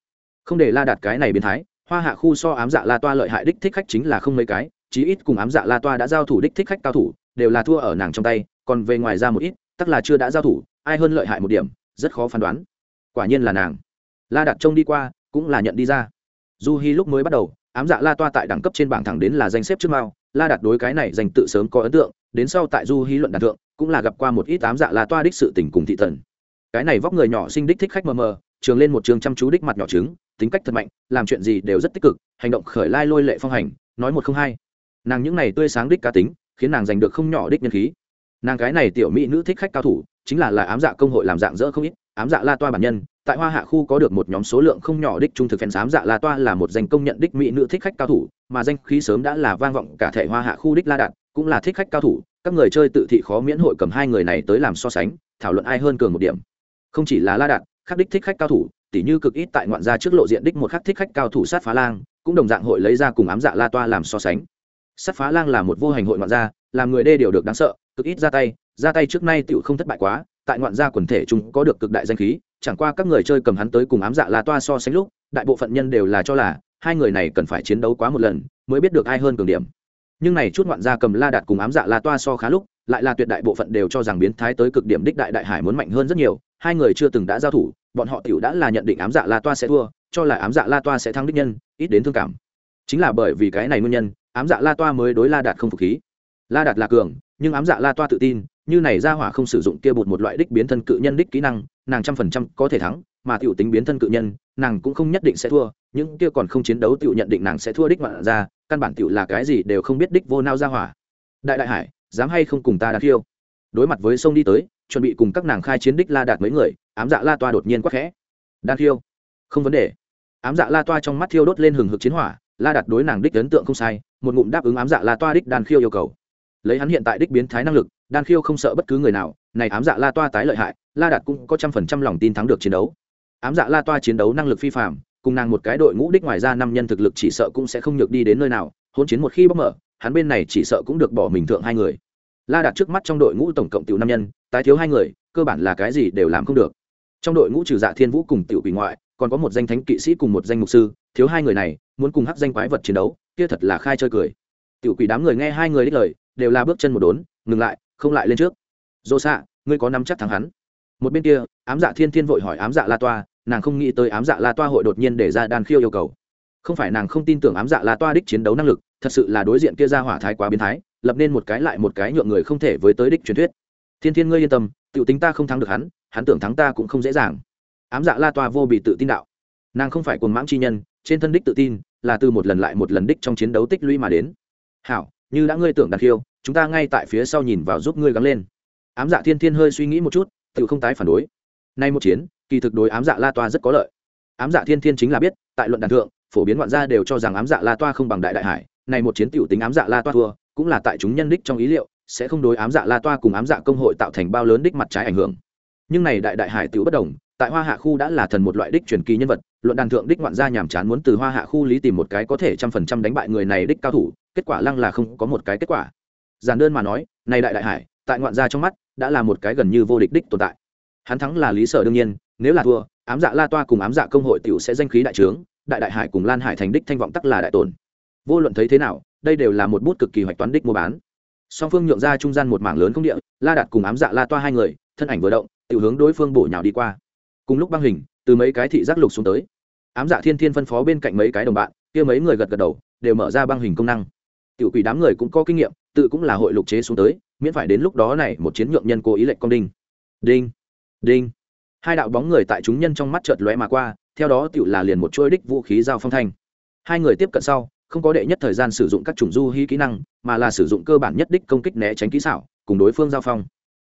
Không để la đạt cái này biến thái, hoa hạ khu so ám dạ la toa lợi hại đích thích khách chính là không mấy cái, chí ít cùng ám dạ la toa đã giao thủ đích thích khách cao thủ, đều là thua ở nàng trong tay, còn về ngoài ra một ít, tắc là chưa đã giao thủ, ai hơn lợi hại một điểm, rất khó phán đoán. Quả nhiên là nàng. La đạt trông đi qua, cũng là nhận đi ra. Du hi lúc mới bắt đầu, ám dạ la toa tại đẳng cấp trên bảng thẳng đến là danh xếp trước mao, la đạt đối cái này dành tự sớm có ấn tượng đến sau tại du hí luận đạt thượng, cũng là gặp qua một ít ám dạ là toa đích sự tình cùng thị thần. Cái này vóc người nhỏ sinh đích thích khách mờ mờ, trường lên một trường chăm chú đích mặt nhỏ trứng, tính cách thật mạnh, làm chuyện gì đều rất tích cực, hành động khởi lai lôi lệ phong hành, nói một không hai. Nàng những này tươi sáng đích cá tính, khiến nàng giành được không nhỏ đích nhân khí. Nàng cái này tiểu mỹ nữ thích khách cao thủ, chính là là ám dạ công hội làm dạng dỡ không ít, ám dạ la toa bản nhân, tại hoa hạ khu có được một nhóm số lượng không nhỏ đích trung thực phèn ám dạ la toa là một danh công nhận đích mỹ nữ thích khách cao thủ, mà danh khí sớm đã là vang vọng cả thể hoa hạ khu đích la đạt cũng là thích khách cao thủ, các người chơi tự thị khó miễn hội cầm hai người này tới làm so sánh, thảo luận ai hơn cường một điểm. Không chỉ là la đạt khắc đích thích khách cao thủ, tỉ như cực ít tại ngoạn gia trước lộ diện đích một khắc thích khách cao thủ sát phá lang, cũng đồng dạng hội lấy ra cùng ám dạ la toa làm so sánh. Sát phá lang là một vô hành hội ngoạn gia, làm người đê điều được đáng sợ, cực ít ra tay ra tay trước nay tựu không thất bại quá, tại ngoạn gia quần thể chúng có được cực đại danh khí, chẳng qua các người chơi cầm hắn tới cùng ám dạ la toa so sánh lúc, đại bộ phận nhân đều là cho là, hai người này cần phải chiến đấu quá một lần, mới biết được ai hơn cường điểm nhưng này chút ngoạn gia cầm la đạt cùng ám dạ la toa so khá lúc, lại là tuyệt đại bộ phận đều cho rằng biến thái tới cực điểm đích đại đại hải muốn mạnh hơn rất nhiều. Hai người chưa từng đã giao thủ, bọn họ tiểu đã là nhận định ám dạ la toa sẽ thua, cho là ám dạ la toa sẽ thắng đích nhân, ít đến thương cảm. Chính là bởi vì cái này nguyên nhân, ám dạ la toa mới đối la đạt không phục khí. La đạt là cường, nhưng ám dạ la toa tự tin, như này ra hỏa không sử dụng kia bột một loại đích biến thân cự nhân đích kỹ năng, nàng trăm phần trăm có thể thắng, mà tiểu tính biến thân cự nhân, nàng cũng không nhất định sẽ thua, những kia còn không chiến đấu tiểu nhận định nàng sẽ thua đích ngoạn ra căn bản tiểu là cái gì đều không biết đích vô nao ra hỏa. Đại đại hải, dám hay không cùng ta đạt khiêu đối mặt với sông đi tới, chuẩn bị cùng các nàng khai chiến đích la đạt mấy người, ám dạ la toa đột nhiên quắc khẽ. Đan khiêu không vấn đề. Ám dạ la toa trong mắt thiêu đốt lên hừng hực chiến hỏa, la đạt đối nàng đích ấn tượng không sai, một ngụm đáp ứng ám dạ la toa đích đan khiêu yêu cầu. Lấy hắn hiện tại đích biến thái năng lực đan khiêu không sợ bất cứ người nào, này ám dạ la toa tái lợi hại, la đạt cũng có trăm phần trăm lòng tin thắng được chiến đấu. Ám dạ la toa chiến đấu năng lực phi phạm cùng nàng một cái đội ngũ đích ngoài ra năm nhân thực lực chỉ sợ cũng sẽ không nhược đi đến nơi nào hôn chiến một khi bóc mở, hắn bên này chỉ sợ cũng được bỏ mình thượng hai người. La đạt trước mắt trong đội ngũ tổng cộng tiểu năm nhân, tái thiếu hai người, cơ bản là cái gì đều làm không được. Trong đội ngũ trừ dạ thiên vũ cùng tiểu quỷ ngoại, còn có một danh thánh kỵ sĩ cùng một danh mục sư, thiếu hai người này, muốn cùng hắc danh quái vật chiến đấu, kia thật là khai chơi cười. Tiểu quỷ đám người nghe hai người đích lời, đều là bước chân một đốn, ngừng lại, không lại lên trước. Dô xạ ngươi có nắm chắc thắng hắn. Một bên kia, ám dạ thiên thiên vội hỏi ám dạ la toa nàng không nghĩ tới ám dạ la toa hội đột nhiên để ra đan khiêu yêu cầu. Không phải nàng không tin tưởng ám dạ la toa đích chiến đấu năng lực, thật sự là đối diện kia ra hỏa thái quá biến thái, lập nên một cái lại một cái nhượng người không thể với tới đích truyền thuyết. Thiên thiên ngươi yên tâm tự tính ta không thắng được hắn hắn tưởng thắng ta cũng không dễ dàng. Ám dạ la toa vô bị tự tin đạo. Nàng không phải cuồng mãng chi nhân, trên thân đích tự tin là từ một lần lại một lần đích trong chiến đấu tích lũy mà đến. Hảo, như đã ngươi tưởng đặt khiêu, chúng ta ngay tại phía sau nhìn vào giúp ngươi gắng lên. Ám dạ thiên thiên hơi suy nghĩ một chút tự không tái phản đối. Nay một chiến kỳ thực đối ám dạ la toa rất có lợi. Ám dạ thiên thiên chính là biết, tại luận đàn thượng, phổ biến ngoạn gia đều cho rằng ám dạ la toa không bằng đại đại hải, này một chiến tiểu tính ám dạ la toa thua, cũng là tại chúng nhân đích trong ý liệu, sẽ không đối ám dạ la toa cùng ám dạ công hội tạo thành bao lớn đích mặt trái ảnh hưởng. Nhưng này đại đại hải tiểu bất đồng, tại hoa hạ khu đã là thần một loại đích truyền kỳ nhân vật, luận đàn thượng đích ngoạn gia nhàm chán muốn từ hoa hạ khu lý tìm một cái có thể trăm phần trăm đánh bại người này đích cao thủ, kết quả lăng là không có một cái kết quả. Giản đơn mà nói, này đại đại hải, tại ngoạn gia trong mắt, đã là một cái gần như vô địch đích tồn tại. Hắn thắng là lý sở đương nhiên nếu là thua, ám dạ la toa cùng ám dạ công hội tiểu sẽ danh khí đại trướng, đại đại hải cùng lan hải thành đích thanh vọng tắc là đại tồn vô luận thấy thế nào, đây đều là một bút cực kỳ hoạch toán đích mua bán. Song phương nhượng ra trung gian một mảng lớn công địa, la đạt cùng ám dạ la toa hai người, thân ảnh vừa động tự hướng đối phương bổ nhào đi qua. Cùng lúc băng hình, từ mấy cái thị giác lục xuống tới. Ám dạ thiên thiên phân phó bên cạnh mấy cái đồng bạn, kia mấy người gật gật đầu, đều mở ra băng hình công năng. Tiểu quỷ đám người cũng có kinh nghiệm, tự cũng là hội lục chế xuống tới, miễn phải đến lúc đó này một chiến nhượng nhân cố ý lệnh công đinh. Đinh đinh hai đạo bóng người tại chúng nhân trong mắt chợt lóe mà qua, theo đó tiểu là liền một chuôi đích vũ khí giao phong thanh. Hai người tiếp cận sau, không có đệ nhất thời gian sử dụng các chủng du hí kỹ năng, mà là sử dụng cơ bản nhất đích công kích né tránh kỹ xảo, cùng đối phương giao phong.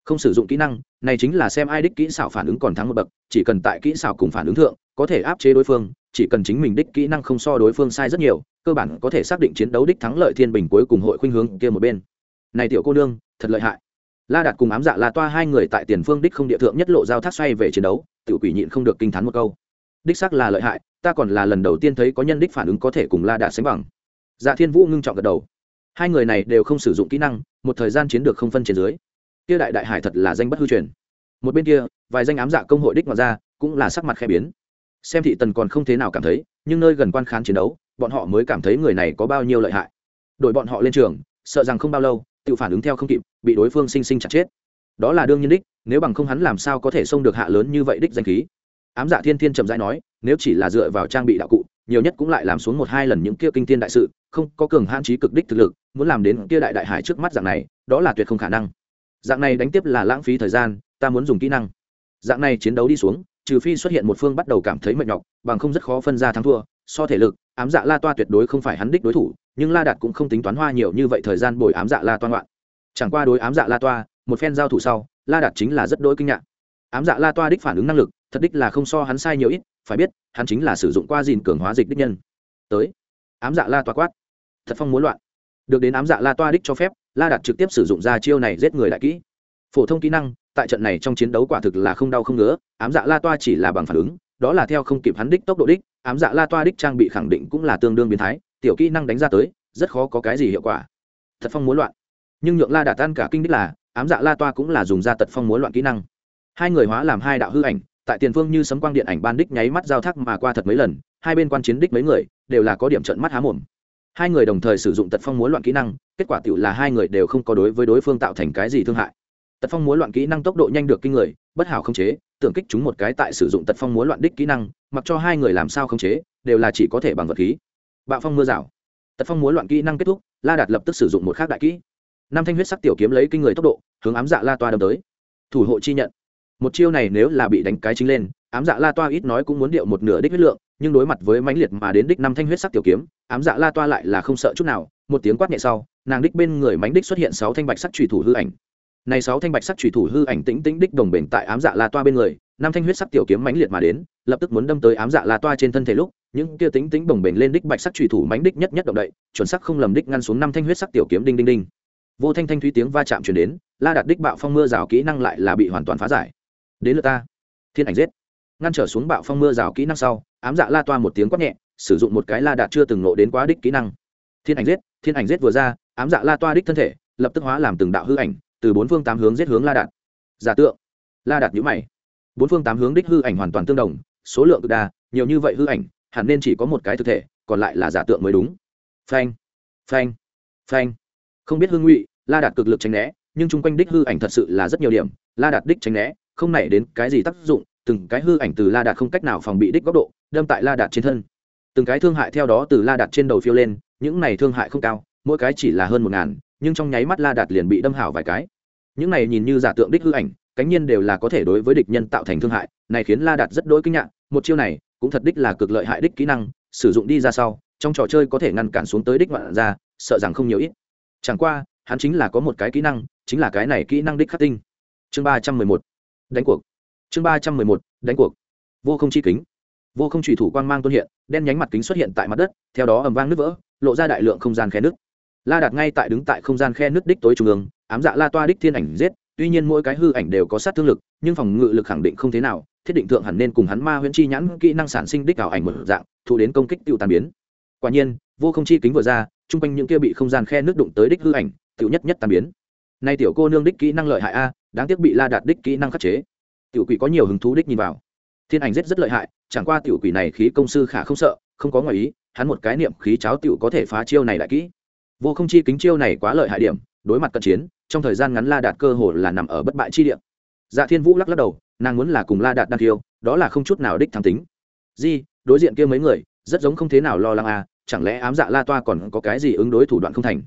Không sử dụng kỹ năng, này chính là xem ai đích kỹ xảo phản ứng còn thắng một bậc, chỉ cần tại kỹ xảo cùng phản ứng thượng, có thể áp chế đối phương, chỉ cần chính mình đích kỹ năng không so đối phương sai rất nhiều, cơ bản có thể xác định chiến đấu đích thắng lợi thiên bình cuối cùng hội khuynh hướng kia một bên. Này tiểu cô nương, thật lợi hại la đạt cùng ám dạ la toa hai người tại tiền phương đích không địa thượng nhất lộ giao thác xoay về chiến đấu tự quỷ nhịn không được kinh t h á n một câu. Đích xác là lợi hại, ta còn là lần đầu tiên thấy có nhân đích phản ứng có thể cùng la đạt sánh bằng. Dạ thiên vũ ngưng trọng gật đầu. Hai người này đều không sử dụng kỹ năng, một thời gian chiến được không phân trên dưới. Kia đại đại hải thật là danh bất hư truyền. Một bên kia, vài danh ám dạ công hội đích ngoài ra, cũng là sắc mặt khẽ biến. Xem thị tần còn không thế nào cảm thấy, nhưng nơi gần quan khán chiến đấu, bọn họ mới cảm thấy người này có bao nhiêu lợi hại. Đội bọn họ lên trường, sợ rằng không bao lâu tự phản ứng theo không kịp, bị đối phương sinh sinh chặt chết. Đó là đương nhiên đích, nếu bằng không hắn làm sao có thể xông được hạ lớn như vậy đích danh khí? Ám dạ thiên thiên trầm rãi nói, nếu chỉ là dựa vào trang bị đạo cụ, nhiều nhất cũng lại làm xuống một hai lần những kia kinh thiên đại sự, không có cường hãn trí cực đích thực lực, muốn làm đến kia đại đại hải trước mắt dạng này, đó là tuyệt không khả năng. Dạng này đánh tiếp là lãng phí thời gian, ta muốn dùng kỹ năng. Dạng này chiến đấu đi xuống, trừ phi xuất hiện một phương bắt đầu cảm thấy mệt nhọc, bằng không rất khó phân ra thắng thua so thể lực, ám dạ la toa tuyệt đối không phải hắn đích đối thủ, nhưng la đạt cũng không tính toán hoa nhiều như vậy thời gian bồi ám dạ la toa ngoạn. Chẳng qua đối ám dạ la toa, một phen giao thủ sau, la đạt chính là rất đỗi kinh ngạc. Ám dạ la toa đích phản ứng năng lực, thật đích là không so hắn sai nhiều ít, phải biết, hắn chính là sử dụng qua dìn cường hóa dịch đích nhân. Tới. Ám dạ la toa quát. Thật phong muốn loạn. Được đến ám dạ la toa đích cho phép, la đạt trực tiếp sử dụng ra chiêu này giết người đại kỹ. Phổ thông kỹ năng, tại trận này trong chiến đấu quả thực là không đau không ngứa, ám dạ la toa chỉ là bằng phản ứng đó là theo không kịp hắn đích tốc độ đích, ám dạ la toa đích trang bị khẳng định cũng là tương đương biến thái, tiểu kỹ năng đánh ra tới, rất khó có cái gì hiệu quả. Thật phong muốn loạn. Nhưng nhượng la đã tan cả kinh đích là, ám dạ la toa cũng là dùng ra tật phong muốn loạn kỹ năng. Hai người hóa làm hai đạo hư ảnh, tại tiền phương như sấm quang điện ảnh ban đích nháy mắt giao thác mà qua thật mấy lần, hai bên quan chiến đích mấy người, đều là có điểm trận mắt há mồm. Hai người đồng thời sử dụng tật phong muốn loạn kỹ năng, kết quả tựu là hai người đều không có đối với đối phương tạo thành cái gì thương hại. Tật phong muốn loạn kỹ năng tốc độ nhanh được kinh người, bất hảo không chế tưởng kích chúng một cái tại sử dụng tật phong muốn loạn đích kỹ năng, mặc cho hai người làm sao không chế, đều là chỉ có thể bằng vật khí. Bạo phong mưa rào. Tật phong muốn loạn kỹ năng kết thúc, la đạt lập tức sử dụng một khác đại kỹ. Năm thanh huyết sắc tiểu kiếm lấy kinh người tốc độ, hướng ám dạ la toa đâm tới. Thủ hộ chi nhận. Một chiêu này nếu là bị đánh cái chính lên, ám dạ la toa ít nói cũng muốn điệu một nửa đích huyết lượng, nhưng đối mặt với mãnh liệt mà đến đích năm thanh huyết sắc tiểu kiếm, ám dạ la toa lại là không sợ chút nào, một tiếng quát nhẹ sau, nàng đích bên người mánh đích xuất hiện sáu thanh bạch sắc trùy thủ hư ảnh này sáu thanh bạch sắc chủy thủ hư ảnh tĩnh tĩnh đích đồng bền tại ám dạ la toa bên người, năm thanh huyết sắc tiểu kiếm mãnh liệt mà đến, lập tức muốn đâm tới ám dạ la toa trên thân thể lúc, những kia tĩnh tĩnh đồng bền lên đích bạch sắc chủy thủ mãnh đích nhất nhất động đậy, chuẩn sắc không lầm đích ngăn xuống năm thanh huyết sắc tiểu kiếm đinh đinh đinh. Vô thanh thanh thúy tiếng va chạm truyền đến, la đạt đích bạo phong mưa rào kỹ năng lại là bị hoàn toàn phá giải. Đến lượt ta. Thiên ảnh giết. Ngăn trở xuống bạo phong mưa rào kỹ năng sau, ám dạ la toa một tiếng quát nhẹ, sử dụng một cái la đạt chưa từng nộ đến quá đích kỹ năng. Thiên ảnh giết, thiên ảnh giết vừa ra, ám dạ la toa đích thân thể, lập tức hóa làm từng đạo hư ảnh từ bốn phương tám hướng giết hướng la đạt. Giả tượng. La đạt nhữ mày. Bốn phương tám hướng đích hư ảnh hoàn toàn tương đồng, số lượng cực đa, nhiều như vậy hư ảnh, hẳn nên chỉ có một cái thực thể, còn lại là giả tượng mới đúng. Phanh phanh phanh. Không biết hương ngụy, la đạt cực lực tránh né, nhưng chung quanh đích hư ảnh thật sự là rất nhiều điểm, la đạt đích tránh né, không nảy đến cái gì tác dụng, từng cái hư ảnh từ la đạt không cách nào phòng bị đích góc độ, đâm tại la đạt trên thân. Từng cái thương hại theo đó từ la đạt trên đầu phiêu lên, những này thương hại không cao, mỗi cái chỉ là hơn một ngàn nhưng trong nháy mắt la đạt liền bị đâm hảo vài cái. Những này nhìn như giả tượng đích hư ảnh, cánh nhiên đều là có thể đối với địch nhân tạo thành thương hại, này khiến la đạt rất đỗi kinh ngạc, một chiêu này cũng thật đích là cực lợi hại đích kỹ năng, sử dụng đi ra sau, trong trò chơi có thể ngăn cản xuống tới đích ngoạn ra sợ rằng không nhiều ít. Chẳng qua, hắn chính là có một cái kỹ năng, chính là cái này kỹ năng đích khắc tinh. Chương ba trăm mười một. Đánh cuộc. Chương ba trăm mười một. Đánh cuộc. Vô không chi kính. Vô không trùy thủ quang mang tuôn hiện, đen nhánh mặt kính xuất hiện tại mặt đất, theo đó ầm vang nứt vỡ, lộ ra đại lượng không gian khe nứt la đạt ngay tại đứng tại không gian khe nứt đích tối trung ương, ám dạ la toa đích thiên ảnh giết, tuy nhiên mỗi cái hư ảnh đều có sát thương lực, nhưng phòng ngự lực khẳng định không thế nào, thiết định thượng hẳn nên cùng hắn ma huyễn chi nhãn kỹ năng sản sinh đích ảo ảnh một dạng thụ đến công kích tiêu tàn biến. Quả nhiên, vô không chi kính vừa ra chung quanh những kia bị không gian khe nước đụng tới đích hư ảnh, tiểu nhất nhất tàn biến. Nay tiểu cô nương đích kỹ năng lợi hại a, đáng tiếc bị la đạt đích kỹ năng khắc chế. Tiểu quỷ có nhiều hứng thú đích nhìn vào. Thiên ảnh rất rất lợi hại, chẳng qua tiểu quỷ này khí công sư khả không sợ, không có ngoài ý, hắn một cái niệm khí cháo tiểu có thể phá chiêu này lại kỹ vô không chi kính chiêu này quá lợi hại điểm, đối mặt cận chiến, trong thời gian ngắn la đạt cơ hồ là nằm ở bất bại chi điểm dạ thiên vũ lắc lắc đầu, nàng muốn là cùng la đạt đan thiêu, đó là không chút nào đích thắng tính. Di, đối diện kia mấy người, rất giống không thế nào lo lắng à chẳng lẽ ám dạ la toa còn có cái gì ứng đối thủ đoạn không thành?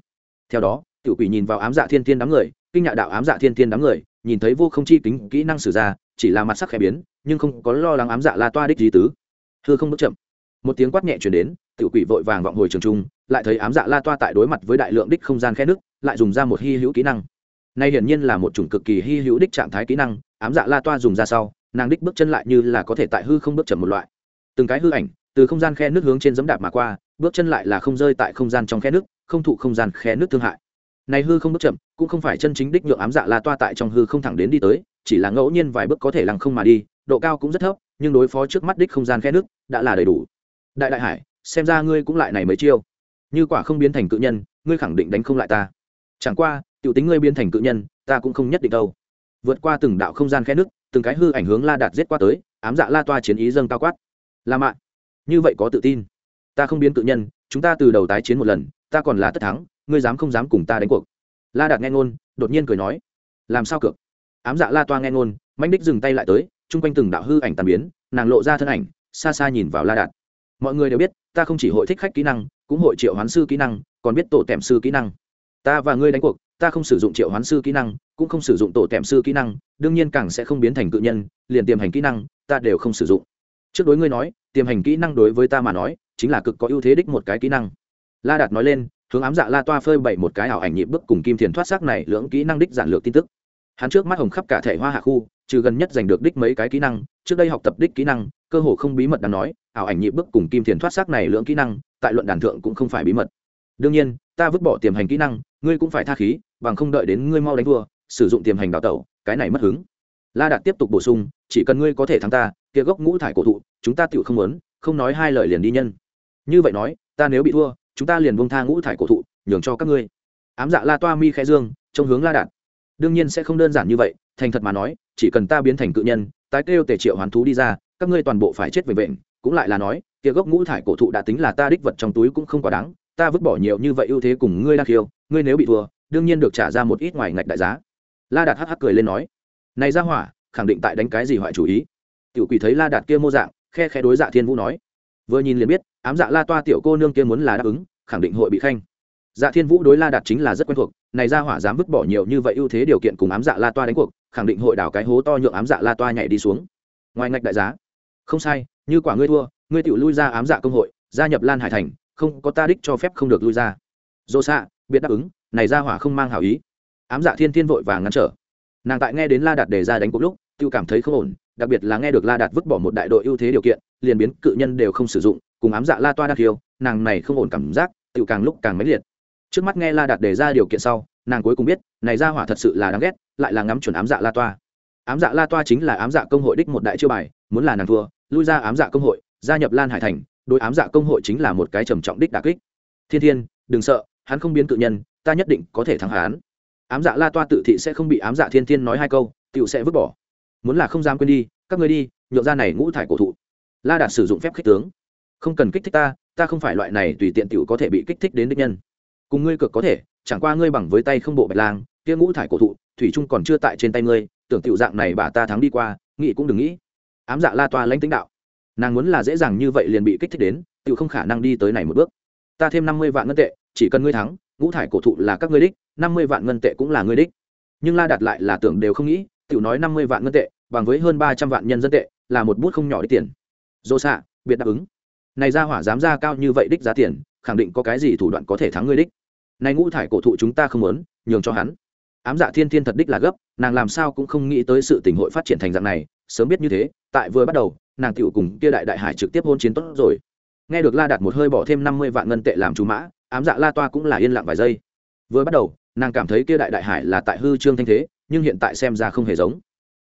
Theo đó, tiểu quỷ nhìn vào ám dạ thiên thiên đám người, kinh nhạ đạo ám dạ thiên thiên đám người, nhìn thấy vô không chi kính kỹ năng sử ra, chỉ là mặt sắc khẽ biến, nhưng không có lo lắng ám dạ la toa đích gì tứ. Thưa không bước chậm một tiếng quát nhẹ chuyển đến, tiểu quỷ vội vàng vọng hồi trường trung, lại thấy ám dạ la toa tại đối mặt với đại lượng đích không gian khe nước, lại dùng ra một hy hữu kỹ năng. Nay hiển nhiên là một chủng cực kỳ hy hữu đích trạng thái kỹ năng, ám dạ la toa dùng ra sau, nàng đích bước chân lại như là có thể tại hư không bước chậm một loại. Từng cái hư ảnh, từ không gian khe nước hướng trên dẫm đạp mà qua, bước chân lại là không rơi tại không gian trong khe nước, không thụ không gian khe nước thương hại. Này hư không bước chậm, cũng không phải chân chính đích nhượng ám dạ la toa tại trong hư không thẳng đến đi tới, chỉ là ngẫu nhiên vài bước có thể lằng không mà đi, độ cao cũng rất thấp, nhưng đối phó trước mắt đích không gian khe nước, đã là đầy đủ đại đại hải, xem ra ngươi cũng lại này mới chiêu. Như quả không biến thành cự nhân, ngươi khẳng định đánh không lại ta. Chẳng qua, tiểu tính ngươi biến thành cự nhân, ta cũng không nhất định đâu. Vượt qua từng đạo không gian khe nước, từng cái hư ảnh hướng la đạt giết qua tới, ám dạ la toa chiến ý dâng cao quát. La mạ, như vậy có tự tin. Ta không biến cự nhân, chúng ta từ đầu tái chiến một lần, ta còn là tất thắng, ngươi dám không dám cùng ta đánh cuộc. La đạt nghe ngôn, đột nhiên cười nói. Làm sao cược? Ám dạ la toa nghe ngôn manh đích dừng tay lại tới, chung quanh từng đạo hư ảnh tàn biến, nàng lộ ra thân ảnh, xa xa nhìn vào la đạt mọi người đều biết, ta không chỉ hội thích khách kỹ năng, cũng hội triệu hoán sư kỹ năng, còn biết tổ tèm sư kỹ năng. Ta và ngươi đánh cuộc, ta không sử dụng triệu hoán sư kỹ năng, cũng không sử dụng tổ tèm sư kỹ năng, đương nhiên càng sẽ không biến thành cự nhân, liền tiềm hành kỹ năng, ta đều không sử dụng. Trước đối ngươi nói, tiềm hành kỹ năng đối với ta mà nói, chính là cực có ưu thế đích một cái kỹ năng. La đạt nói lên, hướng ám dạ la toa phơi bày một cái ảo ảnh nhịp bước cùng kim thiền thoát xác này lưỡng kỹ năng đích giản lược tin tức. Hắn trước mắt hồng khắp cả thể hoa hạ khu, trừ gần nhất giành được đích mấy cái kỹ năng, trước đây học tập đích kỹ năng, cơ hồ không bí mật đáng nói ảo ảnh nhịp bước cùng kim thiền thoát xác này lưỡng kỹ năng tại luận đàn thượng cũng không phải bí mật. Đương nhiên ta vứt bỏ tiềm hành kỹ năng ngươi cũng phải tha khí bằng không đợi đến ngươi mau đánh vua, sử dụng tiềm hành đào tẩu cái này mất hứng. La đạt tiếp tục bổ sung chỉ cần ngươi có thể thắng ta kia gốc ngũ thải cổ thụ chúng ta tự không muốn không nói hai lời liền đi nhân. Như vậy nói ta nếu bị thua chúng ta liền bông tha ngũ thải cổ thụ nhường cho các ngươi. Ám dạ la toa mi khẽ dương trong hướng la đạt. Đương nhiên sẽ không đơn giản như vậy thành thật mà nói chỉ cần ta biến thành cự nhân tái kêu tề triệu hoàn thú đi ra các ngươi toàn bộ phải chết về bệnh cũng lại là nói, kia gốc ngũ thải cổ thụ đã tính là ta đích vật trong túi cũng không quá đáng, ta vứt bỏ nhiều như vậy ưu thế cùng ngươi đang khiêu, ngươi nếu bị thua, đương nhiên được trả ra một ít ngoài ngạch đại giá. La đạt hắc hắc cười lên nói, này ra hỏa, khẳng định tại đánh cái gì hoại chủ ý. Tiểu quỷ thấy la đạt kia mô dạng, khe khe đối dạ thiên vũ nói, vừa nhìn liền biết, ám dạ la toa tiểu cô nương kia muốn là đáp ứng, khẳng định hội bị khanh. Dạ thiên vũ đối la đạt chính là rất quen thuộc, này ra hỏa dám vứt bỏ nhiều như vậy ưu thế điều kiện cùng ám dạ la toa đánh cuộc, khẳng định hội đảo cái hố to nhượng ám dạ la toa nhảy đi xuống. Ngoài ngạch đại giá. Không sai như quả ngươi thua, ngươi tự lui ra ám dạ công hội, gia nhập lan hải thành, không có ta đích cho phép không được lui ra. Dô xạ biệt đáp ứng, này ra hỏa không mang hảo ý. Ám dạ thiên thiên vội và ngăn trở. Nàng tại nghe đến la đạt đề ra đánh cuộc lúc, tự cảm thấy không ổn, đặc biệt là nghe được la đạt vứt bỏ một đại đội ưu thế điều kiện, liền biến cự nhân đều không sử dụng, cùng ám dạ la toa đắc hiêu nàng này không ổn cảm giác, tự càng lúc càng mấy liệt. Trước mắt nghe la đạt đề ra điều kiện sau, nàng cuối cùng biết, này ra hỏa thật sự là đáng ghét, lại là ngắm chuẩn ám dạ la toa. Ám dạ la toa chính là ám dạ công hội đích một đại chiêu bài, muốn là nàng thua lui ra ám dạ công hội, gia nhập lan hải thành, đối ám dạ công hội chính là một cái trầm trọng đích đà kích. Thiên thiên, đừng sợ, hắn không biến cự nhân, ta nhất định có thể thắng hắn. Ám dạ la toa tự thị sẽ không bị ám dạ thiên thiên nói hai câu tựu sẽ vứt bỏ. Muốn là không dám quên đi, các ngươi đi, nhượng ra này ngũ thải cổ thụ. La đạt sử dụng phép khích tướng. Không cần kích thích ta ta không phải loại này tùy tiện tựu có thể bị kích thích đến đích nhân. Cùng ngươi cực có thể, chẳng qua ngươi bằng với tay không bộ bạch lang, kia ngũ thải cổ thụ, thủy trung còn chưa tại trên tay ngươi, tưởng tiểu dạng này bà ta thắng đi qua, nghĩ cũng đừng nghĩ ám dạ la toa lãnh tĩnh đạo. Nàng muốn là dễ dàng như vậy liền bị kích thích đến, tiểu không khả năng đi tới này một bước. Ta thêm năm mươi vạn ngân tệ, chỉ cần ngươi thắng, ngũ thải cổ thụ là các ngươi đích, năm mươi vạn ngân tệ cũng là ngươi đích. Nhưng la đặt lại là tưởng đều không nghĩ, tiểu nói năm mươi vạn ngân tệ, bằng với hơn ba trăm vạn nhân dân tệ, là một bút không nhỏ đích tiền. Dô xạ biệt đáp ứng. Này ra hỏa dám ra cao như vậy đích giá tiền, khẳng định có cái gì thủ đoạn có thể thắng ngươi đích. Này ngũ thải cổ thụ chúng ta không muốn, nhường cho hắn. Ám dạ thiên thiên thật đích là gấp, nàng làm sao cũng không nghĩ tới sự tình hội phát triển thành dạng này sớm biết như thế, tại vừa bắt đầu, nàng tựu cùng kia đại đại hải trực tiếp hôn chiến tốt rồi. Nghe được la đạt một hơi bỏ thêm năm mươi vạn ngân tệ làm chú mã, ám dạ la toa cũng là yên lặng vài giây. Vừa bắt đầu, nàng cảm thấy kia đại đại hải là tại hư trương thanh thế, nhưng hiện tại xem ra không hề giống.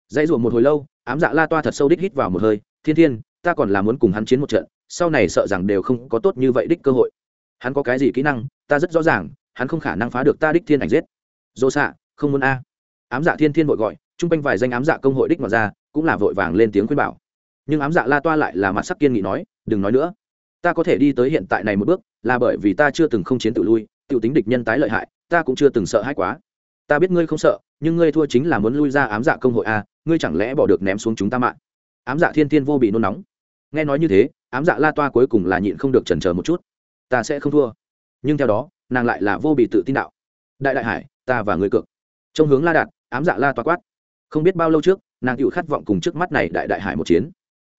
Dãy ruộng một hồi lâu, ám dạ la toa thật sâu đích hít vào một hơi, thiên thiên, ta còn là muốn cùng hắn chiến một trận, sau này sợ rằng đều không có tốt như vậy đích cơ hội. Hắn có cái gì kỹ năng, ta rất rõ ràng, hắn không khả năng phá được ta đích thiên ảnh giết. Dô xạ, không muốn a. Ám dạ thiên thiên vội gọi, chung quanh vài danh ám dạ công hội đích mà ra cũng là vội vàng lên tiếng khuyên bảo. Nhưng ám dạ la toa lại là mặt sắc kiên nghị nói, đừng nói nữa. Ta có thể đi tới hiện tại này một bước, là bởi vì ta chưa từng không chiến tự lui tự tính địch nhân tái lợi hại, ta cũng chưa từng sợ hãi quá. Ta biết ngươi không sợ, nhưng ngươi thua chính là muốn lui ra ám dạ công hội a, ngươi chẳng lẽ bỏ được ném xuống chúng ta mạng? Ám dạ thiên thiên vô bị nôn nóng. Nghe nói như thế, ám dạ la toa cuối cùng là nhịn không được chần chờ một chút. Ta sẽ không thua. Nhưng theo đó, nàng lại là vô bị tự tin đạo. Đại đại hải, ta và người cược. Trong hướng la đạt, ám dạ la toa quát. Không biết bao lâu trước nàng tự khát vọng cùng trước mắt này đại đại hải một chiến.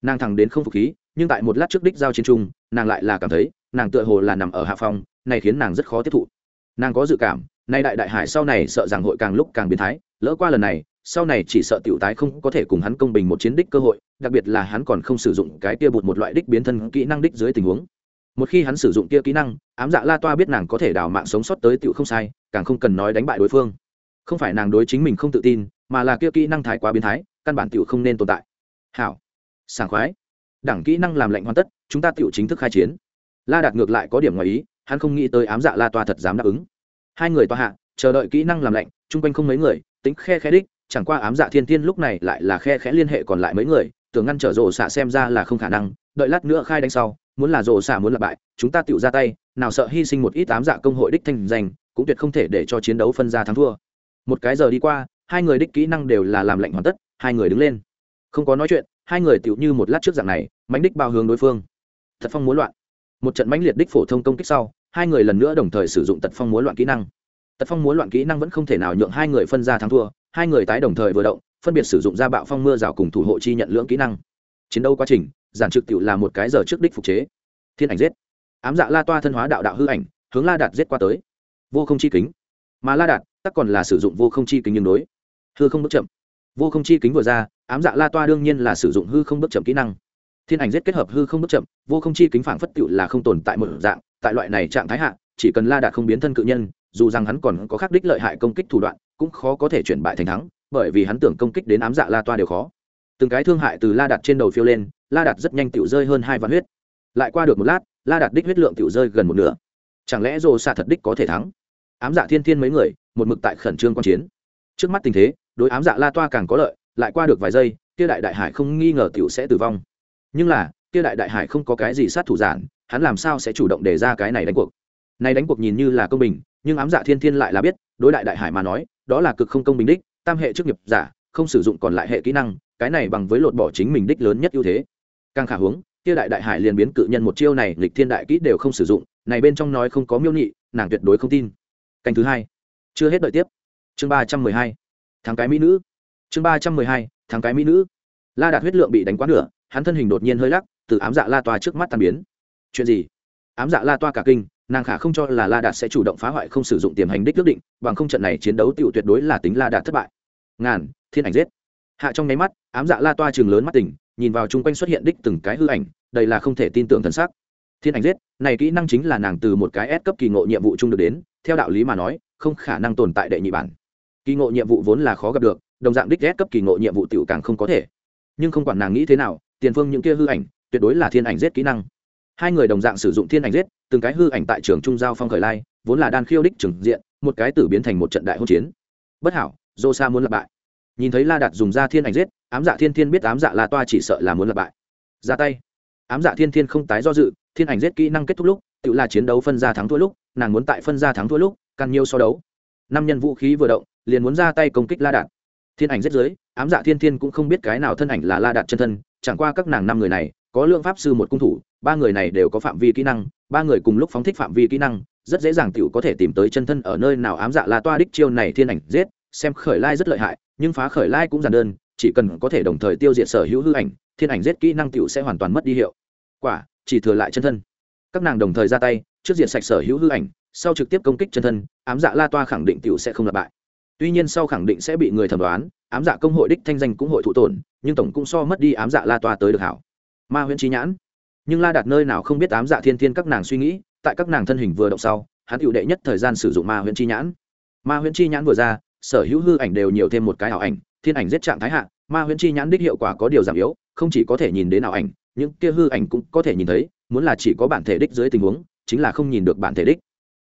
Nàng thẳng đến không phục khí, nhưng tại một lát trước đích giao chiến trung nàng lại là cảm thấy, nàng tựa hồ là nằm ở hạ phong, này khiến nàng rất khó tiếp thụ. Nàng có dự cảm, nay đại đại hải sau này sợ rằng hội càng lúc càng biến thái, lỡ qua lần này, sau này chỉ sợ tiểu tái không có thể cùng hắn công bình một chiến đích cơ hội, đặc biệt là hắn còn không sử dụng cái kia bụt một loại đích biến thân kỹ năng đích dưới tình huống. Một khi hắn sử dụng kia kỹ năng, ám dạ la toa biết nàng có thể đào mạng sống sót tới tiểu không sai, càng không cần nói đánh bại đối phương. Không phải nàng đối chính mình không tự tin mà là kia kỹ năng thái quá biến thái, căn bản tiểu không nên tồn tại. Hảo. Sảng khoái. Đẳng kỹ năng làm lệnh hoàn tất, chúng ta tiểu chính thức khai chiến. La đạt ngược lại có điểm ngoài ý, hắn không nghĩ tới ám dạ la toa thật dám đáp ứng. Hai người toa hạ, chờ đợi kỹ năng làm lệnh, chung quanh không mấy người, tính khe khe đích, chẳng qua ám dạ thiên tiên lúc này lại là khe khẽ liên hệ còn lại mấy người, tưởng ngăn trở rộ xạ xem ra là không khả năng, đợi lát nữa khai đánh sau, muốn là rộ xạ muốn là bại, chúng ta tựu ra tay, nào sợ hy sinh một ít ám dạ công hội đích thanh danh, cũng tuyệt không thể để cho chiến đấu phân ra thắng thua. Một cái giờ đi qua hai người đích kỹ năng đều là làm lạnh hoàn tất, hai người đứng lên. Không có nói chuyện, hai người tựu như một lát trước dạng này mánh đích bao hướng đối phương. Thật phong muốn loạn. Một trận mãnh liệt đích phổ thông công kích sau, hai người lần nữa đồng thời sử dụng tật phong muốn loạn kỹ năng. Tật phong muốn loạn kỹ năng vẫn không thể nào nhượng hai người phân ra thắng thua, hai người tái đồng thời vừa động, phân biệt sử dụng ra bạo phong mưa rào cùng thủ hộ chi nhận lưỡng kỹ năng. Chiến đấu quá trình, giản trực tự là một cái giờ trước đích phục chế. Thiên ảnh giết. Ám dạ la toa thân hóa đạo đạo hư ảnh, hướng la đạt giết qua tới. Vô không chi kính. Mà la đạt, tắc còn là sử dụng vô không chi kính nhưng đối hư không bước chậm. Vô không chi kính vừa ra, ám dạ la toa đương nhiên là sử dụng hư không bước chậm kỹ năng. Thiên ảnh giết kết hợp hư không bước chậm, vô không chi kính phản phất tựu là không tồn tại một dạng, tại loại này trạng thái hạ, chỉ cần la đạt không biến thân cự nhân, dù rằng hắn còn có khắc đích lợi hại công kích thủ đoạn, cũng khó có thể chuyển bại thành thắng, bởi vì hắn tưởng công kích đến ám dạ la toa đều khó. Từng cái thương hại từ la đạt trên đầu phiêu lên, la đạt rất nhanh tựu rơi hơn hai vạn huyết. Lại qua được một lát, la đạt đích huyết lượng tựu rơi gần một nửa. Chẳng lẽ rồ xạ thật đích có thể thắng? Ám dạ thiên thiên mấy người, một mực tại khẩn trương quan chiến. Trước mắt tình thế đối ám dạ la toa càng có lợi lại qua được vài giây kia đại đại hải không nghi ngờ tiểu sẽ tử vong. Nhưng là kia đại đại hải không có cái gì sát thủ giản hắn làm sao sẽ chủ động đề ra cái này đánh cuộc? Này đánh cuộc nhìn như là công bình nhưng ám dạ thiên thiên lại là biết đối đại đại hải mà nói đó là cực không công bình đích tam hệ chức nghiệp giả không sử dụng còn lại hệ kỹ năng cái này bằng với lột bỏ chính mình đích lớn nhất ưu thế. Càng khả hướng, kia đại đại hải liền biến cự nhân một chiêu này lịch thiên đại kỹ đều không sử dụng này bên trong nói không có miêu nhị nàng tuyệt đối không tin. Canh thứ hai. Chưa hết đợi tiếp. Chương ba trăm mười hai tháng cái mỹ nữ. Chương ba trăm mười hai tháng cái mỹ nữ. La đạt huyết lượng bị đánh quá nửa, hắn thân hình đột nhiên hơi lắc, từ ám dạ la toa trước mắt tan biến. Chuyện gì? Ám dạ la toa cả kinh, nàng khả không cho là la đạt sẽ chủ động phá hoại không sử dụng tiềm hành đích ước định, bằng không trận này chiến đấu tựu tuyệt đối là tính la đạt thất bại. Ngàn, thiên ảnh giết. Hạ trong nháy mắt, ám dạ la toa chừng lớn mắt tỉnh, nhìn vào chung quanh xuất hiện đích từng cái hư ảnh đây là không thể tin tưởng thân xác thiên ảnh giết, này kỹ năng chính là nàng từ một cái S cấp kỳ ngộ nhiệm vụ chung được đến, theo đạo lý mà nói, không khả năng tồn tại đệ nhị bản kỳ ngộ nhiệm vụ vốn là khó gặp được, đồng dạng đích ghét cấp kỳ ngộ nhiệm vụ tiểu càng không có thể. Nhưng không quản nàng nghĩ thế nào, tiền phương những kia hư ảnh, tuyệt đối là thiên ảnh giết kỹ năng. Hai người đồng dạng sử dụng thiên ảnh giết, từng cái hư ảnh tại trường trung giao phong khởi lai, vốn là đan khiêu đích trừng diện, một cái tử biến thành một trận đại hỗn chiến. Bất hảo, dô sa muốn lập bại. Nhìn thấy la đạt dùng ra thiên ảnh giết, ám dạ thiên thiên biết ám dạ la toa chỉ sợ là muốn lập bại. Ra tay. Ám dạ thiên thiên không tái do dự, thiên ảnh giết kỹ năng kết thúc lúc, tự là chiến đấu phân ra thắng thua lúc, nàng muốn tại phân ra thắng thua lúc, càng nhiều so đấu. Năm nhân vũ khí vừa động liền muốn ra tay công kích la đạt. Thiên ảnh giết dưới, ám dạ thiên thiên cũng không biết cái nào thân ảnh là la đạt chân thân, chẳng qua các nàng năm người này, có lượng pháp sư một cung thủ, ba người này đều có phạm vi kỹ năng, ba người cùng lúc phóng thích phạm vi kỹ năng, rất dễ dàng t có thể tìm tới chân thân ở nơi nào ám dạ la toa đích chiêu này thiên ảnh giết, xem khởi lai rất lợi hại, nhưng phá khởi lai cũng giản đơn, chỉ cần có thể đồng thời tiêu diệt sở hữu hư ảnh, thiên ảnh giết kỹ năng t sẽ hoàn toàn mất đi hiệu. Quả, chỉ thừa lại chân thân. Các nàng đồng thời ra tay, trước diện sạch sở hữu hư ảnh, sau trực tiếp công kích chân thân, ám dạ la toa khẳng định t i ể u sẽ không lặp bại tuy nhiên sau khẳng định sẽ bị người thẩm đoán, ám dạ công hội đích thanh danh cũng hội thụ tổn, nhưng tổng cũng so mất đi ám dạ la toa tới được hảo. Ma Huyễn trí nhãn. Nhưng la đạt nơi nào không biết ám dạ thiên thiên các nàng suy nghĩ, tại các nàng thân hình vừa động sau, hắn hữu đệ nhất thời gian sử dụng ma Huyễn chi nhãn. Ma Huyễn chi nhãn vừa ra, sở hữu hư ảnh đều nhiều thêm một cái ảo ảnh, thiên ảnh giết trạng thái hạ, ma huyễn chi nhãn đích hiệu quả có điều giảm yếu, không chỉ có thể nhìn đến ảo ảnh, những kia hư ảnh cũng có thể nhìn thấy, muốn là chỉ có bản thể đích dưới tình huống, chính là không nhìn được bản thể đích.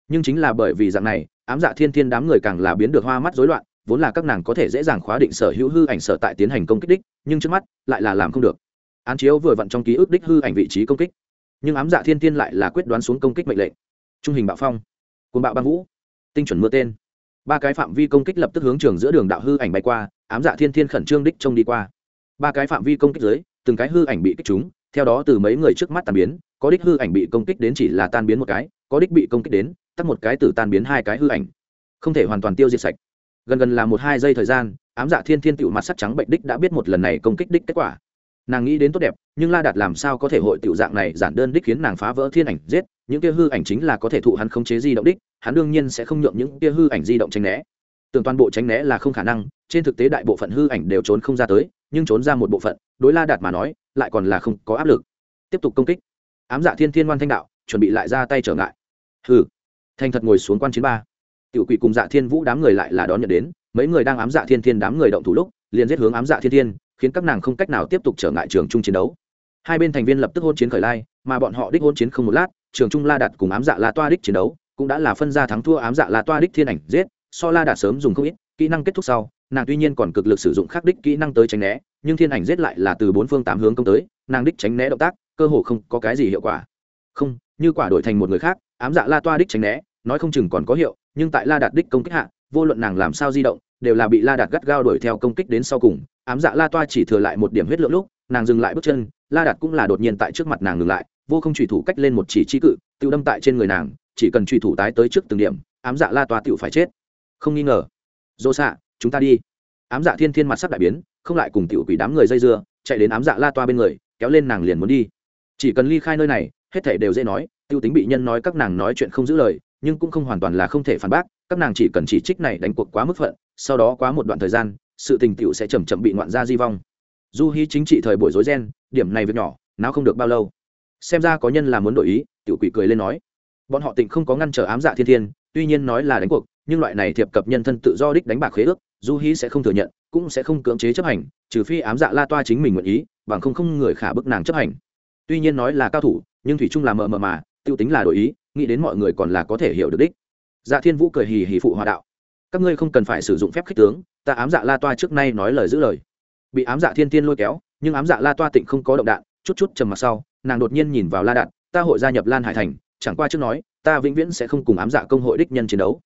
Nhưng chính là bởi vì dạng này ám dạ thiên thiên đám người càng là biến được hoa mắt rối loạn, vốn là các nàng có thể dễ dàng khóa định sở hữu hư ảnh sở tại tiến hành công kích đích, nhưng trước mắt, lại là làm không được. Án chiếu vừa vặn trong ký ức đích hư ảnh vị trí công kích. Nhưng ám dạ thiên thiên lại là quyết đoán xuống công kích mệnh lệnh. Trung hình bạo phong côn bạo băng vũ, tinh chuẩn mưa tên. Ba cái phạm vi công kích lập tức hướng trường giữa đường đạo hư ảnh bay qua, ám dạ thiên thiên khẩn trương đích trông đi qua. Ba cái phạm vi công kích dưới, từng cái hư ảnh bị kích trúng, theo đó từ mấy người trước mắt tan biến, có đích hư ảnh bị công kích đến chỉ là tan biến một cái, có đích bị công kích đến tắt một cái tử tan biến hai cái hư ảnh. Không thể hoàn toàn tiêu diệt sạch. Gần gần là một hai giây thời gian, ám dạ thiên thiên tựu mặt sắc trắng bệnh đích đã biết một lần này công kích đích kết quả. Nàng nghĩ đến tốt đẹp, nhưng la đạt làm sao có thể hội tiểu dạng này giản đơn đích khiến nàng phá vỡ thiên ảnh, giết, những kia hư ảnh chính là có thể thụ hắn không chế di động đích, hắn đương nhiên sẽ không nhượng những kia hư ảnh di động tránh né. Tưởng toàn bộ tránh né là không khả năng, trên thực tế đại bộ phận hư ảnh đều trốn không ra tới, nhưng trốn ra một bộ phận, đối la đạt mà nói, lại còn là không có áp lực. Tiếp tục công kích. Ám dạ thiên thiên ngoan thanh đạo, chuẩn bị lại ra tay trở ngại. Hừ thành thật ngồi xuống quan chiến ba. Tiểu quỷ cùng dạ thiên vũ đám người lại là đón nhận đến, mấy người đang ám dạ thiên thiên đám người động thủ lúc, liền giết hướng ám dạ thiên thiên, khiến các nàng không cách nào tiếp tục trở ngại trường trung chiến đấu. Hai bên thành viên lập tức hôn chiến khởi lai, mà bọn họ đích hôn chiến không một lát, trường trung la đạt cùng ám dạ la toa đích chiến đấu, cũng đã là phân ra thắng thua ám dạ la toa đích thiên ảnh giết, so la đạt sớm dùng không ít, kỹ năng kết thúc sau, nàng tuy nhiên còn cực lực sử dụng khắc đích kỹ năng tới tránh né, nhưng thiên ảnh giết lại là từ bốn phương tám hướng công tới, nàng đích tránh né động tác, cơ hồ không có cái gì hiệu quả. Không, như quả đổi thành một người khác, ám dạ la toa đích tránh né nói không chừng còn có hiệu, nhưng tại la đạt đích công kích hạ, vô luận nàng làm sao di động, đều là bị la đạt gắt gao đuổi theo công kích đến sau cùng. Ám dạ la toa chỉ thừa lại một điểm huyết lượng lúc, nàng dừng lại bước chân, la đạt cũng là đột nhiên tại trước mặt nàng ngừng lại, vô không trùy thủ cách lên một chỉ chi cự, tự đâm tại trên người nàng, chỉ cần trùy thủ tái tới trước từng điểm, ám dạ la toa tự phải chết. Không nghi ngờ. Dô xạ chúng ta đi. Ám dạ thiên thiên mặt sắc đại biến, không lại cùng tiểu quỷ đám người dây dưa, chạy đến ám dạ la toa bên người, kéo lên nàng liền muốn đi. Chỉ cần ly khai nơi này, hết thể đều dễ nói, tiêu tính bị nhân nói các nàng nói chuyện không giữ lời nhưng cũng không hoàn toàn là không thể phản bác, các nàng chỉ cần chỉ trích này đánh cuộc quá mức phận, sau đó quá một đoạn thời gian, sự tình tiểu sẽ chầm chậm bị ngoạn ra di vong. Du hy chính trị thời buổi rối ren, điểm này việc nhỏ, nào không được bao lâu. Xem ra có nhân là muốn đổi ý, tiểu quỷ cười lên nói. Bọn họ tịnh không có ngăn trở ám dạ thiên thiên, tuy nhiên nói là đánh cuộc, nhưng loại này thiệp cập nhân thân tự do đích đánh bạc khế ước, du hí sẽ không thừa nhận, cũng sẽ không cưỡng chế chấp hành, trừ phi ám dạ la toa chính mình nguyện ý, bằng không không người khả bức nàng chấp hành. Tuy nhiên nói là cao thủ, nhưng thủy trung là mờ mờ mà, tiêu tính là đổi ý nghĩ đến mọi người còn là có thể hiểu được đích. Dạ thiên vũ cười hì hì phụ hòa đạo. Các ngươi không cần phải sử dụng phép khích tướng, ta ám dạ la toa trước nay nói lời giữ lời. Bị ám dạ thiên tiên lôi kéo, nhưng ám dạ la toa tịnh không có động đạn, chút chút trầm mặc sau, nàng đột nhiên nhìn vào la đạn ta hội gia nhập lan hải thành, chẳng qua trước nói, ta vĩnh viễn sẽ không cùng ám dạ công hội đích nhân chiến đấu.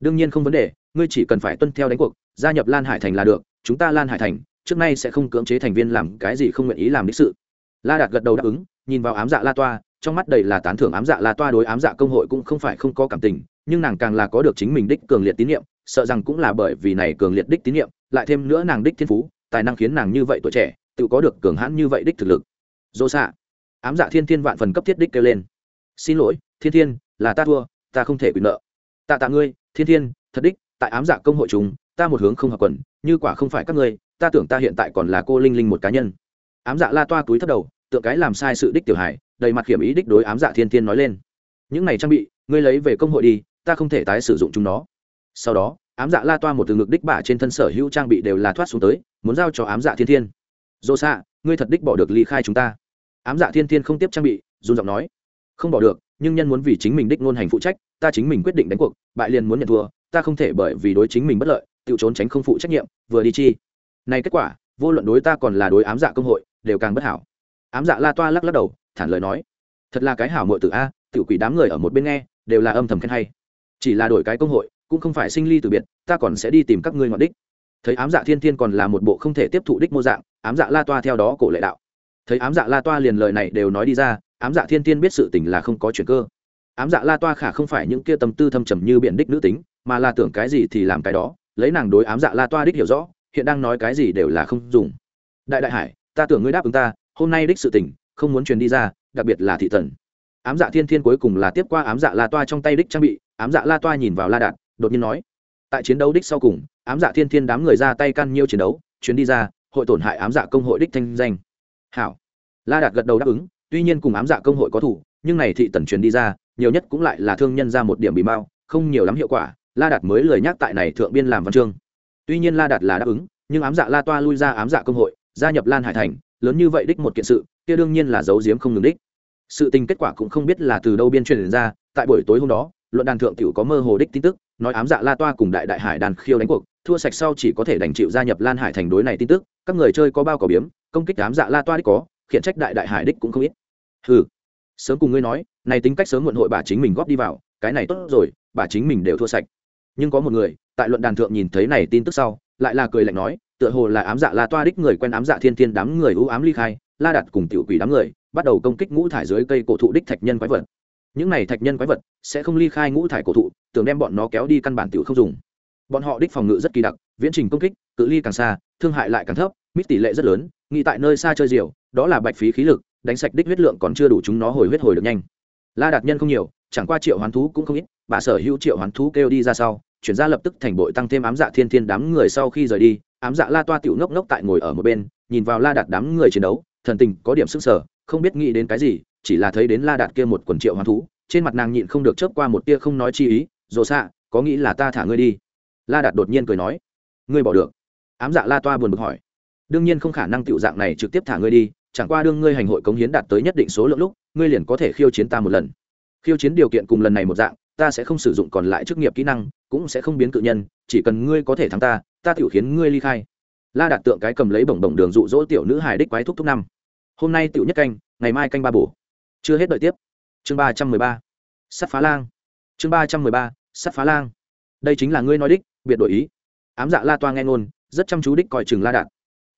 Đương nhiên không vấn đề, ngươi chỉ cần phải tuân theo đánh cuộc, gia nhập lan hải thành là được, chúng ta lan hải thành, trước nay sẽ không cưỡng chế thành viên làm cái gì không nguyện ý làm đích sự la đạt gật đầu đáp ứng, nhìn vào ám dạ la toa, trong mắt đầy là tán thưởng ám dạ la toa đối ám dạ công hội cũng không phải không có cảm tình, nhưng nàng càng là có được chính mình đích cường liệt tín nhiệm, sợ rằng cũng là bởi vì này cường liệt đích tín nhiệm, lại thêm nữa nàng đích thiên phú, tài năng khiến nàng như vậy tuổi trẻ, tự có được cường hãn như vậy đích thực lực. Dô xạ ám dạ thiên thiên vạn phần cấp thiết đích kêu lên. Xin lỗi, thiên thiên, là ta thua, ta không thể quyền nợ. Tạ tạ ngươi, thiên thiên, thật đích, tại ám dạ công hội chúng, ta một hướng không hợp quần, như quả không phải các ngươi, ta tưởng ta hiện tại còn là cô linh linh một cá nhân ám dạ la toa túi thấp đầu, tượng cái làm sai sự đích tiểu hải đầy mặt hiểm ý đích đối ám dạ thiên thiên nói lên. Những này trang bị, ngươi lấy về công hội đi, ta không thể tái sử dụng chúng nó. Sau đó, ám dạ la toa một từ ngực đích bả trên thân sở hữu trang bị đều là thoát xuống tới, muốn giao cho ám dạ thiên thiên. Dô xạ ngươi thật đích bỏ được ly khai chúng ta. Ám dạ thiên thiên không tiếp trang bị dùng giọng nói. Không bỏ được, nhưng nhân muốn vì chính mình đích ngôn hành phụ trách, ta chính mình quyết định đánh cuộc, bại liền muốn nhận thua, ta không thể bởi vì đối chính mình bất lợi, tự trốn tránh không phụ trách nhiệm, vừa đi chi. Này kết quả, vô luận đối ta còn là đối ám dạ công hội đều càng bất hảo. Ám dạ la toa lắc lắc đầu, thản lời nói. Thật là cái hảo mội tử a tự quỷ đám người ở một bên nghe, đều là âm thầm khen hay. Chỉ là đổi cái công hội, cũng không phải sinh ly từ biệt, ta còn sẽ đi tìm các ngươi ngọn đích. Thấy ám dạ thiên thiên còn là một bộ không thể tiếp thụ đích mô dạng, ám dạ la toa theo đó cổ lệ đạo. Thấy ám dạ la toa liền lời này đều nói đi ra, ám dạ thiên thiên biết sự tình là không có chuyện cơ. Ám dạ la toa khả không phải những kia tâm tư thâm trầm như biển đích nữ tính, mà là tưởng cái gì thì làm cái đó, lấy nàng đối ám dạ la toa đích hiểu rõ, hiện đang nói cái gì đều là không dùng. Đại đại hải ta tưởng ngươi đáp ứng ta, hôm nay đích sự tình, không muốn truyền đi ra, đặc biệt là thị thần. Ám dạ thiên thiên cuối cùng là tiếp qua ám dạ la toa trong tay đích trang bị, ám dạ la toa nhìn vào la đạt, đột nhiên nói, tại chiến đấu đích sau cùng, ám dạ thiên thiên đám người ra tay căn nhiêu chiến đấu chuyến đi ra, hội tổn hại ám dạ công hội đích thanh danh. Hảo. La đạt gật đầu đáp ứng, tuy nhiên cùng ám dạ công hội có thủ nhưng này thị tần truyền đi ra, nhiều nhất cũng lại là thương nhân ra một điểm bị mau không nhiều lắm hiệu quả, la đạt mới lời nhắc tại này thượng biên làm văn chương. Tuy nhiên la đạt là đáp ứng, nhưng ám dạ la toa lui ra ám dạ công hội gia nhập lan hải thành, lớn như vậy đích một kiện sự, kia đương nhiên là giấu giếm không ngừng đích. Sự tình kết quả cũng không biết là từ đâu biên truyền ra, tại buổi tối hôm đó, luận đàn thượng tiểu có mơ hồ đích tin tức, nói ám dạ la toa cùng đại đại hải đàn khiêu đánh cuộc, thua sạch sau chỉ có thể đành chịu gia nhập lan hải thành đối này tin tức, các người chơi có bao cỏ biếm, công kích ám dạ la toa đích có, khiển trách đại đại hải đích cũng không ít. Ừ sớm cùng ngươi nói, này tính cách sớm muộn hội bà chính mình góp đi vào, cái này tốt rồi, bà chính mình đều thua sạch. Nhưng có một người, tại luận đàn thượng nhìn thấy này tin tức sau, lại là cười lạnh nói tựa hồ là ám dạ la toa đích người quen ám dạ thiên thiên đám người ưu ám ly khai, la đặt cùng tiểu quỷ đám người bắt đầu công kích ngũ thải dưới cây cổ thụ đích thạch nhân quái vật. Những này thạch nhân quái vật sẽ không ly khai ngũ thải cổ thụ, tưởng đem bọn nó kéo đi căn bản tiểu không dùng. Bọn họ đích phòng ngự rất kỳ đặc, viễn trình công kích, cự ly càng xa, thương hại lại càng thấp, mít tỷ lệ rất lớn, nghĩ tại nơi xa chơi diều, đó là bạch phí khí lực, đánh sạch đích huyết lượng còn chưa đủ chúng nó hồi huyết hồi được nhanh. La đạt nhân không nhiều, chẳng qua triệu hoán thú cũng không ít, bà sở hữu triệu hoán thú kêu đi ra sau, chuyển ra lập tức thành bội tăng thêm ám dạ thiên thiên đám người sau khi rời đi ám dạ la toa tiểu ngốc ngốc tại ngồi ở một bên, nhìn vào la đạt đám người chiến đấu, thần tình có điểm sức sở không biết nghĩ đến cái gì, chỉ là thấy đến la đạt kia một quần triệu hoán thú, trên mặt nàng nhịn không được chớp qua một tia không nói chi ý, dồ xạ, có nghĩ là ta thả ngươi đi? La đạt đột nhiên cười nói, ngươi bỏ được. Ám dạ la toa buồn bực hỏi, đương nhiên không khả năng tiểu dạng này trực tiếp thả ngươi đi, chẳng qua đương ngươi hành hội cống hiến đạt tới nhất định số lượng lúc, ngươi liền có thể khiêu chiến ta một lần. Khiêu chiến điều kiện cùng lần này một dạng, ta sẽ không sử dụng còn lại chức nghiệp kỹ năng, cũng sẽ không biến cự nhân, chỉ cần ngươi có thể thắng ta ta tiểu khiến ngươi ly khai. La đạt tượng cái cầm lấy bổng bổng đường dụ dỗ tiểu nữ hài đích quái thúc thúc năm. Hôm nay tiểu nhất canh, ngày mai canh ba bổ. Chưa hết đợi tiếp. Chương ba trăm mười ba. Sắt phá lang. Chương ba trăm mười ba, sắt phá lang. Đây chính là ngươi nói đích, biệt đổi ý. Ám dạ la toa nghe ngôn, rất chăm chú đích coi chừng la đạt.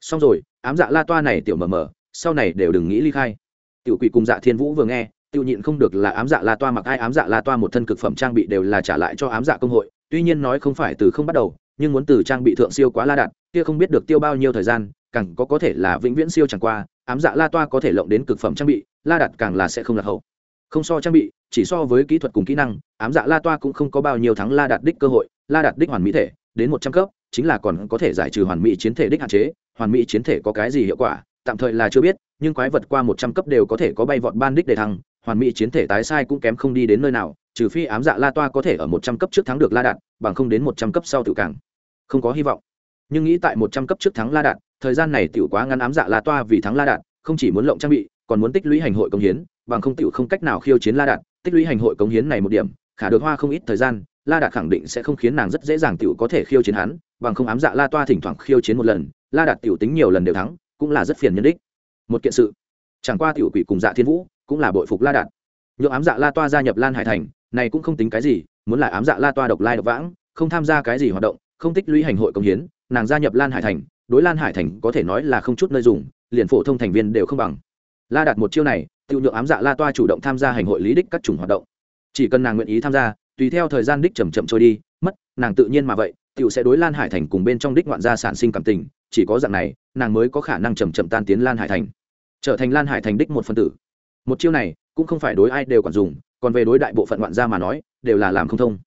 Xong rồi, ám dạ la toa này tiểu mờ mờ sau này đều đừng nghĩ ly khai. Tiểu quỷ cùng dạ thiên vũ vừa nghe tiêu nhịn không được là ám dạ la toa mặc ai ám dạ la toa một thân cực phẩm trang bị đều là trả lại cho ám dạ công hội, tuy nhiên nói không phải từ không bắt đầu nhưng muốn từ trang bị thượng siêu quá la đạt kia không biết được tiêu bao nhiêu thời gian, càng có có thể là vĩnh viễn siêu chẳng qua, ám dạ la toa có thể lộng đến cực phẩm trang bị, la đạt càng là sẽ không lạc hậu. Không so trang bị, chỉ so với kỹ thuật cùng kỹ năng, ám dạ la toa cũng không có bao nhiêu thắng la đạt đích cơ hội, la đạt đích hoàn mỹ thể, đến một trăm cấp, chính là còn có thể giải trừ hoàn mỹ chiến thể đích hạn chế, hoàn mỹ chiến thể có cái gì hiệu quả, tạm thời là chưa biết, nhưng quái vật qua một trăm cấp đều có thể có bay vọt ban đích để thăng hoàn mỹ chiến thể tái sai cũng kém không đi đến nơi nào, trừ phi ám dạ la toa có thể ở một trăm cấp trước thắng được la đạt, bằng không đến một trăm cấp sau tự cảng không có hy vọng. Nhưng nghĩ tại một trăm cấp trước thắng la đạt, thời gian này tiểu quá ngắn ám dạ la toa vì thắng la đạt, không chỉ muốn lộng trang bị, còn muốn tích lũy hành hội công hiến, bằng không tiểu không cách nào khiêu chiến la đạt, tích lũy hành hội công hiến này một điểm, khả được hoa không ít thời gian, la đạt khẳng định sẽ không khiến nàng rất dễ dàng tiểu có thể khiêu chiến hắn, bằng không ám dạ la toa thỉnh thoảng khiêu chiến một lần, la đạt tiểu tính nhiều lần đều thắng, cũng là rất phiền nhân đích. Một kiện sự. Chẳng qua tiểu quỷ cùng dạ thiên vũ cũng là bội phục la đạt. Nhượng ám dạ la toa gia nhập lan hải thành, này cũng không tính cái gì, muốn là ám dạ la toa độc lai độc vãng, không tham gia cái gì hoạt động, không tích lũy hành hội công hiến, nàng gia nhập lan hải thành, đối lan hải thành có thể nói là không chút nơi dùng, liền phổ thông thành viên đều không bằng. La đạt một chiêu này tự nhượng ám dạ la toa chủ động tham gia hành hội lý đích các chủng hoạt động. Chỉ cần nàng nguyện ý tham gia, tùy theo thời gian đích chầm chậm trôi đi, mất, nàng tự nhiên mà vậy tự sẽ đối lan hải thành cùng bên trong đích ngoạn gia sản sinh cảm tình, chỉ có dạng này, nàng mới có khả năng chầm chậm tan tiến lan hải thành. Trở thành lan hải thành đích một phân tử một chiêu này cũng không phải đối ai đều còn dùng, còn về đối đại bộ phận ngoạn gia mà nói, đều là làm không thông.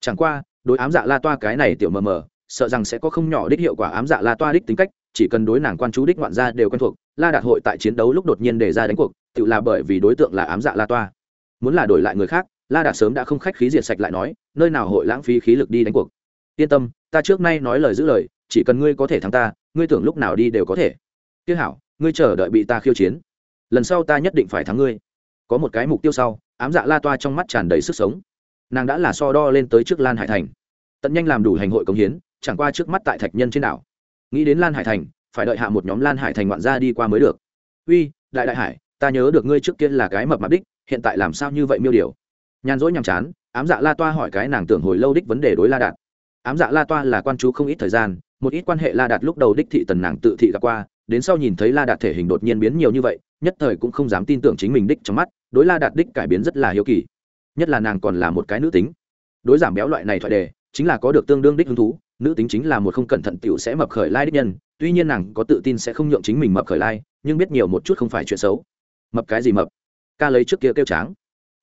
Chẳng qua, đối ám dạ la toa cái này tiểu mờ mờ, sợ rằng sẽ có không nhỏ đích hiệu quả ám dạ la toa đích tính cách, chỉ cần đối nàng quan chú đích ngoạn gia đều quen thuộc, la đạt hội tại chiến đấu lúc đột nhiên đề ra đánh cuộc, tự là bởi vì đối tượng là ám dạ la toa. Muốn là đổi lại người khác, la đạt sớm đã không khách khí diệt sạch lại nói, nơi nào hội lãng phí khí lực đi đánh cuộc. Yên tâm, ta trước nay nói lời giữ lời, chỉ cần ngươi có thể thắng ta, ngươi tưởng lúc nào đi đều có thể. Tiếc hảo, ngươi chờ đợi bị ta khiêu chiến lần sau ta nhất định phải thắng ngươi. Có một cái mục tiêu sau, ám dạ la toa trong mắt tràn đầy sức sống. Nàng đã là so đo lên tới trước lan hải thành. Tận nhanh làm đủ hành hội công hiến, chẳng qua trước mắt tại thạch nhân trên đảo. Nghĩ đến lan hải thành, phải đợi hạ một nhóm lan hải thành ngoạn gia đi qua mới được. Uy, đại đại hải, ta nhớ được ngươi trước kia là cái mập mặt đích, hiện tại làm sao như vậy miêu điều? Nhàn rỗi nhàm chán, ám dạ la toa hỏi cái nàng tưởng hồi lâu đích vấn đề đối la đạt. Ám dạ la toa là quan chú không ít thời gian, một ít quan hệ la đạt lúc đầu đích thị tần nàng tự thị gặp qua đến sau nhìn thấy la đạt thể hình đột nhiên biến nhiều như vậy, nhất thời cũng không dám tin tưởng chính mình đích trong mắt, đối la đạt đích cải biến rất là hiếu kỳ. Nhất là nàng còn là một cái nữ tính. Đối giảm béo loại này thoại đề, chính là có được tương đương đích hứng thú, nữ tính chính là một không cẩn thận tiểu sẽ mập khởi lai đích nhân, tuy nhiên nàng có tự tin sẽ không nhượng chính mình mập khởi lai, nhưng biết nhiều một chút không phải chuyện xấu. Mập cái gì mập? Ca lấy trước kia kêu tráng.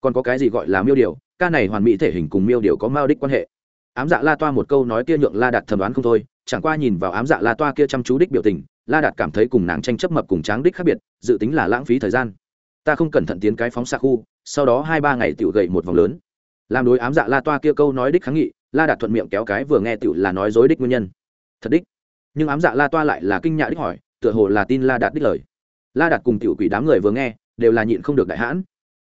Còn có cái gì gọi là miêu điều? Ca này hoàn mỹ thể hình cùng miêu điều có mao đích quan hệ ám dạ la toa một câu nói kia nhượng la đạt thẩm đoán không thôi, chẳng qua nhìn vào ám dạ la toa kia chăm chú đích biểu tình, la đạt cảm thấy cùng nàng tranh chấp mập cùng tráng đích khác biệt, dự tính là lãng phí thời gian. Ta không cẩn thận tiến cái phóng xạ khu, sau đó hai ba ngày tự gậy một vòng lớn. Làm đối ám dạ la toa kia câu nói đích kháng nghị, la đạt thuận miệng kéo cái vừa nghe tự là nói dối đích nguyên nhân. Thật đích. Nhưng ám dạ la toa lại là kinh nhạ đích hỏi, tựa hồ là tin la đạt đích lời. La đạt cùng tiểu quỷ đám người vừa nghe, đều là nhịn không được đại hãn.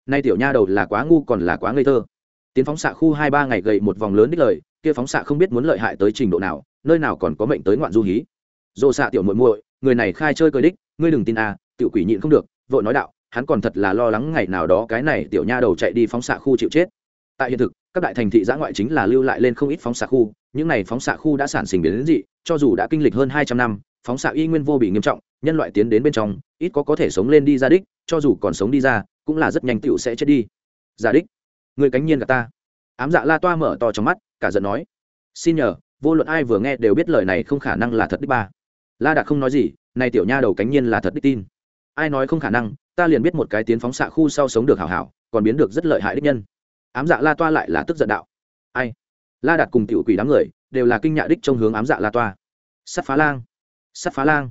Nay tiểu nha đầu là quá ngu còn là quá ngây thơ. Tiến phóng xạ khu hai ba ngày gậy một vòng lớn đích lời kia phóng xạ không biết muốn lợi hại tới trình độ nào, nơi nào còn có mệnh tới ngoạn du hí. Dồ xạ tiểu muội muội, người này khai chơi cười đích, ngươi đừng tin à tiểu quỷ nhịn không được, vội nói đạo, hắn còn thật là lo lắng ngày nào đó cái này tiểu nha đầu chạy đi phóng xạ khu chịu chết. Tại hiện thực, các đại thành thị giã ngoại chính là lưu lại lên không ít phóng xạ khu, những này phóng xạ khu đã sản sinh biến đến dị, cho dù đã kinh lịch hơn hai trăm năm, phóng xạ y nguyên vô bị nghiêm trọng, nhân loại tiến đến bên trong, ít có có thể sống lên đi ra đích, cho dù còn sống đi ra, cũng là rất nhanh tựu sẽ chết đi. Giả đích, người cánh nhiên cả ta. Ám dạ la toa mở to trong mắt cả giận nói, xin nhờ, vô luận ai vừa nghe đều biết lời này không khả năng là thật đích ba. La đạt không nói gì, này tiểu nha đầu cánh nhiên là thật đích tin. Ai nói không khả năng, ta liền biết một cái tiến phóng xạ khu sau sống được hảo hảo, còn biến được rất lợi hại đích nhân. Ám dạ la toa lại là tức giận đạo. Ai? La đạt cùng tiểu quỷ đám người đều là kinh nhạ đích trong hướng ám dạ la toa. Sắt phá lang, sắt phá lang.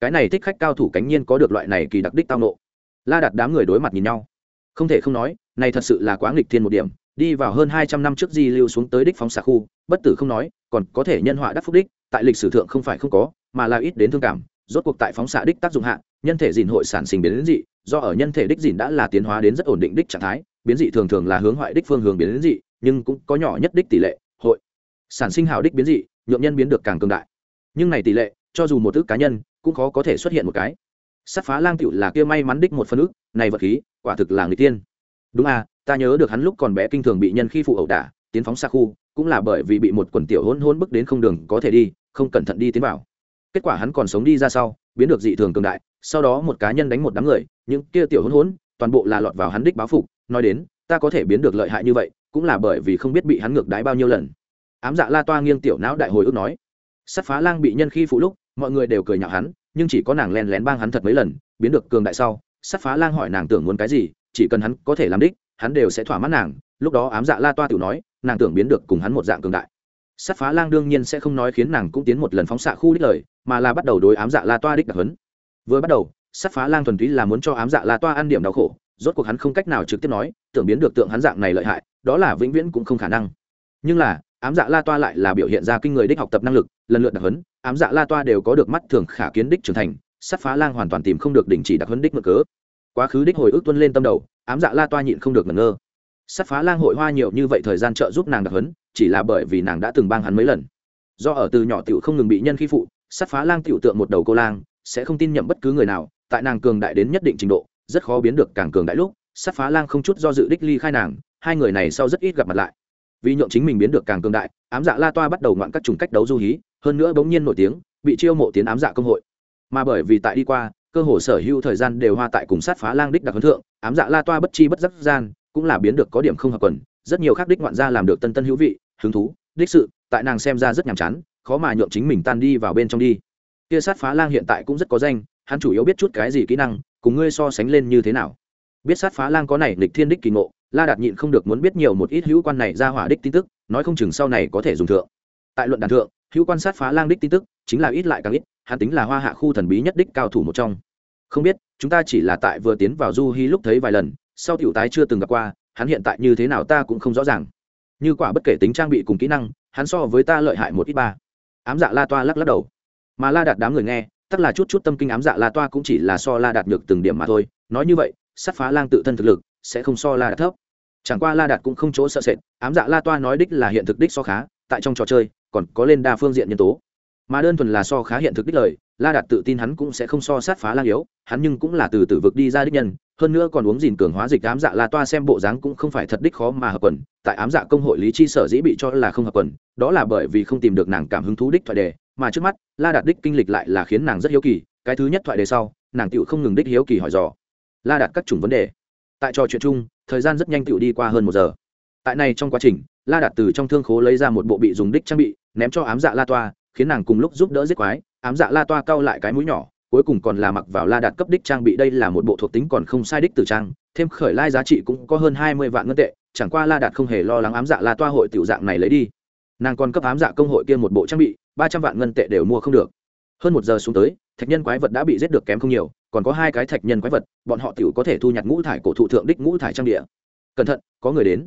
Cái này thích khách cao thủ cánh nhiên có được loại này kỳ đặc đích tao nộ. La đạt đám người đối mặt nhìn nhau. Không thể không nói, này thật sự là quá nghịch thiên một điểm đi vào hơn hai trăm năm trước di lưu xuống tới đích phóng xạ khu, bất tử không nói, còn có thể nhân họa đắc phúc đích, tại lịch sử thượng không phải không có, mà là ít đến thương cảm. Rốt cuộc tại phóng xạ đích tác dụng hạ, nhân thể dìn hội sản sinh biến đến dị, do ở nhân thể đích dìn đã là tiến hóa đến rất ổn định đích trạng thái, biến dị thường thường là hướng hoại đích phương hướng biến đến dị, nhưng cũng có nhỏ nhất đích tỷ lệ, hội sản sinh hào đích biến dị nhuộm nhân biến được càng cường đại. Nhưng này tỷ lệ, cho dù một ước cá nhân, cũng khó có thể xuất hiện một cái. Sắt phá lang tựu là kia may mắn đích một phân ước, này vật khí, quả thực là người tiên đúng à ta nhớ được hắn lúc còn bé kinh thường bị nhân khi phụ ẩu đả, tiến phóng xa khu, cũng là bởi vì bị một quần tiểu hôn hôn bức đến không đường có thể đi, không cẩn thận đi tiến vào. Kết quả hắn còn sống đi ra sau, biến được dị thường cường đại, sau đó một cá nhân đánh một đám người, những kia tiểu hôn hôn toàn bộ là lọt vào hắn đích báo phục, nói đến, ta có thể biến được lợi hại như vậy, cũng là bởi vì không biết bị hắn ngược đái bao nhiêu lần. Ám dạ la toa nghiêng tiểu não đại hồi ước nói. Sắt phá lang bị nhân khi phụ lúc, mọi người đều cười nhạo hắn, nhưng chỉ có nàng len lén bang hắn thật mấy lần, biến được cường đại sau sắt phá lang hỏi nàng tưởng muốn cái gì, chỉ cần hắn có thể làm đích hắn đều sẽ thỏa mãn nàng, lúc đó ám dạ la toa tự nói, nàng tưởng biến được cùng hắn một dạng cường đại. Sát phá lang đương nhiên sẽ không nói khiến nàng cũng tiến một lần phóng xạ khu đích lời, mà là bắt đầu đối ám dạ la toa đích đặc hấn vừa bắt đầu, sát phá lang thuần túy là muốn cho ám dạ la toa ăn điểm đau khổ, rốt cuộc hắn không cách nào trực tiếp nói, tưởng biến được tượng hắn dạng này lợi hại, đó là vĩnh viễn cũng không khả năng. Nhưng là, ám dạ la toa lại là biểu hiện ra kinh người đích học tập năng lực, lần lượt đặc hấn ám dạ la toa đều có được mắt thường khả kiến đích trưởng thành, sát phá lang hoàn toàn tìm không được đình chỉ đặc hấn đích mực cớ. Quá khứ đích hồi ức tuân lên tâm đầu ám dạ la toa nhịn không được ngẩn ngơ. Sắt phá lang hội hoa nhiều như vậy thời gian trợ giúp nàng đặc hấn chỉ là bởi vì nàng đã từng bang hắn mấy lần. Do ở từ nhỏ tiểu không ngừng bị nhân khi phụ sắt phá lang tiểu tượng một đầu cô lang, sẽ không tin nhậm bất cứ người nào, tại nàng cường đại đến nhất định trình độ, rất khó biến được càng cường đại lúc sắt phá lang không chút do dự đích ly khai nàng, hai người này sau rất ít gặp mặt lại. Vì nhượng chính mình biến được càng cường đại, ám dạ la toa bắt đầu ngoạn các chủng cách đấu du hí, hơn nữa bỗng nhiên nổi tiếng, bị chiêu mộ tiến ám dạ công hội. Mà bởi vì tại đi qua cơ hồ sở hữu thời gian đều hoa tại cùng sát phá lang đích đặc huấn thượng, ám dạ la toa bất chi bất giác gian, cũng là biến được có điểm không hợp quần, rất nhiều khác đích ngoạn gia làm được tân tân hữu vị, hứng thú, đích sự, tại nàng xem ra rất nhàm chán, khó mà nhượng chính mình tan đi vào bên trong đi. Kia sát phá lang hiện tại cũng rất có danh, hắn chủ yếu biết chút cái gì kỹ năng, cùng ngươi so sánh lên như thế nào. Biết sát phá lang có này lịch thiên đích kỳ ngộ, la đạt nhịn không được muốn biết nhiều một ít hữu quan này ra hỏa đích tin tức, nói không chừng sau này có thể dùng thượng. Tại luận đàn thượng hữu quan sát phá lang đích tin tức, chính là ít lại càng ít, hắn tính là hoa hạ khu thần bí nhất đích cao thủ một trong. Không biết, chúng ta chỉ là tại vừa tiến vào du hy lúc thấy vài lần, sau tiểu tái chưa từng gặp qua, hắn hiện tại như thế nào ta cũng không rõ ràng. Như quả bất kể tính trang bị cùng kỹ năng, hắn so với ta lợi hại một ít ba. Ám dạ la toa lắc lắc đầu. Mà la đạt đám người nghe tất là chút chút tâm kinh ám dạ la toa cũng chỉ là so la đạt được từng điểm mà thôi. Nói như vậy, sát phá lang tự thân thực lực, sẽ không so la đạt thấp. Chẳng qua la đạt cũng không chỗ sợ sệt, ám dạ la toa nói đích là hiện thực đích so khá, tại trong trò chơi còn có lên đa phương diện nhân tố. Mà đơn thuần là so khá hiện thực đích lời, la đạt tự tin hắn cũng sẽ không so sát phá lang yếu, hắn nhưng cũng là từ tử vực đi ra đích nhân, hơn nữa còn uống dìn cường hóa dịch ám dạ la toa xem bộ dáng cũng không phải thật đích khó mà hợp quần, tại ám dạ công hội lý chi sở dĩ bị cho là không hợp quần, đó là bởi vì không tìm được nàng cảm hứng thú đích thoại đề, mà trước mắt, la đạt đích kinh lịch lại là khiến nàng rất hiếu kỳ, cái thứ nhất thoại đề sau, nàng tựu không ngừng đích hiếu kỳ hỏi dò. La đạt các chủng vấn đề. Tại trò chuyện chung, thời gian rất nhanh tựu đi qua hơn một giờ. Tại này trong quá trình la đạt từ trong thương khố lấy ra một bộ bị dùng đích trang bị, ném cho ám dạ la toa, khiến nàng cùng lúc giúp đỡ giết quái. Ám dạ la toa cau lại cái mũi nhỏ, cuối cùng còn là mặc vào la đạt cấp đích trang bị. Đây là một bộ thuộc tính còn không sai đích từ trang, thêm khởi lai giá trị cũng có hơn hai mươi vạn ngân tệ, chẳng qua la đạt không hề lo lắng ám dạ la toa hội tiểu dạng này lấy đi. Nàng còn cấp ám dạ công hội kia một bộ trang bị, ba trăm vạn ngân tệ đều mua không được. Hơn một giờ xuống tới, thạch nhân quái vật đã bị giết được kém không nhiều, còn có hai cái thạch nhân quái vật, bọn họ tiểu có thể thu nhặt ngũ thải cổ thụ thượng đích ngũ thải trang địa. Cẩn thận, có người đến.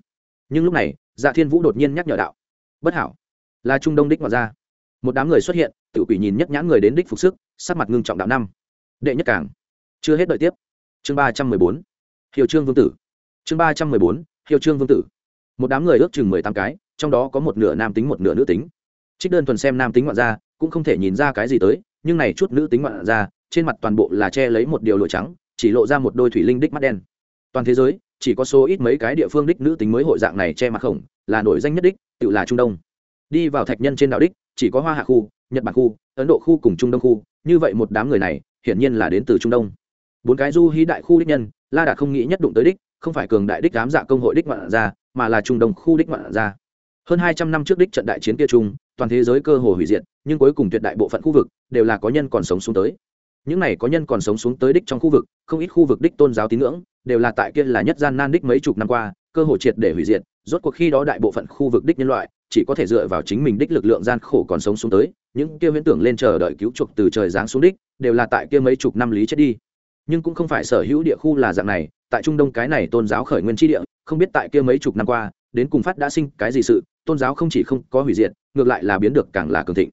Nhưng lúc này dạ thiên vũ đột nhiên nhắc nhở đạo. Bất hảo. Là trung đông đích ngoại ra. Một đám người xuất hiện, tự quỷ nhìn nhất nhãn người đến đích phục sức, sắc mặt ngưng trọng đạo năm. Đệ nhất cảng. Chưa hết đợi tiếp. Chương ba trăm mười bốn. Hiệu trương vương tử. Chương ba trăm mười bốn, hiệu trương vương tử. Một đám người ước chừng mười tám cái, trong đó có một nửa nam tính một nửa nữ tính. Trích đơn thuần xem nam tính ngoạn ra cũng không thể nhìn ra cái gì tới, nhưng này chút nữ tính ngoạn ra trên mặt toàn bộ là che lấy một điều lụa trắng, chỉ lộ ra một đôi thủy linh đích mắt đen. Toàn thế giới chỉ có số ít mấy cái địa phương đích nữ tính mới hội dạng này che mặt khổng, là nổi danh nhất đích, tự là trung đông. Đi vào thạch nhân trên đảo đích, chỉ có hoa hạ khu, nhật bản khu, ấn độ khu cùng trung đông khu, như vậy một đám người này, hiển nhiên là đến từ trung đông. Bốn cái du hí đại khu đích nhân, la đạt không nghĩ nhất đụng tới đích, không phải cường đại đích đám dạ công hội đích ngoạn ra mà là trung đông khu đích ngoạn ra hơn hai trăm năm trước đích trận đại chiến kia chung, toàn thế giới cơ hồ hủy diệt, nhưng cuối cùng tuyệt đại bộ phận khu vực đều là có nhân còn sống xuống tới những này có nhân còn sống xuống tới đích trong khu vực, không ít khu vực đích tôn giáo tín ngưỡng, đều là tại kia là nhất gian nan đích mấy chục năm qua, cơ hội triệt để hủy diệt, rốt cuộc khi đó đại bộ phận khu vực đích nhân loại, chỉ có thể dựa vào chính mình đích lực lượng gian khổ còn sống xuống tới, những kia huyễn tưởng lên chờ đợi cứu chuộc từ trời giáng xuống đích, đều là tại kia mấy chục năm lý chết đi. Nhưng cũng không phải sở hữu địa khu là dạng này, tại trung đông cái này tôn giáo khởi nguyên tri địa, không biết tại kia mấy chục năm qua, đến cùng phát đã sinh cái gì sự, tôn giáo không chỉ không có hủy diệt, ngược lại là biến được càng là cường thịnh.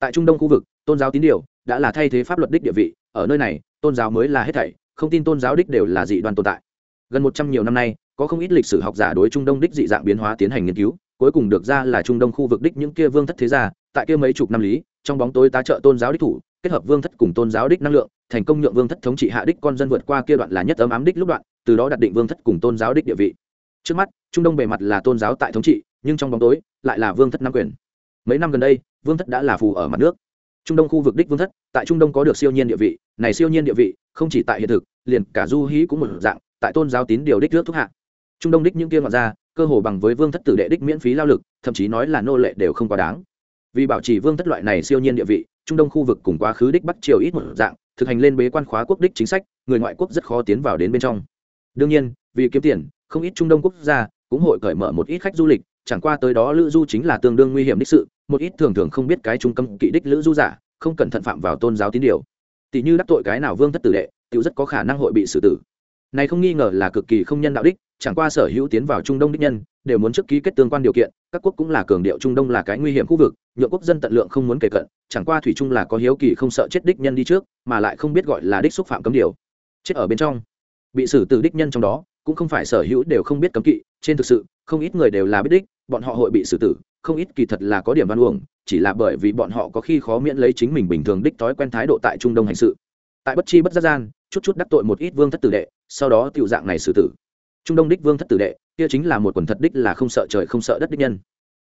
Tại trung đông khu vực, tôn giáo tín điều đã là thay thế pháp luật đích địa vị, ở nơi này, tôn giáo mới là hết thảy, không tin tôn giáo đích đều là dị đoan tồn tại. Gần một trăm nhiều năm nay, có không ít lịch sử học giả đối trung đông đích dị dạng biến hóa tiến hành nghiên cứu, cuối cùng được ra là trung đông khu vực đích những kia vương thất thế gia, tại kia mấy chục năm lý, trong bóng tối tá trợ tôn giáo đích thủ, kết hợp vương thất cùng tôn giáo đích năng lượng, thành công nhượng vương thất thống trị hạ đích con dân vượt qua kia đoạn là nhất ấm ám đích lúc đoạn, từ đó đặt định vương thất cùng tôn giáo đích địa vị. Trước mắt, trung đông bề mặt là tôn giáo tại thống trị, nhưng trong bóng tối, lại là vương thất nam quyền. Mấy năm gần đây, vương thất đã là phù ở mặt nước trung đông khu vực đích vương thất, tại trung đông có được siêu nhiên địa vị, này siêu nhiên địa vị, không chỉ tại hiện thực, liền cả du hí cũng một dạng, tại tôn giáo tín điều đích nước thúc hạ. Trung đông đích những kia ngọn ra cơ hồ bằng với vương thất tử đệ đích miễn phí lao lực, thậm chí nói là nô lệ đều không quá đáng. Vì bảo trì vương thất loại này siêu nhiên địa vị, trung đông khu vực cùng quá khứ đích bắc triều ít một dạng, thực hành lên bế quan khóa quốc đích chính sách, người ngoại quốc rất khó tiến vào đến bên trong. Đương nhiên, vì kiếm tiền, không ít trung đông quốc gia cũng hội cởi mở một ít khách du lịch chẳng qua tới đó lữ du chính là tương đương nguy hiểm đích sự, một ít thường thường không biết cái trung tâm kỵ đích lữ du giả, không cẩn thận phạm vào tôn giáo tín điều. Tỷ như đắc tội cái nào vương thất tử đệ tự rất có khả năng hội bị xử tử. Này không nghi ngờ là cực kỳ không nhân đạo đích, chẳng qua sở hữu tiến vào trung đông đích nhân, đều muốn trước ký kết tương quan điều kiện, các quốc cũng là cường điệu trung đông là cái nguy hiểm khu vực nhựa quốc dân tận lượng không muốn kể cận, chẳng qua thủy trung là có hiếu kỳ không sợ chết đích nhân đi trước, mà lại không biết gọi là đích xúc phạm cấm điều. Chết ở bên trong. Bị xử tử đích nhân trong đó, cũng không phải sở hữu đều không biết cấm kỵ, trên thực sự, không ít người đều là biết đích bọn họ hội bị xử tử, không ít kỳ thật là có điểm văn uổng, chỉ là bởi vì bọn họ có khi khó miễn lấy chính mình bình thường đích thói quen thái độ tại trung đông hành sự. Tại bất chi bất giác gian, chút chút đắc tội một ít vương thất tử đệ, sau đó tiểu dạng này xử tử. Trung đông đích vương thất tử đệ, kia chính là một quần thật đích là không sợ trời không sợ đất đích nhân.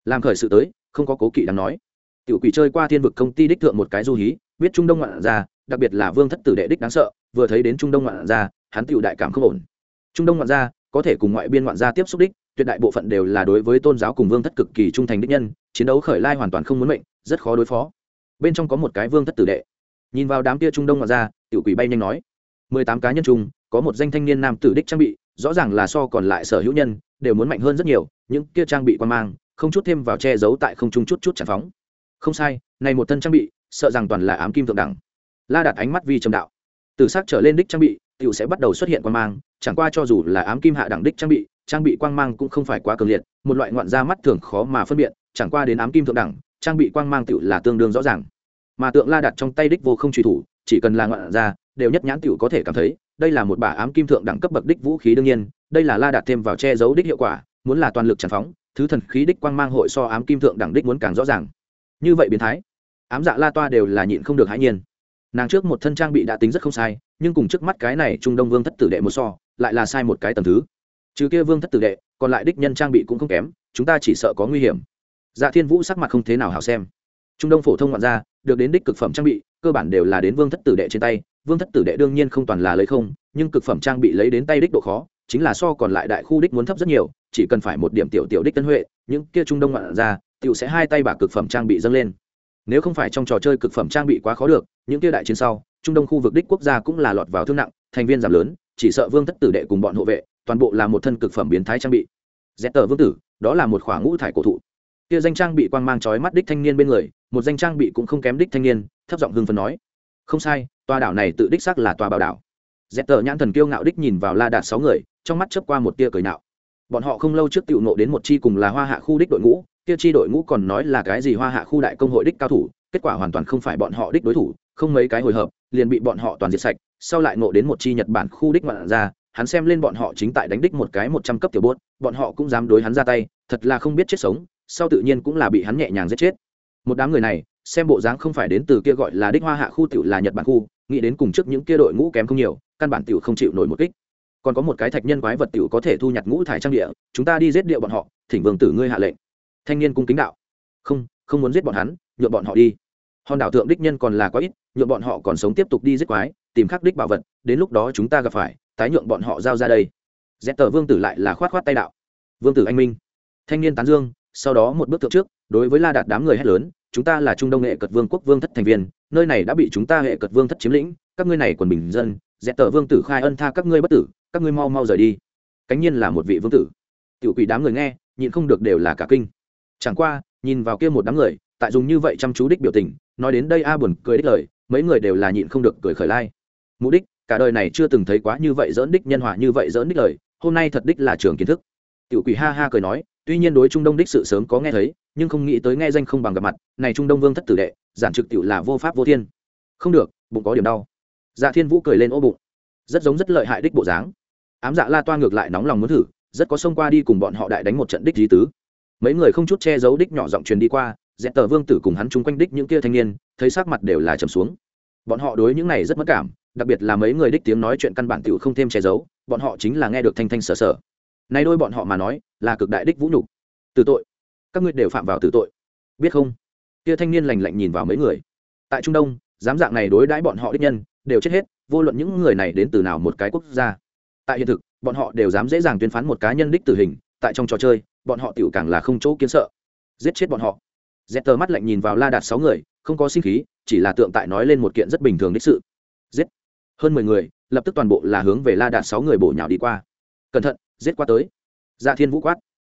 Làm khởi sự tới, không có cố kỵ đáng nói. Tiểu quỷ chơi qua thiên vực công ty đích thượng một cái du hí, biết trung đông ngoạn ra, đặc biệt là vương thất tử đệ đích đáng sợ, vừa thấy đến trung đông ngoạn ra, hắn tiểu đại cảm không ổn. Trung đông ngoạn ra có thể cùng ngoại biên ngoạn gia tiếp xúc đích, tuyệt đại bộ phận đều là đối với tôn giáo cùng vương thất cực kỳ trung thành đích nhân, chiến đấu khởi lai hoàn toàn không muốn mệnh, rất khó đối phó. Bên trong có một cái vương thất tử đệ. Nhìn vào đám kia trung đông ngoạn gia, tiểu quỷ bay nhanh nói, mười tám cá nhân chung, có một danh thanh niên nam tử đích trang bị, rõ ràng là so còn lại sở hữu nhân, đều muốn mạnh hơn rất nhiều, những kia trang bị quan mang, không chút thêm vào che giấu tại không trung chút chút tràn phóng. Không sai, này một thân trang bị, sợ rằng toàn là ám kim thượng đẳng. La đặt ánh mắt vi trầm đạo. Từ sắc trở lên đích trang bị, tiểu sẽ bắt đầu xuất hiện quan mang chẳng qua cho dù là ám kim hạ đẳng đích trang bị trang bị quang mang cũng không phải quá cường liệt, một loại ngoạn ra mắt thường khó mà phân biệt, chẳng qua đến ám kim thượng đẳng, trang bị quang mang tiểu là tương đương rõ ràng. Mà tượng la đặt trong tay đích vô không truy thủ, chỉ cần là ngoạn ra, đều nhất nhãn tiểu có thể cảm thấy, đây là một bả ám kim thượng đẳng cấp bậc đích vũ khí đương nhiên, đây là la đặt thêm vào che giấu đích hiệu quả, muốn là toàn lực tràn phóng, thứ thần khí đích quang mang hội so ám kim thượng đẳng đích muốn càng rõ ràng. Như vậy biến thái, ám dạ la toa đều là nhịn không được hãi nhiên. Nàng trước một thân trang bị đã tính rất không sai, nhưng cùng trước mắt cái này trung đông vương thất tử đệ một so lại là sai một cái tầm thứ. Trừ kia vương thất tử đệ còn lại đích nhân trang bị cũng không kém chúng ta chỉ sợ có nguy hiểm. Dạ thiên vũ sắc mặt không thế nào hảo xem. Trung đông phổ thông ngoạn ra, được đến đích cực phẩm trang bị cơ bản đều là đến vương thất tử đệ trên tay. Vương thất tử đệ đương nhiên không toàn là lấy không nhưng cực phẩm trang bị lấy đến tay đích độ khó chính là so còn lại đại khu đích muốn thấp rất nhiều chỉ cần phải một điểm tiểu tiểu đích tân huệ những kia trung đông ngoạn ra, tiểu sẽ hai tay bả cực phẩm trang bị dâng lên. Nếu không phải trong trò chơi cực phẩm trang bị quá khó được những kia đại chiến sau trung đông khu vực đích quốc gia cũng là lọt vào thương nặng thành viên giảm lớn chỉ sợ vương thất tử đệ cùng bọn hộ vệ, toàn bộ là một thân cực phẩm biến thái trang bị. Dẹp tờ vương tử, đó là một khoảng ngũ thải cổ thụ. Kia danh trang bị quang mang chói mắt đích thanh niên bên người, một danh trang bị cũng không kém đích thanh niên, thấp giọng hưng phấn nói. Không sai, tòa đảo này tự đích xác là tòa bảo đảo. Dẹp tờ nhãn thần kiêu ngạo đích nhìn vào la đạt sáu người, trong mắt chớp qua một tia cười nạo. Bọn họ không lâu trước tựu nộ đến một chi cùng là hoa hạ khu đích đội ngũ, kia chi đội ngũ còn nói là cái gì hoa hạ khu đại công hội đích cao thủ, kết quả hoàn toàn không phải bọn họ đích đối thủ, không mấy cái hồi hợp, liền bị bọn họ toàn diệt sạch sau lại nộ đến một chi nhật bản khu đích ngoạn ra hắn xem lên bọn họ chính tại đánh đích một cái một trăm cấp tiểu bốt bọn họ cũng dám đối hắn ra tay, thật là không biết chết sống, sau tự nhiên cũng là bị hắn nhẹ nhàng giết chết. Một đám người này, xem bộ dáng không phải đến từ kia gọi là đích hoa hạ khu tiểu là nhật bản khu, nghĩ đến cùng trước những kia đội ngũ kém không nhiều, căn bản tiểu không chịu nổi một kích. Còn có một cái thạch nhân quái vật tiểu có thể thu nhặt ngũ thải trang địa, chúng ta đi giết địa bọn họ, thỉnh vương tử ngươi hạ lệnh. Thanh niên cung kính đạo. Không không muốn giết bọn hắn, nhượng bọn họ đi. Hòn đảo thượng đích nhân còn là quá ít, nhượng bọn họ còn sống tiếp tục đi giết quái tìm khắc đích bảo vật, đến lúc đó chúng ta gặp phải, tái nhượng bọn họ giao ra đây. Dẹp tờ vương tử lại là khoát khoát tay đạo. Vương tử anh minh. Thanh niên tán dương, sau đó một bước thượng trước, đối với la đạt đám người hét lớn, chúng ta là trung đông nghệ cật vương quốc vương thất thành viên, nơi này đã bị chúng ta hệ cật vương thất chiếm lĩnh, các ngươi này quần bình dân dẹp tờ vương tử khai ân tha các ngươi bất tử, các ngươi mau mau rời đi. Cánh nhiên là một vị vương tử. Tiểu quỷ đám người nghe, nhịn không được đều là cả kinh. Chẳng qua, nhìn vào kia một đám người, tại dùng như vậy chăm chú đích biểu tình, nói đến đây a buồn cười đích lời, mấy người đều là nhịn không được cười khởi lai mục đích, cả đời này chưa từng thấy quá như vậy dỡn đích nhân hòa như vậy dỡn đích lời, hôm nay thật đích là trường kiến thức. Tiểu quỷ ha ha cười nói, tuy nhiên đối trung đông đích sự sớm có nghe thấy, nhưng không nghĩ tới nghe danh không bằng gặp mặt, này trung đông vương thất tử đệ, giản trực tiểu là vô pháp vô thiên. Không được, bụng có điểm đau. Dạ thiên vũ cười lên ô bụng. Rất giống rất lợi hại đích bộ dáng. Ám dạ la toa ngược lại nóng lòng muốn thử, rất có xông qua đi cùng bọn họ đại đánh một trận đích di tứ. Mấy người không chút che giấu đích nhỏ giọng truyền đi qua dẹp tờ vương tử cùng hắn chung quanh đích những kia thanh niên, thấy sắc mặt đều là trầm xuống. Bọn họ đối những này rất mất cảm đặc biệt là mấy người đích tiếng nói chuyện căn bản tiểu không thêm che giấu, bọn họ chính là nghe được thanh thanh sở sở. Nay đôi bọn họ mà nói, là cực đại đích vũ nhục. Từ tội. Các ngươi đều phạm vào từ tội. Biết không? Kia thanh niên lành lạnh nhìn vào mấy người. Tại trung đông, dám dạng này đối đãi bọn họ đích nhân, đều chết hết, vô luận những người này đến từ nào một cái quốc gia. Tại hiện thực, bọn họ đều dám dễ dàng tuyên phán một cá nhân đích tử hình, tại trong trò chơi, bọn họ tiểu càng là không chỗ kiến sợ. Giết chết bọn họ. Dẹp tờ mắt lạnh nhìn vào la đạt sáu người, không có sinh khí, chỉ là tượng tại nói lên một kiện rất bình thường đích sự. Giết hơn mười người, lập tức toàn bộ là hướng về la đạt sáu người bổ nhào đi qua. Cẩn thận, giết qua tới. Dạ thiên vũ quát.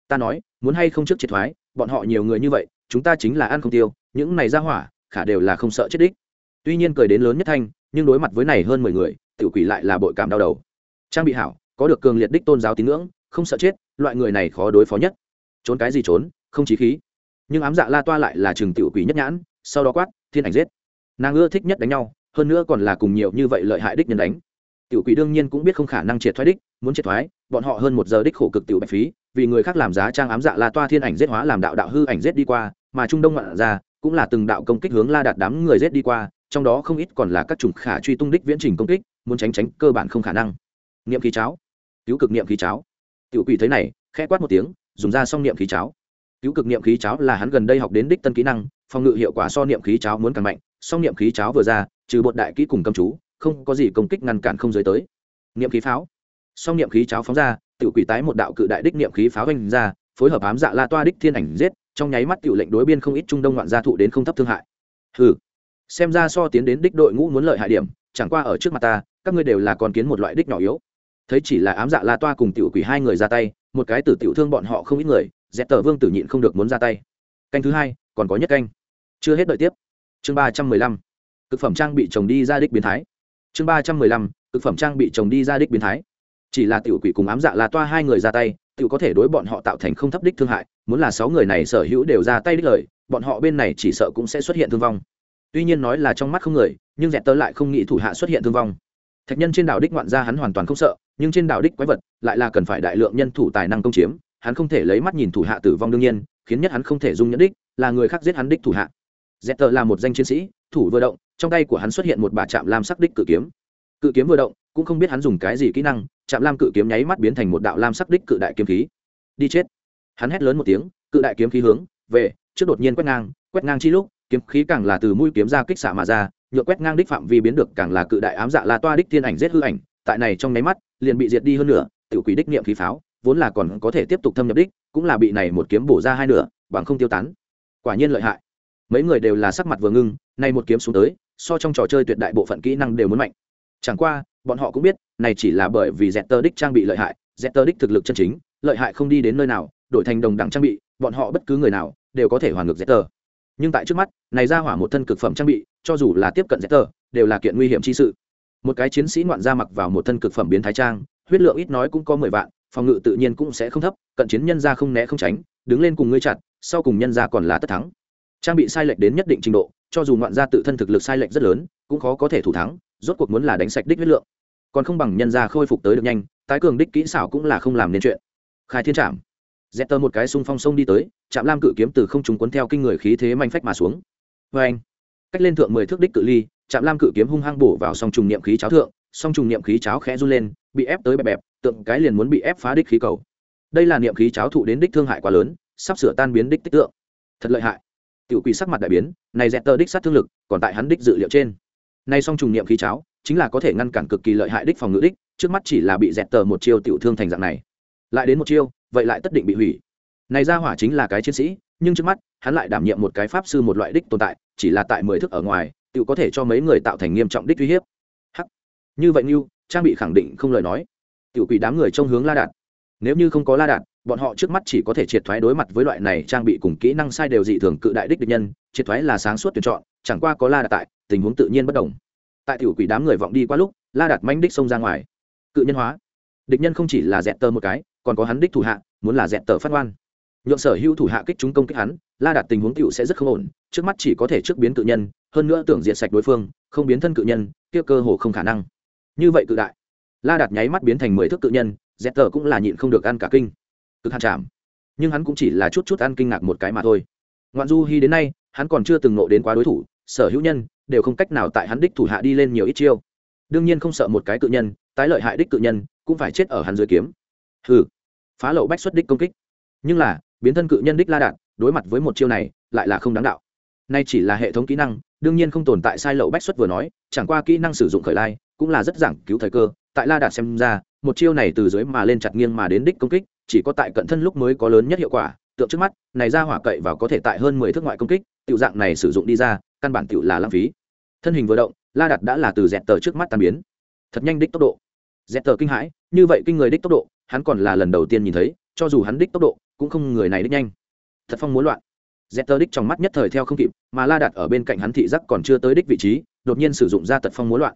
Ta nói, muốn hay không trước triệt thoái, bọn họ nhiều người như vậy, chúng ta chính là ăn không tiêu, những này ra hỏa, khả đều là không sợ chết đích. Tuy nhiên cười đến lớn nhất thanh, nhưng đối mặt với này hơn mười người tự quỷ lại là bội cảm đau đầu. Trang bị hảo, có được cường liệt đích tôn giáo tín ngưỡng, không sợ chết, loại người này khó đối phó nhất. Trốn cái gì trốn, không chí khí. Nhưng ám dạ la toa lại là trường tiểu quỷ nhất nhãn, sau đó quát, thiên ảnh giết. Nàng ưa thích nhất đánh nhau hơn nữa còn là cùng nhiều như vậy lợi hại đích nhân đánh. Tiểu quỷ đương nhiên cũng biết không khả năng triệt thoái đích, muốn triệt thoái, bọn họ hơn một giờ đích khổ cực tiểu bạch phí, vì người khác làm giá trang ám dạ la toa thiên ảnh giết hóa làm đạo đạo hư ảnh giết đi qua, mà trung đông ngoạn ra, cũng là từng đạo công kích hướng la đạt đám người giết đi qua, trong đó không ít còn là các chủng khả truy tung đích viễn trình công kích, muốn tránh tránh cơ bản không khả năng. Niệm khí cháo. Cứu cực niệm khí cháo. Tiểu quỷ thấy này, khẽ quát một tiếng, dùng ra xong niệm khí cháo. Cứu cực niệm khí cháo là hắn gần đây học đến đích tân kỹ năng, phòng ngự hiệu quả so niệm khí cháo muốn càng mạnh, song niệm khí cháo vừa ra trừ bột đại kỹ cùng cầm chú, không có gì công kích ngăn cản không giới tới. Niệm khí pháo. Song niệm khí cháo phóng ra tự quỷ tái một đạo cự đại đích niệm khí pháo vanh ra, phối hợp ám dạ la toa đích thiên ảnh giết, trong nháy mắt tiểu lệnh đối biên không ít trung đông ngoạn gia thụ đến không thấp thương hại. Hừ. Xem ra so tiến đến đích đội ngũ muốn lợi hại điểm, chẳng qua ở trước mặt ta, các ngươi đều là con kiến một loại đích nhỏ yếu. Thấy chỉ là ám dạ la toa cùng tiểu quỷ hai người ra tay, một cái tử tiểu thương bọn họ không ít người dẹp tờ vương tử nhịn không được muốn ra tay. Canh thứ hai, còn có nhất canh. Chưa hết đợi tiếp. Chương ba trăm mười lăm cực phẩm trang bị trồng đi ra đích biến thái. Chương ba trăm mười lăm, cực phẩm trang bị trồng đi ra đích biến thái. Chỉ là tiểu quỷ cùng ám dạ là toa hai người ra tay, tiểu có thể đối bọn họ tạo thành không thấp đích thương hại, muốn là sáu người này sở hữu đều ra tay đích lời, bọn họ bên này chỉ sợ cũng sẽ xuất hiện thương vong. Tuy nhiên nói là trong mắt không người, nhưng dẹp tớ lại không nghĩ thủ hạ xuất hiện thương vong. Thạch nhân trên đảo đích ngoạn ra hắn hoàn toàn không sợ, nhưng trên đảo đích quái vật lại là cần phải đại lượng nhân thủ tài năng công chiếm, hắn không thể lấy mắt nhìn thủ hạ tử vong đương nhiên, khiến nhất hắn không thể dung nhẫn đích, là người khác giết hắn đích thủ hạ. Dẹp tớ là một danh chiến sĩ, thủ vừa động trong tay của hắn xuất hiện một bà chạm lam sắc đích cự kiếm. Cự kiếm vừa động cũng không biết hắn dùng cái gì kỹ năng chạm lam cự kiếm nháy mắt biến thành một đạo lam sắc đích cự đại kiếm khí. Đi chết. Hắn hét lớn một tiếng cự đại kiếm khí hướng về trước đột nhiên quét ngang quét ngang chi lúc kiếm khí càng là từ mũi kiếm ra kích xạ mà ra nhựa quét ngang đích phạm vi biến được càng là cự đại ám dạ la toa đích thiên ảnh giết hư ảnh tại này trong nháy mắt liền bị diệt đi hơn nửa, tiểu quỷ đích niệm khí pháo vốn là còn có thể tiếp tục thâm nhập đích cũng là bị này một kiếm bổ ra hai nửa bằng không tiêu tán. Quả nhiên lợi hại. Mấy người đều là sắc mặt vừa ngưng nay một kiếm xuống tới so trong trò chơi tuyệt đại bộ phận kỹ năng đều muốn mạnh. Chẳng qua, bọn họ cũng biết, này chỉ là bởi vì dẹt tơ đích trang bị lợi hại dẹt tơ đích thực lực chân chính, lợi hại không đi đến nơi nào, đổi thành đồng đẳng trang bị, bọn họ bất cứ người nào đều có thể hoàn ngược dẹt tơ nhưng tại trước mắt, này ra hỏa một thân cực phẩm trang bị, cho dù là tiếp cận dẹt tơ đều là kiện nguy hiểm chi sự. Một cái chiến sĩ ngoạn ra mặc vào một thân cực phẩm biến thái trang, huyết lượng ít nói cũng có mười vạn, phòng ngự tự nhiên cũng sẽ không thấp, cận chiến nhân ra không né không tránh, đứng lên cùng ngươi chặt, sau cùng nhân ra còn là tất thắng trang bị sai lệch đến nhất định trình độ, cho dù ngoạn ra tự thân thực lực sai lệch rất lớn, cũng khó có thể thủ thắng, rốt cuộc muốn là đánh sạch đích huyết lượng. Còn không bằng nhân ra khôi phục tới được nhanh, tái cường đích kỹ xảo cũng là không làm nên chuyện. Khai thiên trạm. Dẹp tơ một cái xung phong sông đi tới, Trạm lam cự kiếm từ không trúng cuốn theo kinh người khí thế manh phách mà xuống. Vê anh, cách lên thượng mười thước đích cự ly, Trạm lam cự kiếm hung hăng bổ vào song trùng niệm khí cháo thượng, song trùng niệm khí cháo khẽ run lên, bị ép tới bẹp bẹp, tượng cái liền muốn bị ép phá đích khí cầu. Đây là niệm khí cháo thụ đến đích thương hại quá lớn, sắp sửa tan biến đích tích tượng. Thật lợi hại tiểu quỷ sắc mặt đại biến, này dẹt tơ đích sát thương lực, còn tại hắn đích dự liệu trên. Nay song trùng niệm khí cháo, chính là có thể ngăn cản cực kỳ lợi hại đích phòng ngự đích, trước mắt chỉ là bị dẹt tờ một chiêu tiểu thương thành dạng này. Lại đến một chiêu, vậy lại tất định bị hủy. Này ra hỏa chính là cái chiến sĩ, nhưng trước mắt, hắn lại đảm nhiệm một cái pháp sư một loại đích tồn tại, chỉ là tại mười thức ở ngoài tự có thể cho mấy người tạo thành nghiêm trọng đích uy hiếp. Hắc. Như vậy như trang bị khẳng định không lời nói. Tiểu quỷ đám người trong hướng la đạt. Nếu như không có la đạt bọn họ trước mắt chỉ có thể triệt thoái đối mặt với loại này trang bị cùng kỹ năng sai đều dị thường cự đại đích địch nhân, triệt thoái là sáng suốt tuyển chọn, chẳng qua có la đạt tại, tình huống tự nhiên bất đồng. Tại tiểu quỷ đám người vọng đi qua lúc, la đạt manh đích xông ra ngoài. Cự nhân hóa. Địch nhân không chỉ là dẹt tờ một cái, còn có hắn đích thủ hạ, muốn là dẹt tờ phát ngoan nhượng sở hữu thủ hạ kích chúng công kích hắn, la đạt tình huống tiểu sẽ rất không ổn, trước mắt chỉ có thể trước biến cự nhân, hơn nữa tưởng diệt sạch đối phương, không biến thân cự nhân, kia cơ hồ không khả năng. Như vậy cự đại. La đạt nháy mắt biến thành mười thước cự nhân, dẹt tờ cũng là nhịn không được ăn cả kinh cực hạn chạm. Nhưng hắn cũng chỉ là chút chút ăn kinh ngạc một cái mà thôi. Ngoạn du hy đến nay, hắn còn chưa từng nộ đến quá đối thủ, sở hữu nhân đều không cách nào tại hắn đích thủ hạ đi lên nhiều ít chiêu. Đương nhiên không sợ một cái cự nhân, tái lợi hại đích cự nhân cũng phải chết ở hắn dưới kiếm. Hừ, phá lậu bách xuất đích công kích. Nhưng là, biến thân cự nhân đích la đạt, đối mặt với một chiêu này, lại là không đáng đạo. Nay chỉ là hệ thống kỹ năng, đương nhiên không tồn tại sai lậu bách xuất vừa nói, chẳng qua kỹ năng sử dụng khởi lai cũng là rất giảng cứu thời cơ tại la đạt xem ra, một chiêu này từ dưới mà lên chặt nghiêng mà đến đích công kích, chỉ có tại cận thân lúc mới có lớn nhất hiệu quả. Tượng trước mắt, này ra hỏa cậy và có thể tại hơn mười thước ngoại công kích, tiểu dạng này sử dụng đi ra, căn bản tiểu là lãng phí. Thân hình vừa động, la đặt đã là từ dẹt tờ trước mắt tan biến. Thật nhanh đích tốc độ. Dẹt tờ kinh hãi, như vậy kinh người đích tốc độ, hắn còn là lần đầu tiên nhìn thấy, cho dù hắn đích tốc độ, cũng không người này đích nhanh. Thật phong muốn loạn. Dẹt tờ đích trong mắt nhất thời theo không kịp, mà la đặt ở bên cạnh hắn thị giác còn chưa tới đích vị trí, đột nhiên sử dụng ra tật phong muốn loạn.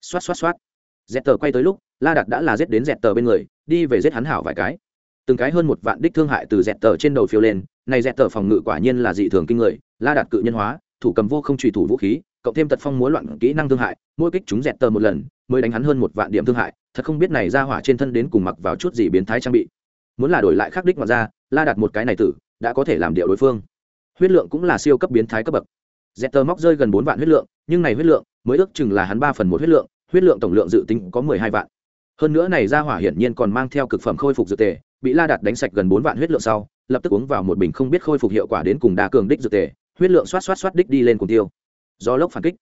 Xoát xoát xoát dẹt tờ quay tới lúc, la Đạt đã là giết đến dẹt tờ bên người, đi về giết hắn hảo vài cái. Từng cái hơn một vạn đích thương hại từ dẹt tờ trên đầu phiêu lên, này dẹt tờ phòng ngự quả nhiên là dị thường kinh người, la đạt cự nhân hóa, thủ cầm vô không trùy thủ vũ khí, cộng thêm tật phong múa loạn kỹ năng thương hại, mỗi kích chúng dẹt tờ một lần, mới đánh hắn hơn một vạn điểm thương hại, thật không biết này ra hỏa trên thân đến cùng mặc vào chút gì biến thái trang bị. Muốn là đổi lại khắc đích mà ra la đặt một cái này tử, đã có thể làm điệu đối phương. Huyết lượng cũng là siêu cấp biến thái cấp bậc. Dẹt tờ móc rơi gần bốn vạn huyết lượng, nhưng này huyết lượng mới ước chừng là hắn ba phần một huyết lượng huyết lượng tổng lượng dự tính có mười hai vạn. Hơn nữa này ra hỏa hiển nhiên còn mang theo cực phẩm khôi phục dược tề, bị la Đạt đánh sạch gần bốn vạn huyết lượng sau, lập tức uống vào một bình không biết khôi phục hiệu quả đến cùng đa cường đích dược tề, huyết lượng xoát xoát xoát đích đi lên cùng tiêu. Do lốc phản kích,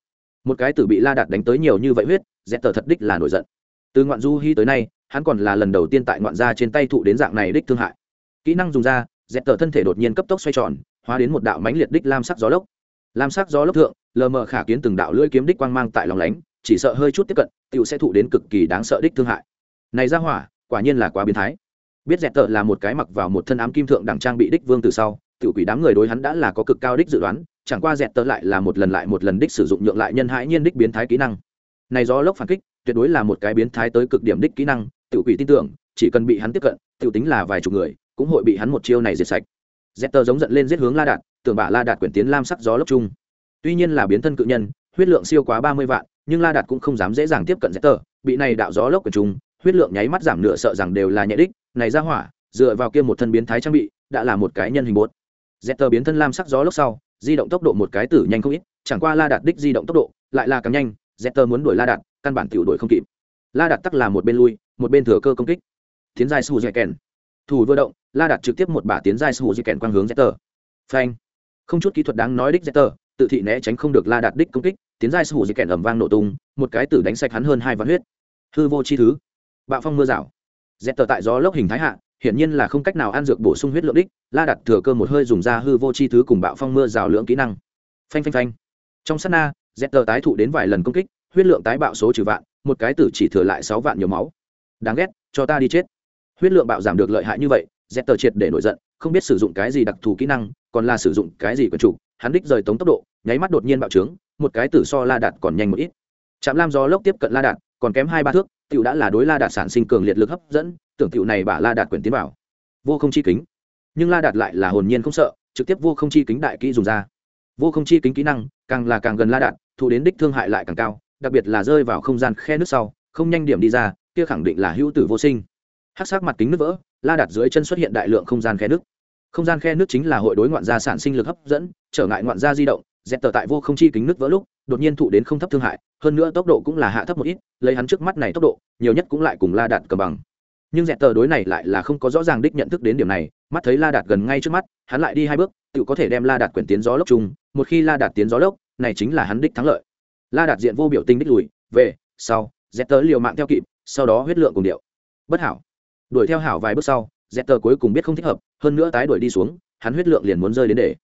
một cái tử bị la đạt đánh tới nhiều như vậy huyết, dẹt tờ thật đích là nổi giận. Từ ngoạn du hy tới nay, hắn còn là lần đầu tiên tại ngoạn gia trên tay thụ đến dạng này đích thương hại. Kỹ năng dùng ra, dẹt tờ thân thể đột nhiên cấp tốc xoay tròn, hóa đến một đạo mánh liệt đích lam sắc gió lốc. Lam sắc gió lốc thượng, lờ mờ khả kiến từng đạo lưỡi kiếm đích quang mang tại lòng lánh chỉ sợ hơi chút tiếp cận, tiểu sẽ thụ đến cực kỳ đáng sợ đích thương hại. Này ra hỏa, quả nhiên là quá biến thái. Biết dẹt tợ là một cái mặc vào một thân ám kim thượng đẳng trang bị đích vương từ sau, tiểu quỷ đám người đối hắn đã là có cực cao đích dự đoán, chẳng qua dẹt tợ lại là một lần lại một lần đích sử dụng nhượng lại nhân hãi nhiên đích biến thái kỹ năng. Này do lốc phản kích, tuyệt đối là một cái biến thái tới cực điểm đích kỹ năng, tiểu quỷ tin tưởng, chỉ cần bị hắn tiếp cận, tiểu tính là vài chục người, cũng hội bị hắn một chiêu này diệt sạch. Dẹt tờ giống giận lên giết hướng la đạt, tưởng bả la đạt quyển tiến lam sắc gió lốc chung. Tuy nhiên là biến thân cự nhân huyết lượng siêu quá ba mươi vạn, nhưng la đạt cũng không dám dễ dàng tiếp cận dẹp tờ bị này đạo gió lốc của chúng, huyết lượng nháy mắt giảm nửa sợ rằng đều là nhẹ đích, này ra hỏa, dựa vào kia một thân biến thái trang bị, đã là một cái nhân hình bột. Dẹp tờ biến thân lam sắc gió lốc sau, di động tốc độ một cái tử nhanh không ít, chẳng qua la đạt đích di động tốc độ, lại là càng nhanh dẹp tờ muốn đuổi la đạt, căn bản tiểu đuổi không kịp. La đạt tắc là một bên lui, một bên thừa cơ công kích. Tiến giai su dạy kèn. Thủ vừa động, la đạt trực tiếp một bả tiến giai su dạy kèn quang hướng dẹp tờ phanh. Không chút kỹ thuật đáng nói đích dẹp tờ tự thị né tránh không được la đạt đích công kích tiến giai su dị kèn ầm vang nổ tung, một cái tử đánh sạch hắn hơn hai vạn huyết. Hư vô chi thứ. Bạo phong mưa rào. Dẹt tờ tại gió lốc hình thái hạ, hiển nhiên là không cách nào ăn dược bổ sung huyết lượng đích, la đặt thừa cơ một hơi dùng ra hư vô chi thứ cùng bạo phong mưa rào lượng kỹ năng. Phanh phanh phanh. Trong sát na, dẹt tờ tái thụ đến vài lần công kích, huyết lượng tái bạo số trừ vạn, một cái tử chỉ thừa lại sáu vạn nhiều máu. Đáng ghét, cho ta đi chết. Huyết lượng bạo giảm được lợi hại như vậy, dẹt tờ triệt để nổi giận, không biết sử dụng cái gì đặc thù kỹ năng, còn là sử dụng cái gì quần chủ, hắn đích rời tống tốc độ nháy mắt đột nhiên bạo trướng, một cái tử so la đạt còn nhanh một ít. Chạm lam gió lốc tiếp cận la đạt, còn kém hai ba thước, tiểu đã là đối la đạt sản sinh cường liệt lực hấp dẫn, tưởng tiểu này bả la đạt quyển tiến vào. Vô không chi kính. Nhưng la đạt lại là hồn nhiên không sợ, trực tiếp vô không chi kính đại kỹ dùng ra. Vô không chi kính kỹ năng, càng là càng gần la đạt, thụ đến đích thương hại lại càng cao, đặc biệt là rơi vào không gian khe nước sau, không nhanh điểm đi ra, kia khẳng định là hữu tử vô sinh. Hát sắc mặt kính nước vỡ, la đạt dưới chân xuất hiện đại lượng không gian khe nước. Không gian khe nước chính là hội đối ngoạn gia sản sinh lực hấp dẫn, trở ngại ngoạn gia di động dẹp tờ tại vô không chi kính nước vỡ lúc, đột nhiên thụ đến không thấp thương hại, hơn nữa tốc độ cũng là hạ thấp một ít, lấy hắn trước mắt này tốc độ, nhiều nhất cũng lại cùng la đạt cầm bằng. Nhưng dẹp tờ đối này lại là không có rõ ràng đích nhận thức đến điểm này, mắt thấy la đạt gần ngay trước mắt, hắn lại đi hai bước, tự có thể đem la đạt quyển tiến gió lốc chung, một khi la đạt tiến gió lốc, này chính là hắn đích thắng lợi. La đạt diện vô biểu tình đích lùi, về, sau dẹp tờ liều mạng theo kịp, sau đó huyết lượng cùng điệu. Bất hảo. Đuổi theo hảo vài bước sau dẹp tờ cuối cùng biết không thích hợp, hơn nữa tái đuổi đi xuống, hắn huyết lượng liền muốn rơi đến để.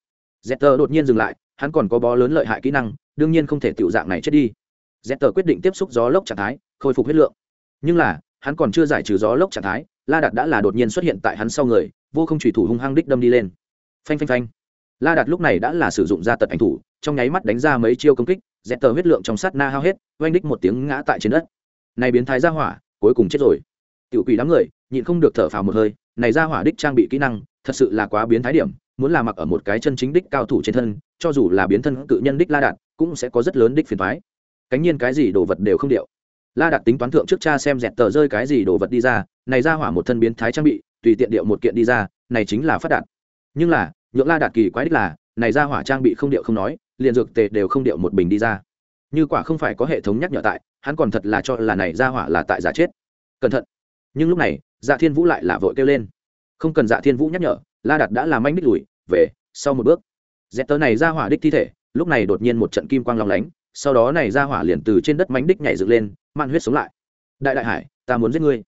Dẹp tờ đột nhiên dừng lại hắn còn có bó lớn lợi hại kỹ năng, đương nhiên không thể tiểu dạng này chết đi. Dẹp tờ quyết định tiếp xúc gió lốc trạng thái, khôi phục huyết lượng. Nhưng là, hắn còn chưa giải trừ gió lốc trạng thái, la đạt đã là đột nhiên xuất hiện tại hắn sau người, vô không trùy thủ hung hăng đích đâm đi lên. Phanh phanh phanh. La đạt lúc này đã là sử dụng ra tật ảnh thủ, trong nháy mắt đánh ra mấy chiêu công kích dẹp tờ huyết lượng trong sát na hao hết, oanh đích một tiếng ngã tại trên đất. Này biến thái ra hỏa, cuối cùng chết rồi. Tiểu quỷ đám người, nhịn không được thở phào một hơi, này ra hỏa đích trang bị kỹ năng, thật sự là quá biến thái điểm muốn là mặc ở một cái chân chính đích cao thủ trên thân, cho dù là biến thân cự nhân đích la đạt, cũng sẽ có rất lớn đích phiền thoái cánh nhiên cái gì đồ vật đều không điệu. La đạt tính toán thượng trước cha xem dẹt tờ rơi cái gì đồ vật đi ra, này ra hỏa một thân biến thái trang bị, tùy tiện điệu một kiện đi ra, này chính là phát đạt. Nhưng là, nhượng la đạt kỳ quái đích là, này ra hỏa trang bị không điệu không nói, liền dược tề đều không điệu một bình đi ra. Như quả không phải có hệ thống nhắc nhở tại, hắn còn thật là cho là này ra hỏa là tại giả chết. Cẩn thận. Nhưng lúc này dạ thiên vũ lại là vội kêu lên. Không cần dạ thiên vũ nhắc nhở, la đạt đã làm anh đích lùi về, sau một bước. Dẹp tờ này ra hỏa đích thi thể, lúc này đột nhiên một trận kim quang long lánh, sau đó này ra hỏa liền từ trên đất mánh đích nhảy dựng lên man huyết sống lại. Đại đại hải, ta muốn giết ngươi.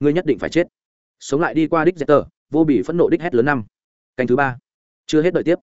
Ngươi nhất định phải chết. Sống lại đi qua đích dẹp tờ vô bị phẫn nộ đích hét lớn năm. Canh thứ ba. Chưa hết đợi tiếp.